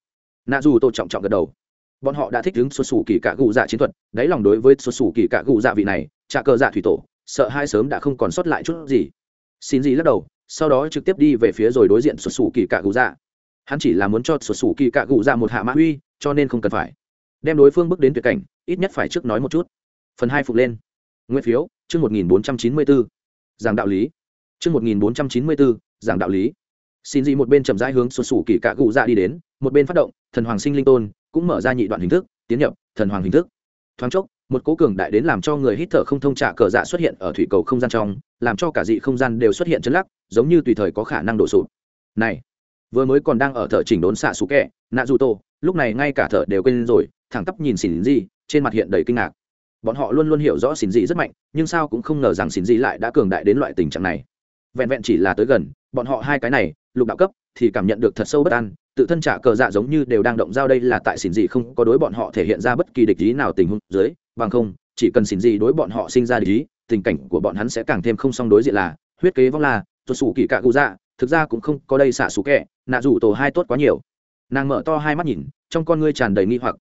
Nạ dù tô trọng trọng gật đầu bọn họ đã thích ứng xuất xù kỳ cạ gù dạ chiến thuật đáy lòng đối với xuất xù kỳ cạ gù dạ vị này trà cờ dạ thủy tổ sợ hai sớm đã không còn sót lại chút gì xin gì lắc đầu sau đó trực tiếp đi về phía rồi đối diện xuất xù kỳ cạ gù dạ. Hắn chỉ là muốn cho xuất xù kỳ cạ gù dạ một hạ mã uy, cho nên không cần phải. Đem đối phương bước đến tuyệt cảnh, ít nhất phải trước nói một chút. Phần hai phục lên. Nguyên phiếu, chương một nghìn bốn trăm chín mươi bốn. Giảng đạo lý. Chương một nghìn bốn trăm chín mươi bốn, giảng đạo lý. Xin dị một bên chậm rãi hướng xuất xù kỳ cạ gù dạ đi đến, một bên phát động, thần hoàng sinh linh tôn, cũng mở ra nhị đoạn hình thức, tiến nhập thần hoàng hình thức thoáng chốc, một cố cường đại đến làm cho người hít thở không thông trả cờ dạ xuất hiện ở thủy cầu không gian trong, làm cho cả dị không gian đều xuất hiện chấn lắc, giống như tùy thời có khả năng đổ sụt này, vừa mới còn đang ở thở chỉnh đốn xạ xú kẹ nạ dù tô lúc này ngay cả thở đều quên rồi, thẳng tắp nhìn xỉn dị trên mặt hiện đầy kinh ngạc. Bọn họ luôn luôn hiểu rõ xỉn dị rất mạnh, nhưng sao cũng không ngờ rằng xỉn dị lại đã cường đại đến loại tình trạng này vẹn vẹn chỉ là tới gần, bọn họ hai cái này, lục đạo cấp, thì cảm nhận được thật sâu bất an, tự thân trả cờ dạ giống như đều đang động dao đây là tại xỉn gì không có đối bọn họ thể hiện ra bất kỳ địch ý nào tình huống dưới, bằng không, chỉ cần xỉn gì đối bọn họ sinh ra địch ý, tình cảnh của bọn hắn sẽ càng thêm không song đối diện là, huyết kế vong là, tuột sủ kỳ cạ cụ dạ thực ra cũng không có đây xả sủ kẹ, nạ rủ tổ hai tốt quá nhiều. Nàng mở to hai mắt nhìn, trong con ngươi tràn đầy nghi hoặc.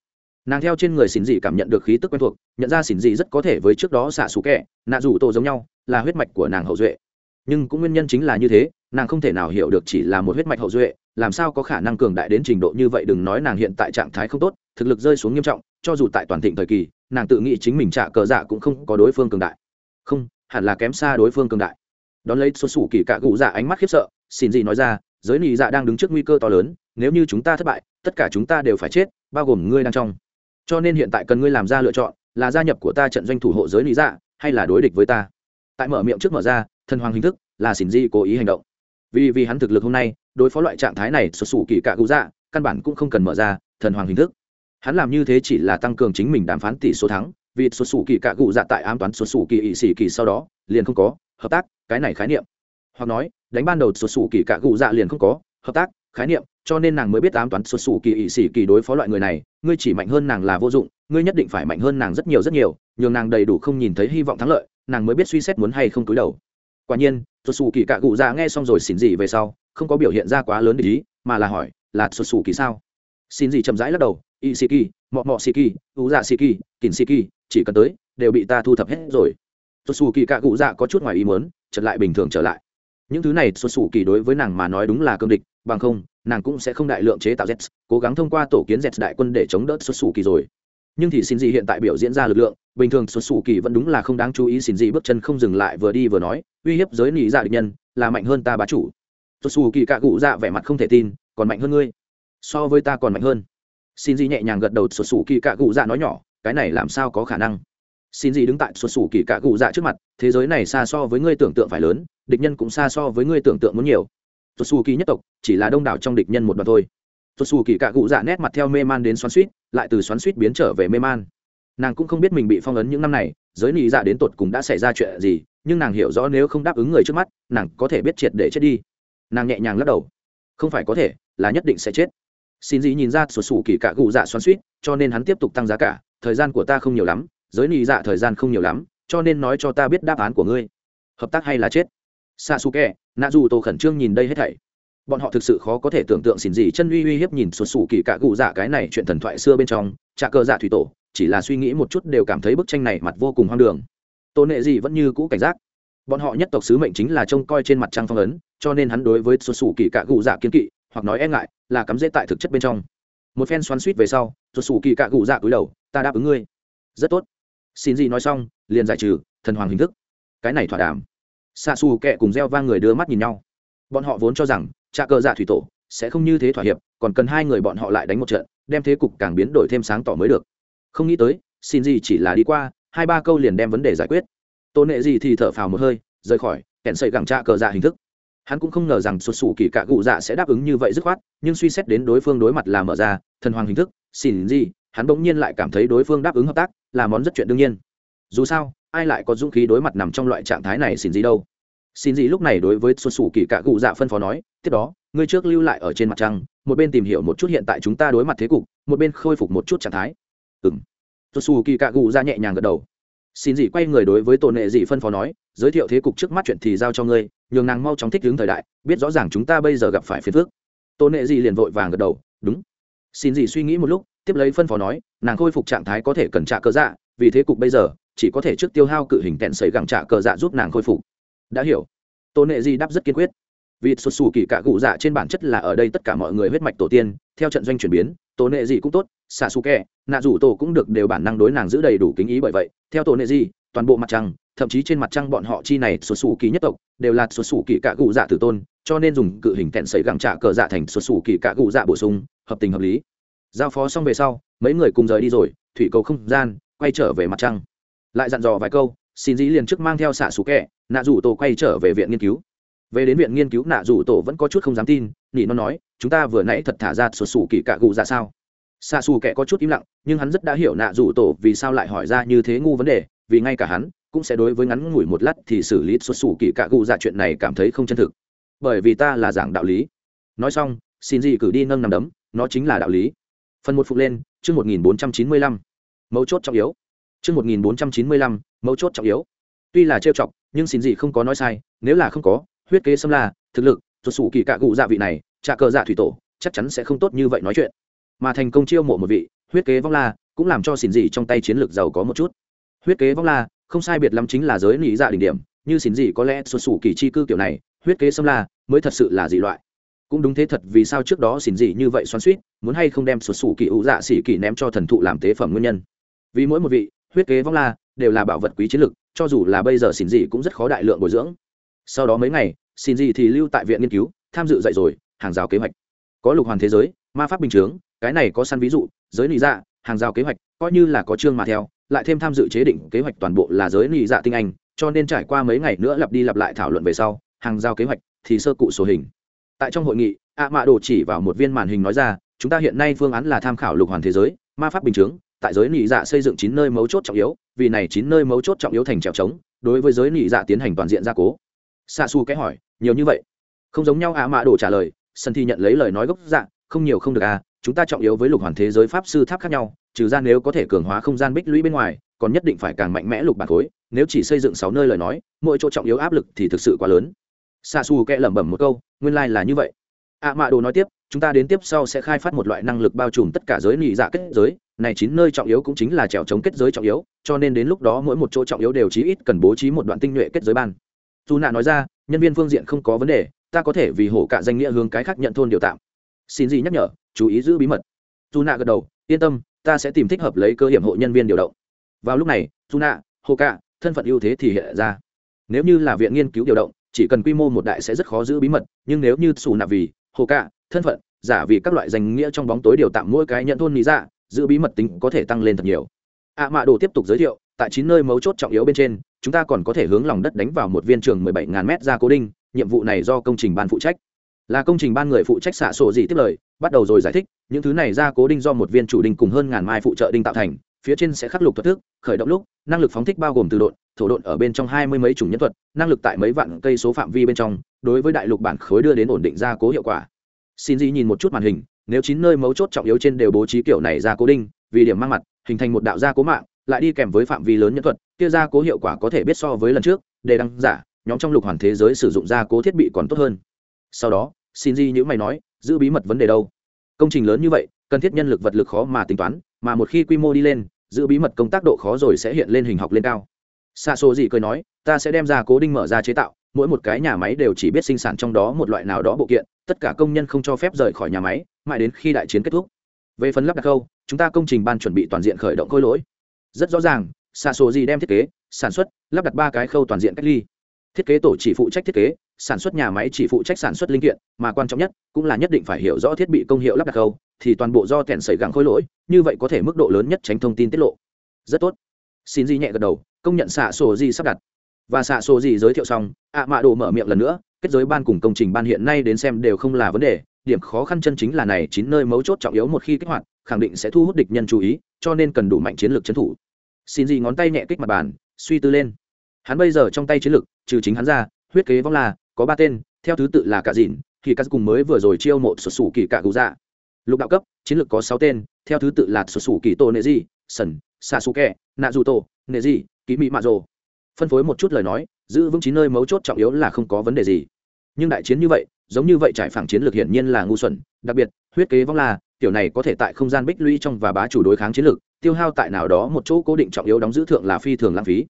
Nàng theo trên người xỉn dị cảm nhận được khí tức quen thuộc, nhận ra xỉn dị rất có thể với trước đó xả sủ kẹ, nạ rủ tổ giống nhau, là huyết mạch của nàng hậu duệ nhưng cũng nguyên nhân chính là như thế, nàng không thể nào hiểu được chỉ là một huyết mạch hậu duệ, làm sao có khả năng cường đại đến trình độ như vậy đừng nói nàng hiện tại trạng thái không tốt, thực lực rơi xuống nghiêm trọng, cho dù tại toàn thịnh thời kỳ, nàng tự nghĩ chính mình trả cờ dạ cũng không có đối phương cường đại. Không, hẳn là kém xa đối phương cường đại. Đón lấy số sủ kỳ cạ cụ dạ ánh mắt khiếp sợ, xin gì nói ra, giới nị dạ đang đứng trước nguy cơ to lớn, nếu như chúng ta thất bại, tất cả chúng ta đều phải chết, bao gồm ngươi đang trong. Cho nên hiện tại cần ngươi làm ra lựa chọn, là gia nhập của ta trận doanh thủ hộ giới nị dạ hay là đối địch với ta? Tại mở miệng trước mở ra thần hoàng hình thức, là xin di cố ý hành động. Vì vì hắn thực lực hôm nay, đối phó loại trạng thái này xuất xù kỳ cạ cụ dạ căn bản cũng không cần mở ra thần hoàng hình thức. Hắn làm như thế chỉ là tăng cường chính mình đàm phán tỷ số thắng, vì xuất xù kỳ cạ cụ dạ tại ám toán xuất xù kỳ ỵ xỉ kỳ sau đó, liền không có, hợp tác, cái này khái niệm. Hoặc nói, đánh ban đầu xuất xù kỳ cạ cụ dạ liền không có, hợp tác, khái niệm, cho nên nàng mới biết ám toán xuất xù kỳ ỵ xỉ kỳ đối phó loại người này, ngươi chỉ mạnh hơn nàng là vô dụng, ngươi nhất định phải mạnh hơn nàng rất nhiều rất nhiều, nhường nàng đầy đủ không nhìn thấy hy vọng thắng lợi, nàng mới biết suy xét muốn hay không túi đầu quả nhiên xuất xù kỳ cạ cụ dạ nghe xong rồi xin gì về sau, không có biểu hiện ra quá lớn để ý, mà là hỏi, là xuất xù kỳ sao? Xin gì chậm rãi lắc đầu y sĩ kỳ mọ mọ sĩ kỳ ú dạ sĩ kỳ kỳn sĩ kỳ chỉ cần tới, đều bị ta thu thập hết rồi. Xuất xù kỳ cạ cụ dạ có chút ngoài ý muốn chật lại bình thường trở lại. Những thứ này xuất xù kỳ đối với nàng mà nói đúng là cương địch, bằng không, nàng cũng sẽ không đại lượng chế tạo z cố gắng thông qua tổ kiến z đại quân để chống đỡ xuất xù kỳ rồi nhưng thì xin gì hiện tại biểu diễn ra lực lượng, bình thường xuất xù kỳ vẫn đúng là không đáng chú ý, xin gì bước chân không dừng lại vừa đi vừa nói, uy hiếp giới nỉ dạ địch nhân, là mạnh hơn ta bá chủ. Xuất xù kỳ cạ cụ dạ vẻ mặt không thể tin, còn mạnh hơn ngươi. So với ta còn mạnh hơn. Xin gì nhẹ nhàng gật đầu xuất xù kỳ cạ cụ dạ nói nhỏ, cái này làm sao có khả năng? Xin gì đứng tại xuất xù kỳ cạ cụ dạ trước mặt, thế giới này xa so với ngươi tưởng tượng phải lớn, địch nhân cũng xa so với ngươi tưởng tượng muốn nhiều. Xuất xù kỳ nhất tộc, chỉ là đông đảo trong địch nhân một đoạn thôi tuột xù kỳ cạ cụ dạ nét mặt theo mê man đến xoắn suýt lại từ xoắn suýt biến trở về mê man. Nàng cũng không biết mình bị phong ấn những năm này giới nị dạ đến tột cùng đã xảy ra chuyện gì nhưng nàng hiểu rõ nếu không đáp ứng người trước mắt nàng có thể biết triệt để chết đi. Nàng nhẹ nhàng lắc đầu. Không phải có thể là nhất định sẽ chết. Xin gì nhìn ra sổ sủ kỳ cạ cụ dạ xoắn suýt cho nên hắn tiếp tục tăng giá cả. Thời gian của ta không nhiều lắm giới nị dạ thời gian không nhiều lắm cho nên nói cho ta biết đáp án của ngươi. Hợp tác hay là chết? Sasuke, su nạ dù tổ khẩn trương nhìn đây hết thảy bọn họ thực sự khó có thể tưởng tượng xin gì chân uy uy hiếp nhìn xuất xù kỳ cạ cụ dạ cái này chuyện thần thoại xưa bên trong, trà cờ dạ thủy tổ, chỉ là suy nghĩ một chút đều cảm thấy bức tranh này mặt vô cùng hoang đường. Tôn nệ gì vẫn như cũ cảnh giác. Bọn họ nhất tộc sứ mệnh chính là trông coi trên mặt trăng phong ấn, cho nên hắn đối với xuất xù kỳ cạ cụ dạ kiên kỵ, hoặc nói e ngại, là cắm dễ tại thực chất bên trong. Một phen xoắn suýt về sau xuất xù kỳ cạ cụ dạ cúi đầu, ta đáp ứng ngươi. Rất tốt. Xin gì nói xong, liền giải trừ thần hoàng hình thức. Cái này thỏa đàm. Xa xù kẹ cùng gieo vang người đưa mắt nhìn nhau. Bọn họ vốn cho rằng trà cờ dạ thủy tổ, sẽ không như thế thỏa hiệp, còn cần hai người bọn họ lại đánh một trận, đem thế cục càng biến đổi thêm sáng tỏ mới được. Không nghĩ tới, xin gì chỉ là đi qua, hai ba câu liền đem vấn đề giải quyết. Tôn nệ gì thì thở phào một hơi, rời khỏi kẹn sậy gẳng trạ cờ dạ hình thức. Hắn cũng không ngờ rằng sụt sủ kỳ cạ cụ dạ sẽ đáp ứng như vậy dứt khoát, nhưng suy xét đến đối phương đối mặt là mở ra, thần hoàng hình thức, xin gì, hắn bỗng nhiên lại cảm thấy đối phương đáp ứng hợp tác là món rất chuyện đương nhiên. Dù sao, ai lại có dũng khí đối mặt nằm trong loại trạng thái này xin gì đâu xin gì lúc này đối với xuân sủ kỳ cạ cụ dạ phân phó nói, tiếp đó, ngươi trước lưu lại ở trên mặt trăng, một bên tìm hiểu một chút hiện tại chúng ta đối mặt thế cục, một bên khôi phục một chút trạng thái. Ừ m xuân sủ kỳ cạ cụ dạ nhẹ nhàng gật đầu. Xin gì quay người đối với tổ nệ dị phân phó nói, giới thiệu thế cục trước mắt chuyện thì giao cho ngươi, nhường nàng mau chóng thích ứng thời đại, biết rõ ràng chúng ta bây giờ gặp phải phiền phước tổ nệ dị liền vội vàng gật đầu, đúng. Xin gì suy nghĩ một lúc, tiếp lấy phân phó nói, nàng khôi phục trạng thái có thể cần trả cờ dạ vì thế cục bây giờ, chỉ có thể trước tiêu hao cự hình tẹn sấy gẳng trả cờ dạ giúp nàng khôi phục đã hiểu. Tổ nệ Di đáp rất kiên quyết. Vì xuất xù kỳ cạ cụ dạ trên bản chất là ở đây tất cả mọi người huyết mạch tổ tiên theo trận doanh chuyển biến tổ nệ Di cũng tốt xạ xù kẹ nạ rủ tổ cũng được đều bản năng đối nàng giữ đầy đủ kính ý bởi vậy theo tổ nệ Di, toàn bộ mặt trăng thậm chí trên mặt trăng bọn họ chi này xuất xù kỳ nhất tộc đều là xuất xù kỳ cạ cụ dạ tử tôn cho nên dùng cự hình thẹn sấy gẳng trả cờ dạ thành xuất xù kỳ cạ cụ dạ bổ sung hợp tình hợp lý. Giao phó xong về sau mấy người cùng rời đi rồi thủy cầu không gian quay trở về mặt trăng. Lại dặn dò vài câu xin dĩ liền trước mang theo xạ xù kẹ nạ rủ tổ quay trở về viện nghiên cứu. Về đến viện nghiên cứu, nạ rủ tổ vẫn có chút không dám tin, nỉ nó nói, chúng ta vừa nãy thật thả ra sụt sủ kỳ cạ gù ra sao? Xa xù kẻ có chút im lặng, nhưng hắn rất đã hiểu nạ rủ tổ vì sao lại hỏi ra như thế ngu vấn đề, vì ngay cả hắn cũng sẽ đối với ngắn ngủi một lát thì xử lý sụt sủ kỳ cạ gù ra chuyện này cảm thấy không chân thực. Bởi vì ta là giảng đạo lý. Nói xong, xin gì cử đi nâng nằm đấm, nó chính là đạo lý. Phần một phục lên, chương một nghìn bốn trăm chín mươi lăm. Mấu chốt trọng yếu. Chương một nghìn bốn trăm chín mươi lăm, mấu chốt trọng yếu. Tuy là trêu chọc nhưng xin gì không có nói sai, nếu là không có, huyết kế xâm la, thực lực tuột sủ kỳ cạ cụ dạ vị này, trà cờ dạ thủy tổ, chắc chắn sẽ không tốt như vậy nói chuyện. Mà thành công chiêu mộ một vị, huyết kế vong la, cũng làm cho xỉn gì trong tay chiến lược giàu có một chút. Huyết kế vong la, không sai biệt lắm chính là giới lý dạ đỉnh điểm, như xỉn gì có lẽ xuất xù kỳ chi cư kiểu này, huyết kế xâm la, mới thật sự là dị loại. Cũng đúng thế thật vì sao trước đó xỉn gì như vậy xoắn suýt muốn hay không đem xuất xù kỳ ủ dạ xỉ kỳ ném cho thần thụ làm tế phẩm nguyên nhân. Vì mỗi một vị huyết kế vong la đều là bảo vật quý chiến lực, cho dù là bây giờ xin gì cũng rất khó đại lượng bồi dưỡng. Sau đó mấy ngày xin gì thì lưu tại viện nghiên cứu tham dự dạy rồi hàng rào kế hoạch. Có lục hoàn thế giới ma pháp bình chướng cái này có săn ví dụ giới nị dạ hàng rào kế hoạch coi như là có chương mà theo lại thêm tham dự chế định kế hoạch toàn bộ là giới nị dạ tinh anh cho nên trải qua mấy ngày nữa lặp đi lặp lại thảo luận về sau hàng rào kế hoạch thì sơ cụ số hình. Tại trong hội nghị ạ mạ đồ chỉ vào một viên màn hình nói ra chúng ta hiện nay phương án là tham khảo lục hoàn thế giới ma pháp bình chướng tại giới nị dạ xây dựng chín nơi mấu chốt trọng yếu, vì này chín nơi mấu chốt trọng yếu thành trèo trống, đối với giới nị dạ tiến hành toàn diện gia cố. Xa xù cái hỏi, nhiều như vậy? Không giống nhau ạ à mạ đồ trả lời, sân thi nhận lấy lời nói gốc dạ không nhiều không được à chúng ta trọng yếu với lục hoàn thế giới pháp sư tháp khác nhau, trừ ra nếu có thể cường hóa không gian bích lũy bên ngoài, còn nhất định phải càng mạnh mẽ lục bản khối, nếu chỉ xây dựng sáu nơi lời nói, mỗi chỗ trọng yếu áp lực thì thực sự quá lớn. Xa xù kẽ lẩm bẩm một câu, nguyên lai、like、là như vậy. Ạ à mạ đồ nói tiếp, chúng ta đến tiếp sau sẽ khai phát một loại năng lực bao trùm tất cả giới nị dạ kết giới này chín nơi trọng yếu cũng chính là trèo chống kết giới trọng yếu, cho nên đến lúc đó mỗi một chỗ trọng yếu đều chí ít cần bố trí một đoạn tinh nhuệ kết giới ban. Dù nạ nói ra, nhân viên phương diện không có vấn đề, ta có thể vì hổ cả danh nghĩa hướng cái khác nhận thôn điều tạm. Xin gì nhắc nhở, chú ý giữ bí mật. Dù nạ gật đầu, yên tâm, ta sẽ tìm thích hợp lấy cơ hiểm hộ nhân viên điều động. Vào lúc này dù nạ hổ cả, thân phận ưu thế thì hiện ra. Nếu như là viện nghiên cứu điều động, chỉ cần quy mô một đại sẽ rất khó giữ bí mật, nhưng nếu như xù nạ vì hổ cả, thân phận, giả vì các loại danh nghĩa trong bóng tối điều tạm mỗi cái nhận thôn lý ra dạ, giữ bí mật tính có thể tăng lên thật nhiều. Ạ à mạ đồ tiếp tục giới thiệu, tại chín nơi mấu chốt trọng yếu bên trên, chúng ta còn có thể hướng lòng đất đánh vào một viên trường 17.000 m ra cố định nhiệm vụ này do công trình ban phụ trách. Là công trình ban người phụ trách xạ sổ gì tiếp lời, bắt đầu rồi giải thích, những thứ này ra cố đinh do một viên chủ đinh cùng hơn ngàn mai phụ trợ đinh tạo thành, phía trên sẽ khắc lục thuật thức, khởi động lúc, năng lực phóng thích bao gồm từ độn, thổ độn ở bên trong hai mươi mấy chủng nhân thuật, năng lực tại mấy vạn cây số phạm vi bên trong, đối với đại lục bản khối đưa đến ổn định gia cố hiệu quả. Xin gì nhìn một chút màn hình nếu chín nơi mấu chốt trọng yếu trên đều bố trí kiểu này ra cố đinh, vì điểm mang mặt, hình thành một đạo gia cố mạng, lại đi kèm với phạm vi lớn nhân thuật, kia gia cố hiệu quả có thể biết so với lần trước, để đăng giả, nhóm trong lục hoàn thế giới sử dụng gia cố thiết bị còn tốt hơn. Sau đó xin di những mày nói, giữ bí mật vấn đề đâu? Công trình lớn như vậy, cần thiết nhân lực vật lực khó mà tính toán, mà một khi quy mô đi lên, giữ bí mật công tác độ khó rồi sẽ hiện lên hình học lên cao. Xa xô gì cười nói, ta sẽ đem ra cố đinh mở ra chế tạo, mỗi một cái nhà máy đều chỉ biết sinh sản trong đó một loại nào đó bộ kiện, tất cả công nhân không cho phép rời khỏi nhà máy mãi đến khi đại chiến kết thúc. Về phần lắp đặt khâu, chúng ta công trình ban chuẩn bị toàn diện khởi động khôi lỗi. Rất rõ ràng xa số gì đem thiết kế, sản xuất, lắp đặt ba cái khâu toàn diện cách ly. Thiết kế tổ chỉ phụ trách thiết kế, sản xuất nhà máy chỉ phụ trách sản xuất linh kiện, mà quan trọng nhất, cũng là nhất định phải hiểu rõ thiết bị công hiệu lắp đặt khâu, thì toàn bộ do kẹn xảy gặng khôi lỗi, như vậy có thể mức độ lớn nhất tránh thông tin tiết lộ. Rất tốt. Xin di nhẹ gật đầu, công nhận xạ sổ di sắp đặt. Và xạ sổ di giới thiệu xong, ạ mạ đồ mở miệng lần nữa, kết giới ban cùng công trình ban hiện nay đến xem đều không là vấn đề điểm khó khăn chân chính là này chín nơi mấu chốt trọng yếu một khi kích hoạt, khẳng định sẽ thu hút địch nhân chú ý, cho nên cần đủ mạnh chiến lược trấn thủ. Xin gì ngón tay nhẹ kích mặt bàn, suy tư lên. Hắn bây giờ trong tay chiến lược, trừ chính hắn ra, huyết kế vong là, có ba tên, theo thứ tự là cả dìn thì cắt cùng mới vừa rồi chiêu một sụt sủ kỳ cả cụ dạ. Lục đạo cấp, chiến lược có sáu tên, theo thứ tự là sụt sủ kỳ tô nệ di sần xạ xù kẹ nạ dù tổ nệ di ký mỹ mạ rồ. Phân phối một chút lời nói, giữ vững chín nơi mấu chốt trọng yếu là không có vấn đề gì. Nhưng đại chiến như vậy giống như vậy trải phẳng chiến lược hiển nhiên là ngu xuẩn, đặc biệt, huyết kế vong là tiểu này có thể tại không gian bích lũy trong và bá chủ đối kháng chiến lược, tiêu hao tại nào đó một chỗ cố định trọng yếu đóng giữ thượng là phi thường lãng phí.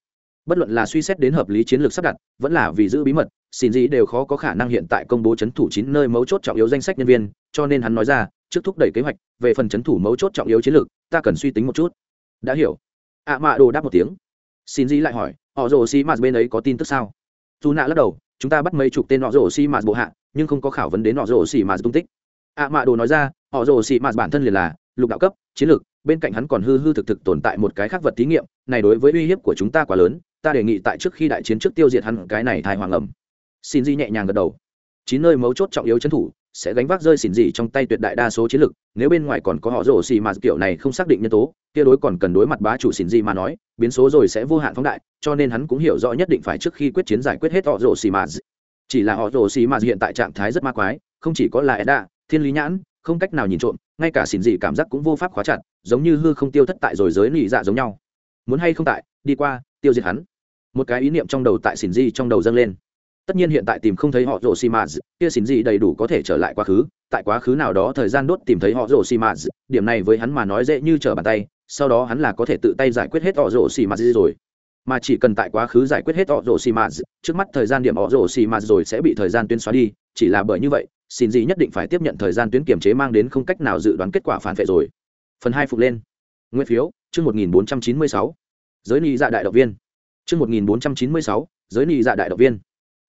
Bất luận là suy xét đến hợp lý chiến lược sắp đặt, vẫn là vì giữ bí mật, xin gì đều khó có khả năng hiện tại công bố chấn thủ chín nơi mấu chốt trọng yếu danh sách nhân viên, cho nên hắn nói ra, trước thúc đẩy kế hoạch, về phần chấn thủ mấu chốt trọng yếu chiến lược, ta cần suy tính một chút. Đã hiểu. Ạ à mạ đồ đáp một tiếng. Xin gì lại hỏi, họ rồ xi mạt bên ấy có tin tức sao? Dù nạ lắc đầu chúng ta bắt mấy chục tên họ rồ xi mạt bộ hạ, nhưng không có khảo vấn đến họ rồ xi mạt tung tích. Ạ mạ đồ nói ra, họ rồ xi mạt bản thân liền là lục đạo cấp, chiến lược, bên cạnh hắn còn hư hư thực thực tồn tại một cái khác vật thí nghiệm, này đối với uy hiếp của chúng ta quá lớn, ta đề nghị tại trước khi đại chiến trước tiêu diệt hắn, cái này thai hoàng ẩm. Xin di nhẹ nhàng gật đầu. Chín nơi mấu chốt trọng yếu trấn thủ sẽ gánh vác rơi xỉn gì trong tay tuyệt đại đa số chiến lực, nếu bên ngoài còn có họ rổ xì mà kiểu này không xác định nhân tố, kia đối còn cần đối mặt bá chủ xỉn gì mà nói, biến số rồi sẽ vô hạn phóng đại, cho nên hắn cũng hiểu rõ nhất định phải trước khi quyết chiến giải quyết hết họ rổ xì mà. Chỉ là họ rổ xì mà hiện tại trạng thái rất ma quái, không chỉ có là edda thiên lý nhãn, không cách nào nhìn trộm, ngay cả xỉn gì cảm giác cũng vô pháp khóa chặt, giống như hư không tiêu thất tại rồi giới nỉ dạ giống nhau. Muốn hay không tại, đi qua, tiêu diệt hắn. Một cái ý niệm trong đầu tại xỉn gì trong đầu dâng lên tất nhiên hiện tại tìm không thấy họ rồ xì mạt kia xin gì đầy đủ có thể trở lại quá khứ. Tại quá khứ nào đó thời gian đốt tìm thấy họ rồ xì mạt điểm này với hắn mà nói dễ như trở bàn tay, sau đó hắn là có thể tự tay giải quyết hết họ rồ xì mạt rồi. Mà chỉ cần tại quá khứ giải quyết hết họ rồ xì mạt trước mắt thời gian điểm họ rồ xì mạt rồi sẽ bị thời gian tuyến xóa đi, chỉ là bởi như vậy, xin gì nhất định phải tiếp nhận thời gian tuyến kiểm chế mang đến không cách nào dự đoán kết quả phản vệ rồi. Phần hai phục lên. Nguyên phiếu, chương một nghìn bốn trăm chín mươi sáu. Giới ni dạ đại động viên. Chương một nghìn bốn trăm chín mươi sáu, giới ni dạ đại động viên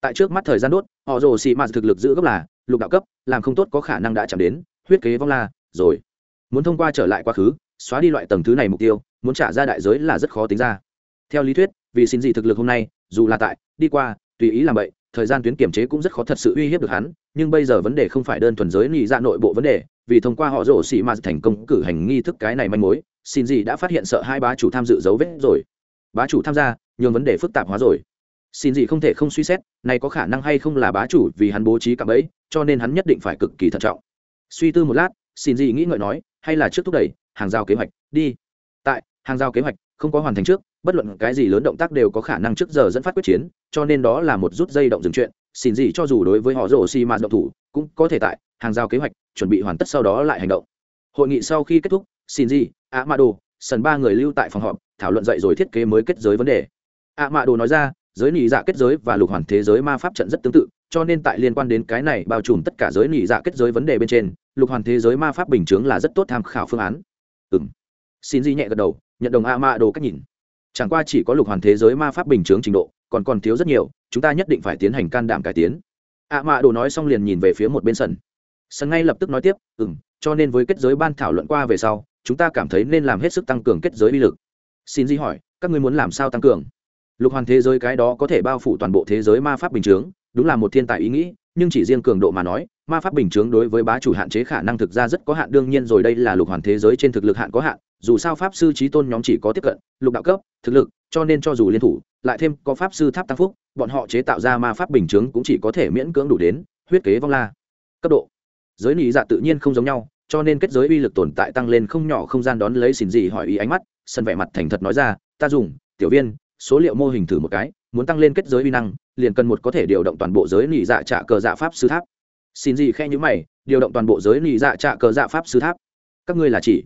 tại trước mắt thời gian đốt, họ rồ xì mạt thực lực giữ gấp là, lục đạo cấp, làm không tốt có khả năng đã chạm đến, huyết kế vong la, rồi. Muốn thông qua trở lại quá khứ, xóa đi loại tầng thứ này mục tiêu, muốn trả ra đại giới là rất khó tính ra. Theo lý thuyết, vì xin gì thực lực hôm nay, dù là tại, đi qua, tùy ý làm vậy, thời gian tuyến kiểm chế cũng rất khó thật sự uy hiếp được hắn, nhưng bây giờ vấn đề không phải đơn thuần giới nghĩ ra dạ nội bộ vấn đề, vì thông qua họ rổ xì mà thành công cử hành nghi thức cái này manh mối, xin gì đã phát hiện sợ hai bá chủ tham dự dấu vết rồi. Bá chủ tham gia, nhường vấn đề phức tạp hóa rồi xin gì không thể không suy xét này có khả năng hay không là bá chủ vì hắn bố trí cạm ấy cho nên hắn nhất định phải cực kỳ thận trọng. Suy tư một lát xin gì nghĩ ngợi nói hay là trước thúc đẩy hàng giao kế hoạch đi. Tại hàng giao kế hoạch không có hoàn thành trước bất luận cái gì lớn động tác đều có khả năng trước giờ dẫn phát quyết chiến cho nên đó là một rút dây động dừng chuyện. Xin gì cho dù đối với họ rổ xi mà động thủ cũng có thể tại hàng giao kế hoạch chuẩn bị hoàn tất sau đó lại hành động. Hội nghị sau khi kết thúc xin gì đồ, sần ba người lưu tại phòng họp thảo luận dậy rồi thiết kế mới kết giới vấn đề. Amado nói ra giới nỉ dạ kết giới và lục hoàn thế giới ma pháp trận rất tương tự, cho nên tại liên quan đến cái này bao trùm tất cả giới nỉ dạ kết giới vấn đề bên trên, lục hoàn thế giới ma pháp bình chướng là rất tốt tham khảo phương án. Ừ m xin di nhẹ gật đầu, nhận đồng a ma đồ cách nhìn. Chẳng qua chỉ có lục hoàn thế giới ma pháp bình chướng trình độ, còn còn thiếu rất nhiều, chúng ta nhất định phải tiến hành can đảm cải tiến. A ma đồ nói xong liền nhìn về phía một bên sân. Sân ngay lập tức nói tiếp ừ m cho nên với kết giới ban thảo luận qua về sau, chúng ta cảm thấy nên làm hết sức tăng cường kết giới uy lực. Xin di hỏi, các ngươi muốn làm sao tăng cường? Lục hoàn thế giới cái đó có thể bao phủ toàn bộ thế giới ma pháp bình chướng, đúng là một thiên tài ý nghĩ, nhưng chỉ riêng cường độ mà nói, ma pháp bình chướng đối với bá chủ hạn chế khả năng thực ra rất có hạn, đương nhiên rồi đây là lục hoàn thế giới trên thực lực hạn có hạn, dù sao pháp sư trí tôn nhóm chỉ có tiếp cận, lục đạo cấp, thực lực, cho nên cho dù liên thủ, lại thêm có pháp sư tháp tăng phúc, bọn họ chế tạo ra ma pháp bình chướng cũng chỉ có thể miễn cưỡng đủ đến, huyết kế vong la. Cấp độ. Giới lý dạ tự nhiên không giống nhau, cho nên kết giới uy lực tồn tại tăng lên không nhỏ, không gian đón lấy xỉn gì hỏi ý ánh mắt, sân vẻ mặt thành thật nói ra, ta dùng, tiểu viên số liệu mô hình thử một cái, muốn tăng lên kết giới uy năng, liền cần một có thể điều động toàn bộ giới nỉ dạ trạ cờ dạ pháp sư tháp. Xin gì khe nhữ mày, điều động toàn bộ giới nỉ dạ trạ cờ dạ pháp sư tháp. Các ngươi là chỉ?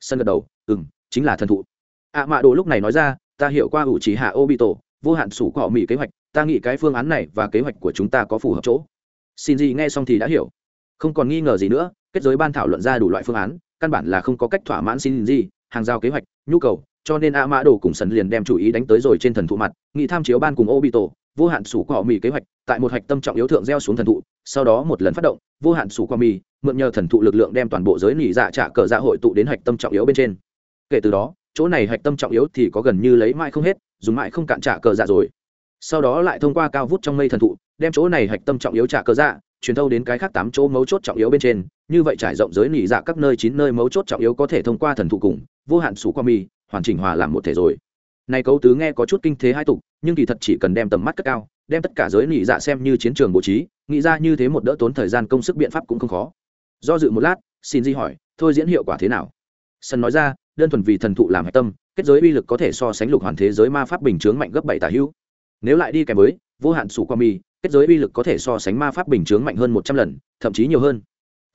Sân gật đầu ừ m chính là thần thụ. Ạ mạ đồ lúc này nói ra, ta hiểu qua ủ trí hạ ô bị tổ vô hạn sủ cỏ mỹ kế hoạch, ta nghĩ cái phương án này và kế hoạch của chúng ta có phù hợp chỗ. Xin gì nghe xong thì đã hiểu. Không còn nghi ngờ gì nữa, kết giới ban thảo luận ra đủ loại phương án, căn bản là không có cách thỏa mãn xin gì, hàng giao kế hoạch, nhu cầu cho nên a mã đồ cùng sần liền đem chủ ý đánh tới rồi trên thần thụ mặt, nghị tham chiếu ban cùng ô bị tổ vô hạn sủ cỏ mì kế hoạch, tại một hạch tâm trọng yếu thượng gieo xuống thần thụ, sau đó một lần phát động, vô hạn sủ cỏ mì, mượn nhờ thần thụ lực lượng đem toàn bộ giới nỉ dạ trả cờ dạ hội tụ đến hạch tâm trọng yếu bên trên. Kể từ đó, chỗ này hạch tâm trọng yếu thì có gần như lấy mãi không hết, dùng mãi không cạn trả cờ dạ rồi. Sau đó lại thông qua cao vút trong mây thần thụ, đem chỗ này hạch tâm trọng yếu trả cờ dạ truyền thâu đến cái khác tám chỗ mấu chốt trọng yếu bên trên. Như vậy trải rộng giới nỉ dạ các nơi chín nơi mấu chốt trọng yếu có thể thông qua thần thụ cùng, vô hạn sủ qua mi hoàn chỉnh hòa làm một thể rồi. Này cấu tứ nghe có chút kinh thế hai tục, nhưng kỳ thật chỉ cần đem tầm mắt cất cao, đem tất cả giới nghị dạ xem như chiến trường bố trí, nghĩ ra như thế một đỡ tốn thời gian công sức biện pháp cũng không khó. Do dự một lát, xin di hỏi, thôi diễn hiệu quả thế nào? Sân nói ra, đơn thuần vì thần thụ làm hạch tâm, kết giới uy lực có thể so sánh lục hoàn thế giới ma pháp bình chướng mạnh gấp bảy tả hữu. Nếu lại đi kèm với, vô hạn sủ qua mi, kết giới uy lực có thể so sánh ma pháp bình chướng mạnh hơn một trăm lần, thậm chí nhiều hơn.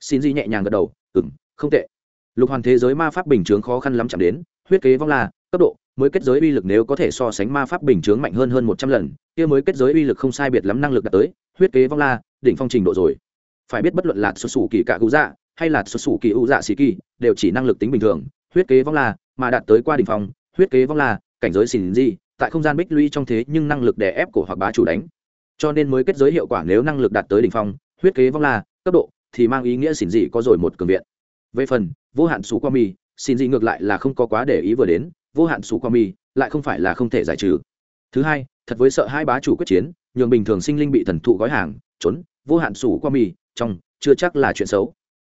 Xin di nhẹ nhàng gật đầu ừ m không tệ. Lục hoàn thế giới ma pháp bình chướng khó khăn lắm chạm đến huyết kế vong là, cấp độ, mới kết giới uy lực nếu có thể so sánh ma pháp bình chướng mạnh hơn hơn một trăm lần, kia mới kết giới uy lực không sai biệt lắm năng lực đạt tới, huyết kế vong la đỉnh phong trình độ rồi. Phải biết bất luận là xuất xù kỳ cạ cụ dạ hay là xuất xù kỳ u dạ xì kỳ, đều chỉ năng lực tính bình thường, huyết kế vong la mà đạt tới qua đỉnh phong, huyết kế vong la cảnh giới xỉn di tại không gian bích lũy trong thế nhưng năng lực đè ép cổ hoặc bá chủ đánh. Cho nên mới kết giới hiệu quả nếu năng lực đạt tới đỉnh phong, huyết kế vong la cấp độ, thì mang ý nghĩa xỉn dị có rồi một cường viện. Về phần, vô hạn sủ qua mi xin dị ngược lại là không có quá để ý vừa đến, vô hạn sủ qua mi lại không phải là không thể giải trừ. Thứ hai, thật với sợ hai bá chủ quyết chiến, nhường bình thường sinh linh bị thần thụ gói hàng, trốn, vô hạn sủ qua mi trong, chưa chắc là chuyện xấu.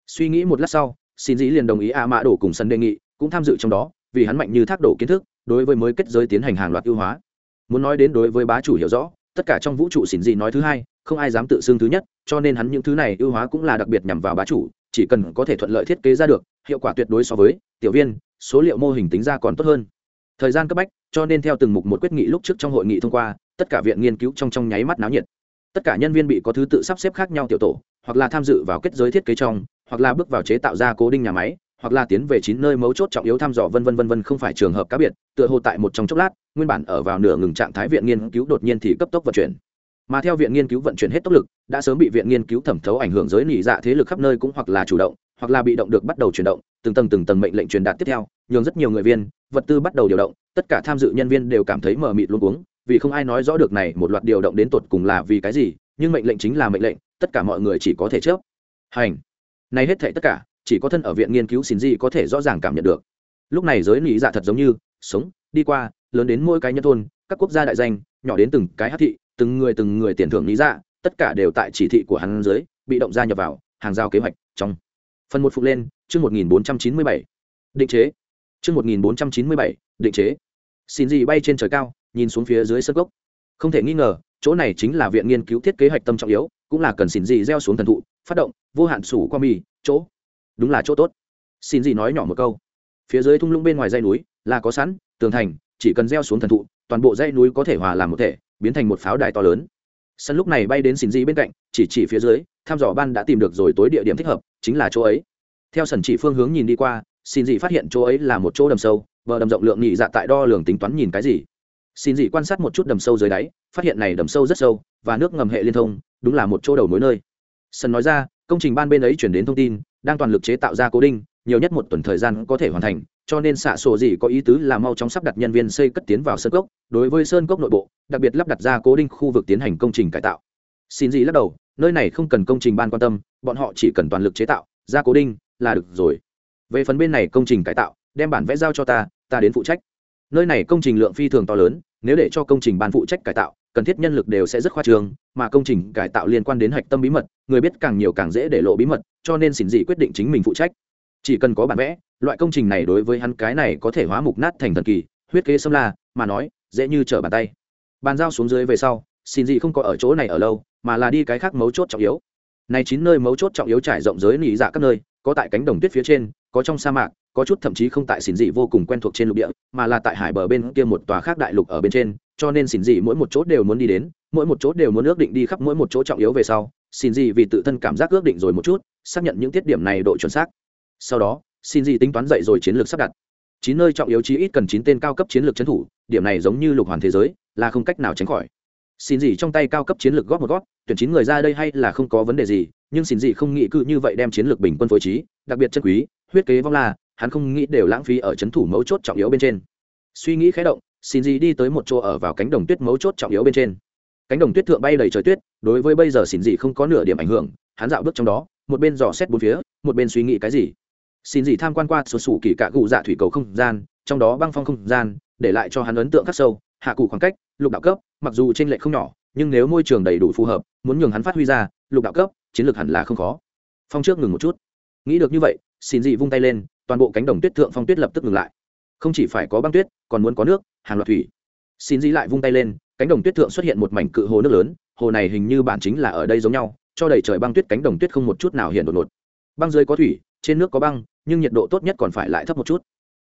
Suy nghĩ một lát sau, xin dĩ liền đồng ý a mã đổ cùng sân đề nghị cũng tham dự trong đó, vì hắn mạnh như thác đổ kiến thức, đối với mới kết giới tiến hành hàng loạt ưu hóa. Muốn nói đến đối với bá chủ hiểu rõ, tất cả trong vũ trụ xỉn dị nói thứ hai, không ai dám tự xưng thứ nhất, cho nên hắn những thứ này ưu hóa cũng là đặc biệt nhằm vào bá chủ, chỉ cần có thể thuận lợi thiết kế ra được hiệu quả tuyệt đối so với, tiểu viên, số liệu mô hình tính ra còn tốt hơn. Thời gian cấp bách, cho nên theo từng mục một quyết nghị lúc trước trong hội nghị thông qua, tất cả viện nghiên cứu trong trong nháy mắt náo nhiệt. Tất cả nhân viên bị có thứ tự sắp xếp khác nhau tiểu tổ, hoặc là tham dự vào kết giới thiết kế trong, hoặc là bước vào chế tạo ra cố đinh nhà máy, hoặc là tiến về chín nơi mấu chốt trọng yếu thăm dò vân vân vân vân không phải trường hợp cá biệt, tựa hồ tại một trong chốc lát, nguyên bản ở vào nửa ngừng trạng thái viện nghiên cứu đột nhiên thì cấp tốc vận chuyển. Mà theo viện nghiên cứu vận chuyển hết tốc lực, đã sớm bị viện nghiên cứu thẩm thấu ảnh hưởng giới nỉ dạ thế lực khắp nơi cũng hoặc là chủ động hoặc là bị động được bắt đầu chuyển động, từng tầng từng tầng mệnh lệnh truyền đạt tiếp theo, nhường rất nhiều người viên, vật tư bắt đầu điều động, tất cả tham dự nhân viên đều cảm thấy mờ mịt luôn uống vì không ai nói rõ được này một loạt điều động đến tột cùng là vì cái gì, nhưng mệnh lệnh chính là mệnh lệnh, tất cả mọi người chỉ có thể chớp. Hành. Này hết thảy tất cả, chỉ có thân ở viện nghiên cứu xin gì có thể rõ ràng cảm nhận được. Lúc này giới lý dạ thật giống như, sống, đi qua, lớn đến mỗi cái nhân thôn, các quốc gia đại danh, nhỏ đến từng cái hát thị, từng người từng người tiền thưởng lý dạ tất cả đều tại chỉ thị của hắn dưới, bị động gia nhập vào, hàng giao kế hoạch trong phần một phục lên, chương một nghìn bốn trăm chín mươi bảy. Định chế. Chương một nghìn bốn trăm chín mươi bảy, định chế. Xin gì bay trên trời cao, nhìn xuống phía dưới sân gốc. Không thể nghi ngờ, chỗ này chính là viện nghiên cứu thiết kế hoạch tâm trọng yếu, cũng là cần xin gì gieo xuống thần thụ, phát động, vô hạn sủ qua mì, chỗ. Đúng là chỗ tốt. Xin gì nói nhỏ một câu. Phía dưới thung lũng bên ngoài dãy núi, là có sẵn, tường thành, chỉ cần gieo xuống thần thụ, toàn bộ dãy núi có thể hòa làm một thể, biến thành một pháo đài to lớn sân lúc này bay đến xin gì bên cạnh, chỉ chỉ phía dưới tham dò ban đã tìm được rồi tối địa điểm thích hợp, chính là chỗ ấy. Theo sân chỉ phương hướng nhìn đi qua, xin gì phát hiện chỗ ấy là một chỗ đầm sâu, bờ đầm rộng lượng nhị dạ tại đo lường tính toán nhìn cái gì. Xin gì quan sát một chút đầm sâu dưới đáy, phát hiện này đầm sâu rất sâu, và nước ngầm hệ liên thông, đúng là một chỗ đầu mối nơi. Sân nói ra, công trình ban bên ấy chuyển đến thông tin, đang toàn lực chế tạo ra cố đinh nhiều nhất một tuần thời gian có thể hoàn thành, cho nên xạ sổ gì có ý tứ là mau chóng sắp đặt nhân viên xây cất tiến vào sơn cốc. Đối với sơn cốc nội bộ, đặc biệt lắp đặt ra cố đinh khu vực tiến hành công trình cải tạo. Xin gì lắc đầu, nơi này không cần công trình ban quan tâm, bọn họ chỉ cần toàn lực chế tạo, ra cố đinh là được rồi. Về phần bên này công trình cải tạo, đem bản vẽ giao cho ta ta đến phụ trách. Nơi này công trình lượng phi thường to lớn, nếu để cho công trình ban phụ trách cải tạo, cần thiết nhân lực đều sẽ rất khoa trương, mà công trình cải tạo liên quan đến hạch tâm bí mật, người biết càng nhiều càng dễ để lộ bí mật, cho nên xin dị quyết định chính mình phụ trách chỉ cần có bản vẽ, loại công trình này đối với hắn cái này có thể hóa mục nát thành thần kỳ, huyết kế xâm la, mà nói, dễ như trở bàn tay. Bàn giao xuống dưới về sau, xin dị không có ở chỗ này ở lâu, mà là đi cái khác mấu chốt trọng yếu. Này chín nơi mấu chốt trọng yếu trải rộng giới nỉ dạ các nơi, có tại cánh đồng tuyết phía trên, có trong sa mạc, có chút thậm chí không tại xỉn dị vô cùng quen thuộc trên lục địa, mà là tại hải bờ bên kia một tòa khác đại lục ở bên trên, cho nên xỉn dị mỗi một chỗ đều muốn đi đến, mỗi một chỗ đều muốn ước định đi khắp mỗi một chỗ trọng yếu về sau xỉn dị vì tự thân cảm giác ước định rồi một chút, xác nhận những tiết điểm này độ chuẩn xác sau đó xin dị tính toán dậy rồi chiến lược sắp đặt. Chín nơi trọng yếu chí ít cần chín tên cao cấp chiến lược trấn thủ điểm này giống như lục hoàn thế giới là không cách nào tránh khỏi. Xin gì trong tay cao cấp chiến lược góp một góp tuyển chín người ra đây hay là không có vấn đề gì nhưng xin gì không nghĩ cự như vậy đem chiến lược bình quân phối trí đặc biệt chân quý huyết kế vong là, hắn không nghĩ đều lãng phí ở trấn thủ mấu chốt trọng yếu bên trên. Suy nghĩ khé động xin gì đi tới một chỗ ở vào cánh đồng tuyết mấu chốt trọng yếu bên trên. Cánh đồng tuyết thượng bay đầy trời tuyết đối với bây giờ xin gì không có nửa điểm ảnh hưởng hắn dạo bước trong đó một bên dò xét bốn phía một bên suy nghĩ cái gì xin gì tham quan qua sổ sủ kỳ cạ cụ dạ thủy cầu không gian, trong đó băng phong không gian, để lại cho hắn ấn tượng khắc sâu, hạ cụ khoảng cách, lục đạo cấp, mặc dù trên lệ không nhỏ, nhưng nếu môi trường đầy đủ phù hợp, muốn nhường hắn phát huy ra, lục đạo cấp, chiến lược hẳn là không khó. Phong trước ngừng một chút. Nghĩ được như vậy, xin dị vung tay lên, toàn bộ cánh đồng tuyết thượng phong tuyết lập tức ngừng lại. Không chỉ phải có băng tuyết, còn muốn có nước, hàng loạt thủy. Xin dị lại vung tay lên, cánh đồng tuyết thượng xuất hiện một mảnh cự hồ nước lớn, hồ này hình như bản chính là ở đây giống nhau, cho đầy trời băng tuyết cánh đồng tuyết không một chút nào hiện đột ngột. Băng dưới có thủy trên nước có băng, nhưng nhiệt độ tốt nhất còn phải lại thấp một chút.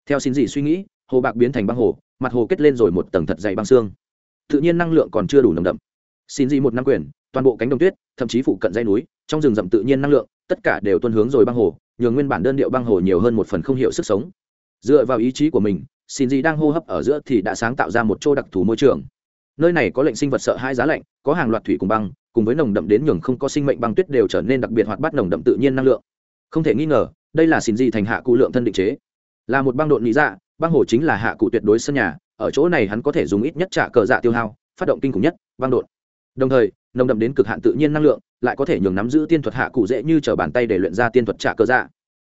Theo xin dị suy nghĩ, hồ bạc biến thành băng hồ, mặt hồ kết lên rồi một tầng thật dày băng xương. Tự nhiên năng lượng còn chưa đủ nồng đậm. Xin dị một năm quyền, toàn bộ cánh đồng tuyết, thậm chí phụ cận dây núi, trong rừng rậm tự nhiên năng lượng, tất cả đều tuân hướng rồi băng hồ nhường nguyên bản đơn điệu băng hồ nhiều hơn một phần không hiểu sức sống. Dựa vào ý chí của mình, xin dị đang hô hấp ở giữa thì đã sáng tạo ra một chỗ đặc thù môi trường. Nơi này có lệnh sinh vật sợ hai giá lạnh, có hàng loạt thủy cùng băng, cùng với nồng đậm đến nhường không có sinh mệnh băng tuyết đều trở nên đặc biệt hoạt bát nồng đậm tự nhiên năng lượng không thể nghi ngờ, đây là xin gì thành hạ cụ lượng thân định chế. Là một băng độn lý dạ băng hồ chính là hạ cụ tuyệt đối sân nhà, ở chỗ này hắn có thể dùng ít nhất trả cờ dạ tiêu hao, phát động kinh khủng nhất, băng độn. Đồng thời, nồng đậm đến cực hạn tự nhiên năng lượng, lại có thể nhường nắm giữ tiên thuật hạ cụ dễ như t r ở bàn tay để luyện ra tiên thuật trả cờ dạ.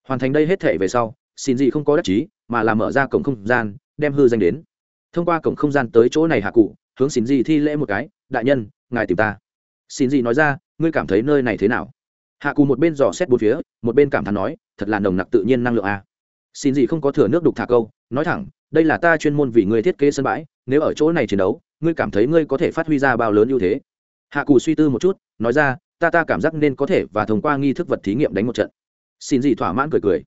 Hoàn thành đây hết thể về sau, xin gì không có đắc chí, mà là mở ra cổng không gian, đem hư danh đến. Thông qua cổng không gian tới chỗ này hạ cụ, hướng xin gì thi lễ một cái, đại nhân, ngài tìm ta. Xin gì nói ra, ngươi cảm thấy nơi này thế nào? Hạ cù một bên dò xét bốn phía, một bên cảm thán nói, thật là nồng nặc tự nhiên năng lượng a xin gì không có thừa nước đục thả câu, nói thẳng, đây là ta chuyên môn vì ngươi thiết kế sân bãi, nếu ở chỗ này chiến đấu, ngươi cảm thấy ngươi có thể phát huy ra bao lớn ưu thế? Hạ cù suy tư một chút, nói ra, ta ta cảm giác nên có thể và thông qua nghi thức vật thí nghiệm đánh một trận. Xin gì thỏa mãn cười cười.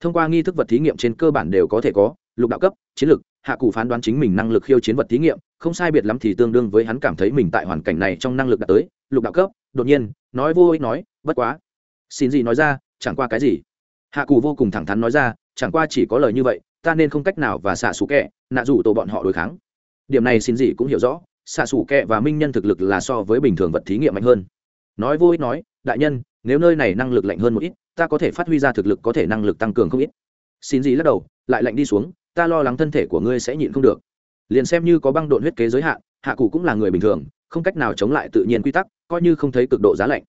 Thông qua nghi thức vật thí nghiệm trên cơ bản đều có thể có, lục đạo cấp, chiến lược, hạ cù phán đoán chính mình năng lực khiêu chiến vật thí nghiệm, không sai biệt lắm thì tương đương với hắn cảm thấy mình tại hoàn cảnh này trong năng lực đạt tới, lục đạo cấp, đột nhiên, nói vô ích nói bất quá. Xin gì nói ra, chẳng qua cái gì. Hạ cù vô cùng thẳng thắn nói ra, chẳng qua chỉ có lời như vậy, ta nên không cách nào và xạ xù kẹ, nạ rủ tổ bọn họ đối kháng. Điểm này xin gì cũng hiểu rõ xạ xù kẹ và minh nhân thực lực là so với bình thường vật thí nghiệm mạnh hơn. Nói vô ích nói, đại nhân, nếu nơi này năng lực lạnh hơn một ít, ta có thể phát huy ra thực lực có thể năng lực tăng cường không ít. Xin gì lắc đầu, lại lạnh đi xuống, ta lo lắng thân thể của ngươi sẽ nhịn không được. Liền xem như có băng độn huyết kế giới hạn, hạ cụ cũng là người bình thường, không cách nào chống lại tự nhiên quy tắc, coi như không thấy cực độ giá lạnh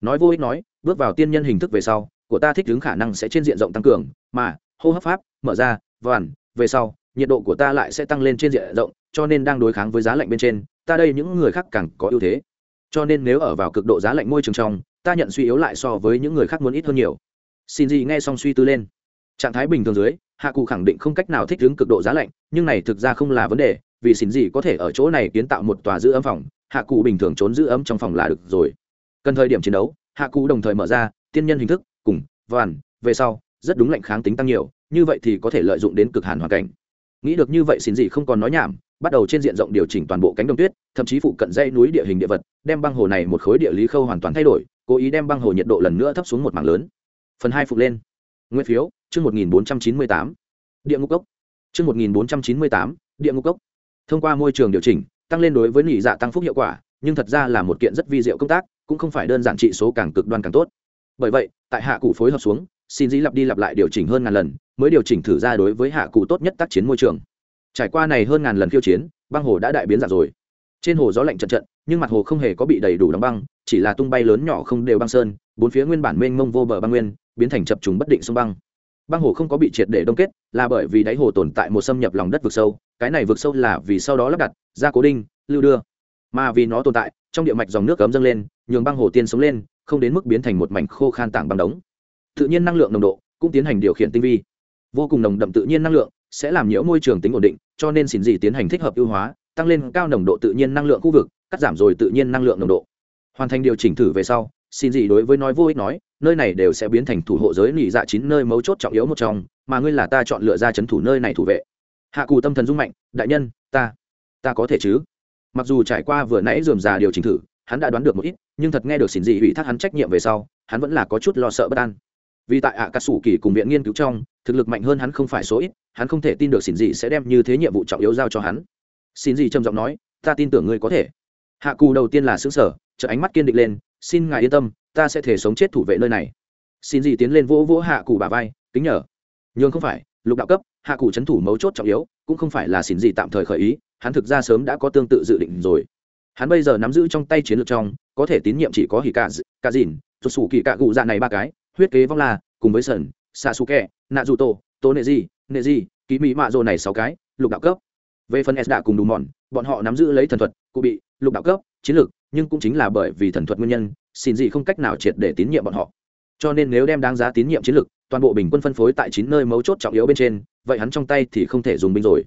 nói vô ích nói, bước vào tiên nhân hình thức về sau, của ta thích ứng khả năng sẽ trên diện rộng tăng cường, mà, hô hấp pháp, mở ra, vằn, về sau, nhiệt độ của ta lại sẽ tăng lên trên diện rộng, cho nên đang đối kháng với giá lạnh bên trên, ta đây những người khác càng có ưu thế. Cho nên nếu ở vào cực độ giá lạnh môi trường trong, ta nhận suy yếu lại so với những người khác muốn ít hơn nhiều. Xin gì nghe xong suy tư lên. Trạng thái bình thường dưới, hạ cụ khẳng định không cách nào thích ứng cực độ giá lạnh, nhưng này thực ra không là vấn đề, vì xin gì có thể ở chỗ này kiến tạo một tòa giữ ấm phòng, hạ cụ bình thường trốn giữ ấm trong phòng là được rồi cần thời điểm chiến đấu, hạ cụ đồng thời mở ra, tiên nhân hình thức, cùng, vàn, về sau, rất đúng lệnh kháng tính tăng nhiều, như vậy thì có thể lợi dụng đến cực hàn hoàn cảnh. Nghĩ được như vậy xin gì không còn nói nhảm, bắt đầu trên diện rộng điều chỉnh toàn bộ cánh đồng tuyết, thậm chí phụ cận dãy núi địa hình địa vật, đem băng hồ này một khối địa lý khâu hoàn toàn thay đổi, cố ý đem băng hồ nhiệt độ lần nữa thấp xuống một mảng lớn. Phần hai phục lên. Nguyên phiếu, chương một nghìn bốn trăm chín mươi tám. Địa ngục cốc. Chương một nghìn bốn trăm chín mươi tám, địa ngục cốc. Thông qua môi trường điều chỉnh, tăng lên đối với nỉ dạ tăng phúc hiệu quả, nhưng thật ra là một kiện rất vi diệu công tác cũng không phải đơn giản trị số càng cực đoan càng tốt. Bởi vậy, tại hạ cụ phối hợp xuống, xin dĩ lặp đi lặp lại điều chỉnh hơn ngàn lần, mới điều chỉnh thử ra đối với hạ cụ tốt nhất tác chiến môi trường. Trải qua này hơn ngàn lần khiêu chiến, băng hồ đã đại biến dạng rồi. Trên hồ gió lạnh trận trận, nhưng mặt hồ không hề có bị đầy đủ đóng băng, chỉ là tung bay lớn nhỏ không đều băng sơn, bốn phía nguyên bản mênh mông vô bờ băng nguyên, biến thành chập trùng bất định sông băng. Băng hồ không có bị triệt để đông kết, là bởi vì đáy hồ tồn tại một xâm nhập lòng đất vực sâu, cái này vực sâu là vì sau đó lắp đặt ra cố đinh, lưu đưa. Mà vì nó tồn tại trong địa mạch dòng nước cấm dâng lên, nhường băng hồ tiên sống lên, không đến mức biến thành một mảnh khô khan tảng băng đống. Tự nhiên năng lượng nồng độ cũng tiến hành điều khiển tinh vi. Vô cùng nồng đậm tự nhiên năng lượng sẽ làm nhiễu môi trường tính ổn định, cho nên xin gì tiến hành thích hợp ưu hóa, tăng lên cao nồng độ tự nhiên năng lượng khu vực, cắt giảm rồi tự nhiên năng lượng nồng độ. Hoàn thành điều chỉnh thử về sau xin gì đối với nói vô ích nói, nơi này đều sẽ biến thành thủ hộ giới nỉ dạ chín nơi mấu chốt trọng yếu một trong, mà ngươi là ta chọn lựa ra c h ấ n thủ nơi này thủ vệ. Hạ cù tâm thần dung mạnh, đại nhân, ta ta có thể chứ? Mặc dù trải qua vừa nãy dườm già điều chỉnh thử, hắn đã đoán được một ít, nhưng thật nghe được xin dị ủy thác hắn trách nhiệm về sau, hắn vẫn là có chút lo sợ bất an. Vì tại ạ à cà sủ kỳ cùng viện nghiên cứu trong, thực lực mạnh hơn hắn không phải số ít, hắn không thể tin được xin dị sẽ đem như thế nhiệm vụ trọng yếu giao cho hắn. Xin dị trầm giọng nói, ta tin tưởng ngươi có thể. Hạ cù đầu tiên là xứng sở chợ ánh mắt kiên định lên, xin ngài yên tâm, ta sẽ thể sống chết thủ vệ nơi này. Xin dị tiến lên vỗ vỗ hạ cù bà vai, kính nhờ. Nhưng không phải, lục đạo cấp, hạ cụ c h ấ n thủ mấu chốt trọng yếu, cũng không phải là xin dị tạm thời khởi ý hắn thực ra sớm đã có tương tự dự định rồi. Hắn bây giờ nắm giữ trong tay chiến lược trong có thể tín nhiệm chỉ có hỉ cả cả dìn rụt sủ kỳ cả cụ dạ này ba cái huyết kế vong là, cùng với sần xạ su kẹ nạ dù tô tô nệ di nệ di ký mỹ mạ rồ này sáu cái lục đạo cấp. Về phần s đã cùng đủ mòn bọn họ nắm giữ lấy thần thuật cụ bị lục đạo cấp chiến lược nhưng cũng chính là bởi vì thần thuật nguyên nhân xin gì không cách nào triệt để tín nhiệm bọn họ. Cho nên nếu đem đáng giá tín nhiệm chiến lược toàn bộ bình quân phân phối tại chín nơi mấu chốt trọng yếu bên trên vậy hắn trong tay thì không thể dùng binh rồi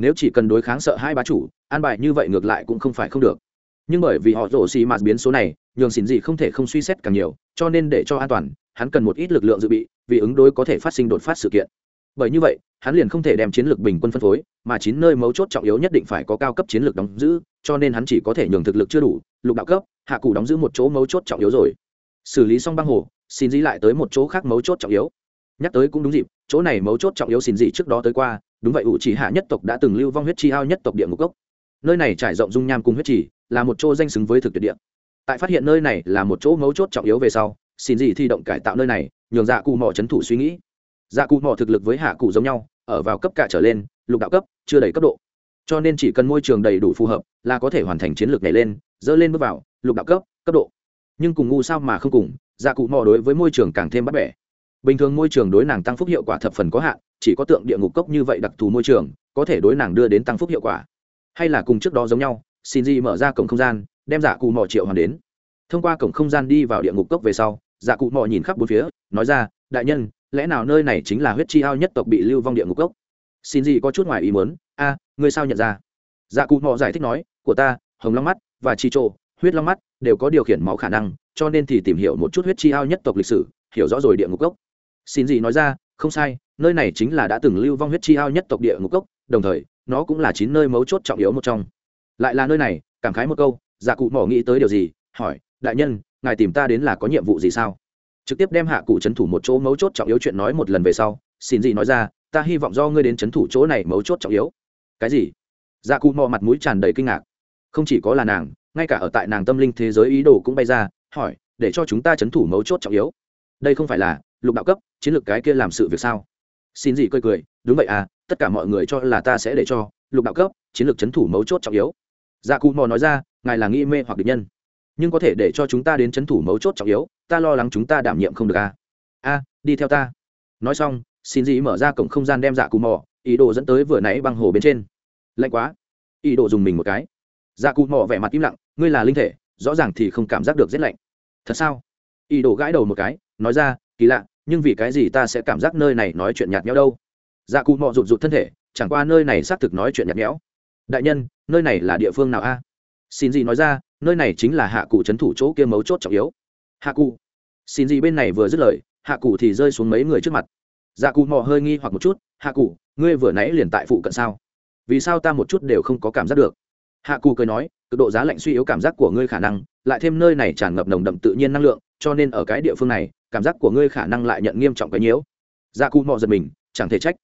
nếu chỉ cần đối kháng sợ hai bá chủ, an bài như vậy ngược lại cũng không phải không được. Nhưng bởi vì họ rổ xì mạt biến số này, nhường xin gì không thể không suy xét càng nhiều, cho nên để cho an toàn, hắn cần một ít lực lượng dự bị, vì ứng đối có thể phát sinh đột phát sự kiện. Bởi như vậy, hắn liền không thể đem chiến lược bình quân phân phối, mà chín nơi mấu chốt trọng yếu nhất định phải có cao cấp chiến lược đóng giữ, cho nên hắn chỉ có thể nhường thực lực chưa đủ, lục đạo cấp, hạ cụ đóng giữ một chỗ mấu chốt trọng yếu rồi. Xử lý xong băng hồ xin dĩ lại tới một chỗ khác mấu chốt trọng yếu. Nhắc tới cũng đúng dịp, chỗ này mấu chốt trọng yếu xin dị trước đó tới qua đúng vậy ủ chỉ hạ nhất tộc đã từng lưu vong huyết chi ao nhất tộc địa ngục gốc. Nơi này trải rộng dung nham cùng huyết trì, là một chỗ danh xứng với thực tuyệt địa. Tại phát hiện nơi này là một chỗ mấu chốt trọng yếu về sau, xin gì thi động cải tạo nơi này, nhường dạ cụ mỏ c thủ suy nghĩ. Dạ cụ mỏ thực lực với hạ cụ giống nhau, ở vào cấp cả trở lên, lục đạo cấp, chưa đầy cấp độ. Cho nên chỉ cần môi trường đầy đủ phù hợp, là có thể hoàn thành chiến lược này lên dỡ lên bước vào, lục đạo cấp cấp độ. Nhưng cùng ngu sao mà không cùng dạ cụ mò đối với môi trường càng thêm bắt bẻ bình thường môi trường đối nàng tăng phúc hiệu quả thập phần có hạn, chỉ có tượng địa ngục cốc như vậy đặc thù môi trường, có thể đối nàng đưa đến tăng phúc hiệu quả. Hay là cùng trước đó giống nhau, xin di mở ra cổng không gian, đem dạ cụ mò triệu hoàn đến. Thông qua cổng không gian đi vào địa ngục cốc về sau dạ cụ mò nhìn khắp bốn phía, nói ra, đại nhân, lẽ nào nơi này chính là huyết chi ao nhất tộc bị lưu vong địa ngục cốc? Xin gì có chút ngoài ý muốn, a, ngươi sao nhận ra? Dạ cụ mò giải thích nói, của ta, hồng long mắt và chi trộ huyết long mắt đều có điều khiển máu khả năng, cho nên thì tìm hiểu một chút huyết chi ao nhất tộc lịch sử, hiểu rõ rồi địa ngục cốc xin gì nói ra, không sai, nơi này chính là đã từng lưu vong huyết chi ao nhất tộc địa ngục cốc, đồng thời, nó cũng là chín nơi mấu chốt trọng yếu một trong. Lại là nơi này, cảm khái một câu giả cụ mỏ nghĩ tới điều gì, hỏi, đại nhân, ngài tìm ta đến là có nhiệm vụ gì sao? Trực tiếp đem hạ cụ c h ấ n thủ một chỗ mấu chốt trọng yếu chuyện nói một lần về sau, xin gì nói ra, ta hy vọng do ngươi đến c h ấ n thủ chỗ này mấu chốt trọng yếu. Cái gì? Dạ cụ mò mặt mũi tràn đầy kinh ngạc. Không chỉ có là nàng, ngay cả ở tại nàng tâm linh thế giới ý đồ cũng bay ra, hỏi, để cho chúng ta c h ấ n thủ mấu chốt trọng yếu. Đây không phải là lục đạo cấp chiến lược cái kia làm sự việc sao? Xin gì cười cười, đúng vậy à tất cả mọi người cho là ta sẽ để cho lục đạo cấp chiến lược c h ấ n thủ mấu chốt trọng yếu. Dạ cù mò nói ra, ngài là nghi mê hoặc địch nhân, nhưng có thể để cho chúng ta đến c h ấ n thủ mấu chốt trọng yếu, ta lo lắng chúng ta đảm nhiệm không được a a đi theo ta. Nói xong, xin gì mở ra cổng không gian đem dạ cù mò, ý đồ dẫn tới vừa nãy băng hồ bên trên. Lạnh quá. Ý đồ dùng mình một cái. Dạ cù mò vẻ mặt im lặng, ngươi là linh thể, rõ ràng thì không cảm giác được rét lạnh. Thật sao? Ý đồ gãi đầu một cái, nói ra, kỳ lạ nhưng vì cái gì ta sẽ cảm giác nơi này nói chuyện nhạt nhẽo đâu? Dạ cụ mò rụt rụt thân thể, chẳng qua nơi này xác thực nói chuyện nhạt nhẽo. Đại nhân, nơi này là địa phương nào a? Xin gì nói ra, nơi này chính là hạ cụ c h ấ n thủ chỗ kia mấu chốt trọng yếu. Hạ cụ. Xin gì bên này vừa dứt lời, hạ cụ thì rơi xuống mấy người trước mặt. Dạ cụ mò hơi nghi hoặc một chút, hạ cụ, ngươi vừa nãy liền tại phụ cận sao? Vì sao ta một chút đều không có cảm giác được? Hạ cụ cười nói, cực độ giá lạnh suy yếu cảm giác của ngươi khả năng, lại thêm nơi này tràn ngập nồng đậm tự nhiên năng lượng, cho nên ở cái địa phương này cảm giác của ngươi khả năng lại nhận nghiêm trọng cái nhiễu. Dạ cụ mò giật mình, chẳng thể trách.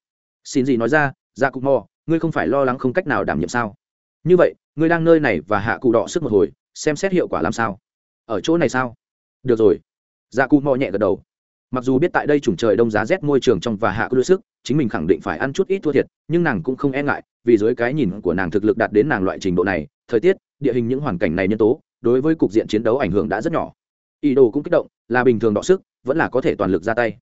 Xin gì nói ra dạ cụ mò, ngươi không phải lo lắng không cách nào đảm nhiệm sao? Như vậy, ngươi đang nơi này và hạ cụ đọ sức một hồi, xem xét hiệu quả làm sao. Ở chỗ này sao? Được rồi. Dạ cụ mò nhẹ gật đầu. Mặc dù biết tại đây chủng trời đông giá rét môi trường trong và hạ cụ sức, chính mình khẳng định phải ăn chút ít thua thiệt, nhưng nàng cũng không e ngại, vì dưới cái nhìn của nàng thực lực đạt đến nàng loại trình độ này, thời tiết, địa hình những hoàn cảnh này nhân tố, đối với cục diện chiến đấu ảnh hưởng đã rất nhỏ ý đồ cũng kích động, là bình thường đọ sức, vẫn là có thể toàn lực ra tay.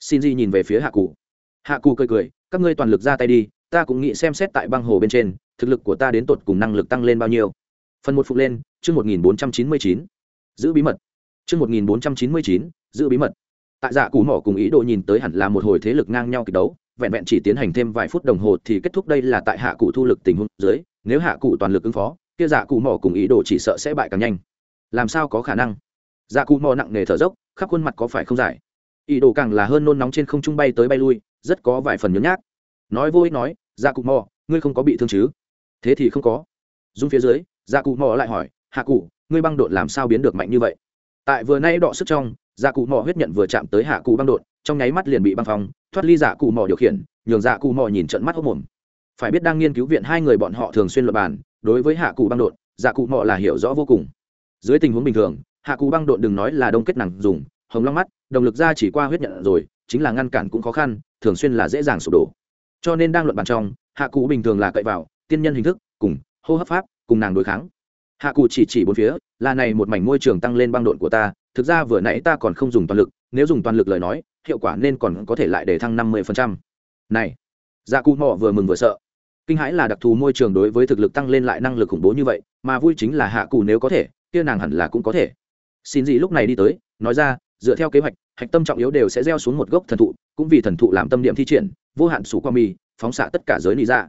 Xin di nhìn về phía hạ cụ hạ cụ cười cười, các ngươi toàn lực ra tay đi, ta cũng nghĩ xem xét tại băng hồ bên trên, thực lực của ta đến tột cùng năng lực tăng lên bao nhiêu. Phần một phục lên, chương một nghìn bốn trăm chín mươi chín. Giữ bí mật. Chương một nghìn bốn trăm chín mươi chín, giữ bí mật. Tại dạ cù mỏ cùng ý đồ nhìn tới hẳn là một hồi thế lực ngang nhau kịch đấu, vẹn vẹn chỉ tiến hành thêm vài phút đồng hồ thì kết thúc đây là tại hạ cụ thu lực tình huống dưới, nếu hạ cụ toàn lực ứng phó, kia dạ cụ mỏ cùng ý đồ chỉ sợ sẽ bại càng nhanh. Làm sao có khả năng? Dạ cụ Mò nặng nề thở dốc khắp khuôn mặt có phải không giải? Ý đồ càng là hơn nôn nóng trên không trung bay tới bay lui rất có vài phần nhún nhác. Nói vô ích nói dạ cụ Mò, ngươi không có bị thương chứ? Thế thì không có. Dung phía dưới dạ cụ Mò lại hỏi hạ cụ ngươi băng đột làm sao biến được mạnh như vậy? Tại vừa nay đọ sức trong dạ cụ Mò huyết nhận vừa chạm tới hạ cụ băng đột trong nháy mắt liền bị băng phong thoát ly dạ cụ Mò điều khiển nhường dạ cụ Mò nhìn trận mắt hốc mồm phải biết đang nghiên cứu viện hai người bọn họ thường xuyên luật bàn đối với hạ cụ băng đột dạ cụ Mò là hiểu rõ vô cùng. Dưới tình huống bình thường hạ cù băng đột đừng nói là đông kết nặng dùng, hồng long mắt động lực ra chỉ qua huyết nhận rồi, chính là ngăn cản cũng khó khăn, thường xuyên là dễ dàng sụp đổ. Cho nên đang luận bàn trong, hạ cụ bình thường là cậy vào, tiên nhân hình thức, cùng, hô hấp pháp, cùng nàng đối kháng. Hạ cụ chỉ chỉ bốn phía, là này một mảnh môi trường tăng lên băng độn của ta, thực ra vừa nãy ta còn không dùng toàn lực, nếu dùng toàn lực lời nói, hiệu quả nên còn có thể lại để thăng năm mươi phần trăm. Này dạ cụ mò vừa mừng vừa sợ. Kinh hãi là đặc thù môi trường đối với thực lực tăng lên lại năng lực khủng bố như vậy, mà vui chính là hạ cụ nếu có thể, kia nàng hẳn là cũng có thể xin gì lúc này đi tới, nói ra, dựa theo kế hoạch, hạch tâm trọng yếu đều sẽ gieo xuống một gốc thần thụ, cũng vì thần thụ làm tâm điểm thi triển, vô hạn sủ qua mì, phóng xạ tất cả giới nị dạ.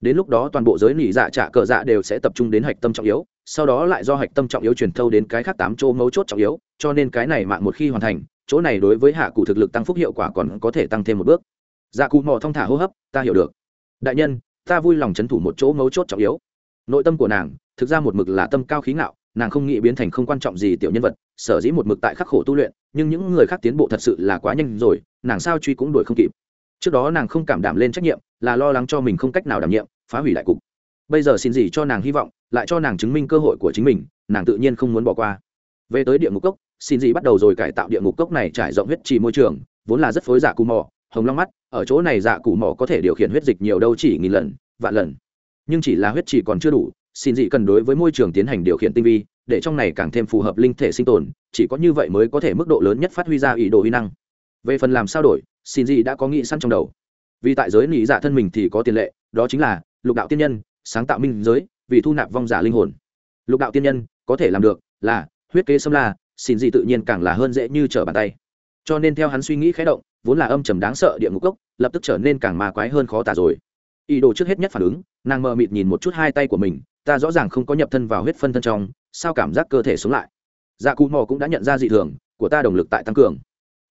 Đến lúc đó toàn bộ giới nị dạ trả cờ dạ đều sẽ tập trung đến hạch tâm trọng yếu, sau đó lại do hạch tâm trọng yếu truyền thâu đến cái khác tám chỗ mấu chốt trọng yếu, cho nên cái này mạng một khi hoàn thành, chỗ này đối với hạ cụ thực lực tăng phúc hiệu quả còn có thể tăng thêm một bước. Dạ cụ mò thong thả hô hấp, ta hiểu được. Đại nhân, ta vui lòng c h ấ n thủ một chỗ mấu chốt trọng yếu. Nội tâm của nàng, thực ra một mực là tâm cao khí ngạo nàng không nghĩ biến thành không quan trọng gì tiểu nhân vật, sở dĩ một mực tại khắc khổ tu luyện, nhưng những người khác tiến bộ thật sự là quá nhanh rồi, nàng sao truy cũng đuổi không kịp. Trước đó nàng không cảm đảm lên trách nhiệm, là lo lắng cho mình không cách nào đảm nhiệm, phá hủy đại cục. Bây giờ xin gì cho nàng hy vọng, lại cho nàng chứng minh cơ hội của chính mình, nàng tự nhiên không muốn bỏ qua. Về tới địa ngục cốc, xin gì bắt đầu rồi cải tạo địa ngục cốc này trải rộng huyết trì môi trường, vốn là rất phối giả cù mò, hồng long mắt, ở chỗ này dạ cù mò có thể điều khiển huyết dịch nhiều đâu chỉ nghìn lần, vạn lần. Nhưng chỉ là huyết trì còn chưa đủ xin dị cần đối với môi trường tiến hành điều khiển tinh vi, để trong này càng thêm phù hợp linh thể sinh tồn, chỉ có như vậy mới có thể mức độ lớn nhất phát huy ra ý đồ huy năng. Về phần làm sao đổi, xin dị đã có nghĩ sẵn trong đầu. Vì tại giới nghĩ dạ thân mình thì có tiền lệ, đó chính là lục đạo tiên nhân, sáng tạo minh giới, vì thu nạp vong giả linh hồn. Lục đạo tiên nhân, có thể làm được, là huyết kế xâm la, xin gì tự nhiên càng là hơn dễ như trở bàn tay. Cho nên theo hắn suy nghĩ khẽ động, vốn là âm trầm đáng sợ địa ngục cốc lập tức trở nên càng ma quái hơn khó tả rồi. Ý đồ trước hết nhất phản ứng, nàng mờ mịt nhìn một chút hai tay của mình ta rõ ràng không có nhập thân vào huyết phân thân trong, sao cảm giác cơ thể sống lại? Dạ cụ mò cũng đã nhận ra dị thường, của ta động lực tại tăng cường.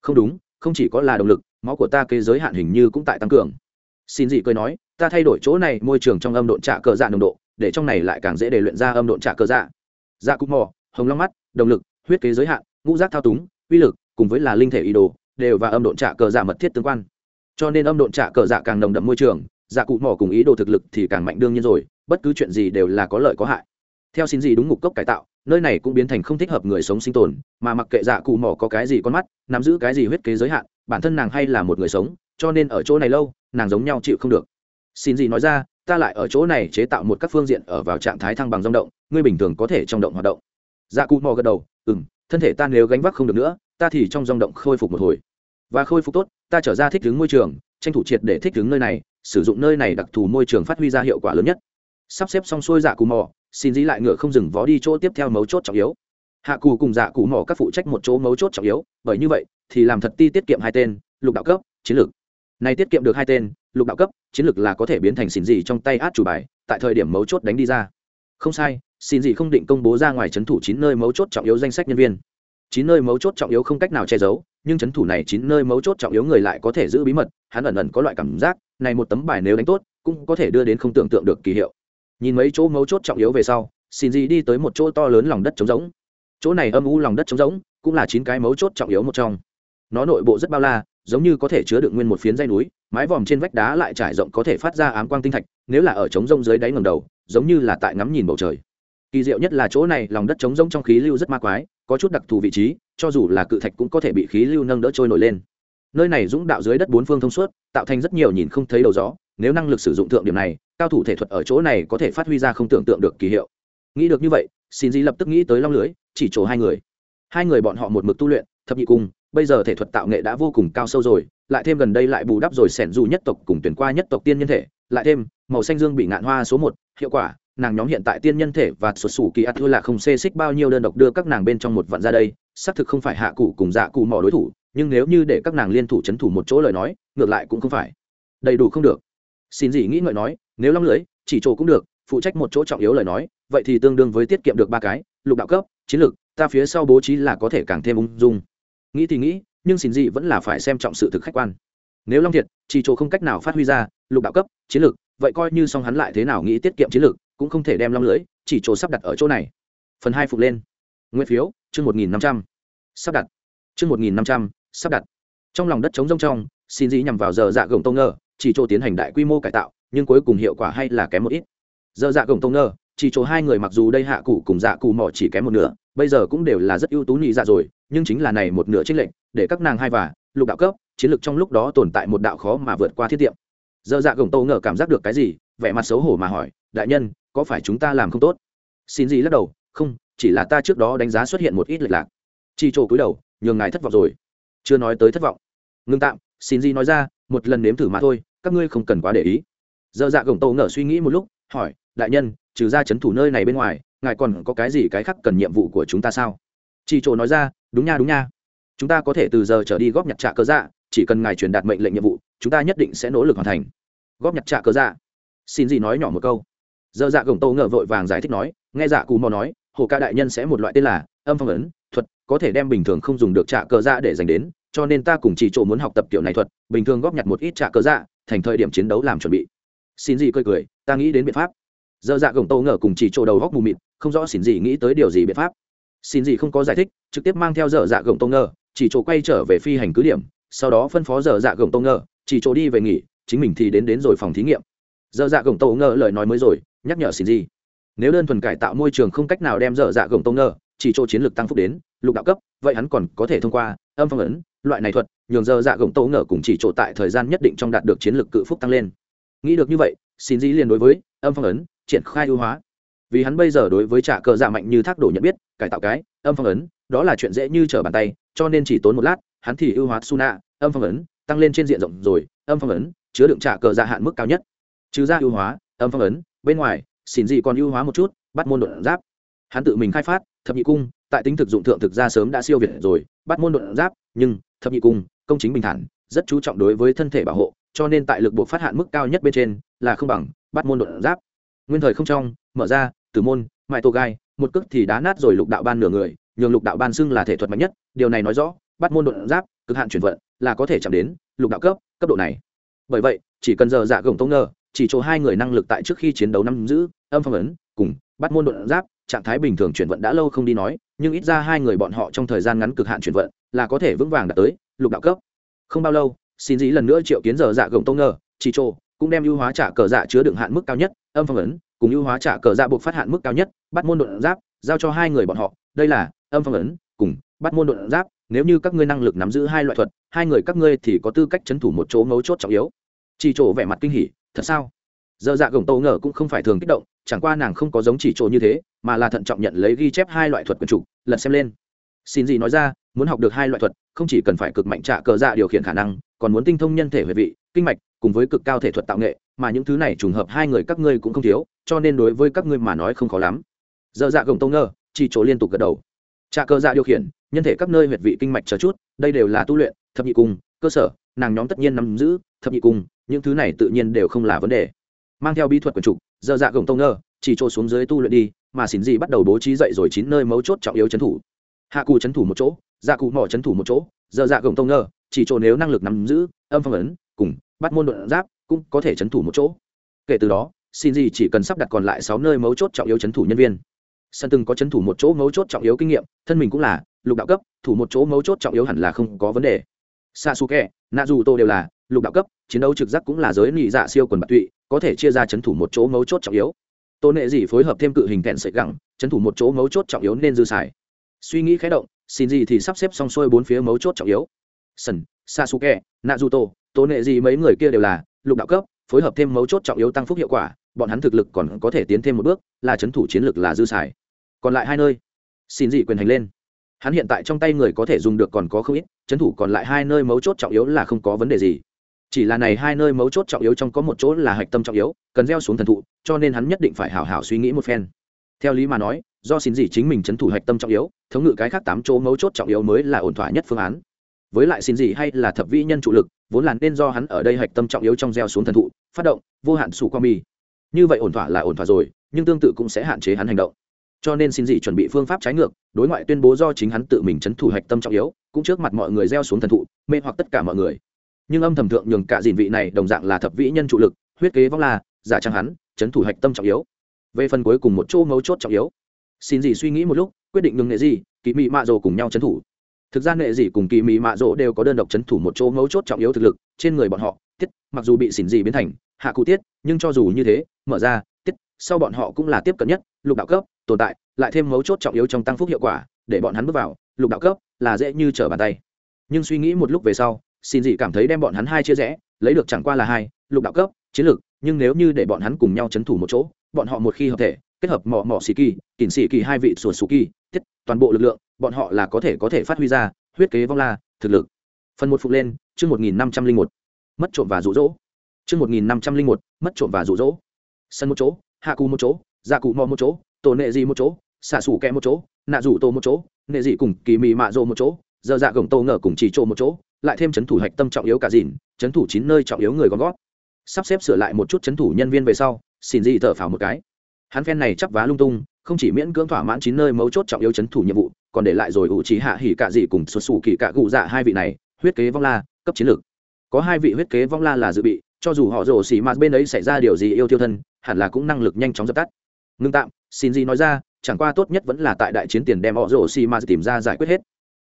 Không đúng, không chỉ có là động lực, máu của ta kế giới hạn hình như cũng tại tăng cường. Xin dị cười nói, ta thay đổi chỗ này, môi trường trong âm độn trạ cờ dạ nồng độ, để trong này lại càng dễ để luyện ra âm độn trạ cờ dạ. Dạ cụ mò, hồng long mắt động lực, huyết kế giới hạn, ngũ giác thao túng, uy lực, cùng với là linh thể ý đồ, đều và âm độn trả cờ dạ mật thiết tương quan. Cho nên âm độn trả cờ dạ càng nồng đậm môi trường dạ cụ mỏ cùng ý đồ thực lực thì càng mạnh đương nhiên rồi bất cứ chuyện gì đều là có lợi có hại. Theo xin gì đúng ngục cốc cải tạo, nơi này cũng biến thành không thích hợp người sống sinh tồn, mà mặc kệ dạ cụ mỏ có cái gì con mắt, nắm giữ cái gì huyết kế giới hạn, bản thân nàng hay là một người sống, cho nên ở chỗ này lâu, nàng giống nhau chịu không được. Xin gì nói ra, ta lại ở chỗ này chế tạo một các phương diện ở vào trạng thái thăng bằng rung động, ngươi bình thường có thể trong động hoạt động. Dạ cụ mò gật đầu ừ m thân thể ta nếu gánh vác không được nữa, ta thì trong rung động khôi phục một hồi. Và khôi phục tốt, ta trở ra thích ứng môi trường, tranh thủ triệt để thích ứng nơi này, sử dụng nơi này đặc thù môi trường phát huy ra hiệu quả lớn nhất sắp xếp xong xuôi dạ cù mò, xin dĩ lại ngựa không dừng vó đi chỗ tiếp theo mấu chốt trọng yếu. Hạ cù cùng dạ cù mò các phụ trách một chỗ mấu chốt trọng yếu, bởi như vậy thì làm thật ti tiết kiệm hai tên, lục đạo cấp, chiến lược. Này tiết kiệm được hai tên, lục đạo cấp, chiến lược là có thể biến thành xin gì trong tay át chủ bài, tại thời điểm mấu chốt đánh đi ra. Không sai, xin gì không định công bố ra ngoài c h ấ n thủ chín nơi mấu chốt trọng yếu danh sách nhân viên. Chín nơi mấu chốt trọng yếu không cách nào che giấu, nhưng c h ấ n thủ này chín nơi mấu chốt trọng yếu người lại có thể giữ bí mật, hắn ẩn ẩn có loại cảm giác, này một tấm bài nếu đánh tốt, cũng có thể đưa đến không tưởng tượng được kỳ hiệu nhìn mấy chỗ mấu chốt trọng yếu về sau, xin gì đi tới một chỗ to lớn lòng đất trống rỗng. Chỗ này âm u lòng đất trống rỗng, cũng là chín cái mấu chốt trọng yếu một trong. Nó nội bộ rất bao la, giống như có thể chứa đựng nguyên một phiến dây núi, mái vòm trên vách đá lại trải rộng có thể phát ra ám quang tinh thạch, nếu là ở trống rông dưới đáy ngầm đầu, giống như là tại ngắm nhìn bầu trời. Kỳ diệu nhất là chỗ này lòng đất trống rỗng trong khí lưu rất ma quái, có chút đặc thù vị trí, cho dù là cự thạch cũng có thể bị khí lưu nâng đỡ trôi nổi lên. Nơi này dũng đạo dưới đất bốn phương thông suốt, tạo thành rất nhiều nhìn không thấy đầu rõ nếu năng lực sử dụng thượng điểm này cao thủ thể thuật ở chỗ này có thể phát huy ra không tưởng tượng được kỳ hiệu. Nghĩ được như vậy xin di lập tức nghĩ tới long lưới, chỉ chỗ hai người. Hai người bọn họ một mực tu luyện, thập nhị cung, bây giờ thể thuật tạo nghệ đã vô cùng cao sâu rồi, lại thêm gần đây lại bù đắp rồi sẻn dù nhất tộc cùng tuyển qua nhất tộc tiên nhân thể, lại thêm, màu xanh dương bị ngạn hoa số một, hiệu quả, nàng nhóm hiện tại tiên nhân thể và xuất xù kỳ ắt thua là không xê xích bao nhiêu đơn độc đưa các nàng bên trong một vạn ra đây, xác thực không phải hạ cụ cùng dạ cụ mỏ đối thủ, nhưng nếu như để các nàng liên thủ c h ấ n thủ một chỗ lời nói, ngược lại cũng không phải. Đầy đủ không được. Xin gì nghĩ ngợi nói nếu long lưới, chỉ chỗ cũng được, phụ trách một chỗ trọng yếu lời nói, vậy thì tương đương với tiết kiệm được ba cái, lục đạo cấp, chiến lược, ta phía sau bố trí là có thể càng thêm ung dung. Nghĩ thì nghĩ, nhưng xin gì vẫn là phải xem trọng sự thực khách quan. Nếu long thiệt, chỉ chỗ không cách nào phát huy ra, lục đạo cấp, chiến lược, vậy coi như xong hắn lại thế nào nghĩ tiết kiệm chiến lược, cũng không thể đem long lưới, chỉ chỗ sắp đặt ở chỗ này. Phần hai phục lên. Nguyên phiếu, chương một nghìn năm trăm. Sắp đặt. Chương một nghìn năm trăm, sắp đặt. Trong lòng đất trống rông trong, xin dĩ nhằm vào giờ dạ gồng tông ngơ chỉ chỗ tiến hành đại quy mô cải tạo nhưng cuối cùng hiệu quả hay là kém một ít. Dơ dạ gồng tông nơ, chỉ chỗ hai người mặc dù đây hạ cụ cùng dạ cụ mỏ chỉ kém một nửa, bây giờ cũng đều là rất ưu tú nhị dạ rồi, nhưng chính là này một nửa trích lệnh để các nàng hai và, lục đạo cấp, chiến lược trong lúc đó tồn tại một đạo khó mà vượt qua thiết tiệm. Dơ dạ gồng tâu ngờ cảm giác được cái gì? Vẻ mặt xấu hổ mà hỏi, đại nhân, có phải chúng ta làm không tốt? Xin gì lắc đầu, không, chỉ là ta trước đó đánh giá xuất hiện một ít lệch lạc. Chi trổ cúi đầu, nhường ngài thất vọng rồi. Chưa nói tới thất vọng. Ngưng tạm, xin gì nói ra, một lần nếm thử mà thôi, các ngươi không cần quá để ý. Dơ dạ gồng tâu ngờ suy nghĩ một lúc, hỏi, đại nhân, trừ ra c thủ nơi này bên ngoài, ngài còn có cái gì cái khác cần nhiệm vụ của chúng ta sao? Chỉ trổ nói ra, đúng nha đúng nha. Chúng ta có thể từ giờ trở đi góp nhặt trạ cơ dạ chỉ cần ngài truyền đạt mệnh lệnh nhiệm vụ, chúng ta nhất định sẽ nỗ lực hoàn thành. Góp nhặt trạ cơ dạ. Xin gì nói nhỏ một câu. Dơ dạ gồng tô ngờ vội vàng giải thích nói, nghe dạ cù mò nói, hồ ca đại nhân sẽ một loại tên là âm phong ấn, thuật, có thể đem bình thường không dùng được trạ cơ dạ để dành đến, cho nên ta cùng chỉ chỗ muốn học tập kiểu này thuật, bình thường góp nhặt một ít trạ cơ dạ thành thời điểm chiến đấu làm chuẩn bị xin gì cười cười, ta nghĩ đến biện pháp. Dơ dạ gồng tâu ngờ cùng chỉ chỗ đầu góc mù mịt, không rõ xin gì nghĩ tới điều gì biện pháp. Xin gì không có giải thích, trực tiếp mang theo dơ dạ gồng tâu ngờ, chỉ chỗ quay trở về phi hành cứ điểm, sau đó phân phó dơ dạ gồng tâu ngờ, chỉ chỗ đi về nghỉ, chính mình thì đến đến rồi phòng thí nghiệm. Dơ dạ gồng tâu ngờ lời nói mới rồi, nhắc nhở xin gì. Nếu đơn thuần cải tạo môi trường không cách nào đem dở dạ gồng tông ngờ, chỉ chỗ chiến lược tăng phúc đến, lục đạo cấp, vậy hắn còn có thể thông qua âm phong ấn, loại này thuật, nhường dở dạ gồng tông ngờ cùng chỉ chỗ tại thời gian nhất định trong đạt được chiến lược cự phúc tăng lên nghĩ được như vậy, xin dĩ liền đối với, âm phong ấn, triển khai ưu hóa. Vì hắn bây giờ đối với trả cờ dạ mạnh như thác đổ nhận biết, cải tạo cái, âm phong ấn, đó là chuyện dễ như trở bàn tay, cho nên chỉ tốn một lát, hắn thì ưu hóa suna, âm phong ấn, tăng lên trên diện rộng rồi, âm phong ấn, chứa đựng trả cờ dạ hạn mức cao nhất. Trừ ra ưu hóa, âm phong ấn, bên ngoài, xin gì còn ưu hóa một chút, bắt môn đột giáp. Hắn tự mình khai phát, thập nhị cung, tại tính thực dụng thượng thực ra sớm đã siêu việt rồi, bắt môn đột giáp, nhưng, thập nhị cung, công chính bình thản, rất chú trọng đối với thân thể bảo hộ cho nên tại lực buộc phát hạn mức cao nhất bên trên là không bằng bắt môn đột giáp. Nguyên thời không trong, mở ra từ môn, mại tô gai, một cước thì đá nát rồi lục đạo ban nửa người, nhường lục đạo ban xưng là thể thuật mạnh nhất, điều này nói rõ, bắt môn đột giáp, cực hạn chuyển vận, là có thể chạm đến lục đạo cấp cấp độ này. Bởi vậy, chỉ cần giờ dạ gồng tông ngờ, chỉ chỗ hai người năng lực tại trước khi chiến đấu năm giữ, âm phong ấn, cùng bắt môn đột giáp, trạng thái bình thường chuyển vận đã lâu không đi nói, nhưng ít ra hai người bọn họ trong thời gian ngắn cực hạn chuyển vận, là có thể vững vàng đạt tới lục đạo cấp. Không bao lâu xin dĩ lần nữa triệu kiến giờ dạ gồng tông ngờ, chỉ chỗ, cũng đem ưu hóa trả cờ dạ chứa đựng hạn mức cao nhất, âm phong ấn, cùng ưu hóa trả cờ dạ buộc phát hạn mức cao nhất, bắt môn đột giáp, giao cho hai người bọn họ, đây là âm phong ấn, cùng bắt môn đột giáp, nếu như các ngươi năng lực nắm giữ hai loại thuật, hai người các ngươi thì có tư cách chấn thủ một chỗ mấu chốt trọng yếu. Chỉ trộ vẻ mặt kinh hỉ, thật sao? Giờ dạ gồng tâu ngờ cũng không phải thường kích động, chẳng qua nàng không có giống chỉ chỗ như thế, mà là thận trọng nhận lấy ghi chép hai loại thuật quần chủ, lật xem lên. Xin gì nói ra, muốn học được hai loại thuật, không chỉ cần phải cực mạnh trả cờ dạ điều khiển khả năng còn muốn tinh thông nhân thể huyệt vị, kinh mạch, cùng với cực cao thể thuật tạo nghệ, mà những thứ này trùng hợp hai người các ngươi cũng không thiếu, cho nên đối với các ngươi mà nói không khó lắm. Dơ dạ gồng tông ngơ, chỉ chỗ liên tục gật đầu. Trả cơ dạ điều khiển, nhân thể các nơi huyệt vị kinh mạch chờ chút, đây đều là tu luyện, thập nhị cung, cơ sở, nàng nhóm tất nhiên nắm giữ, thập nhị cung, những thứ này tự nhiên đều không là vấn đề. Mang theo bí thuật quần trục dơ dạ gồng tông ngơ, chỉ chỗ xuống dưới tu luyện đi, mà xỉn gì bắt đầu bố trí dậy rồi chín nơi mấu chốt trọng yếu trấn thủ. Hạ cụ trấn thủ một chỗ dạ cụ mỏ trấn thủ một chỗ dơ dạ gồng tông ngơ chỉ chỗ nếu năng lực nắm giữ, âm phong ấn, cùng bắt môn đột giáp cũng có thể chấn thủ một chỗ. Kể từ đó xin gì chỉ cần sắp đặt còn lại sáu nơi mấu chốt trọng yếu chấn thủ nhân viên. Sân từng có chấn thủ một chỗ mấu chốt trọng yếu kinh nghiệm, thân mình cũng là lục đạo cấp, thủ một chỗ mấu chốt trọng yếu hẳn là không có vấn đề. Sasuke nạ dù tô đều là lục đạo cấp, chiến đấu trực giác cũng là giới nị dạ siêu quần bạc tụy, có thể chia ra chấn thủ một chỗ mấu chốt trọng yếu. Tôn nệ gì phối hợp thêm cự hình kẹn sợi gẳng, chấn thủ một chỗ mấu chốt trọng yếu nên dư xài. Suy nghĩ khé động xin gì thì sắp xếp xong xuôi bốn phía mấu chốt trọng yếu sân sasuke, naruto, Tố nệ gì mấy người kia đều là lục đạo cấp, phối hợp thêm mấu chốt trọng yếu tăng phúc hiệu quả, bọn hắn thực lực còn có thể tiến thêm một bước, là chấn thủ chiến lược là dư xài. Còn lại hai nơi, xin dị quyền hành lên. Hắn hiện tại trong tay người có thể dùng được còn có không ít, chấn thủ còn lại hai nơi mấu chốt trọng yếu là không có vấn đề gì. Chỉ là này hai nơi mấu chốt trọng yếu trong có một chỗ là hạch tâm trọng yếu, cần gieo xuống thần thụ, cho nên hắn nhất định phải hảo hảo suy nghĩ một phen. Theo lý mà nói, do xin gì chính mình c thủ hạch tâm trọng yếu, thống ngự cái khác tám chỗ mấu chốt trọng yếu mới là ổn thỏa nhất phương án với lại xin gì hay là thập vĩ nhân trụ lực, vốn là nên do hắn ở đây hạch tâm trọng yếu trong gieo xuống thần thụ, phát động, vô hạn sủ qua mi. Như vậy ổn thỏa là ổn thỏa rồi, nhưng tương tự cũng sẽ hạn chế hắn hành động. Cho nên xin gì chuẩn bị phương pháp trái ngược, đối ngoại tuyên bố do chính hắn tự mình chấn thủ hạch tâm trọng yếu, cũng trước mặt mọi người gieo xuống thần thụ, mê hoặc tất cả mọi người. Nhưng âm thầm thượng nhường cả dìn vị này đồng dạng là thập vĩ nhân trụ lực, huyết kế vong là, giả trang hắn, chấn thủ hạch tâm trọng yếu. Về phần cuối cùng một chỗ mấu chốt trọng yếu, xin gì suy nghĩ một lúc, quyết định ngừng nghệ gì kỳ mị mạ rồ cùng nhau chấn thủ thực ra nệ gì cùng kỳ mị mạ rỗ đều có đơn độc chấn thủ một chỗ mấu chốt trọng yếu thực lực, trên người bọn họ, tiết, mặc dù bị xỉn dị biến thành, hạ cụ tiết, nhưng cho dù như thế, mở ra, tiết, sau bọn họ cũng là tiếp cận nhất, lục đạo cấp, tồn tại, lại thêm mấu chốt trọng yếu trong tăng phúc hiệu quả, để bọn hắn bước vào, lục đạo cấp, là dễ như trở bàn tay. Nhưng suy nghĩ một lúc về sau xin dị cảm thấy đem bọn hắn hai chia rẽ, lấy được chẳng qua là hai, lục đạo cấp, chiến lược, nhưng nếu như để bọn hắn cùng nhau chấn thủ một chỗ, bọn họ một khi hợp thể, kết hợp mỏ mỏ xì kỳ kỉnh xì kỳ hai vị sùa xù kỳ, tiết, toàn bộ lực lượng bọn họ là có thể có thể phát huy ra huyết kế vong la, thực lực. Phần một phục lên, chương một nghìn năm trăm linh một, mất trộm và rụ rỗ. Chương một nghìn năm trăm linh một, mất trộm và rụ rỗ. Sân một chỗ, hạ cù một chỗ dạ cụ mò một chỗ, tổ nệ gì một chỗ xả sủ kẹ một chỗ, nạ rủ tô một chỗ, nệ dị cùng kỳ mì mạ rộ một chỗ, giờ dạ gồng tô ngờ cùng chỉ trộm một chỗ, lại thêm chấn thủ hạch tâm trọng yếu cả dìn, chấn thủ chín nơi trọng yếu người gom gót sắp xếp sửa lại một chút chấn thủ nhân viên về sau, xin dị thở phào một cái. Hắn phen này chắp vá lung tung, không chỉ miễn cưỡng thỏa mãn chín nơi mấu chốt trọng yếu chấn thủ nhiệm vụ còn để lại rồi ủ trí hạ hỉ cả dị cùng xuất xù kỳ cả cụ dạ hai vị này, huyết kế vong la, cấp chiến lược. Có hai vị huyết kế vong la là dự bị, cho dù họ rổ xỉ mạt bên ấy xảy ra điều gì yêu tiêu thân, hẳn là cũng năng lực nhanh chóng dập tắt. Ngưng tạm, xin gì nói ra, chẳng qua tốt nhất vẫn là tại đại chiến tiền đem họ rổ xỉ mạt tìm ra giải quyết hết.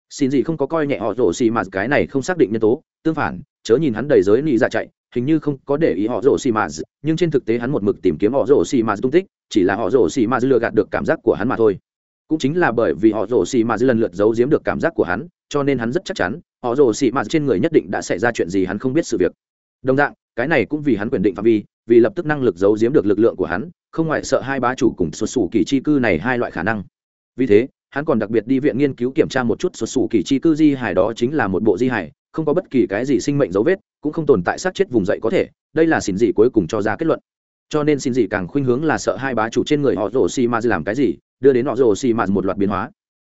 Xin gì không có coi nhẹ họ rổ xỉ mạt, cái này không xác định nhân tố, tương phản, chớ nhìn hắn đầy giới nị dạ chạy, hình như không có để ý họ rổ xì mạt, nhưng trên thực tế hắn một mực tìm kiếm họ rổ xì mạt tung tích, chỉ là họ rổ xì mạt lừa gạt được cảm giác của hắn mà thôi cũng chính là bởi vì họ rồ xì mà lần lượt giấu giếm được cảm giác của hắn, cho nên hắn rất chắc chắn, họ rồ xì mà trên người nhất định đã xảy ra chuyện gì hắn không biết sự việc. Đồng dạng, cái này cũng vì hắn quyền định phạm vi, vì lập tức năng lực giấu giếm được lực lượng của hắn, không ngoại sợ hai bá chủ cùng xuất xù kỳ chi cư này hai loại khả năng. Vì thế, hắn còn đặc biệt đi viện nghiên cứu kiểm tra một chút xuất xù kỳ chi cư di hải đó chính là một bộ di hải, không có bất kỳ cái gì sinh mệnh dấu vết, cũng không tồn tại sát chết vùng dậy có thể, đây là xin gì cuối cùng cho ra kết luận cho nên xin gì càng khuynh hướng là sợ hai bá chủ trên người họ rồ xì ma làm cái gì đưa đến họ rồ xì mạt một loạt biến hóa.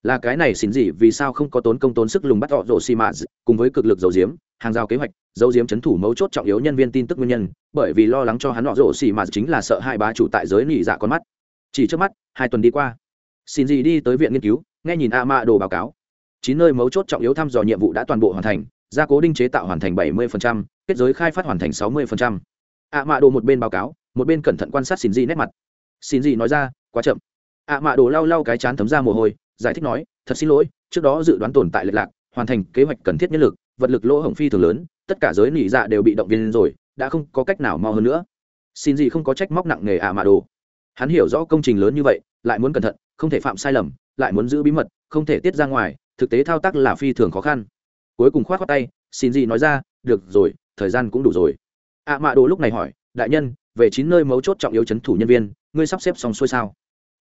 Là cái này xin gì vì sao không có tốn công tốn sức lùng bắt họ rồ xì mạt cùng với cực lực dầu diếm hàng rào kế hoạch dấu diếm chấn thủ mấu chốt trọng yếu nhân viên tin tức nguyên nhân bởi vì lo lắng cho hắn họ rồ xì mạt chính là sợ hai bá chủ tại giới nỉ dạ con mắt. Chỉ trước mắt hai tuần đi qua xin gì đi tới viện nghiên cứu nghe nhìn a ma đồ báo cáo. Chín nơi mấu chốt trọng yếu thăm dò nhiệm vụ đã toàn bộ hoàn thành gia cố đinh chế tạo hoàn thành 70%, kết giới khai phát hoàn thành 60%. ạ mạ đồ một bên báo cáo một bên cẩn thận quan sát xin gì nét mặt. Xin gì nói ra, quá chậm. Ạ mạ đồ lau lau cái chán thấm ra mồ hôi, giải thích nói, thật xin lỗi, trước đó dự đoán tồn tại lệch lạc, hoàn thành kế hoạch cần thiết nhân lực, vật lực lỗ hổng phi thường lớn, tất cả giới nỉ dạ đều bị động viên rồi, đã không có cách nào mau hơn nữa. Xin gì không có trách móc nặng nề ạ mạ đồ. Hắn hiểu rõ công trình lớn như vậy, lại muốn cẩn thận, không thể phạm sai lầm, lại muốn giữ bí mật, không thể tiết ra ngoài, thực tế thao tác là phi thường khó khăn. Cuối cùng khoát khoát tay, xin gì nói ra, được rồi, thời gian cũng đủ rồi. Ạ à mạ đồ lúc này hỏi, đại nhân về chín nơi mấu chốt trọng yếu c h ấ n thủ nhân viên, ngươi sắp xếp xong xuôi sao?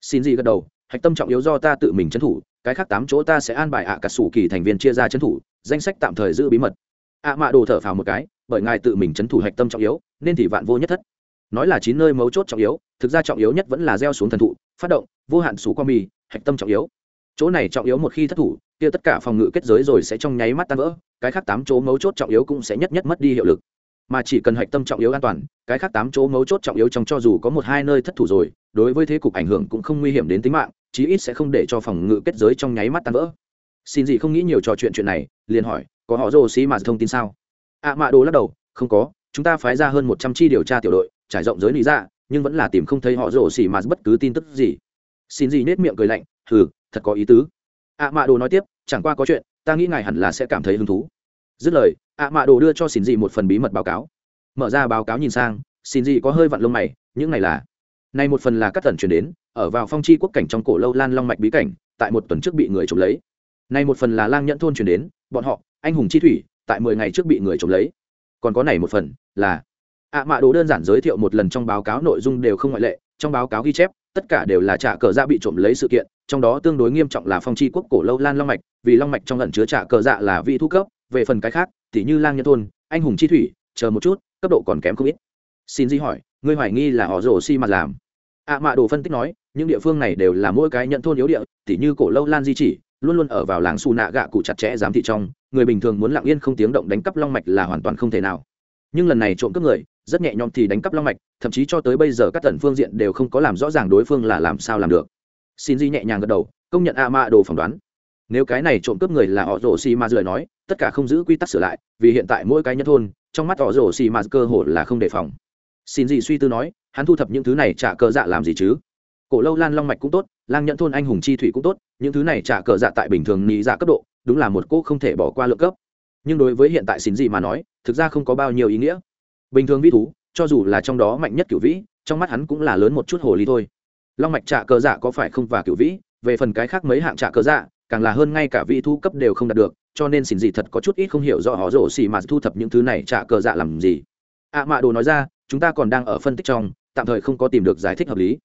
Xin gì gật đầu, hạch tâm trọng yếu do ta tự mình c h ấ n thủ, cái khác tám chỗ ta sẽ an bài ạ à cả sủ kỳ thành viên chia ra c h ấ n thủ, danh sách tạm thời giữ bí mật. Ạ à mạ đồ thở phào một cái, bởi ngài tự mình c h ấ n thủ hạch tâm trọng yếu, nên thì vạn vô nhất thất. Nói là chín nơi mấu chốt trọng yếu, thực ra trọng yếu nhất vẫn là gieo xuống thần thụ, phát động, vô hạn sủ qua mì, hạch tâm trọng yếu. Chỗ này trọng yếu một khi thất thủ, kia tất cả phòng ngự kết giới rồi sẽ trong nháy mắt tan vỡ, cái khác tám chỗ mấu chốt trọng yếu cũng sẽ nhất nhất mất đi hiệu lực mà chỉ cần hạch tâm trọng yếu an toàn cái khác tám chỗ mấu chốt trọng yếu trong cho dù có một hai nơi thất thủ rồi đối với thế cục ảnh hưởng cũng không nguy hiểm đến tính mạng chí ít sẽ không để cho phòng ngự kết giới trong nháy mắt tan vỡ. Xin gì không nghĩ nhiều trò chuyện chuyện này liền hỏi có họ rồ xí mà thông tin sao? Ạ à, mạ đồ lắc đầu không có chúng ta phái ra hơn một trăm chi điều tra tiểu đội trải rộng giới lý ra dạ, nhưng vẫn là tìm không thấy họ rồ xỉ mà bất cứ tin tức gì. Xin gì nết miệng cười lạnh hừ thật có ý tứ. Ạ à mạ đồ nói tiếp chẳng qua có chuyện ta nghĩ ngài hẳn là sẽ cảm thấy hứng thú dứt lời, ạ à mạ đồ đưa cho xin dị một phần bí mật báo cáo. Mở ra báo cáo nhìn sang, xin dị có hơi vặn lông mày, những này là. Này một phần là các tần chuyển đến, ở vào phong chi quốc cảnh trong cổ lâu lan long mạch bí cảnh, tại một tuần trước bị người trộm lấy. Này một phần là lang nhẫn thôn chuyển đến, bọn họ, anh hùng chi thủy, tại mười ngày trước bị người trộm lấy. Còn có này một phần, là. Ạ à mạ đồ đơn giản giới thiệu một lần trong báo cáo nội dung đều không ngoại lệ, trong báo cáo ghi chép, tất cả đều là trả cờ dạ bị trộm lấy sự kiện, trong đó tương đối nghiêm trọng là phong chi quốc cổ lâu lan long mạch, vì long mạch trong lần chứa trả cờ dạ là vị thu cấp về phần cái khác, tỉ như lang nhân thôn, anh hùng chi thủy, chờ một chút, cấp độ còn kém không ít. Xin di hỏi, ngươi hoài nghi là họ rồ xi mà làm? Ạ mạ đồ phân tích nói, những địa phương này đều là mỗi cái nhận thôn yếu địa, tỉ như cổ lâu lan di chỉ, luôn luôn ở vào làng xù nạ gạ cụ chặt chẽ giám thị trong, người bình thường muốn lặng yên không tiếng động đánh cắp long mạch là hoàn toàn không thể nào. Nhưng lần này trộm cắp người, rất nhẹ nhõm thì đánh cắp long mạch, thậm chí cho tới bây giờ các tận phương diện đều không có làm rõ ràng đối phương là làm sao làm được. Xin di nhẹ nhàng gật đầu, công nhận a mạ đồ phỏng đoán nếu cái này trộm cướp người là họ rổ xì ma rời nói, tất cả không giữ quy tắc sửa lại, vì hiện tại mỗi cái nhân thôn, trong mắt họ rổ xì ma cơ hồ là không đề phòng. Xin gì suy tư nói, hắn thu thập những thứ này trả cờ dạ làm gì chứ? Cổ lâu lan long mạch cũng tốt, lang nhận thôn anh hùng chi thủy cũng tốt, những thứ này trả cờ dạ tại bình thường nghĩ dạ cấp độ, đúng là một cô không thể bỏ qua lượng cấp. Nhưng đối với hiện tại xin gì mà nói, thực ra không có bao nhiêu ý nghĩa. Bình thường vi thú, cho dù là trong đó mạnh nhất cửu vĩ, trong mắt hắn cũng là lớn một chút hồ ly thôi. Long mạch trả cờ dạ có phải không và cửu vĩ, về phần cái khác mấy hạng trả cờ dạ càng là hơn ngay cả vị thu cấp đều không đạt được, cho nên xin gì thật có chút ít không hiểu rõ họ rổ xì mà thu thập những thứ này trả cờ dạ làm gì. Ạ mạ đồ nói ra, chúng ta còn đang ở phân tích trong, tạm thời không có tìm được giải thích hợp lý.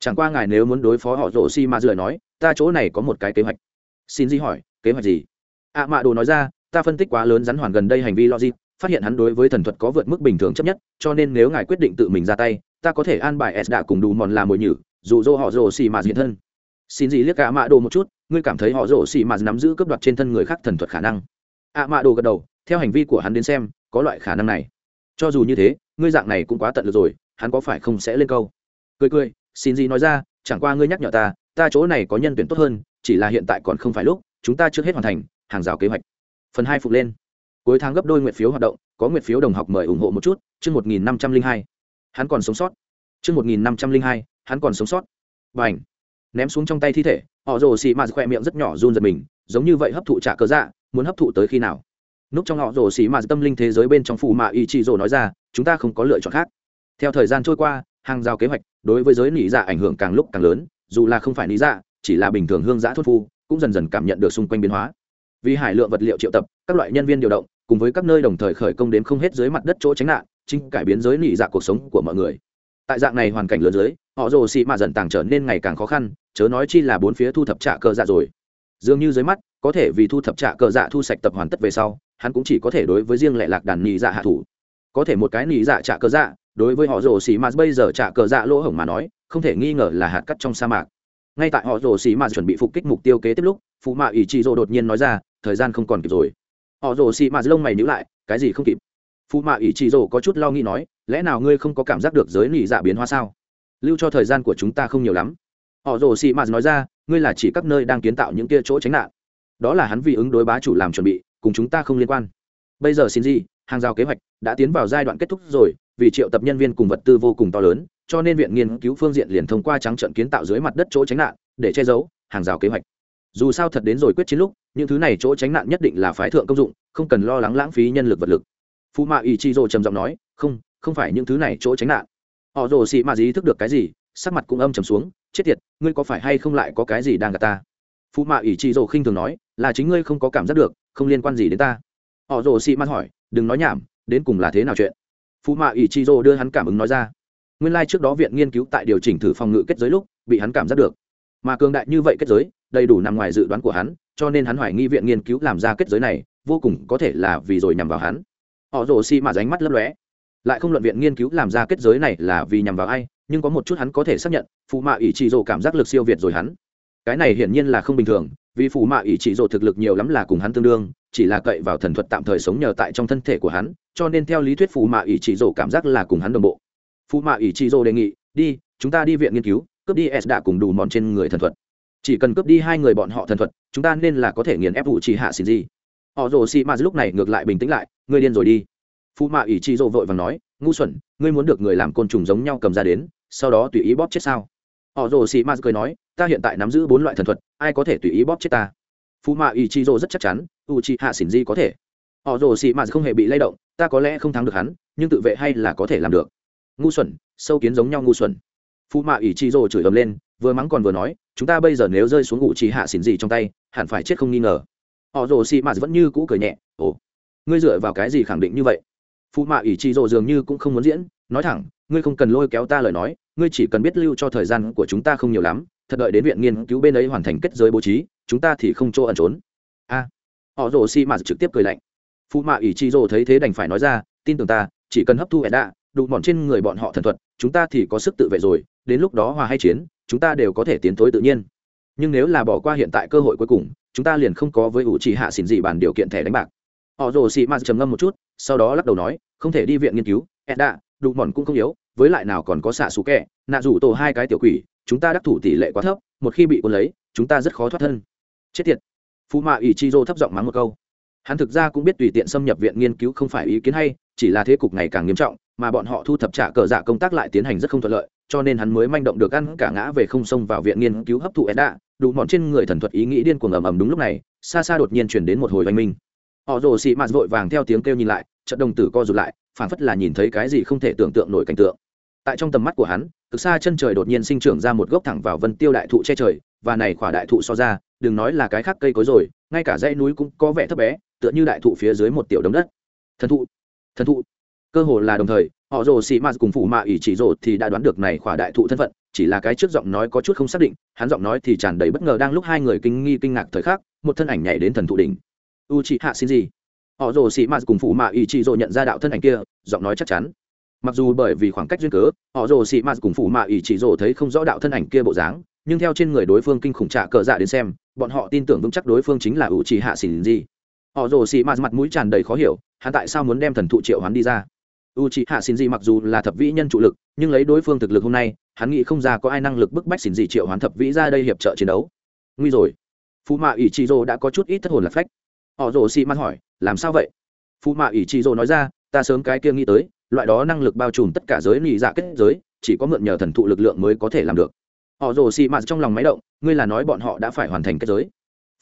Chẳng qua ngài nếu muốn đối phó họ rổ xì mà rời nói, ta chỗ này có một cái kế hoạch. Xin gì hỏi, kế hoạch gì? Ạ mạ đồ nói ra, ta phân tích quá lớn rắn hoàn gần đây hành vi logic, phát hiện hắn đối với thần thuật có vượt mức bình thường chấp nhất, cho nên nếu ngài quyết định tự mình ra tay, ta có thể an bài s đã cùng đủ mòn làm mồi nhử dụ dỗ họ rổ xì mà diện thân xin gì liếc cả mạ đồ một chút, ngươi cảm thấy họ rổ xì mà nắm giữ cướp đoạt trên thân người khác thần thuật khả năng. ạ mạ đồ gật đầu, theo hành vi của hắn đến xem, có loại khả năng này. Cho dù như thế, ngươi dạng này cũng quá tận lực rồi, hắn có phải không sẽ lên câu? Cười cười, xin gì nói ra, chẳng qua ngươi nhắc nhở ta ta chỗ này có nhân tuyển tốt hơn, chỉ là hiện tại còn không phải lúc, chúng ta trước hết hoàn thành, hàng rào kế hoạch. Phần hai phục lên. Cuối tháng gấp đôi nguyện phiếu hoạt động, có nguyện phiếu đồng học mời ủng hộ một chút, chương một nghìn năm trăm linh hai. Hắn còn sống sót. Chương một nghìn năm trăm linh hai, hắn còn sống sót. Và ảnh ném xuống trong tay thi thể, họ rồ xì mạt khỏe miệng rất nhỏ run giật mình, giống như vậy hấp thụ trả cớ dạ muốn hấp thụ tới khi nào? Núp trong họ rồ xì mạt tâm linh thế giới bên trong phù mạ y chị rồ nói ra, chúng ta không có lựa chọn khác. Theo thời gian trôi qua, hàng rào kế hoạch đối với giới nỉ dạ ảnh hưởng càng lúc càng lớn, dù là không phải nỉ dạ chỉ là bình thường hương giã thốt phu, cũng dần dần cảm nhận được xung quanh biến hóa. Vì hải lượng vật liệu triệu tập, các loại nhân viên điều động, cùng với các nơi đồng thời khởi công đến không hết dưới mặt đất chỗ tránh nạn, chính cải biến giới nỉ dạ cuộc sống của mọi người. Tại dạng này hoàn cảnh lớn dưới họ rồ xị mạ dần tàng trở nên ngày càng khó khăn, chớ nói chi là bốn phía thu thập trả cờ dạ rồi. Dường như dưới mắt, có thể vì thu thập trả cờ dạ thu sạch tập hoàn tất về sau, hắn cũng chỉ có thể đối với riêng lệ lạc đàn nhị dạ hạ thủ. Có thể một cái nhị dạ trả cờ dạ đối với họ rồ xì mạt bây giờ trả cờ dạ lỗ hổng mà nói, không thể nghi ngờ là hạt cắt trong sa mạc. Ngay tại họ rồ xì mạt chuẩn bị phục kích mục tiêu kế tiếp lúc phụ mạ ủy trị rồ đột nhiên nói ra, thời gian không còn kịp rồi. Họ rồ xì mạt lông mày nhữ lại, cái gì không kịp? Phụ mạ ủy trị rồ có chút lo nghĩ nói, lẽ nào ngươi không có cảm giác được giới nhị dạ biến hóa sao? Lưu cho thời gian của chúng ta không nhiều lắm. Họ rồ xì mạt nói ra, ngươi là chỉ các nơi đang kiến tạo những kia chỗ tránh nạn. Đó là hắn vì ứng đối bá chủ làm chuẩn bị, cùng chúng ta không liên quan. Bây giờ xin gì, hàng rào kế hoạch đã tiến vào giai đoạn kết thúc rồi, vì triệu tập nhân viên cùng vật tư vô cùng to lớn, cho nên viện nghiên cứu phương diện liền thông qua trắng trận kiến tạo dưới mặt đất chỗ tránh nạn, để che giấu hàng rào kế hoạch. Dù sao thật đến rồi quyết chiến lúc, những thứ này chỗ tránh nạn nhất định là phái thượng công dụng, không cần lo lắng lãng phí nhân lực vật lực. Phụ mạ ủy chi rồ trầm giọng nói, không không phải những thứ này chỗ tránh nạn họ rồ xị mà ý thức được cái gì, sắc mặt cũng âm trầm xuống, chết tiệt, ngươi có phải hay không lại có cái gì đang gạt ta? Phụ mạ ủy trị rồ khinh thường nói, là chính ngươi không có cảm giác được, không liên quan gì đến ta. Họ rồ xị mà hỏi, đừng nói nhảm, đến cùng là thế nào chuyện? Phụ mạ ủy trị rồ đưa hắn cảm ứng nói ra, nguyên lai、like、trước đó viện nghiên cứu tại điều chỉnh thử phòng ngự kết giới lúc, bị hắn cảm giác được. Mà cường đại như vậy kết giới, đầy đủ nằm ngoài dự đoán của hắn, cho nên hắn hoài nghi viện nghiên cứu làm ra kết giới này, vô cùng có thể là vì rồi nhằm vào hắn. Họ rồ xi mà ránh mắt lấp lóe lại không luận viện nghiên cứu làm ra kết giới này là vì nhằm vào ai, nhưng có một chút hắn có thể xác nhận phụ mạ ỷ trị rồ cảm giác lực siêu việt rồi hắn. Cái này hiển nhiên là không bình thường, vì phụ mạ ỷ trị rồ thực lực nhiều lắm là cùng hắn tương đương, chỉ là cậy vào thần thuật tạm thời sống nhờ tại trong thân thể của hắn, cho nên theo lý thuyết phụ mạ ỷ trị rồ cảm giác là cùng hắn đồng bộ. Phụ mạ ỷ trị rồ đề nghị, đi, chúng ta đi viện nghiên cứu, cướp đi s đã cùng đủ mòn trên người thần thuật. Chỉ cần cướp đi hai người bọn họ thần thuật, chúng ta nên là có thể nghiền ép vụ chỉ hạ xin gì họ rồ xì ma lúc này ngược lại bình tĩnh lại, ngươi điên rồi đi phụ mạ ỷ chi rồ vội vàng nói, ngu xuẩn, ngươi muốn được người làm côn trùng giống nhau cầm ra đến, sau đó tùy ý bóp chết sao? Họ rồ xì mà cười nói, ta hiện tại nắm giữ bốn loại thần thuật, ai có thể tùy ý bóp chết ta? Phụ mạ ỷ chi rồ rất chắc chắn, u chị hạ xỉn di có thể. Họ rồ xì mà không hề bị lay động, ta có lẽ không thắng được hắn, nhưng tự vệ hay là có thể làm được. Ngu xuẩn, sâu kiến giống nhau ngu xuẩn. Phụ mạ ỷ chi rồ chửi ầm lên, vừa mắng còn vừa nói, chúng ta bây giờ nếu rơi xuống ngụ chỉ hạ xỉn gì trong tay, hẳn phải chết không nghi ngờ. Họ rồ xì mạt vẫn như cũ cười nhẹ, ồ, ngươi dựa vào cái gì khẳng định như vậy? Phụ mạ ỷ chi rồ dường như cũng không muốn diễn, nói thẳng, ngươi không cần lôi kéo ta lời nói, ngươi chỉ cần biết lưu cho thời gian của chúng ta không nhiều lắm, thật đợi đến viện nghiên cứu bên ấy hoàn thành kết giới bố trí, chúng ta thì không chỗ ẩn trốn. A. Họ rồ Si mạt trực tiếp cười lạnh. Phụ mạ ỷ chi rồ thấy thế đành phải nói ra, tin tưởng ta, chỉ cần hấp thu edda đủ mòn trên người bọn họ thần thuật, chúng ta thì có sức tự vệ rồi, đến lúc đó hòa hay chiến, chúng ta đều có thể tiến tối tự nhiên. Nhưng nếu là bỏ qua hiện tại cơ hội cuối cùng, chúng ta liền không có với ủ trì hạ xỉn dị bàn điều kiện thẻ đánh bạc họ rồ xị mạt trầm ngâm một chút, sau đó lắc đầu nói, không thể đi viện nghiên cứu ed đạ đụng mòn cũng không yếu, với lại nào còn có xạ xù kẹ, nạ rủ tổ hai cái tiểu quỷ, chúng ta đắc thủ tỷ lệ quá thấp, một khi bị quân lấy, chúng ta rất khó thoát thân. Chết tiệt. Phụ mạ ủy chi rô thấp giọng mắng một câu. Hắn thực ra cũng biết tùy tiện xâm nhập viện nghiên cứu không phải ý kiến hay, chỉ là thế cục ngày càng nghiêm trọng, mà bọn họ thu thập trả cờ dạ công tác lại tiến hành rất không thuận lợi, cho nên hắn mới manh động được ăn cả ngã về không xông vào viện nghiên cứu hấp thụ edda đủ mọn trên người thần thuật ý nghĩ điên cuồng ầm ầm đúng lúc này, xa xa đột nhiên chuyển đến một hồi oanh minh họ rồ xị mạt vội vàng theo tiếng kêu nhìn lại trận đồng tử co rụt lại, phảng phất là nhìn thấy cái gì không thể tưởng tượng nổi cảnh tượng. Tại trong tầm mắt của hắn, cực xa chân trời đột nhiên sinh trưởng ra một gốc thẳng vào vân tiêu đại thụ che trời, và này khỏa đại thụ so ra, đừng nói là cái khác cây cối rồi, ngay cả dãy núi cũng có vẻ thấp bé, tựa như đại thụ phía dưới một tiểu đống đất. Thần thụ thần thụ. Cơ hồ là đồng thời, họ rồ xị mạt cùng phụ mạ ỷ chỉ rồ thì đã đoán được này khỏa đại thụ thân phận, chỉ là cái trước giọng nói có chút không xác định, hắn giọng nói thì tràn đầy bất ngờ đang lúc hai người kinh nghi kinh ngạc thời khắc, một thân ảnh nhảy đến thần thụ đỉnh u chị hạ xin gì họ rồ xì mạt cùng phụ mạ ý chị rồ nhận ra đạo thân ảnh kia, giọng nói chắc chắn. Mặc dù bởi vì khoảng cách duyên cớ, họ rồ xì mạt cùng phụ mạ ý chị rồ thấy không rõ đạo thân ảnh kia bộ dáng, nhưng theo trên người đối phương kinh khủng trạ cờ dạ đến xem, bọn họ tin tưởng vững chắc đối phương chính là u chị hạ xin gì họ rồ xì mạt mặt mũi tràn đầy khó hiểu, hắn tại sao muốn đem thần thụ triệu hắn đi ra? U chị hạ xin gì mặc dù là thập vĩ nhân trụ lực, nhưng lấy đối phương thực lực hôm nay, hắn nghĩ không ra có ai năng lực bức bách xin gì triệu hắn thập vĩ ra đây hiệp trợ chiến đấu. Nguy rồi. Phụ mạ ỷ chị rô đã có chút ít thất hồn lạc phách họ rồ xị mắt hỏi, làm sao vậy? Phụ mạ ỷ trị rồ nói ra, ta sớm cái kia nghĩ tới, loại đó năng lực bao trùm tất cả giới lì dạ kết giới, chỉ có mượn nhờ thần thụ lực lượng mới có thể làm được. Họ rồ xị mạt trong lòng máy động, ngươi là nói bọn họ đã phải hoàn thành kết giới.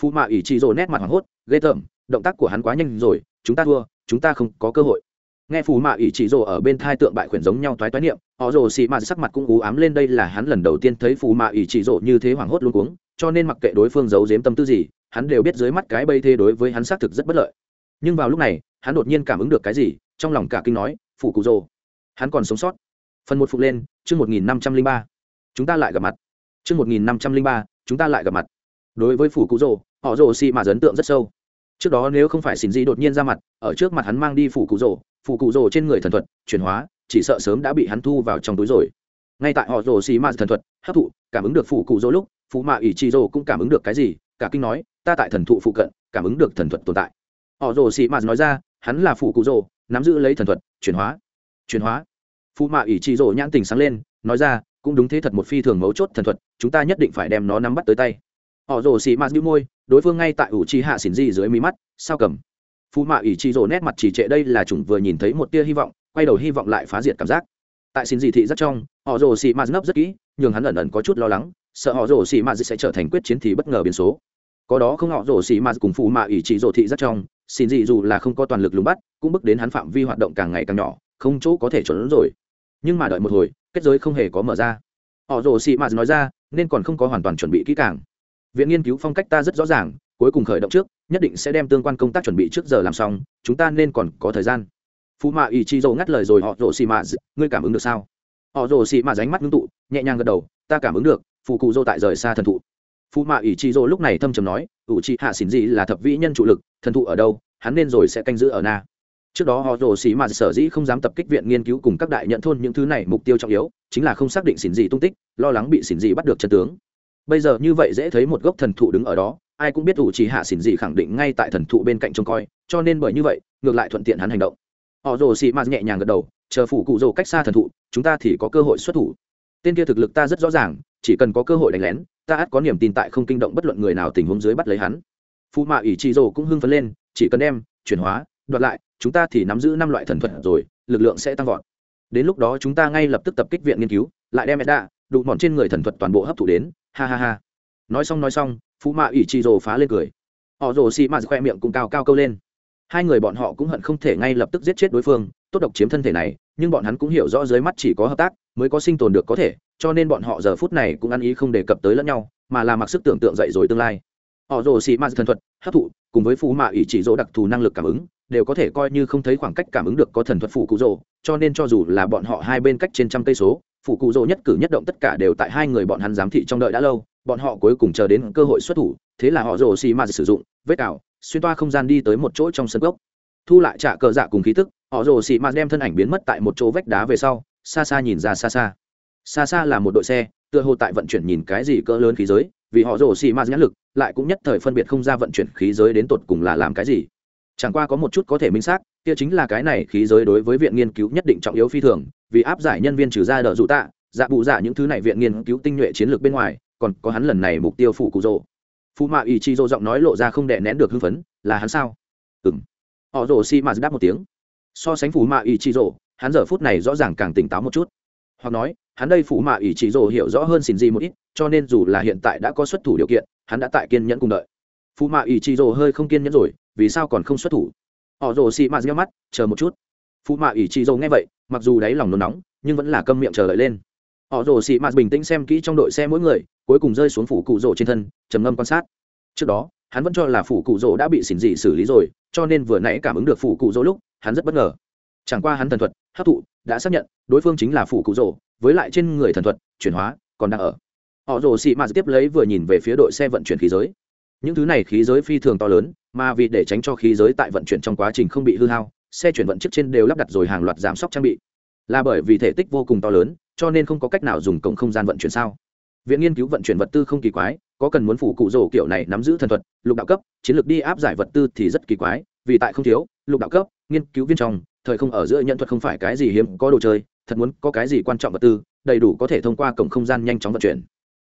Phụ mạ ỷ trị rồ nét mặt hoảng hốt, ghê tởm, động tác của hắn quá nhanh rồi, chúng ta thua, chúng ta không có cơ hội. Nghe phù mạ ỷ chỉ rồ ở bên thai tượng bại khuyển giống nhau toái toái niệm, họ rồ xì mạ sắc mặt cũng ú ám lên đây là hắn lần đầu tiên thấy phù mạ ỷ chỉ rồ như thế hoảng hốt luôn cuống, cho nên mặc kệ đối phương giấu giếm tâm tư gì hắn đều biết dưới mắt cái bây thế đối với hắn xác thực rất bất lợi. Nhưng vào lúc này, hắn đột nhiên cảm ứng được cái gì, trong lòng cả kinh nói, phủ cụ rồ, hắn còn sống sót. Phần một phục lên, chương một nghìn năm trăm linh ba. Chúng ta lại gặp mặt. Chương một nghìn năm trăm linh ba, chúng ta lại gặp mặt. Đối với phủ cụ rồ, họ rồ xì mà ấn tượng rất sâu. Trước đó nếu không phải xin gì đột nhiên ra mặt, ở trước mặt hắn mang đi phủ cụ rồ, phủ cụ rồ trên người thần thuật, chuyển hóa, chỉ sợ sớm đã bị hắn thu vào trong túi rồi. Ngay tại họ rồ xì ma thần thuật hấp thụ, cảm ứng được phủ cụ rồ lúc phụ mạ ỷ trị rồ cũng cảm ứng được cái gì cả kinh nói, ta tại thần thụ phụ cận, cảm ứng được thần thuật tồn tại. Họ rồ xì ma nói ra, hắn là phụ cụ rồ, nắm giữ lấy thần thuật, chuyển hóa chuyển hóa. Phụ mạ ỷ trị rồ nhãn tình sáng lên, nói ra, cũng đúng thế thật một phi thường mấu chốt thần thuật, chúng ta nhất định phải đem nó nắm bắt tới tay. Họ rồ xì ma đĩu môi, đối phương ngay tại ủ trì hạ xỉn di dưới mí mắt, sao cầm? Phụ mạ ỷ trị rồ nét mặt chỉ trệ đây là chủng vừa nhìn thấy một tia hy vọng, quay đầu hy vọng lại phá diệt cảm giác. Tại xin dị thị rất trong, họ rồ xì mạt nấp rất kỹ, nhường hắn ẩn ẩn có chút lo lắng, sợ họ rồ xì mạt sẽ trở thành quyết chiến thì bất ngờ biến số có đó không họ rồ xì mà cùng phụ mạ ỷ trị rồ thị rất trong, xin dị dù là không có toàn lực lùng bắt, cũng bước đến hắn phạm vi hoạt động càng ngày càng nhỏ, không chỗ có thể trốn rồi. Nhưng mà đợi một hồi, kết giới không hề có mở ra. Họ rồ xì mạt nói ra, nên còn không có hoàn toàn chuẩn bị kỹ càng. Viện nghiên cứu phong cách ta rất rõ ràng, cuối cùng khởi động trước, nhất định sẽ đem tương quan công tác chuẩn bị trước giờ làm xong, chúng ta nên còn có thời gian. Phú mạ ủy chi dầu ngắt lời rồi, họ rồ xì mà, ngươi cảm ứng được sao? Họ rồ xì mà ránh mắt ngưng tụ, nhẹ nhàng gật đầu, ta cảm ứng được phụ cụ dô tại rời xa thần thụ phụ mạ ý chi dô lúc này thâm trầm nói, ủ chi hạ xỉn Dị là thập vĩ nhân trụ lực, thần thụ ở đâu, hắn nên rồi sẽ canh giữ ở na. Trước đó họ rồ xì mà sở dĩ không dám tập kích viện nghiên cứu cùng các đại nhận thôn những thứ này, mục tiêu trọng yếu chính là không xác định xỉn Dị tung tích, lo lắng bị xỉn Dị bắt được chân tướng. Bây giờ như vậy dễ thấy một gốc thần thụ đứng ở đó, ai cũng biết ủ chỉ hạ xỉn dị khẳng định ngay tại thần thụ bên cạnh trông coi, cho nên bởi như vậy, ngược lại thuận tiện hắn hành động. Họ rồ xỉ mạt nhẹ nhàng gật đầu, chờ phủ cụ rồ cách xa thần thụ, chúng ta thì có cơ hội xuất thủ. Tên kia thực lực ta rất rõ ràng chỉ cần có cơ hội đánh lén, ta ắt có niềm tin tại không kinh động bất luận người nào tình huống dưới bắt lấy hắn. Phụ mạ ỷ trị rồ cũng hưng phấn lên, chỉ cần đem, chuyển hóa, đoạt lại, chúng ta thì nắm giữ năm loại thần thuật rồi, lực lượng sẽ tăng vọt. Đến lúc đó chúng ta ngay lập tức tập kích viện nghiên cứu, lại đem edda, đụng bọn trên người thần thuật toàn bộ hấp thụ đến, ha ha ha. Nói xong nói xong, phụ mạ ủy chi rồ phá lên cười. Họ rồ xì mạ khoe miệng cũng cao cao câu lên. Hai người bọn họ cũng hận không thể ngay lập tức giết chết đối phương tốt độc chiếm thân thể này, nhưng bọn hắn cũng hiểu rõ dưới mắt chỉ có hợp tác mới có sinh tồn được có thể, cho nên bọn họ giờ phút này cũng ăn ý không đề cập tới lẫn nhau, mà là mặc sức tưởng tượng dậy rồi tương lai. Họ rồ xì ma thần thuật, hấp thụ, cùng với phú mạ ỷ chỉ rỗ đặc thù năng lực cảm ứng, đều có thể coi như không thấy khoảng cách cảm ứng được có thần thuật phủ cụ rồ, cho nên cho dù là bọn họ hai bên cách trên trăm cây số, phủ cụ rồ nhất cử nhất động tất cả đều tại hai người bọn hắn giám thị trong đợi đã lâu, bọn họ cuối cùng chờ đến cơ hội xuất thủ, thế là họ rồ xì ma sử dụng, vết ảo, xuyên toa không gian đi tới một chỗ trong sân gốc, thu lại trả cờ dạ cùng khí tức họ rồ xì mạt đem thân ảnh biến mất tại một chỗ vách đá về sau, xa xa nhìn ra xa xa. Xa xa là một đội xe, tựa hồ tại vận chuyển nhìn cái gì cỡ lớn khí giới, vì họ rồ xì mạt nhãn lực, lại cũng nhất thời phân biệt không ra vận chuyển khí giới đến tột cùng là làm cái gì. Chẳng qua có một chút có thể minh xác, kia chính là cái này khí giới đối với viện nghiên cứu nhất định trọng yếu phi thường, vì áp giải nhân viên trừ ra đỡ dụ tạ dạ bụ dạ những thứ này viện nghiên cứu tinh nhuệ chiến lược bên ngoài, còn có hắn lần này mục tiêu phụ cụ rồ. Phụ mạ ủy chi rồ giọng nói lộ ra không đè nén được hưng phấn, là hắn sao? Ừ m họ rồ xi mạ đáp một tiếng so sánh phụ mạ ý chi rồ, hắn giờ phút này rõ ràng càng tỉnh táo một chút. Hoặc nói, hắn đây phụ mạ ý chỉ rồ hiểu rõ hơn xin gì một ít, cho nên dù là hiện tại đã có xuất thủ điều kiện, hắn đã tại kiên nhẫn cùng đợi. Phụ mạ ý chỉ rồ hơi không kiên nhẫn rồi, vì sao còn không xuất thủ? Họ rồ xị mạ nhắm mắt, chờ một chút. Phụ mạ ý chỉ rồ nghe vậy, mặc dù đáy lòng nôn nóng, nhưng vẫn là câm miệng chờ đợi lên. Họ rồ xị mạ bình tĩnh xem kỹ trong đội xe mỗi người, cuối cùng rơi xuống phủ cụ rồ trên thân, trầm ngâm quan sát. Trước đó hắn vẫn cho là phủ cụ rỗ đã bị xỉn dị xử lý rồi cho nên vừa nãy cảm ứng được phủ cụ rỗ lúc hắn rất bất ngờ. Chẳng qua hắn thần thuật hấp thụ đã xác nhận đối phương chính là phủ cụ rỗ, với lại trên người thần thuật chuyển hóa còn đang ở. Họ rồ xị mạt tiếp lấy vừa nhìn về phía đội xe vận chuyển khí giới. Những thứ này khí giới phi thường to lớn mà vì để tránh cho khí giới tại vận chuyển trong quá trình không bị hư hao xe chuyển vận chiếc trên đều lắp đặt rồi hàng loạt giảm sóc trang bị. Là bởi vì thể tích vô cùng to lớn cho nên không có cách nào dùng cổng không gian vận chuyển sao? Viện nghiên cứu vận chuyển vật tư không kỳ quái, có cần muốn phủ cụ rổ kiểu này nắm giữ thần thuật, lục đạo cấp, chiến lược đi áp giải vật tư thì rất kỳ quái, vì tại không thiếu, lục đạo cấp, nghiên cứu viên trong, thời không ở giữa nhận thuật không phải cái gì hiếm, có đồ chơi, thật muốn có cái gì quan trọng vật tư, đầy đủ có thể thông qua cổng không gian nhanh chóng vận chuyển.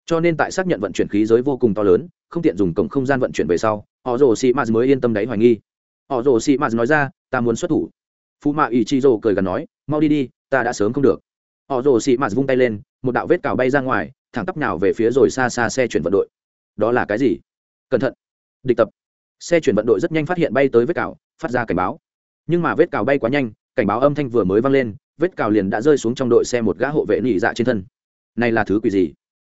Cho nên tại xác nhận vận chuyển khí giới vô cùng to lớn, không tiện dùng cổng không gian vận chuyển về sau, họ rồ sĩ maz mới yên tâm đáy hoài nghi. Họ rồ sĩ maz nói ra, ta muốn xuất thủ. Phụ mạ ủy chi rồ cười gần nói, mau đi đi, ta đã sớm không được. Họ rồ sĩ maz vung tay lên, một đạo vết cào bay ra ngoài thẳng tắp nào về phía rồi xa xa xe chuyển vận đội. Đó là cái gì? Cẩn thận. Địch tập. Xe chuyển vận đội rất nhanh phát hiện bay tới vết cào, phát ra cảnh báo. Nhưng mà vết cào bay quá nhanh, cảnh báo âm thanh vừa mới vang lên, vết cào liền đã rơi xuống trong đội xe một gã hộ vệ nỉ dạ trên thân. Này là thứ quỷ gì?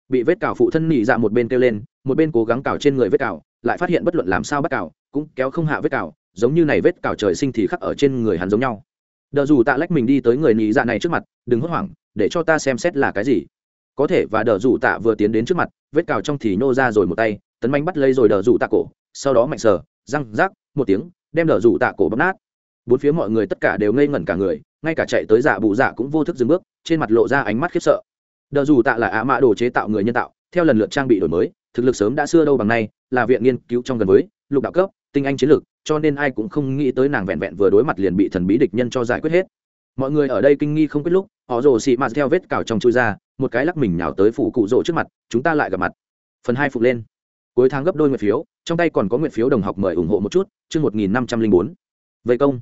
Bị vết cào phụ thân nỉ dạ một bên kêu lên, một bên cố gắng cào trên người vết cào, lại phát hiện bất luận làm sao bắt cào, cũng kéo không hạ vết cào, giống như này vết cào trời sinh thì khắc ở trên người hắn giống nhau. Đờ dù tạ lách mình đi tới người nỉ dạ này trước mặt, đừng hốt hoảng, để cho ta xem xét là cái gì có thể và đờ rủ tạ vừa tiến đến trước mặt, vết cào trong thì nhô ra rồi một tay, tấn manh bắt lấy rồi đờ rủ tạ cổ, sau đó mạnh sờ, răng rác một tiếng, đem đờ rủ tạ cổ bóp nát. Bốn phía mọi người tất cả đều ngây ngẩn cả người, ngay cả chạy tới giả bụ giả cũng vô thức dừng bước, trên mặt lộ ra ánh mắt khiếp sợ. Đờ rủ tạ là ạ mã đồ chế tạo người nhân tạo, theo lần lượt trang bị đổi mới, thực lực sớm đã xưa đâu bằng nay, là viện nghiên cứu trong gần với, lục đạo cấp, tinh anh chiến lược, cho nên ai cũng không nghĩ tới nàng vẹn vẹn vừa đối mặt liền bị thần bí địch nhân cho giải quyết hết. Mọi người ở đây kinh nghi không biết lúc, họ rồ xị mạt theo vết cào trong chui ra một cái lắc mình nhào tới phủ cụ rỗ trước mặt, chúng ta lại gặp mặt. Phần hai phục lên. Cuối tháng gấp đôi nguyện phiếu, trong tay còn có nguyện phiếu đồng học mời ủng hộ một chút, chương một nghìn năm trăm linh bốn. Vây công.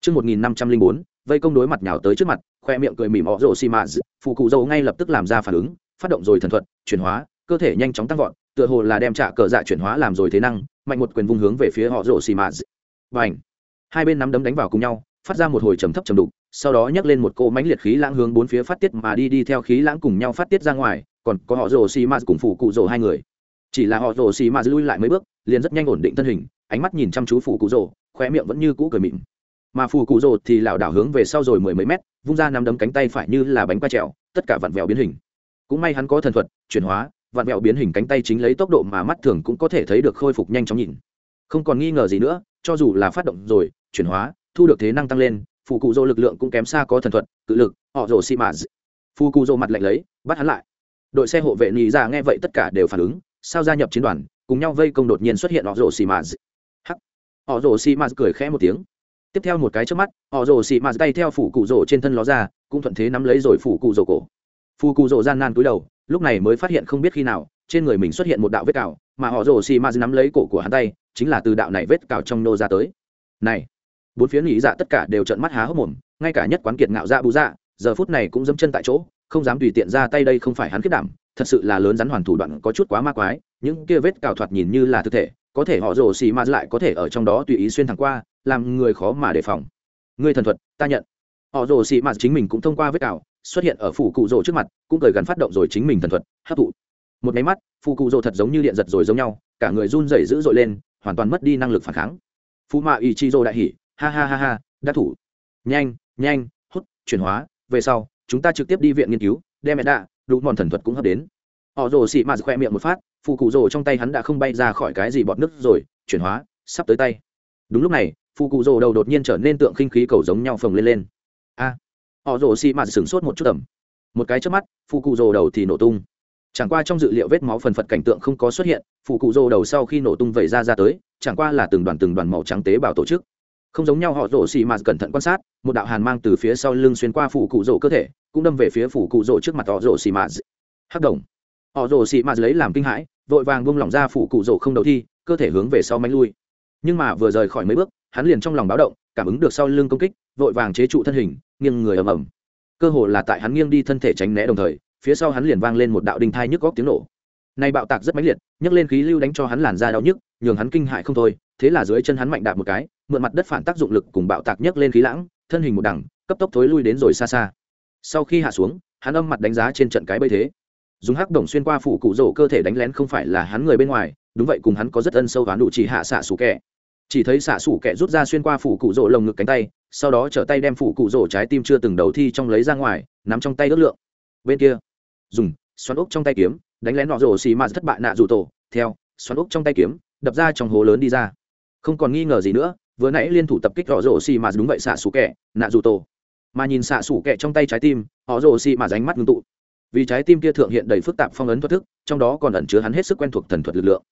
Chương một nghìn năm trăm linh bốn, vây công đối mặt nhào tới trước mặt, khoe miệng cười mỉm họ rồ xì mạt phụ cụ dâu ngay lập tức làm ra phản ứng, phát động rồi thần thuật, chuyển hóa, cơ thể nhanh chóng tăng vọt, tựa hồ là đem trả cờ dạ chuyển hóa làm rồi thế năng, mạnh một quyền vung hướng về phía họ rồ xì mạt và ảnh hai bên nắm đấm đánh vào cùng nhau, phát ra một hồi trầm thấp trầm đục sau đó nhấc lên một cỗ mánh liệt khí lãng hướng bốn phía phát tiết mà đi đi theo khí lãng cùng nhau phát tiết ra ngoài, còn có họ rồ xì ma cùng phủ cụ rồ hai người. Chỉ là họ rồ xì ma lui lại mấy bước, liền rất nhanh ổn định thân hình, ánh mắt nhìn chăm chú phủ cụ rồ, khóe miệng vẫn như cũ cười mịn. Mà phủ cụ rồ thì lảo đảo hướng về sau rồi mười mấy mét, vung ra nắm đấm cánh tay phải như là bánh qua trèo, tất cả vặn vẹo biến hình. Cũng may hắn có thần thuật, chuyển hóa, vặn vẹo biến hình cánh tay chính lấy tốc độ mà mắt thường cũng có thể thấy được khôi phục nhanh chóng nhìn. Không còn nghi ngờ gì nữa, cho dù là phát động rồi, chuyển hóa, thu được thế năng tăng lên phụ cụ dô lực lượng cũng kém xa có thần thuật tự lực, họ rồ xi mã phụ cụ dô mặt lạnh lấy, bắt hắn lại. Đội xe hộ vệ nhì ra nghe vậy tất cả đều phản ứng, sao gia nhập chiến đoàn, cùng nhau vây công đột nhiên xuất hiện họ rồ xi mã hắc. Họ rồ xi mã cười khẽ một tiếng. Tiếp theo một cái trước mắt, họ rồ xi mã tay theo phụ cụ rồ trên thân ló ra, cũng thuận thế nắm lấy rồi phụ cụ rồ cổ. Phụ cụ rồ gian nan cúi đầu, lúc này mới phát hiện không biết khi nào, trên người mình xuất hiện một đạo vết cào, mà họ rồ xi mã nắm lấy cổ của hắn tay, chính là từ đạo này vết cào trong nô ra tới. Này bốn phía nghĩ dạ tất cả đều trợn mắt há hốc mồm, ngay cả nhất quán kiệt ngạo dạ bù dạ giờ phút này cũng dẫm chân tại chỗ, không dám tùy tiện ra tay đây không phải hắn kết đảm, thật sự là lớn rắn hoàn thủ đoạn có chút quá ma quái, những kia vết cào thoạt nhìn như là thực thể, có thể họ rồ xì ma lại có thể ở trong đó tùy ý xuyên thẳng qua, làm người khó mà đề phòng. Người thần thuật, ta nhận. Họ rồ xì ma chính mình cũng thông qua vết cào, xuất hiện ở phủ cụ rồ trước mặt, cũng cười gắn phát động rồi chính mình thần thuật, hấp thụ. Một máy mắt phụ cụ rồ thật giống như điện giật rồi giống nhau, cả người run rẩy dữ dội lên, hoàn toàn mất đi năng lực phản kháng. Phụ mạ ý chi rồ đại hỉ ha ha ha ha, đã thủ. Nhanh nhanh, hút, chuyển hóa. Về sau, chúng ta trực tiếp đi viện nghiên cứu, đem mẹ đạ, đủ mòn thần thuật cũng hấp đến. Họ rồ xị mạt khoe miệng một phát phụ cụ rồ trong tay hắn đã không bay ra khỏi cái gì bọt nước rồi, chuyển hóa, sắp tới tay. Đúng lúc này phụ cụ rồ đầu đột nhiên trở nên tượng khinh khí cầu giống nhau phồng lên lên. A, họ rồ xì mạt sửng sốt một chút tầm một cái trước mắt phụ cụ rồ đầu thì nổ tung. Chẳng qua trong dự liệu vết máu phần phật cảnh tượng không có xuất hiện phụ cụ rồ đầu sau khi nổ tung vẩy ra ra tới, chẳng qua là từng đoàn từng đoàn màu trắng tế bào tổ chức không giống nhau, họ rổ xì mạt cẩn thận quan sát, một đạo hàn mang từ phía sau lưng xuyên qua phủ cụ rổ cơ thể, cũng đâm về phía phủ cụ rổ trước mặt họ rổ xì mạt hắc đồng. Họ rổ xì mạt lấy làm kinh hãi, vội vàng buông lỏng ra phủ cụ rổ không đầu thi, cơ thể hướng về sau manh lui. Nhưng mà vừa rời khỏi mấy bước, hắn liền trong lòng báo động, cảm ứng được sau lưng công kích, vội vàng chế trụ thân hình, nghiêng người ầm ầm. Cơ hồ là tại hắn nghiêng đi thân thể tránh né đồng thời, phía sau hắn liền vang lên một đạo đinh thai nhức góc tiếng nổ nay bạo tạc rất mãnh liệt, nhấc lên khí lưu đánh cho hắn làn da đau nhức, nhường hắn kinh hại không thôi, thế là dưới chân hắn mạnh đạp một cái, mượn mặt đất phản tác dụng lực cùng bạo tạc nhấc lên khí lãng, thân hình một đằng cấp tốc thối lui đến rồi xa xa. Sau khi hạ xuống, hắn âm mặt đánh giá trên trận cái bây thế. Dùng hắc đồng xuyên qua phủ cụ rổ cơ thể đánh lén không phải là hắn người bên ngoài, đúng vậy cùng hắn có rất ân sâu và đủ chỉ hạ xạ sủ kẻ. chỉ thấy xạ sủ kẻ rút ra xuyên qua phủ cụ rổ lồng ngực cánh tay, sau đó trở tay đem phủ cụ rổ trái tim chưa từng đầu thi trong lấy ra ngoài, nắm trong tay ước lượng. Bên kia, dùng, xoắn ốc trong tay kiếm đánh lén nọ rổ xì mạt thất bại nạ rủ tổ. Theo, xoắn ốc trong tay kiếm, đập ra trong hố lớn đi ra. Không còn nghi ngờ gì nữa, vừa nãy liên thủ tập kích họ rổ xì mạt đúng vậy xạ sủ kẹ nạ rủ tổ. Mà nhìn xạ sủ kẹ trong tay trái tim, họ rổ xì mạt ránh mắt ngưng tụ. Vì trái tim kia thượng hiện đầy phức tạp phong ấn thoát thức, trong đó còn ẩn chứa hắn hết sức quen thuộc thần thuật lực lượng.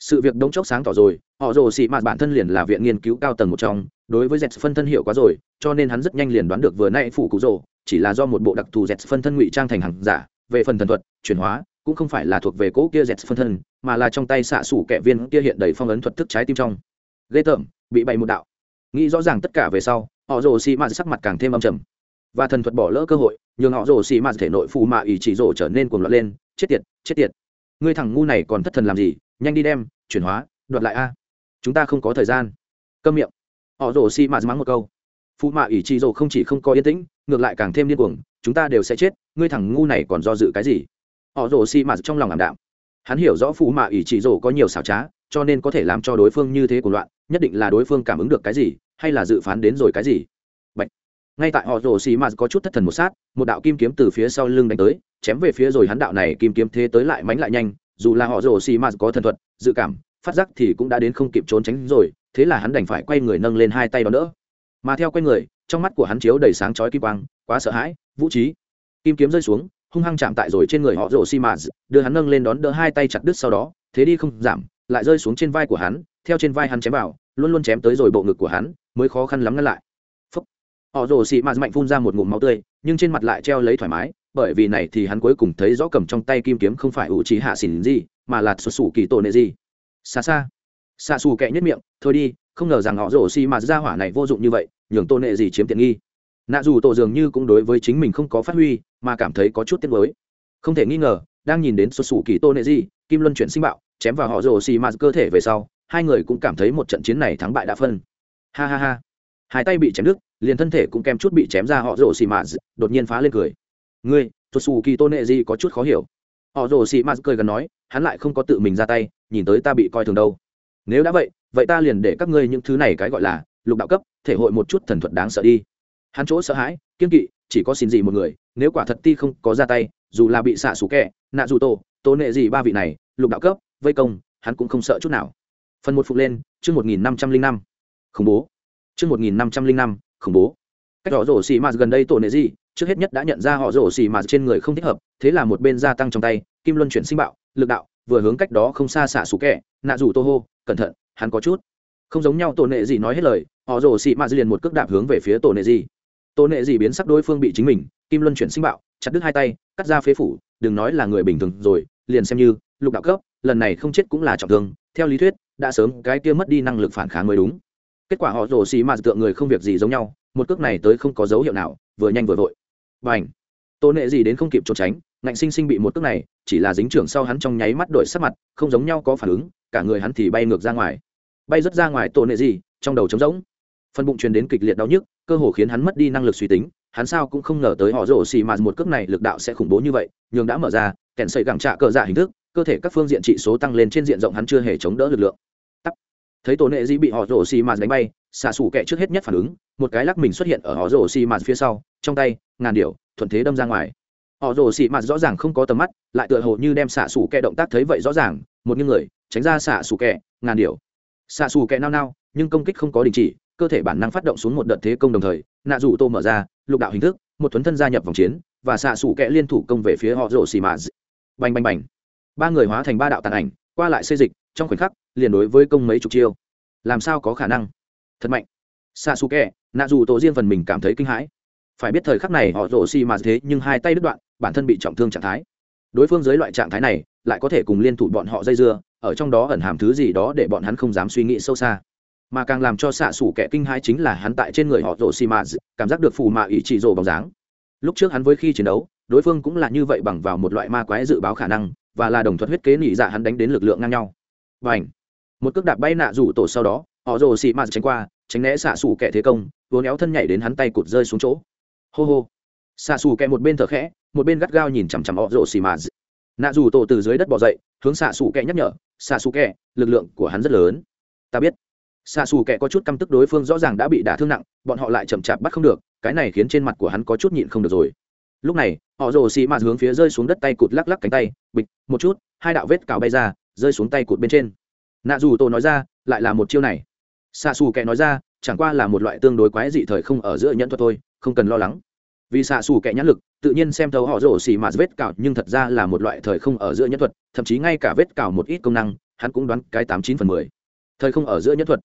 Sự việc đống chốc sáng tỏ rồi, họ rồ xì mạt bản thân liền là viện nghiên cứu cao tầng một trong, đối với dẹt phân thân hiệu quá rồi, cho nên hắn rất nhanh liền đoán được vừa nãy phụ cụ rồ, chỉ là do một bộ đặc thù dẹt phân thân ngụy trang thành hàng giả, về phần thần thuật, chuyển hóa cũng không phải là thuộc về cỗ kia dẹt phân thân, mà là trong tay xạ xủ kẻ viên kia hiện đầy phong ấn thuật thức trái tim trong. Ghê tởm, bị bày một đạo. Nghĩ rõ ràng tất cả về sau, họ rồ xì mạt sắc mặt càng thêm âm trầm. Và thần thuật bỏ lỡ cơ hội, nhường họ rồ xì mạt thể nội phù mạ ý chỉ rồ trở nên cuồng loạn lên, chết tiệt chết tiệt. Ngươi thằng ngu này còn thất thần làm gì? Nhanh đi đem, chuyển hóa, đoạt lại a. Chúng ta không có thời gian. Câm miệng. Họ rồ xì mạt mắng một câu. Phù mạ ý chỉ rồ không chỉ không có yên tĩnh, ngược lại càng thêm điên cuồng, chúng ta đều sẽ chết, ngươi thằng ngu này còn do dự cái gì? Họ rồ xị mạt trong lòng ảm đạm. Hắn hiểu rõ phụ mạ ỷ chỉ rồ có nhiều xảo trá, cho nên có thể làm cho đối phương như thế của loạn, nhất định là đối phương cảm ứng được cái gì, hay là dự phán đến rồi cái gì. Ngay tại họ rồ xì m có chút thất thần một sát, một đạo kim kiếm từ phía sau lưng đánh tới, chém về phía rồi hắn đạo này kim kiếm thế tới lại mánh lại nhanh, dù là họ rồ xì m có thần thuật, dự cảm, phát giác thì cũng đã đến không kịp trốn tránh rồi, thế là hắn đành phải quay người nâng lên hai tay đó nữa. Mà theo quay người, trong mắt của hắn chiếu đầy sáng chói kim quang, quá sợ hãi, vũ trí. Kim kiếm rơi xuống hung hăng chạm tại rồi trên người họ rồ xi m đưa hắn nâng lên đón đỡ hai tay chặt đứt sau đó, thế đi không giảm, lại rơi xuống trên vai của hắn, theo trên vai hắn chém vào, luôn luôn chém tới rồi bộ ngực của hắn, mới khó khăn lắm ngăn lại. Họ rồ xị mạt mạnh phun ra một ngụm máu tươi, nhưng trên mặt lại treo lấy thoải mái, bởi vì này thì hắn cuối cùng thấy rõ cầm trong tay kim kiếm không phải ủ trí hạ xỉn gì, mà là xuất xù kỳ tổ nệ gì. Xa xa. Xa xù kệ nhất miệng, thôi đi, không ngờ rằng họ rồ xị mạt ra hỏa này vô dụng như vậy, nhường tôn nệ gì chiếm tiện nghi nạ dù tổ dường như cũng đối với chính mình không có phát huy, mà cảm thấy có chút tiếc mới không thể nghi ngờ, đang nhìn đến xuất xù kỳ tô nệ di, kim luân chuyển sinh bạo, chém vào họ rồ xì mạt cơ thể về sau, hai người cũng cảm thấy một trận chiến này thắng bại đã phân. Ha ha ha. Hai tay bị chém đứt, liền thân thể cũng kèm chút bị chém ra họ rồ xì mạt, đột nhiên phá lên cười. Ngươi xuất xù kỳ tôn nệ di có chút khó hiểu. Họ rồ xì mạt cười gần nói, hắn lại không có tự mình ra tay, nhìn tới ta bị coi thường đâu. Nếu đã vậy vậy ta liền để các ngươi những thứ này cái gọi là lục đạo cấp, thể hội một chút thần thuật đáng sợ đi hắn chỗ sợ hãi kiên kỵ, chỉ có xin gì một người, nếu quả thật ti không có ra tay, dù là bị xạ xù kẹ nạ dù tổ tố nệ gì ba vị này, lục đạo cấp, vây công, hắn cũng không sợ chút nào. Phần một phục lên, chương một nghìn năm trăm linh năm. Khủng bố. Chương một nghìn năm trăm linh năm, khủng bố. Cách họ rổ xì mạt gần đây tổ nệ gì, trước hết nhất đã nhận ra họ rổ xì mạt trên người không thích hợp, thế là một bên gia tăng trong tay, kim luân chuyển sinh bạo, lực đạo, vừa hướng cách đó không xa xạ xù kẹ nạ dù tô hô, cẩn thận, hắn có chút. Không giống nhau tổ nệ gì nói hết lời, họ rổ xì mạt liền một cước đạp hướng về phía tổ nệ gì tôn nệ gì biến sắc đối phương bị chính mình, kim luân chuyển sinh bạo, chặt đứt hai tay, cắt ra phế phủ, đừng nói là người bình thường rồi, liền xem như lục đạo cấp, lần này không chết cũng là trọng thương, theo lý thuyết, đã sớm cái kia mất đi năng lực phản kháng mới đúng. Kết quả họ rồ xì mà tượng người không việc gì giống nhau, một cước này tới không có dấu hiệu nào, vừa nhanh vừa vội. B n h tôn nệ gì đến không kịp trốn tránh, ngạnh sinh sinh bị một cước này, chỉ là dính trưởng sau hắn trong nháy mắt đổi sắc mặt, không giống nhau có phản ứng, cả người hắn thì bay ngược ra ngoài. Bay rất ra ngoài tôn nệ gì trong đầu trống rỗng. Phần bụng truyền đến kịch liệt đau nhức cơ hồ khiến hắn mất đi năng lực suy tính, hắn sao cũng không ngờ tới họ rổ xì mạt một cước này lực đạo sẽ khủng bố như vậy, nhường đã mở ra, kèn sợi gẳng trạ cờ dạ hình thức, cơ thể các phương diện trị số tăng lên trên diện rộng hắn chưa hề chống đỡ lực lượng. Thấy tổ nệ di bị họ rổ xì mạt đánh bay, xạ xù kẹ trước hết nhất phản ứng, một cái lắc mình xuất hiện ở họ rổ xì mạt phía sau, trong tay, ngàn điệu thuận thế đâm ra ngoài. Họ rổ xì mạt rõ ràng không có tầm mắt, lại tựa hồ như đem xạ xù kẹ động tác thấy vậy rõ ràng, một những người, tránh ra xạ xù kẹ ngàn điệu xạ xù kẹ nao nao, nhưng công kích không có đình chỉ cơ thể bản năng phát động xuống một đợt thế công đồng thời, nạ rủ tô mở ra, lục đạo hình thức, một thuấn thân gia nhập vòng chiến, và xạ xủ kẹ liên thủ công về phía họ rổ xì mà bành bành bành. Ba người hóa thành ba đạo tàn ảnh, qua lại xây dịch, trong khoảnh khắc, liền đối với công mấy chục chiêu. Làm sao có khả năng? Thật mạnh. Xạ xù kẹ nạ dù tổ riêng phần mình cảm thấy kinh hãi. Phải biết thời khắc này họ rổ xì mà thế nhưng hai tay đứt đoạn, bản thân bị trọng thương trạng thái. Đối phương dưới loại trạng thái này, lại có thể cùng liên thủ bọn họ dây dưa, ở trong đó ẩn hàm thứ gì đó để bọn hắn không dám suy nghĩ sâu xa mà càng làm cho xạ xủ kẻ kinh hãi chính là hắn tại trên người họ rổ xì mà cảm giác được phù mạ ý chỉ rổ bóng dáng. Lúc trước hắn với khi chiến đấu, đối phương cũng là như vậy bằng vào một loại ma quái dự báo khả năng, và là đồng thuật huyết kế nỉ dạ hắn đánh đến lực lượng ngang nhau. Và ảnh một cước đạp bay nạ rủ tổ sau đó, họ rồ xì mạt tránh qua, tránh né xạ xù kẻ thế công vốn éo thân nhảy đến hắn tay cụt rơi xuống chỗ. Hô hô! Xạ xù kẻ một bên thở khẽ, một bên gắt gao nhìn chằm chằm họ rồ xì mạt nạ rủ tổ từ dưới đất bỏ dậy, hướng xạ xù kẻ nhắc nhở, xạ xù kẻ, lực lượng của hắn rất lớn. Ta biết xạ xù kẻ có chút căm tức đối phương rõ ràng đã bị đả thương nặng, bọn họ lại chậm chạp bắt không được, cái này khiến trên mặt của hắn có chút nhịn không được rồi. Lúc này, họ rồ xì mạt hướng phía rơi xuống đất tay cụt lắc lắc cánh tay, bịch, một chút, hai đạo vết cào bay ra, rơi xuống tay cụt bên trên. Nạ dù tổ nói ra, lại là một chiêu này. Xạ xù kẻ nói ra, chẳng qua là một loại tương đối quái dị thời không ở giữa nhẫn thuật thôi, không cần lo lắng. Vì xạ xù kẻ nhãn lực, tự nhiên xem thấu họ rổ xì mà vết cào, nhưng thật ra là một loại thời không ở giữa nhẫn thuật, thậm chí ngay cả vết cào một ít công năng, hắn cũng đoán cái tám chín phần mười. Thời không ở giữa nhẫn thuật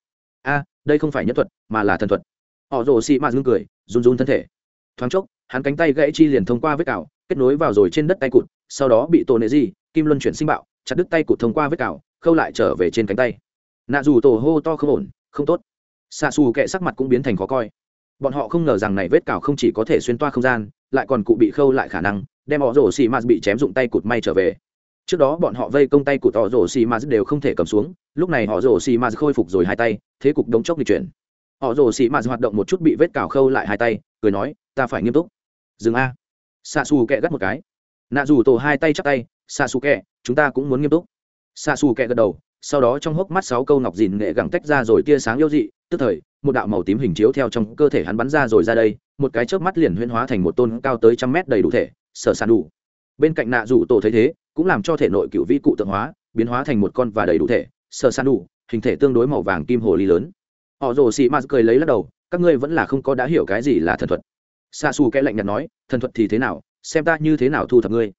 a, đây không phải nhân thuật, mà là thần thuật. Họ rổ xì mạt ngưng cười, run run thân thể. Thoáng chốc, hắn cánh tay gãy chi liền thông qua vết cào, kết nối vào rồi trên đất tay cụt, sau đó bị tổ nệ di kim luân chuyển sinh bạo, chặt đứt tay cụt thông qua vết cào, khâu lại trở về trên cánh tay. Nạ dù tổ hô to không ổn, không tốt. Xạ xù kệ sắc mặt cũng biến thành khó coi. Bọn họ không ngờ rằng này vết cào không chỉ có thể xuyên toa không gian, lại còn cụ bị khâu lại khả năng, đem họ rổ xì mạt bị chém dụng tay cụt may trở về trước đó bọn họ vây công tay của họ rổ xì mạt đều không thể cầm xuống, lúc này họ rổ xì Ma khôi phục rồi hai tay, thế cục đống chốc di chuyển. Họ rổ xì Ma hoạt động một chút bị vết cào khâu lại hai tay, cười nói, ta phải nghiêm túc. Dừng a. Xạ xù kẹ gắt một cái. Nạ dù tổ hai tay chắp tay xạ xù kẹ, chúng ta cũng muốn nghiêm túc. Xạ xù kẹ gật đầu, sau đó trong hốc mắt sáu câu ngọc dìn nghệ gẳng tách ra rồi tia sáng yêu dị, tức thời, một đạo màu tím hình chiếu theo trong cơ thể hắn bắn ra rồi ra đây, một cái chớp mắt liền huyên hóa thành một tôn cao tới trăm mét đầy đủ thể, sở sàn đủ. Bên cạnh nạ rủ tổ thấy thế cũng làm cho thể nội cựu vĩ cụ tượng hóa, biến hóa thành một con và đầy đủ thể sờ san đủ, hình thể tương đối màu vàng kim hồ ly lớn. Họ rồ xì mạt cười lấy lắc đầu, các ngươi vẫn là không có đã hiểu cái gì là thần thuật. Xa xù kẽ lạnh nhạt nói, thần thuật thì thế nào, xem ta như thế nào thu thập ngươi.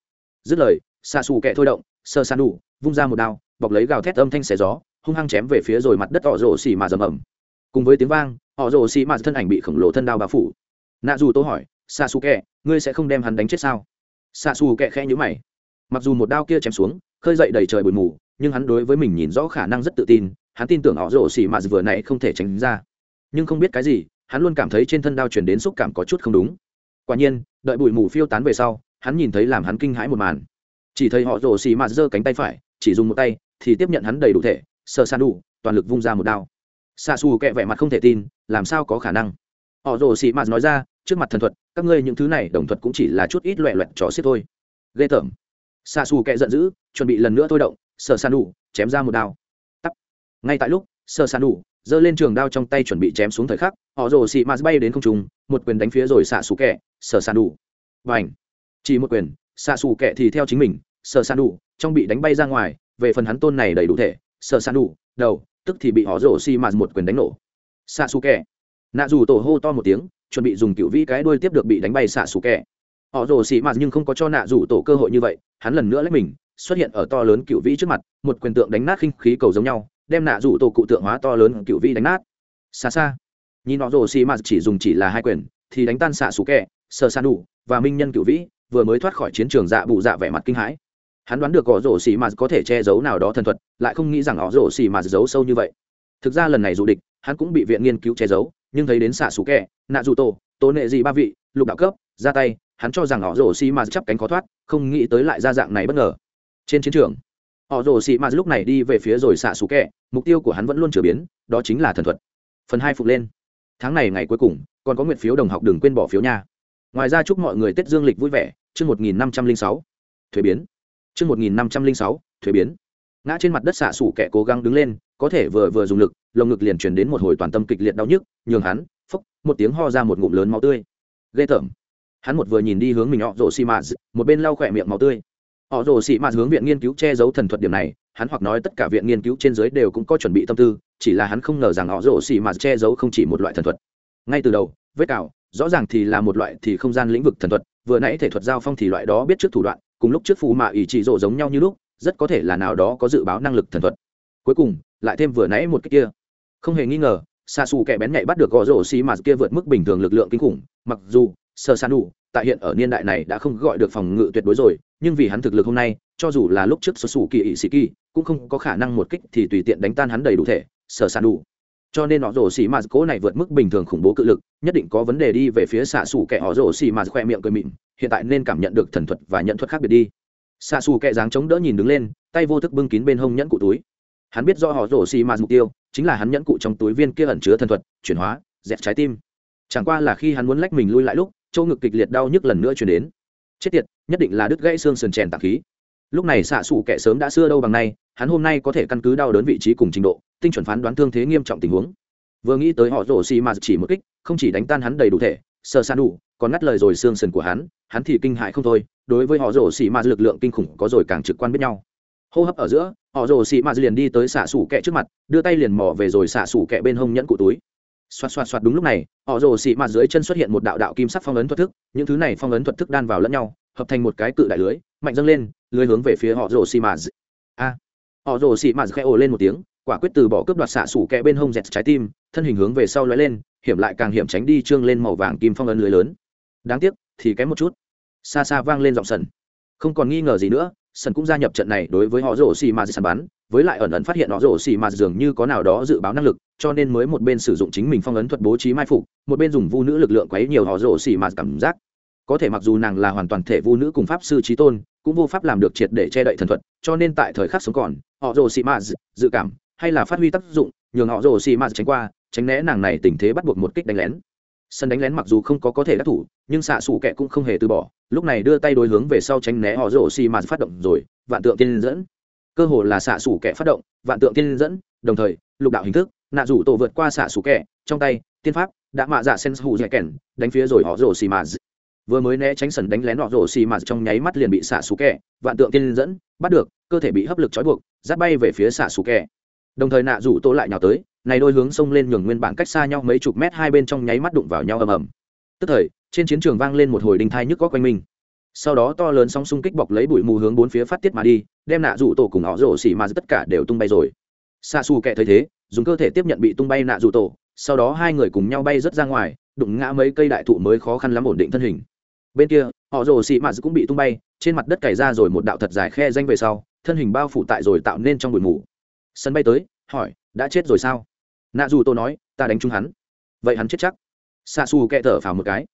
Dứt lời xa xù kẽ thôi động, sơ san đủ, vung ra một đao, bọc lấy gào thét âm thanh xẻ gió, hung hăng chém về phía rồi mặt đất họ rồ xì ma rầm ầm. Cùng với tiếng vang, họ rồ xì ma thân ảnh bị khổng lồ thân đao bao phủ. Nạ dù tôi hỏi xa xù kẽ ngươi sẽ không đem hắn đánh chết sao? Xa xù kẽ khẽ nhữ mày mặc dù một đao kia chém xuống, khơi dậy đầy trời bụi mù, nhưng hắn đối với mình nhìn rõ khả năng rất tự tin, hắn tin tưởng họ rồ xì mạt vừa nãy không thể tránh ra. Nhưng không biết cái gì, hắn luôn cảm thấy trên thân đao chuyển đến xúc cảm có chút không đúng. Quả nhiên, đợi bụi mù phiêu tán về sau, hắn nhìn thấy làm hắn kinh hãi một màn. Chỉ thấy họ rồ xì mạt giơ cánh tay phải, chỉ dùng một tay, thì tiếp nhận hắn đầy đủ thể, sờ san đủ, toàn lực vung ra một đao. Xa xù kẹ vẻ mặt không thể tin, làm sao có khả năng? Họ rồ xì mạt nói ra, trước mặt thần thuật, các ngươi những thứ này đồng thuật cũng chỉ là chút ít loẹ loẹt trò xiết thôi. Ghê tởm xa xù kẹ giận dữ, chuẩn bị lần nữa thôi động, sở san đủ chém ra một đao. Tắt ngay tại lúc, sở san đủ giơ lên trường đao trong tay chuẩn bị chém xuống thời khắc, họ rồ xì mạt bay đến không trung, một quyền đánh phía rồi xạ xù kẹ sở san đủ và ảnh chỉ một quyền xạ xù kẹ thì theo chính mình, sở san đủ trong bị đánh bay ra ngoài, về phần hắn tôn này đầy đủ thể, sở san đủ đầu, tức thì bị họ rồ xì mạt một quyền đánh nổ. Xạ xù kẹ nạ dù tổ hô to một tiếng, chuẩn bị dùng cựu vĩ cái đuôi tiếp được bị đánh bay xạ xù kẹ họ rồ xì mạt nhưng không có cho nạ rủ tổ cơ hội như vậy, hắn lần nữa lấy mình, xuất hiện ở to lớn cựu vĩ trước mặt, một quyền tượng đánh nát khinh khí cầu giống nhau, đem nạ rủ tổ cụ tượng hóa to lớn cựu vĩ đánh nát. Xa xa, nhìn họ rồ xì mạt chỉ dùng chỉ là hai quyền, thì đánh tan xạ xù kẹ sơ san đủ và minh nhân cựu vĩ, vừa mới thoát khỏi chiến trường dạ bụ dạ vẻ mặt kinh hãi. Hắn đoán được họ rồ xì mạt có thể che giấu nào đó thần thuật, lại không nghĩ rằng họ rồ xì mạt giấu sâu như vậy. Thực ra lần này dù địch, hắn cũng bị viện nghiên cứu che giấu, nhưng thấy đến xạ xù kẹ, nạ dù tổ tố nệ gì ba vị, lục đạo cấp, ra tay hắn cho rằng họ rồ xì mạt chấp cánh khó thoát, không nghĩ tới lại ra dạng này bất ngờ. Trên chiến trường, họ rồ xì mạt lúc này đi về phía rồi xạ xù kẹ mục tiêu của hắn vẫn luôn trở biến, đó chính là thần thuật. Phần hai phục lên. Tháng này ngày cuối cùng, còn có nguyện phiếu đồng học đừng quên bỏ phiếu nha. Ngoài ra chúc mọi người tết dương lịch vui vẻ, chương một nghìn năm trăm linh sáu. Thuế biến. Chương một nghìn năm trăm linh sáu, thuế biến. Ngã trên mặt đất xạ xủ kẻ cố gắng đứng lên, có thể vừa vừa dùng lực, lồng ngực liền truyền đến một hồi toàn tâm kịch liệt đau nhức, nhường hắn phốc một tiếng ho ra một ngụm lớn máu tươi. Ghê tởm hắn một vừa nhìn đi hướng mình họ rồ xì mạt một bên lau khỏe miệng máu tươi. Họ rồ xì mạt hướng viện nghiên cứu che giấu thần thuật điểm này, hắn hoặc nói tất cả viện nghiên cứu trên giới đều cũng có chuẩn bị tâm tư, chỉ là hắn không ngờ rằng họ rồ xì mạt che giấu không chỉ một loại thần thuật. Ngay từ đầu, vết cào, rõ ràng thì là một loại thì không gian lĩnh vực thần thuật, vừa nãy thể thuật giao phong thì loại đó biết trước thủ đoạn, cùng lúc trước phù mạ ỷ trị rộ giống nhau như lúc, rất có thể là nào đó có dự báo năng lực thần thuật. Cuối cùng, lại thêm vừa nãy một cái kia. Không hề nghi ngờ xa xù kẻ bén nhạy bắt được gò rổ xì mà kia vượt mức bình thường lực lượng kinh khủng, mặc dù sơ san đủ tại hiện ở niên đại này đã không gọi được phòng ngự tuyệt đối rồi, nhưng vì hắn thực lực hôm nay, cho dù là lúc trước số sủ kỳ ỵ sĩ kỳ, cũng không có khả năng một kích thì tùy tiện đánh tan hắn đầy đủ thể sơ san đủ cho nên họ rổ xì mà cố này vượt mức bình thường khủng bố cự lực, nhất định có vấn đề đi về phía xạ xù kẻ họ rổ xì mà khoe miệng cười mịn, hiện tại nên cảm nhận được thần thuật và nhận thuật khác biệt đi. Xạ xù kẻ dáng chống đỡ nhìn đứng lên, tay vô thức bưng kín bên hông nhẫn cụ túi. Hắn biết do họ rổ xì mà mục tiêu, chính là hắn nhẫn cụ trong túi viên kia ẩn chứa thần thuật, chuyển hóa, dẹp trái tim. Chẳng qua là khi hắn muốn lách mình lui lại lúc châu ngực kịch liệt đau nhức lần nữa chuyển đến. Chết tiệt, nhất định là đứt gãy xương sườn chèn tạc khí. Lúc này xạ xù kẻ sớm đã xưa đâu bằng nay, hắn hôm nay có thể căn cứ đau đớn vị trí cùng trình độ, tinh chuẩn phán đoán thương thế nghiêm trọng tình huống. Vừa nghĩ tới họ rổ xì mà chỉ một kích, không chỉ đánh tan hắn đầy đủ thể sơ san đủ, còn ngắt lời rồi xương sườn của hắn hắn thì kinh hại không thôi, đối với họ rổ xì mà lực lượng kinh khủng có rồi càng trực quan biết nhau. Hô hấp ở giữa, họ rồ xì mà liền đi tới xạ xủ kẹ trước mặt, đưa tay liền mò về rồi xạ xủ kẹ bên hông nhẫn cụ túi xoạt xoạt xoạt đúng lúc này, họ rồ xì mà dưới chân xuất hiện một đạo đạo kim sắc phong ấn thuật thức, những thứ này phong ấn thuật thức đan vào lẫn nhau, hợp thành một cái cự đại lưới, mạnh dâng lên, lưới hướng về phía họ rồ xì mà a. Họ rồ xì mà khẽ ồ lên một tiếng, quả quyết từ bỏ cướp đoạt xạ sủ kẹ bên hông dẹt trái tim, thân hình hướng về sau lóe lên, hiểm lại càng hiểm tránh đi trương lên màu vàng kim phong ấn lưới lớn. Đáng tiếc, thì kém một chút. Xa xa vang lên giọng sần. Không còn nghi ngờ gì nữa, sần cũng gia nhập trận này đối với họ rổ xì mà sàn bắn, với lại ẩn ẩn phát hiện họ rổ xì mà dường như có nào đó dự báo năng lực cho nên mới một bên sử dụng chính mình phong ấn thuật bố trí mai phục, một bên dùng vu nữ lực lượng quấy nhiều họ rổ xỉ mà cảm giác. Có thể mặc dù nàng là hoàn toàn thể vu nữ cùng pháp sư trí tôn, cũng vô pháp làm được triệt để che đậy thần thuật, cho nên tại thời khắc sống còn, họ rồ xỉ mạt dự cảm, hay là phát huy tác dụng, nhường họ rồ xỉ mạt tránh qua, tránh né nàng này tình thế bắt buộc một kích đánh lén. Sân đánh lén mặc dù không có có thể đắc thủ, nhưng xạ xù kẹ cũng không hề từ bỏ, lúc này đưa tay đối hướng về sau tránh né họ rổ xỉ mạt phát động rồi, vạn tượng tiên dẫn. Cơ hồ là xạ xù kẹ phát động, vạn tượng tiên dẫn, đồng thời, lục đạo hình thức nạ rủ tổ vượt qua xạ Sủ kẹ, trong tay, tiên pháp, đã mạ dạ sen hù dẻ kèn đánh phía rồi họ rổ xì mạt vừa mới né tránh sần đánh lén họ rổ xì mạt trong nháy mắt liền bị xạ Sủ kẹ, vạn tượng tiên dẫn, bắt được, cơ thể bị hấp lực trói buộc, dắt bay về phía xạ Sủ kẹ. Đồng thời nạ rủ tổ lại nhào tới, này đôi hướng sông lên nhường nguyên bản cách xa nhau mấy chục mét hai bên trong nháy mắt đụng vào nhau ầm ầm. Tức thời, trên chiến trường vang lên một hồi đinh thai nhức có quanh mình. Sau đó to lớn sóng xung kích bọc lấy bụi mù hướng bốn phía phát tiết mà đi, đem nạ rủ tổ cùng họ rổ xỉ mà tất cả đều tung bay rồi. Xa xù kệ thấy thế dùng cơ thể tiếp nhận bị tung bay nạ dù tổ, sau đó hai người cùng nhau bay rớt ra ngoài, đụng ngã mấy cây đại thụ mới khó khăn lắm ổn định thân hình. Bên kia, họ rồ xị mạt cũng bị tung bay, trên mặt đất cày ra rồi một đạo thật dài khe danh về sau, thân hình bao phủ tại rồi tạo nên trong bụi mù. Sân bay tới, hỏi, đã chết rồi sao? Nạ dù tôi nói, ta đánh trúng hắn. Vậy hắn chết chắc. Xa xù kẹ thở phào một cái.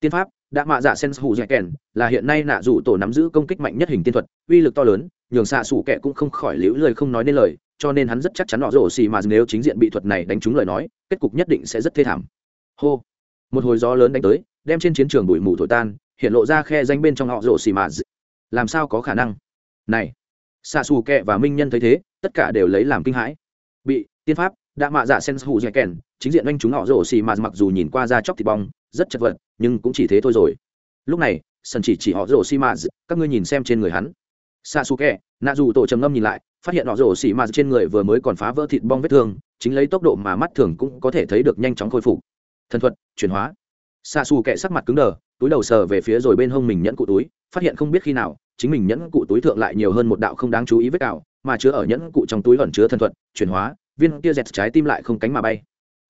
Tiên pháp, đã mạ dạ sen hù dạy kèn, là hiện nay nạ dù tổ nắm giữ công kích mạnh nhất hình tiên thuật, uy lực to lớn, nhường xạ xù kẹ cũng không khỏi liễu lời không nói nên lời cho nên hắn rất chắc chắn họ rổ xì mà nếu chính diện bị thuật này đánh trúng lời nói, kết cục nhất định sẽ rất thê thảm. Hô. Một hồi gió lớn đánh tới, đem trên chiến trường bụi mù thổi tan, hiện lộ ra khe danh bên trong họ rổ xì mà. Làm sao có khả năng? Này. Xa xù kẹ và minh nhân thấy thế, tất cả đều lấy làm kinh hãi. Bị, tiên pháp đã mạ dạ sen hù dạy kèn, chính diện anh chúng họ rổ xì mà mặc dù nhìn qua ra chóc thịt bong, rất chật vật, nhưng cũng chỉ thế thôi rồi. Lúc này sân chỉ chỉ họ rổ xì mà, các ngươi nhìn xem trên người hắn xa xù kẹ nạ dù tổ trầm ngâm nhìn lại, phát hiện họ rổ xì mà trên người vừa mới còn phá vỡ thịt bong vết thương, chính lấy tốc độ mà mắt thường cũng có thể thấy được nhanh chóng khôi phục. Thần thuật, chuyển hóa. Xa xù kẹ sắc mặt cứng đờ, túi đầu sờ về phía rồi bên hông mình nhẫn cụ túi, phát hiện không biết khi nào, chính mình nhẫn cụ túi thượng lại nhiều hơn một đạo không đáng chú ý vết cào, mà chứa ở nhẫn cụ trong túi ẩn chứa thần thuật, chuyển hóa, viên kia dẹt trái tim lại không cánh mà bay.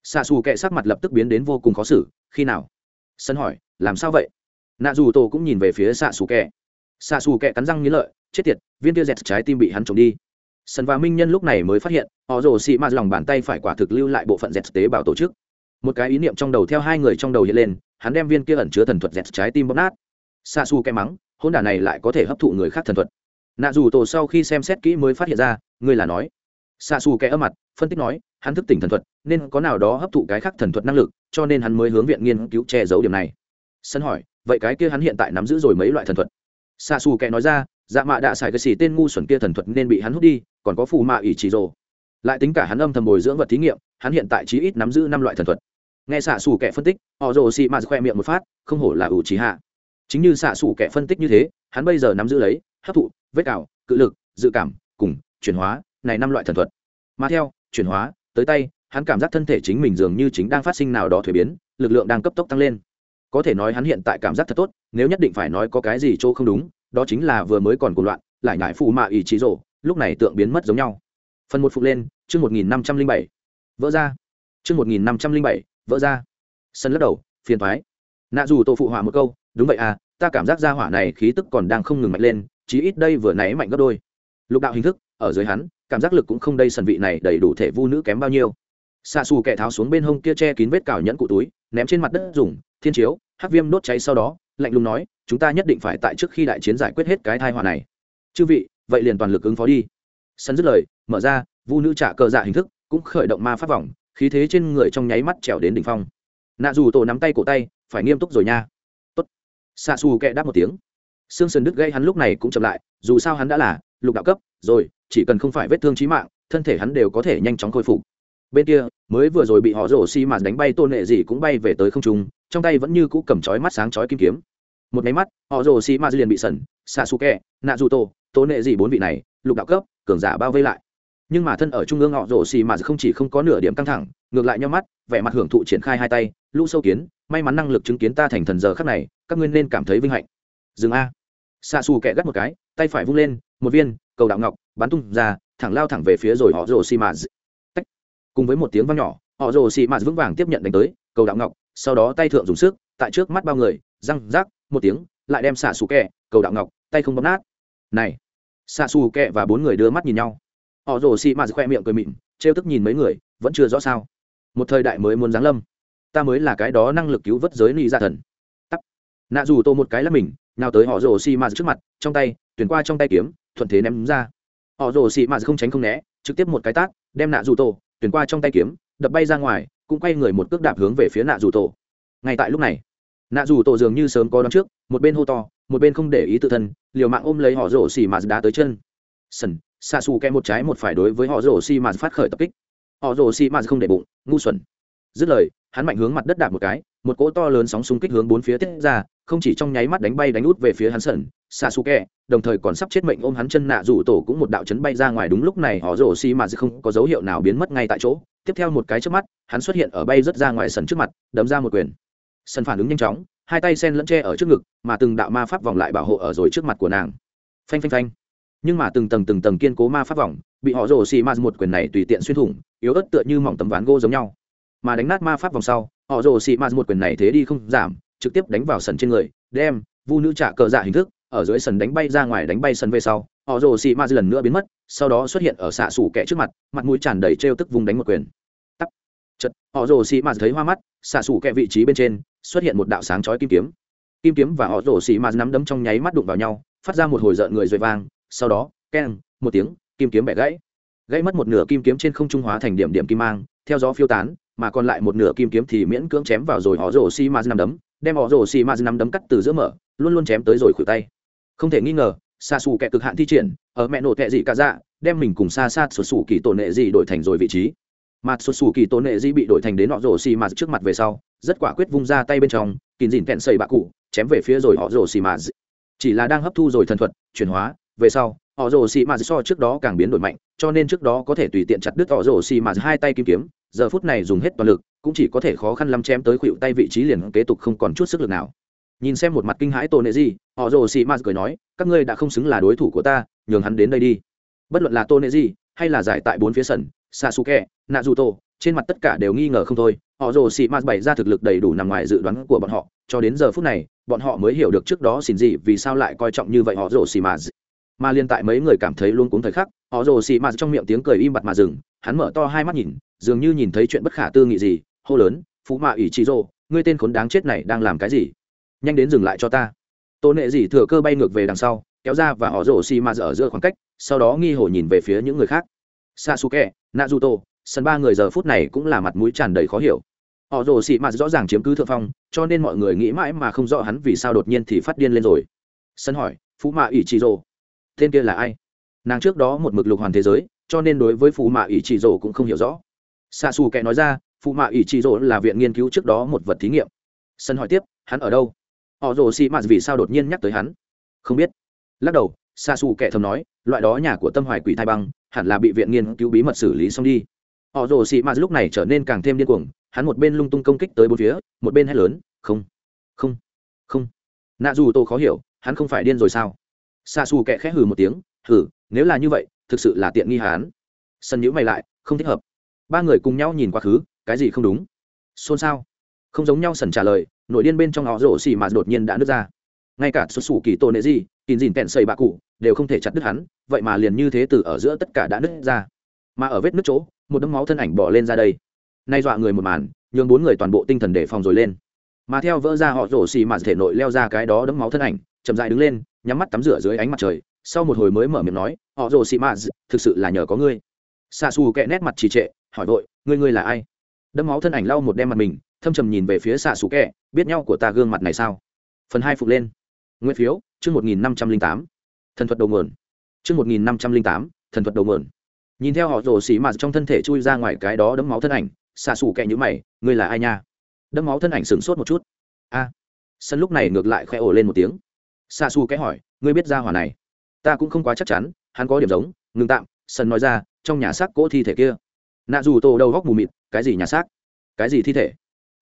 Sasuke xù sắc mặt lập tức biến đến vô cùng khó xử, khi nào? Sân hỏi, làm sao vậy? Nạ dù tổ cũng nhìn về phía xạ xù xạ xù cắn răng nghĩ lợi chết tiệt, viên kia dẹt trái tim bị hắn trộm đi. Sân và minh nhân lúc này mới phát hiện, họ rồ xị mạt lòng bàn tay phải quả thực lưu lại bộ phận dẹt tế bào tổ chức. Một cái ý niệm trong đầu theo hai người trong đầu hiện lên, hắn đem viên kia ẩn chứa thần thuật dẹt trái tim bóp nát. Xa xu kệ mắng hôn đả này lại có thể hấp thụ người khác thần thuật. Nạ dù tổ sau khi xem xét kỹ mới phát hiện ra ngươi là nói. Xa xù kẽ âm mặt, phân tích nói, hắn thức tỉnh thần thuật, nên có nào đó hấp thụ cái khác thần thuật năng lực, cho nên hắn mới hướng viện nghiên cứu che giấu điểm này. Sân hỏi, vậy cái kia hắn hiện tại nắm giữ rồi mấy loại thần thuật? Xa xù kẽ nói ra dạ mạ đạ xài cái xì tên ngu xuẩn kia thần thuật nên bị hắn hút đi, còn có phù mạ ỷ chỉ rồ. Lại tính cả hắn âm thầm bồi dưỡng vật thí nghiệm, hắn hiện tại chí ít nắm giữ năm loại thần thuật. Nghe xạ xù kẻ phân tích, họ rồ xì mạ khoe miệng một phát, không hổ là ủ trí hạ. Chính như xạ xù kẻ phân tích như thế, hắn bây giờ nắm giữ lấy, hấp thụ, vết cào cự lực, dự cảm, cùng, chuyển hóa, này năm loại thần thuật. Mà theo, chuyển hóa, tới tay, hắn cảm giác thân thể chính mình dường như chính đang phát sinh nào đó thuế biến, lực lượng đang cấp tốc tăng lên. Có thể nói hắn hiện tại cảm giác thật tốt, nếu nhất định phải nói có cái gì chỗ không đúng đó chính là vừa mới còn cuộc loạn, lại nhải phụ mạ ỷ trí rổ. lúc này tượng biến mất giống nhau. Phần một phục lên, chương một nghìn năm trăm linh bảy. Vỡ ra. Chương một nghìn năm trăm linh bảy, vỡ ra. Sân lắc đầu, phiền thoái nạ dù tổ phụ họa một câu, đúng vậy à ta cảm giác ra hỏa này khí tức còn đang không ngừng mạnh lên, chí ít đây vừa nãy mạnh gấp đôi. Lục đạo hình thức, ở dưới hắn, cảm giác lực cũng không đây sần vị này đầy đủ thể vu nữ kém bao nhiêu. Xa xù kẻ tháo xuống bên hông kia che kín vết cào nhẫn cụ túi, ném trên mặt đất dùng, thiên chiếu, hắc viêm đốt cháy sau đó lạnh lùng nói, chúng ta nhất định phải tại trước khi đại chiến giải quyết hết cái thai họa này. Chư vị, vậy liền toàn lực ứng phó đi. Sân dứt lời, mở ra, vu nữ trả cờ dạ hình thức, cũng khởi động ma pháp vòng, khí thế trên người trong nháy mắt trèo đến đỉnh phong. Nạ dù tổ nắm tay cổ tay, phải nghiêm túc rồi nha. Tốt. Xạ xù kẹ đáp một tiếng. Xương sườn đứt gây hắn lúc này cũng chậm lại, dù sao hắn đã là lục đạo cấp, rồi, chỉ cần không phải vết thương trí mạng, thân thể hắn đều có thể nhanh chóng khôi phục. Bên kia, mới vừa rồi bị họ rổ xi mạt đánh bay, tôn nệ gì cũng bay về tới không trung trong tay vẫn như cũ cầm chói mắt sáng chói kim kiếm. Một máy mắt họ rồ xì ma liền bị sẩn xạ xù kẹ nạ dù tô tố nệ gì bốn vị này, lục đạo cấp, cường giả bao vây lại. Nhưng mà thân ở trung ương họ rồ xì mà không chỉ không có nửa điểm căng thẳng, ngược lại nhau mắt, vẻ mặt hưởng thụ triển khai hai tay, lũ sâu kiến, may mắn năng lực chứng kiến ta thành thần giờ khắc này, các ngươi nên cảm thấy vinh hạnh. Dừng a. Xạ xù kẹ gắt một cái, tay phải vung lên, một viên, cầu đạo ngọc, bắn tung ra, thẳng lao thẳng về phía rồi họ rồ xì mà tách. Cùng với một tiếng vang nhỏ họ rồ xì mà vững vàng tiếp nhận đánh tới, cầu đạo ngọc sau đó tay thượng dùng sức, tại trước mắt bao người, răng rác, một tiếng, lại đem xạ xù kẹ, cầu đạo ngọc, tay không bóp nát. Này, xạ xù kẹ và bốn người đưa mắt nhìn nhau. Họ rồ xị mạt khoe miệng cười mịn, trêu tức nhìn mấy người, vẫn chưa rõ sao. Một thời đại mới muốn giáng lâm. Ta mới là cái đó năng lực cứu vớt giới ly gia dạ thần. Tắt nạ dù tô một cái là mình nào tới họ rồ xị mạt trước mặt, trong tay, tuyển qua trong tay kiếm, thuận thế ném ra. Họ rồ xị mạt không tránh không né, trực tiếp một cái tát, đem nạ dù tô, tuyển qua trong tay kiếm, đập bay ra ngoài cũng quay người một cước đạp hướng về phía nạ dù tổ. Ngay tại lúc này, nạ dù tổ dường như sớm có đón trước, một bên hô to, một bên không để ý tự thân, liều mạng ôm lấy họ rổ xì mà đá tới chân. Sần xa xù kẹ một trái một phải đối với họ rổ xi mà phát khởi tập kích. Họ rổ xi mà không để bụng, ngu xuẩn. Dứt lời, hắn mạnh hướng mặt đất đạp một cái, một cỗ to lớn sóng xung kích hướng bốn phía tiết ra, không chỉ trong nháy mắt đánh bay đánh út về phía hắn sần Sasuke xù kẹ đồng thời còn sắp chết mệnh ôm hắn chân nạ rủ tổ cũng một đạo chấn bay ra ngoài. Đúng lúc này, họ rổ xi mà không có dấu hiệu nào biến mất ngay tại chỗ. Tiếp theo một cái trước mắt, hắn xuất hiện ở bay rất ra ngoài sân trước mặt, đấm ra một quyền. Sân phản ứng nhanh chóng, hai tay sen lẫn tre ở trước ngực, mà từng đạo ma pháp vòng lại bảo hộ ở rồi trước mặt của nàng. Phanh phanh phanh. Nhưng mà từng tầng từng tầng kiên cố ma pháp vòng, bị họ rồ xì ma một quyền này tùy tiện xuyên thủng, yếu ớt tựa như mỏng tấm ván gỗ giống nhau. Mà đánh nát ma pháp vòng sau, họ rồ xì ma một quyền này thế đi không giảm, trực tiếp đánh vào sân trên người, đem vu nữ trả cờ dạ hình thức ở dưới sân đánh bay ra ngoài đánh bay sân về sau, họ rồ xì ma lần nữa biến mất, sau đó xuất hiện ở xạ xủ kẻ trước mặt mặt mũi tràn đầy trêu tức vùng đánh một quyền. Tắt chật họ rồ xì ma thấy hoa mắt, xạ xủ kẻ vị trí bên trên, xuất hiện một đạo sáng chói kim kiếm. Kim kiếm và họ rồ xì ma nắm đấm trong nháy mắt đụng vào nhau, phát ra một hồi rợn người rồi vang, sau đó, keng, một tiếng, kim kiếm bẻ gãy. Gãy mất một nửa kim kiếm trên không trung hóa thành điểm điểm kim mang, theo gió phiêu tán, mà còn lại một nửa kim kiếm thì miễn cưỡng chém vào rồi họ rồ xi ma nắm đấm đem họ rổ xì ma nắm đấm cắt từ giữa mở, luôn luôn chém tới rồi khuỷu tay. Không thể nghi ngờ xa xù kẻ cực hạn thi triển, ở mẹ nổ tệ gì cả dạ đem mình cùng xa xa xuất xù kỳ tổ nệ gì đổi thành rồi vị trí. Mặt xuất xù kỳ tổ nệ gì bị đổi thành đến họ rổ xì ma trước mặt về sau, rất quả quyết vung ra tay bên trong, kín dìn kẹn xây bạ cụ, chém về phía rồi họ rổ xì ma chỉ là đang hấp thu rồi thần thuật, chuyển hóa, về sau họ rồ xì mạt so trước đó càng biến đổi mạnh, cho nên trước đó có thể tùy tiện chặt đứt họ rồ xì mạt hai tay kim kiếm, giờ phút này dùng hết toàn lực, cũng chỉ có thể khó khăn lắm chém tới khuỵu tay vị trí liền kế tục không còn chút sức lực nào. Nhìn xem một mặt kinh hãi tổ nệ gì họ rồ xì mạt cười nói, các ngươi đã không xứng là đối thủ của ta, nhường hắn đến đây đi. Bất luận là tổ nệ gì hay là giải tại bốn phía sân, sasuke, naruto, trên mặt tất cả đều nghi ngờ không thôi. Họ rồ xì mạt bày ra thực lực đầy đủ nằm ngoài dự đoán của bọn họ, cho đến giờ phút này, bọn họ mới hiểu được trước đó xin gì vì sao lại coi trọng như vậy họ rồ xì mạt mà liên tại mấy người cảm thấy luôn cuống thời khắc, họ rồ xì mạt trong miệng tiếng cười im bặt mà dừng, hắn mở to hai mắt nhìn, dường như nhìn thấy chuyện bất khả tư nghị gì, hô lớn, phú mạ ủy trí rồ, ngươi tên khốn đáng chết này đang làm cái gì? Nhanh đến dừng lại cho ta. Tô nệ gì thừa cơ bay ngược về đằng sau, kéo ra và họ rồ xì mạt ở giữa khoảng cách, sau đó nghi hồ nhìn về phía những người khác. Sasuke, naruto, sân ba người giờ phút này cũng là mặt mũi tràn đầy khó hiểu. Họ rồ xì mạt rõ ràng chiếm cứ thượng phong, cho nên mọi người nghĩ mãi mà không rõ hắn vì sao đột nhiên thì phát điên lên rồi. Sân hỏi, phú mạ ủy trí rồ tên kia là ai? Nàng trước đó một mực lục hoàn thế giới, cho nên đối với phụ mạ ỷ trị rỗ cũng không hiểu rõ. Xa xù kệ nói ra phụ mạ ỷ trị rỗ là viện nghiên cứu trước đó một vật thí nghiệm. Sân hỏi tiếp, hắn ở đâu? Họ rồ xị mạ vì sao đột nhiên nhắc tới hắn? Không biết. Lắc đầu xa xù kệ thầm nói, loại đó nhà của tâm hoài quỷ thai băng, hẳn là bị viện nghiên cứu bí mật xử lý xong đi. Họ rồ xị mạ lúc này trở nên càng thêm điên cuồng, hắn một bên lung tung công kích tới bốn phía, một bên hét lớn, không không không. Nạ dù tô khó hiểu, hắn không phải điên rồi sao? Xa xù kẹ khẽ hừ một tiếng, hừ, nếu là như vậy, thực sự là tiện nghi hán. sân nhữ mày lại, không thích hợp. Ba người cùng nhau nhìn quá khứ, cái gì không đúng? Xôn xao. Không giống nhau sần trả lời, nội điên bên trong họ rổ xì mà đột nhiên đã nứt ra. Ngay cả xuất xù kỳ tổ nệ gì, kín dìn kẹn xây bạ cụ, đều không thể chặt đứt hắn, vậy mà liền như thế từ ở giữa tất cả đã nứt ra. Mà ở vết nứt chỗ, một đấm máu thân ảnh bỏ lên ra đây. Nay dọa người một màn, nhường bốn người toàn bộ tinh thần để phòng rồi lên mà theo vỡ ra họ rổ xì mà thể nội leo ra cái đó đấm máu thân ảnh, chậm dại đứng lên, nhắm mắt tắm rửa dưới ánh mặt trời, sau một hồi mới mở miệng nói, họ rồ xì mà thực sự là nhờ có ngươi. Xa xù kẹ nét mặt trì trệ, hỏi vội, ngươi ngươi là ai? Đấm máu thân ảnh lau một đem mặt mình, thâm trầm nhìn về phía xạ xù kẹ biết nhau của ta gương mặt này sao? Phần hai phục lên. Nguyên phiếu, chương một nghìn năm trăm linh tám. Thần thuật đầu nguồn. Chương một nghìn năm trăm linh tám, thần thuật đầu nguồn. Nhìn theo họ rồ xì mà trong thân thể chui ra ngoài cái đó đấm máu thân ảnh xạ xù kẹ nhữ mày, ngươi là ai nha? Đấm máu thân ảnh sửng sốt một chút. A, sân lúc này ngược lại khẽ ổ lên một tiếng. Xa xù kẽ hỏi, ngươi biết ra hỏa này? Ta cũng không quá chắc chắn, hắn có điểm giống, ngừng tạm, sân nói ra, trong nhà xác cỗ thi thể kia. Nạ dù tổ đầu góc mù mịt, cái gì nhà xác? Cái gì thi thể?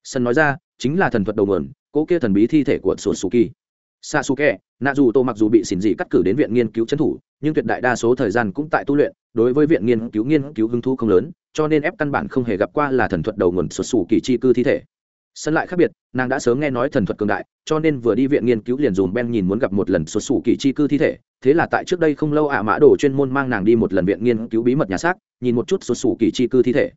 Sân nói ra, chính là thần thuật đầu nguồn, cỗ kia thần bí thi thể của sổ su kỳ. Sa su kẹ nạ dù tô mặc dù bị xỉn dị cắt cử đến viện nghiên cứu trấn thủ, nhưng tuyệt đại đa số thời gian cũng tại tu luyện, đối với viện nghiên cứu nghiên cứu hứng thú không lớn, cho nên ép căn bản không hề gặp qua là thần thuật đầu nguồn sụt su kỳ chi cư thi thể sân lại khác biệt, nàng đã sớm nghe nói thần thuật cường đại, cho nên vừa đi viện nghiên cứu liền dùm ben nhìn muốn gặp một lần xuất xù kỳ chi cư thi thể, thế là tại trước đây không lâu ạ mã đồ chuyên môn mang nàng đi một lần viện nghiên cứu bí mật nhà xác, nhìn một chút xuất xù kỳ chi cư thi thể.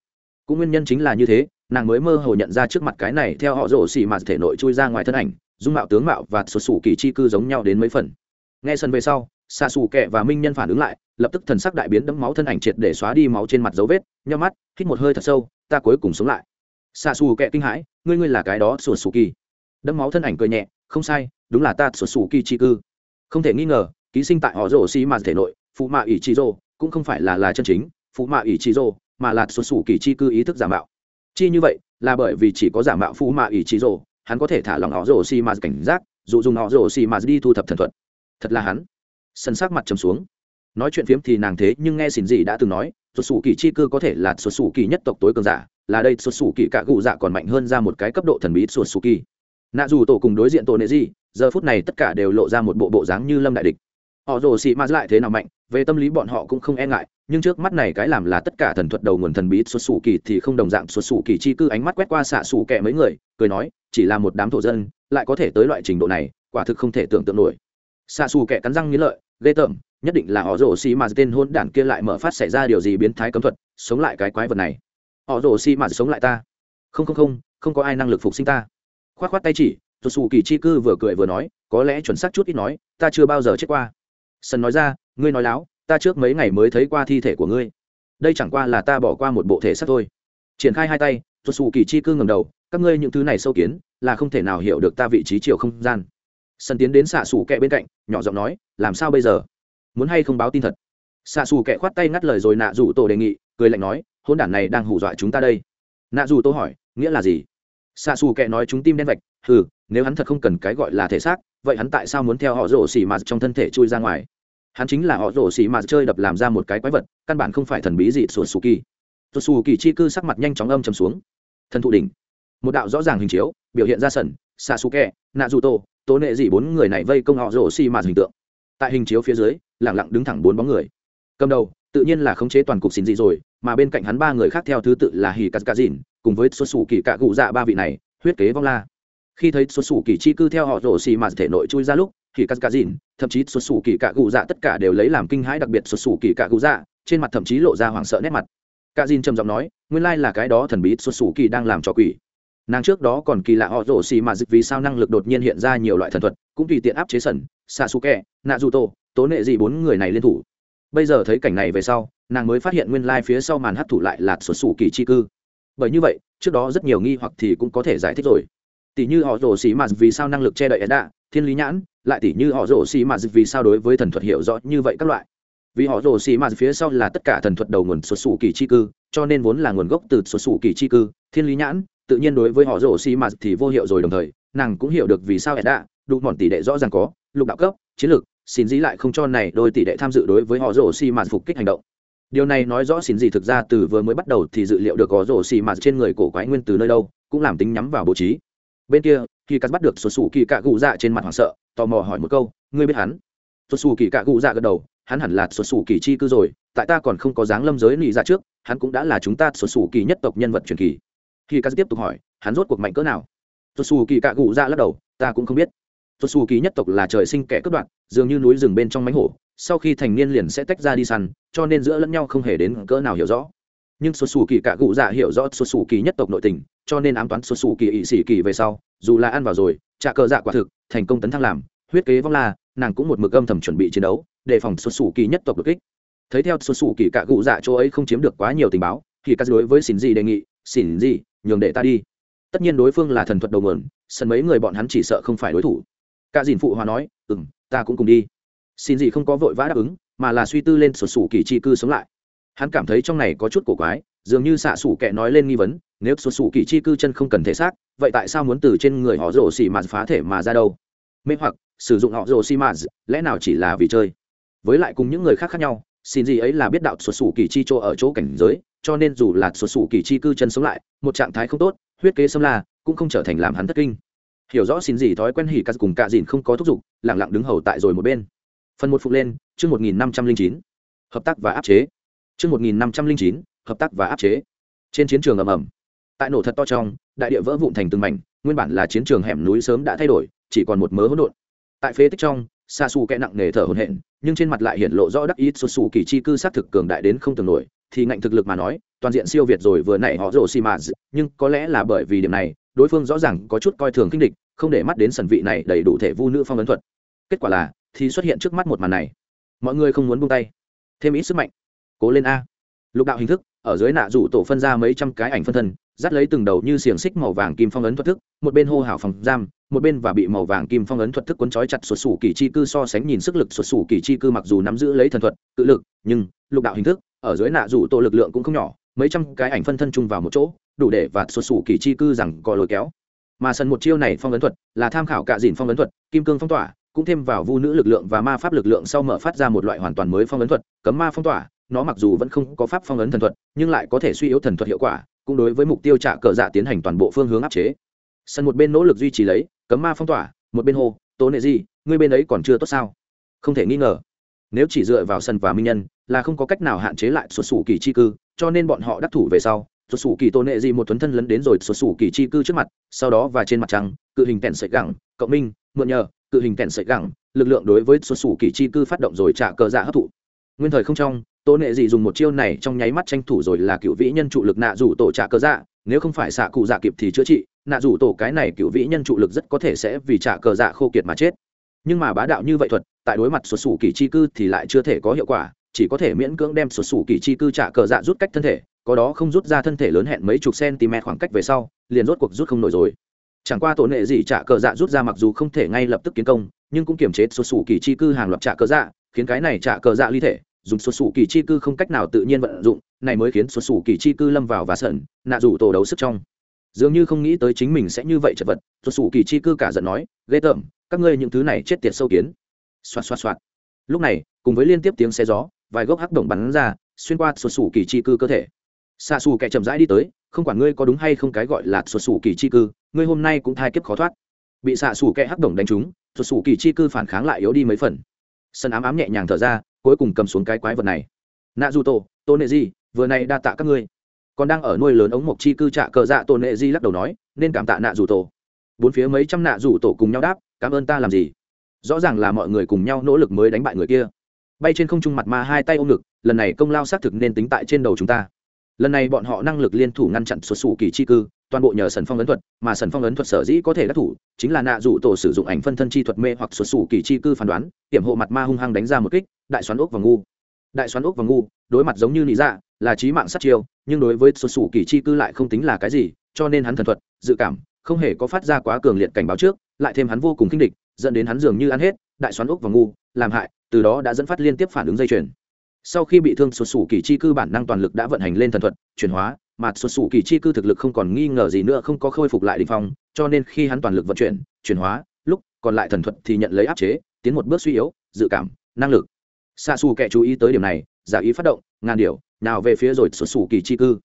Cũng nguyên nhân chính là như thế, nàng mới mơ hồ nhận ra trước mặt cái này theo họ rổ xì mà thể nội chui ra ngoài thân ảnh, dung mạo tướng mạo và xuất xù kỳ chi cư giống nhau đến mấy phần. Nghe sân về sau xa xù kẹ và minh nhân phản ứng lại, lập tức thần sắc đại biến đẫm máu thân ảnh triệt để xóa đi máu trên mặt dấu vết nhau mắt, hít một hơi thật sâu, ta cuối cùng sống lại xa xù kệ kinh hãi, ngươi ngươi là cái đó sùa sù kỳ. Đẫm máu thân ảnh cười nhẹ, không sai, đúng là ta sùa sù kỳ chi cư. Không thể nghi ngờ, ký sinh tại họ rổ xi mạt thể nội phụ mạ ỷ chi rô cũng không phải là là chân chính phụ mạ ỷ chi rô mà là sùa sù kỳ chi cư ý thức giả mạo. Chi như vậy là bởi vì chỉ có giả mạo phụ mạ ỷ chi rô hắn có thể thả lòng họ rổ xi mạt cảnh giác, dụ dùng họ rổ xi mạt đi thu thập thần thuật. Thật là hắn. Sân sắc mặt trầm xuống. Nói chuyện phiếm thì nàng thế nhưng nghe xin gì đã từng nói xuất xù kỳ chi cư có thể là xuất xù kỳ nhất tộc tối cường giả là đây xuất xù kỳ cả cụ dạ còn mạnh hơn ra một cái cấp độ thần bí xuất xù kỳ nạ dù tổ cùng đối diện tổ nệ gì giờ phút này tất cả đều lộ ra một bộ bộ dáng như lâm đại địch. Họ rồ xị ma lại thế nào mạnh, về tâm lý bọn họ cũng không e ngại, nhưng trước mắt này cái làm là tất cả thần thuật đầu nguồn thần bí xuất xù kỳ thì không đồng dạng. Xuất xù kỳ chi cư ánh mắt quét qua xạ xù kẹ mấy người, cười nói, chỉ là một đám thổ dân, lại có thể tới loại trình độ này, quả thực không thể tưởng tượng nổi. Xạ xù kẹ cắn răng nghĩ lợi, ghê tởm, nhất định là họ rồ xị mà tên hôn đản kia lại mở phát xảy ra điều gì biến thái cấm thuật, sống lại cái quái vật này họ rồ xi mà sống lại ta. Không không không không có ai năng lực phục sinh ta. Khoát khoát tay chỉ tuột xù kỳ chi cư vừa cười vừa nói, có lẽ chuẩn xác chút ít nói, ta chưa bao giờ chết qua. Sân nói ra, ngươi nói láo, ta trước mấy ngày mới thấy qua thi thể của ngươi. Đây chẳng qua là ta bỏ qua một bộ thể xác thôi. Triển khai hai tay tuột xù kỳ chi cư ngầm đầu, các ngươi những thứ này sâu kiến, là không thể nào hiểu được ta vị trí chiều không gian. Sân tiến đến xạ xù kẹ bên cạnh, nhỏ giọng nói, làm sao bây giờ? Muốn hay không báo tin thật? Xạ xù kẹ khoát tay ngắt lời rồi nạ rủ tổ đề nghị, cười lạnh nói hôn đản này đang hù dọa chúng ta đây. Nạ dù tô hỏi, nghĩa là gì? Xa xù kệ nói chúng tim đen vạch ừ nếu hắn thật không cần cái gọi là thể xác, vậy hắn tại sao muốn theo họ rổ xỉ mạt trong thân thể chui ra ngoài? Hắn chính là họ rổ xỉ mạt chơi đập làm ra một cái quái vật, căn bản không phải thần bí gì sùa xù kỳ sùa xù kỳ chi cư sắc mặt nhanh chóng âm chầm xuống. Thần thụ đỉnh. Một đạo rõ ràng hình chiếu, biểu hiện ra sẩn xa xù kẹ, nạ dù tô tố nệ dị bốn người này vây công họ rổ xỉ mạt hình tượng. Tại hình chiếu phía dưới lẳng lặng đứng thẳng bốn bóng người. Cầm đầu, tự nhiên là khống chế toàn cục xin dị rồi mà bên cạnh hắn ba người khác theo thứ tự là hì cà cà dìn, cùng với xuất xù kỳ cạ cụ dạ ba vị này, huyết kế vong la. Khi thấy xuất xù kỳ chi cư theo họ rổ xì mà thể nội chui ra lúc hì cà cà dìn, thậm chí xuất xù kỳ cạ cụ dạ tất cả đều lấy làm kinh hãi đặc biệt xuất xù kỳ cạ cụ dạ trên mặt thậm chí lộ ra hoảng sợ nét mặt. Cạ dìn trầm giọng nói, nguyên lai là cái đó thần bí xuất xù kỳ đang làm cho quỷ. Nàng trước đó còn kỳ lạ họ rổ xì mà dịch vì sao năng lực đột nhiên hiện ra nhiều loại thần thuật, cũng tùy tiện áp chế sẩn xạ xù kẹ nạ dù tô tố nệ gì bốn người này liên thủ. Bây giờ thấy cảnh này về sau nàng mới phát hiện nguyên lai phía sau màn hấp thụ lại là xuất xù kỳ chi cư. Bởi như vậy, trước đó rất nhiều nghi hoặc thì cũng có thể giải thích rồi. Tỷ như họ rổ xì mà vì sao năng lực che đậy đạ thiên lý nhãn, lại tỷ như họ rổ xì mà vì sao đối với thần thuật hiểu rõ như vậy các loại. Vì họ rổ xì mà phía sau là tất cả thần thuật đầu nguồn xuất xù kỳ chi cư, cho nên vốn là nguồn gốc từ xuất xù kỳ chi cư, thiên lý nhãn, tự nhiên đối với họ rổ xì mà thì vô hiệu rồi đồng thời, nàng cũng hiểu được vì sao đạ đủ mòn tỷ đệ rõ ràng có, lục đạo cấp, chiến lược, xin dĩ lại không cho này đôi tỷ đệ tham dự đối với họ rổ xì mạt phục kích hành động điều này nói rõ xin gì thực ra từ vừa mới bắt đầu thì dự liệu được có rổ xì mà trên người cổ quái nguyên từ nơi đâu, cũng làm tính nhắm vào bố trí. Bên kia, khi cắt bắt được số sủ kỳ cạ gù dạ trên mặt hoảng sợ, tò mò hỏi một câu, ngươi biết hắn? Số sủ kỳ cạ gù dạ gật đầu, hắn hẳn là số sủ kỳ chi cư rồi, tại ta còn không có dáng lâm giới lì ra dạ trước, hắn cũng đã là chúng ta số sủ kỳ nhất tộc nhân vật truyền kỳ. Khi cắt tiếp tục hỏi, hắn rốt cuộc mạnh cỡ nào? Số sủ kỳ cạ gù dạ lắc đầu, ta cũng không biết. Số sủ kỳ nhất tộc là trời sinh kẻ cướp đoạt, dường như núi rừng bên trong mánh hổ sau khi thành niên liền sẽ tách ra đi săn, cho nên giữa lẫn nhau không hề đến cỡ nào hiểu rõ. Nhưng xuất xù kỳ cả cụ dạ hiểu rõ xuất xù kỳ nhất tộc nội tình, cho nên ám toán xuất xù kỳ ỵ sĩ kỳ về sau, dù là ăn vào rồi, trả cờ dạ quả thực, thành công tấn thăng làm, huyết kế vong la, nàng cũng một mực âm thầm chuẩn bị chiến đấu đề phòng xuất xù kỳ nhất tộc đột kích. Thấy theo xuất xù kỳ cả cụ dạ chỗ ấy không chiếm được quá nhiều tình báo, thì các đối với xin gì đề nghị, xin gì nhường để ta đi. Tất nhiên đối phương là thần thuật đầu nguồn, sân mấy người bọn hắn chỉ sợ không phải đối thủ. Cả dìn phụ hòa nói ừ m ta cũng cùng đi xin gì không có vội vã đáp ứng, mà là suy tư lên sổ sủ kỳ chi cư sống lại. Hắn cảm thấy trong này có chút cổ quái, dường như xạ sủ kẻ nói lên nghi vấn, nếu sổ sủ kỳ chi cư chân không cần thể xác, vậy tại sao muốn từ trên người họ rổ xì mà phá thể mà ra đâu? Mê hoặc, sử dụng họ rổ xì mà, lẽ nào chỉ là vì chơi? Với lại cùng những người khác khác nhau, xin gì ấy là biết đạo sổ sủ kỳ chi chỗ ở chỗ cảnh giới, cho nên dù là sổ sủ kỳ chi cư chân sống lại, một trạng thái không tốt, huyết kế xâm la, cũng không trở thành làm hắn thất kinh. Hiểu rõ xin gì thói quen hỉ cắt cùng cạ dìn không có thúc giục lẳng lặng đứng hầu tại rồi một bên phần một phục lên, chương một nghìn năm trăm linh chín. Hợp tác và áp chế. Chương một nghìn năm trăm linh chín, hợp tác và áp chế. Trên chiến trường ầm ầm. Tại nổ thật to trong, đại địa vỡ vụn thành từng mảnh, nguyên bản là chiến trường hẻm núi sớm đã thay đổi, chỉ còn một mớ hỗn độn. Tại phế tích trong xa xù kẽ nặng nề thở hổn hển, nhưng trên mặt lại hiện lộ rõ đắc ý xuất xù kỳ chi cư xác thực cường đại đến không tưởng nổi, thì ngạnh thực lực mà nói, toàn diện siêu việt rồi vừa nãy họ rồ xì mà nhưng có lẽ là bởi vì điểm này, đối phương rõ ràng có chút coi thường kinh địch, không để mắt đến sần vị này đầy đủ thể vu nữ phong ấn thuật. Kết quả là thì xuất hiện trước mắt một màn này. Mọi người không muốn buông tay. Thêm ít sức mạnh. Cố lên a. Lục đạo hình thức, ở dưới nạ rủ tổ phân ra mấy trăm cái ảnh phân thân, dắt lấy từng đầu như xiềng xích màu vàng kim phong ấn thuật thức, một bên hô hào phòng giam, một bên và bị màu vàng kim phong ấn thuật thức cuốn trói chặt sụt sủ kỳ chi cư so sánh nhìn sức lực sụt sủ kỳ chi cư mặc dù nắm giữ lấy thần thuật tự lực, nhưng lục đạo hình thức, ở dưới nạ rủ tổ lực lượng cũng không nhỏ, mấy trăm cái ảnh phân thân chung vào một chỗ, đủ để và sụt sủ kỳ chi cư rằng có lôi kéo. Mà sân một chiêu này phong ấn thuật là tham khảo cả dìn phong ấn thuật, kim cương phong tỏa cũng thêm vào vu nữ lực lượng và ma pháp lực lượng sau mở phát ra một loại hoàn toàn mới phong ấn thuật, cấm ma phong tỏa, nó mặc dù vẫn không có pháp phong ấn thần thuật, nhưng lại có thể suy yếu thần thuật hiệu quả, cũng đối với mục tiêu trả cờ dạ tiến hành toàn bộ phương hướng áp chế. Sân một bên nỗ lực duy trì lấy, cấm ma phong tỏa, một bên hô tố nệ gì ngươi bên ấy còn chưa tốt sao? Không thể nghi ngờ, nếu chỉ dựa vào sân và minh nhân, là không có cách nào hạn chế lại xuất xù kỳ chi cư, cho nên bọn họ đắc thủ về sau xuất xù kỳ tôn nệ gì một tuấn thân lấn đến rồi xuất xù kỳ chi cư trước mặt, sau đó và trên mặt trăng, cự hình tèn sợi gẳng, cộng minh, mượn nhờ, cự hình tèn sợi gẳng, lực lượng đối với xuất xù kỳ chi cư phát động rồi trả cờ dạ hấp thụ. Nguyên thời không trong tôn nệ gì dùng một chiêu này trong nháy mắt tranh thủ rồi là cựu vĩ nhân trụ lực nạ rủ tổ trả cờ dạ nếu không phải xạ cụ dạ kịp thì chữa trị, nạ rủ tổ cái này cựu vĩ nhân trụ lực rất có thể sẽ vì trả cờ dạ khô kiệt mà chết. Nhưng mà bá đạo như vậy thuật, tại đối mặt xuất xù kỳ chi cư thì lại chưa thể có hiệu quả, chỉ có thể miễn cưỡng đem xuất sủ kỳ chi cư trả cờ dạ rút cách thân thể có đó không rút ra thân thể lớn hẹn mấy chục cm khoảng cách về sau, liền rốt cuộc rút không nổi rồi. Chẳng qua tổ nệ gì trả cờ dạ rút ra mặc dù không thể ngay lập tức kiến công, nhưng cũng kiềm chế xuất xù kỳ chi cư hàng loạt trả cờ dạ khiến cái này trả cờ dạ ly thể, dùng xuất xù kỳ chi cư không cách nào tự nhiên vận dụng, này mới khiến xuất xù kỳ chi cư lâm vào và sẩn, nạ rủ tổ đấu sức trong. Dường như không nghĩ tới chính mình sẽ như vậy chật vật xuất xù kỳ chi cư cả giận nói, ghê tởm, các ngươi những thứ này chết tiệt sâu kiến. Xoạt xoạt xoạt. Lúc này, cùng với liên tiếp tiếng xe gió, vài gốc hắc động bắn ra, xuyên qua xuất xù kỳ chi cư cơ thể xa xù kẻ chậm rãi đi tới, không quản ngươi có đúng hay không cái gọi là xuất xù kỳ chi cư, ngươi hôm nay cũng thai kiếp khó thoát. Bị xạ xù kẻ hắc đồng đánh trúng xuất xù kỳ chi cư phản kháng lại yếu đi mấy phần. Sân ám ám nhẹ nhàng thở ra, cuối cùng cầm xuống cái quái vật này. Nạ du tổ tô nệ di vừa nay đa tạ các ngươi. Còn đang ở nuôi lớn ống mộc chi cư trạ cờ dạ tô nệ di lắc đầu nói, nên cảm tạ nạ dù tổ bốn phía mấy trăm nạ dù tổ cùng nhau đáp, cảm ơn ta làm gì? Rõ ràng là mọi người cùng nhau nỗ lực mới đánh bại người kia. Bay trên không trung mặt ma hai tay ôm ngực, lần này công lao xác thực nên tính tại trên đầu chúng ta lần này bọn họ năng lực liên thủ ngăn chặn xuất xù kỳ chi cư, toàn bộ nhờ sần phong ấn thuật, mà sần phong ấn thuật sở dĩ có thể đắc thủ, chính là nạ dụ tổ sử dụng ảnh phân thân chi thuật mê hoặc xuất xù kỳ chi cư phán đoán hiểm hộ mặt ma hung hăng đánh ra một kích, đại xoắn ốc và ngu. Đại xoắn ốc và ngu, đối mặt giống như nị dạ là trí mạng sát chiêu, nhưng đối với xuất xù kỳ chi cư lại không tính là cái gì, cho nên hắn thần thuật, dự cảm, không hề có phát ra quá cường liệt cảnh báo trước, lại thêm hắn vô cùng kinh địch, dẫn đến hắn dường như ăn hết, đại xoắn ốc và ngu, làm hại, từ đó đã dẫn phát liên tiếp phản ứng dây chuyền sau khi bị thương xuất xù kỳ chi cư bản năng toàn lực đã vận hành lên thần thuật, chuyển hóa, mà xuất xù kỳ chi cư thực lực không còn nghi ngờ gì nữa, không có khôi phục lại đình phong, cho nên khi hắn toàn lực vận chuyển chuyển hóa, lúc còn lại thần thuật thì nhận lấy áp chế, tiến một bước suy yếu, dự cảm, năng lực. Xa xù kẻ chú ý tới điểm này, giả ý phát động, ngàn điều, nào về phía rồi xuất xù kỳ chi cư.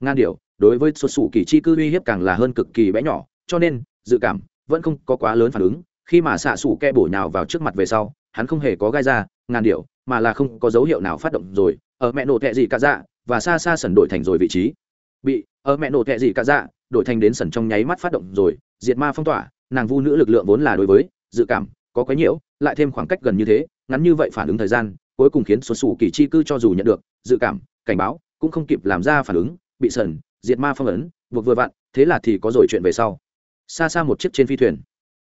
Ngàn điều, đối với xuất xù kỳ chi cư uy hiếp càng là hơn cực kỳ bé nhỏ, cho nên, dự cảm, vẫn không có quá lớn phản ứng khi mà xạ xù kẹ bổ nhào vào trước mặt về sau, hắn không hề có gai ra ngàn điệu mà là không có dấu hiệu nào phát động rồi, ở mẹ nổ tệ gì cả dạ và xa xa sần đổi thành rồi vị trí. Bị, ở mẹ nổ tệ gì cả dạ đổi thành đến sần trong nháy mắt phát động rồi, diệt ma phong tỏa, nàng vu nữ lực lượng vốn là đối với, dự cảm, có quấy nhiễu, lại thêm khoảng cách gần như thế, ngắn như vậy phản ứng thời gian, cuối cùng khiến xuất xù kỳ chi cư cho dù nhận được, dự cảm, cảnh báo, cũng không kịp làm ra phản ứng, bị sần, diệt ma phong ấn, buộc vừa vặn, thế là thì có rồi chuyện về sau. Xa xa một chiếc trên phi thuyền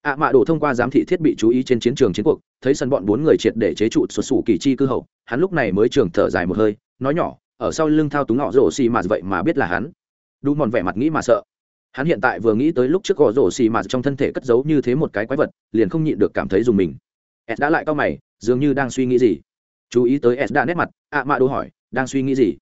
ạ mạ đổ thông qua giám thị thiết bị chú ý trên chiến trường chiến cuộc, thấy sân bọn bốn người triệt để chế trụ xuất xù kỳ chi cư hậu, hắn lúc này mới trường thở dài một hơi, nói nhỏ, ở sau lưng thao túng họ rổ xì mà vậy mà biết là hắn. Đủ mòn vẻ mặt nghĩ mà sợ. Hắn hiện tại vừa nghĩ tới lúc trước gò rổ xì mà trong thân thể cất giấu như thế một cái quái vật, liền không nhịn được cảm thấy dùng mình. Ed đã lại cao mày, dường như đang suy nghĩ gì. Chú ý tới ed đã nét mặt, ạ mạ đổ hỏi, đang suy nghĩ gì?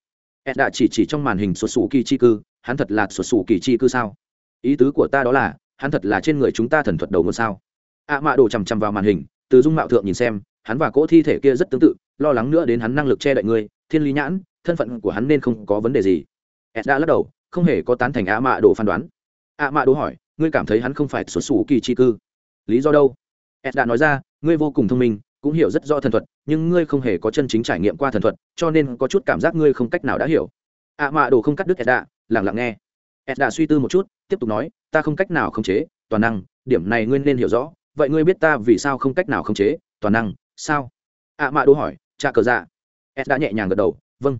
Ed đã chỉ chỉ trong màn hình xuất xù kỳ chi cư, hắn thật là xuất xù kỳ chi cư sao? Ý tứ của ta đó là hắn thật là trên người chúng ta thần thuật đầu ngôn sao? Ạ mạ đổ chằm chằm vào màn hình, từ dung mạo thượng nhìn xem, hắn và cỗ thi thể kia rất tương tự, lo lắng nữa đến hắn năng lực che đậy ngươi thiên lý nhãn, thân phận của hắn nên không có vấn đề gì. Ed đã lắc đầu, không hề có tán thành ạ mạ đổ phán đoán. Ạ mạ đồ hỏi, ngươi cảm thấy hắn không phải xuất xù kỳ chi cư? Lý do đâu? Ed đã nói ra, ngươi vô cùng thông minh, cũng hiểu rất rõ thần thuật, nhưng ngươi không hề có chân chính trải nghiệm qua thần thuật, cho nên có chút cảm giác ngươi không cách nào đã hiểu. Ạ mạ đồ không cắt đứt ed đã lẳng lặng nghe ed đã suy tư một chút, tiếp tục nói, ta không cách nào khống chế, toàn năng, điểm này ngươi nên hiểu rõ. Vậy ngươi biết ta vì sao không cách nào khống chế, toàn năng, sao? Ạ mạ đồ hỏi cha cờ dạ. Ed đã nhẹ nhàng gật đầu vâng.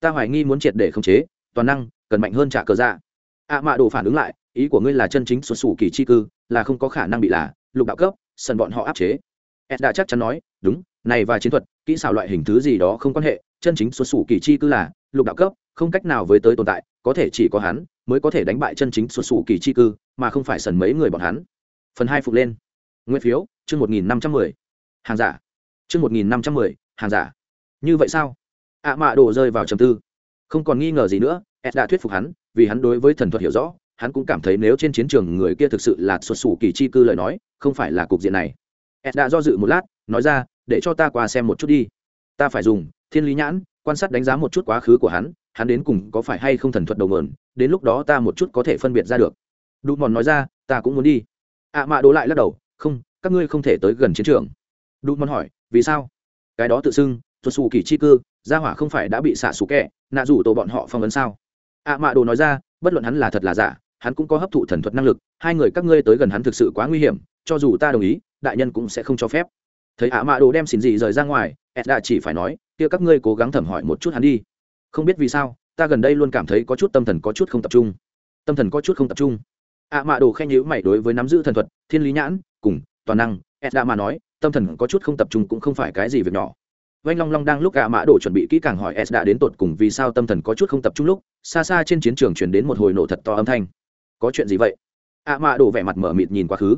Ta hoài nghi muốn triệt để khống chế, toàn năng, cần mạnh hơn trả cờ dạ. Ạ mạ đồ phản ứng lại, ý của ngươi là chân chính xuất xù kỳ chi cư, là không có khả năng bị là lục đạo cấp sần bọn họ áp chế. Ed đã chắc chắn nói, đúng, này và chiến thuật, kỹ xảo loại hình thứ gì đó không quan hệ, chân chính xuất xù kỳ chi cư là lục đạo cấp, không cách nào với tới tồn tại, có thể chỉ có hắn mới có thể đánh bại chân chính xuất xù kỳ chi cư, mà không phải sần mấy người bọn hắn. Phần hai phục lên. Nguyên phiếu, chương một nghìn năm trăm mười. Hàng giả. Chương một nghìn năm trăm mười, hàng giả. Như vậy sao? Ạ mạ đồ rơi vào trầm tư. Không còn nghi ngờ gì nữa, ed đã thuyết phục hắn, vì hắn đối với thần thuật hiểu rõ, hắn cũng cảm thấy nếu trên chiến trường người kia thực sự là xuất xù kỳ chi cư lời nói, không phải là cục diện này. Ed đã do dự một lát, nói ra, để cho ta qua xem một chút đi. Ta phải dùng thiên lý nhãn, quan sát đánh giá một chút quá khứ của hắn hắn đến cùng có phải hay không thần thuật đầu mườn, đến lúc đó ta một chút có thể phân biệt ra được. Đu mòn nói ra, ta cũng muốn đi. Ạ à mạ đỗ lại lắc đầu, không, các ngươi không thể tới gần chiến trường. Đu mòn hỏi, vì sao? Cái đó tự xưng thuật xù kỳ chi cư, gia hỏa không phải đã bị xả xù kẹ nạ rủ tổ bọn họ phong ấn sao? Ạ à mạ đồ nói ra, bất luận hắn là thật là giả, hắn cũng có hấp thụ thần thuật năng lực, hai người các ngươi tới gần hắn thực sự quá nguy hiểm, cho dù ta đồng ý, đại nhân cũng sẽ không cho phép. Thấy ạ mạ đồ đem xin gì rời ra ngoài ed đã chỉ phải nói, kia các ngươi cố gắng thẩm hỏi một chút hắn đi không biết vì sao ta gần đây luôn cảm thấy có chút tâm thần có chút không tập trung tâm thần có chút không tập trung ạ mạ đồ khen nhữ mày đối với nắm giữ thần thuật thiên lý nhãn cùng toàn năng ed đã mà nói tâm thần có chút không tập trung cũng không phải cái gì việc nhỏ Vành Long Long đang lúc ạ mã đồ chuẩn bị kỹ càng hỏi S đã đến tột cùng vì sao tâm thần có chút không tập trung lúc, xa xa trên chiến trường truyền đến một hồi nổ thật to âm thanh. Có chuyện gì vậy? ạ mã đồ vẻ mặt mở mịt nhìn quá khứ.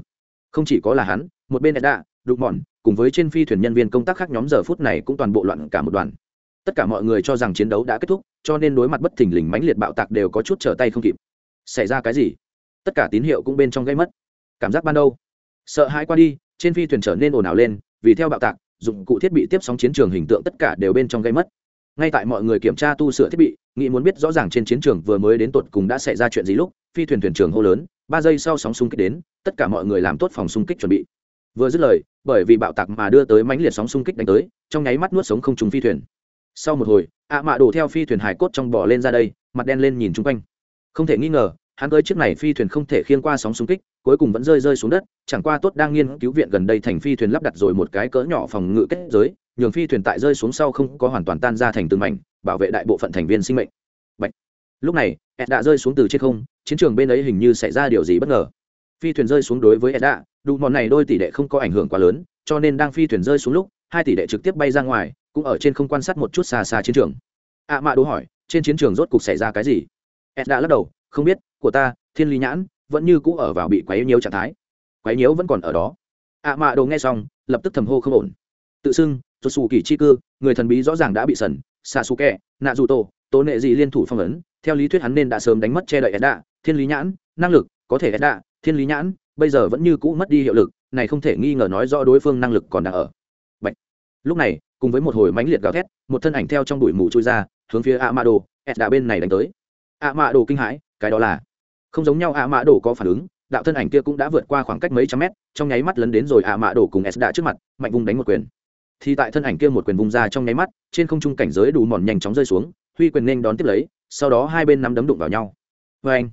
Không chỉ có là hắn, một bên đã, đục mòn, cùng với trên phi thuyền nhân viên công tác khác nhóm giờ phút này cũng toàn bộ loạn cả một đoàn. Tất cả mọi người cho rằng chiến đấu đã kết thúc, cho nên đối mặt bất thình lình mãnh liệt bạo tạc đều có chút trở tay không kịp. Xảy ra cái gì? Tất cả tín hiệu cũng bên trong gây mất. Cảm giác ban đầu, sợ hãi qua đi, trên phi thuyền trở nên ồn ào lên, vì theo bạo tạc, dụng cụ thiết bị tiếp sóng chiến trường hình tượng tất cả đều bên trong gây mất ngay tại mọi người kiểm tra tu sửa thiết bị nghĩ muốn biết rõ ràng trên chiến trường vừa mới đến tột cùng đã xảy ra chuyện gì lúc phi thuyền thuyền trưởng hô lớn ba giây sau sóng xung kích đến tất cả mọi người làm tốt phòng xung kích chuẩn bị vừa dứt lời bởi vì bạo tạc mà đưa tới mãnh liệt sóng xung kích đánh tới trong nháy mắt nuốt sống không trùng phi thuyền sau một hồi, ạ mạ đổ theo phi thuyền hải cốt trong bò lên ra đây, mặt đen lên nhìn chung quanh. Không thể nghi ngờ, hắn tới chiếc này phi thuyền không thể khiên qua sóng xung kích, cuối cùng vẫn rơi rơi xuống đất, chẳng qua tốt đang nghiên cứu viện gần đây thành phi thuyền lắp đặt rồi một cái cỡ nhỏ phòng ngự kết giới, nhường phi thuyền tại rơi xuống sau không có hoàn toàn tan ra thành từng mảnh, bảo vệ đại bộ phận thành viên sinh mệnh. Bạch. lúc này ed đã rơi xuống từ trên không, chiến trường bên ấy hình như xảy ra điều gì bất ngờ. Phi thuyền rơi xuống đối với ed đã đủ mòn này đôi tỷ đệ không có ảnh hưởng quá lớn, cho nên đang phi thuyền rơi xuống lúc, hai tỷ đệ trực tiếp bay ra ngoài cũng ở trên không quan sát một chút xa xa chiến trường. Ạ à mạ đố hỏi, trên chiến trường rốt cục xảy ra cái gì? Ed đã lắc đầu, không biết, của ta, thiên lý nhãn, vẫn như cũ ở vào bị quấy nhiễu trạng thái. Quấy nhiễu vẫn còn ở đó. Ạ à mạ đồ nghe xong, lập tức thầm hô không ổn. Tự xưng cho xù kỳ chi cư, người thần bí rõ ràng đã bị sần xạ xù kẹ nạ dù tổ tố nệ gì liên thủ phong ấn, theo lý thuyết hắn nên đã sớm đánh mất che đậy edda thiên lý nhãn, năng lực, có thể edda thiên lý nhãn, bây giờ vẫn như cũ mất đi hiệu lực, này không thể nghi ngờ nói rõ đối phương năng lực còn đang ở lúc này, cùng với một hồi mãnh liệt gào thét, một thân ảnh theo trong bụi mù trôi ra, hướng phía a mạ đồ s đã bên này đánh tới. A mạ đồ kinh hãi, cái đó là không giống nhau a mạ đồ có phản ứng, đạo thân ảnh kia cũng đã vượt qua khoảng cách mấy trăm mét, trong nháy mắt lấn đến rồi a mạ đồ cùng s đã trước mặt, mạnh vùng đánh một quyền. Thì tại thân ảnh kia một quyền vùng ra trong nháy mắt, trên không trung cảnh giới đủ mòn nhanh chóng rơi xuống, huy quyền nên đón tiếp lấy, sau đó hai bên nắm đấm đụng vào nhau. Vê anh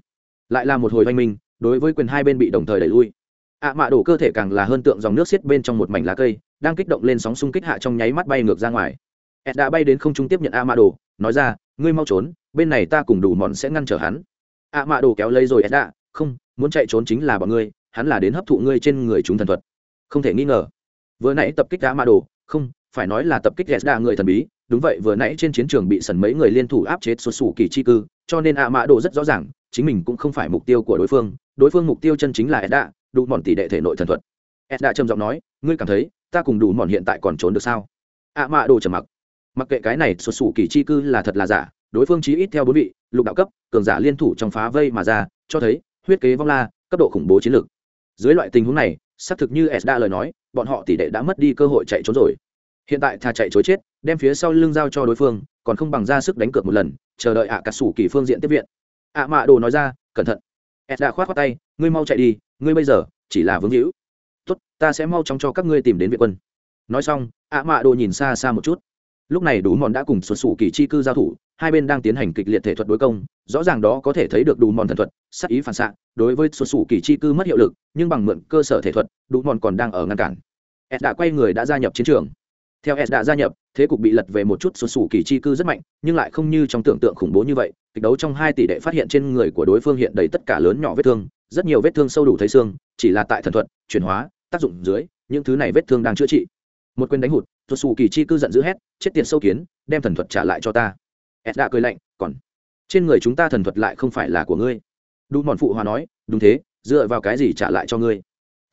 lại là một hồi oanh minh, đối với quyền hai bên bị đồng thời đẩy lui ạ mạ đổ cơ thể càng là hơn tượng dòng nước xiết bên trong một mảnh lá cây, đang kích động lên sóng xung kích hạ trong nháy mắt bay ngược ra ngoài. Ed đã bay đến không trung tiếp nhận ạ mạ đổ, nói ra, ngươi mau trốn, bên này ta cùng đủ mòn sẽ ngăn trở hắn. ạ mạ đổ kéo lấy rồi, ed đã, không, muốn chạy trốn chính là bọn ngươi, hắn là đến hấp thụ ngươi trên người chúng thần thuật. Không thể nghi ngờ. Vừa nãy tập kích ạ mạ đổ, không, phải nói là tập kích ed đã người thần bí, đúng vậy, vừa nãy trên chiến trường bị sần mấy người liên thủ áp chế xuất xù kỳ chi cư, cho nên ạ mạ đổ rất rõ ràng, chính mình cũng không phải mục tiêu của đối phương đối phương mục tiêu chân chính là edda đủ mòn tỷ đệ thể nội thần thuật. Edda trầm giọng nói, ngươi cảm thấy ta cùng đủ mòn hiện tại còn trốn được sao? Ạ mạ đồ trầm mặc. Mặc kệ cái này xuất xù kỳ chi cư là thật là giả, đối phương chí ít theo bốn vị, lục đạo cấp, cường giả liên thủ trong phá vây mà ra, cho thấy huyết kế vong la, cấp độ khủng bố chiến lược. Dưới loại tình huống này, xác thực như edda lời nói, bọn họ tỷ đệ đã mất đi cơ hội chạy trốn rồi. Hiện tại thà chạy chối chết, đem phía sau lưng giao cho đối phương, còn không bằng ra sức đánh cược một lần, chờ đợi ạ à cả sủ kỳ phương diện tiếp viện. Ạ mạ đồ nói ra, cẩn thận. Ed đã khoát khoát tay, ngươi mau chạy đi ngươi bây giờ chỉ là vương hữu. Tốt, ta sẽ mau chóng cho các ngươi tìm đến viện quân. Nói xong, ạ mạ đồ nhìn xa xa một chút. Lúc này đủ mòn đã cùng xuất xù kỳ chi cư giao thủ, hai bên đang tiến hành kịch liệt thể thuật đối công, rõ ràng đó có thể thấy được đủ mòn thần thuật, sắc ý phản xạ, đối với xuất xù kỳ chi cư mất hiệu lực, nhưng bằng mượn cơ sở thể thuật, đủ mòn còn đang ở ngăn cản. Ed đã quay người đã gia nhập chiến trường theo s đã gia nhập, thế cục bị lật về một chút sụt sủ kỳ chi cư rất mạnh, nhưng lại không như trong tưởng tượng khủng bố như vậy. Kịch đấu trong hai tỷ đệ phát hiện trên người của đối phương hiện đầy tất cả lớn nhỏ vết thương, rất nhiều vết thương sâu đủ thấy xương, chỉ là tại thần thuật, chuyển hóa, tác dụng dưới, những thứ này vết thương đang chữa trị. Một quyền đánh hụt, sụt sủ kỳ chi cư giận dữ hét, chết tiền sâu kiến, đem thần thuật trả lại cho ta. S đã cười lạnh, còn trên người chúng ta thần thuật lại không phải là của ngươi. Đủ mòn phụ hòa nói, đúng thế, dựa vào cái gì trả lại cho ngươi?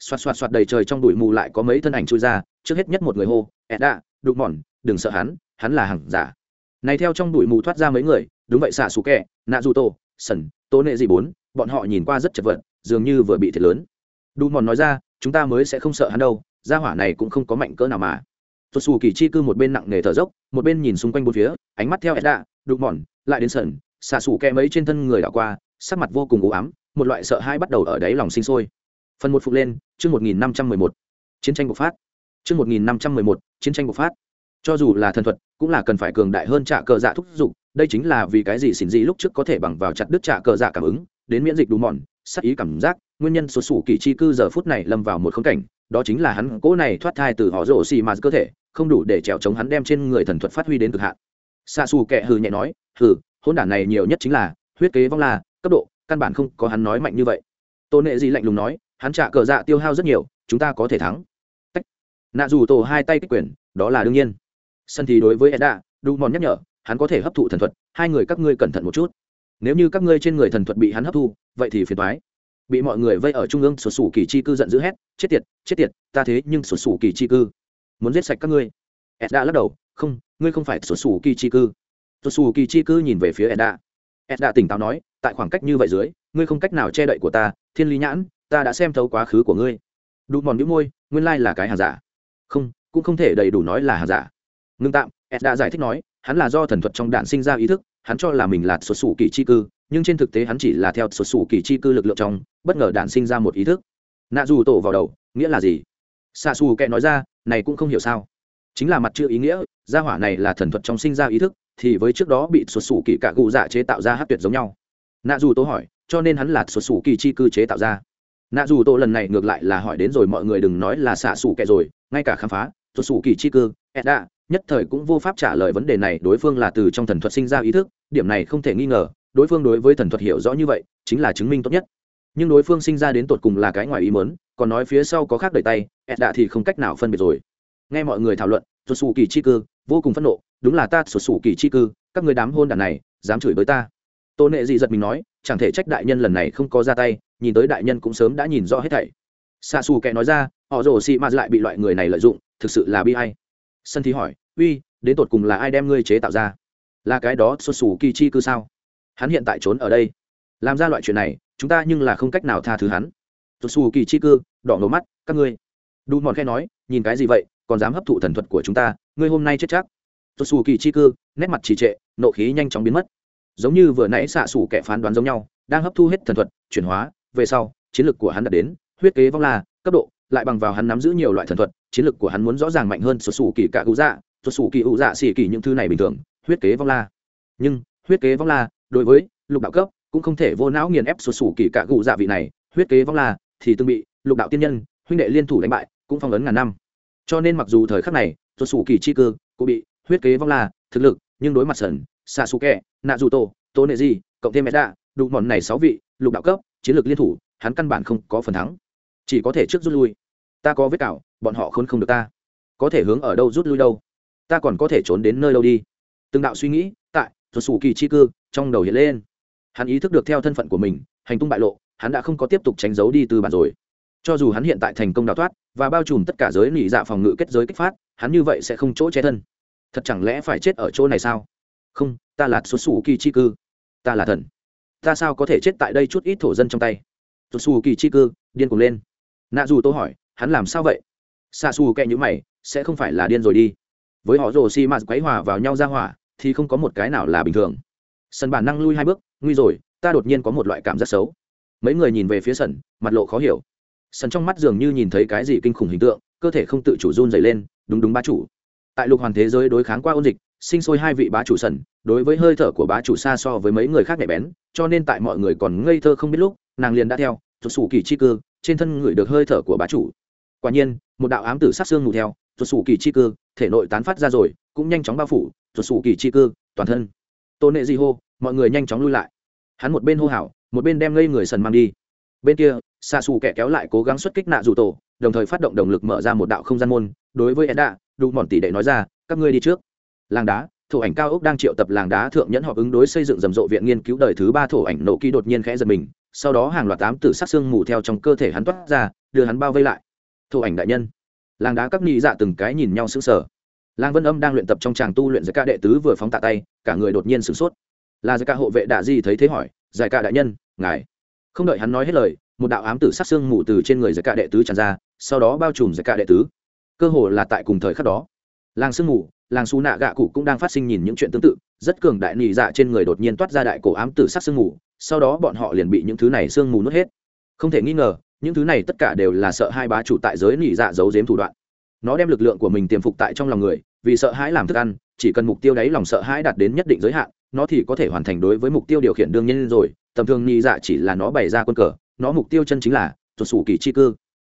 Xoạt xoạt xoạt đầy trời trong bụi mù lại có mấy thân ảnh chui ra, trước hết nhất một người hô edda đụng mòn đừng sợ hắn hắn là hàng giả. Này theo trong bụi mù thoát ra mấy người, đúng vậy xạ xù kẹ, nạ dù tô sần tố nệ gì bốn, bọn họ nhìn qua rất chật vật, dường như vừa bị thiệt lớn. Đủ mòn nói ra, chúng ta mới sẽ không sợ hắn đâu, gia hỏa này cũng không có mạnh cỡ nào mà. Tuột xù kỳ chi cư một bên nặng nề thở dốc, một bên nhìn xung quanh bốn phía, ánh mắt theo edda đụng mòn lại đến sần, xạ xù kẹ mấy trên thân người đảo qua, sắc mặt vô cùng u ám, một loại sợ hãi bắt đầu ở đáy lòng sinh sôi phần một phục lên, chương một nghìn năm trăm mười một. Chiến tranh bộc phát. Chương một nghìn năm trăm mười một, chiến tranh bộc phát. Cho dù là thần thuật, cũng là cần phải cường đại hơn trả cờ dạ thúc giục, đây chính là vì cái gì xỉn dị lúc trước có thể bằng vào chặt đứt trả cờ dạ cảm ứng, đến miễn dịch đủ mòn sắc ý cảm giác, nguyên nhân số sủ kỳ chi cư giờ phút này lâm vào một khống cảnh, đó chính là hắn cỗ này thoát thai từ họ rổ xì mà cơ thể, không đủ để trèo chống hắn đem trên người thần thuật phát huy đến cực hạn. Xa xù kệ hừ nhẹ nói, hừ hôn đản này nhiều nhất chính là, huyết kế vong là, cấp độ, căn bản không có hắn nói mạnh như vậy. Tôn nệ gì lạnh lùng nói hắn trả cờ dạ tiêu hao rất nhiều, chúng ta có thể thắng. Tách. nạ dù tổ hai tay kích quyền, đó là đương nhiên. Sân thì đối với edda đủ mòn nhắc nhở, hắn có thể hấp thụ thần thuật, hai người các ngươi cẩn thận một chút. Nếu như các ngươi trên người thần thuật bị hắn hấp thu, vậy thì phiền toái. Bị mọi người vây ở trung ương sụt sủ kỳ chi cư giận dữ hét, chết tiệt chết tiệt, ta thế nhưng sụt sủ kỳ chi cư. Muốn giết sạch các ngươi. Edda lắc đầu, không, ngươi không phải sụt sủ kỳ chi cư. Sụt sủ kỳ chi cư nhìn về phía edda. Edda tỉnh táo nói, tại khoảng cách như vậy dưới, ngươi không cách nào che đậy của ta thiên lý nhãn, ta đã xem thấu quá khứ của ngươi. Đủ mòn đĩu môi, nguyên lai là cái hàng giả. Không, cũng không thể đầy đủ nói là hàng giả. Ngưng tạm, ed đã giải thích nói, hắn là do thần thuật trong đạn sinh ra ý thức, hắn cho là mình là xuất xù kỳ chi cư, nhưng trên thực tế hắn chỉ là theo xuất xù kỳ chi cư lực lượng trong, bất ngờ đạn sinh ra một ý thức. Nạ dù tổ vào đầu, nghĩa là gì? Xa xù kệ nói ra, này cũng không hiểu sao. Chính là mặt chưa ý nghĩa, gia hỏa này là thần thuật trong sinh ra ý thức, thì với trước đó bị xuất xù kỳ cả cụ dạ chế tạo ra hát tuyệt giống nhau. Nạ dù tổ hỏi cho nên hắn là xuất xù kỳ chi cư chế tạo ra. Nạ dù tổ lần này ngược lại là hỏi đến rồi mọi người đừng nói là xạ xù kệ rồi, ngay cả khám phá xuất xù kỳ chi cư edda nhất thời cũng vô pháp trả lời vấn đề này, đối phương là từ trong thần thuật sinh ra ý thức, điểm này không thể nghi ngờ, đối phương đối với thần thuật hiểu rõ như vậy, chính là chứng minh tốt nhất. Nhưng đối phương sinh ra đến tột cùng là cái ngoài ý mớn còn nói phía sau có khác đầy tay edda thì không cách nào phân biệt rồi. Nghe mọi người thảo luận xuất xù kỳ chi cư, vô cùng phẫn nộ, đúng là ta xuất xù kỳ chi cư, các người đám hôn đàn này, dám chửi với ta. Tôn nệ dị giật mình nói chẳng thể trách đại nhân lần này không có ra tay, nhìn tới đại nhân cũng sớm đã nhìn rõ hết thảy. Xa xù kẻ nói ra, họ rồ xị m lại bị loại người này lợi dụng, thực sự là bi hay sân thi hỏi, uy, đến tột cùng là ai đem ngươi chế tạo ra? Là cái đó xuất xù kỳ chi cư sao? Hắn hiện tại trốn ở đây. Làm ra loại chuyện này, chúng ta nhưng là không cách nào tha thứ hắn. Xuất xù kỳ chi cư, đỏ ngầu mắt, các ngươi. Đu mòn khe nói, nhìn cái gì vậy, còn dám hấp thụ thần thuật của chúng ta, ngươi hôm nay chết chắc. Xuất xù kỳ chi cư, nét mặt trì trệ, nộ khí nhanh chóng biến mất giống như vừa nãy xạ xù kẻ phán đoán giống nhau, đang hấp thu hết thần thuật, chuyển hóa. Về sau, chiến lược của hắn đã đến, huyết kế vong la cấp độ, lại bằng vào hắn nắm giữ nhiều loại thần thuật, chiến lược của hắn muốn rõ ràng mạnh hơn xuất xù kỳ cạ cụ dạ xuất xù kỳ ủ dạ xỉ kỳ những thứ này bình thường, huyết kế vong la nhưng, huyết kế vong la đối với lục đạo cấp, cũng không thể vô não nghiền ép xuất xù kỳ cạ cụ dạ vị này. Huyết kế vong la thì tương bị lục đạo tiên nhân, huynh đệ liên thủ đánh bại, cũng phong ấn ngàn năm. Cho nên mặc dù thời khắc này xuất xù kỳ chi cơ cũng bị huyết kế vong la thực lực, nhưng đối mặt sần xa xù kẹ nạ dù tổ tô nệ gì cộng thêm mẹ đạ đủ mòn này sáu vị, lục đạo cấp, chiến lược liên thủ, hắn căn bản không có phần thắng. Chỉ có thể trước rút lui. Ta có vết cào, bọn họ khốn không được ta. Có thể hướng ở đâu rút lui đâu? Ta còn có thể trốn đến nơi đâu đi? Từng đạo suy nghĩ, tại thuật sủ kỳ chi cư, trong đầu hiện lên. Hắn ý thức được theo thân phận của mình, hành tung bại lộ, hắn đã không có tiếp tục tránh giấu đi từ bản rồi. Cho dù hắn hiện tại thành công đào thoát, và bao trùm tất cả giới nỉ dạ phòng ngự kết giới kích phát, hắn như vậy sẽ không chỗ che thân. Thật chẳng lẽ phải chết ở chỗ này sao? Không, ta là xuất xù kỳ chi cư ta là thần. Ta sao có thể chết tại đây chút ít thổ dân trong tay? Xuất xù kỳ chi cư điên cuồng lên. Nạ dù tôi hỏi, hắn làm sao vậy? Xa xù kẹ nhữ mày, sẽ không phải là điên rồi đi. Với họ rồ xi mạt quấy hòa vào nhau ra hỏa, thì không có một cái nào là bình thường. Sân bản năng lui hai bước, nguy rồi, ta đột nhiên có một loại cảm giác xấu. Mấy người nhìn về phía sân, mặt lộ khó hiểu. Sân trong mắt dường như nhìn thấy cái gì kinh khủng hình tượng, cơ thể không tự chủ run dày lên, đúng đúng ba chủ. Tại lục hoàn thế giới đối kháng qua ôn dịch sinh sôi hai vị bá chủ sần, đối với hơi thở của bá chủ xa so với mấy người khác nhạy bén, cho nên tại mọi người còn ngây thơ không biết lúc, nàng liền đã theo thuật sủ kỳ chi cư, trên thân người được hơi thở của bá chủ. Quả nhiên, một đạo ám tử sát xương mù theo thuật sủ kỳ chi cư, thể nội tán phát ra rồi, cũng nhanh chóng bao phủ thuật sủ kỳ chi cư, toàn thân. Tôn nệ di hô, mọi người nhanh chóng lui lại. Hắn một bên hô hào, một bên đem ngây người sần mang đi. Bên kia xa xù kẻ kéo lại cố gắng xuất kích nạ dù tổ, đồng thời phát động động lực mở ra một đạo không gian môn, đối với edda đủ mòn tỷ đệ nói ra, các ngươi đi trước làng đá thủ ảnh cao ốc đang triệu tập làng đá thượng nhẫn họp ứng đối xây dựng rầm rộ viện nghiên cứu đời thứ ba thổ ảnh nổ kỳ đột nhiên khẽ giật mình, sau đó hàng loạt tám tử sắc xương mù theo trong cơ thể hắn toát ra, đưa hắn bao vây lại. Thổ ảnh đại nhân, làng đá các nhị dạ từng cái nhìn nhau sững sờ. Làng vân âm đang luyện tập trong tràng tu luyện giải ca đệ tứ vừa phóng tạ tay, cả người đột nhiên sửng sốt. Là giải ca hộ vệ đạ di thấy thế hỏi, giải ca đại nhân, ngài? Không đợi hắn nói hết lời, một đạo ám tử sắc xương mù từ trên người giải ca đệ tứ tràn ra, sau đó bao trùm giải ca đệ tứ. Cơ hồ là tại cùng thời khắc đó, làng sương mù làng xù nạ gạ cụ cũng đang phát sinh nhìn những chuyện tương tự, rất cường đại nị dạ trên người đột nhiên toát ra đại cổ ám tử sắc sương mù, sau đó bọn họ liền bị những thứ này sương mù nuốt hết. Không thể nghi ngờ, những thứ này tất cả đều là sợ hai bá chủ tại giới nị dạ giấu giếm thủ đoạn. Nó đem lực lượng của mình tiềm phục tại trong lòng người, vì sợ hãi làm thức ăn, chỉ cần mục tiêu đấy lòng sợ hãi đạt đến nhất định giới hạn, nó thì có thể hoàn thành đối với mục tiêu điều khiển đương nhiên rồi, tầm thường nị dạ chỉ là nó bày ra quân cờ, nó mục tiêu chân chính là tuột sủ kỳ chi cư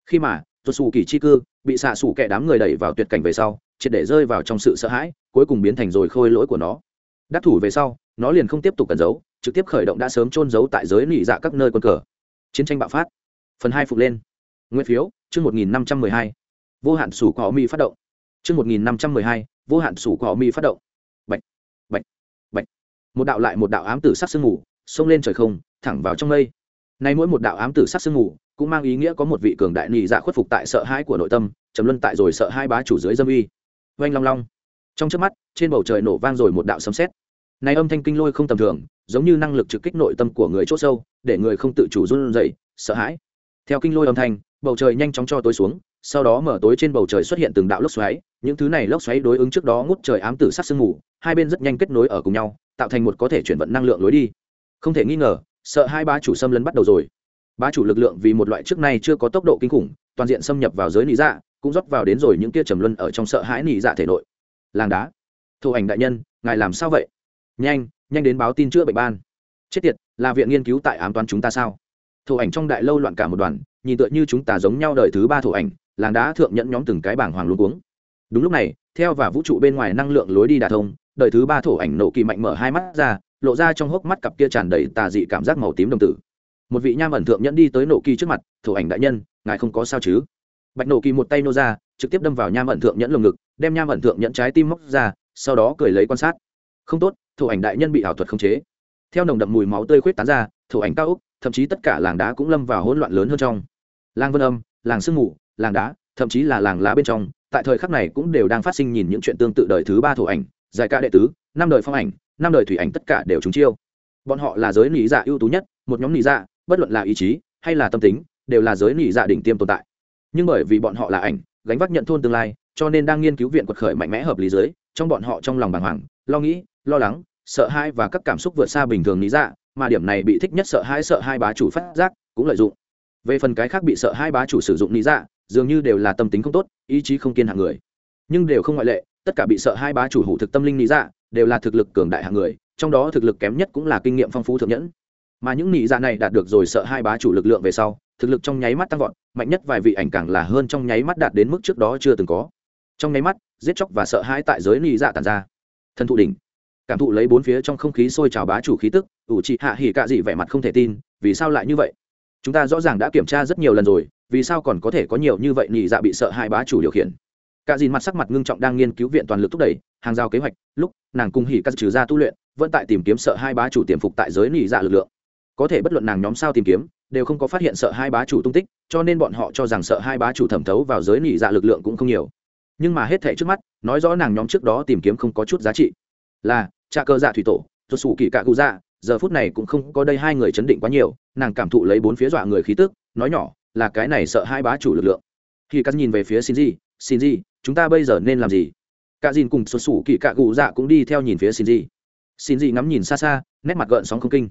khi mà tuột sủ kỳ chi cư bị xạ sủ kẻ đám người đẩy vào tuyệt cảnh về sau triệt để rơi vào trong sự sợ hãi, cuối cùng biến thành rồi khôi lỗi của nó. Đắc thủ về sau, nó liền không tiếp tục cẩn giấu, trực tiếp khởi động đã sớm trôn giấu tại giới lụy dạ các nơi quân cờ. Chiến tranh bạo phát. Phần hai phục lên. Nguyên phiếu, chương một nghìn năm trăm mười hai. Vô hạn sủ cỏ mi phát động. Chương một nghìn năm trăm mười hai, vô hạn sủ cỏ mi phát động. Bệnh bệnh bệnh một đạo lại một đạo ám tử sắc sương mù, xông lên trời không, thẳng vào trong mây. Nay mỗi một đạo ám tử sắc sương mù, cũng mang ý nghĩa có một vị cường đại nhị dạ khuất phục tại sợ hãi của nội tâm, trầm luân tại rồi sợ hai bá chủ dưới dâm uy oanh long long. Trong trước mắt, trên bầu trời nổ vang rồi một đạo sấm sét. Này âm thanh kinh lôi không tầm thường, giống như năng lực trực kích nội tâm của người chốt sâu, để người không tự chủ run rẩy, sợ hãi. Theo kinh lôi âm thanh, bầu trời nhanh chóng cho tối xuống, sau đó mở tối trên bầu trời xuất hiện từng đạo lốc xoáy, những thứ này lốc xoáy đối ứng trước đó ngút trời ám tử sát sương mù, hai bên rất nhanh kết nối ở cùng nhau, tạo thành một có thể chuyển vận năng lượng lối đi. Không thể nghi ngờ, sợ hai bá chủ xâm lấn bắt đầu rồi. Bá chủ lực lượng vì một loại trước nay chưa có tốc độ kinh khủng, toàn diện xâm nhập vào giới lý dạ cũng rót vào đến rồi những tia trầm luân ở trong sợ hãi nỉ dạ thể nội. Làng đá. Thủ ảnh đại nhân, ngài làm sao vậy? Nhanh nhanh đến báo tin chữa bệnh ban. Chết tiệt, là viện nghiên cứu tại ám toán chúng ta sao? Thủ ảnh trong đại lâu loạn cả một đoàn, nhìn tựa như chúng ta giống nhau đời thứ ba thủ ảnh, làng đá thượng nhẫn nhóm từng cái bảng hoàng luôn cuống. Đúng lúc này, theo và vũ trụ bên ngoài năng lượng lối đi đà thông, đời thứ ba thổ ảnh nổ kỳ mạnh mở hai mắt ra, lộ ra trong hốc mắt cặp kia tràn đầy tà dị cảm giác màu tím đồng tử. Một vị nham ẩn thượng nhẫn đi tới nổ kỳ trước mặt, thổ ảnh đại nhân, ngài không có sao chứ? Bạch nổ kỳ một tay nô ra, trực tiếp đâm vào nham ẩn thượng nhẫn lồng ngực, đem nham ẩn thượng nhẫn trái tim móc ra, sau đó cười lấy quan sát. Không tốt thủ ảnh đại nhân bị ảo thuật khống chế. Theo nồng đậm mùi máu tươi khuyết tán ra thủ ảnh cao úc thậm chí tất cả làng đá cũng lâm vào hỗn loạn lớn hơn trong. Làng vân âm, làng sương mù, làng đá, thậm chí là làng lá bên trong, tại thời khắc này cũng đều đang phát sinh nhìn những chuyện tương tự đời thứ ba thủ ảnh, giải ca đệ tứ, năm đời phong ảnh, năm đời thủy ảnh tất cả đều trúng chiêu. Bọn họ là giới nỉ dạ ưu tú nhất, một nhóm nỉ dạ bất luận là ý chí hay là tâm tính, đều là giới nỉ dạ đỉnh tiêm tồn tại nhưng bởi vì bọn họ là ảnh, gánh vác nhận thôn tương lai, cho nên đang nghiên cứu viện quật khởi mạnh mẽ hợp lý dưới, trong bọn họ trong lòng bàng hoàng, lo nghĩ, lo lắng, sợ hãi và các cảm xúc vượt xa bình thường lý dạ mà điểm này bị thích nhất sợ hãi sợ hai bá chủ phát giác, cũng lợi dụng. Về phần cái khác bị sợ hai bá chủ sử dụng lý dạ dường như đều là tâm tính không tốt, ý chí không kiên hạng người. Nhưng đều không ngoại lệ, tất cả bị sợ hai bá chủ hủ thực tâm linh lý dạ đều là thực lực cường đại hạng người, trong đó thực lực kém nhất cũng là kinh nghiệm phong phú thượng nhẫn mà những nị dạ này đạt được rồi sợ hai bá chủ lực lượng về sau, thực lực trong nháy mắt tăng vọt, mạnh nhất vài vị ảnh càng là hơn trong nháy mắt đạt đến mức trước đó chưa từng có. Trong nháy mắt, giết chóc và sợ hãi tại giới nị dạ tàn ra. Thân thụ đỉnh. Cảm thụ lấy bốn phía trong không khí sôi trào bá chủ khí tức, ủ trị hạ hỉ cạ dị vẻ mặt không thể tin, vì sao lại như vậy? Chúng ta rõ ràng đã kiểm tra rất nhiều lần rồi, vì sao còn có thể có nhiều như vậy nhị dạ bị sợ hai bá chủ điều khiển? Cả dìn mặt sắc mặt ngưng trọng đang nghiên cứu viện toàn lực thúc đẩy, hàng giao kế hoạch, lúc nàng cùng hỉ cắt trừ ra tu luyện, vẫn tại tìm kiếm sợ hai bá chủ tiềm phục tại giới nhị dạ lực lượng có thể bất luận nàng nhóm sao tìm kiếm, đều không có phát hiện sợ hai bá chủ tung tích, cho nên bọn họ cho rằng sợ hai bá chủ thẩm thấu vào giới nhị dạ lực lượng cũng không nhiều. Nhưng mà hết thể trước mắt, nói rõ nàng nhóm trước đó tìm kiếm không có chút giá trị. Là trà cơ dạ thủy tổ tuột sủ kỳ cạ cụ dạ giờ phút này cũng không có đây hai người chấn định quá nhiều, nàng cảm thụ lấy bốn phía dọa người khí tức, nói nhỏ, là cái này sợ hai bá chủ lực lượng. Khi cắt nhìn về phía shinji shinji, chúng ta bây giờ nên làm gì? Cả dìn cùng xuất sủ kỳ cạ cụ dạ cũng đi theo nhìn phía shinji. Shinji ngắm nhìn xa xa, nét mặt gợn sóng không kinh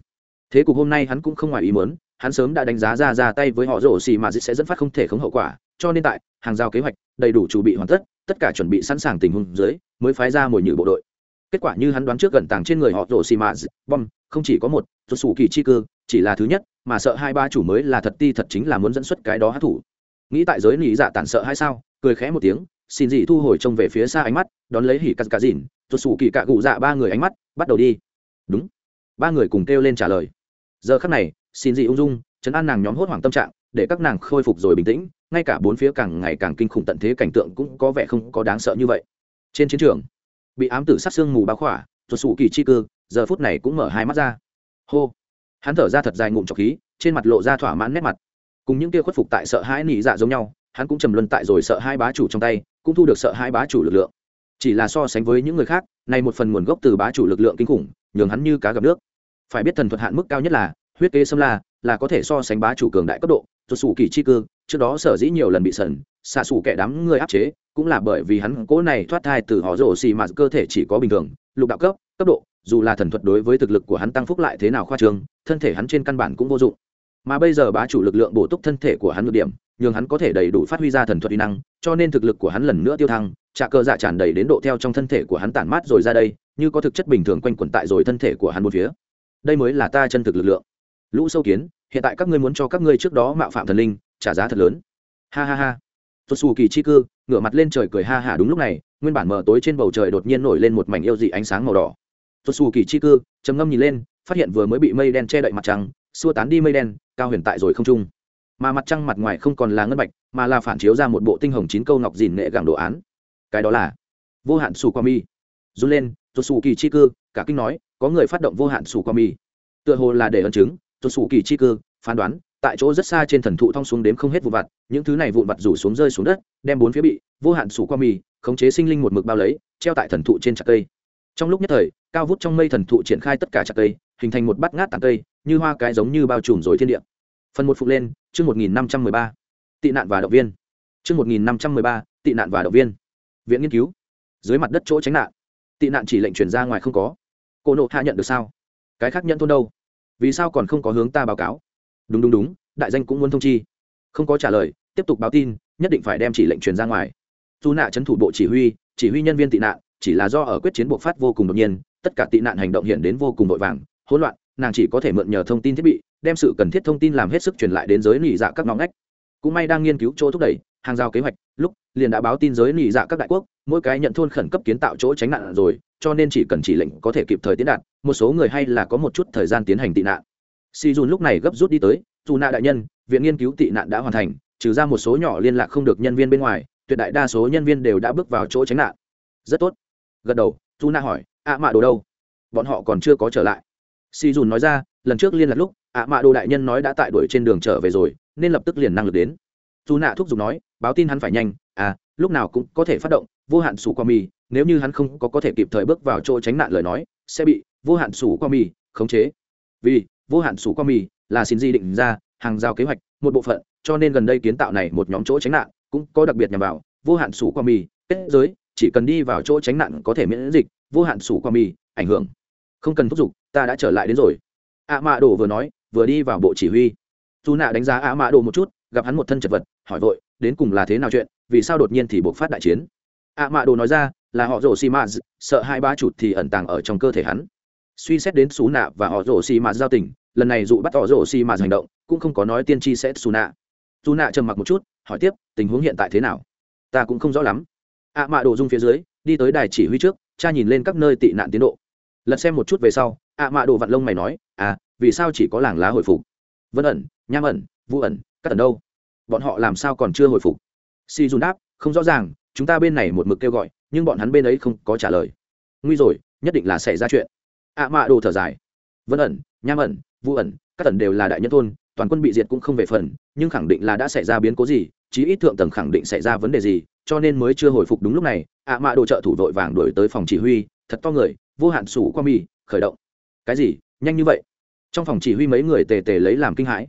thế cục hôm nay hắn cũng không ngoài ý muốn, hắn sớm đã đánh giá ra ra tay với họ rổ xì mà sẽ dẫn phát không thể khống hậu quả, cho nên tại hàng giao kế hoạch, đầy đủ chuẩn bị hoàn tất tất cả chuẩn bị sẵn sàng tình huống dưới, mới phái ra mồi nhử bộ đội. Kết quả như hắn đoán trước gần tàng trên người họ rổ xì mà, bom, không chỉ có một, rổ sủ kỳ chi cư, chỉ là thứ nhất, mà sợ hai ba chủ mới là thật ti thật chính là muốn dẫn xuất cái đó hát thủ nghĩ tại giới lý dạ tản sợ hay sao, cười khẽ một tiếng, xin dị thu hồi trông về phía xa ánh mắt, đón lấy hỉ cắt cả dìn, rổ sủ kỳ cạ cụ dạ ba người ánh mắt, bắt đầu đi. Đúng. Ba người cùng kêu lên trả lời giờ khắc này, xin dị ung dung, chấn an nàng nhóm hốt hoảng tâm trạng, để các nàng khôi phục rồi bình tĩnh, ngay cả bốn phía càng ngày càng kinh khủng tận thế cảnh tượng cũng có vẻ không có đáng sợ như vậy. Trên chiến trường, bị ám tử sát xương mù báo khỏa tuột sủ kỳ chi cư, giờ phút này cũng mở hai mắt ra. Hô! Hắn thở ra thật dài ngụm trọc khí, trên mặt lộ ra thỏa mãn nét mặt. Cùng những kia khuất phục tại sợ hãi nỉ dạ giống nhau, hắn cũng trầm luân tại rồi sợ hai bá chủ trong tay, cũng thu được sợ hai bá chủ lực lượng. Chỉ là so sánh với những người khác, này một phần nguồn gốc từ bá chủ lực lượng kinh khủng, nhường hắn như cá gặp nước phải biết thần thuật hạn mức cao nhất là, huyết kế xâm la, là có thể so sánh bá chủ cường đại cấp độ. Tuột sủ kỳ chi cư, trước đó sở dĩ nhiều lần bị sần xạ xù kẻ đám người áp chế, cũng là bởi vì hắn cố này thoát thai từ họ rổ xì mà cơ thể chỉ có bình thường, lục đạo cấp cấp độ, dù là thần thuật đối với thực lực của hắn tăng phúc lại thế nào khoa trương, thân thể hắn trên căn bản cũng vô dụng. Mà bây giờ bá chủ lực lượng bổ túc thân thể của hắn ngược điểm, nhường hắn có thể đầy đủ phát huy ra thần thuật uy năng, cho nên thực lực của hắn lần nữa tiêu thăng trà cơ dạ tràn đầy đến độ theo trong thân thể của hắn tản mát rồi ra đây, như có thực chất bình thường quanh quẩn tại rồi thân thể của hắn một phía đây mới là ta chân thực lực lượng. Lũ sâu kiến, hiện tại các ngươi muốn cho các ngươi trước đó mạo phạm thần linh, trả giá thật lớn. Ha ha ha. Tuột xù kỳ chi cư, ngửa mặt lên trời cười ha hả đúng lúc này, nguyên bản mờ tối trên bầu trời đột nhiên nổi lên một mảnh yêu dị ánh sáng màu đỏ. Tuột xù kỳ chi cư, trầm ngâm nhìn lên, phát hiện vừa mới bị mây đen che đậy mặt trăng, xua tán đi mây đen, cao huyền tại rồi không trung. Mà mặt trăng mặt ngoài không còn là ngân bạch, mà là phản chiếu ra một bộ tinh hồng chín câu ngọc dìn nghệ gẳng đồ án. Cái đó là vô hạn sù qua mi run lên rồi xù kỳ chi cư, cả kinh nói, có người phát động vô hạn Sủ qua mi tựa hồ là để ấn chứng rồi xù kỳ chi cư, phán đoán, tại chỗ rất xa trên thần thụ thong xuống đếm không hết vụn vặt, những thứ này vụn vặt rủ xuống rơi xuống đất, đem bốn phía bị, vô hạn sủ qua mì, khống chế sinh linh một mực bao lấy, treo tại thần thụ trên chặt cây. Trong lúc nhất thời, cao vút trong mây thần thụ triển khai tất cả chặt cây, hình thành một bát ngát tàn cây, như hoa cái giống như bao trùm rồi thiên địa. Phần một phục lên, chương một nghìn năm trăm mười ba. Tị nạn và động viên. Chương một nghìn năm trăm mười ba, tị nạn và động viên. Viện nghiên cứu. Dưới mặt đất chỗ tránh nạn tị nạn chỉ lệnh chuyển ra ngoài không có. Cô nộ hạ nhận được sao? Cái khác nhận thôn đâu? Vì sao còn không có hướng ta báo cáo? Đúng đúng đúng, đại danh cũng muốn thông chi. Không có trả lời, tiếp tục báo tin, nhất định phải đem chỉ lệnh truyền ra ngoài. Dù nạ trấn thủ bộ chỉ huy chỉ huy nhân viên tị nạn, chỉ là do ở quyết chiến buộc phát vô cùng đột nhiên, tất cả tị nạn hành động hiện đến vô cùng vội vàng, hỗn loạn, nàng chỉ có thể mượn nhờ thông tin thiết bị, đem sự cần thiết thông tin làm hết sức truyền lại đến giới nỉ dạ các ngõ ngách. Cũng may đang nghiên cứu chỗ thúc đẩy, hàng giao kế hoạch, lúc liền đã báo tin giới nỉ dạ các đại quốc, mỗi cái nhận thôn khẩn cấp kiến tạo chỗ tránh nạn rồi, cho nên chỉ cần chỉ lệnh có thể kịp thời tiến đạt, một số người hay là có một chút thời gian tiến hành tị nạn. Si dùn lúc này gấp rút đi tới, dù nạ đại nhân, viện nghiên cứu tị nạn đã hoàn thành, trừ ra một số nhỏ liên lạc không được nhân viên bên ngoài, tuyệt đại đa số nhân viên đều đã bước vào chỗ tránh nạn. Rất tốt. Gật đầu, dù nạ hỏi ạ mạ đồ đâu? Bọn họ còn chưa có trở lại. Si dùn nói ra, lần trước liên lạc lúc ạ mạ đồ đại nhân nói đã tại đuổi trên đường trở về rồi, nên lập tức liền năng lực đến. Dù nạ thúc giục nói, báo tin hắn phải nhanh à lúc nào cũng có thể phát động, vô hạn sủ qua mì, nếu như hắn không có có thể kịp thời bước vào chỗ tránh nạn lời nói, sẽ bị vô hạn sủ qua mì khống chế. Vì vô hạn sủ qua mì là xin di định ra hàng giao kế hoạch, một bộ phận, cho nên gần đây kiến tạo này một nhóm chỗ tránh nạn cũng có đặc biệt nhằm vào vô hạn sủ qua mì kết giới, chỉ cần đi vào chỗ tránh nạn có thể miễn dịch, vô hạn sủ qua mì ảnh hưởng. Không cần thúc giục, ta đã trở lại đến rồi. Ạ mạ đồ vừa nói, vừa đi vào bộ chỉ huy. Dù nạ đánh giá ạ mạ đồ một chút, gặp hắn một thân chật vật, hỏi vội, đến cùng là thế nào chuyện? Vì sao đột nhiên thì buộc phát đại chiến? Ạ mạ đồ nói ra, là họ rổ Xì mã sợ hai ba chụt thì ẩn tàng ở trong cơ thể hắn. Suy xét đến xú nạ và họ rổ Xì mã giao tình, lần này dụ bắt họ rổ Xì mã hành động, cũng không có nói tiên tri sẽ xú nạ dù nạ trầm mặc một chút, hỏi tiếp, tình huống hiện tại thế nào? Ta cũng không rõ lắm. Ạ mạ đồ dung phía dưới, đi tới đài chỉ huy trước, cha nhìn lên các nơi tị nạn tiến độ. Lật xem một chút về sau ạ mạ đồ vặn lông mày nói à vì sao chỉ có làng lá hồi phục? Vân ẩn, nham ẩn vũ ẩn, các ẩn đâu? Bọn họ làm sao còn chưa hồi phục? Si dùn đáp, không rõ ràng, chúng ta bên này một mực kêu gọi, nhưng bọn hắn bên ấy không có trả lời. Nguy rồi, nhất định là xảy ra chuyện. Ạ mạ đồ thở dài. Vân ẩn, nham ẩn vũ ẩn, các ẩn đều là đại nhân thôn, toàn quân bị diệt cũng không về phần, nhưng khẳng định là đã xảy ra biến cố gì, chí ít thượng tầng khẳng định xảy ra vấn đề gì, cho nên mới chưa hồi phục đúng lúc này ạ mạ đồ trợ thủ vội vàng đổi tới phòng chỉ huy, thật to người, vô hạn sủ qua mì khởi động. Cái gì? Nhanh như vậy? Trong phòng chỉ huy mấy người tề tề lấy làm kinh hãi.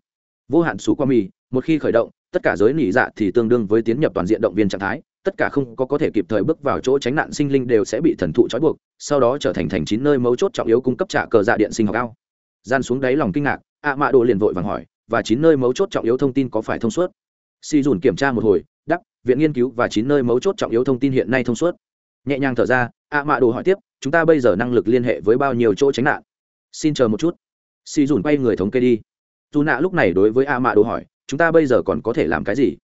Vô hạn sủ qua mì một khi khởi động, tất cả giới nỉ dạ thì tương đương với tiến nhập toàn diện động viên trạng thái, tất cả không có có thể kịp thời bước vào chỗ tránh nạn sinh linh đều sẽ bị thần thụ trói buộc, sau đó trở thành thành chín nơi mấu chốt trọng yếu cung cấp trả cờ dạ điện sinh học cao gian xuống đáy lòng kinh ngạc, ạ mạ đồ liền vội vàng hỏi, và chín nơi mấu chốt trọng yếu thông tin có phải thông suốt? Si dùn kiểm tra một hồi, đắc, viện nghiên cứu và chín nơi mấu chốt trọng yếu thông tin hiện nay thông suốt. Nhẹ nhàng thở ra, ạ mạ đồ hỏi tiếp, chúng ta bây giờ năng lực liên hệ với bao nhiêu chỗ tránh nạn? Xin chờ một chút. Si dùn quay người thống kê đi. Dù nạ lúc này đối với ạ mạ đồ hỏi chúng ta bây giờ còn có thể làm cái gì?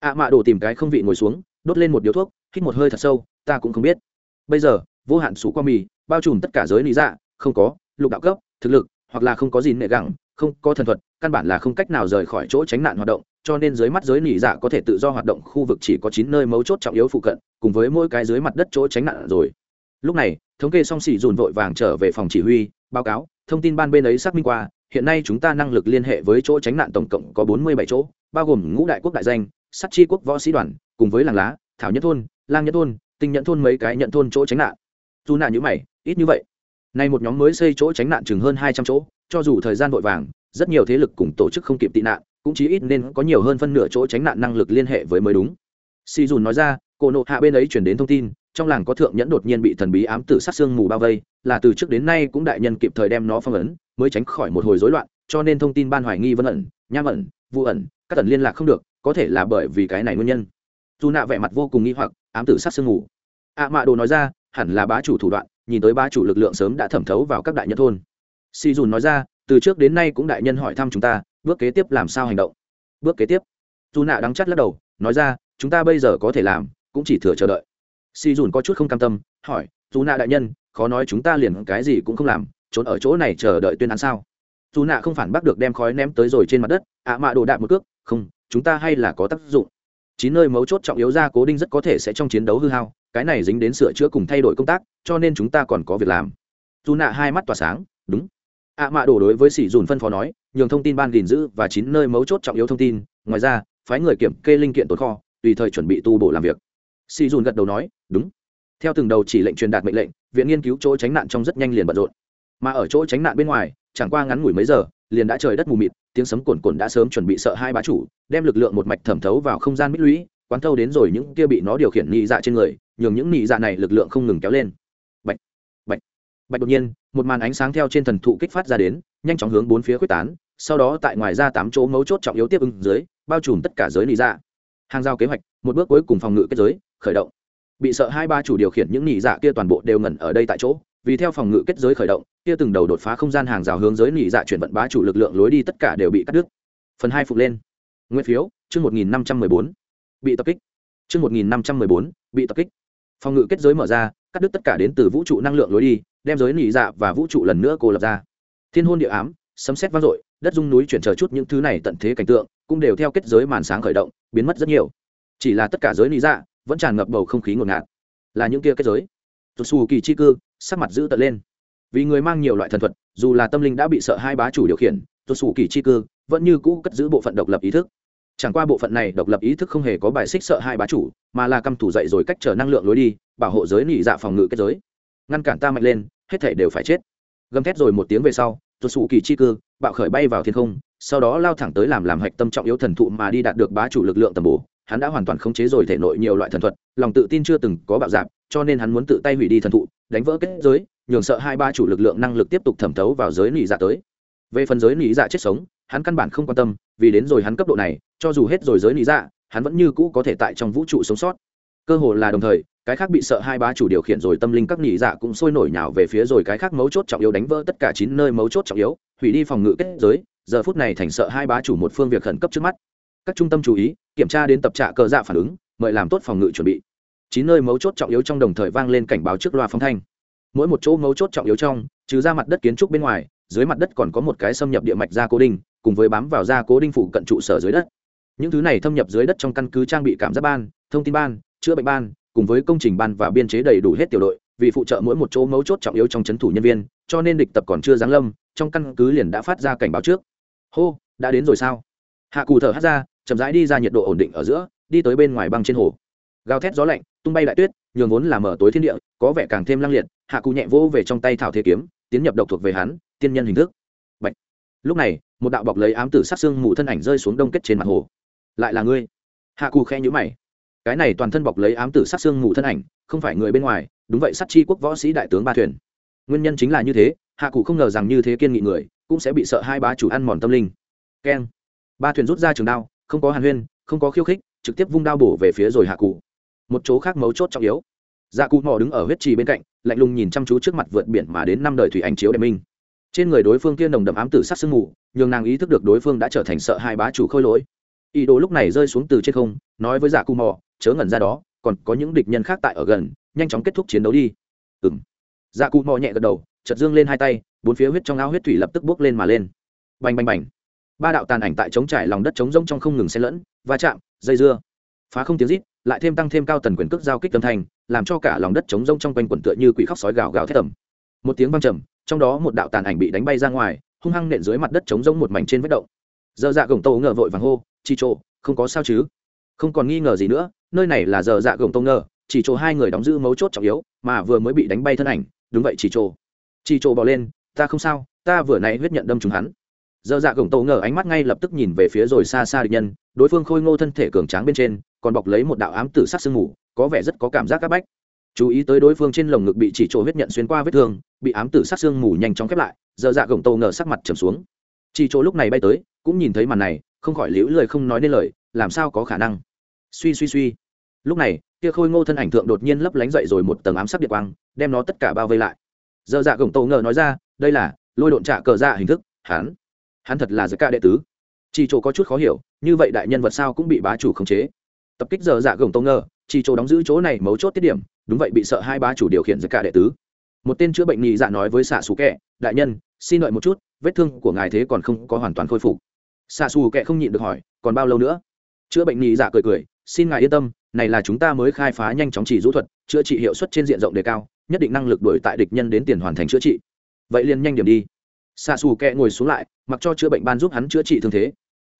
ạ, mạ đồ tìm cái không vị ngồi xuống, đốt lên một điếu thuốc, hít một hơi thật sâu, ta cũng không biết. Bây giờ, vô hạn sủ qua mì, bao trùm tất cả giới lý dạ không có, lục đạo cấp, thực lực, hoặc là không có gì nệ gẳng, không có thần thuật, căn bản là không cách nào rời khỏi chỗ tránh nạn hoạt động, cho nên dưới mắt giới nỉ dạ có thể tự do hoạt động, khu vực chỉ có chín nơi mấu chốt trọng yếu phụ cận, cùng với mỗi cái dưới mặt đất chỗ tránh nạn rồi. Lúc này, thống kê song xỉ dùn vội vàng trở về phòng chỉ huy, báo cáo, thông tin ban bên ấy xác minh qua hiện nay chúng ta năng lực liên hệ với chỗ tránh nạn tổng cộng có bốn mươi bảy chỗ, bao gồm ngũ đại quốc đại danh, sắt chi quốc võ sĩ đoàn, cùng với làng lá, thảo nhất thôn, lang nhất thôn, tinh nhận thôn mấy cái nhận thôn chỗ tránh nạn. Dù nạn như mày, ít như vậy. Nay một nhóm mới xây chỗ tránh nạn chừng hơn hai trăm chỗ, cho dù thời gian vội vàng, rất nhiều thế lực cùng tổ chức không kịp tị nạn, cũng chí ít nên có nhiều hơn phân nửa chỗ tránh nạn năng lực liên hệ với mới đúng. Si dùn nói ra cô nộ hạ bên ấy chuyển đến thông tin, trong làng có thượng nhẫn đột nhiên bị thần bí ám tử sát xương mù bao vây, là từ trước đến nay cũng đại nhân kịp thời đem nó phong ấn mới tránh khỏi một hồi rối loạn, cho nên thông tin ban hoài nghi vân ẩn, nham ẩn vụ ẩn, các tần liên lạc không được, có thể là bởi vì cái này nguyên nhân. Dù nạ vẻ mặt vô cùng nghi hoặc, ám tử sát sương ngủ. ạ mạ đồ nói ra, hẳn là bá chủ thủ đoạn, nhìn tới bá chủ lực lượng sớm đã thẩm thấu vào các đại nhân thôn. Si dùn nói ra, từ trước đến nay cũng đại nhân hỏi thăm chúng ta, bước kế tiếp làm sao hành động? Bước kế tiếp. Dù nạ đắng chắt lắc đầu, nói ra, chúng ta bây giờ có thể làm, cũng chỉ thừa chờ đợi. Si dùn có chút không cam tâm, hỏi, dù nạ đại nhân, khó nói chúng ta liền cái gì cũng không làm trốn ở chỗ này chờ đợi tuyên án sao? Dù nạ không phản bác được đem khói ném tới rồi trên mặt đất, ạ mạ đồ đạp một cước, không, chúng ta hay là có tác dụng. Chín nơi mấu chốt trọng yếu ra cố đinh rất có thể sẽ trong chiến đấu hư hao, cái này dính đến sửa chữa cùng thay đổi công tác, cho nên chúng ta còn có việc làm. Dù nạ hai mắt tỏa sáng, đúng. Ạ mạ đổ đối với sỉ dùn phân phó nói, nhường thông tin ban gìn giữ và chín nơi mấu chốt trọng yếu thông tin, ngoài ra, phái người kiểm kê linh kiện tồn kho, tùy thời chuẩn bị tu bổ làm việc. Sỉ dùn gật đầu nói, đúng. Theo từng đầu chỉ lệnh truyền đạt mệnh lệnh, viện nghiên cứu chỗ tránh nạn trong rất nhanh liền bận rộn mà ở chỗ tránh nạn bên ngoài, chẳng qua ngắn ngủi mấy giờ, liền đã trời đất mù mịt, tiếng sấm cồn cồn đã sớm chuẩn bị sợ hai bá chủ, đem lực lượng một mạch thẩm thấu vào không gian mít lũy, quán thâu đến rồi những kia bị nó điều khiển nhị dạ trên người, nhường những nhị dạ này lực lượng không ngừng kéo lên. Bạch bạch bạch đột nhiên, một màn ánh sáng theo trên thần thụ kích phát ra đến, nhanh chóng hướng bốn phía quyết tán, sau đó tại ngoài ra tám chỗ mấu chốt trọng yếu tiếp ứng dưới, bao trùm tất cả giới nhị dạ. Hàng giao kế hoạch, một bước cuối cùng phòng ngự kết giới, khởi động. Bị sợ hai ba chủ điều khiển những nhị dạ kia toàn bộ đều ngẩn ở đây tại chỗ vì theo phòng ngự kết giới khởi động, kia từng đầu đột phá không gian hàng rào hướng giới nỉ dạ chuyển vận bá chủ lực lượng lối đi tất cả đều bị cắt đứt. Phần hai phục lên. Nguyên phiếu, chương một nghìn năm trăm mười bốn. Bị tập kích. Chương một nghìn năm trăm mười bốn, bị tập kích. Phòng ngự kết giới mở ra, cắt đứt tất cả đến từ vũ trụ năng lượng lối đi, đem giới nỉ dạ và vũ trụ lần nữa cô lập ra. Thiên hôn địa ám, sấm xét vang dội, đất dung núi chuyển chờ chút những thứ này tận thế cảnh tượng, cũng đều theo kết giới màn sáng khởi động, biến mất rất nhiều. Chỉ là tất cả giới nỉ dạ vẫn tràn ngập bầu không khí ngột ngạt. Là những kia kết giới. Tuột xù kỳ chi cư sắc mặt giữ tận lên. Vì người mang nhiều loại thần thuật, dù là tâm linh đã bị sợ hai bá chủ điều khiển tuột xù kỳ chi cư vẫn như cũ cất giữ bộ phận độc lập ý thức. Chẳng qua bộ phận này độc lập ý thức không hề có bài xích sợ hai bá chủ, mà là căm thủ dậy rồi cách trở năng lượng lối đi, bảo hộ giới nị dạ phòng ngự kết giới. Ngăn cản ta mạnh lên, hết thể đều phải chết. Gầm thét rồi một tiếng về sau tuột xù kỳ chi cư, bạo khởi bay vào thiên không, sau đó lao thẳng tới làm làm hạch tâm trọng yếu thần thụ mà đi đạt được bá chủ lực lượng tầm bổ hắn đã hoàn toàn khống chế rồi thể nội nhiều loại thần thuật, lòng tự tin chưa từng có bạo dạp, cho nên hắn muốn tự tay hủy đi thần thụ, đánh vỡ kết giới, nhường sợ hai ba chủ lực lượng năng lực tiếp tục thẩm thấu vào giới nỉ dạ tới. Về phần giới nỉ dạ chết sống, hắn căn bản không quan tâm, vì đến rồi hắn cấp độ này, cho dù hết rồi giới nỉ dạ hắn vẫn như cũ có thể tại trong vũ trụ sống sót. Cơ hồ là đồng thời, cái khác bị sợ hai ba chủ điều khiển rồi tâm linh các nỉ dạ cũng sôi nổi nhào về phía rồi cái khác mấu chốt trọng yếu đánh vỡ tất cả chín nơi mấu chốt trọng yếu, hủy đi phòng ngự kết giới, giờ phút này thành sợ hai bá chủ một phương việc khẩn cấp trước mắt các trung tâm chú ý, kiểm tra đến tập trạ cờ dạ phản ứng, mời làm tốt phòng ngự chuẩn bị. Chín nơi mấu chốt trọng yếu trong đồng thời vang lên cảnh báo trước loa phóng thanh. Mỗi một chỗ mấu chốt trọng yếu trong, trừ ra mặt đất kiến trúc bên ngoài, dưới mặt đất còn có một cái xâm nhập địa mạch gia cố đinh, cùng với bám vào gia cố đinh phụ cận trụ sở dưới đất. Những thứ này thâm nhập dưới đất trong căn cứ trang bị cảm giác ban, thông tin ban, chữa bệnh ban, cùng với công trình ban và biên chế đầy đủ hết tiểu đội, vì phụ trợ mỗi một chỗ mấu chốt trọng yếu trong c thủ nhân viên, cho nên địch tập còn chưa giáng lâm, trong căn cứ liền đã phát ra cảnh báo trước. Hô, đã đến rồi sao? Hạ cù thở hát ra chậm rãi đi ra nhiệt độ ổn định ở giữa, đi tới bên ngoài băng trên hồ. Gào thét gió lạnh, tung bay đại tuyết, nhường vốn là mở tối thiên địa, có vẻ càng thêm lăng liệt, hạ cụ nhẹ vỗ về trong tay thảo thế kiếm, tiến nhập độc thuộc về hắn, tiên nhân hình thức. Bạch. lúc này, một đạo bọc lấy ám tử sát xương mù thân ảnh rơi xuống đông kết trên mặt hồ. Lại là ngươi? Hạ cụ khe nhữ mày. Cái này toàn thân bọc lấy ám tử sát xương mù thân ảnh, không phải người bên ngoài, đúng vậy sát chi quốc võ sĩ đại tướng ba thuyền. Nguyên nhân chính là như thế, hạ cụ không ngờ rằng như thế kiên nghị người, cũng sẽ bị sợ hai bá chủ ăn mòn tâm linh. Keng. Ba thuyền rút ra trường đao không có hàn huyên, không có khiêu khích, trực tiếp vung đao bổ về phía rồi hạ cụ. Một chỗ khác mấu chốt trọng yếu. Dạ cụ mò đứng ở huyết trì bên cạnh, lạnh lùng nhìn chăm chú trước mặt vượt biển mà đến năm đời thủy ảnh chiếu đệ minh. Trên người đối phương kia nồng đậm ám tử sắc sương mù, nhường nàng ý thức được đối phương đã trở thành sợ hai bá chủ khôi lỗi. Ý đồ lúc này rơi xuống từ trên không, nói với dạ cụ mò, chớ ngẩn ra đó, còn có những địch nhân khác tại ở gần, nhanh chóng kết thúc chiến đấu đi. Ừ m dạ cụ mò nhẹ gật đầu chật dương lên hai tay, bốn phía huyết trong ao huyết thủy lập tức bước lên mà lên. Bành bành bành ba đạo tàn ảnh tại chống trải lòng đất chống rông trong không ngừng xen lẫn, va chạm, dây dưa. Phá không tiếng rít, lại thêm tăng thêm cao tần quyền cước giao kích âm thanh, làm cho cả lòng đất chống rông trong quanh quần tựa như quỷ khóc sói gào gào thét tầm một tiếng văng trầm, trong đó một đạo tàn ảnh bị đánh bay ra ngoài, hung hăng nện dưới mặt đất chống rông một mảnh trên vết động. Dơ dạ gồng tô ngờ vội vàng hô, chi trộ không có sao chứ? Không còn nghi ngờ gì nữa, nơi này là giờ dạ gồng tô ngờ chỉ trộ hai người đóng giữ mấu chốt trọng yếu, mà vừa mới bị đánh bay thân ảnh, đúng vậy chỉ trộ. chỉ trộ bỏ lên, ta không sao, ta vừa nãy huyết nhận đâm trúng hắn giờ dạ gồng tô ngờ ánh mắt ngay lập tức nhìn về phía rồi xa xa địch nhân, đối phương khôi ngô thân thể cường tráng bên trên, còn bọc lấy một đạo ám tử sắc sương mù, có vẻ rất có cảm giác áp bách. Chú ý tới đối phương trên lồng ngực bị chỉ chỗ huyết nhận xuyên qua vết thương, bị ám tử sát xương mù nhanh chóng khép lại, giờ dạ gồng tổ ngờ sắc mặt trầm xuống. Chỉ chỗ lúc này bay tới, cũng nhìn thấy màn này, không khỏi liễu lời không nói nên lời, làm sao có khả năng? Suy suy suy. Lúc này, kia khôi ngô thân ảnh thượng đột nhiên lấp lánh dậy rồi một tầng ám sắc điện quang, đem nó tất cả bao vây lại. Giờ dạ gồng tổ ngờ nói ra, đây là lôi độn trả cờ dạ hình thức, hắn hắn thật là giới ca đệ tứ. Chi chỗ có chút khó hiểu, như vậy đại nhân vật sao cũng bị bá chủ khống chế. Tập kích giờ dạ gồng tông ngờ chi chỗ đóng giữ chỗ này mấu chốt tiết điểm, đúng vậy bị sợ hai bá chủ điều khiển giới ca đệ tứ. Một tên chữa bệnh nhị dạ nói với xạ xù kẹ, đại nhân, xin đợi một chút, vết thương của ngài thế còn không có hoàn toàn khôi phục. Xạ xù kẹ không nhịn được hỏi, còn bao lâu nữa? Chữa bệnh nhị dạ cười cười, xin ngài yên tâm, này là chúng ta mới khai phá nhanh chóng chỉ rũ thuật, chữa trị hiệu suất trên diện rộng đề cao, nhất định năng lực đổi tại địch nhân đến tiền hoàn thành chữa trị. Vậy liền nhanh điểm đi xạ xù kẹ ngồi xuống lại, mặc cho chữa bệnh ban giúp hắn chữa trị thương thế.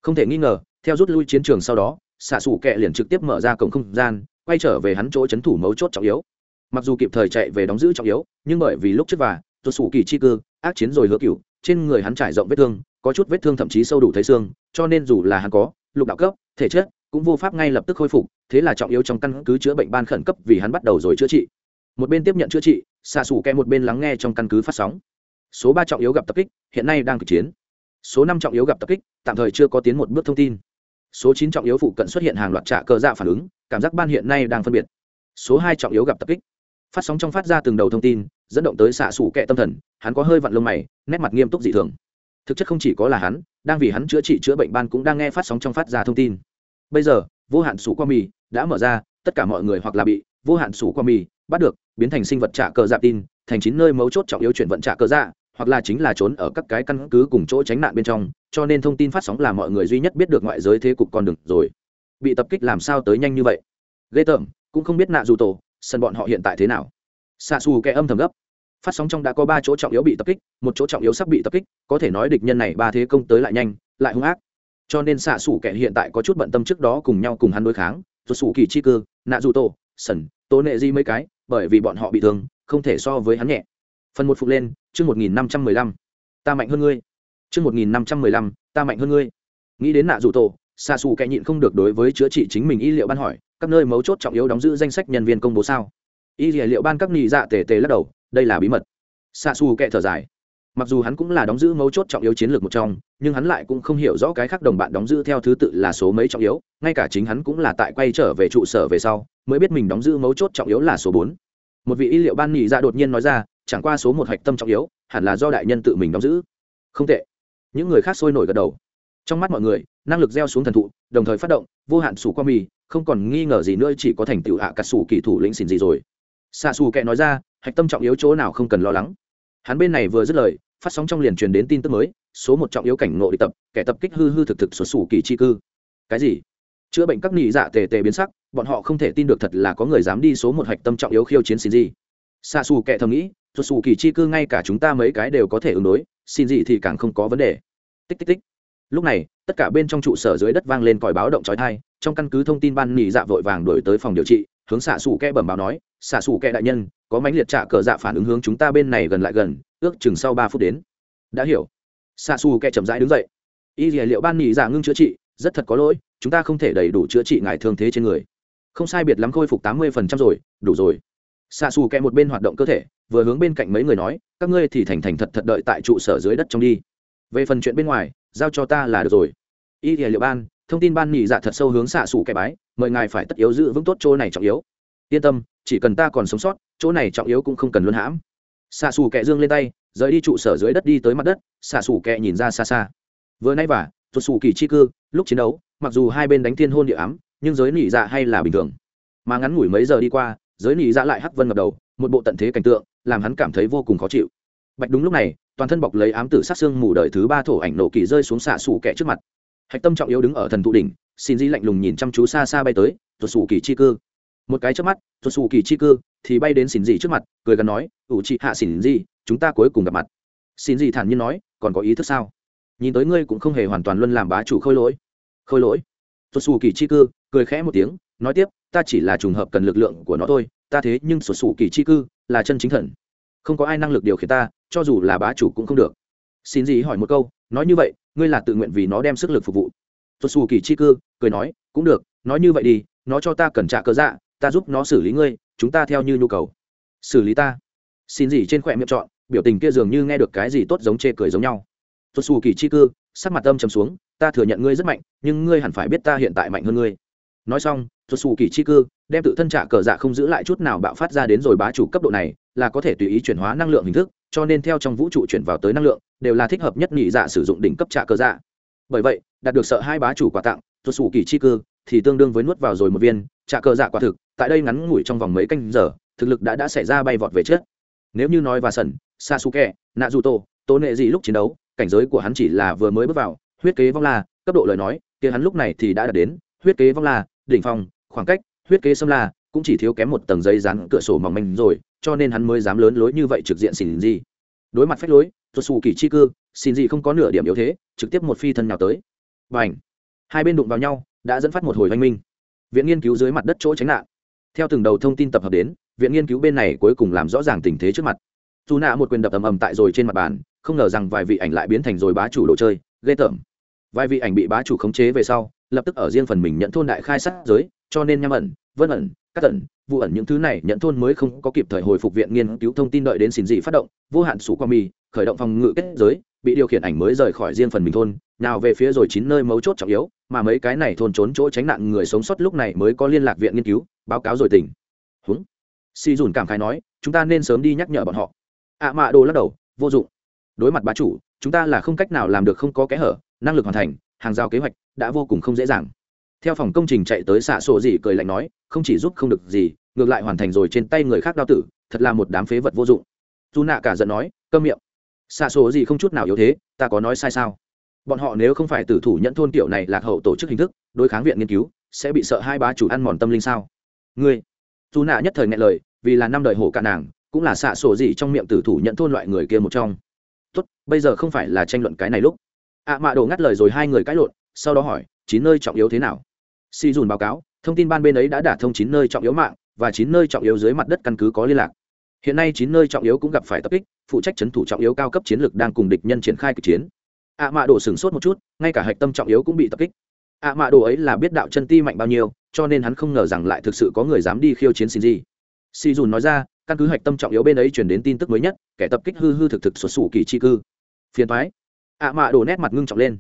Không thể nghi ngờ, theo rút lui chiến trường sau đó, xạ xù kẹ liền trực tiếp mở ra cổng không gian, quay trở về hắn chỗ c h ấ n thủ mấu chốt trọng yếu. Mặc dù kịp thời chạy về đóng giữ trọng yếu, nhưng bởi vì lúc trước và tuột xù kỳ chi cư, ác chiến rồi hứa cựu trên người hắn trải rộng vết thương, có chút vết thương thậm chí sâu đủ thấy xương, cho nên dù là hắn có lục đạo cấp, thể chất, cũng vô pháp ngay lập tức khôi phục, thế là trọng yếu trong căn cứ chữa bệnh ban khẩn cấp vì hắn bắt đầu rồi chữa trị. Một bên tiếp nhận chữa trị, xạ xù kẹ một bên lắng nghe trong căn cứ phát sóng số ba trọng yếu gặp tập kích, hiện nay đang cực chiến. Số năm trọng yếu gặp tập kích, tạm thời chưa có tiến một bước thông tin. Số chín trọng yếu phụ cận xuất hiện hàng loạt trạ cơ dạ phản ứng, cảm giác ban hiện nay đang phân biệt. Số hai trọng yếu gặp tập kích. Phát sóng trong phát ra từng đầu thông tin, dẫn động tới xạ xủ kẹ tâm thần, hắn có hơi vặn lông mày, nét mặt nghiêm túc dị thường. Thực chất không chỉ có là hắn, đang vì hắn chữa trị chữa bệnh ban cũng đang nghe phát sóng trong phát ra thông tin. Bây giờ, vô hạn sủ qua mì đã mở ra, tất cả mọi người hoặc là bị vô hạn sủ qua mì bắt được, biến thành sinh vật trả cờ dạ tin thành chín nơi mấu chốt trọng yếu chuyển vận trả cơ dạ hoặc là chính là trốn ở các cái căn cứ cùng chỗ tránh nạn bên trong, cho nên thông tin phát sóng là mọi người duy nhất biết được ngoại giới thế cục con đường rồi. Bị tập kích làm sao tới nhanh như vậy? Ghê tởm, cũng không biết nạ dù tổ, sân bọn họ hiện tại thế nào. Xạ xù kẻ âm thầm gấp. Phát sóng trong đã có ba chỗ trọng yếu bị tập kích, một chỗ trọng yếu sắp bị tập kích, có thể nói địch nhân này ba thế công tới lại nhanh, lại hung ác. Cho nên xạ xù kẻ hiện tại có chút bận tâm trước đó cùng nhau cùng hắn đối kháng. Rồi xù kỳ chi cư, nạ dù tổ sần tố nệ di mấy cái, bởi vì bọn họ bị thương không thể so với hắn nhẹ. Phần một phục lên, chương một nghìn năm trăm mười lăm. Ta mạnh hơn ngươi. Chương một nghìn năm trăm mười lăm, ta mạnh hơn ngươi. Nghĩ đến nạ dù tổ xa xù kẻ nhịn không được đối với chữa trị chính mình y liệu ban hỏi, các nơi mấu chốt trọng yếu đóng giữ danh sách nhân viên công bố sao? Y liệu ban các nghị dạ tề tề lắc đầu, đây là bí mật. Xa xù kẻ thở dài. Mặc dù hắn cũng là đóng giữ mấu chốt trọng yếu chiến lược một trong, nhưng hắn lại cũng không hiểu rõ cái khác đồng bạn đóng giữ theo thứ tự là số mấy trọng yếu, ngay cả chính hắn cũng là tại quay trở về trụ sở về sau, mới biết mình đóng giữ mấu chốt trọng yếu là số bốn một vị y liệu ban nhị ra đột nhiên nói ra, chẳng qua số một hạch tâm trọng yếu, hẳn là do đại nhân tự mình đóng giữ. Không tệ. Những người khác sôi nổi gật đầu. Trong mắt mọi người, năng lực gieo xuống thần thụ, đồng thời phát động, vô hạn sủ qua mì, không còn nghi ngờ gì nữa chỉ có thành tựu hạ cả sủ kỳ thủ lĩnh xỉn gì rồi. Xa xù kệ nói ra, hạch tâm trọng yếu chỗ nào không cần lo lắng. Hắn bên này vừa dứt lời, phát sóng trong liền truyền đến tin tức mới, số một trọng yếu cảnh ngộ đi tập, kẻ tập kích hư hư thực thực xuất xù kỳ chi cư. Cái gì? Chữa bệnh các nị dạ tề tề biến sắc, bọn họ không thể tin được thật là có người dám đi số một hạch tâm trọng yếu khiêu chiến xin gì xa xù kệ thầm nghĩ xuất xù kỳ chi cư ngay cả chúng ta mấy cái đều có thể ứng đối xin gì thì càng không có vấn đề. Tích tích tích. Lúc này, tất cả bên trong trụ sở dưới đất vang lên còi báo động trói thai trong căn cứ thông tin ban nị dạ vội vàng đổi tới phòng điều trị, hướng xạ xù kẽ bẩm báo nói xạ xù kẽ đại nhân, có mãnh liệt trả cờ dạ phản ứng hướng chúng ta bên này gần lại gần, ước chừng sau ba phút đến. Đã hiểu. Xạ xù kẽ chậm rãi đứng dậy. Y liệu ban nị dạ ngưng chữa trị rất thật có lỗi, chúng ta không thể đầy đủ chữa trị ngài thương thế trên người. Không sai biệt lắm khôi phục tám mươi phần trăm rồi, đủ rồi. Xạ xù kẹ một bên hoạt động cơ thể, vừa hướng bên cạnh mấy người nói, các ngươi thì thành thành thật thật đợi tại trụ sở dưới đất trong đi. Về phần chuyện bên ngoài, giao cho ta là được rồi. Y liệu ban, thông tin ban nhị dạ thật sâu hướng xạ xù kẻ bái, mời ngài phải tất yếu giữ vững tốt chỗ này trọng yếu. Yên tâm, chỉ cần ta còn sống sót, chỗ này trọng yếu cũng không cần luân hãm. Xạ xù kẹ dương lên tay, rời đi trụ sở dưới đất đi tới mặt đất xạ xù kẹ nhìn ra xa xa. Vừa nay và tuột xù kỳ chi cư, lúc chiến đấu, mặc dù hai bên đánh thiên hôn địa ám, nhưng giới nỉ dạ hay là bình thường. Mà ngắn ngủi mấy giờ đi qua, giới nỉ dạ lại hắc vân ngập đầu, một bộ tận thế cảnh tượng, làm hắn cảm thấy vô cùng khó chịu. Bạch đúng lúc này, toàn thân bọc lấy ám tử sát xương mù đời thứ ba thổ ảnh nổ kỳ rơi xuống xạ xù kẻ trước mặt. Hạch tâm trọng yếu đứng ở thần thụ đỉnh, xin di lạnh lùng nhìn chăm chú xa xa bay tới tuột xù kỳ chi cư. Một cái trước mắt tuột xù kỳ chi cư thì bay đến xin di trước mặt, cười gần nói, ủ chị hạ xin di chúng ta cuối cùng gặp mặt. Xin di thản nhiên nói, còn có ý thức sao? Nhìn tới ngươi cũng không hề hoàn toàn luôn làm bá chủ khôi lỗi. Khôi lỗi? Tuột xù kỳ chi cư cười khẽ một tiếng, nói tiếp, ta chỉ là trùng hợp cần lực lượng của nó thôi, ta thế nhưng sụt sù kỳ chi cư là chân chính thần. Không có ai năng lực điều khiển ta, cho dù là bá chủ cũng không được. Xin gì hỏi một câu, nói như vậy, ngươi là tự nguyện vì nó đem sức lực phục vụ. Tuột xù kỳ chi cư cười nói, cũng được, nói như vậy đi, nó cho ta cần trả cớ dạ ta giúp nó xử lý ngươi, chúng ta theo như nhu cầu. Xử lý ta. Xin gì trên khỏe miệng chọn, biểu tình kia dường như nghe được cái gì tốt giống chê cười giống nhau tuột xù kỳ chi cư, sắc mặt âm trầm xuống, ta thừa nhận ngươi rất mạnh, nhưng ngươi hẳn phải biết ta hiện tại mạnh hơn ngươi. Nói xong tuột xù kỳ chi cư đem tự thân trả cờ dạ không giữ lại chút nào bạo phát ra đến rồi bá chủ cấp độ này, là có thể tùy ý chuyển hóa năng lượng hình thức, cho nên theo trong vũ trụ chuyển vào tới năng lượng, đều là thích hợp nhất nhị dạ sử dụng đỉnh cấp trả cờ dạ. Bởi vậy, đạt được sợ hai bá chủ quà tặng tuột xù kỳ chi cư thì tương đương với nuốt vào rồi một viên, trả cờ dạ quả thực, tại đây ngắn ngủi trong vòng mấy canh giờ, thực lực đã đã xảy ra bay vọt về trước. Nếu như nói và sẩn, sasuke, naruto tố nệ gì lúc chiến đấu cảnh giới của hắn chỉ là vừa mới bước vào, huyết kế vong la, cấp độ lời nói, kia hắn lúc này thì đã đạt đến, huyết kế vong la, đỉnh phong, khoảng cách, huyết kế xâm la, cũng chỉ thiếu kém một tầng giấy dán cửa sổ mỏng manh rồi, cho nên hắn mới dám lớn lối như vậy trực diện xin gì đối mặt phách lối tuột xù kỳ chi cư xin gì không có nửa điểm yếu thế, trực tiếp một phi thân nào tới. Và ảnh hai bên đụng vào nhau, đã dẫn phát một hồi hoanh minh. Viện nghiên cứu dưới mặt đất chỗ tránh nạn. Theo từng đầu thông tin tập hợp đến, viện nghiên cứu bên này cuối cùng làm rõ ràng tình thế trước mặt. Dù nạ một quyền đập ầm ầm tại rồi trên mặt bàn không ngờ rằng vài vị ảnh lại biến thành rồi bá chủ đồ chơi, ghê tởm. Vài vị ảnh bị bá chủ khống chế về sau, lập tức ở riêng phần mình nhận thôn đại khai sát giới, cho nên nham ẩn, vân ẩn các ẩn vụ ẩn những thứ này nhận thôn mới không có kịp thời hồi phục viện nghiên cứu thông tin đợi đến xin dị phát động, vô hạn sủ qua mì, khởi động phòng ngự kết giới, bị điều khiển ảnh mới rời khỏi riêng phần mình thôn, nào về phía rồi chín nơi mấu chốt trọng yếu, mà mấy cái này thôn trốn chỗ tránh nạn người sống sót lúc này mới có liên lạc viện nghiên cứu, báo cáo rồi tỉnh húng. Si dùn cảm khai nói, chúng ta nên sớm đi nhắc nhở bọn họ. Ạ mạ đồ lắc đầu, vô dụng đối mặt bá chủ, chúng ta là không cách nào làm được không có kẽ hở, năng lực hoàn thành, hàng giao kế hoạch đã vô cùng không dễ dàng. Theo phòng công trình chạy tới xạ sổ gì cười lạnh nói, không chỉ giúp không được gì, ngược lại hoàn thành rồi trên tay người khác đao tử, thật là một đám phế vật vô dụng. Dù nạ cả giận nói, câm miệng. Xạ sổ gì không chút nào yếu thế, ta có nói sai sao? Bọn họ nếu không phải tử thủ nhận thôn tiểu này lạc hậu tổ chức hình thức, đối kháng viện nghiên cứu, sẽ bị sợ hai bá chủ ăn mòn tâm linh sao? Ngươi. Dù nạ nhất thời nghe lời, vì là năm đời hổ cả nàng, cũng là xạ sổ gì trong miệng tử thủ nhận thôn loại người kia một trong tốt, bây giờ không phải là tranh luận cái này lúc. Ạ à mạ đồ ngắt lời rồi hai người cãi lộn, sau đó hỏi, chín nơi trọng yếu thế nào? Si dùn báo cáo, thông tin ban bên ấy đã đả thông chín nơi trọng yếu mạng và chín nơi trọng yếu dưới mặt đất căn cứ có liên lạc. Hiện nay chín nơi trọng yếu cũng gặp phải tập kích, phụ trách c thủ trọng yếu cao cấp chiến lược đang cùng địch nhân triển khai cực chiến. Ạ à mạ đổ sửng sốt một chút, ngay cả hạch tâm trọng yếu cũng bị tập kích. Ạ mạ đồ ấy là biết đạo chân ti mạnh bao nhiêu, cho nên hắn không ngờ rằng lại thực sự có người dám đi khiêu chiến xin gì si dùn nói ra, căn cứ hạch tâm trọng yếu bên ấy chuyển đến tin tức mới nhất, kẻ tập kích hư hư thực thực xuất xù kỳ chi cư. Phiền thoái ạ mạ đồ nét mặt ngưng trọng lên.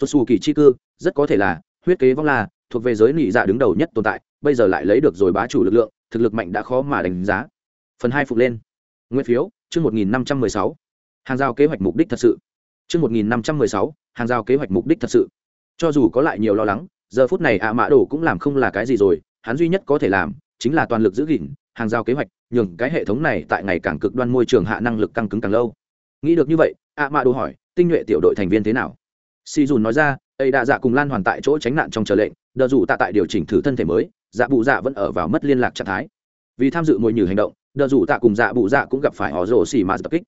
Xuất xù kỳ chi cư, rất có thể là, huyết kế vong là, thuộc về giới nị dạ đứng đầu nhất tồn tại, bây giờ lại lấy được rồi bá chủ lực lượng, thực lực mạnh đã khó mà đánh giá. Phần hai phục lên. Nguyên phiếu, chương một nghìn năm trăm mười sáu. Hàng giao kế hoạch mục đích thật sự. Chương một nghìn năm trăm mười sáu, hàng giao kế hoạch mục đích thật sự. Cho dù có lại nhiều lo lắng, giờ phút này ạ mã đồ cũng làm không là cái gì rồi, hắn duy nhất có thể làm, chính là toàn lực giữ gìn hàng giao kế hoạch, nhường cái hệ thống này tại ngày càng cực đoan môi trường hạ năng lực căng cứng càng lâu. Nghĩ được như vậy, ạ mạ đồ hỏi, tinh nhuệ tiểu đội thành viên thế nào? Si dùn nói ra ấy đã dạ cùng lan hoàn tại chỗ tránh nạn trong chờ lệnh, đờ dù tạ tại điều chỉnh thử thân thể mới dạ bụ dạ vẫn ở vào mất liên lạc trạng thái. Vì tham dự mồi nhử hành động, đờ dù tạ cùng dạ bụ dạ cũng gặp phải họ rổ xì mà tập kích.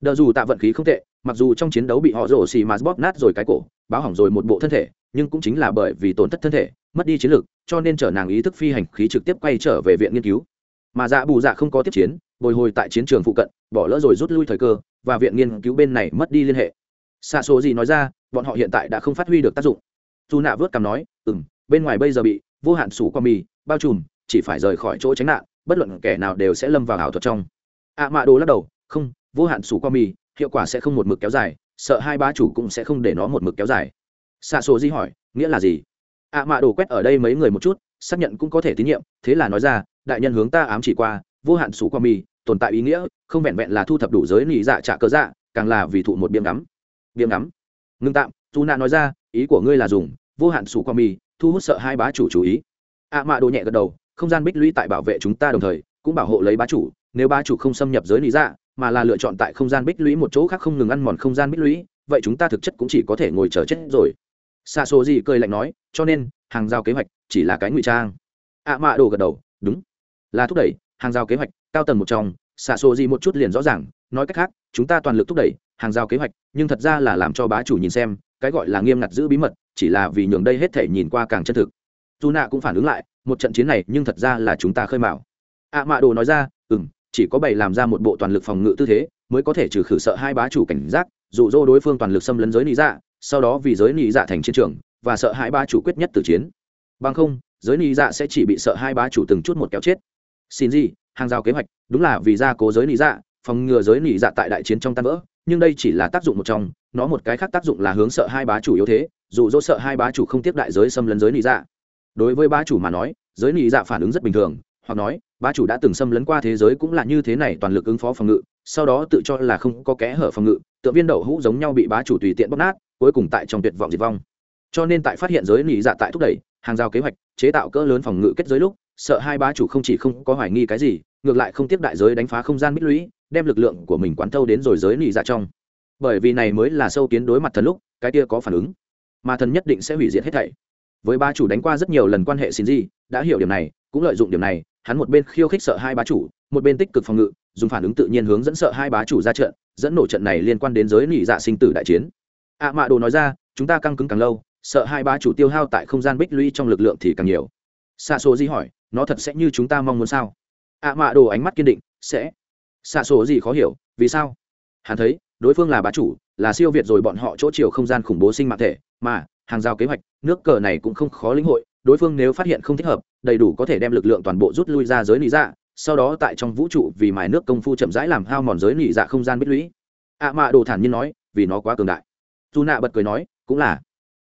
Đờ dù tạ vận khí không tệ, mặc dù trong chiến đấu bị họ rổ xì mà bóp nát rồi cái cổ, báo hỏng rồi một bộ thân thể, nhưng cũng chính là bởi vì tổn thất thân thể, mất đi chiến lược cho nên chở nàng ý thức phi hành khí trực tiếp quay trở về viện nghiên cứu mà dạ bù dạ không có tiếp chiến, bồi hồi tại chiến trường phụ cận, bỏ lỡ rồi rút lui thời cơ, và viện nghiên cứu bên này mất đi liên hệ. Xa số gì nói ra, bọn họ hiện tại đã không phát huy được tác dụng. Dù nạ vớt cằm nói ừ m bên ngoài bây giờ bị vô hạn sủ qua mì, bao trùm, chỉ phải rời khỏi chỗ tránh nạn, bất luận kẻ nào đều sẽ lâm vào ảo thuật trong. Ạ mạ đồ lắc đầu, không, vô hạn sủ qua mì, hiệu quả sẽ không một mực kéo dài, sợ hai ba chủ cũng sẽ không để nó một mực kéo dài. Xa số di hỏi, nghĩa là gì? Ạ mạ đồ quét ở đây mấy người một chút, xác nhận cũng có thể tín nhiệm, thế là nói ra đại nhân hướng ta ám chỉ qua, vô hạn sủ qua mi tồn tại ý nghĩa, không vẹn vẹn là thu thập đủ giới nỉ dạ trả cơ dạ càng là vì thụ một biếm ngắm. Biếm ngắm. Ngưng tạm dù nạ nói ra, ý của ngươi là dùng vô hạn sủ qua mi thu hút sợ hai bá chủ chú ý. Ạ mạ đồ nhẹ gật đầu, không gian bích lũy tại bảo vệ chúng ta đồng thời, cũng bảo hộ lấy bá chủ. Nếu bá chủ không xâm nhập giới lý dạ mà là lựa chọn tại không gian bích lũy một chỗ khác không ngừng ăn mòn không gian bích lũy, vậy chúng ta thực chất cũng chỉ có thể ngồi chờ chết rồi. Xa xô gì cười lạnh nói, cho nên, hàng giao kế hoạch chỉ là cái ngụy trang. Ạ mạ đồ gật đầu, đúng là thúc đẩy, hàng giao kế hoạch, cao tầng một trong, xạ xô gì một chút liền rõ ràng, nói cách khác, chúng ta toàn lực thúc đẩy, hàng giao kế hoạch, nhưng thật ra là làm cho bá chủ nhìn xem, cái gọi là nghiêm ngặt giữ bí mật, chỉ là vì nhường đây hết thể nhìn qua càng chân thực. Dù nạ cũng phản ứng lại, một trận chiến này nhưng thật ra là chúng ta khơi mào. Ạ mạ đồ nói ra ừ m chỉ có bảy làm ra một bộ toàn lực phòng ngự tư thế, mới có thể trừ khử sợ hai bá chủ cảnh giác dụ dỗ đối phương toàn lực xâm lấn giới lý dạ sau đó vì giới lý dạ thành chiến trường, và sợ hai bá chủ quyết nhất từ chiến. Bằng không, giới lý dạ sẽ chỉ bị sợ hai bá chủ từng chút một kéo chết xin gì, hàng rào kế hoạch, đúng là vì gia cố giới nỉ dạ phòng ngừa giới nỉ dạ tại đại chiến trong tan vỡ, nhưng đây chỉ là tác dụng một trong, nó một cái khác tác dụng là hướng sợ hai bá chủ yếu thế, dù dỗ sợ hai bá chủ không tiếp đại giới xâm lấn giới nỉ dạ. Đối với bá chủ mà nói, giới nỉ dạ phản ứng rất bình thường, hoặc nói, bá chủ đã từng xâm lấn qua thế giới cũng là như thế này toàn lực ứng phó phòng ngự, sau đó tự cho là không có kẽ hở phòng ngự, tựa viên đậu hũ giống nhau bị bá chủ tùy tiện bóc nát, cuối cùng tại trong tuyệt vọng diệt vong. Cho nên tại phát hiện giới nỉ dạ tại thúc đẩy, hàng rào kế hoạch, chế tạo cỡ lớn phòng ngự kết giới lúc sợ hai bá chủ không chỉ không có hoài nghi cái gì, ngược lại không tiếp đại giới đánh phá không gian bích lũy, đem lực lượng của mình quán thâu đến rồi giới lý dạ trong. Bởi vì này mới là sâu kiến đối mặt thần lúc, cái kia có phản ứng. Mà thần nhất định sẽ hủy diệt hết thảy. Với ba chủ đánh qua rất nhiều lần quan hệ xin gì đã hiểu điểm này, cũng lợi dụng điểm này, hắn một bên khiêu khích sợ hai bá chủ, một bên tích cực phòng ngự, dùng phản ứng tự nhiên hướng dẫn sợ hai bá chủ ra trận, dẫn nổ trận này liên quan đến giới nỉ dạ sinh tử đại chiến. Ạ mạ đồ nói ra, chúng ta căng cứng càng lâu, sợ hai bá chủ tiêu hao tại không gian bích lũy trong lực lượng thì càng nhiều. Xa số di hỏi nó thật sẽ như chúng ta mong muốn sao? Ạ mạ đồ ánh mắt kiên định, sẽ. Xạ sổ gì khó hiểu, vì sao? Hắn thấy, đối phương là bá chủ, là siêu việt rồi bọn họ chỗ chiều không gian khủng bố sinh mạng thể, mà, hàng rào kế hoạch, nước cờ này cũng không khó lĩnh hội, đối phương nếu phát hiện không thích hợp, đầy đủ có thể đem lực lượng toàn bộ rút lui ra giới lý dạ sau đó tại trong vũ trụ vì mài nước công phu chậm rãi làm hao mòn giới lý dạ không gian bích lũy. Ạ à mạ đồ thản nhiên nói, vì nó quá cường đại. Dù nạ bật cười nói, cũng là.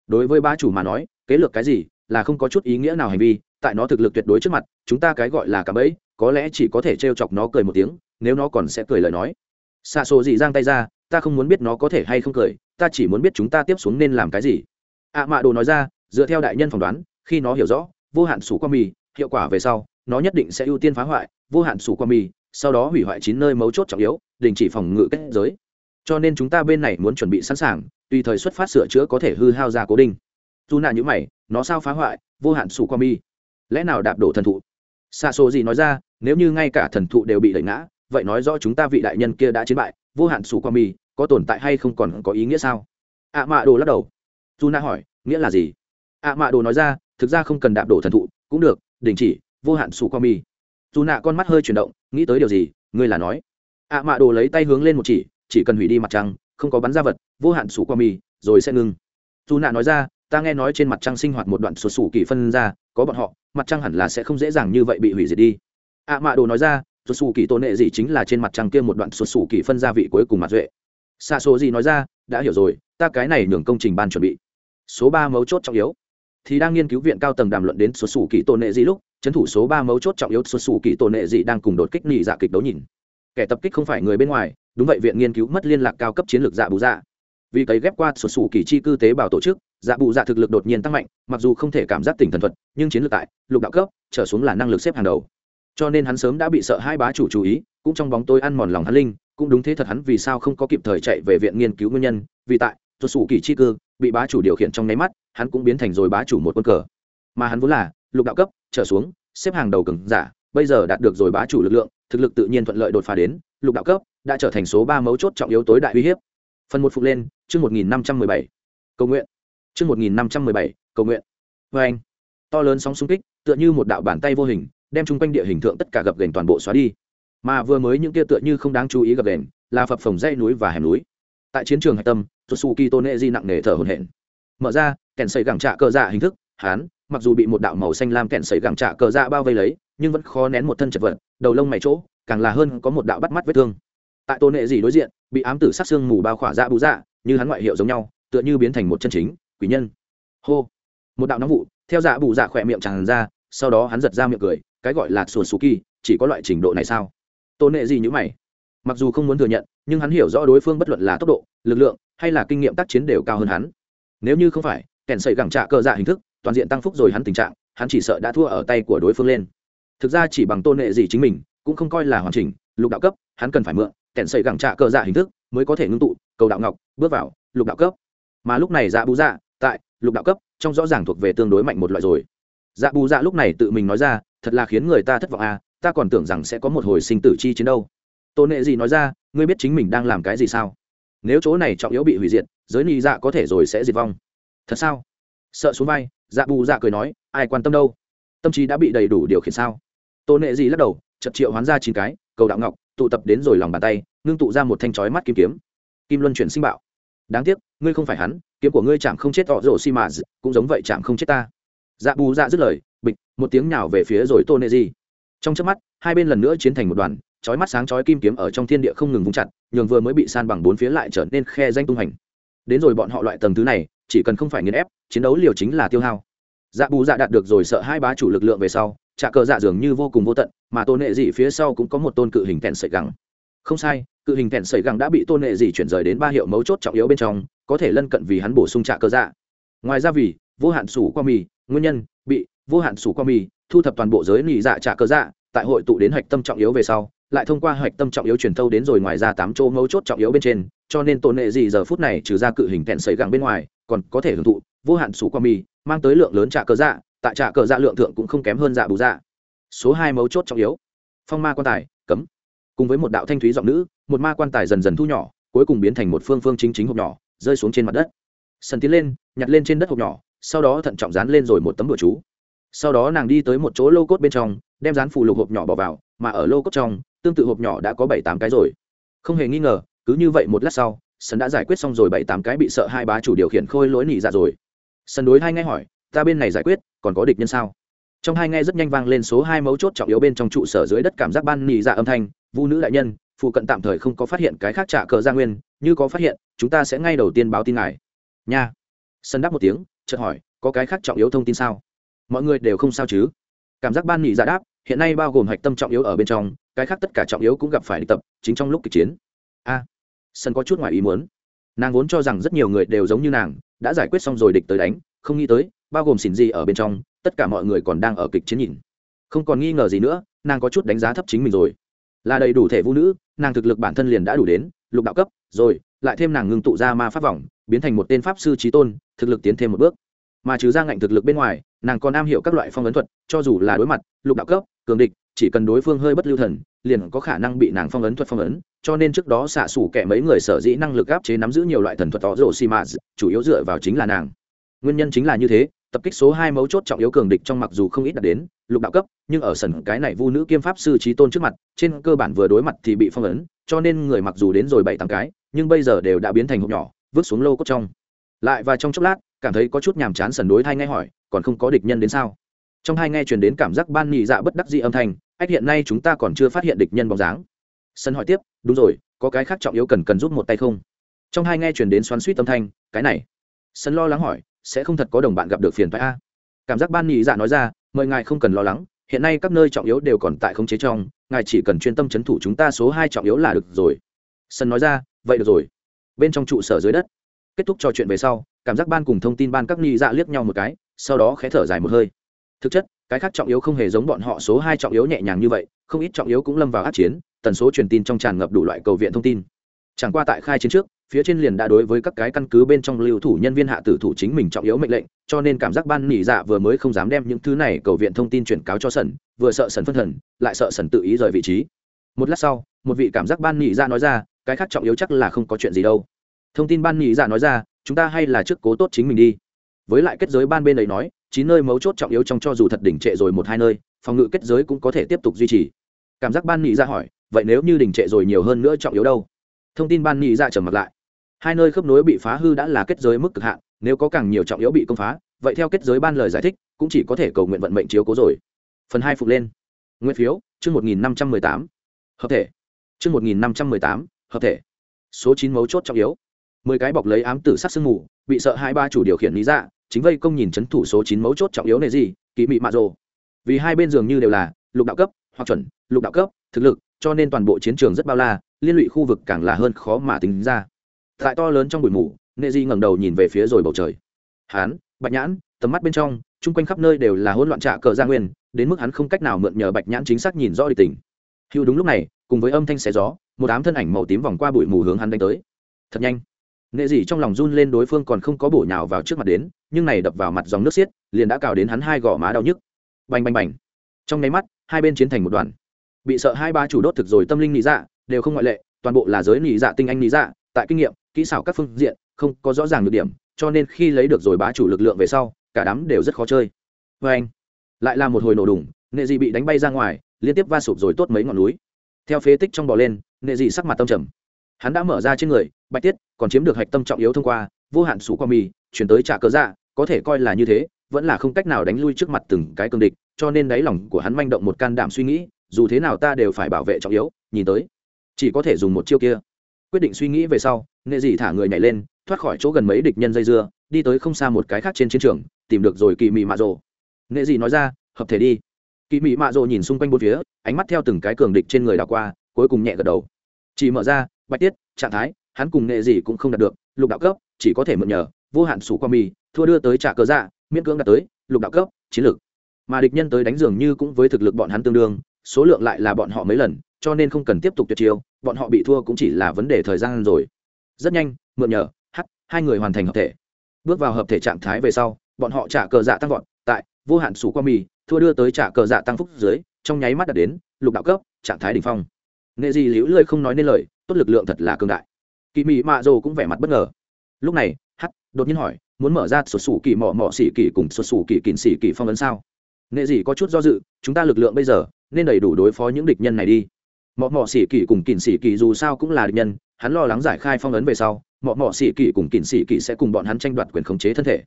Đối với ba chủ mà nói, kế lược cái gì, là không có chút ý nghĩa nào hành vi tại nó thực lực tuyệt đối trước mặt, chúng ta cái gọi là cả bẫy, có lẽ chỉ có thể t chọc nó cười một tiếng, nếu nó còn sẽ cười lời nói. Xa xô gì giang tay ra, ta không muốn biết nó có thể hay không cười, ta chỉ muốn biết chúng ta tiếp xuống nên làm cái gì. Ạ à mạ đồ nói ra, dựa theo đại nhân phỏng đoán, khi nó hiểu rõ, vô hạn sủ qua mì, hiệu quả về sau, nó nhất định sẽ ưu tiên phá hoại, vô hạn sủ qua mì, sau đó hủy hoại chín nơi mấu chốt trọng yếu, đình chỉ phòng ngự kết giới. Cho nên chúng ta bên này muốn chuẩn bị sẵn sàng, tùy thời xuất phát sửa chữa có thể hư hao ra cố định dù nạ như mày, nó sao phá hoại, vô hạn sủ qua mi lẽ nào đạp đổ thần thụ? Xa số gì nói ra, nếu như ngay cả thần thụ đều bị đẩy ngã, vậy nói rõ chúng ta vị đại nhân kia đã chiến bại, vô hạn sủ qua mi có tồn tại hay không còn có ý nghĩa sao? Ạ mạ đồ lắc đầu. Dù Na hỏi, nghĩa là gì? Ạ mạ đồ nói ra, thực ra không cần đạp đổ thần thụ, cũng được, đình chỉ, vô hạn sủ qua mi dù nạ con mắt hơi chuyển động, nghĩ tới điều gì, ngươi là nói. Ạ mạ đồ lấy tay hướng lên một chỉ chỉ cần hủy đi mặt trăng, không có bắn ra vật, vô hạn sủ qua mi rồi sẽ ngưng dù nạ nói ra ta nghe nói trên mặt trăng sinh hoạt một đoạn sụt sủ kỳ phân ra, có bọn họ, mặt trăng hẳn là sẽ không dễ dàng như vậy bị hủy diệt đi. Ạ mạ đồ nói ra, sụt sủ kỳ tôn nệ gì chính là trên mặt trăng kia một đoạn sụt sủ kỳ phân ra vị cuối cùng mặt duệ. Xa số gì nói ra, đã hiểu rồi, ta cái này nhường công trình ban chuẩn bị. Số ba mấu chốt trọng yếu. Thì đang nghiên cứu viện cao tầng đàm luận đến sụt sủ kỳ tôn nệ gì lúc trấn thủ số ba mấu chốt trọng yếu sụt sủ kỳ tôn nệ gì đang cùng đột kích nhị dạ kịch đấu nhìn. Kẻ tập kích không phải người bên ngoài, đúng vậy viện nghiên cứu mất liên lạc cao cấp chiến lược dạ bù dạ. Vì cấy ghép qua sụt sủ kỳ chi cư tế bào tổ chức dạ bù dạ thực lực đột nhiên tăng mạnh, mặc dù không thể cảm giác tỉnh thần thuật, nhưng chiến lược tại, lục đạo cấp, trở xuống là năng lực xếp hàng đầu. Cho nên hắn sớm đã bị sợ hai bá chủ chú ý, cũng trong bóng tôi ăn mòn lòng hắn linh, cũng đúng thế thật hắn vì sao không có kịp thời chạy về viện nghiên cứu nguyên nhân, vì tại tuột sủ kỳ chi cư, bị bá chủ điều khiển trong nháy mắt, hắn cũng biến thành rồi bá chủ một quân cờ. Mà hắn vốn là, lục đạo cấp, trở xuống, xếp hàng đầu cường giả, bây giờ đạt được rồi bá chủ lực lượng, thực lực tự nhiên thuận lợi đột phá đến, lục đạo cấp đã trở thành số ba mấu chốt trọng yếu tối đại uy hiếp. Phần một phục lên, chương một nghìn năm trăm mười bảy. Cầu nguyện chương một nghìn năm trăm mười bảy cầu nguyện Và anh to lớn sóng xung kích tựa như một đạo bàn tay vô hình đem chung quanh địa hình thượng tất cả gập ghềnh toàn bộ xóa đi mà vừa mới những kia tựa như không đáng chú ý gập ghềnh, là phập phồng dãy núi và hẻm núi tại chiến trường hạch tâm Tsutsuki Tôn nặng nề thở hổn hển. Mở ra, kèn sẩy gẳng trạ cờ dạ hình thức, hắn, mặc dù bị một đạo màu xanh lam kèn sẩy gẳng trạ cờ dạ bao vây lấy, nhưng vẫn khó nén một thân chật vật, đầu lông mày chỗ, càng là hơn có một đạo bắt mắt vết thương. Tại Tôn Nệ gì đối diện, bị ám tử sát xương mù bao khỏa dạ bù dạ, như hắn ngoại hiệu giống nhau, tựa như biến thành một chân chính quỷ nhân. Hô. Một đạo nóng vụ, theo dạ bù dạ khỏe miệng tràn ra, sau đó hắn giật ra miệng cười, cái gọi là Tsuki, chỉ có loại trình độ này sao? Tôn Nệ gì như mày? Mặc dù không muốn thừa nhận, nhưng hắn hiểu rõ đối phương bất luận là tốc độ, lực lượng hay là kinh nghiệm tác chiến đều cao hơn hắn nếu như không phải kèn sậy gẳng trạ cơ dạ hình thức toàn diện tăng phúc rồi hắn tình trạng hắn chỉ sợ đã thua ở tay của đối phương lên thực ra chỉ bằng tôn nệ gì chính mình cũng không coi là hoàn chỉnh lục đạo cấp hắn cần phải mượn kèn sậy gẳng trạ cơ dạ hình thức mới có thể ngưng tụ cầu đạo ngọc bước vào lục đạo cấp mà lúc này dạ bù dạ tại, lục đạo cấp, trong rõ ràng thuộc về tương đối mạnh một loại rồi. Dạ bù dạ lúc này tự mình nói ra, thật là khiến người ta thất vọng à ta còn tưởng rằng sẽ có một hồi sinh tử chi chiến đâu. Tôn nệ gì nói ra, ngươi biết chính mình đang làm cái gì sao? Nếu chỗ này trọng yếu bị hủy diệt, giới ni dạ có thể rồi sẽ diệt vong. Thật sao? Sợ xuống vai dạ bù dạ cười nói, ai quan tâm đâu? Tâm trí đã bị đầy đủ điều khiển sao? Tôn nệ gì lắc đầu chật triệu hoán ra chín cái, cầu đạo ngọc, tụ tập đến rồi lòng bàn tay, ngưng tụ ra một thanh chói mắt kim kiếm. Kim luân chuyển sinh bạo đáng tiếc, ngươi không phải hắn, kiếm của ngươi chạm không chết tọ rổ xi mà cũng giống vậy chạm không chết ta. Dạ bù dạ dứt lời, bịch, một tiếng nhào về phía rồi tôn nệ gì trong chớp mắt, hai bên lần nữa chiến thành một đoàn, chói mắt sáng chói kim kiếm ở trong thiên địa không ngừng vung chặt, nhường vừa mới bị san bằng bốn phía lại trở nên khe danh tung hành. Đến rồi bọn họ loại tầng thứ này, chỉ cần không phải nghiền ép, chiến đấu liều chính là tiêu hao. Dạ bù dạ đạt được rồi sợ hai bá chủ lực lượng về sau trả cờ dạ dường như vô cùng vô tận, mà tôn nệ dị phía sau cũng có một tôn cự hình tèn sợi gắng không sai cự hình thẹn sợi gẳng đã bị tôn nệ dị chuyển rời đến ba hiệu mấu chốt trọng yếu bên trong, có thể lân cận vì hắn bổ sung trả cơ dạ. Ngoài ra vì, vô hạn sủ qua mì, nguyên nhân, bị, vô hạn sủ qua mì, thu thập toàn bộ giới nị dạ trả cơ dạ tại hội tụ đến hạch tâm trọng yếu về sau, lại thông qua hạch tâm trọng yếu truyền thâu đến rồi ngoài ra tám chỗ mấu chốt trọng yếu bên trên, cho nên tôn nệ dì giờ phút này trừ ra cự hình thẹn sấy gẳng bên ngoài, còn có thể hưởng thụ vô hạn sủ qua mì, mang tới lượng lớn trả cơ dạ tại trả cơ dạ lượng thượng cũng không kém hơn dạ bù dạ. Số hai mấu chốt trọng yếu. Phong ma quan tài, cấm cùng với một đạo thanh thúy giọng nữ, một ma quan tài dần dần thu nhỏ, cuối cùng biến thành một phương phương chính chính hộp nhỏ, rơi xuống trên mặt đất. Sần tiến lên, nhặt lên trên đất hộp nhỏ, sau đó thận trọng dán lên rồi một tấm bửa chú. Sau đó nàng đi tới một chỗ lô cốt bên trong, đem dán phù lục hộp nhỏ bỏ vào, mà ở lô cốt trong, tương tự hộp nhỏ đã có bảy tám cái rồi. Không hề nghi ngờ, cứ như vậy một lát sau sân đã giải quyết xong rồi bảy tám cái bị sợ hai bá chủ điều khiển khôi lỗi nỉ dạ rồi. Sân đối hai ngay hỏi, ta bên này giải quyết, còn có địch nhân sao? Trong hai ngay rất nhanh vang lên số hai mấu chốt trọng yếu bên trong trụ sở dưới đất cảm giác ban nỉ dạ âm thanh vu nữ đại nhân, phụ cận tạm thời không có phát hiện cái khác trả cờ gia nguyên, như có phát hiện, chúng ta sẽ ngay đầu tiên báo tin ngài. Nha. Sân đáp một tiếng, chợt hỏi, có cái khác trọng yếu thông tin sao? Mọi người đều không sao chứ? Cảm giác ban nỉ giả đáp, hiện nay bao gồm hạch tâm trọng yếu ở bên trong, cái khác tất cả trọng yếu cũng gặp phải địch tập, chính trong lúc kịch chiến. A. Sân có chút ngoài ý muốn. Nàng vốn cho rằng rất nhiều người đều giống như nàng, đã giải quyết xong rồi địch tới đánh, không nghĩ tới, bao gồm xỉn gì ở bên trong, tất cả mọi người còn đang ở kịch chiến nhìn. Không còn nghi ngờ gì nữa, nàng có chút đánh giá thấp chính mình rồi là đầy đủ thể vũ nữ, nàng thực lực bản thân liền đã đủ đến, lục đạo cấp, rồi, lại thêm nàng ngưng tụ ra ma pháp vòng, biến thành một tên pháp sư trí tôn, thực lực tiến thêm một bước. Mà trừ ra ngạnh thực lực bên ngoài, nàng còn am hiểu các loại phong ấn thuật, cho dù là đối mặt lục đạo cấp, cường địch, chỉ cần đối phương hơi bất lưu thần, liền có khả năng bị nàng phong ấn thuật phong ấn, cho nên trước đó xạ xủ kẻ mấy người sở dĩ năng lực áp chế nắm giữ nhiều loại thần thuật đó rổ xi mã chủ yếu dựa vào chính là nàng. Nguyên nhân chính là như thế tập kích số hai mấu chốt trọng yếu cường địch trong mặc dù không ít đạt đến lục đạo cấp, nhưng ở sần cái này vu nữ kiêm pháp sư trí tôn trước mặt, trên cơ bản vừa đối mặt thì bị phong ấn, cho nên người mặc dù đến rồi bảy tám cái, nhưng bây giờ đều đã biến thành hộp nhỏ, vứt xuống lô cốt trong. Lại và trong chốc lát, cảm thấy có chút nhàm chán sần đối thai nghe hỏi, còn không có địch nhân đến sao? Trong hai nghe truyền đến cảm giác ban nhị dạ bất đắc dị âm thanh, ách, hiện nay chúng ta còn chưa phát hiện địch nhân bóng dáng. Sân hỏi tiếp, đúng rồi, có cái khác trọng yếu cần cần giúp một tay không? Trong hai nghe truyền đến xoắn suýt âm thanh, cái này. Sân lo lắng hỏi sẽ không thật có đồng bạn gặp được phiền phải a. Cảm giác ban nhị dạ nói ra, mời ngài không cần lo lắng, hiện nay các nơi trọng yếu đều còn tại khống chế trong, ngài chỉ cần chuyên tâm c h ấ n thủ chúng ta số hai trọng yếu là được rồi. Sân nói ra, vậy được rồi. Bên trong trụ sở dưới đất. Kết thúc trò chuyện về sau, cảm giác ban cùng thông tin ban các nhị dạ liếc nhau một cái, sau đó khé thở dài một hơi. Thực chất, cái khác trọng yếu không hề giống bọn họ số hai trọng yếu nhẹ nhàng như vậy, không ít trọng yếu cũng lâm vào át chiến, tần số truyền tin trong tràn ngập đủ loại cầu viện thông tin. Chẳng qua tại khai chiến trước phía trên liền đã đối với các cái căn cứ bên trong lưu thủ nhân viên hạ tử thủ chính mình trọng yếu mệnh lệnh, cho nên cảm giác ban nỉ dạ vừa mới không dám đem những thứ này cầu viện thông tin chuyển cáo cho sẩn, vừa sợ sẩn phân thần, lại sợ sẩn tự ý rời vị trí. Một lát sau, một vị cảm giác ban nỉ dạ nói ra, cái khác trọng yếu chắc là không có chuyện gì đâu. Thông tin ban nỉ dạ nói ra, chúng ta hay là trước cố tốt chính mình đi. Với lại kết giới ban bên ấy nói, chín nơi mấu chốt trọng yếu trong cho dù thật đỉnh trệ rồi một hai nơi, phòng ngự kết giới cũng có thể tiếp tục duy trì. Cảm giác ban nỉ dạ hỏi, vậy nếu như đỉnh trệ rồi nhiều hơn nữa trọng yếu đâu? Thông tin ban nỉ dạ trở mặt lại hai nơi khớp nối bị phá hư đã là kết giới mức cực hạn, nếu có càng nhiều trọng yếu bị công phá, vậy theo kết giới ban lời giải thích, cũng chỉ có thể cầu nguyện vận mệnh chiếu cố rồi. Phần hai phục lên. Nguyên phiếu, chương một nghìn năm trăm mười tám. Hợp thể. Chương một nghìn năm trăm mười tám, hợp thể. Số chín mấu chốt trọng yếu. Mười cái bọc lấy ám tử sắc sương mù, bị sợ hai ba chủ điều khiển lý dạ chính vây công nhìn c h ấ n thủ số chín mấu chốt trọng yếu này gì kỳ mị mạ rồ. Vì hai bên dường như đều là lục đạo cấp, hoặc chuẩn, lục đạo cấp, thực lực, cho nên toàn bộ chiến trường rất bao la, liên lụy khu vực càng là hơn khó mà tính ra tại to lớn trong bụi mù, nệ di ngẩng đầu nhìn về phía rồi bầu trời. Hán, bạch nhãn, tầm mắt bên trong, chung quanh khắp nơi đều là hỗn loạn trạ cờ gia nguyên, đến mức hắn không cách nào mượn nhờ bạch nhãn chính xác nhìn rõ địch tình. Hữu đúng lúc này, cùng với âm thanh xé gió, một đám thân ảnh màu tím vòng qua bụi mù hướng hắn đánh tới. Thật nhanh. Nệ dị trong lòng run lên đối phương còn không có bổ nhào vào trước mặt đến, nhưng này đập vào mặt dòng nước xiết, liền đã cào đến hắn hai gò má đau nhức. Bành bành bành. Trong nháy mắt, hai bên chiến thành một đoàn. Bị sợ hai ba chủ đốt thực rồi tâm linh nị dạ đều không ngoại lệ toàn bộ là giới nị dạ tinh anh nị dạ tại kinh nghiệm, kỹ xảo các phương diện, không có rõ ràng được điểm, cho nên khi lấy được rồi bá chủ lực lượng về sau, cả đám đều rất khó chơi. Vê anh, lại là một hồi nổ đùng, nệ dị bị đánh bay ra ngoài, liên tiếp va sụp rồi tốt mấy ngọn núi. Theo phế tích trong bò lên, nệ dị sắc mặt tâm trầm. Hắn đã mở ra trên người, bạch tiết, còn chiếm được hạch tâm trọng yếu thông qua, vô hạn sủ qua mì, chuyển tới trả cớ dạ có thể coi là như thế, vẫn là không cách nào đánh lui trước mặt từng cái cương địch, cho nên đáy lòng của hắn manh động một can đảm suy nghĩ, dù thế nào ta đều phải bảo vệ trọng yếu, nhìn tới chỉ có thể dùng một chiêu kia. Quyết định suy nghĩ về sau nghệ dị thả người nhảy lên, thoát khỏi chỗ gần mấy địch nhân dây dưa, đi tới không xa một cái khác trên chiến trường, tìm được rồi kỳ mị mạ rồ. Nghệ dị nói ra, hợp thể đi. Kỳ mị mạ rồ nhìn xung quanh bốn phía, ánh mắt theo từng cái cường địch trên người đảo qua, cuối cùng nhẹ gật đầu. Chỉ mở ra, bạch tiết, trạng thái, hắn cùng nghệ dị cũng không đạt được, lục đạo cấp, chỉ có thể mượn nhờ, vô hạn sủ qua mì, thua đưa tới trả cờ dạ miễn cưỡng đạt tới, lục đạo cấp, chiến lược. Mà địch nhân tới đánh dường như cũng với thực lực bọn hắn tương đương, số lượng lại là bọn họ mấy lần, cho nên không cần tiếp tục tuyệt chiêu bọn họ bị thua cũng chỉ là vấn đề thời gian rồi. Rất nhanh, mượn nhờ h hai người hoàn thành hợp thể. Bước vào hợp thể trạng thái về sau, bọn họ trả cờ dạ tăng vọt, tại vô hạn sủ qua mì, thua đưa tới trả cờ dạ tăng phúc dưới, trong nháy mắt đạt đến lục đạo cấp, trạng thái đ ỉ n h phong. Nghệ gì liễu lơi không nói nên lời, tốt lực lượng thật là cương đại. Kỳ mị mạ dồ cũng vẻ mặt bất ngờ. Lúc này h đột nhiên hỏi, muốn mở ra sụt sủ kỳ mỏ mỏ xỉ kỳ cùng sụt sủ kỳ kỳn xỉ kỳ phong ấn sao? Nghệ gì có chút do dự, chúng ta lực lượng bây giờ, nên đầy đủ đối phó những địch nhân này đi mọ mọ xỉ kỳ cùng kỳn xỉ kỳ dù sao cũng là địch nhân, hắn lo lắng giải khai phong ấn về sau, mọ mọ xỉ kỳ cùng kỳn xỉ kỳ sẽ cùng bọn hắn tranh đoạt quyền khống chế thân thể.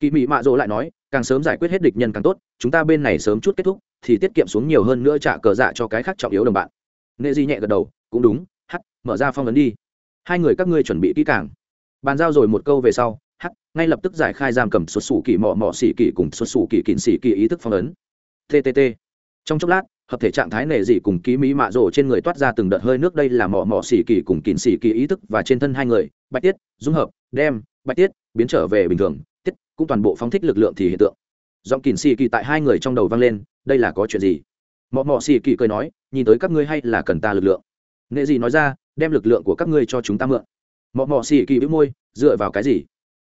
Kỳ mị mạ dỗ lại nói, càng sớm giải quyết hết địch nhân càng tốt, chúng ta bên này sớm chút kết thúc, thì tiết kiệm xuống nhiều hơn nữa trả cờ dạ cho cái khác trọng yếu đồng bạn. Nệ di nhẹ gật đầu, cũng đúng hắt mở ra phong ấn đi. Hai người các ngươi chuẩn bị kỹ càng. Bàn giao rồi một câu về sau hắt ngay lập tức giải khai giam cầm xuất xù kỳ mọ mọ xỉ kỳ cùng xuất xù kỳ kỳn xỉ kỳ ý thức phong ấn. Ttt trong chốc lát hợp thể trạng thái nệ dị cùng ký mỹ mạ rổ trên người toát ra từng đợt hơi nước, đây là mỏ mỏ xỉ kỳ cùng kín xỉ kỳ ý thức và trên thân hai người, bạch tiết, dung hợp, đem, bạch tiết, biến trở về bình thường, tiết, cũng toàn bộ phóng thích lực lượng thì hiện tượng. Giọng kín xỉ kỳ tại hai người trong đầu vang lên, đây là có chuyện gì? Mỏ mỏ xỉ kỳ cười nói, nhìn tới các ngươi hay là cần ta lực lượng? Nệ dị nói ra, đem lực lượng của các ngươi cho chúng ta mượn. Mỏ mỏ xỉ kỳ bĩu môi, dựa vào cái gì?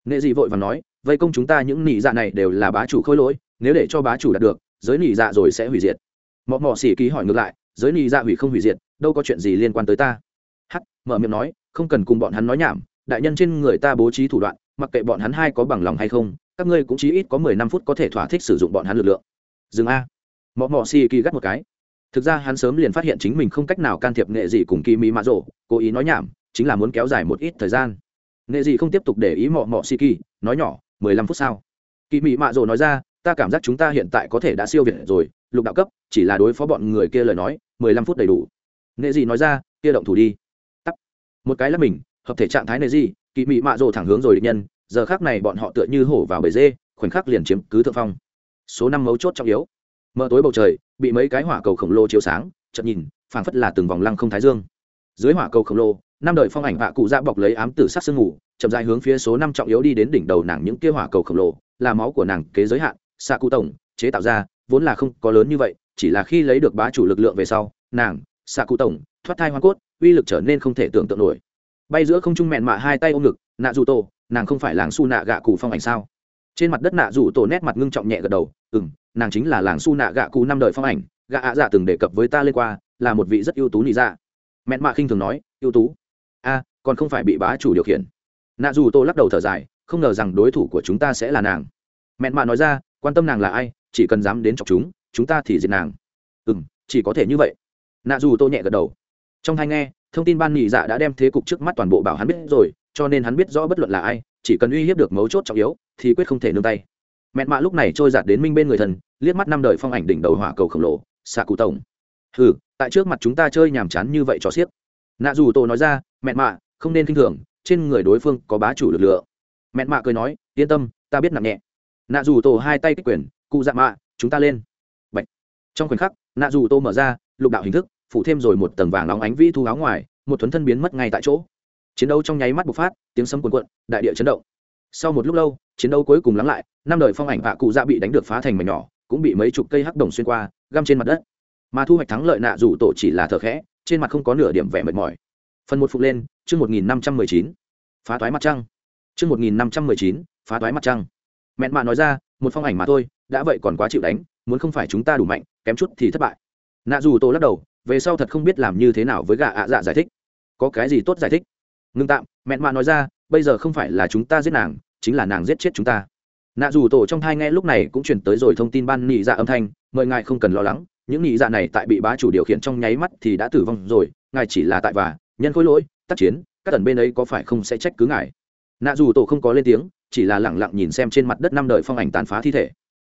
Nệ dị vội và nói, vây công chúng ta những nỉ dạ này đều là bá chủ khôi lỗi, nếu để cho bá chủ đạt được, giới nỉ dạ rồi sẽ hủy diệt mọ mọ xỉ ký hỏi ngược lại, giới nị dạ hủy không hủy diệt, đâu có chuyện gì liên quan tới ta? Hắt mở miệng nói, không cần cùng bọn hắn nói nhảm, đại nhân trên người ta bố trí thủ đoạn, mặc kệ bọn hắn hai có bằng lòng hay không, các ngươi cũng chỉ ít có mười năm phút có thể thỏa thích sử dụng bọn hắn lực lượng. Dừng a. Mọ mọ xì kỳ gắt một cái. Thực ra hắn sớm liền phát hiện chính mình không cách nào can thiệp nghệ gì cùng kỳ mỹ mã rộ cố ý nói nhảm, chính là muốn kéo dài một ít thời gian. Nghệ gì không tiếp tục để ý mọ mọ xì kỳ nói nhỏ, mười lăm phút sau kỳ Mỹ mạ rộ nói ra ta cảm giác chúng ta hiện tại có thể đã siêu việt rồi, lục đạo cấp, chỉ là đối phó bọn người kia lời nói, mười lăm phút đầy đủ. Nệ gì nói ra, kia động thủ đi. Tắt. Một cái là mình, hợp thể trạng thái nệ gì kỳ mị mạ rồ thẳng hướng rồi địch nhân, giờ khác này bọn họ tựa như hổ vào bể dê, khoảnh khắc liền chiếm cứ thượng phong. Số năm mấu chốt trọng yếu. Mờ tối bầu trời, bị mấy cái hỏa cầu khổng lồ chiếu sáng chậm nhìn, phảng phất là từng vòng lăng không thái dương. Dưới hỏa cầu khổng lồ, năm đời phong ảnh hạ cụ dạ bọc lấy ám tử sát sương ngủ chậm dài hướng phía số năm trọng yếu đi đến đỉnh đầu nàng những kia hỏa cầu khổng lồ, là máu của nàng kế giới hạn xạ cụ tổng, chế tạo ra, vốn là không có lớn như vậy, chỉ là khi lấy được bá chủ lực lượng về sau, nàng, xạ cụ tổng, thoát thai hoa cốt, uy lực trở nên không thể tưởng tượng nổi. Bay giữa không trung mẹn mạ hai tay ôm ngực, nạ dù tổ, nàng không phải làng su nạ gạ cụ phong ảnh sao? Trên mặt đất nạ dù tổ nét mặt ngưng trọng nhẹ gật đầu ừ m nàng chính là làng su nạ gạ cụ năm đời phong ảnh gạ ạ dạ từng đề cập với ta lên qua, là một vị rất ưu tú nị dạ. Mẹn mạ khinh thường nói, ưu tú? A, còn không phải bị bá chủ điều khiển. Nạ dù tô lắc đầu thở dài, không ngờ rằng đối thủ của chúng ta sẽ là nàng. Mẹn mạ nói ra quan tâm nàng là ai, chỉ cần dám đến chọc chúng chúng ta thì diệt nàng. Ừ m chỉ có thể như vậy. Nạ dù tô nhẹ gật đầu. Trong hai nghe, thông tin ban nhị dạ đã đem thế cục trước mắt toàn bộ bảo hắn biết rồi, cho nên hắn biết rõ bất luận là ai, chỉ cần uy hiếp được mấu chốt trọng yếu, thì quyết không thể nương tay. Mẹn mạ lúc này trôi giạt đến minh bên người thần, liếc mắt năm đời phong ảnh đỉnh đầu hỏa cầu khổng lồ xạ cụ tổng. Hừ, tại trước mặt chúng ta chơi nhàm chán như vậy cho xiếc. Nạ dù tổ nói ra, mẹn mạ, không nên k i n h thường, trên người đối phương có bá chủ lực lượng. Mẹn mạ cười nói, yên tâm, ta biết nặng nhẹ nạ dù tổ hai tay kích quyền, cụ dạ mạ, chúng ta lên. Bạch. trong khoảnh khắc, nạ dù tô mở ra, lục đạo hình thức, phủ thêm rồi một tầng vàng nóng ánh vĩ thu áo ngoài, một thuấn thân biến mất ngay tại chỗ. Chiến đấu trong nháy mắt bộc phát, tiếng sấm cuồn cuộn, đại địa chấn động. Sau một lúc lâu, chiến đấu cuối cùng lắng lại, năm đời phong ảnh vạ cụ dạ bị đánh được phá thành mảnh nhỏ, cũng bị mấy chục cây hắc đồng xuyên qua, găm trên mặt đất. Mà thu hoạch thắng lợi nạ dù tổ chỉ là thở khẽ, trên mặt không có nửa điểm vẻ mệt mỏi. Phần một phục lên, chương một nghìn năm trăm mười chín. Phá toái mặt trăng. Chương một nghìn năm trăm mười chín, phá toái mặt trăng mẹn mạ nói ra, một phong ảnh mà thôi, đã vậy còn quá chịu đánh, muốn không phải chúng ta đủ mạnh, kém chút thì thất bại. Nạ dù tổ lắc đầu, về sau thật không biết làm như thế nào với gạ ạ dạ giải thích. Có cái gì tốt giải thích? Ngưng tạm, mẹn mạ nói ra, bây giờ không phải là chúng ta giết nàng, chính là nàng giết chết chúng ta. Nạ dù tổ trong thai nghe lúc này cũng chuyển tới rồi thông tin ban nhị dạ âm thanh, mời ngài không cần lo lắng, những nhị dạ này tại bị bá chủ điều khiển trong nháy mắt thì đã tử vong rồi, ngài chỉ là tại và nhân khối lỗi, tác chiến, các tần bên ấy có phải không sẽ trách cứ ngài? Nạ dù tổ không có lên tiếng chỉ là lẳng lặng nhìn xem trên mặt đất năm đời phong ảnh tàn phá thi thể.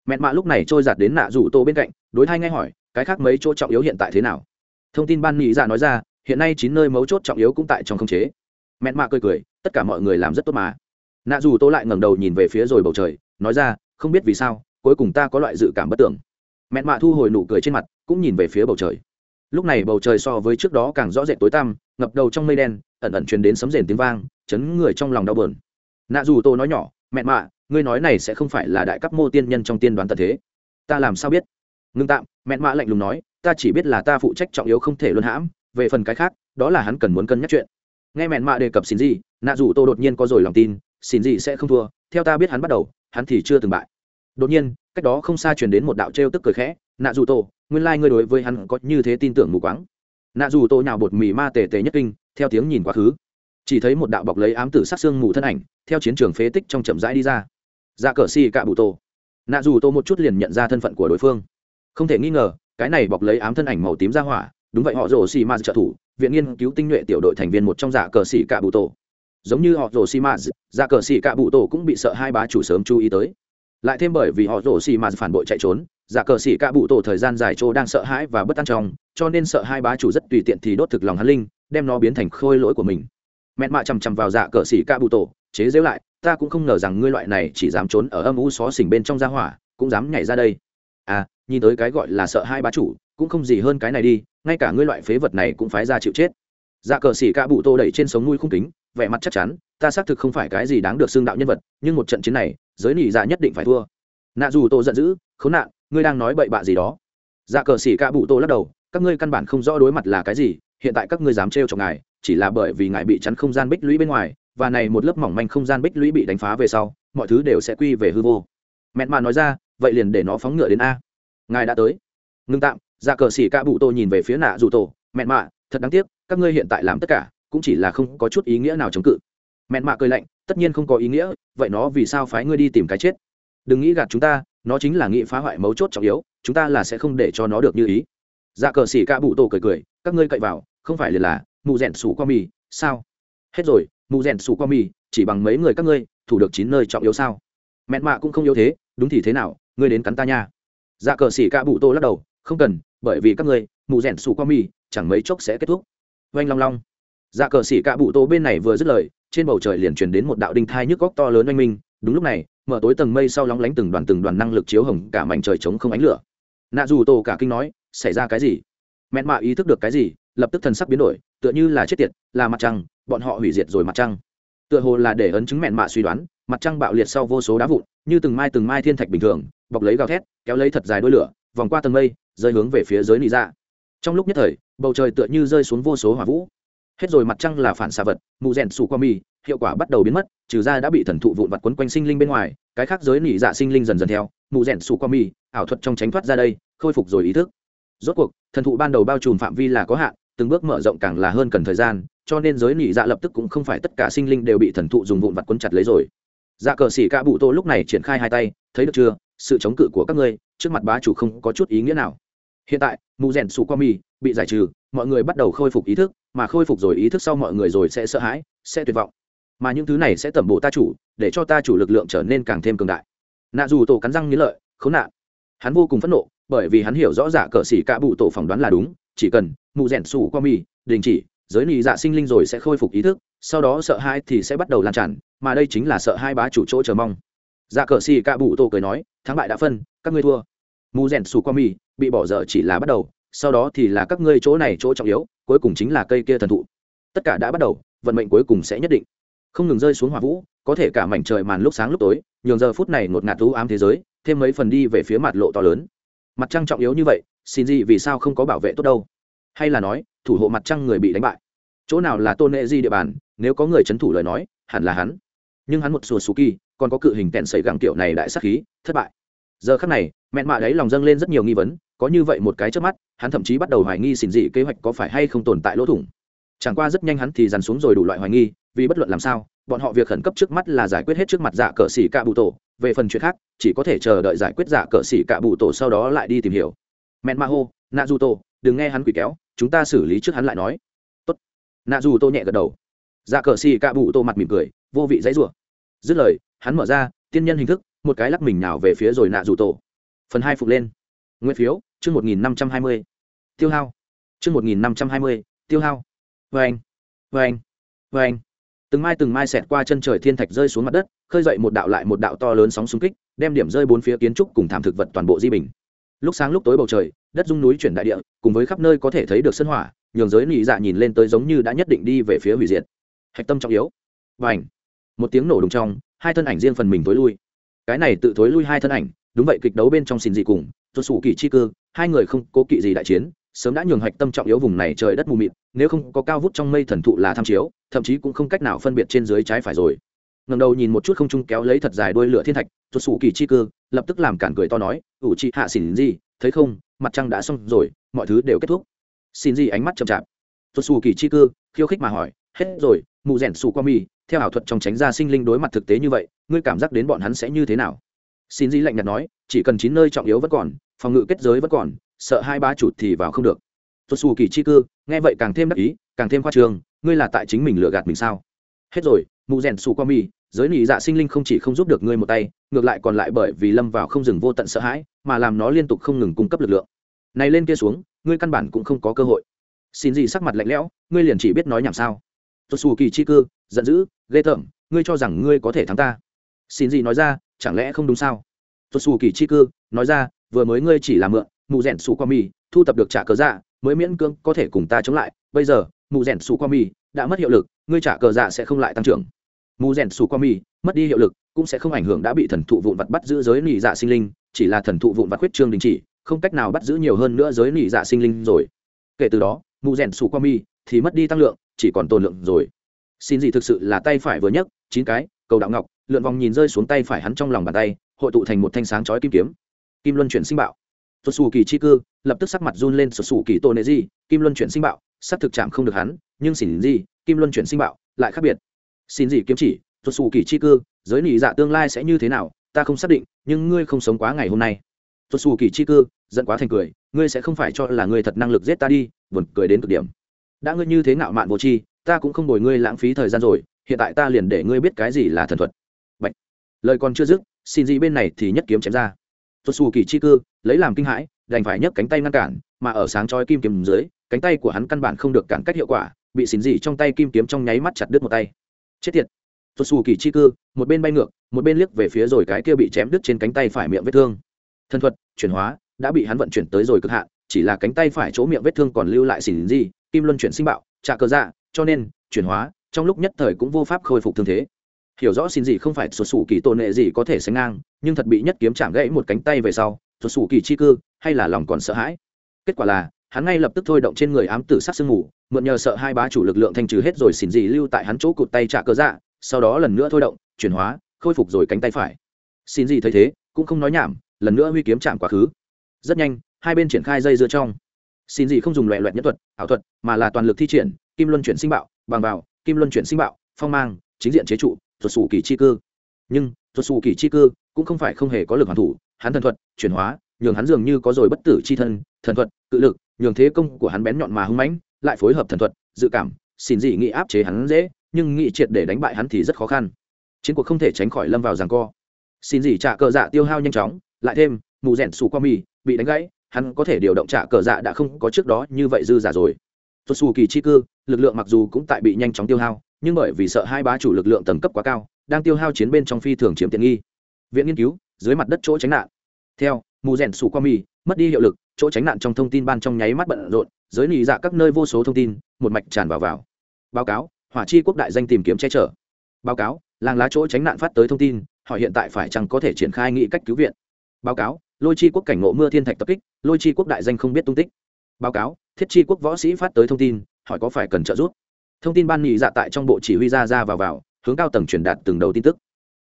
Mẹn mạ lúc này trôi giạt đến nạ rủ tô bên cạnh, đối thai nghe hỏi, cái khác mấy chỗ trọng yếu hiện tại thế nào? Thông tin ban nghĩ ra dạ nói ra, hiện nay chín nơi mấu chốt trọng yếu cũng tại trong khống chế. Mẹn mạ cười cười, tất cả mọi người làm rất tốt mà. Nạ dù tô lại ngẩng đầu nhìn về phía rồi bầu trời, nói ra, không biết vì sao, cuối cùng ta có loại dự cảm bất tưởng. Mẹn mạ thu hồi nụ cười trên mặt, cũng nhìn về phía bầu trời. Lúc này bầu trời so với trước đó càng rõ rệt tối tăm, ngập đầu trong mây đen, ẩn ẩn truyền đến sấm rền tiếng vang, chấn người trong lòng đau bờn nạ dù tô nói nhỏ, mẹ mạ, ngươi nói này sẽ không phải là đại cấp mô tiên nhân trong tiên đoán tật thế. Ta làm sao biết? Ngưng tạm, mẹ mạ lạnh lùng nói, ta chỉ biết là ta phụ trách trọng yếu không thể luân hãm, về phần cái khác, đó là hắn cần muốn cân nhắc chuyện. Nghe mẹ mạ đề cập xin gì nạ dù tô đột nhiên có rồi lòng tin, xin gì sẽ không thua, theo ta biết hắn bắt đầu, hắn thì chưa từng bại. Đột nhiên, cách đó không xa truyền đến một đạo trêu tức cười khẽ, nạ dù tô, nguyên lai、like、ngươi đối với hắn có như thế tin tưởng mù quáng. Nạ dù tô nhào bột mì ma tề tề nhất kinh, theo tiếng nhìn quá khứ chỉ thấy một đạo bọc lấy ám tử sát xương mù thân ảnh, theo chiến trường phế tích trong chậm rãi đi ra. Ra dạ cờ xì cạ bụ tô nạ dù tô một chút liền nhận ra thân phận của đối phương. Không thể nghi ngờ, cái này bọc lấy ám thân ảnh màu tím ra hỏa, đúng vậy họ rồ xì ma trợ thủ, viện nghiên cứu tinh nhuệ tiểu đội thành viên một trong giả dạ cờ xì cạ bụ tổ. Giống như họ rồ xì ma giả dạ cờ xì cạ bụ tổ cũng bị sợ hai bá chủ sớm chú ý tới. Lại thêm bởi vì họ rồ xì ma phản bội chạy trốn giả dạ cờ xì cạ bụ tổ thời gian dài trô đang sợ hãi và bất an trong, cho nên sợ hai bá chủ rất tùy tiện thì đốt thực lòng hắn linh, đem nó biến thành khôi lỗi của mình mẹn mạ chằm chằm vào dạ cờ xỉ cạ bụ tổ chế dễu lại, ta cũng không ngờ rằng ngươi loại này chỉ dám trốn ở âm u xó xỉnh bên trong gia hỏa, cũng dám nhảy ra đây. À nhìn tới cái gọi là sợ hai bá chủ, cũng không gì hơn cái này đi, ngay cả ngươi loại phế vật này cũng phái ra chịu chết. Dạ cờ xỉ ca bụ tô đẩy trên sống nuôi khung kính, vẻ mặt chắc chắn, ta xác thực không phải cái gì đáng được xương đạo nhân vật, nhưng một trận chiến này, giới nỉ dạ nhất định phải thua. Nạ dù tô giận dữ, khốn nạn, ngươi đang nói bậy bạ gì đó? Dạ cờ xỉ ca bụ tô lắc đầu, các ngươi căn bản không rõ đối mặt là cái gì, hiện tại các ngươi dám trêu cho ngài chỉ là bởi vì ngài bị chắn không gian bích lũy bên ngoài, và này một lớp mỏng manh không gian bích lũy bị đánh phá về sau, mọi thứ đều sẽ quy về hư vô. Mẹn mà nói ra, vậy liền để nó phóng ngựa đến a. Ngài đã tới. Ngưng tạm ra cờ xỉ ca bụ tô nhìn về phía nạ dù tổ. Mẹn mạ thật đáng tiếc, các ngươi hiện tại làm tất cả, cũng chỉ là không có chút ý nghĩa nào chống cự. Mẹn mạ cười lạnh, tất nhiên không có ý nghĩa, vậy nó vì sao phái ngươi đi tìm cái chết? Đừng nghĩ gạt chúng ta, nó chính là nghĩ phá hoại mấu chốt trọng yếu, chúng ta là sẽ không để cho nó được như ý. Dạ cờ xỉ ca bụ tô cười cười, các ngươi cậy vào, không phải liền là mù rèn sủ qua mì, sao? Hết rồi, mù rèn sủ qua mì, chỉ bằng mấy người các ngươi, thủ được chín nơi trọng yếu sao? Mẹn mạ cũng không yếu thế, đúng thì thế nào, ngươi đến cắn ta nha. Dạ cờ xỉ ca bụ tô lắc đầu, không cần, bởi vì các ngươi, mù rèn sủ qua mì, chẳng mấy chốc sẽ kết thúc. Oanh long long. Dạ cờ xỉ ca bụ tô bên này vừa dứt lời, trên bầu trời liền truyền đến một đạo đinh thai nhức góc to lớn oanh minh. Đúng lúc này, mở tối tầng mây sau lóng lánh từng đoàn từng đoàn năng lực chiếu hồng, cả mảnh trời trống không ánh lửa. Nạ dù tô cả kinh nói, xảy ra cái gì? Mẹn mạ ý thức được cái gì, lập tức thần sắc biến đổi tựa như là chết tiệt, là mặt trăng, bọn họ hủy diệt rồi mặt trăng. Tựa hồ là để ấn chứng mẹn mạ suy đoán, mặt trăng bạo liệt sau vô số đá vụn, như từng mai từng mai thiên thạch bình thường, bọc lấy gào thét, kéo lấy thật dài đôi lửa, vòng qua tầng mây, rơi hướng về phía dưới nị ra trong lúc nhất thời, bầu trời tựa như rơi xuống vô số hỏa vũ. Hết rồi mặt trăng là phản xạ vật mụ rèn sù qua mi hiệu quả bắt đầu biến mất, trừ ra đã bị thần thụ vụn vặt quấn quanh sinh linh bên ngoài, cái khác giới nỉ dạ sinh linh dần dần theo mụ rèn sù qua mi ảo thuật trong tránh thoát ra đây, khôi phục rồi ý thức. Rốt cuộc, thần thụ ban đầu bao trùm phạm vi là có hạn từng bước mở rộng càng là hơn cần thời gian, cho nên giới nhị dạ lập tức cũng không phải tất cả sinh linh đều bị thần thụ dùng vụn vặt quấn chặt lấy rồi. Dạ cờ xỉ ca bụ tô lúc này triển khai hai tay, thấy được chưa? Sự chống cự của các ngươi, trước mặt bá chủ không có chút ý nghĩa nào. Hiện tại, mù rèn sù qua mi bị giải trừ, mọi người bắt đầu khôi phục ý thức, mà khôi phục rồi ý thức sau mọi người rồi sẽ sợ hãi, sẽ tuyệt vọng. Mà những thứ này sẽ tẩm bổ ta chủ, để cho ta chủ lực lượng trở nên càng thêm cường đại. Nạ dù tổ cắn răng nghĩ lợi, khốn nạn. Hắn vô cùng phẫn nộ, bởi vì hắn hiểu rõ giả cờ xỉ cả bụ tổ phỏng đoán là đúng chỉ cần mụ rèn sủ qua mì đình chỉ, giới nị dạ sinh linh rồi sẽ khôi phục ý thức, sau đó sợ hai thì sẽ bắt đầu lan tràn, mà đây chính là sợ hai bá chủ chỗ chờ mong. Dạ cờ xì cạ bụ tô cười nói, thắng bại đã phân, các ngươi thua. Mù rèn sủ qua mì bị bỏ dở chỉ là bắt đầu, sau đó thì là các ngươi chỗ này chỗ trọng yếu, cuối cùng chính là cây kia thần thụ. Tất cả đã bắt đầu, vận mệnh cuối cùng sẽ nhất định. Không ngừng rơi xuống hỏa vũ, có thể cả mảnh trời màn lúc sáng lúc tối, nhường giờ phút này ngột ngạt thú ám thế giới, thêm mấy phần đi về phía mặt lộ to lớn. Mặt trăng trọng yếu như vậy xin gì vì sao không có bảo vệ tốt đâu? Hay là nói, thủ hộ mặt trăng người bị đánh bại. Chỗ nào là tôn nệ di địa bàn, nếu có người c h ấ n thủ lời nói, hẳn là hắn. Nhưng hắn một sùa sù kỳ, còn có cự hình tẹn sẩy gẳng kiểu này đại sắc khí, thất bại. Giờ khắc này, mẹn mạ đấy lòng dâng lên rất nhiều nghi vấn, có như vậy một cái trước mắt, hắn thậm chí bắt đầu hoài nghi xin dị kế hoạch có phải hay không tồn tại lỗ thủng. Chẳng qua rất nhanh hắn thì dằn xuống rồi đủ loại hoài nghi, vì bất luận làm sao, bọn họ việc khẩn cấp trước mắt là giải quyết hết trước mặt giả cờ xỉ cạ bụ tổ. Về phần chuyện khác, chỉ có thể chờ đợi giải quyết giả cờ xỉ cạ bụ tổ sau đó lại đi tìm hiểu mẹn ma hô nạ du tô, đừng nghe hắn quỷ kéo, chúng ta xử lý trước hắn lại nói. Tốt. Nạ dù tô nhẹ gật đầu. Dạ cờ xì cạ bụ tô mặt mỉm cười, vô vị dãy rủa. Dứt lời, hắn mở ra, tiên nhân hình thức, một cái lắc mình nào về phía rồi nạ dù tổ phần hai phục lên. Nguyên phiếu, chương một nghìn năm trăm hai mươi. Tiêu hao. Chương một nghìn năm trăm hai mươi, tiêu hao. Vê anh. Vê anh. Vê anh. Từng mai từng mai xẹt qua chân trời thiên thạch rơi xuống mặt đất, khơi dậy một đạo lại một đạo to lớn sóng xung kích, đem điểm rơi bốn phía kiến trúc cùng thảm thực vật toàn bộ di bình lúc sáng lúc tối bầu trời, đất dung núi chuyển đại địa, cùng với khắp nơi có thể thấy được sân hỏa, nhường giới nị dạ nhìn lên tới giống như đã nhất định đi về phía hủy diệt. Hạch tâm trọng yếu. Và ảnh một tiếng nổ đùng trong, hai thân ảnh riêng phần mình tối lui. Cái này tự thối lui hai thân ảnh, đúng vậy kịch đấu bên trong xin dị cùng tuột sủ kỳ chi cư, hai người không cố kỵ gì đại chiến, sớm đã nhường hạch tâm trọng yếu vùng này trời đất mù mịt, nếu không có cao vút trong mây thần thụ là tham chiếu, thậm chí cũng không cách nào phân biệt trên dưới trái phải rồi ngầm đầu nhìn một chút không trung kéo lấy thật dài đôi lửa thiên thạch tuột sủ kỳ chi cư, lập tức làm cản cười to nói, ủ chị hạ xỉn gì, thấy không, mặt trăng đã xong rồi, mọi thứ đều kết thúc. Xin gì ánh mắt chậm chạp. Tuột xù kỳ chi cư, khiêu khích mà hỏi, hết rồi mù rèn xù qua mi, theo ảo thuật trong tránh ra sinh linh đối mặt thực tế như vậy, ngươi cảm giác đến bọn hắn sẽ như thế nào? Xin gì lạnh nhạt nói, chỉ cần chín nơi trọng yếu vẫn còn, phòng ngự kết giới vẫn còn, sợ hai ba chụt thì vào không được. Tuột xù kỳ chi cư, nghe vậy càng thêm đắc ý, càng thêm khoa trường ngươi là tại chính mình lừa gạt mình sao? Hết rồi mù rèn xù qua mi giới nị dạ sinh linh không chỉ không giúp được ngươi một tay, ngược lại còn lại bởi vì lâm vào không dừng vô tận sợ hãi, mà làm nó liên tục không ngừng cung cấp lực lượng. Này lên kia xuống, ngươi căn bản cũng không có cơ hội. Xin gì sắc mặt lạnh lẽo, ngươi liền chỉ biết nói nhảm sao. Tôi xù kỳ chi cư, giận dữ, ghê tởm, ngươi cho rằng ngươi có thể thắng ta. Xin gì nói ra, chẳng lẽ không đúng sao? Tôi xù kỳ chi cư, nói ra, vừa mới ngươi chỉ là mượn, mù rẻn xù qua mì, thu tập được trả cờ dạ mới miễn cưỡng có thể cùng ta chống lại, bây giờ, mù rẻn xù qua mì, đã mất hiệu lực, ngươi trả cờ dạ sẽ không lại tăng trưởng mù rèn sù qua mi mất đi hiệu lực, cũng sẽ không ảnh hưởng đã bị thần thụ vụn vặt bắt giữ giới nỉ dạ sinh linh, chỉ là thần thụ vụn vặt khuyết trương đình chỉ, không cách nào bắt giữ nhiều hơn nữa giới nỉ dạ sinh linh rồi. Kể từ đó mù rèn sù qua mi thì mất đi tăng lượng, chỉ còn tồn lượng rồi. Xin gì thực sự là tay phải vừa nhấc, chín cái, cầu đạo ngọc, lượn vòng nhìn rơi xuống tay phải hắn trong lòng bàn tay, hội tụ thành một thanh sáng chói kim kiếm. Kim luân chuyển sinh bạo. Xuất xù kỳ chi cư, lập tức sắc mặt run lên xuất xù kỳ tôn nệ di, kim luân chuyển sinh bạo sắc thực chạm không được hắn, nhưng xỉn gì, kim luân chuyển sinh bạo, lại khác biệt xin gì kiếm chỉ tuột xù kỳ chi cư, giới nị dạ tương lai sẽ như thế nào, ta không xác định, nhưng ngươi không sống quá ngày hôm nay. Tuột xù kỳ chi cư, giận quá thành cười, ngươi sẽ không phải cho là ngươi thật năng lực giết ta đi, buồn cười đến cực điểm. Đã ngươi như thế ngạo mạn vô tri, ta cũng không bồi ngươi lãng phí thời gian rồi, hiện tại ta liền để ngươi biết cái gì là thần thuật. Bạch. lời còn chưa dứt, xin gì bên này thì nhất kiếm chém ra. Tuột xù kỳ chi cư, lấy làm kinh hãi, đành phải nhấc cánh tay ngăn cản, mà ở sáng chói kim kiếm dưới, cánh tay của hắn căn bản không được cản cách hiệu quả, bị xin gì trong tay kim kiếm trong nháy mắt chặt đứt một tay chết tiệt. Tuột xù kỳ chi cư, một bên bay ngược, một bên liếc về phía rồi cái kia bị chém đứt trên cánh tay phải miệng vết thương. Thân thuật, chuyển hóa, đã bị hắn vận chuyển tới rồi cực hạn, chỉ là cánh tay phải chỗ miệng vết thương còn lưu lại xỉn gì, kim luân chuyển sinh bạo trả cờ dạ cho nên, chuyển hóa, trong lúc nhất thời cũng vô pháp khôi phục thương thế. Hiểu rõ xin gì không phải xuất xù kỳ tôn nệ gì có thể sánh ngang, nhưng thật bị nhất kiếm chạm gãy một cánh tay về sau xuất xù kỳ chi cư, hay là lòng còn sợ hãi? Kết quả là hắn ngay lập tức thôi động trên người ám tử sát sương mù, mượn nhờ sợ hai bá chủ lực lượng thanh trừ hết rồi xỉn dị lưu tại hắn chỗ cụt tay trả cơ dạ sau đó lần nữa thôi động, chuyển hóa, khôi phục rồi cánh tay phải. Xin gì thấy thế, cũng không nói nhảm, lần nữa huy kiếm chạm quá khứ. Rất nhanh, hai bên triển khai dây dưa trong. Xin gì không dùng loẹ loẹt nhất thuật, ảo thuật, mà là toàn lực thi triển, kim luân chuyển sinh bạo, bằng vào, kim luân chuyển sinh bạo, phong mang, chính diện chế trụ, thuật Sủ kỳ chi cư. Nhưng, thuật Sủ kỳ chi cư cũng không phải không hề có lực hoàn thủ, hắn thần thuật, chuyển hóa, nhường hắn dường như có rồi bất tử chi thân, thần thuật, cự lực nhường thế công của hắn bén nhọn mà hung mãnh, lại phối hợp thần thuật, dự cảm, xin gì nghĩ áp chế hắn dễ, nhưng nghĩ triệt để đánh bại hắn thì rất khó khăn. Chiến cuộc không thể tránh khỏi lâm vào giằng co. Xin gì trả cờ dạ tiêu hao nhanh chóng, lại thêm, mù rèn xù qua mì bị đánh gãy, hắn có thể điều động trả cờ dạ đã không có trước đó như vậy dư giả rồi. Tuột xù kỳ chi cư, lực lượng mặc dù cũng tại bị nhanh chóng tiêu hao, nhưng bởi vì sợ hai bá chủ lực lượng tầng cấp quá cao, đang tiêu hao chiến bên trong phi thường chiếm tiện nghi. Viện nghiên cứu, dưới mặt đất chỗ tránh nạn. Theo, mù rèn sủ qua mì mất đi hiệu lực chỗ tránh nạn trong thông tin ban trong nháy mắt bận rộn, giới nị dạ các nơi vô số thông tin, một mạch tràn vào vào. Báo cáo, hỏa chi quốc đại danh tìm kiếm che chở. Báo cáo, làng lá chỗ tránh nạn phát tới thông tin họ hiện tại phải chăng có thể triển khai nghị cách cứu viện. Báo cáo, lôi chi quốc cảnh ngộ mưa thiên thạch tập kích, lôi chi quốc đại danh không biết tung tích. Báo cáo, thiết chi quốc võ sĩ phát tới thông tin, hỏi có phải cần trợ giúp. Thông tin ban nghị dạ tại trong bộ chỉ huy ra ra vào vào, hướng cao tầng truyền đạt từng đầu tin tức.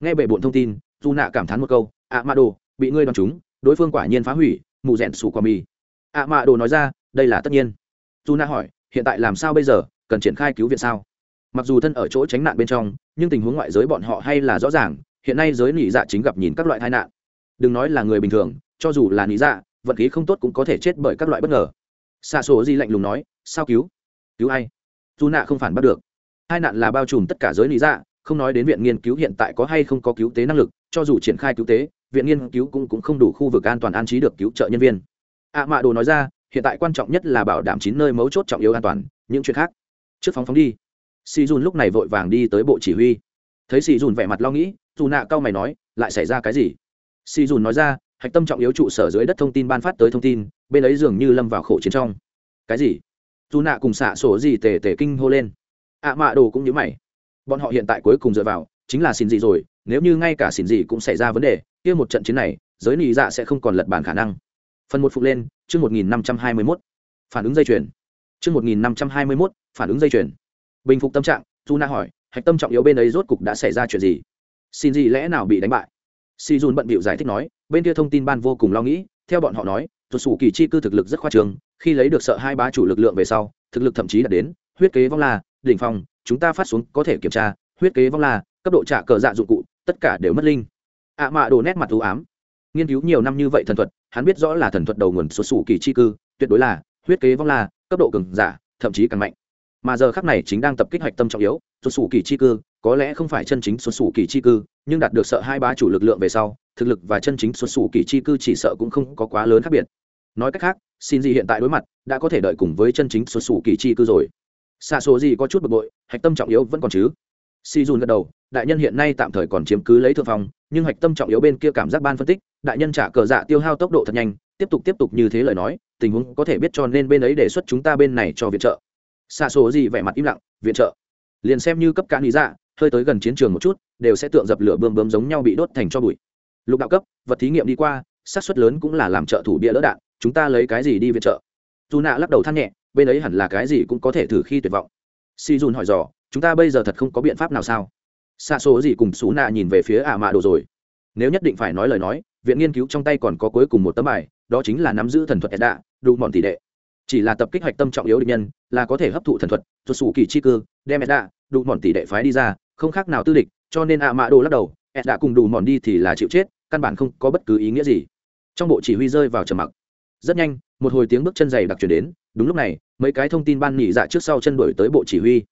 Nghe bệ bộn thông tin, dù nạ cảm thán một câu, ạ, ma đồ, bị ngươi đòn chúng, đối phương quả nhiên phá hủy mụ rẽn sủ qua mì ạ mạ đồ nói ra, đây là tất nhiên. Dù na hỏi, hiện tại làm sao bây giờ, cần triển khai cứu viện sao? Mặc dù thân ở chỗ tránh nạn bên trong, nhưng tình huống ngoại giới bọn họ hay là rõ ràng, hiện nay giới nỉ dạ chính gặp nhìn các loại tai nạn. Đừng nói là người bình thường, cho dù là nỉ dạ vận khí không tốt cũng có thể chết bởi các loại bất ngờ. Xa số di lạnh lùng nói, sao cứu? Cứu ai? Dù nạ không phản bắt được. Hai nạn là bao trùm tất cả giới nỉ dạ không nói đến viện nghiên cứu hiện tại có hay không có cứu tế năng lực, cho dù triển khai cứu tế viện nghiên cứu cũng, cũng không đủ khu vực an toàn an trí được cứu trợ nhân viên. Ạ mạ đồ nói ra hiện tại quan trọng nhất là bảo đảm chín nơi mấu chốt trọng yếu an toàn những chuyện khác. Trước phóng phóng đi. Si dùn lúc này vội vàng đi tới bộ chỉ huy. Thấy si dùn vẻ mặt lo nghĩ dù nạ cao mày nói lại xảy ra cái gì? Si dùn nói ra hạch tâm trọng yếu trụ sở dưới đất thông tin ban phát tới thông tin bên ấy dường như lâm vào khổ chiến trong. Cái gì? Dù nạ cùng xạ sổ gì tề tề kinh hô lên. Ạ mạ đồ cũng như mày. Bọn họ hiện tại cuối cùng dựa vào chính là xin gì rồi nếu như ngay cả xin gì cũng xảy ra vấn đề kia một trận chiến này, giới nị dạ sẽ không còn lật bàn khả năng. Phần một phục lên, chương một nghìn năm trăm hai mươi mốt. Phản ứng dây chuyền. Chương một nghìn năm trăm hai mươi mốt, phản ứng dây chuyền. Bình phục tâm trạng dù na hỏi, hạch tâm trọng yếu bên ấy rốt cục đã xảy ra chuyện gì? Xin gì lẽ nào bị đánh bại? Si dùn bận bịu giải thích nói, bên kia thông tin ban vô cùng lo nghĩ, theo bọn họ nói tuột sủ kỳ chi cư thực lực rất khoa trường, khi lấy được sợ hai bá chủ lực lượng về sau, thực lực thậm chí đạt đến, huyết kế vong la đỉnh phong, chúng ta phát xuống có thể kiểm tra, huyết kế vong la cấp độ trả cờ dạ dụng cụ, tất cả đều mất linh ạ à mạ đồ nét mặt thú ám. Nghiên cứu nhiều năm như vậy thần thuật, hắn biết rõ là thần thuật đầu nguồn xuất xù kỳ chi cư, tuyệt đối là, huyết kế vong la cấp độ cường giả, thậm chí càng mạnh. Mà giờ khắc này chính đang tập kích hoạch tâm trọng yếu xuất xù kỳ chi cư, có lẽ không phải chân chính xuất xù kỳ chi cư, nhưng đạt được sợ hai bá chủ lực lượng về sau, thực lực và chân chính xuất xù kỳ chi cư chỉ sợ cũng không có quá lớn khác biệt. Nói cách khác xin gì hiện tại đối mặt, đã có thể đợi cùng với chân chính xuất xù kỳ chi cư rồi. Xa số gì có chút bực bội, hạch tâm trọng yếu vẫn còn chứ. Si dùn gật đầu, đại nhân hiện nay tạm thời còn chiếm cứ lấy thượng phong nhưng hạch tâm trọng yếu bên kia cảm giác ban phân tích, đại nhân trả cờ dạ tiêu hao tốc độ thật nhanh, tiếp tục tiếp tục như thế lời nói, tình huống có thể biết cho nên bên ấy đề xuất chúng ta bên này cho viện trợ. Xa số gì vẻ mặt im lặng, viện trợ? Liền xem như cấp cá lý dạ hơi tới gần chiến trường một chút, đều sẽ tượng dập lửa bơm bơm giống nhau bị đốt thành cho bụi. Lục đạo cấp, vật thí nghiệm đi qua, xác suất lớn cũng là làm trợ thủ bia đỡ đạn, chúng ta lấy cái gì đi viện trợ? Dù nạ lắc đầu than nhẹ, bên ấy hẳn là cái gì cũng có thể thử khi tuyệt vọng. Si dùn hỏi dò, chúng ta bây giờ thật không có biện pháp nào sao? Xa số gì cùng xú nạ nhìn về phía ả mạ đồ rồi. Nếu nhất định phải nói lời nói, viện nghiên cứu trong tay còn có cuối cùng một tấm bài, đó chính là nắm giữ thần thuật edda đủ mòn tỷ đệ. Chỉ là tập kích hoạch tâm trọng yếu định nhân, là có thể hấp thụ thần thuật thuật sủ kỳ chi cư, đem edda đủ mòn tỷ đệ phái đi ra, không khác nào tư địch, cho nên ả mạ đồ lắc đầu, edda cùng đủ mòn đi thì là chịu chết, căn bản không có bất cứ ý nghĩa gì. Trong bộ chỉ huy rơi vào trầm mặc. Rất nhanh, một hồi tiếng bước chân dày đặc chuyển đến, đúng lúc này, mấy cái thông tin ban nhị dạ trước sau chân đổi tới bộ chỉ huy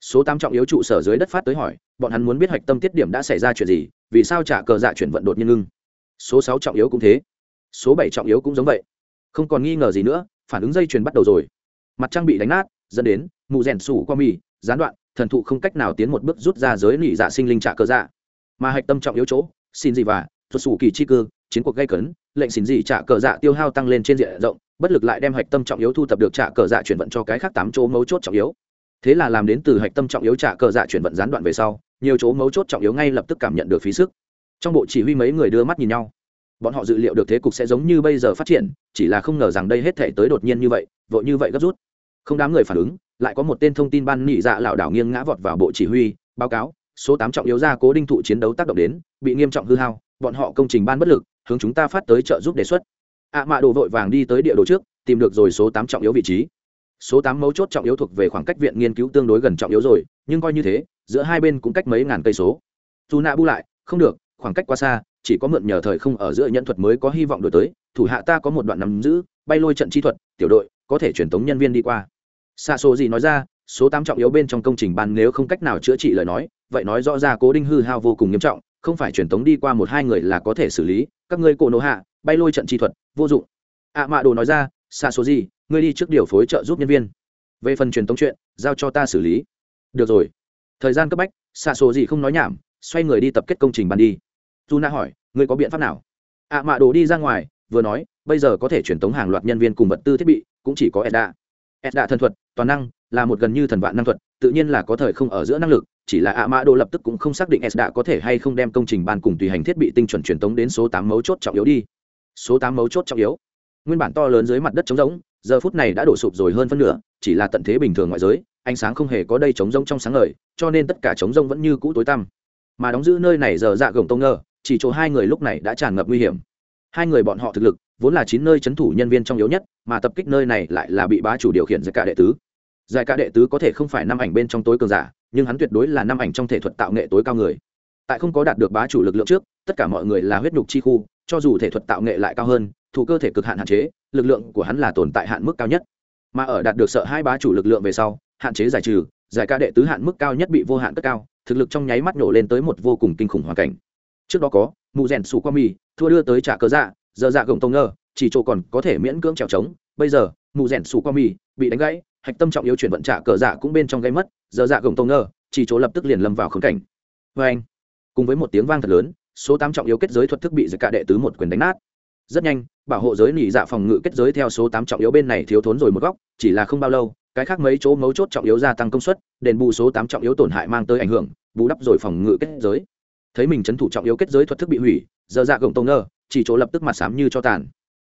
số tám trọng yếu trụ sở dưới đất phát tới hỏi, bọn hắn muốn biết hạch tâm tiết điểm đã xảy ra chuyện gì, vì sao trả cờ dạ chuyển vận đột nhiên ngưng? Số sáu trọng yếu cũng thế. Số bảy trọng yếu cũng giống vậy. Không còn nghi ngờ gì nữa, phản ứng dây chuyền bắt đầu rồi. Mặt trăng bị đánh nát, dẫn đến mụ rèn sủ qua mì, gián đoạn, thần thụ không cách nào tiến một bước rút ra giới nỉ dạ sinh linh trả cờ dạ. Mà hạch tâm trọng yếu chỗ, xin gì và, thuật sủ kỳ chi cư, chiến cuộc gây cấn, lệnh xin gì trả cờ dạ tiêu hao tăng lên trên diện rộng, bất lực lại đem hạch tâm trọng yếu thu thập được trả cờ dạ chuyển vận cho cái khác tám chỗ mấu chốt trọng yếu thế là làm đến từ hạch tâm trọng yếu trả cờ dạ chuyển vận gián đoạn về sau, nhiều chỗ mấu chốt trọng yếu ngay lập tức cảm nhận được phí sức. Trong bộ chỉ huy mấy người đưa mắt nhìn nhau. Bọn họ dự liệu được thế cục sẽ giống như bây giờ phát triển, chỉ là không ngờ rằng đây hết thể tới đột nhiên như vậy, vội như vậy gấp rút. Không đám người phản ứng, lại có một tên thông tin ban nhị dạ lảo đảo nghiêng ngã vọt vào bộ chỉ huy, báo cáo, số tám trọng yếu ra cố đinh thụ chiến đấu tác động đến, bị nghiêm trọng hư hao, bọn họ công trình ban bất lực, hướng chúng ta phát tới trợ giúp đề xuất. Ạ mạ đồ vội vàng đi tới địa đồ trước, tìm được rồi số tám trọng yếu vị trí số tám mấu chốt trọng yếu thuộc về khoảng cách viện nghiên cứu tương đối gần trọng yếu rồi, nhưng coi như thế, giữa hai bên cũng cách mấy ngàn cây số. Dù nạ bu lại, không được, khoảng cách quá xa, chỉ có mượn nhờ thời không ở giữa nhân thuật mới có hy vọng đổi tới, thủ hạ ta có một đoạn nắm giữ, bay lôi trận chi thuật, tiểu đội, có thể truyền tống nhân viên đi qua. Xa số gì nói ra, số tám trọng yếu bên trong công trình ban nếu không cách nào chữa trị lời nói, vậy nói rõ ra cố đinh hư hao vô cùng nghiêm trọng, không phải truyền tống đi qua một hai người là có thể xử lý, các ngươi cổ nổ hạ, bay lôi trận chi thuật, vô dụng. Ạ à mạ đồ nói ra xa số gì ngươi đi trước điều phối trợ giúp nhân viên. Về phần truyền tống chuyện, giao cho ta xử lý. Được rồi. Thời gian cấp bách xa số gì không nói nhảm, xoay người đi tập kết công trình bàn đi. Dù na hỏi, ngươi có biện pháp nào? Ạ à mạ đồ đi ra ngoài, vừa nói, bây giờ có thể truyền tống hàng loạt nhân viên cùng vật tư thiết bị, cũng chỉ có edda. Edda thần thuật, toàn năng, là một gần như thần vạn năng thuật, tự nhiên là có thời không ở giữa năng lực, chỉ là ạ mã đồ lập tức cũng không xác định edda có thể hay không đem công trình bàn cùng tùy hành thiết bị tinh chuẩn truyền tống đến số tám mấu chốt trọng yếu đi. Số tám mấu chốt trọng yếu. Nguyên bản to lớn dưới mặt đất trống rỗng giờ phút này đã đổ sụp rồi hơn phân nửa, chỉ là tận thế bình thường ngoại giới, ánh sáng không hề có đây trống rông trong sáng ngời, cho nên tất cả trống rông vẫn như cũ tối tăm. Mà đóng giữ nơi này giờ dạ gồng tông ngơ chỉ chỗ hai người lúc này đã tràn ngập nguy hiểm. Hai người bọn họ thực lực, vốn là chín nơi c h ấ n thủ nhân viên trong yếu nhất, mà tập kích nơi này lại là bị bá chủ điều khiển giải cả đệ tứ. Giải cả đệ tứ có thể không phải năm ảnh bên trong tối cường giả, nhưng hắn tuyệt đối là năm ảnh trong thể thuật tạo nghệ tối cao người. Tại không có đạt được bá chủ lực lượng trước, tất cả mọi người là huyết nhục chi khu, cho dù thể thuật tạo nghệ lại cao hơn, thủ cơ thể cực hạn hạn chế lực lượng của hắn là tồn tại hạn mức cao nhất. Mà ở đạt được sợ hai bá chủ lực lượng về sau, hạn chế giải trừ, giải ca đệ tứ hạn mức cao nhất bị vô hạn cất cao, thực lực trong nháy mắt nổ lên tới một vô cùng kinh khủng hoàn cảnh. Trước đó có mụ rèn sủ qua mì, thua đưa tới trả cớ dạ giờ dạ gồng tông ngơ, chỉ chỗ còn có thể miễn cưỡng trèo trống. Bây giờ mụ rèn sủ qua mì bị đánh gãy, hạch tâm trọng yếu chuyển vận trả cờ dạ cũng bên trong gây mất, giờ dạ gồng tông ngơ, chỉ chỗ lập tức liền lâm vào khống cảnh. Vê anh cùng với một tiếng vang thật lớn, số tám trọng yếu kết giới thuật thức bị giải ca đệ tứ một quyền đánh nát rất nhanh, bảo hộ giới nỉ dạ phòng ngự kết giới theo số tám trọng yếu bên này thiếu thốn rồi một góc, chỉ là không bao lâu, cái khác mấy chỗ mấu chốt trọng yếu gia tăng công suất, đền bù số tám trọng yếu tổn hại mang tới ảnh hưởng, bù đắp rồi phòng ngự kết giới. Thấy mình trấn thủ trọng yếu kết giới thuật thức bị hủy, giờ dạ gồng tông ngơ chỉ chỗ lập tức mặt sám như cho tàn.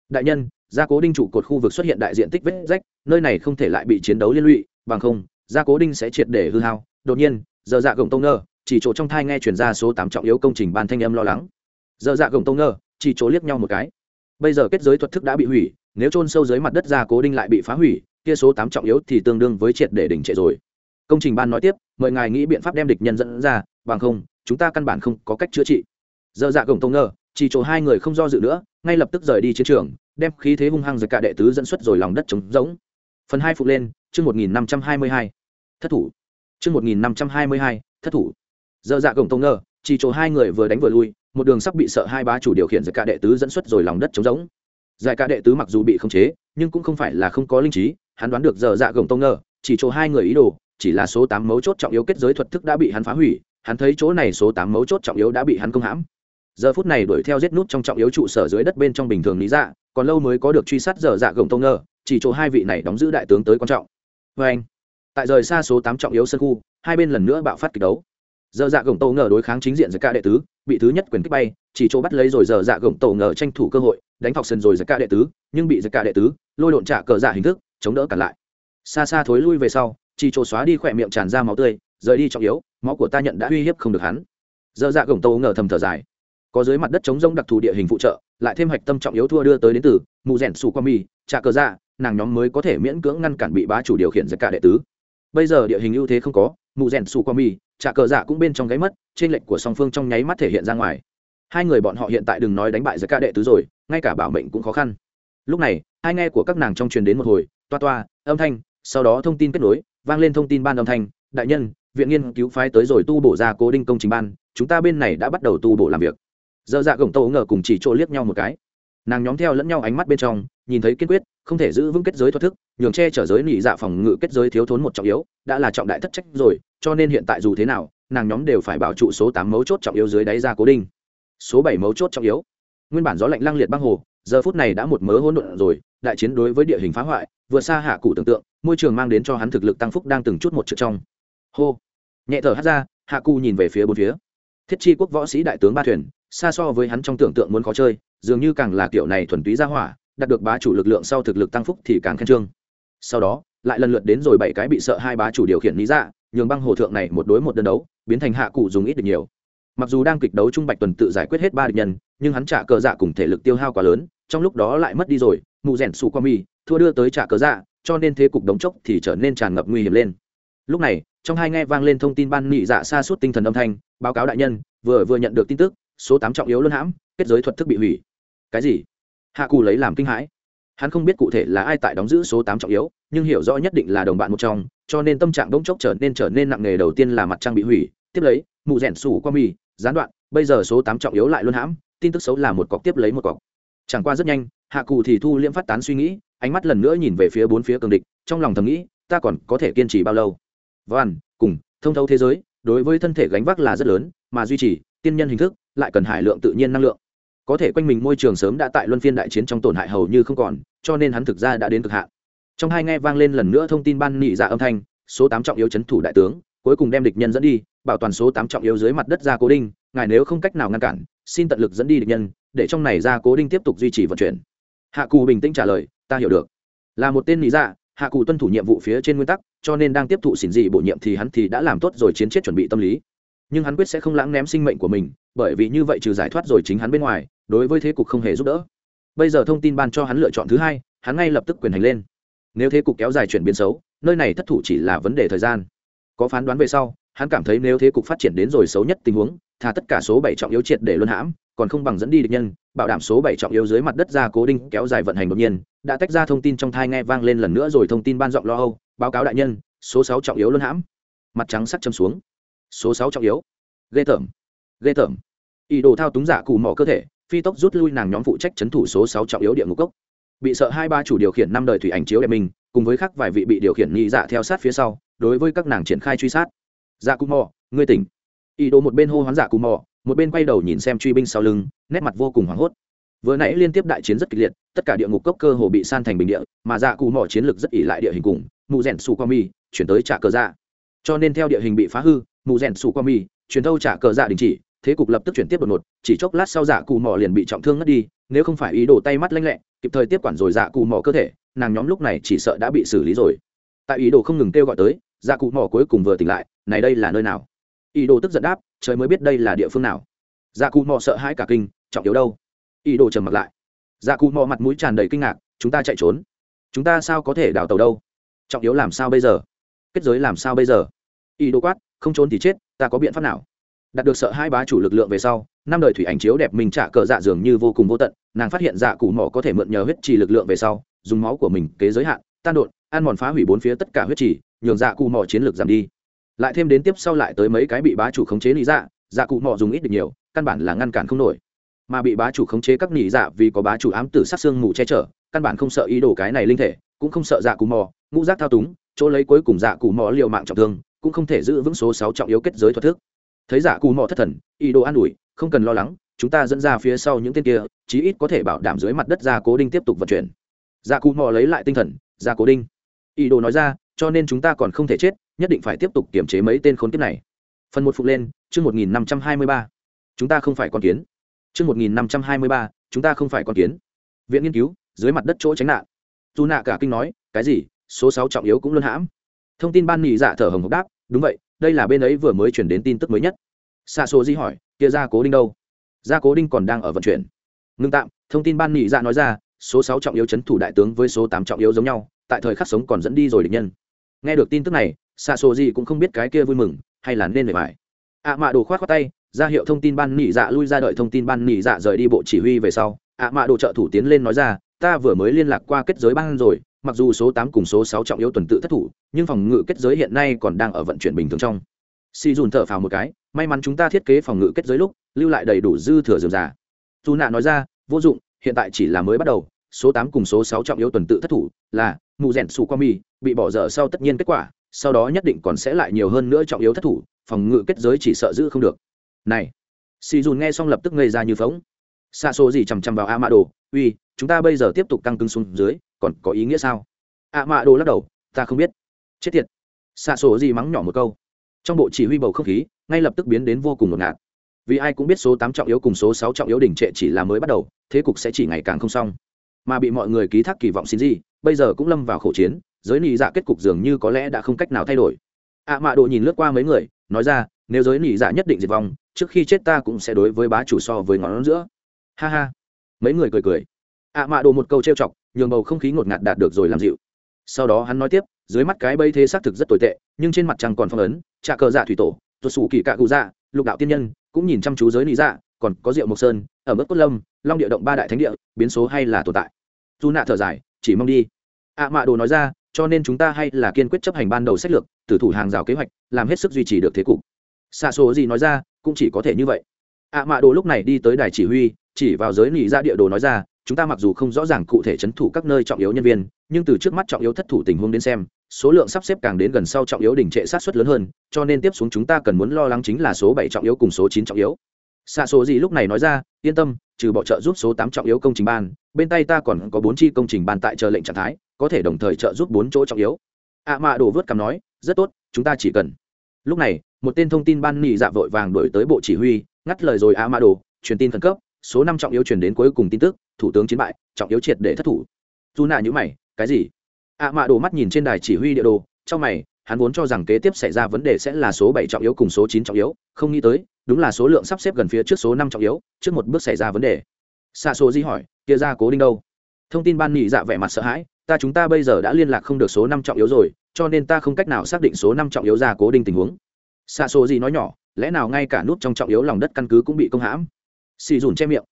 Đại nhân, gia cố đinh trụ cột khu vực xuất hiện đại diện tích vết rách, nơi này không thể lại bị chiến đấu liên lụy, bằng không, gia cố đinh sẽ triệt để hư hao. Đột nhiên, giờ dạ gồng tông ngơ chỉ chỗ trong thai nghe chuyển ra số tám trọng yếu công trình ban thanh âm lo lắng. Giờ dạ gồng tông ngơ chỉ chỗ liếc nhau một cái bây giờ kết giới thuật thức đã bị hủy, nếu trôn sâu dưới mặt đất ra cố đinh lại bị phá hủy, kia số tám trọng yếu thì tương đương với triệt để đỉnh trệ rồi. Công trình ban nói tiếp, mời ngài nghĩ biện pháp đem địch nhân dẫn ra, bằng không, chúng ta căn bản không có cách chữa trị. Dơ dạ gồng tông ngờ, chỉ chỗ hai người không do dự nữa, ngay lập tức rời đi chiến trường, đem khí thế hung hăng giật cả đệ tứ dẫn xuất rồi lòng đất trống rỗng. Phần hai phục lên, chương một nghìn năm trăm hai mươi hai. Thất thủ. Chương một nghìn năm trăm hai mươi hai, thất thủ. Dơ dạ gồng tông ngờ, chỉ chỗ hai người vừa đánh vừa lui một đường sắp bị sợ hai bá chủ điều khiển giải cả đệ tứ dẫn xuất rồi lòng đất trống rỗng. Giải cả đệ tứ mặc dù bị khống chế, nhưng cũng không phải là không có linh trí, hắn đoán được giờ dạ gồng tông ngờ, chỉ chỗ hai người ý đồ, chỉ là số tám mấu chốt trọng yếu kết giới thuật thức đã bị hắn phá hủy, hắn thấy chỗ này số tám mấu chốt trọng yếu đã bị hắn công hãm. Giờ phút này đuổi theo giết nút trong trọng yếu trụ sở dưới đất bên trong bình thường lý dạ còn lâu mới có được truy sát giờ dạ gồng tông ngờ, chỉ chỗ hai vị này đóng giữ đại tướng tới quan trọng. Vê anh. Tại rời xa số tám trọng yếu sân khu, hai bên lần nữa bạo phát kịch đấu giờ dạ gồng tổ ngờ đối kháng chính diện giải ca đệ tứ, bị thứ nhất quyền kích bay, chỉ chỗ bắt lấy rồi giờ dạ gồng tổ ngờ tranh thủ cơ hội, đánh thọc sân rồi giải ca đệ tứ, nhưng bị giải ca đệ tứ lôi độn trả cờ dạ hình thức, chống đỡ cản lại. Xa xa thối lui về sau, chỉ chỗ xóa đi khỏe miệng tràn ra máu tươi, rời đi trọng yếu, máu của ta nhận đã uy hiếp không được hắn. Giờ dạ gồng tổ ngờ thầm thở dài. Có dưới mặt đất chống rông đặc thù địa hình phụ trợ, lại thêm hạch tâm trọng yếu thua đưa tới đến từ mù rèn sù qua mi trả cờ dạ nàng nhóm mới có thể miễn cưỡng ngăn cản bị bá chủ điều khiển giải cả đệ tứ. Bây giờ địa hình ưu thế không có mù rèn xù qua mi, trả cờ dạ cũng bên trong gáy mất, trên lệnh của song phương trong nháy mắt thể hiện ra ngoài. Hai người bọn họ hiện tại đừng nói đánh bại giữa cả đệ tứ rồi, ngay cả bảo mệnh cũng khó khăn. Lúc này, hai nghe của các nàng trong truyền đến một hồi, toa toa, âm thanh, sau đó thông tin kết nối, vang lên thông tin ban âm thanh, đại nhân, viện nghiên cứu phái tới rồi tu bổ ra cố đinh công trình ban, chúng ta bên này đã bắt đầu tu bổ làm việc. Giờ dạ gồng Tô ngờ cùng chỉ chỗ liếc nhau một cái nàng nhóm theo lẫn nhau ánh mắt bên trong, nhìn thấy kiên quyết, không thể giữ vững kết giới thoát thức, nhường che chở giới nị dạ phòng ngự kết giới thiếu thốn một trọng yếu, đã là trọng đại thất trách rồi, cho nên hiện tại dù thế nào, nàng nhóm đều phải bảo trụ số tám mấu chốt trọng yếu dưới đáy ra cố đinh. Số bảy mấu chốt trọng yếu. Nguyên bản gió lạnh lăng liệt băng hồ, giờ phút này đã một mớ hỗn độn rồi, đại chiến đối với địa hình phá hoại vượt xa hạ cụ tưởng tượng, môi trường mang đến cho hắn thực lực tăng phúc đang từng chút một chữ trong. Hô. Nhẹ thở hát ra, hạ cụ nhìn về phía bốn phía. Thiết chi quốc võ sĩ đại tướng ba thuyền, xa so với hắn trong tưởng tượng muốn khó chơi dường như càng là kiểu này thuần túy ra hỏa, đạt được bá chủ lực lượng sau thực lực tăng phúc thì càng khen trương. Sau đó, lại lần lượt đến rồi bảy cái bị sợ hai bá chủ điều khiển lý dạ nhường băng hồ thượng này một đối một đơn đấu, biến thành hạ cụ dùng ít được nhiều. Mặc dù đang kịch đấu trung bạch tuần tự giải quyết hết ba địch nhân, nhưng hắn trả cờ dạ cùng thể lực tiêu hao quá lớn, trong lúc đó lại mất đi rồi, mụ rèn xù qua mi, thua đưa tới trả cờ dạ cho nên thế cục đống chốc thì trở nên tràn ngập nguy hiểm lên. Lúc này, trong hai nghe vang lên thông tin ban nhị dạ xa suốt tinh thần âm thanh, báo cáo đại nhân, vừa vừa nhận được tin tức, số tám trọng yếu luân hãm, kết giới thuật thức bị hủy cái gì? Hạ cù lấy làm kinh hãi. Hắn không biết cụ thể là ai tại đóng giữ số tám trọng yếu, nhưng hiểu rõ nhất định là đồng bạn một trong, cho nên tâm trạng bỗng chốc trở nên trở nên nặng nề đầu tiên là mặt trăng bị hủy, tiếp lấy, mụ rẻn sủ qua mì, gián đoạn, bây giờ số tám trọng yếu lại luôn hãm, tin tức xấu là một cọc tiếp lấy một cọc. Chẳng qua rất nhanh, hạ cù thì thu liễm phát tán suy nghĩ, ánh mắt lần nữa nhìn về phía bốn phía cường địch, trong lòng thầm nghĩ, ta còn có thể kiên trì bao lâu? Van cùng, thông thấu thế giới, đối với thân thể gánh vác là rất lớn, mà duy trì, tiên nhân hình thức, lại cần hải lượng tự nhiên năng lượng có thể quanh mình môi trường sớm đã tại luân phiên đại chiến trong tổn hại hầu như không còn, cho nên hắn thực ra đã đến cực hạn. Trong hai nghe vang lên lần nữa thông tin ban nị dạ âm thanh, số tám trọng yếu chấn thủ đại tướng, cuối cùng đem địch nhân dẫn đi, bảo toàn số tám trọng yếu dưới mặt đất ra cố đinh, ngài nếu không cách nào ngăn cản, xin tận lực dẫn đi địch nhân, để trong này ra cố đinh tiếp tục duy trì vận chuyển. Hạ cù bình tĩnh trả lời, ta hiểu được. Là một tên lý dạ hạ cù tuân thủ nhiệm vụ phía trên nguyên tắc, cho nên đang tiếp thụ xỉn dị bổ nhiệm thì hắn thì đã làm tốt rồi chiến chết chuẩn bị tâm lý. Nhưng hắn quyết sẽ không lãng ném sinh mệnh của mình bởi vì như vậy trừ giải thoát rồi chính hắn bên ngoài, đối với thế cục không hề giúp đỡ. Bây giờ thông tin ban cho hắn lựa chọn thứ hai, hắn ngay lập tức quyền hành lên. Nếu thế cục kéo dài chuyển biến xấu, nơi này thất thủ chỉ là vấn đề thời gian. Có phán đoán về sau, hắn cảm thấy nếu thế cục phát triển đến rồi xấu nhất tình huống thà tất cả số bảy trọng yếu triệt để luân hãm, còn không bằng dẫn đi địch nhân, bảo đảm số bảy trọng yếu dưới mặt đất ra cố định kéo dài vận hành đột nhiên, đã tách ra thông tin trong thai nghe vang lên lần nữa rồi thông tin ban giọng lo âu, báo cáo đại nhân, số sáu trọng yếu luân hãm. Mặt trắng sắc châm xuống. Số sáu trọng yếu. Ghê tởm. Ghê tởm ý đồ thao túng giả cù mỏ cơ thể, phi tốc rút lui nàng nhóm phụ trách chấn thủ số sáu trọng yếu địa ngục cốc. Bị sợ hai ba chủ điều khiển năm đời thủy ảnh chiếu đẹp mình, cùng với khắc vài vị bị điều khiển nghi dạ theo sát phía sau, đối với các nàng triển khai truy sát. Dạ cù mò ngươi tỉnh. Ý đồ một bên hô hoán dạ cù mò một bên quay đầu nhìn xem truy binh sau lưng, nét mặt vô cùng hoảng hốt. Vừa nãy liên tiếp đại chiến rất kịch liệt, tất cả địa ngục cốc cơ hồ bị san thành bình địa, mà dạ cù mò chiến lược rất ỉ lại địa hình cùng mụ rèn su qua mi, chuyển tới trả cờ dạ. Cho nên theo địa hình bị phá hư, mù rèn su qua mi truyền thâu trả cờ dạ đình chỉ thế cục lập tức chuyển tiếp đột ngột, chỉ chốc lát sau dạ cù mò liền bị trọng thương ngất đi, nếu không phải ý đồ tay mắt lanh lẹ, kịp thời tiếp quản rồi dạ cù mò cơ thể, nàng nhóm lúc này chỉ sợ đã bị xử lý rồi. Tại ý đồ không ngừng kêu gọi tới dạ cù mò cuối cùng vừa tỉnh lại, này đây là nơi nào? Ý đồ tức giận đáp, trời mới biết đây là địa phương nào. Dạ cù mò sợ hãi cả kinh, trọng yếu đâu? Ý đồ trầm mặt lại. Dạ cù mò mặt mũi tràn đầy kinh ngạc, chúng ta chạy trốn? Chúng ta sao có thể đào tàu đâu? Trọng yếu làm sao bây giờ? Kết giới làm sao bây giờ? Ý đồ quát, không trốn thì chết, ta có biện pháp nào? Đạt được sợ hai bá chủ lực lượng về sau, năm đời thủy ảnh chiếu đẹp mình trả cờ dạ dường như vô cùng vô tận, nàng phát hiện dạ cụ mỏ có thể mượn nhờ huyết trì lực lượng về sau, dùng máu của mình kế giới hạn, tan đột, ăn mòn phá hủy bốn phía tất cả huyết trì, nhường dạ cụ mỏ chiến lược giảm đi. Lại thêm đến tiếp sau lại tới mấy cái bị bá chủ khống chế lý dạ dạ cụ mỏ dùng ít được nhiều, căn bản là ngăn cản không nổi. Mà bị bá chủ khống chế các nỉ dạ vì có bá chủ ám tử sát xương mù che chở, căn bản không sợ ý đồ cái này linh thể, cũng không sợ dạ cụ mò ngũ giác thao túng, chỗ lấy cuối cùng dạ cụ mò liều mạng trọng thương, cũng không thể giữ vững số sáu trọng yếu kết giới thuật thức thấy giả cù mò thất thần, ý đồ an ủi, không cần lo lắng, chúng ta dẫn ra phía sau những tên kia, chí ít có thể bảo đảm dưới mặt đất ra cố đinh tiếp tục vận chuyển. Giả cù mò lấy lại tinh thần ra cố đinh. Ý đồ nói ra, cho nên chúng ta còn không thể chết, nhất định phải tiếp tục kiểm chế mấy tên khốn kiếp này. Phần một phục lên, chương một nghìn năm trăm hai mươi ba. Chúng ta không phải con kiến. Chương một nghìn năm trăm hai mươi ba, chúng ta không phải con kiến. Viện nghiên cứu, dưới mặt đất chỗ tránh nạn. Dù nạ cả kinh nói, cái gì? Số sáu trọng yếu cũng luôn hãm. Thông tin ban nhị dạ thở hồng hộc đáp, đúng vậy đây là bên ấy vừa mới chuyển đến tin tức mới nhất. Xa số di hỏi, kia ra cố đinh đâu? Ra cố đinh còn đang ở vận chuyển. Ngưng tạm. Thông tin ban nhị dạ nói ra, số sáu trọng yếu chấn thủ đại tướng với số tám trọng yếu giống nhau, tại thời khắc sống còn dẫn đi rồi địch nhân. Nghe được tin tức này xa số Di cũng không biết cái kia vui mừng hay là nên để mải. ạ mạ đồ khoát khoát tay, ra hiệu thông tin ban nhị dạ lui ra đợi thông tin ban nhị dạ rời đi bộ chỉ huy về sau. Ạ mạ đồ trợ thủ tiến lên nói ra, ta vừa mới liên lạc qua kết giới ban rồi mặc dù số tám cùng số sáu trọng yếu tuần tự thất thủ, nhưng phòng ngự kết giới hiện nay còn đang ở vận chuyển bình thường trong. Si dùn thở phào một cái, may mắn chúng ta thiết kế phòng ngự kết giới lúc, lưu lại đầy đủ dư thừa dườm giả. Dù nạ nói ra, vô dụng, hiện tại chỉ là mới bắt đầu, số tám cùng số sáu trọng yếu tuần tự thất thủ là mù rèn su qua mi bị bỏ dở sau tất nhiên kết quả, sau đó nhất định còn sẽ lại nhiều hơn nữa trọng yếu thất thủ, phòng ngự kết giới chỉ sợ giữ không được. Này, si dùn nghe xong lập tức ngây ra như phóng. Xa số gì chằm chằm vào a mã đồ uy, chúng ta bây giờ tiếp tục căng cứng xuống dưới còn có ý nghĩa sao? Ạ mạ đồ lắc đầu, ta không biết. Chết tiệt. Xạ sổ gì mắng nhỏ một câu. Trong bộ chỉ huy bầu không khí, ngay lập tức biến đến vô cùng ngột ngạt. Vì ai cũng biết số tám trọng yếu cùng số sáu trọng yếu đỉnh trệ chỉ là mới bắt đầu, thế cục sẽ chỉ ngày càng không xong. Mà bị mọi người ký thác kỳ vọng xin gì, bây giờ cũng lâm vào khẩu chiến, giới nị dạ kết cục dường như có lẽ đã không cách nào thay đổi. Ạ mạ đồ nhìn lướt qua mấy người, nói ra, nếu giới nị dạ nhất định diệt vong, trước khi chết ta cũng sẽ đối với bá chủ so với ngón giữa. Ha ha. Mấy người cười cười. Ạ mạ đồ một câu trêu chọc nhường bầu không khí ngột ngạt đạt được rồi làm dịu. Sau đó hắn nói tiếp, dưới mắt cái bây thế xác thực rất tồi tệ, nhưng trên mặt trăng còn phong ấn trà cờ dạ thủy tổ tuột xù kỳ cạ cụ dạ lục đạo tiên nhân, cũng nhìn chăm chú giới lý dạ còn có rượu mộc sơn, ở mức cốt lâm, long địa động ba đại thánh địa, biến số hay là tồn tại? Dù nạ thở dài, chỉ mong đi. Ạ mạ đồ nói ra, cho nên chúng ta hay là kiên quyết chấp hành ban đầu sách lược, tử thủ hàng rào kế hoạch, làm hết sức duy trì được thế cục. Xa số gì nói ra, cũng chỉ có thể như vậy. Ạ mạ đồ lúc này đi tới đài chỉ huy, chỉ vào giới nỉ ra dạ địa đồ nói ra chúng ta mặc dù không rõ ràng cụ thể chấn thủ các nơi trọng yếu nhân viên nhưng từ trước mắt trọng yếu thất thủ tình huống đến xem số lượng sắp xếp càng đến gần sau trọng yếu đỉnh trệ sát xuất lớn hơn cho nên tiếp xuống chúng ta cần muốn lo lắng chính là số bảy trọng yếu cùng số chín trọng yếu. Xạ số gì lúc này nói ra yên tâm trừ bỏ trợ giúp số tám trọng yếu công trình ban bên tay ta còn có bốn chi công trình ban tại chờ lệnh trạng thái có thể đồng thời trợ giúp bốn chỗ trọng yếu. Ạ à mạ đổ vớt cằm nói rất tốt chúng ta chỉ cần. Lúc này một tên thông tin ban nỉ dạ vội vàng đổi tới bộ chỉ huy ngắt lời rồi ạ à mạ đổ, truyền tin khẩn cấp số năm trọng yếu truyền đến cuối cùng tin tức, thủ tướng chiến bại, trọng yếu triệt để thất thủ. Dù nạ nhữ mày, cái gì? Ạ à mạ đổ mắt nhìn trên đài chỉ huy địa đồ, trong mày, hắn vốn cho rằng kế tiếp xảy ra vấn đề sẽ là số bảy trọng yếu cùng số chín trọng yếu, không nghĩ tới, đúng là số lượng sắp xếp gần phía trước số năm trọng yếu, trước một bước xảy ra vấn đề. Xa số di hỏi, kia ra cố đinh đâu? Thông tin ban nhị dạ vẻ mặt sợ hãi, ta chúng ta bây giờ đã liên lạc không được số năm trọng yếu rồi, cho nên ta không cách nào xác định số năm trọng yếu ra cố đinh tình huống. Xa số gì nói nhỏ, lẽ nào ngay cả nút trong trọng yếu lòng đất căn cứ cũng bị công hãm? Xì dùn che miệng.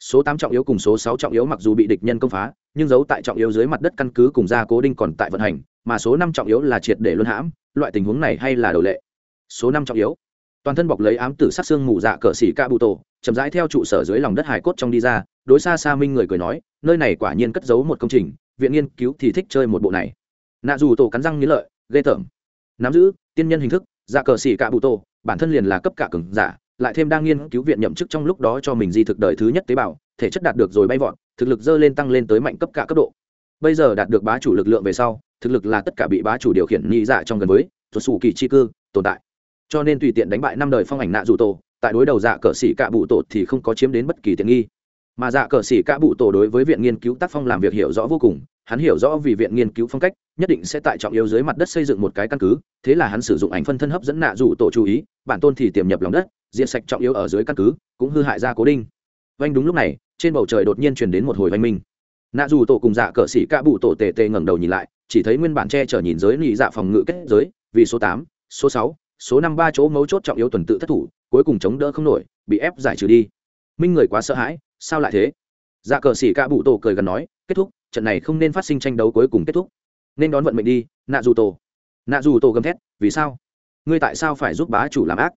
Số tám trọng yếu cùng số sáu trọng yếu mặc dù bị địch nhân công phá, nhưng giấu tại trọng yếu dưới mặt đất căn cứ cùng gia cố đinh còn tại vận hành, mà số năm trọng yếu là triệt để luân hãm, loại tình huống này hay là đầu lệ. Số năm trọng yếu. Toàn thân bọc lấy ám tử sát xương mù dạ cờ xỉ ca bụ tổ, chậm rãi theo trụ sở dưới lòng đất hải cốt trong đi ra, đối xa xa minh người cười nói, nơi này quả nhiên cất giấu một công trình, viện nghiên cứu thì thích chơi một bộ này. Nạ dù tổ cắn răng nghĩ lợi, ghê tởm. Nắm giữ, tiên nhân hình thức dạ cờ xỉ ca bụ tổ, bản thân liền là cấp cả cứng giả lại thêm đang nghiên cứu viện nhậm chức trong lúc đó cho mình di thực đời thứ nhất tế bào, thể chất đạt được rồi bay vọt, thực lực dơ lên tăng lên tới mạnh cấp cả cấp độ. Bây giờ đạt được bá chủ lực lượng về sau, thực lực là tất cả bị bá chủ điều khiển nhị dạ trong gần với, thuật xù kỳ chi cư, tồn tại. Cho nên tùy tiện đánh bại năm đời phong ảnh nạ dù tổ, tại đối đầu dạ cờ sĩ cạ bụ tổ thì không có chiếm đến bất kỳ tiện nghi. Mà dạ cờ sĩ cạ bụ tổ đối với viện nghiên cứu tác phong làm việc hiểu rõ vô cùng hắn hiểu rõ vì viện nghiên cứu phong cách, nhất định sẽ tại trọng yếu dưới mặt đất xây dựng một cái căn cứ, thế là hắn sử dụng ảnh phân thân hấp dẫn nạ dù tổ chú ý, bản tôn thì tiềm nhập lòng đất, diện sạch trọng yếu ở dưới căn cứ, cũng hư hại ra cố đinh. Vanh đúng lúc này, trên bầu trời đột nhiên truyền đến một hồi oanh minh. Nạ dù tổ cùng dạ cờ sĩ cạ bụ tổ tề tề ngẩng đầu nhìn lại, chỉ thấy nguyên bản che chở nhìn giới lì dạ phòng ngự kết giới, vì số tám, số sáu, số năm ba chỗ mấu chốt trọng yếu tuần tự thất thủ, cuối cùng chống đỡ không nổi, bị ép giải trừ đi. Minh người quá sợ hãi, sao lại thế? Dạ cờ xỉ ca bụ tổ cười gần nói, kết thúc trận này không nên phát sinh tranh đấu cuối cùng kết thúc. Nên đón vận mệnh đi, nạ dù tổ. Nạ dù tổ gầm thét, vì sao? Ngươi tại sao phải giúp bá chủ làm ác?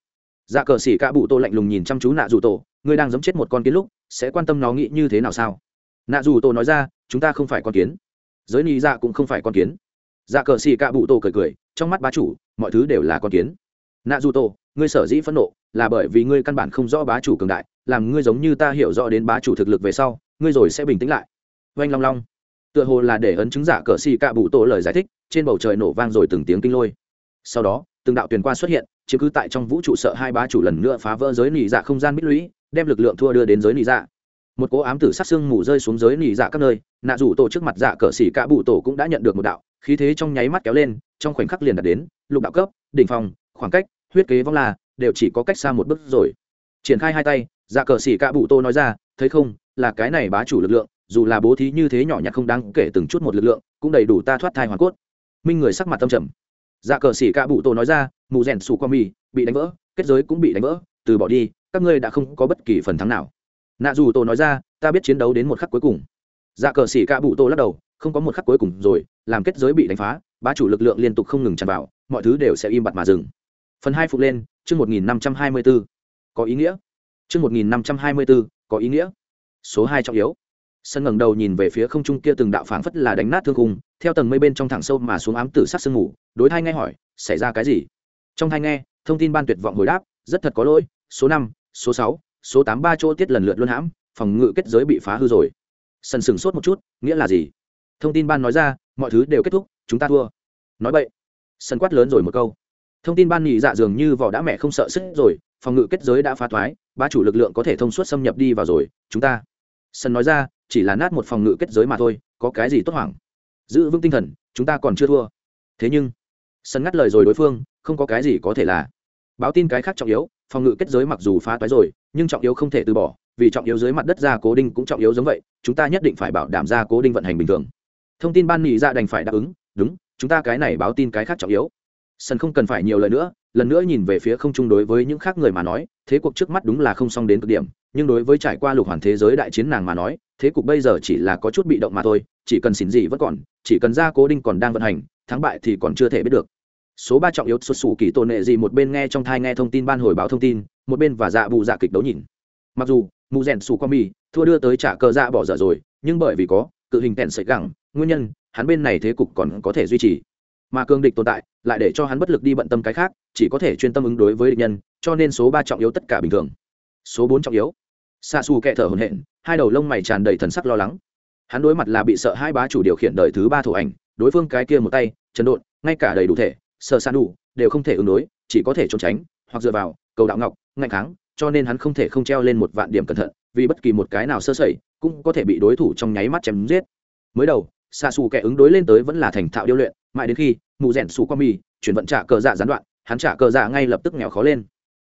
Dạ cờ xỉ cạ bụ tô lạnh lùng nhìn chăm chú nạ dù tổ, ngươi đang giấm chết một con kiến lúc, sẽ quan tâm nó nghĩ như thế nào sao? Nạ dù tổ nói ra, chúng ta không phải con kiến. Giới ni dạ cũng không phải con kiến. Dạ cờ xỉ cạ bụ tô cười cười, trong mắt bá chủ, mọi thứ đều là con kiến. Nạ dù tổ, ngươi sở dĩ phẫn nộ là bởi vì ngươi căn bản không rõ bá chủ cường đại, làm ngươi giống như ta hiểu rõ đến bá chủ thực lực về sau, ngươi rồi sẽ bình tĩnh lại. Oanh long long tựa hồ là để ấn chứng giả cờ xì cạ bụ tổ lời giải thích, trên bầu trời nổ vang rồi từng tiếng kinh lôi. Sau đó, từng đạo tuyền qua xuất hiện chứ cứ tại trong vũ trụ sợ hai bá chủ lần nữa phá vỡ giới nỉ dạ không gian bích lũy, đem lực lượng thua đưa đến giới nỉ dạ. Một cố ám tử sát xương mù rơi xuống giới nỉ dạ các nơi, nạ rủ tổ trước mặt dạ cờ xỉ cả bụ tổ cũng đã nhận được một đạo, khí thế trong nháy mắt kéo lên, trong khoảnh khắc liền đạt đến, lục đạo cấp, đỉnh phòng khoảng cách, huyết kế vong là, đều chỉ có cách xa một bước rồi. Triển khai hai tay dạ cờ xỉ cả bụ tô nói ra, thấy không, là cái này bá chủ lực lượng dù là bố thí như thế nhỏ nhặt không đáng kể từng chút một lực lượng, cũng đầy đủ ta thoát thai hoàn cốt. Minh người sắc mặt tâm trầm. Dạ cờ xỉ ca bụ tô nói ra, mù rèn xù qua mì bị đánh vỡ, kết giới cũng bị đánh vỡ, từ bỏ đi, các ngươi đã không có bất kỳ phần thắng nào. Nạ dù tô nói ra, ta biết chiến đấu đến một khắc cuối cùng. Dạ cờ xỉ ca bụ tô lắc đầu, không có một khắc cuối cùng rồi, làm kết giới bị đánh phá, bá chủ lực lượng liên tục không ngừng tràn vào, mọi thứ đều sẽ im bặt mà dừng. Phần hai phục lên, chương một nghìn năm trăm hai mươi b có ý nghĩa. Chương một nghìn năm trăm hai mươi b có ý nghĩa. Số hai trọng yếu sân ngẩng đầu nhìn về phía không trung kia từng đạo phảng phất là đánh nát thương khung, theo tầng mây bên trong thẳng sâu mà xuống ám tử sắc sương ngủ đối thai nghe hỏi, xảy ra cái gì? Trong thai nghe, thông tin ban tuyệt vọng hồi đáp, rất thật có lỗi, số năm, số sáu, số tám ba chỗ tiết lần lượt luân hãm, phòng ngự kết giới bị phá hư rồi. Sân sừng sốt một chút, nghĩa là gì? Thông tin ban nói ra, mọi thứ đều kết thúc, chúng ta thua. Nói vậy sân quát lớn rồi một câu. Thông tin ban nhị dạ dường như vỏ đã mẹ không sợ sức rồi, phòng ngự kết giới đã phá thoái ba chủ lực lượng có thể thông suốt xâm nhập đi vào rồi, chúng ta. Sân nói ra chỉ là nát một phòng ngự kết giới mà thôi, có cái gì tốt hoảng? Giữ vững tinh thần, chúng ta còn chưa thua. Thế nhưng, sân ngắt lời rồi đối phương, không có cái gì có thể là. Báo tin cái khác trọng yếu, phòng ngự kết giới mặc dù phá toái rồi, nhưng trọng yếu không thể từ bỏ, vì trọng yếu dưới mặt đất ra cố đinh cũng trọng yếu giống vậy, chúng ta nhất định phải bảo đảm ra cố đinh vận hành bình thường. Thông tin ban nghị ra dạ đành phải đáp ứng, đúng, chúng ta cái này báo tin cái khác trọng yếu. Sân không cần phải nhiều lời nữa, lần nữa nhìn về phía không chung đối với những khác người mà nói, thế cuộc trước mắt đúng là không xong đến cực điểm, nhưng đối với trải qua lục hoàn thế giới đại chiến nàng mà nói thế cục bây giờ chỉ là có chút bị động mà thôi, chỉ cần xỉn gì vẫn còn, chỉ cần ra cố đinh còn đang vận hành, thắng bại thì còn chưa thể biết được. Số ba trọng yếu xuất xù kỳ tôn nệ gì một bên nghe trong thai nghe thông tin ban hồi báo thông tin, một bên và dạ bù dạ kịch đấu nhìn. Mặc dù, mù rèn xù qua mì, thua đưa tới trả cờ dạ bỏ dở rồi, nhưng bởi vì có, cự hình tèn sợi gẳng, nguyên nhân, hắn bên này thế cục còn có thể duy trì. Mà cương địch tồn tại, lại để cho hắn bất lực đi bận tâm cái khác, chỉ có thể chuyên tâm ứng đối với địch nhân, cho nên số ba trọng yếu tất cả bình thường. Số bốn trọng yếu xa xù kẹ thở hồn hện hai đầu lông mày tràn đầy thần sắc lo lắng. Hắn đối mặt là bị sợ hai bá chủ điều khiển đời thứ ba thủ ảnh, đối phương cái kia một tay, chấn độn, ngay cả đầy đủ thể sợ san đủ, đều không thể ứng đối, chỉ có thể trốn tránh, hoặc dựa vào, cầu đạo ngọc, ngạnh kháng, cho nên hắn không thể không treo lên một vạn điểm cẩn thận, vì bất kỳ một cái nào sơ sẩy, cũng có thể bị đối thủ trong nháy mắt chém giết. Mới đầu xa xù kẻ ứng đối lên tới vẫn là thành thạo điêu luyện, mãi đến khi, mù rèn xù qua mì, chuyển vận trả cờ dạ gián đoạn, hắn trả cờ dạ ngay lập tức nghèo khó lên.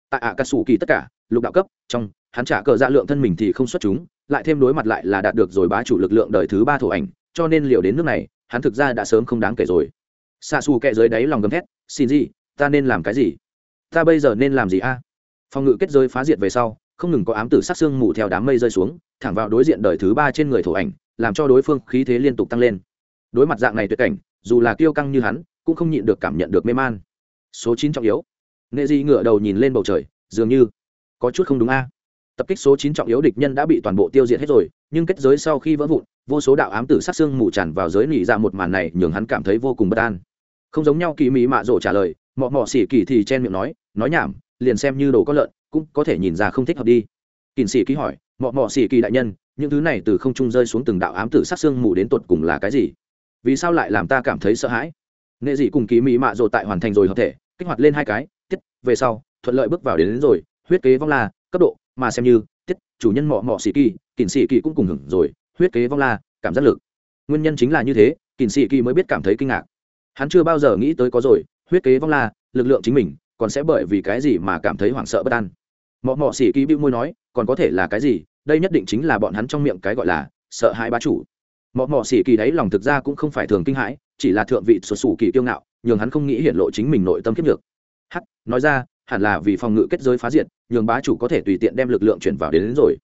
Tại ạ à cà sủ kỳ tất cả, lục đạo cấp, trong hắn trả cờ dạ lượng thân mình thì không xuất chúng, lại thêm đối mặt lại là đạt được rồi bá chủ lực lượng đời thứ ba thổ ảnh, cho nên liều đến nước này, hắn thực ra đã sớm không đáng kể rồi. Xa xù kẹ dưới đáy lòng gầm thét, xin gì, ta nên làm cái gì? Ta bây giờ nên làm gì a? Phòng ngự kết giới phá diệt về sau, không ngừng có ám tử sát xương mù theo đám mây rơi xuống, thẳng vào đối diện đời thứ ba trên người thổ ảnh, làm cho đối phương khí thế liên tục tăng lên. Đối mặt dạng này tuyệt cảnh, dù là kiêu căng như hắn, cũng không nhịn được cảm nhận được mê man. Số chín trọng yếu. Nghệ di ngựa đầu nhìn lên bầu trời, dường như có chút không đúng a tập kích số chín trọng yếu địch nhân đã bị toàn bộ tiêu diệt hết rồi nhưng kết giới sau khi vỡ vụn vô số đạo ám tử sát xương mù tràn vào giới nỉ ra một màn này nhường hắn cảm thấy vô cùng bất an. Không giống nhau kỳ mỹ mạ rổ trả lời mọ mọ xỉ kỳ thì chen miệng nói nói nhảm liền xem như đồ có lợn cũng có thể nhìn ra không thích hợp đi. Kỳn sĩ ký hỏi mọ mọ xỉ kỳ đại nhân những thứ này từ không trung rơi xuống từng đạo ám tử sát xương mù đến tột cùng là cái gì? Vì sao lại làm ta cảm thấy sợ hãi? Nghệ dị cùng kỳ mỹ mạ rổ tại hoàn thành rồi hợp thể kích hoạt lên hai cái tiết về sau thuận lợi bước vào đến, đến rồi huyết kế vong là cấp độ mà xem như, tiết, chủ nhân mọ mọ xỉ kỳ kỳn sĩ kỳ cũng cùng hưởng rồi, huyết kế vong la, cảm giác lực. Nguyên nhân chính là như thế kỳn sĩ kỳ mới biết cảm thấy kinh ngạc. Hắn chưa bao giờ nghĩ tới có rồi, huyết kế vong la, lực lượng chính mình, còn sẽ bởi vì cái gì mà cảm thấy hoảng sợ bất an. Mọ mọ xỉ kỳ bĩu môi nói, còn có thể là cái gì, đây nhất định chính là bọn hắn trong miệng cái gọi là, sợ hãi bá chủ. Mọ mọ xỉ kỳ đấy lòng thực ra cũng không phải thường kinh hãi, chỉ là thượng vị sụt sù kỳ kiêu ngạo, nhường hắn không nghĩ hiện lộ chính mình nội tâm kiếp được. Hắc, nói ra hẳn là vì phòng ngự kết giới phá diệt nhường bá chủ có thể tùy tiện đem lực lượng chuyển vào đến, đến rồi.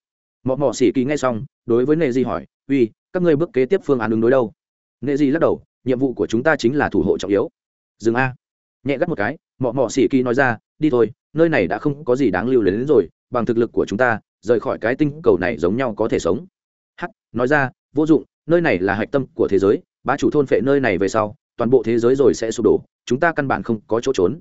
Mọ mọ xỉ kỳ nghe xong đối với nệ di hỏi uy các ngươi bước kế tiếp phương án ứng đối đâu? Nệ di lắc đầu nhiệm vụ của chúng ta chính là thủ hộ trọng yếu. Dừng a. Nhẹ gắt một cái mọ mọ xỉ kỳ nói ra đi thôi nơi này đã không có gì đáng lưu đến, đến rồi bằng thực lực của chúng ta rời khỏi cái tinh cầu này giống nhau có thể sống. Hắc nói ra vô dụng nơi này là hạch tâm của thế giới bá chủ thôn phệ nơi này về sau toàn bộ thế giới rồi sẽ sụp đổ chúng ta căn bản không có chỗ trốn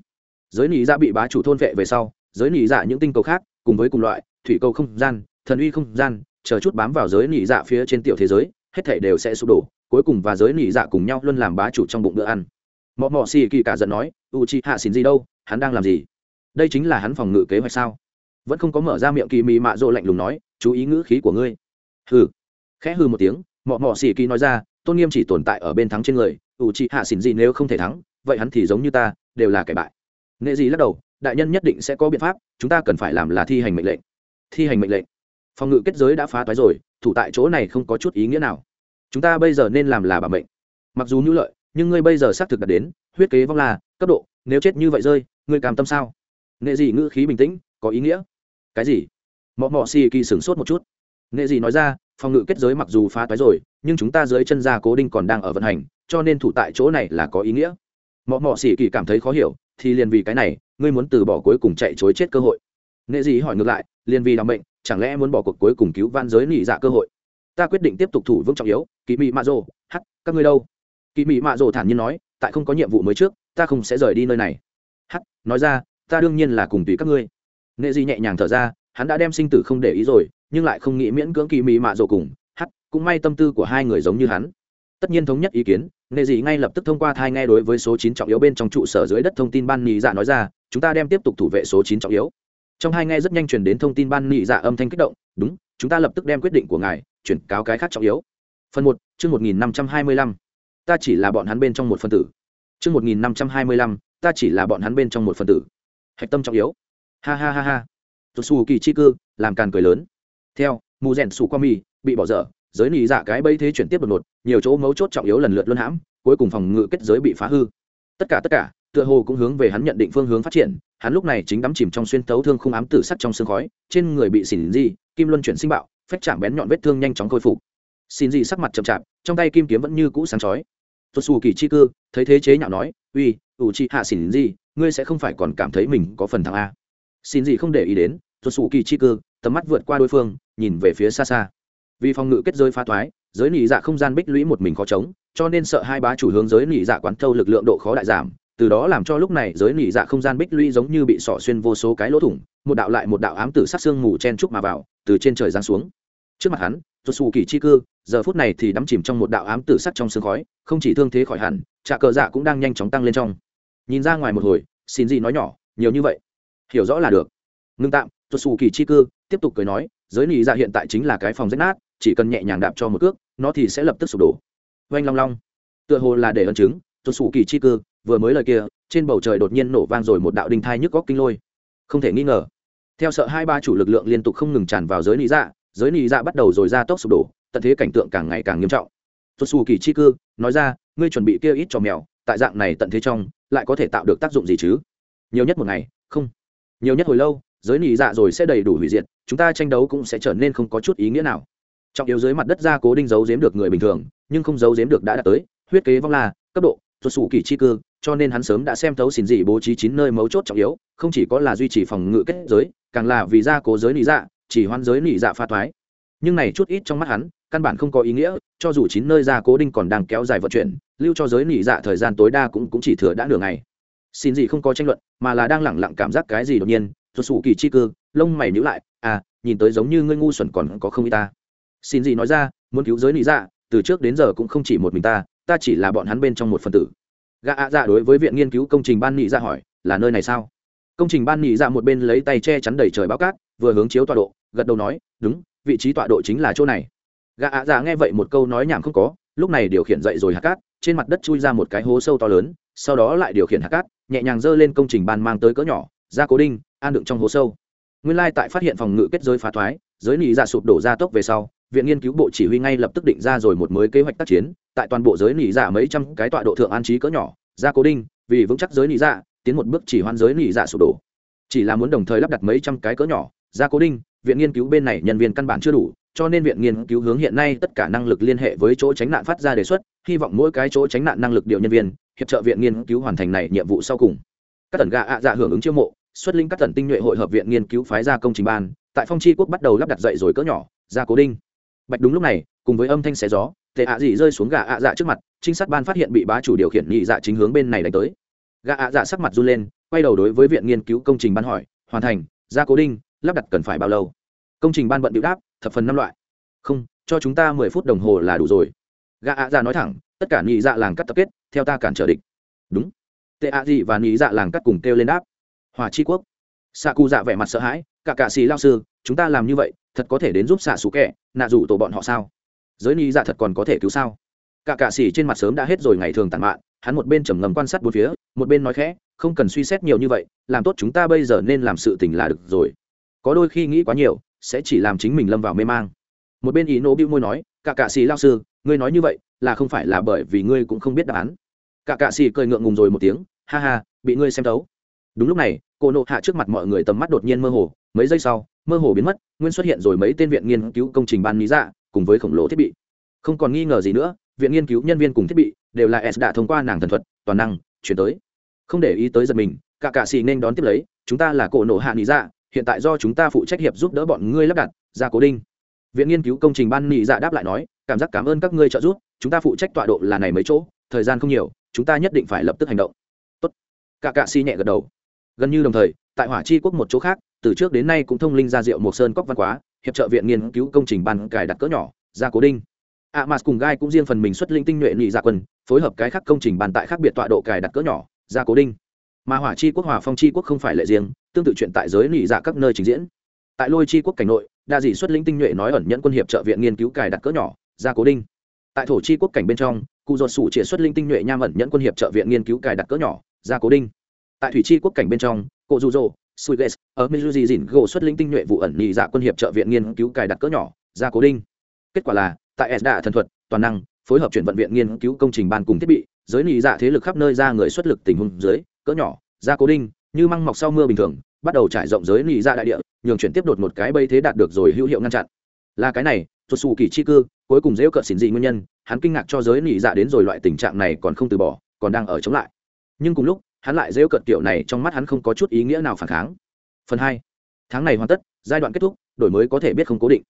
giới nỉ dạ bị bá chủ thôn vệ về sau, giới nỉ dạ những tinh cầu khác, cùng với cùng loại, thủy cầu không gian, thần uy không gian, chờ chút bám vào giới nỉ dạ phía trên tiểu thế giới, hết thể đều sẽ sụp đổ, cuối cùng và giới nỉ dạ cùng nhau luôn làm bá chủ trong bụng bữa ăn. Mọ mọ xì kỳ cả giận nói u chi hạ xin gì đâu, hắn đang làm gì? Đây chính là hắn phòng ngự kế hoạch sao? Vẫn không có mở ra miệng kỳ mị mạ rộ lạnh lùng nói, chú ý ngữ khí của ngươi. Hừ. Khẽ hừ một tiếng, mọ mọ xì kỳ nói ra, tôn nghiêm chỉ tồn tại ở bên thắng trên người u chi hạ xin gì nếu không thể thắng, vậy hắn thì giống như ta, đều là kẻ bại nghệ gì lắc đầu, đại nhân nhất định sẽ có biện pháp, chúng ta cần phải làm là thi hành mệnh lệnh. Thi hành mệnh lệnh. Phòng ngự kết giới đã phá toái rồi, thủ tại chỗ này không có chút ý nghĩa nào. Chúng ta bây giờ nên làm là bảo mệnh. Mặc dù nhu lợi, nhưng ngươi bây giờ xác thực đạt đến, huyết kế vong là, cấp độ, nếu chết như vậy rơi, ngươi cảm tâm sao? Nghệ gì ngữ khí bình tĩnh, có ý nghĩa. Cái gì? Mọ mọ xì kỳ sửng sốt một chút. Nghệ gì nói ra, phòng ngự kết giới mặc dù phá toái rồi, nhưng chúng ta dưới chân ra cố đinh còn đang ở vận hành, cho nên thủ tại chỗ này là có ý nghĩa mọ mọ xỉ kỳ cảm thấy khó hiểu, thì liền vì cái này, ngươi muốn từ bỏ cuối cùng chạy chối chết cơ hội. Nệ dị hỏi ngược lại, liền vì đ bệnh chẳng lẽ muốn bỏ cuộc cuối cùng cứu van giới nị dạ cơ hội? Ta quyết định tiếp tục thủ vững trọng yếu kỳ mị mạ rồ hắc các ngươi đâu? Kỳ mị mạ rồ thản nhiên nói, tại không có nhiệm vụ mới trước, ta không sẽ rời đi nơi này. Hắc nói ra, ta đương nhiên là cùng tùy các ngươi. Nệ dị nhẹ nhàng thở ra, hắn đã đem sinh tử không để ý rồi, nhưng lại không nghĩ miễn cưỡng kỳ mị mạ rồ cùng hắc cũng may tâm tư của hai người giống như hắn tất nhiên thống nhất ý kiến nghệ dị ngay lập tức thông qua thai nghe đối với số chín trọng yếu bên trong trụ sở dưới đất thông tin ban nhị dạ nói ra, chúng ta đem tiếp tục thủ vệ số chín trọng yếu. Trong hai nghe rất nhanh truyền đến thông tin ban nhị dạ âm thanh kích động, đúng, chúng ta lập tức đem quyết định của ngài chuyển cáo cái khác trọng yếu. Phần một, chương một nghìn năm trăm hai mươi lăm. Ta chỉ là bọn hắn bên trong một phân tử. Chương một nghìn năm trăm hai mươi lăm, ta chỉ là bọn hắn bên trong một phân tử. Hạch tâm trọng yếu. Ha ha ha ha. Tuột xù kỳ chi cư, làm càn cười lớn. Theo, mù rèn xù qua mì bị bỏ dở, giới nị dạ cái bẫy thế chuyển tiếp đột ngột nhiều chỗ mấu chốt trọng yếu lần lượt luân hãm, cuối cùng phòng ngự kết giới bị phá hư. Tất cả tất cả, tựa hồ cũng hướng về hắn nhận định phương hướng phát triển, hắn lúc này chính đắm chìm trong xuyên tấu thương khung ám tử sắt trong sương khói, trên người bị xỉn di kim luân chuyển sinh bạo, phách chạm bén nhọn vết thương nhanh chóng khôi phục. Xin di sắc mặt chậm chạp, trong tay kim kiếm vẫn như cũ sáng chói. Tuột xù kỳ chi cư, thấy thế chế nhạo nói, uy, ủ chị hạ xỉn di ngươi sẽ không phải còn cảm thấy mình có phần thắng a. Xin gì không để ý đến, tuột xù kỳ chi cư, tầm mắt vượt qua đối phương, nhìn về phía xa xa. Vì phòng ngự kết rơi phá thoái giới nỉ dạ không gian bích lũy một mình khó chống, cho nên sợ hai bá chủ hướng giới nỉ dạ quán thâu lực lượng độ khó đại giảm, từ đó làm cho lúc này giới nỉ dạ không gian bích lũy giống như bị sỏ xuyên vô số cái lỗ thủng, một đạo lại một đạo ám tử sát xương mù chen trúc mà vào, từ trên trời giáng xuống. Trước mặt hắn tuột xù kỳ chi cư, giờ phút này thì đắm chìm trong một đạo ám tử sắt trong sương khói, không chỉ thương thế khỏi hẳn trà cờ dạ cũng đang nhanh chóng tăng lên trong. Nhìn ra ngoài một hồi, xin gì nói nhỏ, nhiều như vậy. Hiểu rõ là được. Ngưng tạm tuột xù kỳ chi cư tiếp tục cười nói, giới nỉ dạ hiện tại chính là cái phòng rách nát chỉ cần nhẹ nhàng đạp cho một cước, nó thì sẽ lập tức sụp đổ. Oanh long long. Tựa hồ là để ấn chứng, tuột Sủ kỳ chi cư, vừa mới lời kia, trên bầu trời đột nhiên nổ vang rồi một đạo đinh thai nhức góc kinh lôi. Không thể nghi ngờ, theo sợ hai ba chủ lực lượng liên tục không ngừng tràn vào giới nị dạ giới nị dạ bắt đầu rồi ra tốc sụp đổ, tận thế cảnh tượng càng ngày càng nghiêm trọng. Tuột Sủ kỳ chi cư, nói ra, ngươi chuẩn bị kia ít cho mèo, tại dạng này tận thế trong, lại có thể tạo được tác dụng gì chứ? Nhiều nhất một ngày, không. Nhiều nhất hồi lâu, giới nị dạ rồi sẽ đầy đủ hủy diệt, chúng ta tranh đấu cũng sẽ trở nên không có chút ý nghĩa nào trọng yếu dưới mặt đất ra cố đinh giấu giếm được người bình thường nhưng không giấu giếm được đã đạt tới huyết kế vong la cấp độ xuất xù kỳ chi cư cho nên hắn sớm đã xem thấu xin dị bố trí chín nơi mấu chốt trọng yếu không chỉ có là duy trì phòng ngự kết giới càng là vì gia cố giới nị dạ chỉ hoan giới nị dạ pha thoái. Nhưng này chút ít trong mắt hắn căn bản không có ý nghĩa cho dù chín nơi gia cố đinh còn đang kéo dài vận chuyển lưu cho giới nị dạ thời gian tối đa cũng, cũng chỉ thừa đã nửa ngày. Xin dị không có tranh luận mà là đang lẳng lặng cảm giác cái gì đột nhiên xuất xù kỳ chi cư lông mày nhữ lại à nhìn tới giống như ngươi ngu xuẩn còn có không y ta xin gì nói ra, muốn cứu giới lý dạ từ trước đến giờ cũng không chỉ một mình ta ta chỉ là bọn hắn bên trong một phần tử. Gã ạ dạ đối với viện nghiên cứu công trình ban nị dạ hỏi, là nơi này sao? Công trình ban nị dạ một bên lấy tay che chắn đầy trời báo cát, vừa hướng chiếu tọa độ, gật đầu nói, đúng, vị trí tọa độ chính là chỗ này. Gã ạ dạ nghe vậy một câu nói nhảm không có, lúc này điều khiển dậy rồi hạt cát, trên mặt đất chui ra một cái hố sâu to lớn, sau đó lại điều khiển hạt cát, nhẹ nhàng dơ lên công trình ban mang tới cỡ nhỏ, ra cố đinh, an đựng trong hố sâu. Nguyên lai tại phát hiện phòng ngự kết giới phá thoái, giới nị dạ sụp đổ ra tốc về sau viện nghiên cứu bộ chỉ huy ngay lập tức định ra rồi một mới kế hoạch tác chiến, tại toàn bộ giới nỉ dạ mấy trăm cái tọa độ thượng an trí cỡ nhỏ, ra cố đinh, vì vững chắc giới nỉ dạ tiến một bước chỉ hoan giới nỉ dạ sụp đổ. Chỉ là muốn đồng thời lắp đặt mấy trăm cái cỡ nhỏ, ra cố đinh, viện nghiên cứu bên này nhân viên căn bản chưa đủ, cho nên viện nghiên cứu hướng hiện nay tất cả năng lực liên hệ với chỗ tránh nạn phát ra đề xuất, hy vọng mỗi cái chỗ tránh nạn năng lực điều nhân viên, hiệp trợ viện nghiên cứu hoàn thành này nhiệm vụ sau cùng. Các tần gà ạ dạ hưởng ứng chiêu mộ, xuất linh các tần tinh nhuệ hội hợp viện nghiên cứu phái ra công trình ban, tại phong tri quốc bắt đầu lắp đặt dậy rồi cỡ nhỏ, ra cố đinh bạch đúng lúc này, cùng với âm thanh xé gió, tệ ạ dị rơi xuống gà ạ dạ trước mặt, trinh sát ban phát hiện bị bá chủ điều khiển nhị dạ chính hướng bên này đánh tới. Gà ạ dạ sắc mặt run lên, quay đầu đối với viện nghiên cứu công trình ban hỏi, hoàn thành ra cố đinh, lắp đặt cần phải bao lâu? Công trình ban bận điệu đáp, thập phần năm loại. Không, cho chúng ta mười phút đồng hồ là đủ rồi. Gà ạ dạ nói thẳng, tất cả nhị dạ làng cắt tập kết, theo ta cản trở địch. Đúng. Tệ ạ dị và nhị dạ làng cắt cùng kêu lên đáp hòa chi quốc. Xạ cụ dạ vẻ mặt sợ hãi, cả cạ xì lao sư, chúng ta làm như vậy thật có thể đến giúp xạ xù kẹ, nạ rủ tổ bọn họ sao? Giới ni dạ thật còn có thể cứu sao? Cả cạ xỉ trên mặt sớm đã hết rồi ngày thường tàn mạn, hắn một bên trầm ngầm quan sát bốn phía, một bên nói khẽ, không cần suy xét nhiều như vậy, làm tốt chúng ta bây giờ nên làm sự tình là được rồi. Có đôi khi nghĩ quá nhiều, sẽ chỉ làm chính mình lâm vào mê mang. Một bên ý nô bĩu môi nói, cả cạ xỉ lao sư, ngươi nói như vậy là không phải là bởi vì ngươi cũng không biết đáp án. Cả cạ xỉ cười ngượng ngùng rồi một tiếng, ha ha, bị ngươi xem thấu. Đúng lúc này, cô nộ hạ trước mặt mọi người tầm mắt đột nhiên mơ hồ, mấy giây sau mơ hồ biến mất, nguyên xuất hiện rồi mấy tên viện nghiên cứu công trình ban lý dạ cùng với khổng lồ thiết bị. Không còn nghi ngờ gì nữa, viện nghiên cứu nhân viên cùng thiết bị đều là s đã thông qua nàng thần thuật, toàn năng, chuyển tới. Không để ý tới giật mình, cả cạ xì nên đón tiếp lấy, chúng ta là cổ nổ hạ lý dạ hiện tại do chúng ta phụ trách hiệp giúp đỡ bọn ngươi lắp đặt, ra cố đinh. Viện nghiên cứu công trình ban nghỉ dạ đáp lại nói, cảm giác cảm ơn các ngươi trợ giúp, chúng ta phụ trách tọa độ là này mấy chỗ, thời gian không nhiều, chúng ta nhất định phải lập tức hành động. Tốt. Cả cạ xì nhẹ gật đầu. Gần như đồng thời, tại hỏa chi quốc một chỗ khác từ trước đến nay cũng thông linh ra rượu một sơn cóc văn quá, hiệp trợ viện nghiên cứu công trình ban cài đặt cỡ nhỏ ra cố đinh. A m cùng gai cũng riêng phần mình xuất linh tinh nhuệ nhị dạ quân, phối hợp cái khác công trình bàn tại khác biệt tọa độ cài đặt cỡ nhỏ ra cố đinh. Mà hỏa chi quốc hòa phong chi quốc không phải lệ riêng, tương tự chuyện tại giới nhị dạ các nơi trình diễn. Tại lôi chi quốc cảnh nội, đa dị xuất linh tinh nhuệ nói ẩn nhẫn quân hiệp trợ viện nghiên cứu cài đặt cỡ nhỏ ra cố đinh. Tại thổ chi quốc cảnh bên trong, cụ ruột sủ chỉ xuất linh tinh nhuệ nham ẩn nhẫn quân hiệp trợ viện nghiên cứu cài đặt cỡ nhỏ ra cố đinh. Tại thủy chi quốc cảnh bên trong, cụ rụ rỗ suiges ở mizuji dìn gỗ xuất linh tinh nhuệ vụ ẩn nhị dạ quân hiệp trợ viện nghiên cứu cài đặt cỡ nhỏ, ra cố đinh. Kết quả là, tại esda thần thuật, toàn năng, phối hợp chuyển vận viện nghiên cứu công trình ban cùng thiết bị, giới nhị dạ thế lực khắp nơi ra người xuất lực tình huống dưới, cỡ nhỏ, ra cố đinh, như măng mọc sau mưa bình thường, bắt đầu trải rộng giới nhị dạ đại địa, nhường chuyển tiếp đột một cái bây thế đạt được rồi hữu hiệu ngăn chặn. Là cái này tuột xù kỳ chi cư cuối cùng dễ cợt xỉn dị nguyên nhân, hắn kinh ngạc cho giới nhị dạ đến rồi loại tình trạng này còn không từ bỏ, còn đang ở chống lại. Nhưng cùng lúc hắn lại rêu cợt kiểu này trong mắt hắn không có chút ý nghĩa nào phản kháng. Phần hai, tháng này hoàn tất, giai đoạn kết thúc, đổi mới có thể biết không cố định.